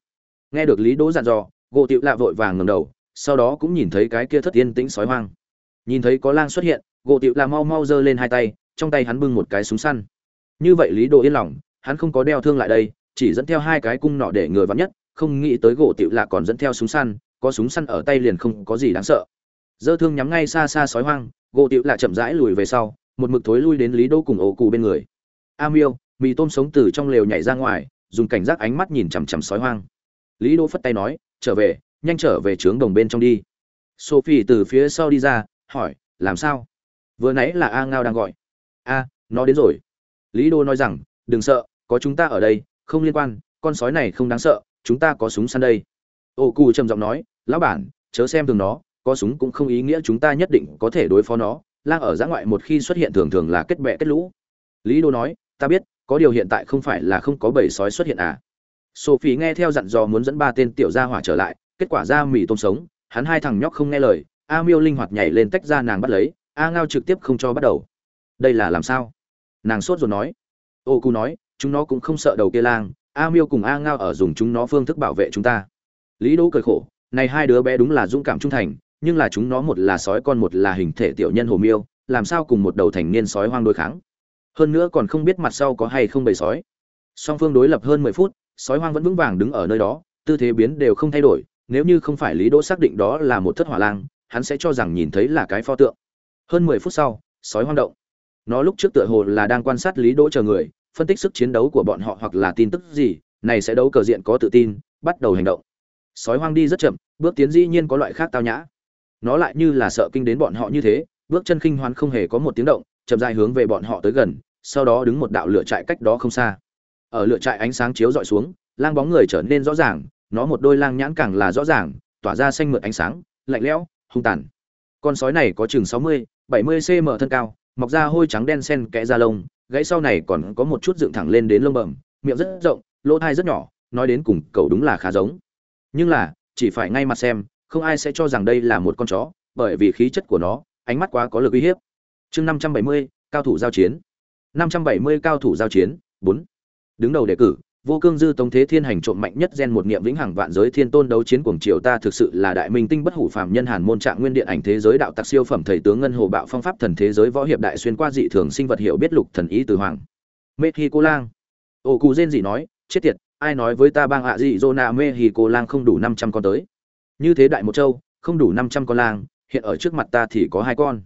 A: Nghe được lý đỗ dặn dò, gỗ tiệu lạ vội vàng ngẩng đầu, sau đó cũng nhìn thấy cái kia thất yên tĩnh sói hoang nhìn thấy có lang xuất hiện, gỗ tiệu là mau mau giơ lên hai tay, trong tay hắn bưng một cái súng săn. Như vậy lý đồ yên lòng, hắn không có đeo thương lại đây, chỉ dẫn theo hai cái cung nọ để người vắn nhất, không nghĩ tới gỗ tiệu là còn dẫn theo súng săn, có súng săn ở tay liền không có gì đáng sợ. Dơ thương nhắm ngay xa xa sói hoang, gỗ tiệu là chậm rãi lùi về sau, một mực thối lui đến lý đô cùng ổ cụ bên người. A miêu, mì tôm sống từ trong lều nhảy ra ngoài, dùng cảnh giác ánh mắt nhìn chằm chằm sói hoang. Lý đô phất tay nói, trở về, nhanh trở về trướng đồng bên trong đi. Sophie từ phía sau đi ra hỏi, làm sao? Vừa nãy là a ngao đang gọi. A, nó đến rồi. Lý đô nói rằng, đừng sợ, có chúng ta ở đây, không liên quan, con sói này không đáng sợ, chúng ta có súng săn đây. Ô cù trầm giọng nói, lão bản, chớ xem thường nó, có súng cũng không ý nghĩa chúng ta nhất định có thể đối phó nó, lang ở giã ngoại một khi xuất hiện thường thường là kết bẹ kết lũ. Lý đô nói, ta biết, có điều hiện tại không phải là không có bầy sói xuất hiện à. Sophie nghe theo dặn dò muốn dẫn ba tên tiểu gia hỏa trở lại, kết quả ra mì tôm sống, hắn hai thằng nhóc không nghe lời a miêu linh hoạt nhảy lên tách ra nàng bắt lấy, a ngao trực tiếp không cho bắt đầu. Đây là làm sao? Nàng sốt rồi nói. Ô cu nói, chúng nó cũng không sợ đầu kia lang, a miêu cùng a ngao ở dùng chúng nó phương thức bảo vệ chúng ta. Lý đỗ cười khổ, này hai đứa bé đúng là dũng cảm trung thành, nhưng là chúng nó một là sói con một là hình thể tiểu nhân hồ miêu, làm sao cùng một đầu thành niên sói hoang đối kháng? Hơn nữa còn không biết mặt sau có hay không bầy sói. Song phương đối lập hơn mười phút, sói hoang vẫn vững vàng đứng ở nơi đó, tư thế biến đều không thay đổi, nếu như không phải lý đỗ xác định đó là một thất hỏa lang hắn sẽ cho rằng nhìn thấy là cái pho tượng. Hơn mười phút sau, sói hoang động. Nó lúc trước tựa hồ là đang quan sát lý đỗ chờ người, phân tích sức chiến đấu của bọn họ hoặc là tin tức gì, này sẽ đấu cờ diện có tự tin, bắt đầu hành động. Sói hoang đi rất chậm, bước tiến dĩ nhiên có loại khác tao nhã. Nó lại như là sợ kinh đến bọn họ như thế, bước chân khinh hoan không hề có một tiếng động, chậm dài hướng về bọn họ tới gần, sau đó đứng một đạo lửa trại cách đó không xa. Ở lửa trại ánh sáng chiếu dọi xuống, lang bóng người trở nên rõ ràng, nó một đôi lang nhãn càng là rõ ràng, tỏa ra xanh mượt ánh sáng, lạnh lẽo hung tàn. Con sói này có chừng sáu mươi, bảy mươi cm thân cao, mọc ra hôi trắng đen sen kẽ da lông, gãy sau này còn có một chút dựng thẳng lên đến lông bẩm, miệng rất rộng, lỗ thai rất nhỏ, nói đến cùng cậu đúng là khá giống. Nhưng là, chỉ phải ngay mặt xem, không ai sẽ cho rằng đây là một con chó, bởi vì khí chất của nó, ánh mắt quá có lực uy hiếp. Chương năm trăm bảy mươi, cao thủ giao chiến. Năm trăm bảy mươi cao thủ giao chiến, bốn. Đứng đầu đề cử vô cương dư tống thế thiên hành trộm mạnh nhất gen một niệm vĩnh hằng vạn giới thiên tôn đấu chiến cuồng triều ta thực sự là đại minh tinh bất hủ phàm nhân hàn môn trạng nguyên điện ảnh thế giới đạo tặc siêu phẩm thầy tướng ngân hồ bạo phong pháp thần thế giới võ hiệp đại xuyên qua dị thường sinh vật hiểu biết lục thần ý từ hoàng. Mê hi cô lang ô cù rên dị nói, chết tiệt, ai nói với ta bang ạ dị zona mê hi cô lang không đủ năm trăm con tới? Như thế đại một châu, không đủ năm trăm con lang, hiện ở trước mặt ta thì có hai con.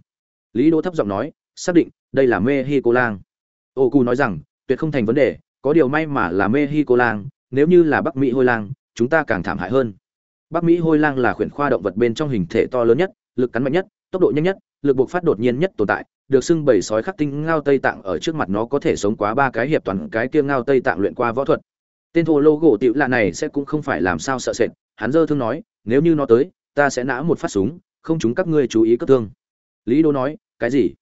A: Lý đỗ thấp giọng nói, xác định, đây là mê hi cô lang ô cù nói rằng, tuyệt không thành vấn đề có điều may mà là Mexico lang, nếu như là Bắc Mỹ hôi lang, chúng ta càng thảm hại hơn. Bắc Mỹ hôi lang là khuyển khoa động vật bên trong hình thể to lớn nhất, lực cắn mạnh nhất, tốc độ nhanh nhất, lực buộc phát đột nhiên nhất tồn tại, được xưng bầy sói khắc tinh ngao tây tạng ở trước mặt nó có thể sống quá ba cái hiệp toàn cái kia ngao tây tạng luyện qua võ thuật. Tên thô lô gỗ tiểu lạ này sẽ cũng không phải làm sao sợ sệt, hắn dơ thương nói, nếu như nó tới, ta sẽ nã một phát súng, không chúng các ngươi chú ý cấp thương. Lý Đô nói, cái gì?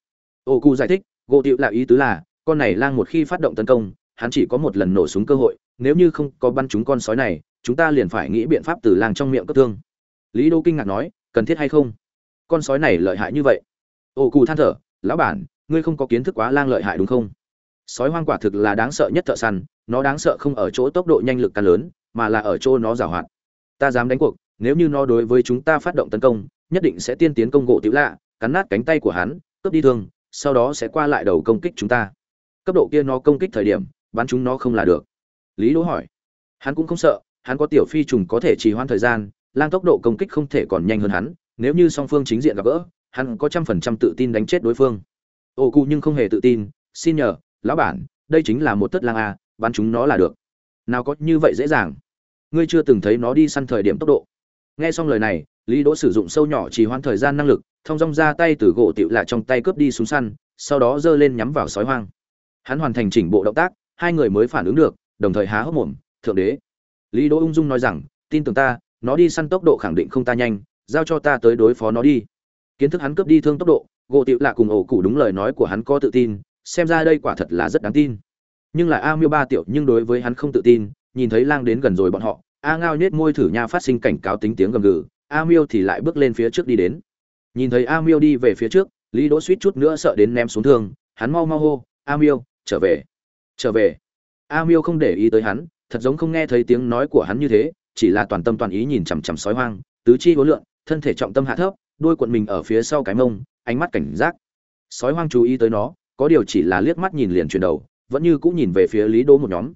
A: Ô cu giải thích, gỗ tiểu lạ ý tứ là, con này lang một khi phát động tấn công, hắn chỉ có một lần nổ súng cơ hội, nếu như không có bắn chúng con sói này, chúng ta liền phải nghĩ biện pháp từ làng trong miệng cấp thương. Lý đô kinh ngạc nói, cần thiết hay không? Con sói này lợi hại như vậy. Ô, cù than thở, lão bản, ngươi không có kiến thức quá lang lợi hại đúng không? Sói hoang quả thực là đáng sợ nhất thợ săn, nó đáng sợ không ở chỗ tốc độ nhanh lực càng lớn, mà là ở chỗ nó giảo hoạt. Ta dám đánh cuộc, nếu như nó đối với chúng ta phát động tấn công, nhất định sẽ tiên tiến công gỗ tiểu lạ, cắn nát cánh tay của hắn, cướp đi thương, sau đó sẽ qua lại đầu công kích chúng ta. Cấp độ kia nó công kích thời điểm bắn chúng nó không là được. Lý đỗ hỏi. Hắn cũng không sợ, hắn có tiểu phi trùng có thể trì hoãn thời gian, lang tốc độ công kích không thể còn nhanh hơn hắn, nếu như song phương chính diện gặp gỡ, hắn có trăm phần trăm tự tin đánh chết đối phương. Ô cụ nhưng không hề tự tin, xin nhờ, lão bản, đây chính là một tất lang a, bắn chúng nó là được. Nào có như vậy dễ dàng. Ngươi chưa từng thấy nó đi săn thời điểm tốc độ. Nghe xong lời này, lý đỗ sử dụng sâu nhỏ trì hoãn thời gian năng lực thông dong ra tay từ gỗ tiểu lạ trong tay cướp đi súng săn, sau đó giơ lên nhắm vào sói hoang. Hắn hoàn thành chỉnh bộ động tác hai người mới phản ứng được, đồng thời há hốc mồm, thượng đế. Lý đỗ ung dung nói rằng, tin tưởng ta, nó đi săn tốc độ khẳng định không ta nhanh, giao cho ta tới đối phó nó đi. Kiến thức hắn cướp đi thương tốc độ, gỗ tiệu lạ cùng ổ cụ đúng lời nói của hắn có tự tin, xem ra đây quả thật là rất đáng tin. Nhưng lại a miêu ba tiểu nhưng đối với hắn không tự tin, nhìn thấy lang đến gần rồi bọn họ, a ngao nhếch môi thử nha phát sinh cảnh cáo tính tiếng gầm gừ, a miêu thì lại bước lên phía trước đi đến. Nhìn thấy a miêu đi về phía trước, lý đỗ suýt chút nữa sợ đến ném xuống thương, hắn mau mau hô, a miêu, trở về trở về. A miêu không để ý tới hắn, thật giống không nghe thấy tiếng nói của hắn như thế, chỉ là toàn tâm toàn ý nhìn chằm chằm sói hoang, tứ chi hối lượn, thân thể trọng tâm hạ thấp đôi cuộn mình ở phía sau cái mông, ánh mắt cảnh giác. Sói hoang chú ý tới nó, có điều chỉ là liếc mắt nhìn liền chuyển đầu, vẫn như cũng nhìn về phía lý đỗ một nhóm.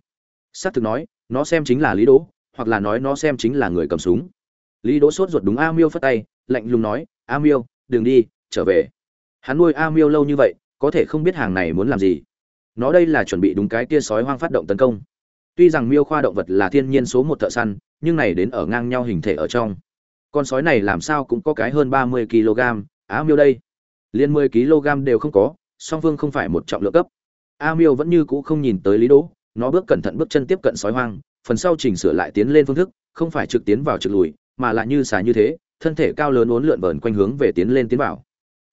A: Xác thực nói, nó xem chính là lý đỗ, hoặc là nói nó xem chính là người cầm súng. Lý đỗ sốt ruột đúng a miêu phất tay, lạnh lùng nói, a miêu, đừng đi, trở về. Hắn nuôi a miêu lâu như vậy, có thể không biết hàng này muốn làm gì nó đây là chuẩn bị đúng cái tia sói hoang phát động tấn công. Tuy rằng miêu khoa động vật là thiên nhiên số một thợ săn, nhưng này đến ở ngang nhau hình thể ở trong. Con sói này làm sao cũng có cái hơn ba mươi kg. Á miêu đây. Liên mười kg đều không có, song phương không phải một trọng lượng cấp. A miêu vẫn như cũ không nhìn tới lý đỗ nó bước cẩn thận bước chân tiếp cận sói hoang, phần sau chỉnh sửa lại tiến lên phương thức, không phải trực tiến vào trực lùi, mà lại như xà như thế, thân thể cao lớn uốn lượn vờn quanh hướng về tiến lên tiến vào.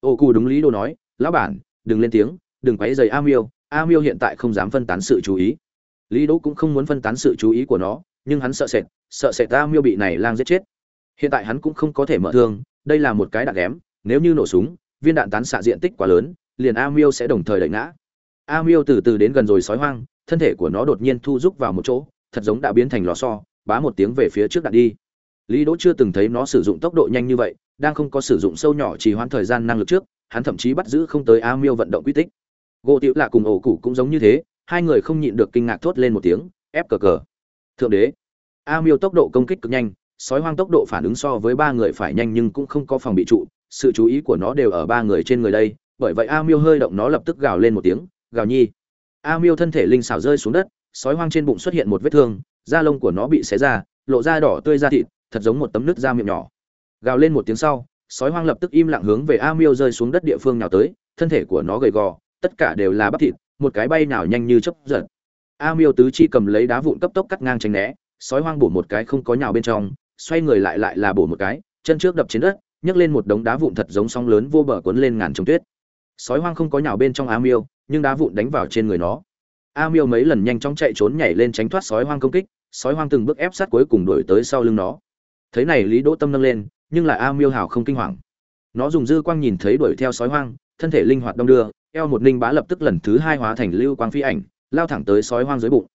A: Ô cù đúng lý đồ nói, lão bản, đừng lên tiếng, đừng quấy rầy a miêu a miêu hiện tại không dám phân tán sự chú ý. Lý đỗ cũng không muốn phân tán sự chú ý của nó, nhưng hắn sợ sệt sợ sệt a miêu bị này lang giết chết. Hiện tại hắn cũng không có thể mở thương, đây là một cái đạn ghém, nếu như nổ súng, viên đạn tán xạ diện tích quá lớn, liền a miêu sẽ đồng thời đẩy ngã. A miêu từ từ đến gần rồi sói hoang, thân thể của nó đột nhiên thu rúc vào một chỗ, thật giống đã biến thành lò xo, bá một tiếng về phía trước đạn đi. Lý đỗ chưa từng thấy nó sử dụng tốc độ nhanh như vậy, đang không có sử dụng sâu nhỏ chỉ hoãn thời gian năng lực trước, hắn thậm chí bắt giữ không tới a miêu vận động quy tích gỗ tiểu lạ cùng ổ cụ cũng giống như thế, hai người không nhịn được kinh ngạc thốt lên một tiếng, ép cờ cờ. Thượng đế, a miêu tốc độ công kích cực nhanh, sói hoang tốc độ phản ứng so với ba người phải nhanh nhưng cũng không có phòng bị trụ, sự chú ý của nó đều ở ba người trên người đây, bởi vậy a miêu hơi động nó lập tức gào lên một tiếng, gào nhi. A miêu thân thể linh xảo rơi xuống đất, sói hoang trên bụng xuất hiện một vết thương, da lông của nó bị xé ra, lộ ra đỏ tươi da thịt, thật giống một tấm nước da miệng nhỏ. Gào lên một tiếng sau, sói hoang lập tức im lặng hướng về a miêu rơi xuống đất địa phương nào tới, thân thể của nó gầy gò tất cả đều là bắp thịt, một cái bay nào nhanh như chớp giật. A miêu tứ chi cầm lấy đá vụn cấp tốc cắt ngang tránh né, sói hoang bổ một cái không có nhào bên trong, xoay người lại lại là bổ một cái, chân trước đập trên đất, nhấc lên một đống đá vụn thật giống sóng lớn vô bờ cuốn lên ngàn trồng tuyết. Sói hoang không có nhào bên trong a miêu, nhưng đá vụn đánh vào trên người nó. A miêu mấy lần nhanh chóng chạy trốn nhảy lên tránh thoát sói hoang công kích, sói hoang từng bước ép sát cuối cùng đuổi tới sau lưng nó. Thấy này lý đỗ tâm nâng lên, nhưng là a miêu hào không kinh hoàng. Nó dùng dư quang nhìn thấy đuổi theo sói hoang, thân thể linh hoạt đông đưa eo một ninh bá lập tức lần thứ hai hóa thành lưu quang phi ảnh, lao thẳng tới sói hoang dưới bụng.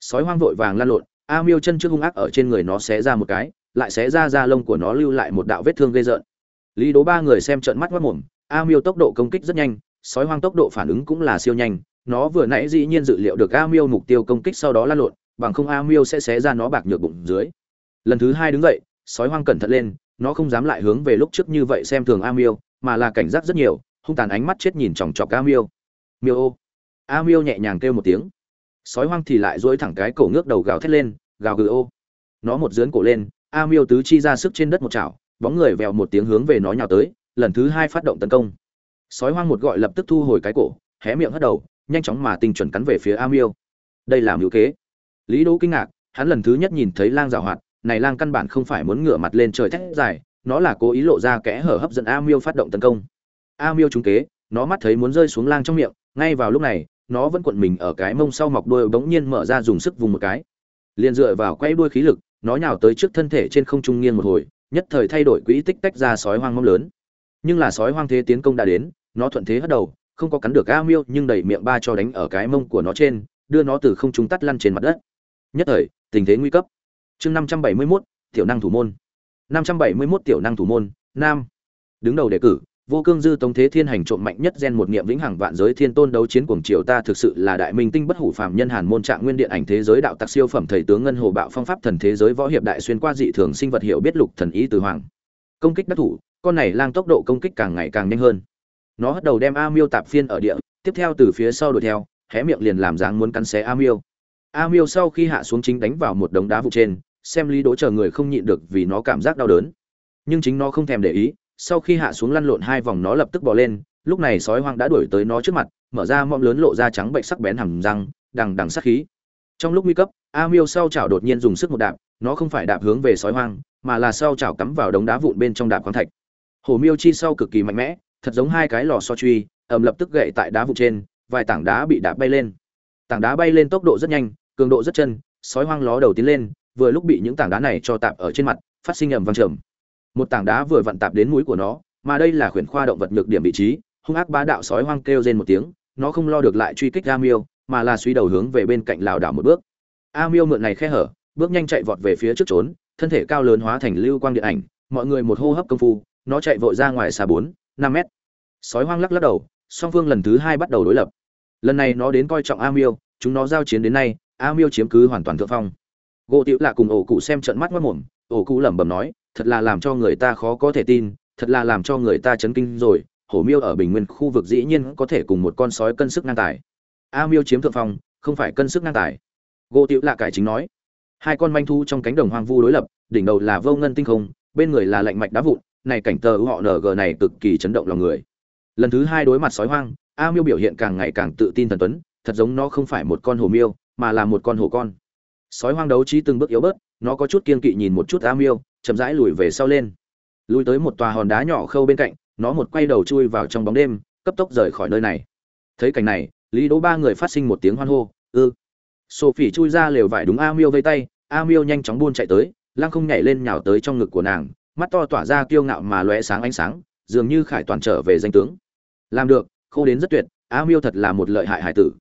A: Sói hoang vội vàng lan lộn, a miêu chân trước hung ác ở trên người nó xé ra một cái, lại xé ra da lông của nó lưu lại một đạo vết thương gây rợn. Lý đố ba người xem trận mắt mất mồm, a miêu tốc độ công kích rất nhanh, sói hoang tốc độ phản ứng cũng là siêu nhanh, nó vừa nãy dĩ nhiên dự liệu được a miêu mục tiêu công kích sau đó lan lộn, bằng không a miêu sẽ xé ra nó bạc nhược bụng dưới. Lần thứ hai đứng dậy, sói hoang cẩn thận lên, nó không dám lại hướng về lúc trước như vậy xem thường a miêu, mà là cảnh giác rất nhiều hung tàn ánh mắt chết nhìn chòng chọc a miêu. Miêu ô. A miêu nhẹ nhàng kêu một tiếng. Sói hoang thì lại dỗi thẳng cái cổ ngước đầu gào thét lên, gào gừ ô. Nó một dướn cổ lên, a miêu tứ chi ra sức trên đất một chảo, bóng người vèo một tiếng hướng về nó nhào tới, lần thứ hai phát động tấn công. Sói hoang một gọi lập tức thu hồi cái cổ, hé miệng hất đầu, nhanh chóng mà tinh chuẩn cắn về phía a miêu. Đây là mưu kế. Lý đỗ kinh ngạc, hắn lần thứ nhất nhìn thấy lang rào hoạt, này lang căn bản không phải muốn ngửa mặt lên trời thét dài, nó là cố ý lộ ra kẽ hở hấp dẫn a miêu phát động tấn công a miêu trúng kế nó mắt thấy muốn rơi xuống lang trong miệng ngay vào lúc này nó vẫn cuộn mình ở cái mông sau mọc đuôi bỗng nhiên mở ra dùng sức vùng một cái. Liền dựa vào quay đuôi khí lực nó nhào tới trước thân thể trên không trung nghiêng một hồi nhất thời thay đổi quỹ tích tách ra sói hoang mông lớn. Nhưng là sói hoang thế tiến công đã đến nó thuận thế hất đầu không có cắn được a miêu nhưng đẩy miệng ba cho đánh ở cái mông của nó trên đưa nó từ không trung tắt lăn trên mặt đất. Nhất thời tình thế nguy cấp. Chương năm trăm bảy mươi 571, tiểu năng thủ môn. năm trăm bảy mươi 571 tiểu năng thủ môn nam. Đứng đầu đề cử vô cương dư tống thế thiên hành trộm mạnh nhất gen một niệm vĩnh hằng vạn giới thiên tôn đấu chiến cuồng triều ta thực sự là đại minh tinh bất hủ phàm nhân hàn môn trạng nguyên điện ảnh thế giới đạo tặc siêu phẩm thầy tướng ngân hồ bạo phong pháp thần thế giới võ hiệp đại xuyên qua dị thường sinh vật hiệu biết lục thần ý từ hoàng. Công kích đắc thủ, con này lang tốc độ công kích càng ngày càng nhanh hơn. Nó hất đầu đem a miêu tạp phiên ở địa, tiếp theo từ phía sau đuổi theo, hé miệng liền làm dáng muốn cắn xé a miêu. A miêu sau khi hạ xuống chính đánh vào một đống đá vụ trên, xem lý đỗ chờ người không nhịn được vì nó cảm giác đau đớn. Nhưng chính nó không thèm để ý sau khi hạ xuống lăn lộn hai vòng nó lập tức bò lên, lúc này sói hoang đã đuổi tới nó trước mặt, mở ra mõm lớn lộ ra trắng bệnh sắc bén hầm răng, đằng đằng sắc khí. Trong lúc nguy cấp, a miêu sau chảo đột nhiên dùng sức một đạp, nó không phải đạp hướng về sói hoang, mà là sau chảo cắm vào đống đá vụn bên trong đạp khoáng thạch. Hổ miêu chi sau cực kỳ mạnh mẽ, thật giống hai cái lò so truy, ầm lập tức gậy tại đá vụn trên, vài tảng đá bị đạp bay lên. Tảng đá bay lên tốc độ rất nhanh, cường độ rất chân, sói hoang ló đầu tiến lên, vừa lúc bị những tảng đá này cho tạp ở trên mặt, phát sinh ầm vang trầm một tảng đá vừa vặn tạp đến mũi của nó, mà đây là khuyển khoa động vật nhược điểm vị trí, hung ác bá đạo sói hoang kêu rên một tiếng, nó không lo được lại truy kích a miêu mà là suy đầu hướng về bên cạnh lảo đảo một bước. A miêu mượn này khe hở, bước nhanh chạy vọt về phía trước trốn, thân thể cao lớn hóa thành lưu quang điện ảnh, mọi người một hô hấp công phu, nó chạy vội ra ngoài xa bốn, năm mét. Sói hoang lắc lắc đầu, song phương lần thứ hai bắt đầu đối lập. Lần này nó đến coi trọng a miêu chúng nó giao chiến đến nay a miêu chiếm cứ hoàn toàn thượng phong. Gỗ tiểu lạ cùng ổ cụ xem trận mắt mất mồm ổ cụ lẩm bẩm nói thật là làm cho người ta khó có thể tin, thật là làm cho người ta chấn kinh rồi. Hổ miêu ở bình nguyên khu vực dĩ nhiên có thể cùng một con sói cân sức ngang tài. A miêu chiếm thượng phong, không phải cân sức ngang tài. Gỗ tiểu Lạc cải chính nói, hai con manh thu trong cánh đồng hoang vu đối lập, đỉnh đầu là vô ngân tinh không, bên người là lạnh mạch đá vụn, này cảnh tờ họ ng này cực kỳ chấn động lòng người. Lần thứ hai đối mặt sói hoang, a miêu biểu hiện càng ngày càng tự tin thần tuấn, thật giống nó không phải một con hổ miêu, mà là một con hổ con. Sói hoang đấu trí từng bước yếu bớt, nó có chút kiên kỵ nhìn một chút a miêu chậm rãi lùi về sau lên. Lùi tới một tòa hòn đá nhỏ khâu bên cạnh, nó một quay đầu chui vào trong bóng đêm, cấp tốc rời khỏi nơi này. Thấy cảnh này, lý đỗ ba người phát sinh một tiếng hoan hô, ư? Sophie chui ra lều vải đúng a miêu vây tay, a miêu nhanh chóng buôn chạy tới, lăng không nhảy lên nhào tới trong ngực của nàng, mắt to tỏa ra kiêu ngạo mà lóe sáng ánh sáng, dường như khải toàn trở về danh tướng. Làm được, khô đến rất tuyệt, a miêu thật là một lợi hại hải tử.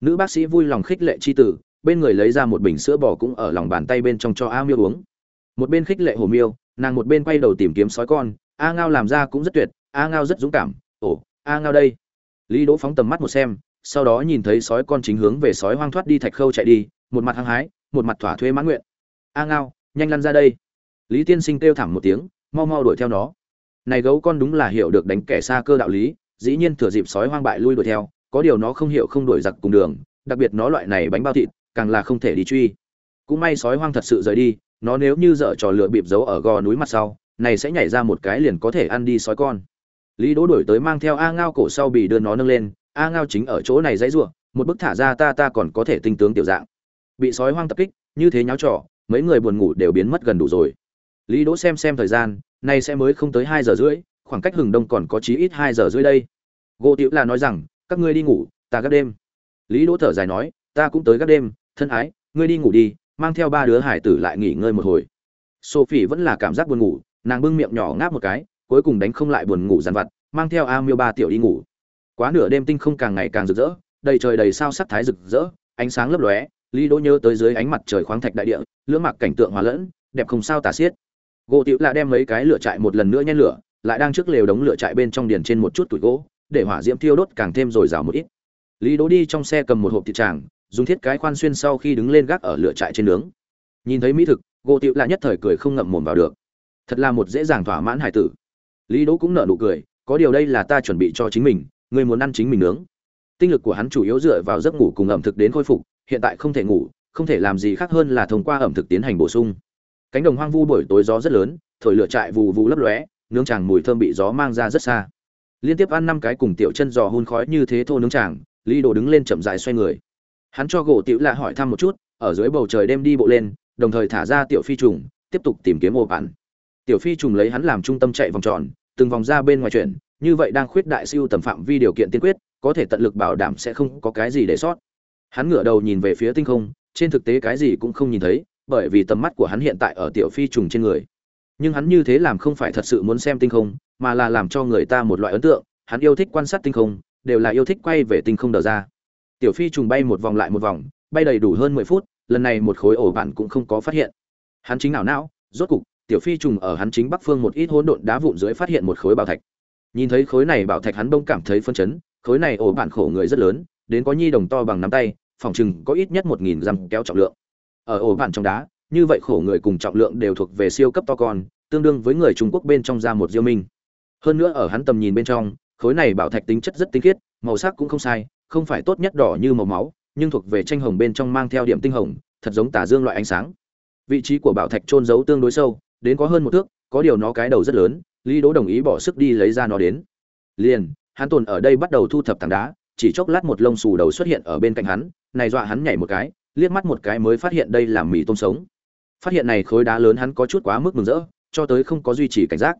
A: Nữ bác sĩ vui lòng khích lệ chi tử, bên người lấy ra một bình sữa bò cũng ở lòng bàn tay bên trong cho a miêu uống một bên khích lệ hồ miêu, nàng một bên quay đầu tìm kiếm sói con, a ngao làm ra cũng rất tuyệt, a ngao rất dũng cảm, ồ, a ngao đây. Lý đỗ phóng tầm mắt một xem, sau đó nhìn thấy sói con chính hướng về sói hoang thoát đi thạch khâu chạy đi, một mặt hăng hái, một mặt thỏa thuê mãn nguyện. A ngao, nhanh lăn ra đây. Lý tiên sinh kêu thảm một tiếng, mau mau đuổi theo nó. Này gấu con đúng là hiểu được đánh kẻ xa cơ đạo lý, dĩ nhiên thừa dịp sói hoang bại lui đuổi theo, có điều nó không hiểu không đuổi giặc cùng đường, đặc biệt nó loại này bánh bao thịt, càng là không thể đi truy. Cũng may sói hoang thật sự rời đi nó nếu như dở trò lửa bịp giấu ở gò núi mặt sau, này sẽ nhảy ra một cái liền có thể ăn đi sói con. Lý đỗ đuổi tới mang theo a ngao cổ sau bị đưa nó nâng lên, a ngao chính ở chỗ này dãy ruộng một bức thả ra ta ta còn có thể tinh tướng tiểu dạng. Bị sói hoang tập kích, như thế nháo trò, mấy người buồn ngủ đều biến mất gần đủ rồi. Lý đỗ xem xem thời gian nay sẽ mới không tới hai giờ rưỡi, khoảng cách hừng đông còn có chí ít hai giờ rưỡi đây. Gỗ tiểu là nói rằng, các ngươi đi ngủ, ta gác đêm. Lý đỗ thở dài nói, ta cũng tới gác đêm, thân ái, ngươi đi ngủ đi mang theo ba đứa hải tử lại nghỉ ngơi một hồi. Sophie vẫn là cảm giác buồn ngủ, nàng bưng miệng nhỏ ngáp một cái, cuối cùng đánh không lại buồn ngủ dằn vặt, mang theo a miêu ba tiểu đi ngủ. Quá nửa đêm tinh không càng ngày càng rực rỡ, đầy trời đầy sao sắc thái rực rỡ, ánh sáng lấp lóe, lý đỗ nhớ tới dưới ánh mặt trời khoáng thạch đại địa, lưỡng mạc cảnh tượng hòa lẫn, đẹp không sao tả xiết. Gỗ tiểu là đem mấy cái lửa trại một lần nữa nhen lửa, lại đang trước lều đống lửa trại bên trong điền trên một chút tuổi gỗ, để hỏa diễm thiêu đốt càng thêm rồi rào một ít. Lý đỗ đi trong xe cầm một hộp thịt tràng dùng thiết cái khoan xuyên sau khi đứng lên gác ở lửa trại trên nướng. Nhìn thấy mỹ thực gỗ tiệu là nhất thời cười không ngậm mồm vào được. Thật là một dễ dàng thỏa mãn hải tử. Lý đỗ cũng nở nụ cười, có điều đây là ta chuẩn bị cho chính mình, người muốn ăn chính mình nướng. Tinh lực của hắn chủ yếu dựa vào giấc ngủ cùng ẩm thực đến khôi phục, hiện tại không thể ngủ, không thể làm gì khác hơn là thông qua ẩm thực tiến hành bổ sung. Cánh đồng hoang vu buổi tối gió rất lớn, thổi lửa trại vù vù lấp lóe, nướng chàng mùi thơm bị gió mang ra rất xa. Liên tiếp ăn năm cái cùng tiểu chân giò hun khói như thế thô nướng chàng, lý đồ đứng lên chậm dài xoay người hắn cho gỗ tiểu lạ hỏi thăm một chút, ở dưới bầu trời đêm đi bộ lên, đồng thời thả ra tiểu phi trùng, tiếp tục tìm kiếm ô bản. Tiểu phi trùng lấy hắn làm trung tâm chạy vòng tròn, từng vòng ra bên ngoài chuyển, như vậy đang khuyết đại siêu tầm phạm vi điều kiện tiên quyết, có thể tận lực bảo đảm sẽ không có cái gì để sót. Hắn ngửa đầu nhìn về phía tinh không, trên thực tế cái gì cũng không nhìn thấy, bởi vì tầm mắt của hắn hiện tại ở tiểu phi trùng trên người. Nhưng hắn như thế làm không phải thật sự muốn xem tinh không, mà là làm cho người ta một loại ấn tượng, hắn yêu thích quan sát tinh không, đều là yêu thích quay về tinh không đờ ra tiểu phi trùng bay một vòng lại một vòng, bay đầy đủ hơn mười phút, lần này một khối ổ bản cũng không có phát hiện. Hắn chính nào não, rốt cục, tiểu phi trùng ở hắn chính bắc phương một ít hỗn độn đá vụn dưới phát hiện một khối bảo thạch. Nhìn thấy khối này bảo thạch hắn bông cảm thấy phân chấn, khối này ổ bản khổ người rất lớn, đến có nhi đồng to bằng nắm tay, phòng chừng có ít nhất một nghìn dăm kéo trọng lượng. Ở ổ bản trong đá, như vậy khổ người cùng trọng lượng đều thuộc về siêu cấp to con, tương đương với người trung quốc bên trong ra một diêu minh. Hơn nữa ở hắn tầm nhìn bên trong, khối này bảo thạch tính chất rất tinh khiết, màu sắc cũng không sai không phải tốt nhất đỏ như màu máu, nhưng thuộc về tranh hồng bên trong mang theo điểm tinh hồng, thật giống tả dương loại ánh sáng. Vị trí của bảo thạch trôn giấu tương đối sâu, đến có hơn một thước, có điều nó cái đầu rất lớn, lý đỗ đồng ý bỏ sức đi lấy ra nó đến. Liền, hắn tồn ở đây bắt đầu thu thập tảng đá, chỉ chốc lát một lông xù đầu xuất hiện ở bên cạnh hắn, này dọa hắn nhảy một cái, liếc mắt một cái mới phát hiện đây là mì tôm sống. Phát hiện này khối đá lớn hắn có chút quá mức mừng rỡ, cho tới không có duy trì cảnh giác.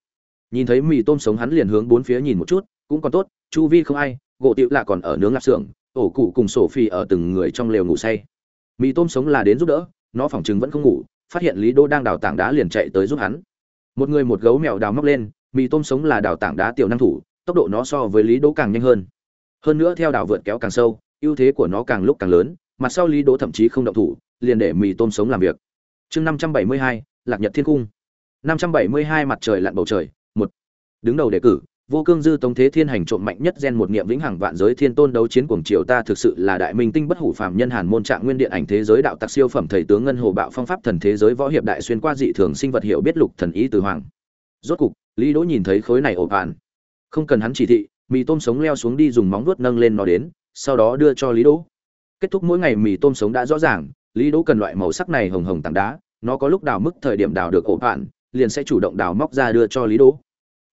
A: Nhìn thấy mì tôm sống hắn liền hướng bốn phía nhìn một chút, cũng còn tốt, chu vi không ai gỗ tiệu lạ còn ở nướng lạp xưởng, ổ cụ cùng sổ phi ở từng người trong lều ngủ say. Mì tôm sống là đến giúp đỡ, nó phỏng chừng vẫn không ngủ, phát hiện lý đô đang đào tảng đá liền chạy tới giúp hắn. Một người một gấu mèo đào móc lên, mì tôm sống là đào tảng đá tiểu năng thủ, tốc độ nó so với lý Đô càng nhanh hơn. Hơn nữa theo đào vượt kéo càng sâu, ưu thế của nó càng lúc càng lớn, mặt sau lý Đô thậm chí không động thủ, liền để mì tôm sống làm việc. Chương năm trăm bảy mươi hai, lạc nhật thiên cung. năm trăm bảy mươi hai mặt trời lặn bầu trời, một. Đứng đầu đề cử vô cương dư tống thế thiên hành trộm mạnh nhất gen một niệm vĩnh hằng vạn giới thiên tôn đấu chiến cuồng triều ta thực sự là đại minh tinh bất hủ phàm nhân hàn môn trạng nguyên điện ảnh thế giới đạo tặc siêu phẩm thầy tướng ngân hồ bạo phong pháp thần thế giới võ hiệp đại xuyên qua dị thường sinh vật hiệu biết lục thần ý từ hoàng. Rốt cục, lý đỗ nhìn thấy khối này ổ bàn không cần hắn chỉ thị, mì tôm sống leo xuống đi dùng móng vuốt nâng lên nó đến, sau đó đưa cho lý đỗ. Kết thúc mỗi ngày mì tôm sống đã rõ ràng, lý đỗ cần loại màu sắc này hồng hồng tảng đá, nó có lúc đào mức thời điểm đào được ổ bạn liền sẽ chủ động đào móc ra đưa cho lý đỗ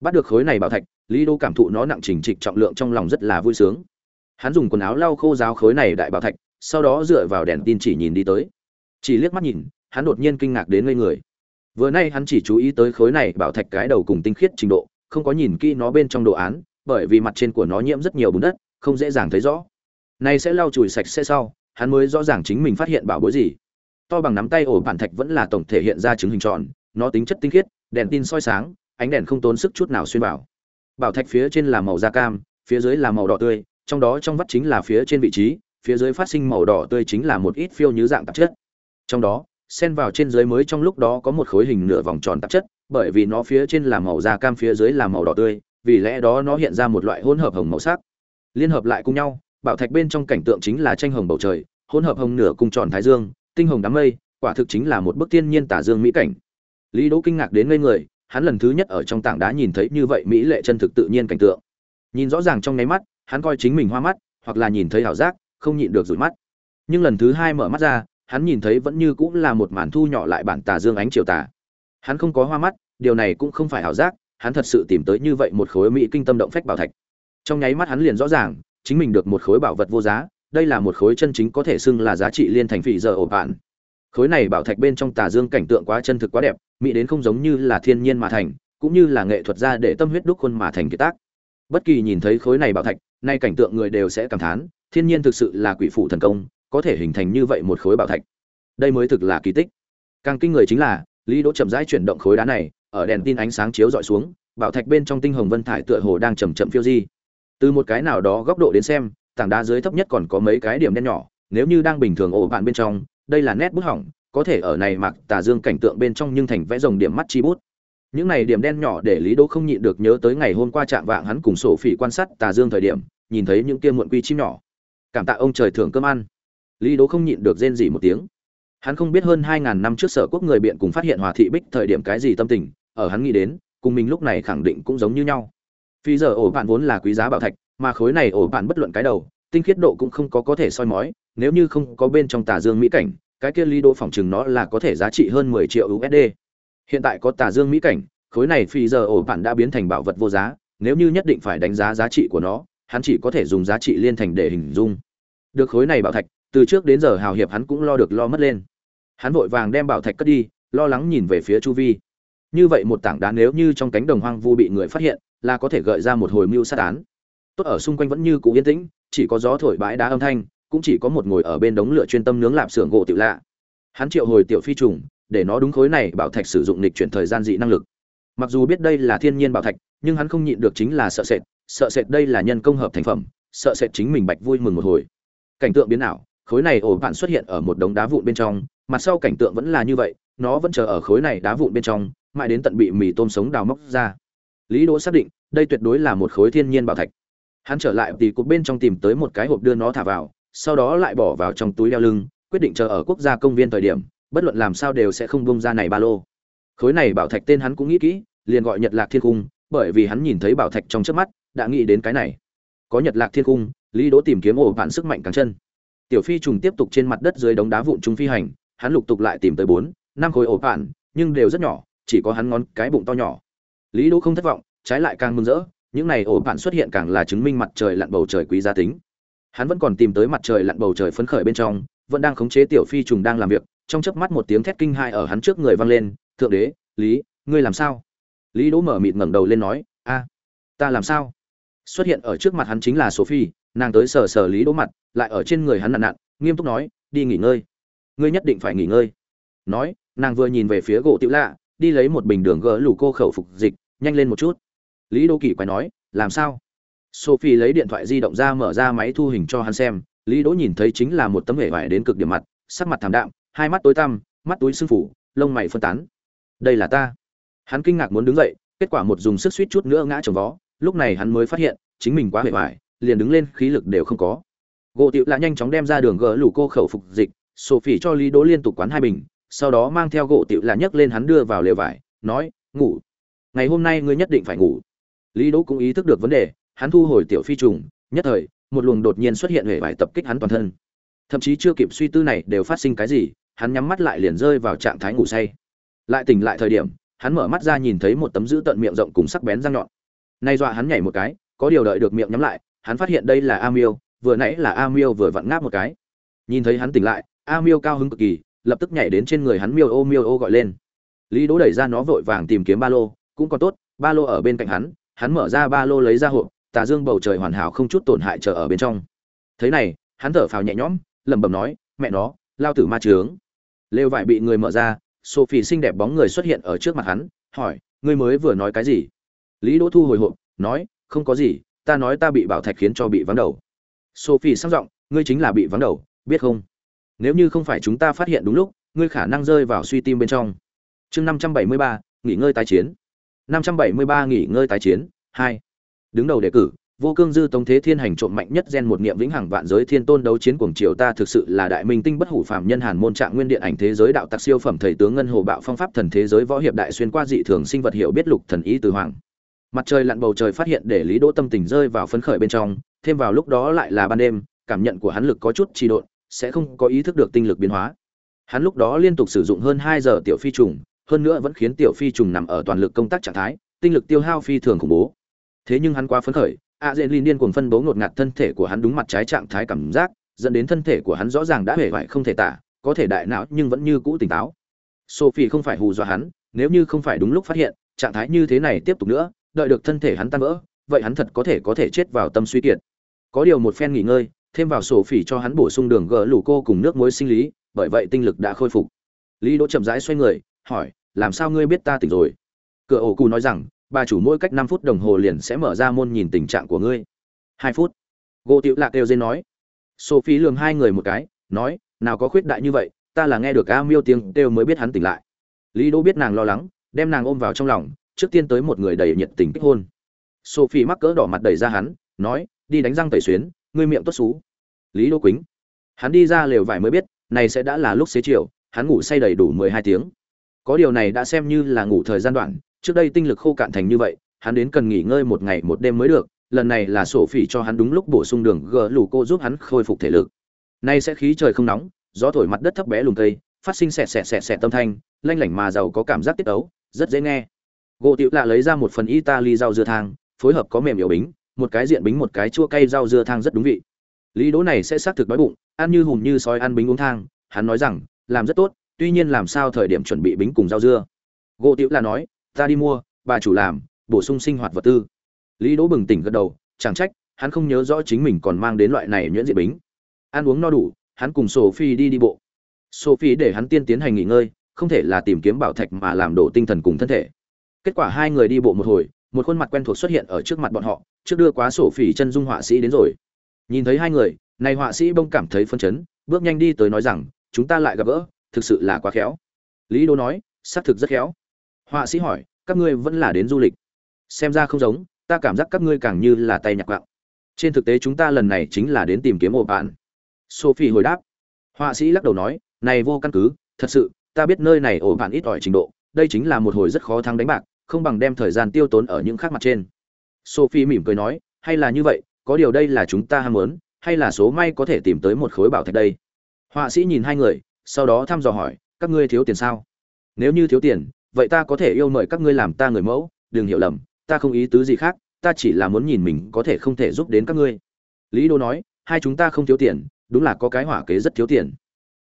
A: bắt được khối này bảo thạch, lý đô cảm thụ nó nặng trình trịch trọng lượng trong lòng rất là vui sướng. Hắn dùng quần áo lau khô ráo khối này đại bảo thạch, sau đó dựa vào đèn tin chỉ nhìn đi tới. Chỉ liếc mắt nhìn, hắn đột nhiên kinh ngạc đến ngây người. Vừa nay hắn chỉ chú ý tới khối này bảo thạch cái đầu cùng tinh khiết trình độ, không có nhìn kỹ nó bên trong đồ án, bởi vì mặt trên của nó nhiễm rất nhiều bùn đất, không dễ dàng thấy rõ. Nay sẽ lau chùi sạch sẽ sau, hắn mới rõ ràng chính mình phát hiện bảo bối gì. To bằng nắm tay ổ bản thạch vẫn là tổng thể hiện ra chứng hình tròn, nó tính chất tinh khiết, đèn tin soi sáng ánh đèn không tốn sức chút nào xuyên bảo bảo thạch phía trên là màu da cam, phía dưới là màu đỏ tươi, trong đó trong vắt chính là phía trên vị trí, phía dưới phát sinh màu đỏ tươi chính là một ít phiêu như dạng tạp chất. Trong đó, xen vào trên dưới mới trong lúc đó có một khối hình nửa vòng tròn tạp chất, bởi vì nó phía trên là màu da cam, phía dưới là màu đỏ tươi, vì lẽ đó nó hiện ra một loại hỗn hợp hồng màu sắc. Liên hợp lại cùng nhau, bảo thạch bên trong cảnh tượng chính là tranh hồng bầu trời, hỗn hợp hồng nửa cung tròn thái dương, tinh hồng đám mây, quả thực chính là một bức thiên nhiên tả dương mỹ cảnh. Lý đỗ kinh ngạc đến ngây người hắn lần thứ nhất ở trong tảng đá nhìn thấy như vậy mỹ lệ chân thực tự nhiên cảnh tượng. Nhìn rõ ràng trong nháy mắt, hắn coi chính mình hoa mắt, hoặc là nhìn thấy ảo giác, không nhịn được rủi mắt. Nhưng lần thứ hai mở mắt ra, hắn nhìn thấy vẫn như cũng là một màn thu nhỏ lại bản tà dương ánh chiều tà. Hắn không có hoa mắt, điều này cũng không phải ảo giác, hắn thật sự tìm tới như vậy một khối mỹ kinh tâm động phách bảo thạch. Trong nháy mắt hắn liền rõ ràng, chính mình được một khối bảo vật vô giá, đây là một khối chân chính có thể xưng là giá trị liên thành phỉ giờ ổ bạn khối này bảo thạch bên trong tà dương cảnh tượng quá chân thực quá đẹp mỹ đến không giống như là thiên nhiên mà thành, cũng như là nghệ thuật ra để tâm huyết đúc khuôn mà thành kiệt tác. Bất kỳ nhìn thấy khối này bảo thạch, nay cảnh tượng người đều sẽ cảm thán, thiên nhiên thực sự là quỷ phụ thần công, có thể hình thành như vậy một khối bảo thạch. Đây mới thực là kỳ tích. Càng kinh người chính là, lý đỗ chậm rãi chuyển động khối đá này, ở đèn tin ánh sáng chiếu dọi xuống, bảo thạch bên trong tinh hồng vân thải tựa hồ đang chậm chậm phiêu di. Từ một cái nào đó góc độ đến xem, tảng đá dưới thấp nhất còn có mấy cái điểm đen nhỏ, nếu như đang bình thường ổ bạn bên trong, đây là nét bút hỏng có thể ở này mặc tà dương cảnh tượng bên trong nhưng thành vẽ rồng điểm mắt chi bút. Những này điểm đen nhỏ để lý đỗ không nhịn được nhớ tới ngày hôm qua chạm vạng hắn cùng sổ phỉ quan sát tà dương thời điểm, nhìn thấy những kia muộn quy chim nhỏ. Cảm tạ ông trời thưởng cơm ăn. Lý đỗ không nhịn được rên rỉ một tiếng. Hắn không biết hơn hai ngàn năm trước sở quốc người biện cùng phát hiện hòa thị bích thời điểm cái gì tâm tình, ở hắn nghĩ đến, cùng mình lúc này khẳng định cũng giống như nhau. Phi giờ ổ bạn vốn là quý giá bảo thạch, mà khối này ổ bạn bất luận cái đầu, tinh khiết độ cũng không có có thể soi mói, nếu như không có bên trong tà dương mỹ cảnh cái kia lý đỗ phỏng chừng nó là có thể giá trị hơn mười triệu usd hiện tại có tà dương mỹ cảnh, khối này phi giờ ổ bạn đã biến thành bảo vật vô giá, nếu như nhất định phải đánh giá giá trị của nó, hắn chỉ có thể dùng giá trị liên thành để hình dung. Được khối này bảo thạch, từ trước đến giờ hào hiệp hắn cũng lo được lo mất lên. Hắn vội vàng đem bảo thạch cất đi, lo lắng nhìn về phía chu vi. Như vậy một tảng đá nếu như trong cánh đồng hoang vu bị người phát hiện, là có thể gợi ra một hồi mưu sát án. Tốt ở xung quanh vẫn như cũ yên tĩnh, chỉ có gió thổi bãi đá âm thanh cũng chỉ có một ngồi ở bên đống lửa chuyên tâm nướng lạp xưởng gỗ tiểu lạ. Hắn triệu hồi tiểu phi trùng, để nó đúng khối này bảo thạch sử dụng lịch chuyển thời gian dị năng lực. Mặc dù biết đây là thiên nhiên bảo thạch, nhưng hắn không nhịn được chính là sợ sệt sợ sệt đây là nhân công hợp thành phẩm, sợ sệt chính mình bạch vui mừng một hồi. Cảnh tượng biến ảo, khối này ổ bạn xuất hiện ở một đống đá vụn bên trong, mặt sau cảnh tượng vẫn là như vậy, nó vẫn chờ ở khối này đá vụn bên trong, mãi đến tận bị mì tôm sống đào móc ra. Lý đỗ xác định, đây tuyệt đối là một khối thiên nhiên bảo thạch. Hắn trở lại thì cục bên trong tìm tới một cái hộp đưa nó thả vào sau đó lại bỏ vào trong túi đeo lưng, quyết định chờ ở quốc gia công viên thời điểm, bất luận làm sao đều sẽ không bung ra này ba lô. Khối này bảo thạch tên hắn cũng nghĩ kỹ, liền gọi nhật lạc thiên cung, bởi vì hắn nhìn thấy bảo thạch trong trước mắt, đã nghĩ đến cái này. Có nhật lạc thiên cung, lý đỗ tìm kiếm ổ bạn sức mạnh càng chân. Tiểu phi trùng tiếp tục trên mặt đất dưới đống đá vụn trung phi hành, hắn lục tục lại tìm tới bốn, năm khối ổ bạn nhưng đều rất nhỏ, chỉ có hắn ngón cái bụng to nhỏ. Lý đỗ không thất vọng, trái lại càng mừng rỡ, những này ổ bạn xuất hiện càng là chứng minh mặt trời lặn bầu trời quý giá tính hắn vẫn còn tìm tới mặt trời lặn bầu trời phấn khởi bên trong, vẫn đang khống chế tiểu phi trùng đang làm việc, trong chớp mắt một tiếng thét kinh hai ở hắn trước người vang lên, thượng đế, lý, ngươi làm sao? Lý đỗ mở mịt ngẩng đầu lên nói, a, ta làm sao? Xuất hiện ở trước mặt hắn chính là sophie, nàng tới sờ sờ lý đỗ mặt, lại ở trên người hắn nặn nặn, nghiêm túc nói, đi nghỉ ngơi, ngươi nhất định phải nghỉ ngơi. Nói, nàng vừa nhìn về phía gỗ tiểu lạ, đi lấy một bình đường gỡ lù cô khẩu phục dịch, nhanh lên một chút. Lý đỗ kỳ quay nói, làm sao? Sophie lấy điện thoại di động ra mở ra máy thu hình cho hắn xem, lý đỗ nhìn thấy chính là một tấm hệ vải đến cực điểm mặt, sắc mặt thảm đạm, hai mắt tối tăm, mắt túi sưng phủ, lông mày phân tán. Đây là ta. Hắn kinh ngạc muốn đứng dậy, kết quả một dùng sức suýt chút nữa ngã trồng vó, lúc này hắn mới phát hiện, chính mình quá hệ vải, liền đứng lên, khí lực đều không có. Gỗ tiệu lạ nhanh chóng đem ra đường gỡ lủ cô khẩu phục dịch, sophie cho lý đỗ liên tục quán hai bình, sau đó mang theo gỗ tiệu lạ nhấc lên hắn đưa vào lều vải, nói, ngủ. Ngày hôm nay ngươi nhất định phải ngủ. Lý đỗ cũng ý thức được vấn đề hắn thu hồi tiểu phi trùng, nhất thời, một luồng đột nhiên xuất hiện hệ vải tập kích hắn toàn thân. Thậm chí chưa kịp suy tư này đều phát sinh cái gì, hắn nhắm mắt lại liền rơi vào trạng thái ngủ say. Lại tỉnh lại thời điểm, hắn mở mắt ra nhìn thấy một tấm giữ tận miệng rộng cùng sắc bén răng nhọn. Nay dọa hắn nhảy một cái, có điều đợi được miệng nhắm lại, hắn phát hiện đây là a miêu, vừa nãy là a miêu vừa vặn ngáp một cái. Nhìn thấy hắn tỉnh lại, a miêu cao hứng cực kỳ, lập tức nhảy đến trên người hắn miêu ô miêu ô gọi lên. Lý đỗ đẩy ra nó vội vàng tìm kiếm ba lô, cũng còn tốt, ba lô ở bên cạnh hắn hắn mở ra ba lô lấy ra hộp tà dương bầu trời hoàn hảo không chút tổn hại chờ ở bên trong. Thế này, hắn thở phào nhẹ nhõm, lẩm bẩm nói, mẹ nó, lao tử ma trướng lều vải bị người mở ra, sophie xinh đẹp bóng người xuất hiện ở trước mặt hắn, hỏi, ngươi mới vừa nói cái gì? Lý đỗ thu hồi hộp, nói, không có gì, ta nói ta bị bảo thạch khiến cho bị vắng đầu. Sophie sang giọng, ngươi chính là bị vắng đầu, biết không? Nếu như không phải chúng ta phát hiện đúng lúc, ngươi khả năng rơi vào suy tim bên trong. Chương năm trăm bảy mươi ba, nghỉ ngơi tái chiến. Năm trăm bảy mươi ba, nghỉ ngơi tái chiến. Hai đứng đầu đề cử, vô cương dư tống thế thiên hành trộm mạnh nhất gen một niệm vĩnh hằng vạn giới thiên tôn đấu chiến cuồng triều ta thực sự là đại minh tinh bất hủ phàm nhân hàn môn trạng nguyên điện ảnh thế giới đạo tặc siêu phẩm thầy tướng ngân hồ bạo phong pháp thần thế giới võ hiệp đại xuyên qua dị thường sinh vật hiểu biết lục thần ý từ hoàng. Mặt trời lặn bầu trời phát hiện để lý đỗ tâm tình rơi vào phấn khởi bên trong, thêm vào lúc đó lại là ban đêm, cảm nhận của hắn lực có chút trì độn, sẽ không có ý thức được tinh lực biến hóa. Hắn lúc đó liên tục sử dụng hơn hai giờ tiểu phi trùng, hơn nữa vẫn khiến tiểu phi trùng nằm ở toàn lực công tác trạng thái, tinh lực tiêu hao phi thường khủng bố thế nhưng hắn quá phấn khởi, a dễ liên điên cuồng phân bố ngột ngạt thân thể của hắn đúng mặt trái trạng thái cảm giác, dẫn đến thân thể của hắn rõ ràng đã hề vải không thể tả, có thể đại não nhưng vẫn như cũ tỉnh táo. Sophie không phải hù dọa hắn, nếu như không phải đúng lúc phát hiện, trạng thái như thế này tiếp tục nữa, đợi được thân thể hắn tan vỡ, vậy hắn thật có thể có thể chết vào tâm suy kiệt. Có điều một phen nghỉ ngơi, thêm vào sổ phỉ cho hắn bổ sung đường gỡ lủ cô cùng nước muối sinh lý, bởi vậy tinh lực đã khôi phục. Lý đỗ chậm rãi xoay người, hỏi, làm sao ngươi biết ta tỉnh rồi? Cửa ổ cù nói rằng bà chủ mỗi cách năm phút đồng hồ liền sẽ mở ra môn nhìn tình trạng của ngươi. Hai phút. Gỗ tiểu lạc kêu dên nói. Sophie lường hai người một cái, nói, nào có khuyết đại như vậy, ta là nghe được a miêu tiếng kêu mới biết hắn tỉnh lại. Lý đỗ biết nàng lo lắng, đem nàng ôm vào trong lòng, trước tiên tới một người đầy nhiệt tình kích hôn. Sophie mắc cỡ đỏ mặt đẩy ra hắn, nói, đi đánh răng tẩy xuyến, ngươi miệng tốt xú. Lý đỗ quýnh hắn đi ra lều vải mới biết, này sẽ đã là lúc xế chiều, hắn ngủ say đầy đủ mười hai tiếng. Có điều này đã xem như là ngủ thời gian đoạn trước đây tinh lực khô cạn thành như vậy, hắn đến cần nghỉ ngơi một ngày một đêm mới được, lần này là sổ phỉ cho hắn đúng lúc bổ sung đường gờ lù cô giúp hắn khôi phục thể lực. Nay sẽ khí trời không nóng, gió thổi mặt đất thấp bé lùm cây, phát sinh xẹt xẹt xẹt xẹt tâm thanh, lanh lảnh mà giàu có cảm giác tiết ấu rất dễ nghe. Gỗ tiểu lạ lấy ra một phần italy rau dưa thang, phối hợp có mềm yếu bính, một cái diện bính một cái chua cay rau dưa thang rất đúng vị. Lý đỗ này sẽ xác thực đói bụng, ăn như hùm như sói ăn bính uống thang, hắn nói rằng, làm rất tốt, tuy nhiên làm sao thời điểm chuẩn bị bính cùng rau dưa? Gỗ tiểu là nói ta đi mua, bà chủ làm, bổ sung sinh hoạt vật tư. Lý đỗ bừng tỉnh gật đầu, chẳng trách, hắn không nhớ rõ chính mình còn mang đến loại này nhuyễn diện bính. Ăn uống no đủ, hắn cùng sophie đi đi bộ. Sophie để hắn tiên tiến hành nghỉ ngơi, không thể là tìm kiếm bảo thạch mà làm đổ tinh thần cùng thân thể. Kết quả hai người đi bộ một hồi, một khuôn mặt quen thuộc xuất hiện ở trước mặt bọn họ, trước đưa quá sổ phỉ chân dung họa sĩ đến rồi. Nhìn thấy hai người, này họa sĩ bông cảm thấy phân chấn, bước nhanh đi tới nói rằng, chúng ta lại gặp gỡ, thực sự là quá khéo. Lý đô nói, xác thực rất khéo họa sĩ hỏi, các ngươi vẫn là đến du lịch? Xem ra không giống, ta cảm giác các ngươi càng như là tay nhạc gạo. trên thực tế chúng ta lần này chính là đến tìm kiếm ổ bạn. Sophie hồi đáp. Họa sĩ lắc đầu nói, này vô căn cứ, thật sự, ta biết nơi này ổ bạn ít ỏi trình độ, đây chính là một hồi rất khó thắng đánh bạc, không bằng đem thời gian tiêu tốn ở những khác mặt trên. Sophie mỉm cười nói, hay là như vậy, có điều đây là chúng ta ham muốn, hay là số may có thể tìm tới một khối bảo thạch đây? Họa sĩ nhìn hai người, sau đó thăm dò hỏi, các ngươi thiếu tiền sao? Nếu như thiếu tiền vậy ta có thể yêu mời các ngươi làm ta người mẫu, đừng hiểu lầm, ta không ý tứ gì khác, ta chỉ là muốn nhìn mình có thể không thể giúp đến các ngươi. Lý đô nói, hai chúng ta không thiếu tiền, đúng là có cái hỏa kế rất thiếu tiền.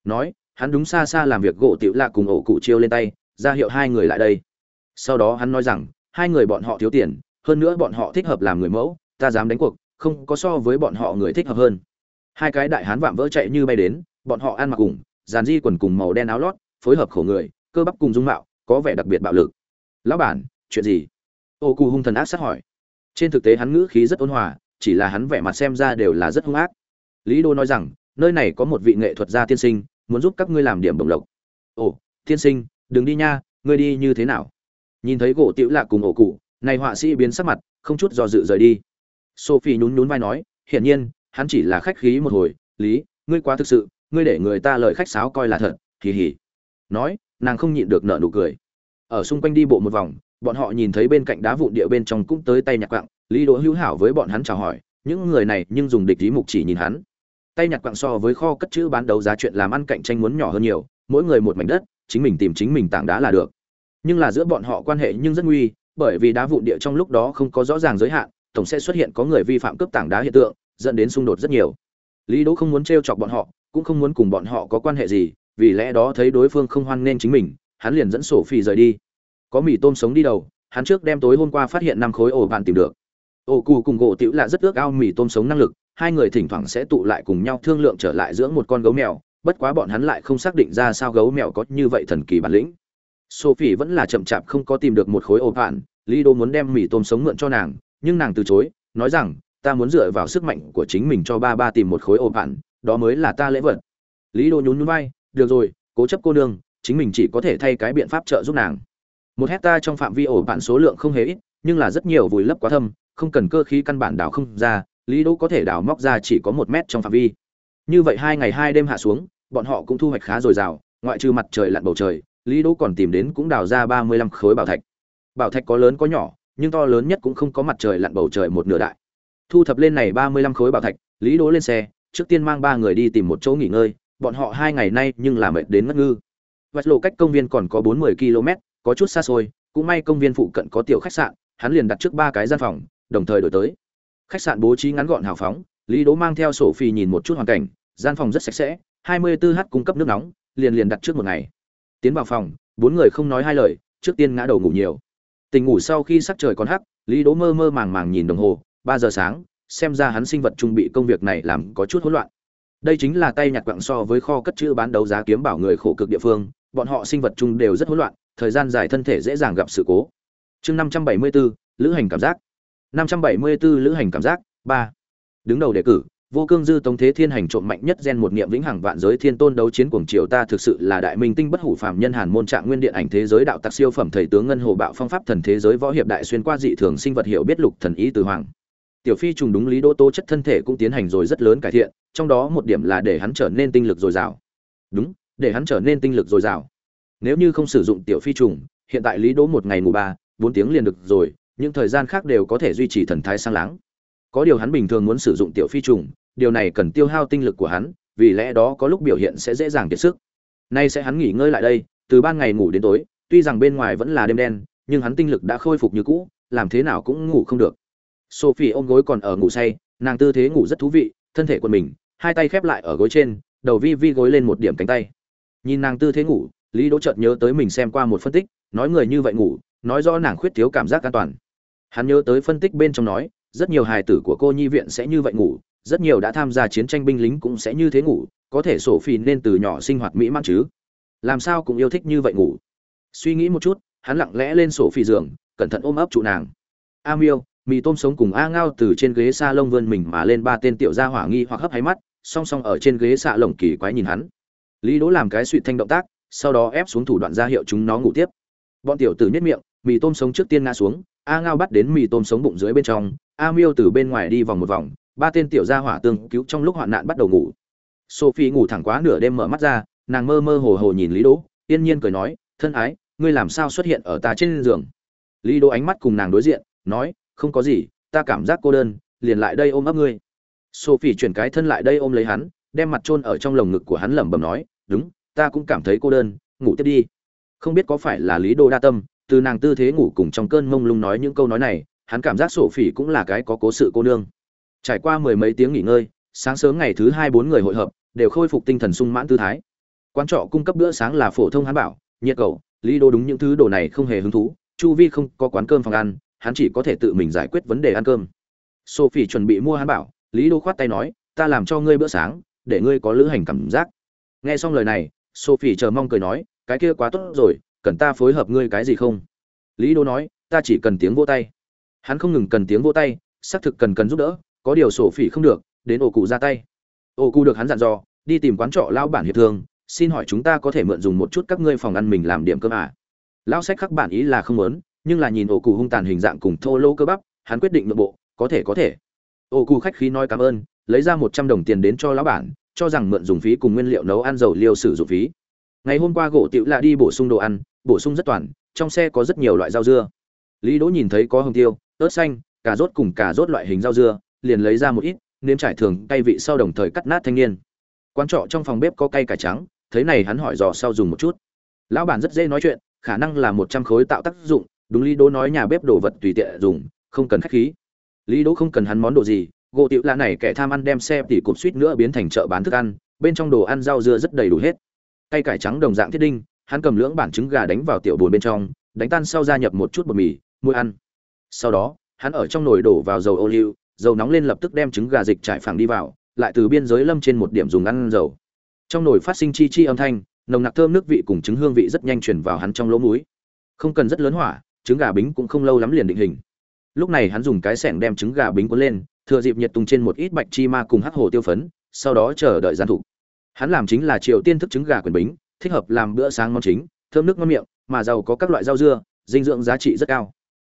A: Nói, hắn đúng xa xa làm việc gỗ tiểu lạ cùng ổ cụ chiêu lên tay, ra hiệu hai người lại đây. Sau đó hắn nói rằng, hai người bọn họ thiếu tiền, hơn nữa bọn họ thích hợp làm người mẫu, ta dám đánh cuộc, không có so với bọn họ người thích hợp hơn. Hai cái đại hán vạm vỡ chạy như bay đến, bọn họ ăn mặc cùng, dàn di quần cùng màu đen áo lót, phối hợp khổ người, cơ bắp cùng dung mạo có vẻ đặc biệt bạo lực. Lão bản, chuyện gì? Ô cụ hung thần ác sát hỏi. Trên thực tế hắn ngữ khí rất ôn hòa, chỉ là hắn vẻ mặt xem ra đều là rất hung ác. Lý đô nói rằng, nơi này có một vị nghệ thuật gia tiên sinh, muốn giúp các ngươi làm điểm đồng lộc. Ồ, tiên sinh, đừng đi nha, ngươi đi như thế nào? Nhìn thấy gỗ tiểu lạc cùng ổ cụ này họa sĩ biến sắc mặt, không chút do dự rời đi. Sophie nhún nhún vai nói, hiển nhiên, hắn chỉ là khách khí một hồi, lý, ngươi quá thực sự, ngươi để người ta lời khách sáo coi là thật kỳ hỉ nói nàng không nhịn được nở nụ cười. Ở xung quanh đi bộ một vòng, bọn họ nhìn thấy bên cạnh đá vụn địa bên trong cũng tới tay nhạc quặng lý đỗ hữu hảo với bọn hắn chào hỏi, những người này nhưng dùng địch ý mục chỉ nhìn hắn. Tay nhạc quặng so với kho cất chữ bán đấu giá chuyện làm ăn cạnh tranh muốn nhỏ hơn nhiều, mỗi người một mảnh đất, chính mình tìm chính mình tảng đá là được. Nhưng là giữa bọn họ quan hệ nhưng rất nguy, bởi vì đá vụn địa trong lúc đó không có rõ ràng giới hạn, tổng sẽ xuất hiện có người vi phạm cướp tảng đá hiện tượng, dẫn đến xung đột rất nhiều. Lý đỗ không muốn trêu chọc bọn họ, cũng không muốn cùng bọn họ có quan hệ gì vì lẽ đó thấy đối phương không hoan nên chính mình, hắn liền dẫn sổ phi rời đi. Có mì tôm sống đi đầu, hắn trước đem tối hôm qua phát hiện năm khối ổ bạn tìm được. Ổ cù cùng gỗ tiểu là rất ước ao mì tôm sống năng lực, hai người thỉnh thoảng sẽ tụ lại cùng nhau thương lượng trở lại dưỡng một con gấu mèo, bất quá bọn hắn lại không xác định ra sao gấu mèo có như vậy thần kỳ bản lĩnh. Sophie vẫn là chậm chạp không có tìm được một khối ổ bạn lý đô muốn đem mì tôm sống mượn cho nàng, nhưng nàng từ chối, nói rằng, ta muốn dựa vào sức mạnh của chính mình cho ba ba tìm một khối ổ bạn đó mới là ta lễ vật. Lý đô nhún nhún vai được rồi, cố chấp cô nương, chính mình chỉ có thể thay cái biện pháp trợ giúp nàng. Một hecta trong phạm vi ổ bạn số lượng không hề ít, nhưng là rất nhiều vùi lấp quá thâm, không cần cơ khí căn bản đào không ra, lý đỗ có thể đào móc ra chỉ có một mét trong phạm vi. Như vậy hai ngày hai đêm hạ xuống, bọn họ cũng thu hoạch khá dồi dào, ngoại trừ mặt trời lặn bầu trời, lý đỗ còn tìm đến cũng đào ra ba mươi lăm khối bảo thạch. Bảo thạch có lớn có nhỏ, nhưng to lớn nhất cũng không có mặt trời lặn bầu trời một nửa đại. Thu thập lên này ba mươi lăm khối bảo thạch, lý đỗ lên xe, trước tiên mang ba người đi tìm một chỗ nghỉ ngơi bọn họ hai ngày nay nhưng là mệt đến ngất ngư. Vạch lộ cách công viên còn có bốn mươi km, có chút xa xôi, cũng may công viên phụ cận có tiểu khách sạn, hắn liền đặt trước ba cái gian phòng, đồng thời đổi tới. Khách sạn bố trí ngắn gọn hào phóng, lý đỗ mang theo sổ phi nhìn một chút hoàn cảnh, gian phòng rất sạch sẽ 24 h cung cấp nước nóng, liền liền đặt trước một ngày. Tiến vào phòng, bốn người không nói hai lời, trước tiên ngã đầu ngủ nhiều. Tỉnh ngủ sau khi sắc trời còn hắc, lý đỗ mơ mơ màng màng nhìn đồng hồ, ba giờ sáng, xem ra hắn sinh vật trung bị công việc này làm có chút hỗn loạn đây chính là tay nhặt quặng so với kho cất chữ bán đấu giá kiếm bảo người khổ cực địa phương bọn họ sinh vật chung đều rất hỗn loạn thời gian dài thân thể dễ dàng gặp sự cố. Chương 574, lữ hành cảm giác. 574 lữ hành cảm giác ba. Đứng đầu đề cử vô cương dư tống thế thiên hành trộm mạnh nhất gen một niệm vĩnh hằng vạn giới thiên tôn đấu chiến cuồng triều ta thực sự là đại minh tinh bất hủ phàm nhân hàn môn trạng nguyên điện ảnh thế giới đạo tặc siêu phẩm thầy tướng ngân hồ bạo phong pháp thần thế giới võ hiệp đại xuyên qua dị thường sinh vật hiểu biết lục thần ý từ hoàng. Tiểu phi trùng đúng lý đô tố chất thân thể cũng tiến hành rồi rất lớn cải thiện trong đó một điểm là để hắn trở nên tinh lực dồi dào. Đúng, để hắn trở nên tinh lực dồi dào. Nếu như không sử dụng tiểu phi trùng, hiện tại lý đỗ một ngày ngủ ba, bốn tiếng liền được rồi, những thời gian khác đều có thể duy trì thần thái sang láng. Có điều hắn bình thường muốn sử dụng tiểu phi trùng, điều này cần tiêu hao tinh lực của hắn, vì lẽ đó có lúc biểu hiện sẽ dễ dàng kiệt sức. Nay sẽ hắn nghỉ ngơi lại đây, từ ban ngày ngủ đến tối, tuy rằng bên ngoài vẫn là đêm đen, nhưng hắn tinh lực đã khôi phục như cũ, làm thế nào cũng ngủ không được. Sophie ôm gối còn ở ngủ say, nàng tư thế ngủ rất thú vị, thân thể của mình hai tay khép lại ở gối trên, đầu vi vi gối lên một điểm cánh tay. Nhìn nàng tư thế ngủ, lý đỗ chợt nhớ tới mình xem qua một phân tích, nói người như vậy ngủ, nói rõ nàng khuyết thiếu cảm giác an toàn. Hắn nhớ tới phân tích bên trong nói, rất nhiều hài tử của cô nhi viện sẽ như vậy ngủ, rất nhiều đã tham gia chiến tranh binh lính cũng sẽ như thế ngủ, có thể sổ phì nên từ nhỏ sinh hoạt mỹ mãn chứ. Làm sao cũng yêu thích như vậy ngủ. Suy nghĩ một chút, hắn lặng lẽ lên sổ phì giường, cẩn thận ôm ấp trụ nàng. A miêu, mì tôm sống cùng a ngao từ trên ghế s a lông vươn mình mà lên ba tên tiểu gia hỏa nghi hoặc hấp hay mắt song song ở trên ghế xạ lồng kỳ quái nhìn hắn. Lý đỗ làm cái suy thanh động tác, sau đó ép xuống thủ đoạn ra hiệu chúng nó ngủ tiếp. Bọn tiểu tử nhất miệng, mì tôm sống trước tiên ngã xuống, a ngao bắt đến mì tôm sống bụng dưới bên trong, a miêu từ bên ngoài đi vòng một vòng, ba tên tiểu gia hỏa tương cứu trong lúc hoạn nạn bắt đầu ngủ. Sophie ngủ thẳng quá nửa đêm mở mắt ra, nàng mơ mơ hồ hồ nhìn lý đỗ, yên nhiên cười nói, thân ái, ngươi làm sao xuất hiện ở ta trên giường? Lý đỗ ánh mắt cùng nàng đối diện, nói, không có gì, ta cảm giác cô đơn, liền lại đây ôm ấp ngươi sophie chuyển cái thân lại đây ôm lấy hắn, đem mặt chôn ở trong lồng ngực của hắn lẩm bẩm nói, đúng, ta cũng cảm thấy cô đơn, ngủ tiếp đi. Không biết có phải là lý đô đa tâm, từ nàng tư thế ngủ cùng trong cơn mông lung nói những câu nói này, hắn cảm giác sổ phỉ cũng là cái có cố sự cô nương. Trải qua mười mấy tiếng nghỉ ngơi, sáng sớm ngày thứ hai bốn người hội hợp, đều khôi phục tinh thần sung mãn tư thái. Quan trọ cung cấp bữa sáng là phổ thông hắn bảo, nhiệt cầu, lý đô đúng những thứ đồ này không hề hứng thú, chu vi không có quán cơm phòng ăn, hắn chỉ có thể tự mình giải quyết vấn đề ăn cơm. Sophie chuẩn bị mua hắn bảo lý đô khoát tay nói, ta làm cho ngươi bữa sáng, để ngươi có lữ hành cảm giác. Nghe xong lời này, sophie chờ mong cười nói, cái kia quá tốt rồi, cần ta phối hợp ngươi cái gì không? Lý đô nói, ta chỉ cần tiếng vô tay. Hắn không ngừng cần tiếng vô tay, xác thực cần cần giúp đỡ, có điều sophie phỉ không được, đến ổ cụ ra tay. Ổ cụ được hắn dặn dò, đi tìm quán trọ lao bản hiệp thương, xin hỏi chúng ta có thể mượn dùng một chút các ngươi phòng ăn mình làm điểm cơm à. lao sách khắc bản ý là không muốn, nhưng là nhìn ổ cụ hung tàn hình dạng cùng thô lô cơ bắp, hắn quyết định nội bộ, có thể có thể ô cụ khách khí nói cảm ơn, lấy ra một trăm đồng tiền đến cho lão bản, cho rằng mượn dùng phí cùng nguyên liệu nấu ăn dầu liêu sử dụng phí. Ngày hôm qua gỗ tựu lạ đi bổ sung đồ ăn, bổ sung rất toàn, trong xe có rất nhiều loại rau dưa. Lý đỗ nhìn thấy có hồng tiêu, ớt xanh, cà rốt cùng cà rốt loại hình rau dưa, liền lấy ra một ít, nếm trải thường, cay vị sau đồng thời cắt nát thanh niên. Quán trọ trong phòng bếp có cay cải trắng, thấy này hắn hỏi dò sau dùng một chút. Lão bản rất dễ nói chuyện, khả năng là một trăm khối tạo tác dụng, đúng lý đỗ nói nhà bếp đồ vật tùy tiện dùng, không cần khách khí lý đỗ không cần hắn món đồ gì, gỗ tiểu lạ này kẻ tham ăn đem xe tỉ cụp suýt nữa biến thành chợ bán thức ăn, bên trong đồ ăn rau dưa rất đầy đủ hết. Cây cải trắng đồng dạng thiết đinh, hắn cầm lưỡng bản trứng gà đánh vào tiểu bồn bên trong, đánh tan sau gia nhập một chút bột mì, muối ăn. Sau đó, hắn ở trong nồi đổ vào dầu ô liu, dầu nóng lên lập tức đem trứng gà dịch trải phẳng đi vào, lại từ biên giới lâm trên một điểm dùng ăn dầu. Trong nồi phát sinh chi chi âm thanh, nồng nặc thơm nước vị cùng trứng hương vị rất nhanh chuyển vào hắn trong lỗ mũi. Không cần rất lớn hỏa, trứng gà bính cũng không lâu lắm liền định hình lúc này hắn dùng cái sẻng đem trứng gà bính cuốn lên, thừa dịp nhiệt tung trên một ít bạch chi ma cùng hắc hồ tiêu phấn, sau đó chờ đợi gian thủ. Hắn làm chính là triều tiên thức trứng gà quyền bính, thích hợp làm bữa sáng món chính, thơm nước ngon miệng, mà giàu có các loại rau dưa, dinh dưỡng giá trị rất cao.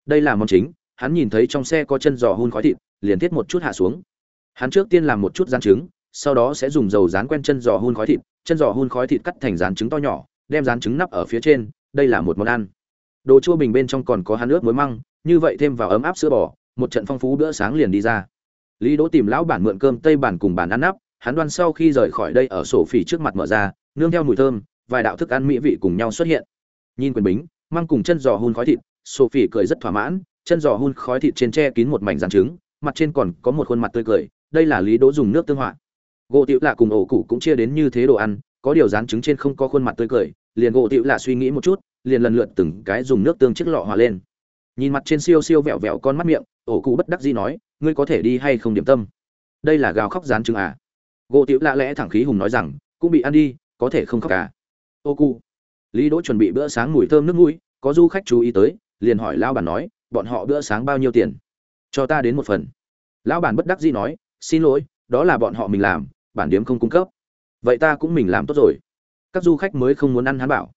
A: Đây là món chính, hắn nhìn thấy trong xe có chân giò hun khói thịt, liền thiết một chút hạ xuống. Hắn trước tiên làm một chút rán trứng, sau đó sẽ dùng dầu rán quen chân giò hun khói thịt, chân giò hun khói thịt cắt thành rán trứng to nhỏ, đem rán trứng nắp ở phía trên, đây là một món ăn. Đồ chua bình bên trong còn có hắn nước muối măng như vậy thêm vào ấm áp sữa bò, một trận phong phú bữa sáng liền đi ra. Lý đỗ tìm lão bản mượn cơm tây bản cùng bàn ăn nắp, hắn đoan sau khi rời khỏi đây ở sổ phỉ trước mặt mở ra, nương theo mùi thơm, vài đạo thức ăn mỹ vị cùng nhau xuất hiện. Nhìn quyền bính, mang cùng chân giò hun khói thịt sophie cười rất thỏa mãn, chân giò hun khói thịt trên tre kín một mảnh rán trứng, mặt trên còn có một khuôn mặt tươi cười, đây là lý đỗ dùng nước tương họa. Gỗ tiểu lạ cùng ổ cụ cũng chia đến như thế đồ ăn, có điều rán trứng trên không có khuôn mặt tươi cười, liền gỗ tiểu lạ suy nghĩ một chút, liền lần lượt từng cái dùng nước tương chiếc lọ hòa lên nhìn mặt trên siêu siêu vẹo vẹo con mắt miệng, ổ cụ bất đắc dĩ nói, ngươi có thể đi hay không điểm tâm? Đây là gào khóc rán trứng à? Gỗ tiểu lạ lẽ thẳng khí hùng nói rằng, cũng bị ăn đi, có thể không khóc cả. Ô cụ. Lý đỗ chuẩn bị bữa sáng mùi thơm nước mũi, có du khách chú ý tới, liền hỏi lão bản nói, bọn họ bữa sáng bao nhiêu tiền? Cho ta đến một phần. Lão bản bất đắc dĩ nói, xin lỗi, đó là bọn họ mình làm, bản điếm không cung cấp. Vậy ta cũng mình làm tốt rồi. Các du khách mới không muốn ăn hắn bảo.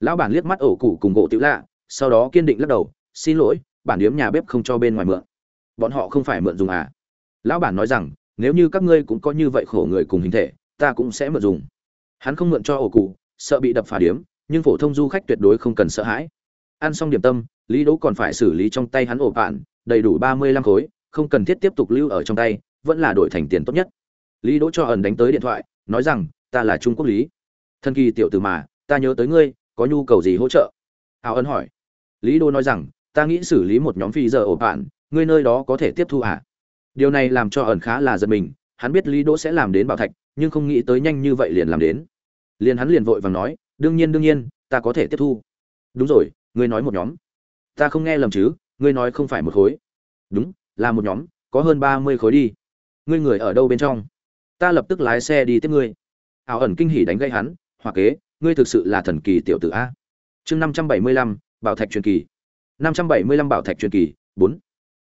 A: Lão bản liếc mắt ổ cụ cùng gỗ tiểu lạ, sau đó kiên định lắc đầu xin lỗi, bản điếm nhà bếp không cho bên ngoài mượn. Bọn họ không phải mượn dùng à? Lão bản nói rằng, nếu như các ngươi cũng có như vậy khổ người cùng hình thể, ta cũng sẽ mượn dùng. Hắn không mượn cho ổ cụ, sợ bị đập phá điếm, nhưng phổ thông du khách tuyệt đối không cần sợ hãi. Ăn xong điểm tâm, lý đỗ còn phải xử lý trong tay hắn ổ bạn đầy đủ ba mươi lăm khối, không cần thiết tiếp tục lưu ở trong tay, vẫn là đổi thành tiền tốt nhất. Lý đỗ cho ẩn đánh tới điện thoại, nói rằng, ta là trung quốc lý. Thân kỳ tiểu tử mà, ta nhớ tới ngươi, có nhu cầu gì hỗ trợ? Áo ân hỏi. Lý đỗ nói rằng ta nghĩ xử lý một nhóm phi giờ ổ bạn, ngươi nơi đó có thể tiếp thu à? Điều này làm cho ẩn khá là giật mình, hắn biết lý đỗ sẽ làm đến bảo thạch, nhưng không nghĩ tới nhanh như vậy liền làm đến. Liền hắn liền vội vàng nói, đương nhiên đương nhiên, ta có thể tiếp thu. Đúng rồi, ngươi nói một nhóm. Ta không nghe lầm chứ, ngươi nói không phải một khối. Đúng, là một nhóm, có hơn ba mươi khối đi. Ngươi người ở đâu bên trong? Ta lập tức lái xe đi tiếp ngươi. Ảo ẩn kinh hỉ đánh gây hắn hoặc kế, ngươi thực sự là thần kỳ tiểu tử a. Chương năm trăm bảy mươi lăm, bảo thạch truyền kỳ năm trăm bảy mươi lăm bảo thạch truyền kỳ, bốn.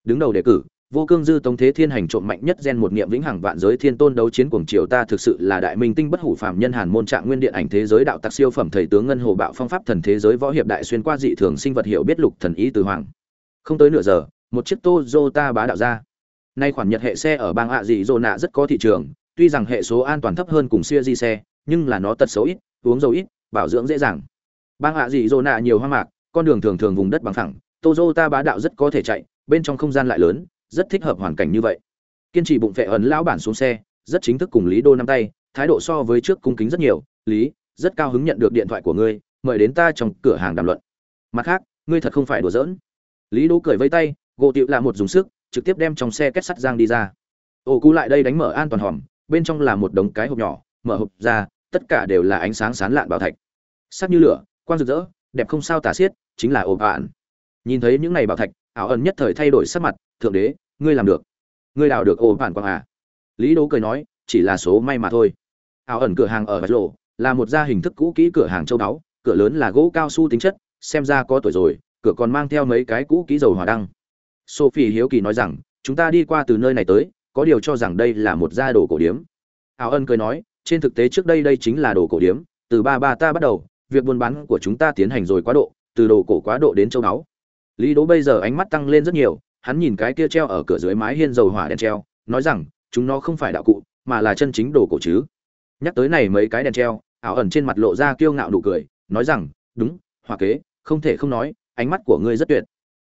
A: Đứng đầu đề cử, vô cương dư tống thế thiên hành trộm mạnh nhất gen một niệm vĩnh hằng vạn giới thiên tôn đấu chiến cuồng triều ta thực sự là đại minh tinh bất hủ phàm nhân hàn môn trạng nguyên điện ảnh thế giới đạo tặc siêu phẩm thầy tướng ngân hồ bạo phong pháp thần thế giới võ hiệp đại xuyên qua dị thường sinh vật hiểu biết lục thần ý từ hoàng. Không tới nửa giờ, một chiếc Toyota bá đạo ra. Nay khoản nhật hệ xe ở bang ạ dị dô nạ rất có thị trường, tuy rằng hệ số an toàn thấp hơn cùng siêu di xe, nhưng là nó tật xấu ít, uống dầu ít, bảo dưỡng dễ dàng. Bang ạ dị dô nạ nhiều hoang mạc con đường thường thường vùng đất bằng phẳng tozota bá đạo rất có thể chạy, bên trong không gian lại lớn, rất thích hợp hoàn cảnh như vậy. Kiên trì bụng phệ ấn lão bản xuống xe, rất chính thức cùng lý đô năm tay, thái độ so với trước cung kính rất nhiều, lý, rất cao hứng nhận được điện thoại của ngươi, mời đến ta trong cửa hàng đàm luận. Mặt khác, ngươi thật không phải đùa giỡn. Lý đô cười vây tay, gỗ tiệu là một dùng sức, trực tiếp đem trong xe kết sắt giang đi ra. Ô cú lại đây đánh mở an toàn hòm, bên trong là một đống cái hộp nhỏ, mở hộp ra, tất cả đều là ánh sáng sán lạn bảo thạch. Sắc như lửa, quang rực rỡ, đẹp không sao tả xiết chính là ổ bạn nhìn thấy những này bảo thạch, ảo ẩn nhất thời thay đổi sắc mặt, thượng đế, ngươi làm được. Ngươi đào được ổ bản quang à? Lý đố cười nói, chỉ là số may mà thôi. Ảo ẩn cửa hàng ở bạch lộ, là một gia hình thức cũ kỹ cửa hàng châu đáo, cửa lớn là gỗ cao su tính chất, xem ra có tuổi rồi, cửa còn mang theo mấy cái cũ kỹ dầu hỏa đăng. Sophie hiếu kỳ nói rằng, chúng ta đi qua từ nơi này tới, có điều cho rằng đây là một gia đồ cổ điếm. Ảo ẩn cười nói, trên thực tế trước đây đây chính là đồ cổ điếm, từ ba ba ta bắt đầu, việc buôn bán của chúng ta tiến hành rồi quá độ từ đồ cổ quá độ đến châu đáo lý Đỗ bây giờ ánh mắt tăng lên rất nhiều, hắn nhìn cái kia treo ở cửa dưới mái hiên dầu hỏa đèn treo, nói rằng, chúng nó không phải đạo cụ, mà là chân chính đồ cổ chứ. Nhắc tới này mấy cái đèn treo, ảo ẩn trên mặt lộ ra kiêu ngạo nụ cười, nói rằng, đúng hòa kế, không thể không nói, ánh mắt của ngươi rất tuyệt.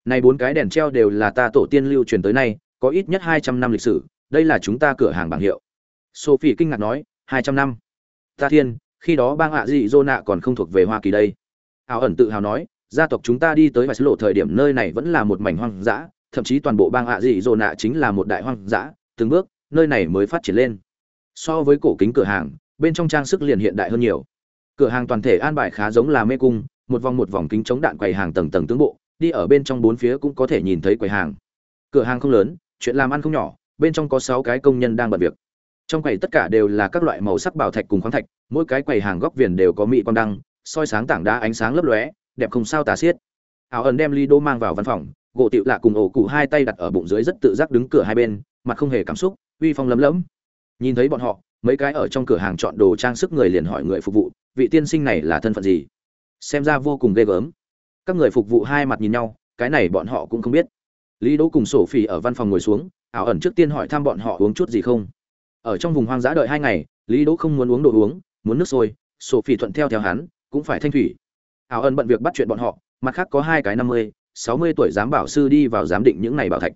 A: Này bốn cái đèn treo đều là ta tổ tiên lưu truyền tới nay, có ít nhất hai trăm năm lịch sử, đây là chúng ta cửa hàng bảng hiệu. Sophie kinh ngạc nói, hai trăm năm. Ta thiên, khi đó bang hạ dị dô còn không thuộc về hoa kỳ đây ảo ẩn tự hào nói, gia tộc chúng ta đi tới vài lộ thời điểm nơi này vẫn là một mảnh hoang dã, thậm chí toàn bộ bang ạ dị dồn nạ chính là một đại hoang dã, từng bước, nơi này mới phát triển lên. So với cổ kính cửa hàng, bên trong trang sức liền hiện đại hơn nhiều. Cửa hàng toàn thể an bài khá giống là mê cung, một vòng một vòng kính chống đạn quầy hàng tầng tầng tướng bộ, đi ở bên trong bốn phía cũng có thể nhìn thấy quầy hàng. Cửa hàng không lớn, chuyện làm ăn không nhỏ, bên trong có sáu cái công nhân đang bận việc. Trong quầy tất cả đều là các loại màu sắc bảo thạch cùng khoáng thạch, mỗi cái quầy hàng góc viền đều có mỹ quan đăng soi sáng tảng đá ánh sáng lấp lóe, đẹp không sao tả xiết. Ảo ẩn đem ly đô mang vào văn phòng, gỗ tiệu lạ cùng ổ cụ hai tay đặt ở bụng dưới rất tự giác đứng cửa hai bên, mặt không hề cảm xúc, uy phong lấm lấm. Nhìn thấy bọn họ, mấy cái ở trong cửa hàng chọn đồ trang sức người liền hỏi người phục vụ, vị tiên sinh này là thân phận gì? Xem ra vô cùng ghê gớm. Các người phục vụ hai mặt nhìn nhau, cái này bọn họ cũng không biết. Lý đỗ cùng sổ phỉ ở văn phòng ngồi xuống, ảo ẩn trước tiên hỏi thăm bọn họ uống chút gì không. Ở trong vùng hoang dã đợi hai ngày lý đỗ không muốn uống đồ uống, muốn nước sôi sổ phỉ thuận theo theo hắn cũng phải thanh thủy ảo ân bận việc bắt chuyện bọn họ mặt khác có hai cái năm mươi sáu mươi tuổi giám bảo sư đi vào giám định những này bảo thạch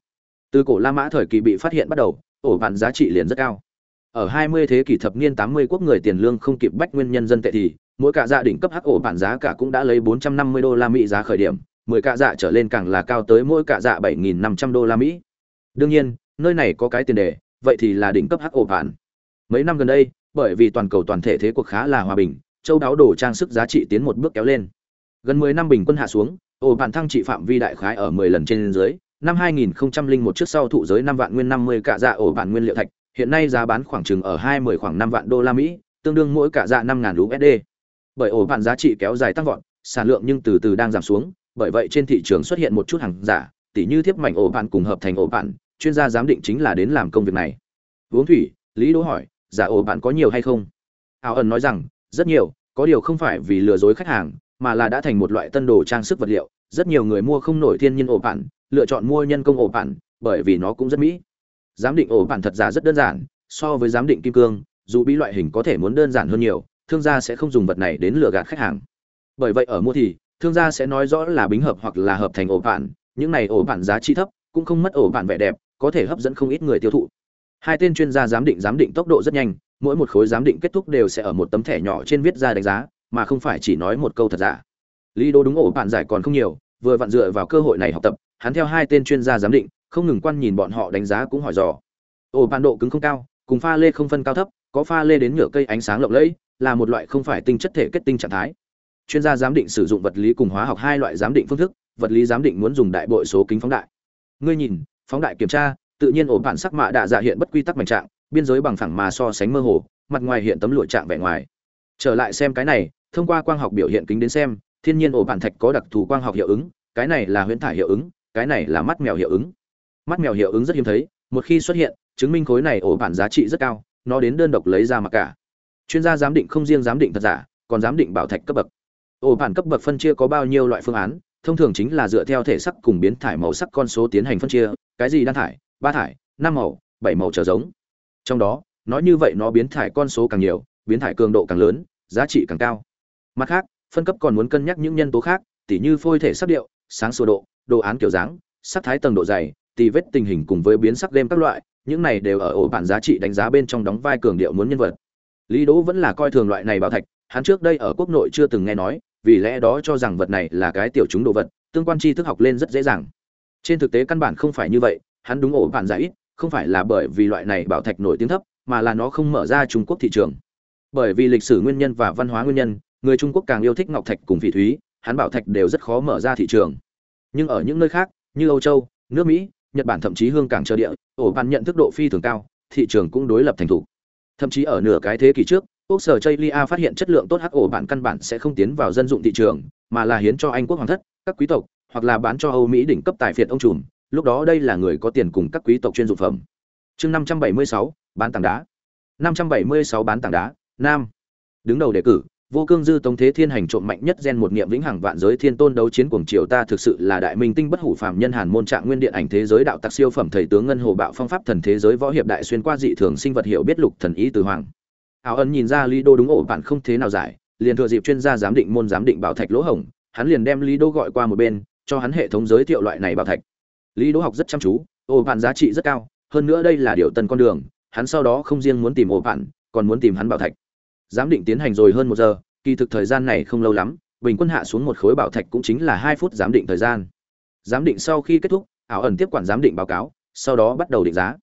A: từ cổ la mã thời kỳ bị phát hiện bắt đầu ổ bản giá trị liền rất cao ở 20 thế kỷ thập niên 80 quốc người tiền lương không kịp bách nguyên nhân dân tệ thì mỗi cả gia dạ đình cấp hắc ổ bản giá cả cũng đã lấy 450 đô la Mỹ giá khởi điểm, 10 cả dạ trở lên càng là cao tới mỗi cả dạ 7500 đô la Mỹ. Đương nhiên, nơi này có cái tiền đề, vậy thì là đỉnh cấp hắc ổ bản. Mấy năm gần đây, bởi vì toàn cầu toàn thể thế cuộc khá là hòa bình, châu đáo đồ trang sức giá trị tiến một bước kéo lên. Gần 10 năm bình quân hạ xuống, ổ bản thăng trị phạm vi đại khái ở 10 lần trên dưới, năm 2001 trước sau thụ giới 5 vạn nguyên 50 cả dạ ổ bản nguyên liệu thạch, hiện nay giá bán khoảng chừng ở 20 khoảng 5 vạn đô la Mỹ, tương đương mỗi cả dạ 5000 USD. Bởi ổ bản giá trị kéo dài tăng vọt, sản lượng nhưng từ từ đang giảm xuống, bởi vậy trên thị trường xuất hiện một chút hàng giả, tỉ như thiếp mảnh ổ bản cùng hợp thành ổ bản, chuyên gia giám định chính là đến làm công việc này. Uống thủy, Lý Đỗ hỏi, giả ổ bản có nhiều hay không? Áo ẩn nói rằng, rất nhiều, có điều không phải vì lừa dối khách hàng, mà là đã thành một loại tân đồ trang sức vật liệu, rất nhiều người mua không nổi thiên nhiên ổ bản, lựa chọn mua nhân công ổ bản, bởi vì nó cũng rất mỹ. Giám định ổ bản thật giả rất đơn giản so với giám định kim cương dù bí loại hình có thể muốn đơn giản hơn nhiều thương gia sẽ không dùng vật này đến lừa gạt khách hàng. Bởi vậy ở mua thì thương gia sẽ nói rõ là bính hợp hoặc là hợp thành ổ bản những này ổ bản giá trị thấp cũng không mất ổ bản vẻ đẹp có thể hấp dẫn không ít người tiêu thụ. Hai tên chuyên gia giám định giám định tốc độ rất nhanh mỗi một khối giám định kết thúc đều sẽ ở một tấm thẻ nhỏ trên viết ra đánh giá, mà không phải chỉ nói một câu thật giả. Lý đô đúng ổ bản giải còn không nhiều, vừa vặn dựa vào cơ hội này học tập, hắn theo hai tên chuyên gia giám định, không ngừng quan nhìn bọn họ đánh giá cũng hỏi dò. Ổ bản độ cứng không cao, cùng pha lê không phân cao thấp, có pha lê đến nhựa cây ánh sáng lộng lẫy, là một loại không phải tinh chất thể kết tinh trạng thái. Chuyên gia giám định sử dụng vật lý cùng hóa học hai loại giám định phương thức, vật lý giám định muốn dùng đại bội số kính phóng đại. Ngươi nhìn, phóng đại kiểm tra, tự nhiên ổ bản sắc mạ đã giả dạ hiện bất quy tắc mảnh trạng biên giới bằng phẳng mà so sánh mơ hồ, mặt ngoài hiện tấm lụa trạng vẻ ngoài. Trở lại xem cái này, thông qua quang học biểu hiện kính đến xem, thiên nhiên ổ bản thạch có đặc thù quang học hiệu ứng, cái này là huyễn thải hiệu ứng, cái này là mắt mèo hiệu ứng. Mắt mèo hiệu ứng rất hiếm thấy, một khi xuất hiện, chứng minh khối này ổ bản giá trị rất cao, nó đến đơn độc lấy ra mặc cả. Chuyên gia giám định không riêng giám định thật giả, còn giám định bảo thạch cấp bậc. Ổ bản cấp bậc phân chia có bao nhiêu loại phương án, thông thường chính là dựa theo thể sắc cùng biến thải màu sắc con số tiến hành phân chia, cái gì đan thải, ba thải, năm màu, bảy màu trở giống trong đó, nói như vậy nó biến thải con số càng nhiều, biến thải cường độ càng lớn, giá trị càng cao. Mặt khác, phân cấp còn muốn cân nhắc những nhân tố khác, tỉ như phôi thể sắc điệu, sáng sửa độ đồ án kiểu dáng, sắc thái tầng độ dày, tì vết tình hình cùng với biến sắc đêm các loại, những này đều ở ổ bản giá trị đánh giá bên trong đóng vai cường điệu muốn nhân vật. Lý đỗ vẫn là coi thường loại này bảo thạch, hắn trước đây ở quốc nội chưa từng nghe nói, vì lẽ đó cho rằng vật này là cái tiểu chúng đồ vật, tương quan tri thức học lên rất dễ dàng. Trên thực tế căn bản không phải như vậy, hắn đúng ổ bản giá ít không phải là bởi vì loại này bảo thạch nổi tiếng thấp, mà là nó không mở ra trung quốc thị trường. Bởi vì lịch sử nguyên nhân và văn hóa nguyên nhân, người trung quốc càng yêu thích ngọc thạch cùng vị thúy, hắn bảo thạch đều rất khó mở ra thị trường. Nhưng ở những nơi khác, như âu châu, nước mỹ, nhật bản thậm chí hương cảng chờ địa, ổ bàn nhận thức độ phi thường cao, thị trường cũng đối lập thành thủ thậm chí ở nửa cái thế kỷ trước, quốc sở chaylia phát hiện chất lượng tốt hắc ổ bản căn bản sẽ không tiến vào dân dụng thị trường, mà là hiến cho anh quốc hoàng thất, các quý tộc, hoặc là bán cho âu mỹ đỉnh cấp tài phiệt ông trùm lúc đó đây là người có tiền cùng các quý tộc chuyên dụng phẩm. Chương năm trăm bảy mươi sáu, bán tảng đá. Năm trăm bảy mươi sáu, bán tảng đá, nam. Đứng đầu đề cử, vô cương dư tống thế thiên hành trộm mạnh nhất gen một niệm vĩnh hằng vạn giới thiên tôn đấu chiến cuồng triều ta thực sự là đại minh tinh bất hủ phàm nhân hàn môn trạng nguyên điện ảnh thế giới đạo tặc siêu phẩm thầy tướng ngân hồ bạo phong pháp thần thế giới võ hiệp đại xuyên qua dị thường sinh vật hiểu biết lục thần ý từ hoàng. Áo ấn nhìn ra lý đô đúng ổ bạn không thế nào giải, liền thừa dịp chuyên gia giám định môn giám định bảo thạch lỗ hổng, hắn liền đem lý đô gọi qua một bên, cho hắn hệ thống giới thiệu loại này bảo thạch lý Đỗ học rất chăm chú ổ bạn giá trị rất cao, hơn nữa đây là điều tân con đường, hắn sau đó không riêng muốn tìm ổ bạn, còn muốn tìm hắn bảo thạch. Giám định tiến hành rồi hơn một giờ, kỳ thực thời gian này không lâu lắm, bình quân hạ xuống một khối bảo thạch cũng chính là hai phút giám định thời gian. Giám định sau khi kết thúc, ảo ẩn tiếp quản giám định báo cáo, sau đó bắt đầu định giá.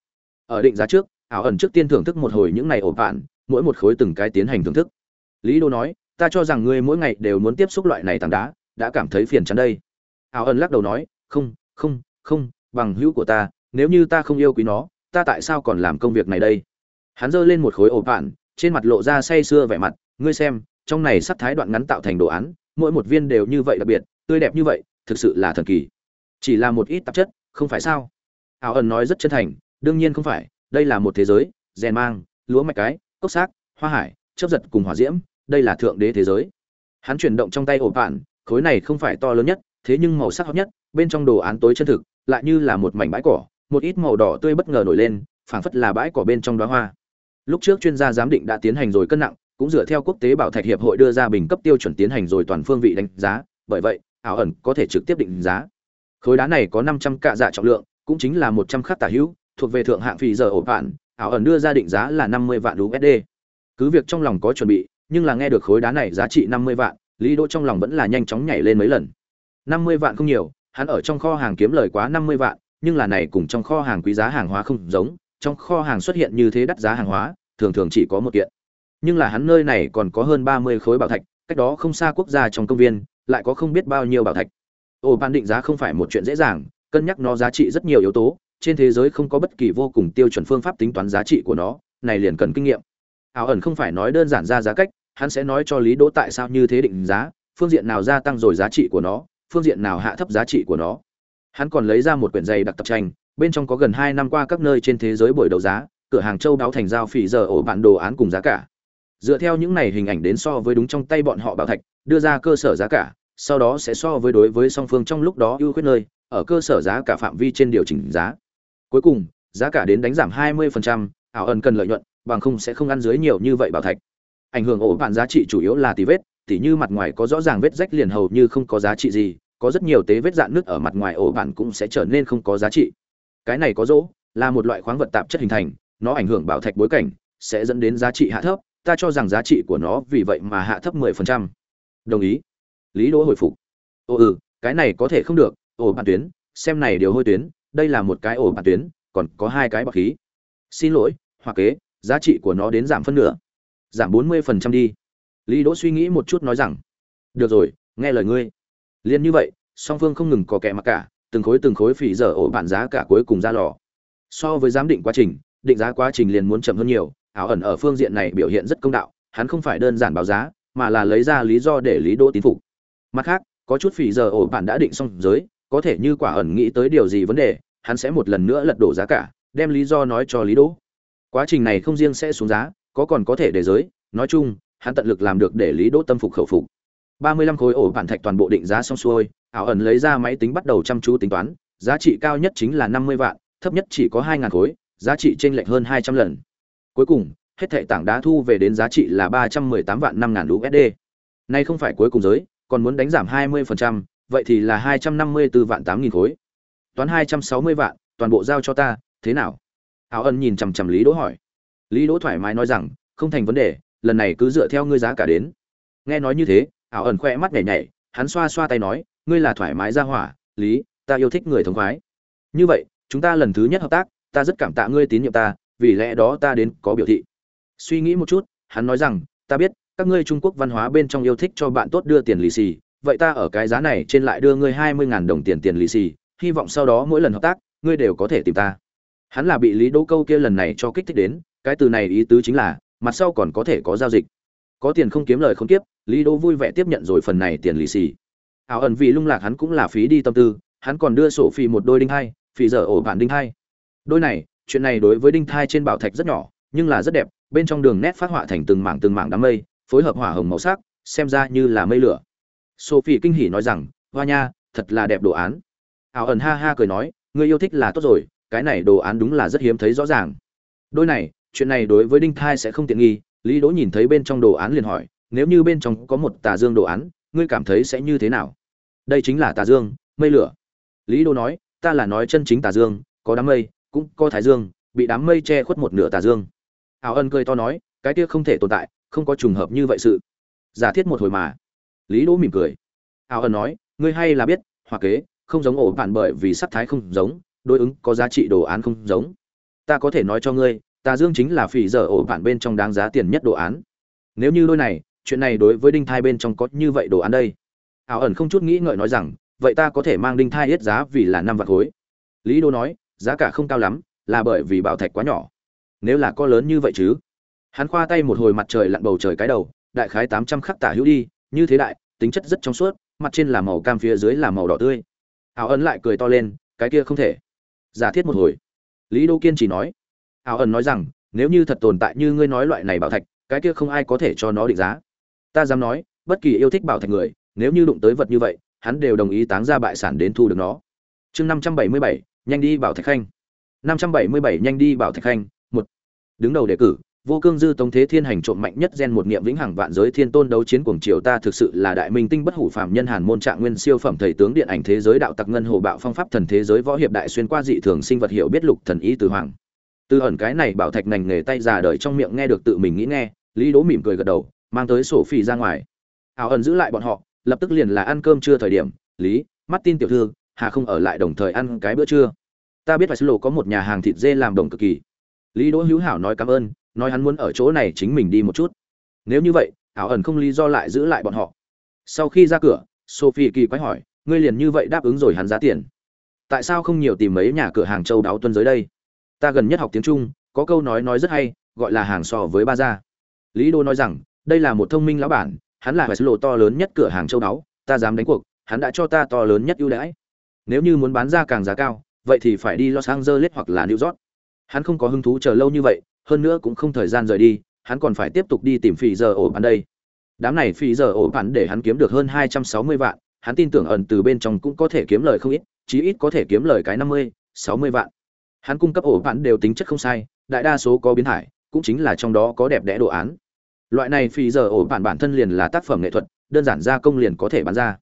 A: Ở định giá trước, ảo ẩn trước tiên thưởng thức một hồi những ngày ổ bạn, mỗi một khối từng cái tiến hành thưởng thức. Lý đô nói, ta cho rằng ngươi mỗi ngày đều muốn tiếp xúc loại này tảng đá, đã cảm thấy phiền chán đây. Ảo ẩn lắc đầu nói, không không không, bằng hữu của ta, nếu như ta không yêu quý nó, ta tại sao còn làm công việc này đây? Hắn giơ lên một khối ổ bạn trên mặt lộ ra say sưa vẻ mặt, ngươi xem, trong này sắc thái đoạn ngắn tạo thành đồ án, mỗi một viên đều như vậy đặc biệt, tươi đẹp như vậy, thực sự là thần kỳ. Chỉ là một ít tạp chất, không phải sao? Ảo ẩn nói rất chân thành, đương nhiên không phải, đây là một thế giới, rèn mang, lúa mạch cái, cốc xác, hoa hải chấp giật cùng hỏa diễm, đây là thượng đế thế giới. Hắn chuyển động trong tay ổ bạn khối này không phải to lớn nhất, thế nhưng màu sắc hấp nhất, bên trong đồ án tối chân thực lại như là một mảnh bãi cỏ, một ít màu đỏ tươi bất ngờ nổi lên, phảng phất là bãi cỏ bên trong đóa hoa. Lúc trước chuyên gia giám định đã tiến hành rồi cân nặng, cũng dựa theo quốc tế bảo thạch hiệp hội đưa ra bình cấp tiêu chuẩn tiến hành rồi toàn phương vị đánh giá, bởi vậy, ảo ẩn có thể trực tiếp định giá. Khối đá này có năm trăm cạ dạ trọng lượng, cũng chính là một trăm khắc tả hữu, thuộc về thượng hạng phì giờ ổ bạn ảo ẩn đưa ra định giá là năm mươi vạn usd cứ việc trong lòng có chuẩn bị, nhưng là nghe được khối đá này giá trị năm mươi vạn, lý đỗ trong lòng vẫn là nhanh chóng nhảy lên mấy lần. Năm mươi vạn không nhiều hắn ở trong kho hàng kiếm lời quá năm mươi vạn, nhưng là này cùng trong kho hàng quý giá hàng hóa không giống, trong kho hàng xuất hiện như thế đắt giá hàng hóa, thường thường chỉ có một kiện. Nhưng là hắn nơi này còn có hơn ba mươi khối bảo thạch, cách đó không xa quốc gia trong công viên, lại có không biết bao nhiêu bảo thạch. Ổ ban định giá không phải một chuyện dễ dàng, cân nhắc nó giá trị rất nhiều yếu tố, trên thế giới không có bất kỳ vô cùng tiêu chuẩn phương pháp tính toán giá trị của nó, này liền cần kinh nghiệm. Ảo ẩn không phải nói đơn giản ra giá cách, hắn sẽ nói cho lý đỗ tại sao như thế định giá, phương diện nào gia tăng rồi giá trị của nó phương diện nào hạ thấp giá trị của nó. Hắn còn lấy ra một quyển dày đặc tập tranh bên trong có gần hai năm qua các nơi trên thế giới buổi đấu giá cửa hàng châu đáo thành giao phỉ giờ ổ bản đồ án cùng giá cả. Dựa theo những này hình ảnh đến so với đúng trong tay bọn họ bảo thạch đưa ra cơ sở giá cả sau đó sẽ so với đối với song phương trong lúc đó ưu khuyết nơi ở cơ sở giá cả phạm vi trên điều chỉnh giá. Cuối cùng giá cả đến đánh giảm 20%, ảo ẩn cần lợi nhuận bằng không sẽ không ăn dưới nhiều như vậy bảo thạch. Ảnh hưởng ổ bản giá trị chủ yếu là tỷ vết tỉ như mặt ngoài có rõ ràng vết rách liền hầu như không có giá trị gì có rất nhiều tế vết dạn nước ở mặt ngoài ổ bản cũng sẽ trở nên không có giá trị. Cái này có rỗ, là một loại khoáng vật tạp chất hình thành nó ảnh hưởng bảo thạch bối cảnh sẽ dẫn đến giá trị hạ thấp ta cho rằng giá trị của nó vì vậy mà hạ thấp 10%. đồng ý. Lý đỗ hồi phục. Ồ ừ cái này có thể không được ổ bản tuyến xem này điều hôi tuyến đây là một cái ổ bản tuyến còn có hai cái bọc khí. Xin lỗi hoặc kế giá trị của nó đến giảm phân nửa. Giảm 40% đi lý đỗ suy nghĩ một chút nói rằng, được rồi, nghe lời ngươi. Liên như vậy, song phương không ngừng có kẻ mặc cả, từng khối từng khối phỉ giờ ổ bản giá cả cuối cùng ra lò. So với giám định quá trình, định giá quá trình liền muốn chậm hơn nhiều, ảo ẩn ở phương diện này biểu hiện rất công đạo, hắn không phải đơn giản báo giá, mà là lấy ra lý do để lý đỗ tín phục. Mặt khác, có chút phỉ giờ ổ bản đã định xong giới, có thể như quả ẩn nghĩ tới điều gì vấn đề, hắn sẽ một lần nữa lật đổ giá cả, đem lý do nói cho lý đỗ. Quá trình này không riêng sẽ xuống giá, có còn có thể để giới, nói chung hắn tận lực làm được để lý đỗ tâm phục khẩu phục. Ba mươi lăm khối ổ bản thạch toàn bộ định giá xong xuôi ảo ẩn lấy ra máy tính bắt đầu chăm chú tính toán giá trị cao nhất chính là năm mươi vạn thấp nhất chỉ có hai ngàn khối giá trị chênh lệch hơn hai trăm lần. Cuối cùng hết thệ tảng đá thu về đến giá trị là ba trăm mười tám vạn năm ngàn usd nay không phải cuối cùng giới còn muốn đánh giảm hai mươi phần trăm, vậy thì là hai trăm năm mươi 254 vạn tám nghìn khối. Toán hai trăm sáu mươi vạn toàn bộ giao cho ta thế nào? Ảo ẩn nhìn chằm chằm lý đỗ hỏi. Lý đỗ thoải mái nói rằng không thành vấn đề lần này cứ dựa theo ngươi giá cả đến. Nghe nói như thế, ảo ẩn khoe mắt nhảy nhảy, hắn xoa xoa tay nói, ngươi là thoải mái ra hỏa, lý, ta yêu thích người thống khoái. Như vậy, chúng ta lần thứ nhất hợp tác, ta rất cảm tạ ngươi tín nhiệm ta, vì lẽ đó ta đến có biểu thị. Suy nghĩ một chút, hắn nói rằng, ta biết, các ngươi trung quốc văn hóa bên trong yêu thích cho bạn tốt đưa tiền lì xì, vậy ta ở cái giá này trên lại đưa ngươi hai mươi ngàn đồng tiền tiền lì xì, hy vọng sau đó mỗi lần hợp tác, ngươi đều có thể tìm ta. Hắn là bị lý đỗ câu kia lần này cho kích thích đến, cái từ này ý tứ chính là mặt sau còn có thể có giao dịch. Có tiền không kiếm lời không tiếp lý đỗ vui vẻ tiếp nhận rồi phần này tiền lì xì. Ảo ẩn vì lung lạc hắn cũng là phí đi tâm tư, hắn còn đưa sổ phi một đôi đinh hai, phì giờ ổ bản đinh hai. Đôi này, chuyện này đối với đinh thai trên bảo thạch rất nhỏ, nhưng là rất đẹp, bên trong đường nét phát họa thành từng mảng từng mảng đám mây, phối hợp hỏa hồng màu sắc, xem ra như là mây lửa. Sophie kinh hỉ nói rằng, hoa nha, thật là đẹp đồ án. Ảo ẩn ha ha cười nói, người yêu thích là tốt rồi, cái này đồ án đúng là rất hiếm thấy rõ ràng. Đôi này chuyện này đối với đinh thai sẽ không tiện nghi. Lý đỗ nhìn thấy bên trong đồ án liền hỏi, nếu như bên trong có một tà dương đồ án, ngươi cảm thấy sẽ như thế nào? Đây chính là tà dương, mây lửa. Lý đỗ nói, ta là nói chân chính tà dương, có đám mây, cũng có thái dương, bị đám mây che khuất một nửa tà dương. Ảo ân cười to nói, cái kia không thể tồn tại, không có trùng hợp như vậy sự. Giả thiết một hồi mà. Lý đỗ mỉm cười. Ảo ân nói, ngươi hay là biết hoặc kế, không giống ổ bản bởi vì sắc thái không giống, đối ứng có giá trị đồ án không giống. Ta có thể nói cho ngươi tà dương chính là phỉ giờ ổ bản bên trong đáng giá tiền nhất đồ án. Nếu như đôi này, chuyện này đối với đinh thai bên trong có như vậy đồ án đây? Ảo ẩn không chút nghĩ ngợi nói rằng, vậy ta có thể mang đinh thai hết giá vì là năm vạn khối. Lý đô nói, giá cả không cao lắm, là bởi vì bảo thạch quá nhỏ. Nếu là có lớn như vậy chứ? Hắn khoa tay một hồi mặt trời lặn bầu trời cái đầu, đại khái tám trăm khắc tả hữu đi, như thế đại, tính chất rất trong suốt, mặt trên là màu cam phía dưới là màu đỏ tươi. Ảo ẩn lại cười to lên, cái kia không thể. Giả thiết một hồi. Lý đô kiên chỉ nói ảo ẩn nói rằng, nếu như thật tồn tại như ngươi nói loại này bảo thạch, cái kia không ai có thể cho nó định giá. Ta dám nói, bất kỳ yêu thích bảo thạch người, nếu như đụng tới vật như vậy, hắn đều đồng ý táng ra bại sản đến thu được nó. Chương năm trăm bảy mươi bảy, nhanh đi bảo thạch khanh. năm trăm bảy mươi bảy, nhanh đi bảo thạch khanh, một. Đứng đầu đề cử, vô cương dư tống thế thiên hành trộm mạnh nhất gen một niệm vĩnh hằng vạn giới thiên tôn đấu chiến cuồng triều ta thực sự là đại minh tinh bất hủ phàm nhân hàn môn trạng nguyên siêu phẩm thầy tướng điện ảnh thế giới đạo tặc ngân hồ bạo phong pháp thần thế giới võ hiệp đại xuyên qua dị thường sinh vật hiểu biết lục thần ý từ hoàng từ ẩn cái này bảo thạch ngành nghề tay già đời trong miệng nghe được tự mình nghĩ nghe, lý đỗ mỉm cười gật đầu, mang tới sổ phi ra ngoài. Ảo ẩn giữ lại bọn họ, lập tức liền là ăn cơm trưa thời điểm, lý mắt tin tiểu thư, hà không ở lại đồng thời ăn cái bữa trưa? Ta biết phải lộ có một nhà hàng thịt dê làm đồng cực kỳ. Lý đỗ hữu hảo nói cảm ơn, nói hắn muốn ở chỗ này chính mình đi một chút. Nếu như vậy, ảo ẩn không lý do lại giữ lại bọn họ. Sau khi ra cửa, sophie kỳ quái hỏi, ngươi liền như vậy đáp ứng rồi hắn giá tiền? Tại sao không nhiều tìm mấy nhà cửa hàng châu đáo tuân giới đây? Ta gần nhất học tiếng trung, có câu nói nói rất hay, gọi là hàng so với ba gia. Lý đô nói rằng, đây là một thông minh lão bản, hắn là phải lộ to lớn nhất cửa hàng châu đáo, ta dám đánh cuộc, hắn đã cho ta to lớn nhất ưu đãi. Nếu như muốn bán ra càng giá cao, vậy thì phải đi los angeles hoặc là new york. Hắn không có hứng thú chờ lâu như vậy, hơn nữa cũng không thời gian rời đi, hắn còn phải tiếp tục đi tìm phì giờ ổ bán đây. Đám này phì giờ ổ bán để hắn kiếm được hơn hai trăm sáu mươi vạn, hắn tin tưởng ẩn từ bên trong cũng có thể kiếm lời không ít, chí ít có thể kiếm lời cái năm mươi, sáu mươi vạn hắn cung cấp ổ bạn đều tính chất không sai, đại đa số có biến thải, cũng chính là trong đó có đẹp đẽ đồ án. Loại này phì giờ ổ bạn bản thân liền là tác phẩm nghệ thuật, đơn giản gia công liền có thể bán ra.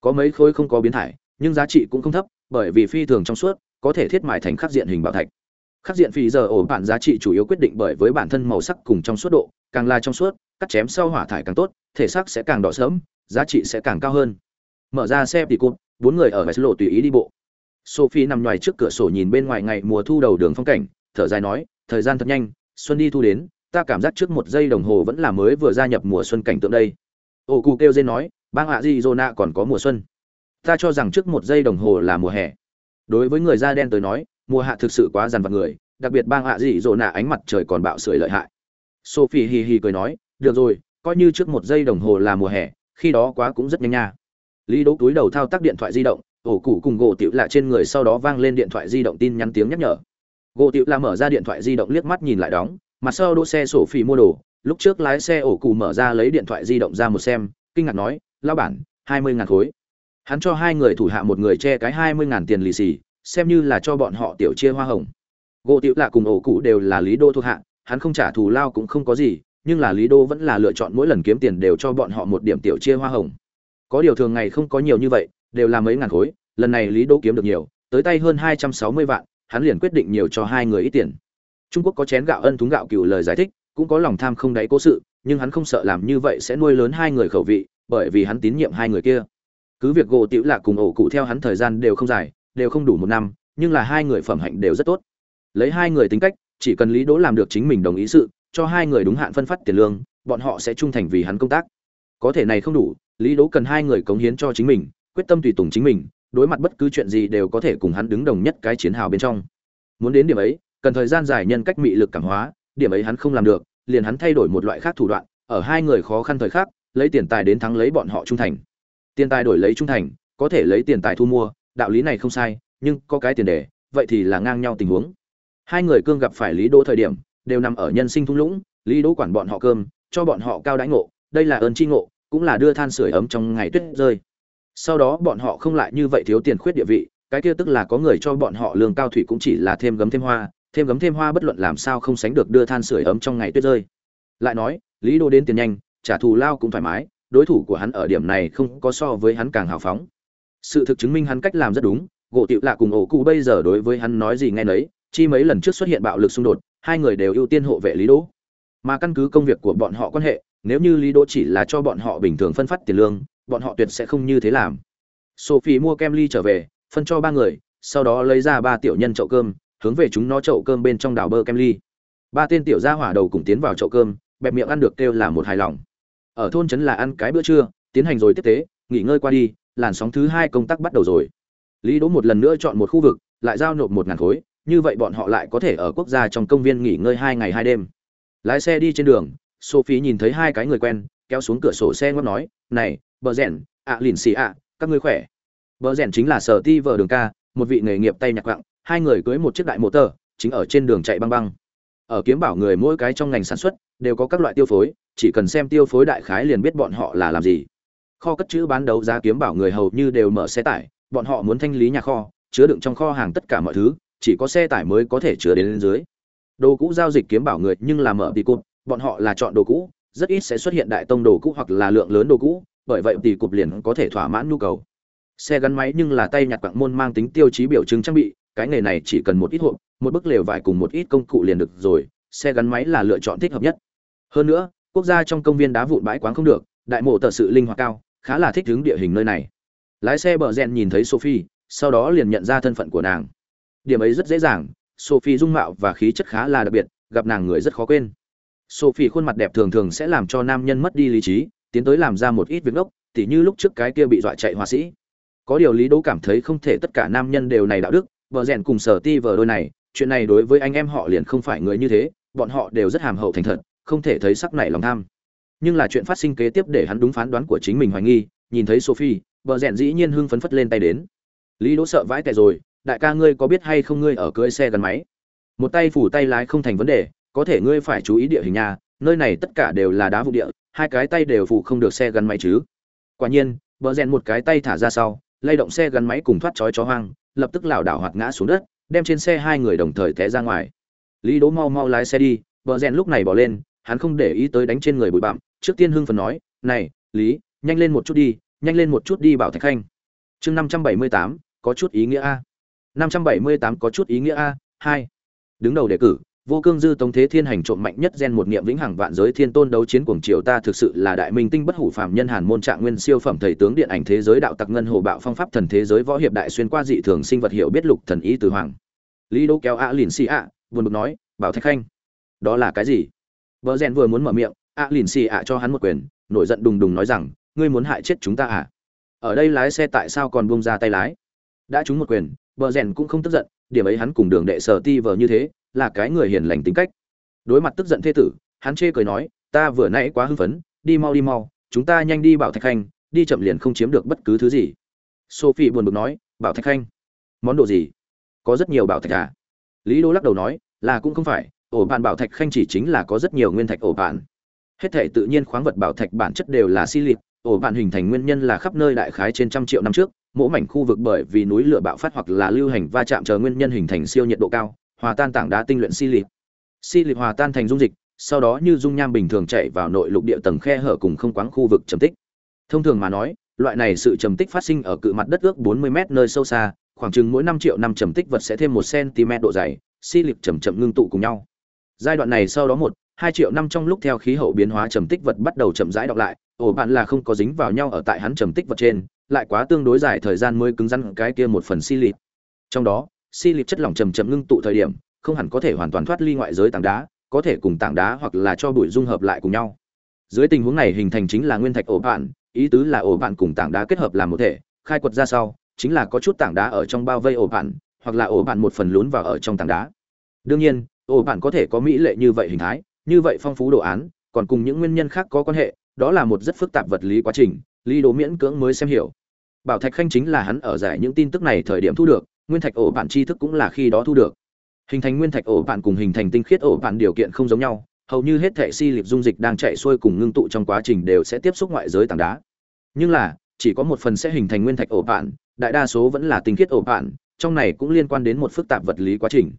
A: Có mấy khối không có biến thải, nhưng giá trị cũng không thấp, bởi vì phi thường trong suốt, có thể thiết mài thành khắc diện hình bảo thạch. Khắc diện phì giờ ổ bạn giá trị chủ yếu quyết định bởi với bản thân màu sắc cùng trong suốt độ, càng là trong suốt, cắt chém sau hỏa thải càng tốt, thể xác sẽ càng đỏ sớm giá trị sẽ càng cao hơn. Mở ra xe tỉ cụt, bốn người ở vài lộ tùy ý đi bộ sophie nằm ngoài trước cửa sổ nhìn bên ngoài ngày mùa thu đầu đường phong cảnh, thở dài nói, thời gian thật nhanh, xuân đi thu đến, ta cảm giác trước một giây đồng hồ vẫn là mới vừa gia nhập mùa xuân cảnh tượng đây. Ô cụ kêu dên nói, bang hạ di zona còn có mùa xuân. Ta cho rằng trước một giây đồng hồ là mùa hè. Đối với người da đen tới nói, mùa hạ thực sự quá dằn vặt người, đặc biệt bang hạ dị dỗ ánh mặt trời còn bạo sưởi lợi hại. Sophie hì hì cười nói, được rồi, coi như trước một giây đồng hồ là mùa hè, khi đó quá cũng rất nhanh nha. Lý đỗ túi đầu thao tác điện thoại di động ổ cụ cùng gỗ tiểu lạ trên người sau đó vang lên điện thoại di động tin nhắn tiếng nhắc nhở. Gỗ tiểu lạ mở ra điện thoại di động liếc mắt nhìn lại đóng, mặt sau đỗ xe sổ phỉ mua đồ, lúc trước lái xe ổ cụ mở ra lấy điện thoại di động ra một xem, kinh ngạc nói lao bản, hai mươi ngàn khối. Hắn cho hai người thủ hạ một người che cái hai mươi ngàn tiền lì xì, xem như là cho bọn họ tiểu chia hoa hồng. Gỗ tiểu lạ cùng ổ cụ đều là lý đô thuộc hạ, hắn không trả thù lao cũng không có gì, nhưng là lý đô vẫn là lựa chọn mỗi lần kiếm tiền đều cho bọn họ một điểm tiểu chia hoa hồng. Có điều thường ngày không có nhiều như vậy đều là mấy ngàn khối lần này lý Đỗ kiếm được nhiều tới tay hơn hai trăm sáu mươi vạn hắn liền quyết định nhiều cho hai người ít tiền Trung Quốc có chén gạo ân thúng gạo cừu lời giải thích, cũng có lòng tham không đáy cố sự, nhưng hắn không sợ làm như vậy sẽ nuôi lớn hai người khẩu vị, bởi vì hắn tín nhiệm hai người kia. Cứ việc gỗ tiểu lạc cùng ổ cụ theo hắn thời gian đều không dài, đều không đủ một năm, nhưng là hai người phẩm hạnh đều rất tốt. Lấy hai người tính cách, chỉ cần Lý Đỗ làm được chính mình đồng ý sự, cho hai người đúng hạn phân phát tiền lương, bọn họ sẽ trung thành vì hắn công tác. Có thể này không đủ, Lý Đỗ cần hai người cống hiến cho chính mình, quyết tâm tùy tùng chính mình, đối mặt bất cứ chuyện gì đều có thể cùng hắn đứng đồng nhất cái chiến hào bên trong. Muốn đến điểm ấy, cần thời gian dài nhân cách mị lực cảm hóa, điểm ấy hắn không làm được, liền hắn thay đổi một loại khác thủ đoạn, ở hai người khó khăn thời khắc, lấy tiền tài đến thắng lấy bọn họ trung thành. Tiền tài đổi lấy trung thành, có thể lấy tiền tài thu mua, đạo lý này không sai, nhưng có cái tiền đề, vậy thì là ngang nhau tình huống. Hai người cương gặp phải Lý Đỗ thời điểm, đều nằm ở nhân sinh thung lũng, Lý Đỗ quản bọn họ cơm, cho bọn họ cao đãi ngộ, đây là ơn tri ngộ, cũng là đưa than sửa ấm trong ngày tuyết rơi. Sau đó bọn họ không lại như vậy thiếu tiền khuyết địa vị, cái kia tức là có người cho bọn họ lương cao thủy cũng chỉ là thêm gấm thêm hoa, thêm gấm thêm hoa bất luận làm sao không sánh được đưa than sửa ấm trong ngày tuyết rơi. Lại nói lý đô đến tiền nhanh trả thù lao cũng thoải mái đối thủ của hắn ở điểm này không có so với hắn càng hào phóng. Sự thực chứng minh hắn cách làm rất đúng gỗ tiệu lạ cùng ổ cụ bây giờ đối với hắn nói gì nghe nấy chi mấy lần trước xuất hiện bạo lực xung đột hai người đều ưu tiên hộ vệ lý đỗ mà căn cứ công việc của bọn họ quan hệ nếu như lý đỗ chỉ là cho bọn họ bình thường phân phát tiền lương bọn họ tuyệt sẽ không như thế làm. Sophie mua kem ly trở về, phân cho ba người, sau đó lấy ra ba tiểu nhân chậu cơm, hướng về chúng nó chậu cơm bên trong đảo bơ kem ly. Ba tên tiểu gia hỏa đầu cùng tiến vào chậu cơm, bẹp miệng ăn được kêu là một hài lòng. Ở thôn trấn là ăn cái bữa trưa, tiến hành rồi tiếp tế, nghỉ ngơi qua đi, làn sóng thứ hai công tác bắt đầu rồi. Lý đỗ một lần nữa chọn một khu vực, lại giao nộp một ngàn khối, như vậy bọn họ lại có thể ở quốc gia trong công viên nghỉ ngơi hai ngày hai đêm. Lái xe đi trên đường, sophie nhìn thấy hai cái người quen, kéo xuống cửa sổ xe ngót nói, này bờ rèn, ạ, lìn xì ạ, các ngươi khỏe. Bờ rèn chính là sở ti vợ đường ca, một vị nghề nghiệp tay nhạc quặng hai người cưới một chiếc đại mô tờ, chính ở trên đường chạy băng băng. Ở kiếm bảo người mỗi cái trong ngành sản xuất đều có các loại tiêu phối, chỉ cần xem tiêu phối đại khái liền biết bọn họ là làm gì. Kho cất chữ bán đấu giá kiếm bảo người hầu như đều mở xe tải, bọn họ muốn thanh lý nhà kho, chứa đựng trong kho hàng tất cả mọi thứ, chỉ có xe tải mới có thể chứa đến lên dưới. Đồ cũ giao dịch kiếm bảo người nhưng là mở đi cụt, bọn họ là chọn đồ cũ, rất ít sẽ xuất hiện đại tông đồ cũ hoặc là lượng lớn đồ cũ bởi vậy tỷ cục liền có thể thỏa mãn nhu cầu. Xe gắn máy nhưng là tay nhặt quặng môn mang tính tiêu chí biểu trưng trang bị, cái nghề này chỉ cần một ít hộp, một bức lều vải cùng một ít công cụ liền được rồi, xe gắn máy là lựa chọn thích hợp nhất. Hơn nữa, quốc gia trong công viên đá vụn bãi quáng không được, đại mộ tờ sự linh hoạt cao, khá là thích ứng địa hình nơi này. Lái xe bờ rèn nhìn thấy sophie, sau đó liền nhận ra thân phận của nàng. Điểm ấy rất dễ dàng, sophie dung mạo và khí chất khá là đặc biệt, gặp nàng người rất khó quên. Sophie khuôn mặt đẹp thường thường sẽ làm cho nam nhân mất đi lý trí tiến tới làm ra một ít việc ngốc, tỉ như lúc trước cái kia bị dọa chạy họa sĩ. Có điều lý đỗ cảm thấy không thể tất cả nam nhân đều này đạo đức, vợ rèn cùng sở ti vợ đôi này, chuyện này đối với anh em họ liền không phải người như thế, bọn họ đều rất hàm hậu thành thật, không thể thấy sắc này lòng tham. Nhưng là chuyện phát sinh kế tiếp để hắn đúng phán đoán của chính mình hoài nghi, nhìn thấy sophie, vợ rèn dĩ nhiên hưng phấn phất lên tay đến. Lý đỗ sợ vãi tệ rồi, đại ca ngươi có biết hay không ngươi ở cưới xe gắn máy? Một tay phủ tay lái không thành vấn đề, có thể ngươi phải chú ý địa hình nhà nơi này tất cả đều là đá vụ địa, hai cái tay đều phụ không được xe gắn máy chứ. Quả nhiên, bờ rèn một cái tay thả ra sau, lay động xe gắn máy cùng thoát chói chó hoang, lập tức lảo đảo hoạt ngã xuống đất, đem trên xe hai người đồng thời té ra ngoài. Lý đỗ mau mau lái xe đi, bờ rèn lúc này bỏ lên, hắn không để ý tới đánh trên người bụi bặm, trước tiên hưng phần nói, này, lý, nhanh lên một chút đi, nhanh lên một chút đi bảo thạch khanh. Chương năm trăm bảy mươi tám, có chút ý nghĩa a. Năm trăm bảy mươi tám có chút ý nghĩa a, hai. Đứng đầu đề cử vô cương dư tống thế thiên hành trộm mạnh nhất gen một niệm vĩnh hằng vạn giới thiên tôn đấu chiến cuồng triều ta thực sự là đại minh tinh bất hủ phàm nhân hàn môn trạng nguyên siêu phẩm thầy tướng điện ảnh thế giới đạo tặc ngân hồ bạo phong pháp thần thế giới võ hiệp đại xuyên qua dị thường sinh vật hiểu biết lục thần ý từ hoàng. Lý đỗ kéo a lìn xì ạ buồn bực nói, bảo thạch khanh, đó là cái gì? Vợ rèn vừa muốn mở miệng, a lìn xì ạ cho hắn một quyền, nổi giận đùng đùng nói rằng, ngươi muốn hại chết chúng ta à? Ở đây lái xe tại sao còn buông ra tay lái? Đã trúng một quyền vợ rèn cũng không tức giận, điểm ấy hắn cùng đường đệ sở ti vợ như thế là cái người hiền lành tính cách. Đối mặt tức giận thê tử, hắn chê cười nói, ta vừa nãy quá hưng phấn, đi mau đi mau, chúng ta nhanh đi bảo thạch khanh, đi chậm liền không chiếm được bất cứ thứ gì. Sophie buồn bực nói, bảo thạch khanh, món đồ gì? Có rất nhiều bảo thạch à? Lý đô lắc đầu nói, là cũng không phải, ổ bạn bảo thạch khanh chỉ chính là có rất nhiều nguyên thạch ổ bạn. Hết thể tự nhiên khoáng vật bảo thạch bản chất đều là si ổ bạn hình thành nguyên nhân là khắp nơi đại khái trên trăm triệu năm trước mỗi mảnh khu vực bởi vì núi lửa bạo phát hoặc là lưu hành va chạm chờ nguyên nhân hình thành siêu nhiệt độ cao hòa tan tảng đá tinh luyện si lịp. Si lịp hòa tan thành dung dịch, sau đó như dung nham bình thường chạy vào nội lục địa tầng khe hở cùng không quáng khu vực trầm tích. Thông thường mà nói, loại này sự trầm tích phát sinh ở cự mặt đất ước 40 mét nơi sâu xa, khoảng chừng mỗi 5 triệu năm trầm tích vật sẽ thêm 1 cm độ dày, si lịp chậm chậm ngưng tụ cùng nhau. Giai đoạn này sau đó một, hai triệu năm trong lúc theo khí hậu biến hóa trầm tích vật bắt đầu chậm rãi đọc lại ổ bạn là không có dính vào nhau ở tại hắn trầm tích vật trên, lại quá tương đối dài thời gian mới cứng rắn cái kia một phần si lịp. Trong đó si lịp chất lỏng chầm chậm ngưng tụ thời điểm, không hẳn có thể hoàn toàn thoát ly ngoại giới tảng đá, có thể cùng tảng đá hoặc là cho bụi dung hợp lại cùng nhau. Dưới tình huống này hình thành chính là nguyên thạch ổ bạn ý tứ là ổ bạn cùng tảng đá kết hợp làm một thể, khai quật ra sau, chính là có chút tảng đá ở trong bao vây ổ bạn hoặc là ổ bạn một phần lún vào ở trong tảng đá. Đương nhiên, ổ bạn có thể có mỹ lệ như vậy hình thái, như vậy phong phú đồ án, còn cùng những nguyên nhân khác có quan hệ, đó là một rất phức tạp vật lý quá trình, lý đồ miễn cưỡng mới xem hiểu. Bảo thạch khanh chính là hắn ở giải những tin tức này thời điểm thu được nguyên thạch ổ bạn tri thức cũng là khi đó thu được. Hình thành nguyên thạch ổ bạn cùng hình thành tinh khiết ổ bạn điều kiện không giống nhau, hầu như hết thể si liệp dung dịch đang chạy xuôi cùng ngưng tụ trong quá trình đều sẽ tiếp xúc ngoại giới tảng đá. Nhưng là, chỉ có một phần sẽ hình thành nguyên thạch ổ bạn đại đa số vẫn là tinh khiết ổ bạn trong này cũng liên quan đến một phức tạp vật lý quá trình.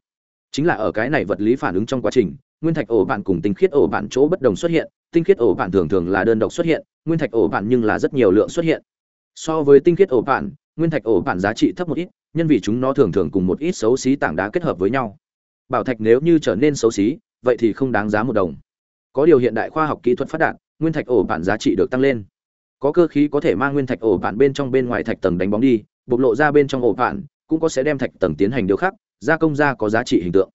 A: Chính là ở cái này vật lý phản ứng trong quá trình, nguyên thạch ổ bạn cùng tinh khiết ổ bạn chỗ bất đồng xuất hiện, tinh khiết ổ bạn thường thường là đơn độc xuất hiện, nguyên thạch ổ bạn nhưng là rất nhiều lượng xuất hiện. So với tinh khiết ổ bạn nguyên thạch ổ bạn giá trị thấp một ít nhân vì chúng nó thường thường cùng một ít xấu xí tảng đá kết hợp với nhau. Bảo thạch nếu như trở nên xấu xí, vậy thì không đáng giá một đồng. Có điều hiện đại khoa học kỹ thuật phát đạt, nguyên thạch ổ bạn giá trị được tăng lên. Có cơ khí có thể mang nguyên thạch ổ bạn bên trong bên ngoài thạch tầng đánh bóng đi, bộc lộ ra bên trong ổ bạn cũng có sẽ đem thạch tầng tiến hành điều khắc, gia công ra có giá trị hình tượng.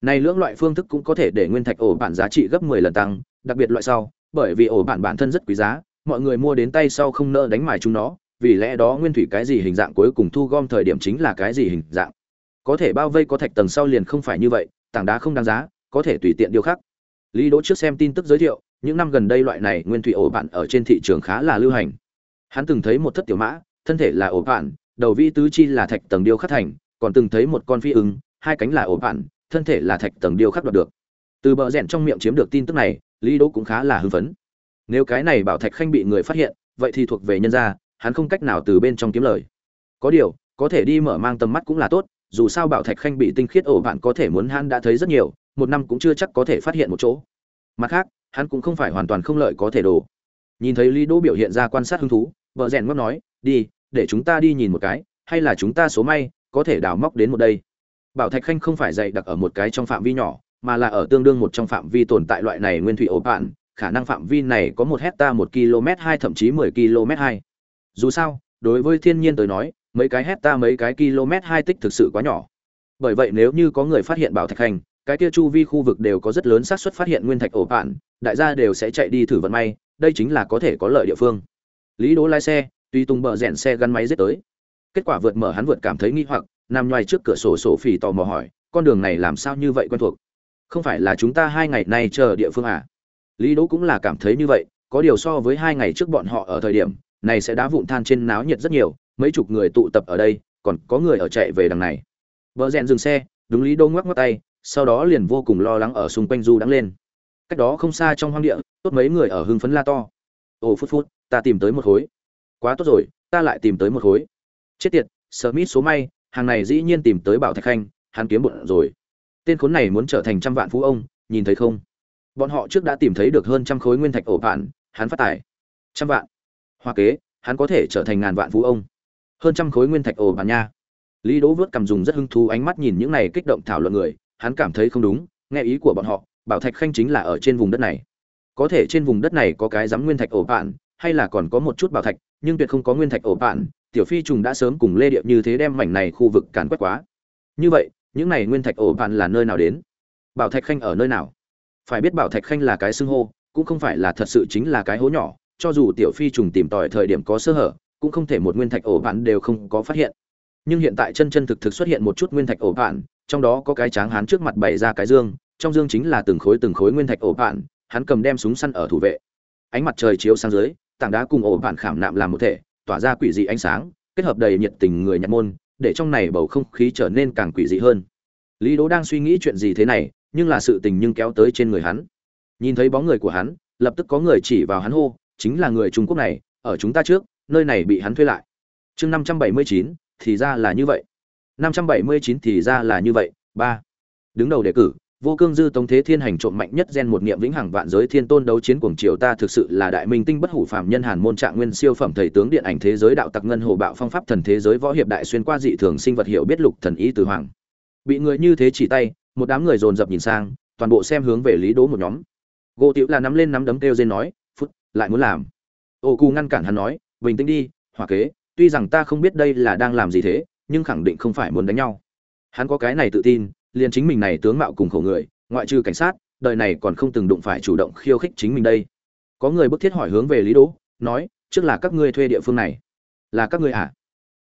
A: Này lưỡng loại phương thức cũng có thể để nguyên thạch ổ bản giá trị gấp 10 lần tăng, đặc biệt loại sau, bởi vì ổ bản bản thân rất quý giá, mọi người mua đến tay sau không nỡ đánh mài chúng nó vì lẽ đó nguyên thủy cái gì hình dạng cuối cùng thu gom thời điểm chính là cái gì hình dạng? Có thể bao vây có thạch tầng sau liền không phải như vậy, tảng đá không đáng giá, có thể tùy tiện điều khác lý đỗ trước xem tin tức giới thiệu, những năm gần đây loại này nguyên thủy ổ bạn ở trên thị trường khá là lưu hành. Hắn từng thấy một thất tiểu mã, thân thể là ổ bạn đầu vi tứ chi là thạch tầng điêu khắc thành, còn từng thấy một con phi ưng hai cánh là ổ bạn thân thể là thạch tầng điêu khắc đoạt được. Từ bờ rẽn trong miệng chiếm được tin tức này, lý đỗ cũng khá là hưng phấn. Nếu cái này bảo thạch khanh bị người phát hiện, vậy thì thuộc về nhân gia hắn không cách nào từ bên trong kiếm lời. Có điều, có thể đi mở mang tầm mắt cũng là tốt, dù sao bảo thạch khanh bị tinh khiết ổ bạn có thể muốn hắn đã thấy rất nhiều, một năm cũng chưa chắc có thể phát hiện một chỗ. Mặt khác, hắn cũng không phải hoàn toàn không lợi có thể đổ. Nhìn thấy lý đỗ biểu hiện ra quan sát hứng thú, vợ rèn ngót nói, đi, để chúng ta đi nhìn một cái, hay là chúng ta số may, có thể đào móc đến một đây. Bảo thạch khanh không phải dày đặc ở một cái trong phạm vi nhỏ, mà là ở tương đương một trong phạm vi tồn tại loại này nguyên thủy ổ bạn khả năng phạm vi này có một hecta một km hai, thậm chí mười km hai dù sao, đối với thiên nhiên tới nói, mấy cái hecta mấy cái km hai tích thực sự quá nhỏ. Bởi vậy nếu như có người phát hiện bảo thạch hành, cái kia chu vi khu vực đều có rất lớn xác suất phát hiện nguyên thạch ổ bạn đại gia đều sẽ chạy đi thử vận may, đây chính là có thể có lợi địa phương. Lý đỗ lái xe, tuy tung bờ rèn xe gắn máy dết tới. Kết quả vượt mở hắn vượt cảm thấy nghi hoặc, nằm ngoài trước cửa sổ sổ phỉ tò mò hỏi, con đường này làm sao như vậy quen thuộc? Không phải là chúng ta hai ngày nay chờ địa phương à? Lý đỗ cũng là cảm thấy như vậy, có điều so với hai ngày trước bọn họ ở thời điểm này sẽ đá vụn than trên náo nhiệt rất nhiều, mấy chục người tụ tập ở đây, còn có người ở chạy về đằng này. Vợ rèn dừng xe, đúng lý đô ngoắc ngoắc tay, sau đó liền vô cùng lo lắng ở xung quanh du đắng lên. Cách đó không xa trong hoang địa, tốt mấy người ở hưng phấn la to. Ồ, phút phút, ta tìm tới một khối. Quá tốt rồi, ta lại tìm tới một khối. Chết tiệt smith số may, hàng này dĩ nhiên tìm tới bảo thạch khanh, hắn kiếm bụng rồi. Tên khốn này muốn trở thành trăm vạn phú ông, nhìn thấy không? Bọn họ trước đã tìm thấy được hơn trăm khối nguyên thạch ổ bạn hắn phát tài. Trăm vạn hoa kế, hắn có thể trở thành ngàn vạn phú ông. Hơn trăm khối nguyên thạch ổ bạn nha. Lý đỗ vớt cầm dùng rất hứng thú ánh mắt nhìn những này kích động thảo luận người, hắn cảm thấy không đúng, nghe ý của bọn họ, bảo thạch khanh chính là ở trên vùng đất này. Có thể trên vùng đất này có cái giám nguyên thạch ổ bạn, hay là còn có một chút bảo thạch, nhưng tuyệt không có nguyên thạch ổ bạn, tiểu phi trùng đã sớm cùng lê điệp như thế đem mảnh này khu vực càn quét quá. Như vậy, những này nguyên thạch ổ bạn là nơi nào đến? Bảo thạch khanh ở nơi nào? Phải biết bảo thạch khanh là cái xưng hô, cũng không phải là thật sự chính là cái hố nhỏ cho dù tiểu phi trùng tìm tòi thời điểm có sơ hở, cũng không thể một nguyên thạch ổ bạn đều không có phát hiện. Nhưng hiện tại chân chân thực thực xuất hiện một chút nguyên thạch ổ bạn trong đó có cái tráng hán trước mặt bày ra cái dương, trong dương chính là từng khối từng khối nguyên thạch ổ bạn hắn cầm đem súng săn ở thủ vệ. Ánh mặt trời chiếu sang dưới, tảng đá cùng ổ bạn khảm nạm làm một thể, tỏa ra quỷ dị ánh sáng, kết hợp đầy nhiệt tình người nhặt môn, để trong này bầu không khí trở nên càng quỷ dị hơn. Lý đỗ đang suy nghĩ chuyện gì thế này, nhưng là sự tình nhưng kéo tới trên người hắn. Nhìn thấy bóng người của hắn, lập tức có người chỉ vào hắn hô chính là người trung quốc này, ở chúng ta trước, nơi này bị hắn thuê lại. Chương năm trăm bảy mươi chín, thì ra là như vậy. Năm trăm bảy mươi chín thì ra là như vậy, ba. Đứng đầu đề cử, vô cương dư tống thế thiên hành trộm mạnh nhất gen một niệm vĩnh hằng vạn giới thiên tôn đấu chiến cuồng triều ta thực sự là đại minh tinh bất hủ phàm nhân hàn môn trạng nguyên siêu phẩm thầy tướng điện ảnh thế giới đạo tặc ngân hồ bạo phong pháp thần thế giới võ hiệp đại xuyên qua dị thường sinh vật hiểu biết lục thần ý từ hoàng. Bị người như thế chỉ tay, một đám người dồn dập nhìn sang, toàn bộ xem hướng về lý đỗ một nhóm. Gỗ tiểu là nắm lên nắm đấm kêu lên nói lại muốn làm. Ô cù ngăn cản hắn nói, bình tĩnh đi, hỏa kế, tuy rằng ta không biết đây là đang làm gì thế, nhưng khẳng định không phải muốn đánh nhau. Hắn có cái này tự tin, liền chính mình này tướng mạo cùng khổ người, ngoại trừ cảnh sát, đời này còn không từng đụng phải chủ động khiêu khích chính mình đây. Có người bức thiết hỏi hướng về lý đỗ, nói, trước là các ngươi thuê địa phương này, là các ngươi à?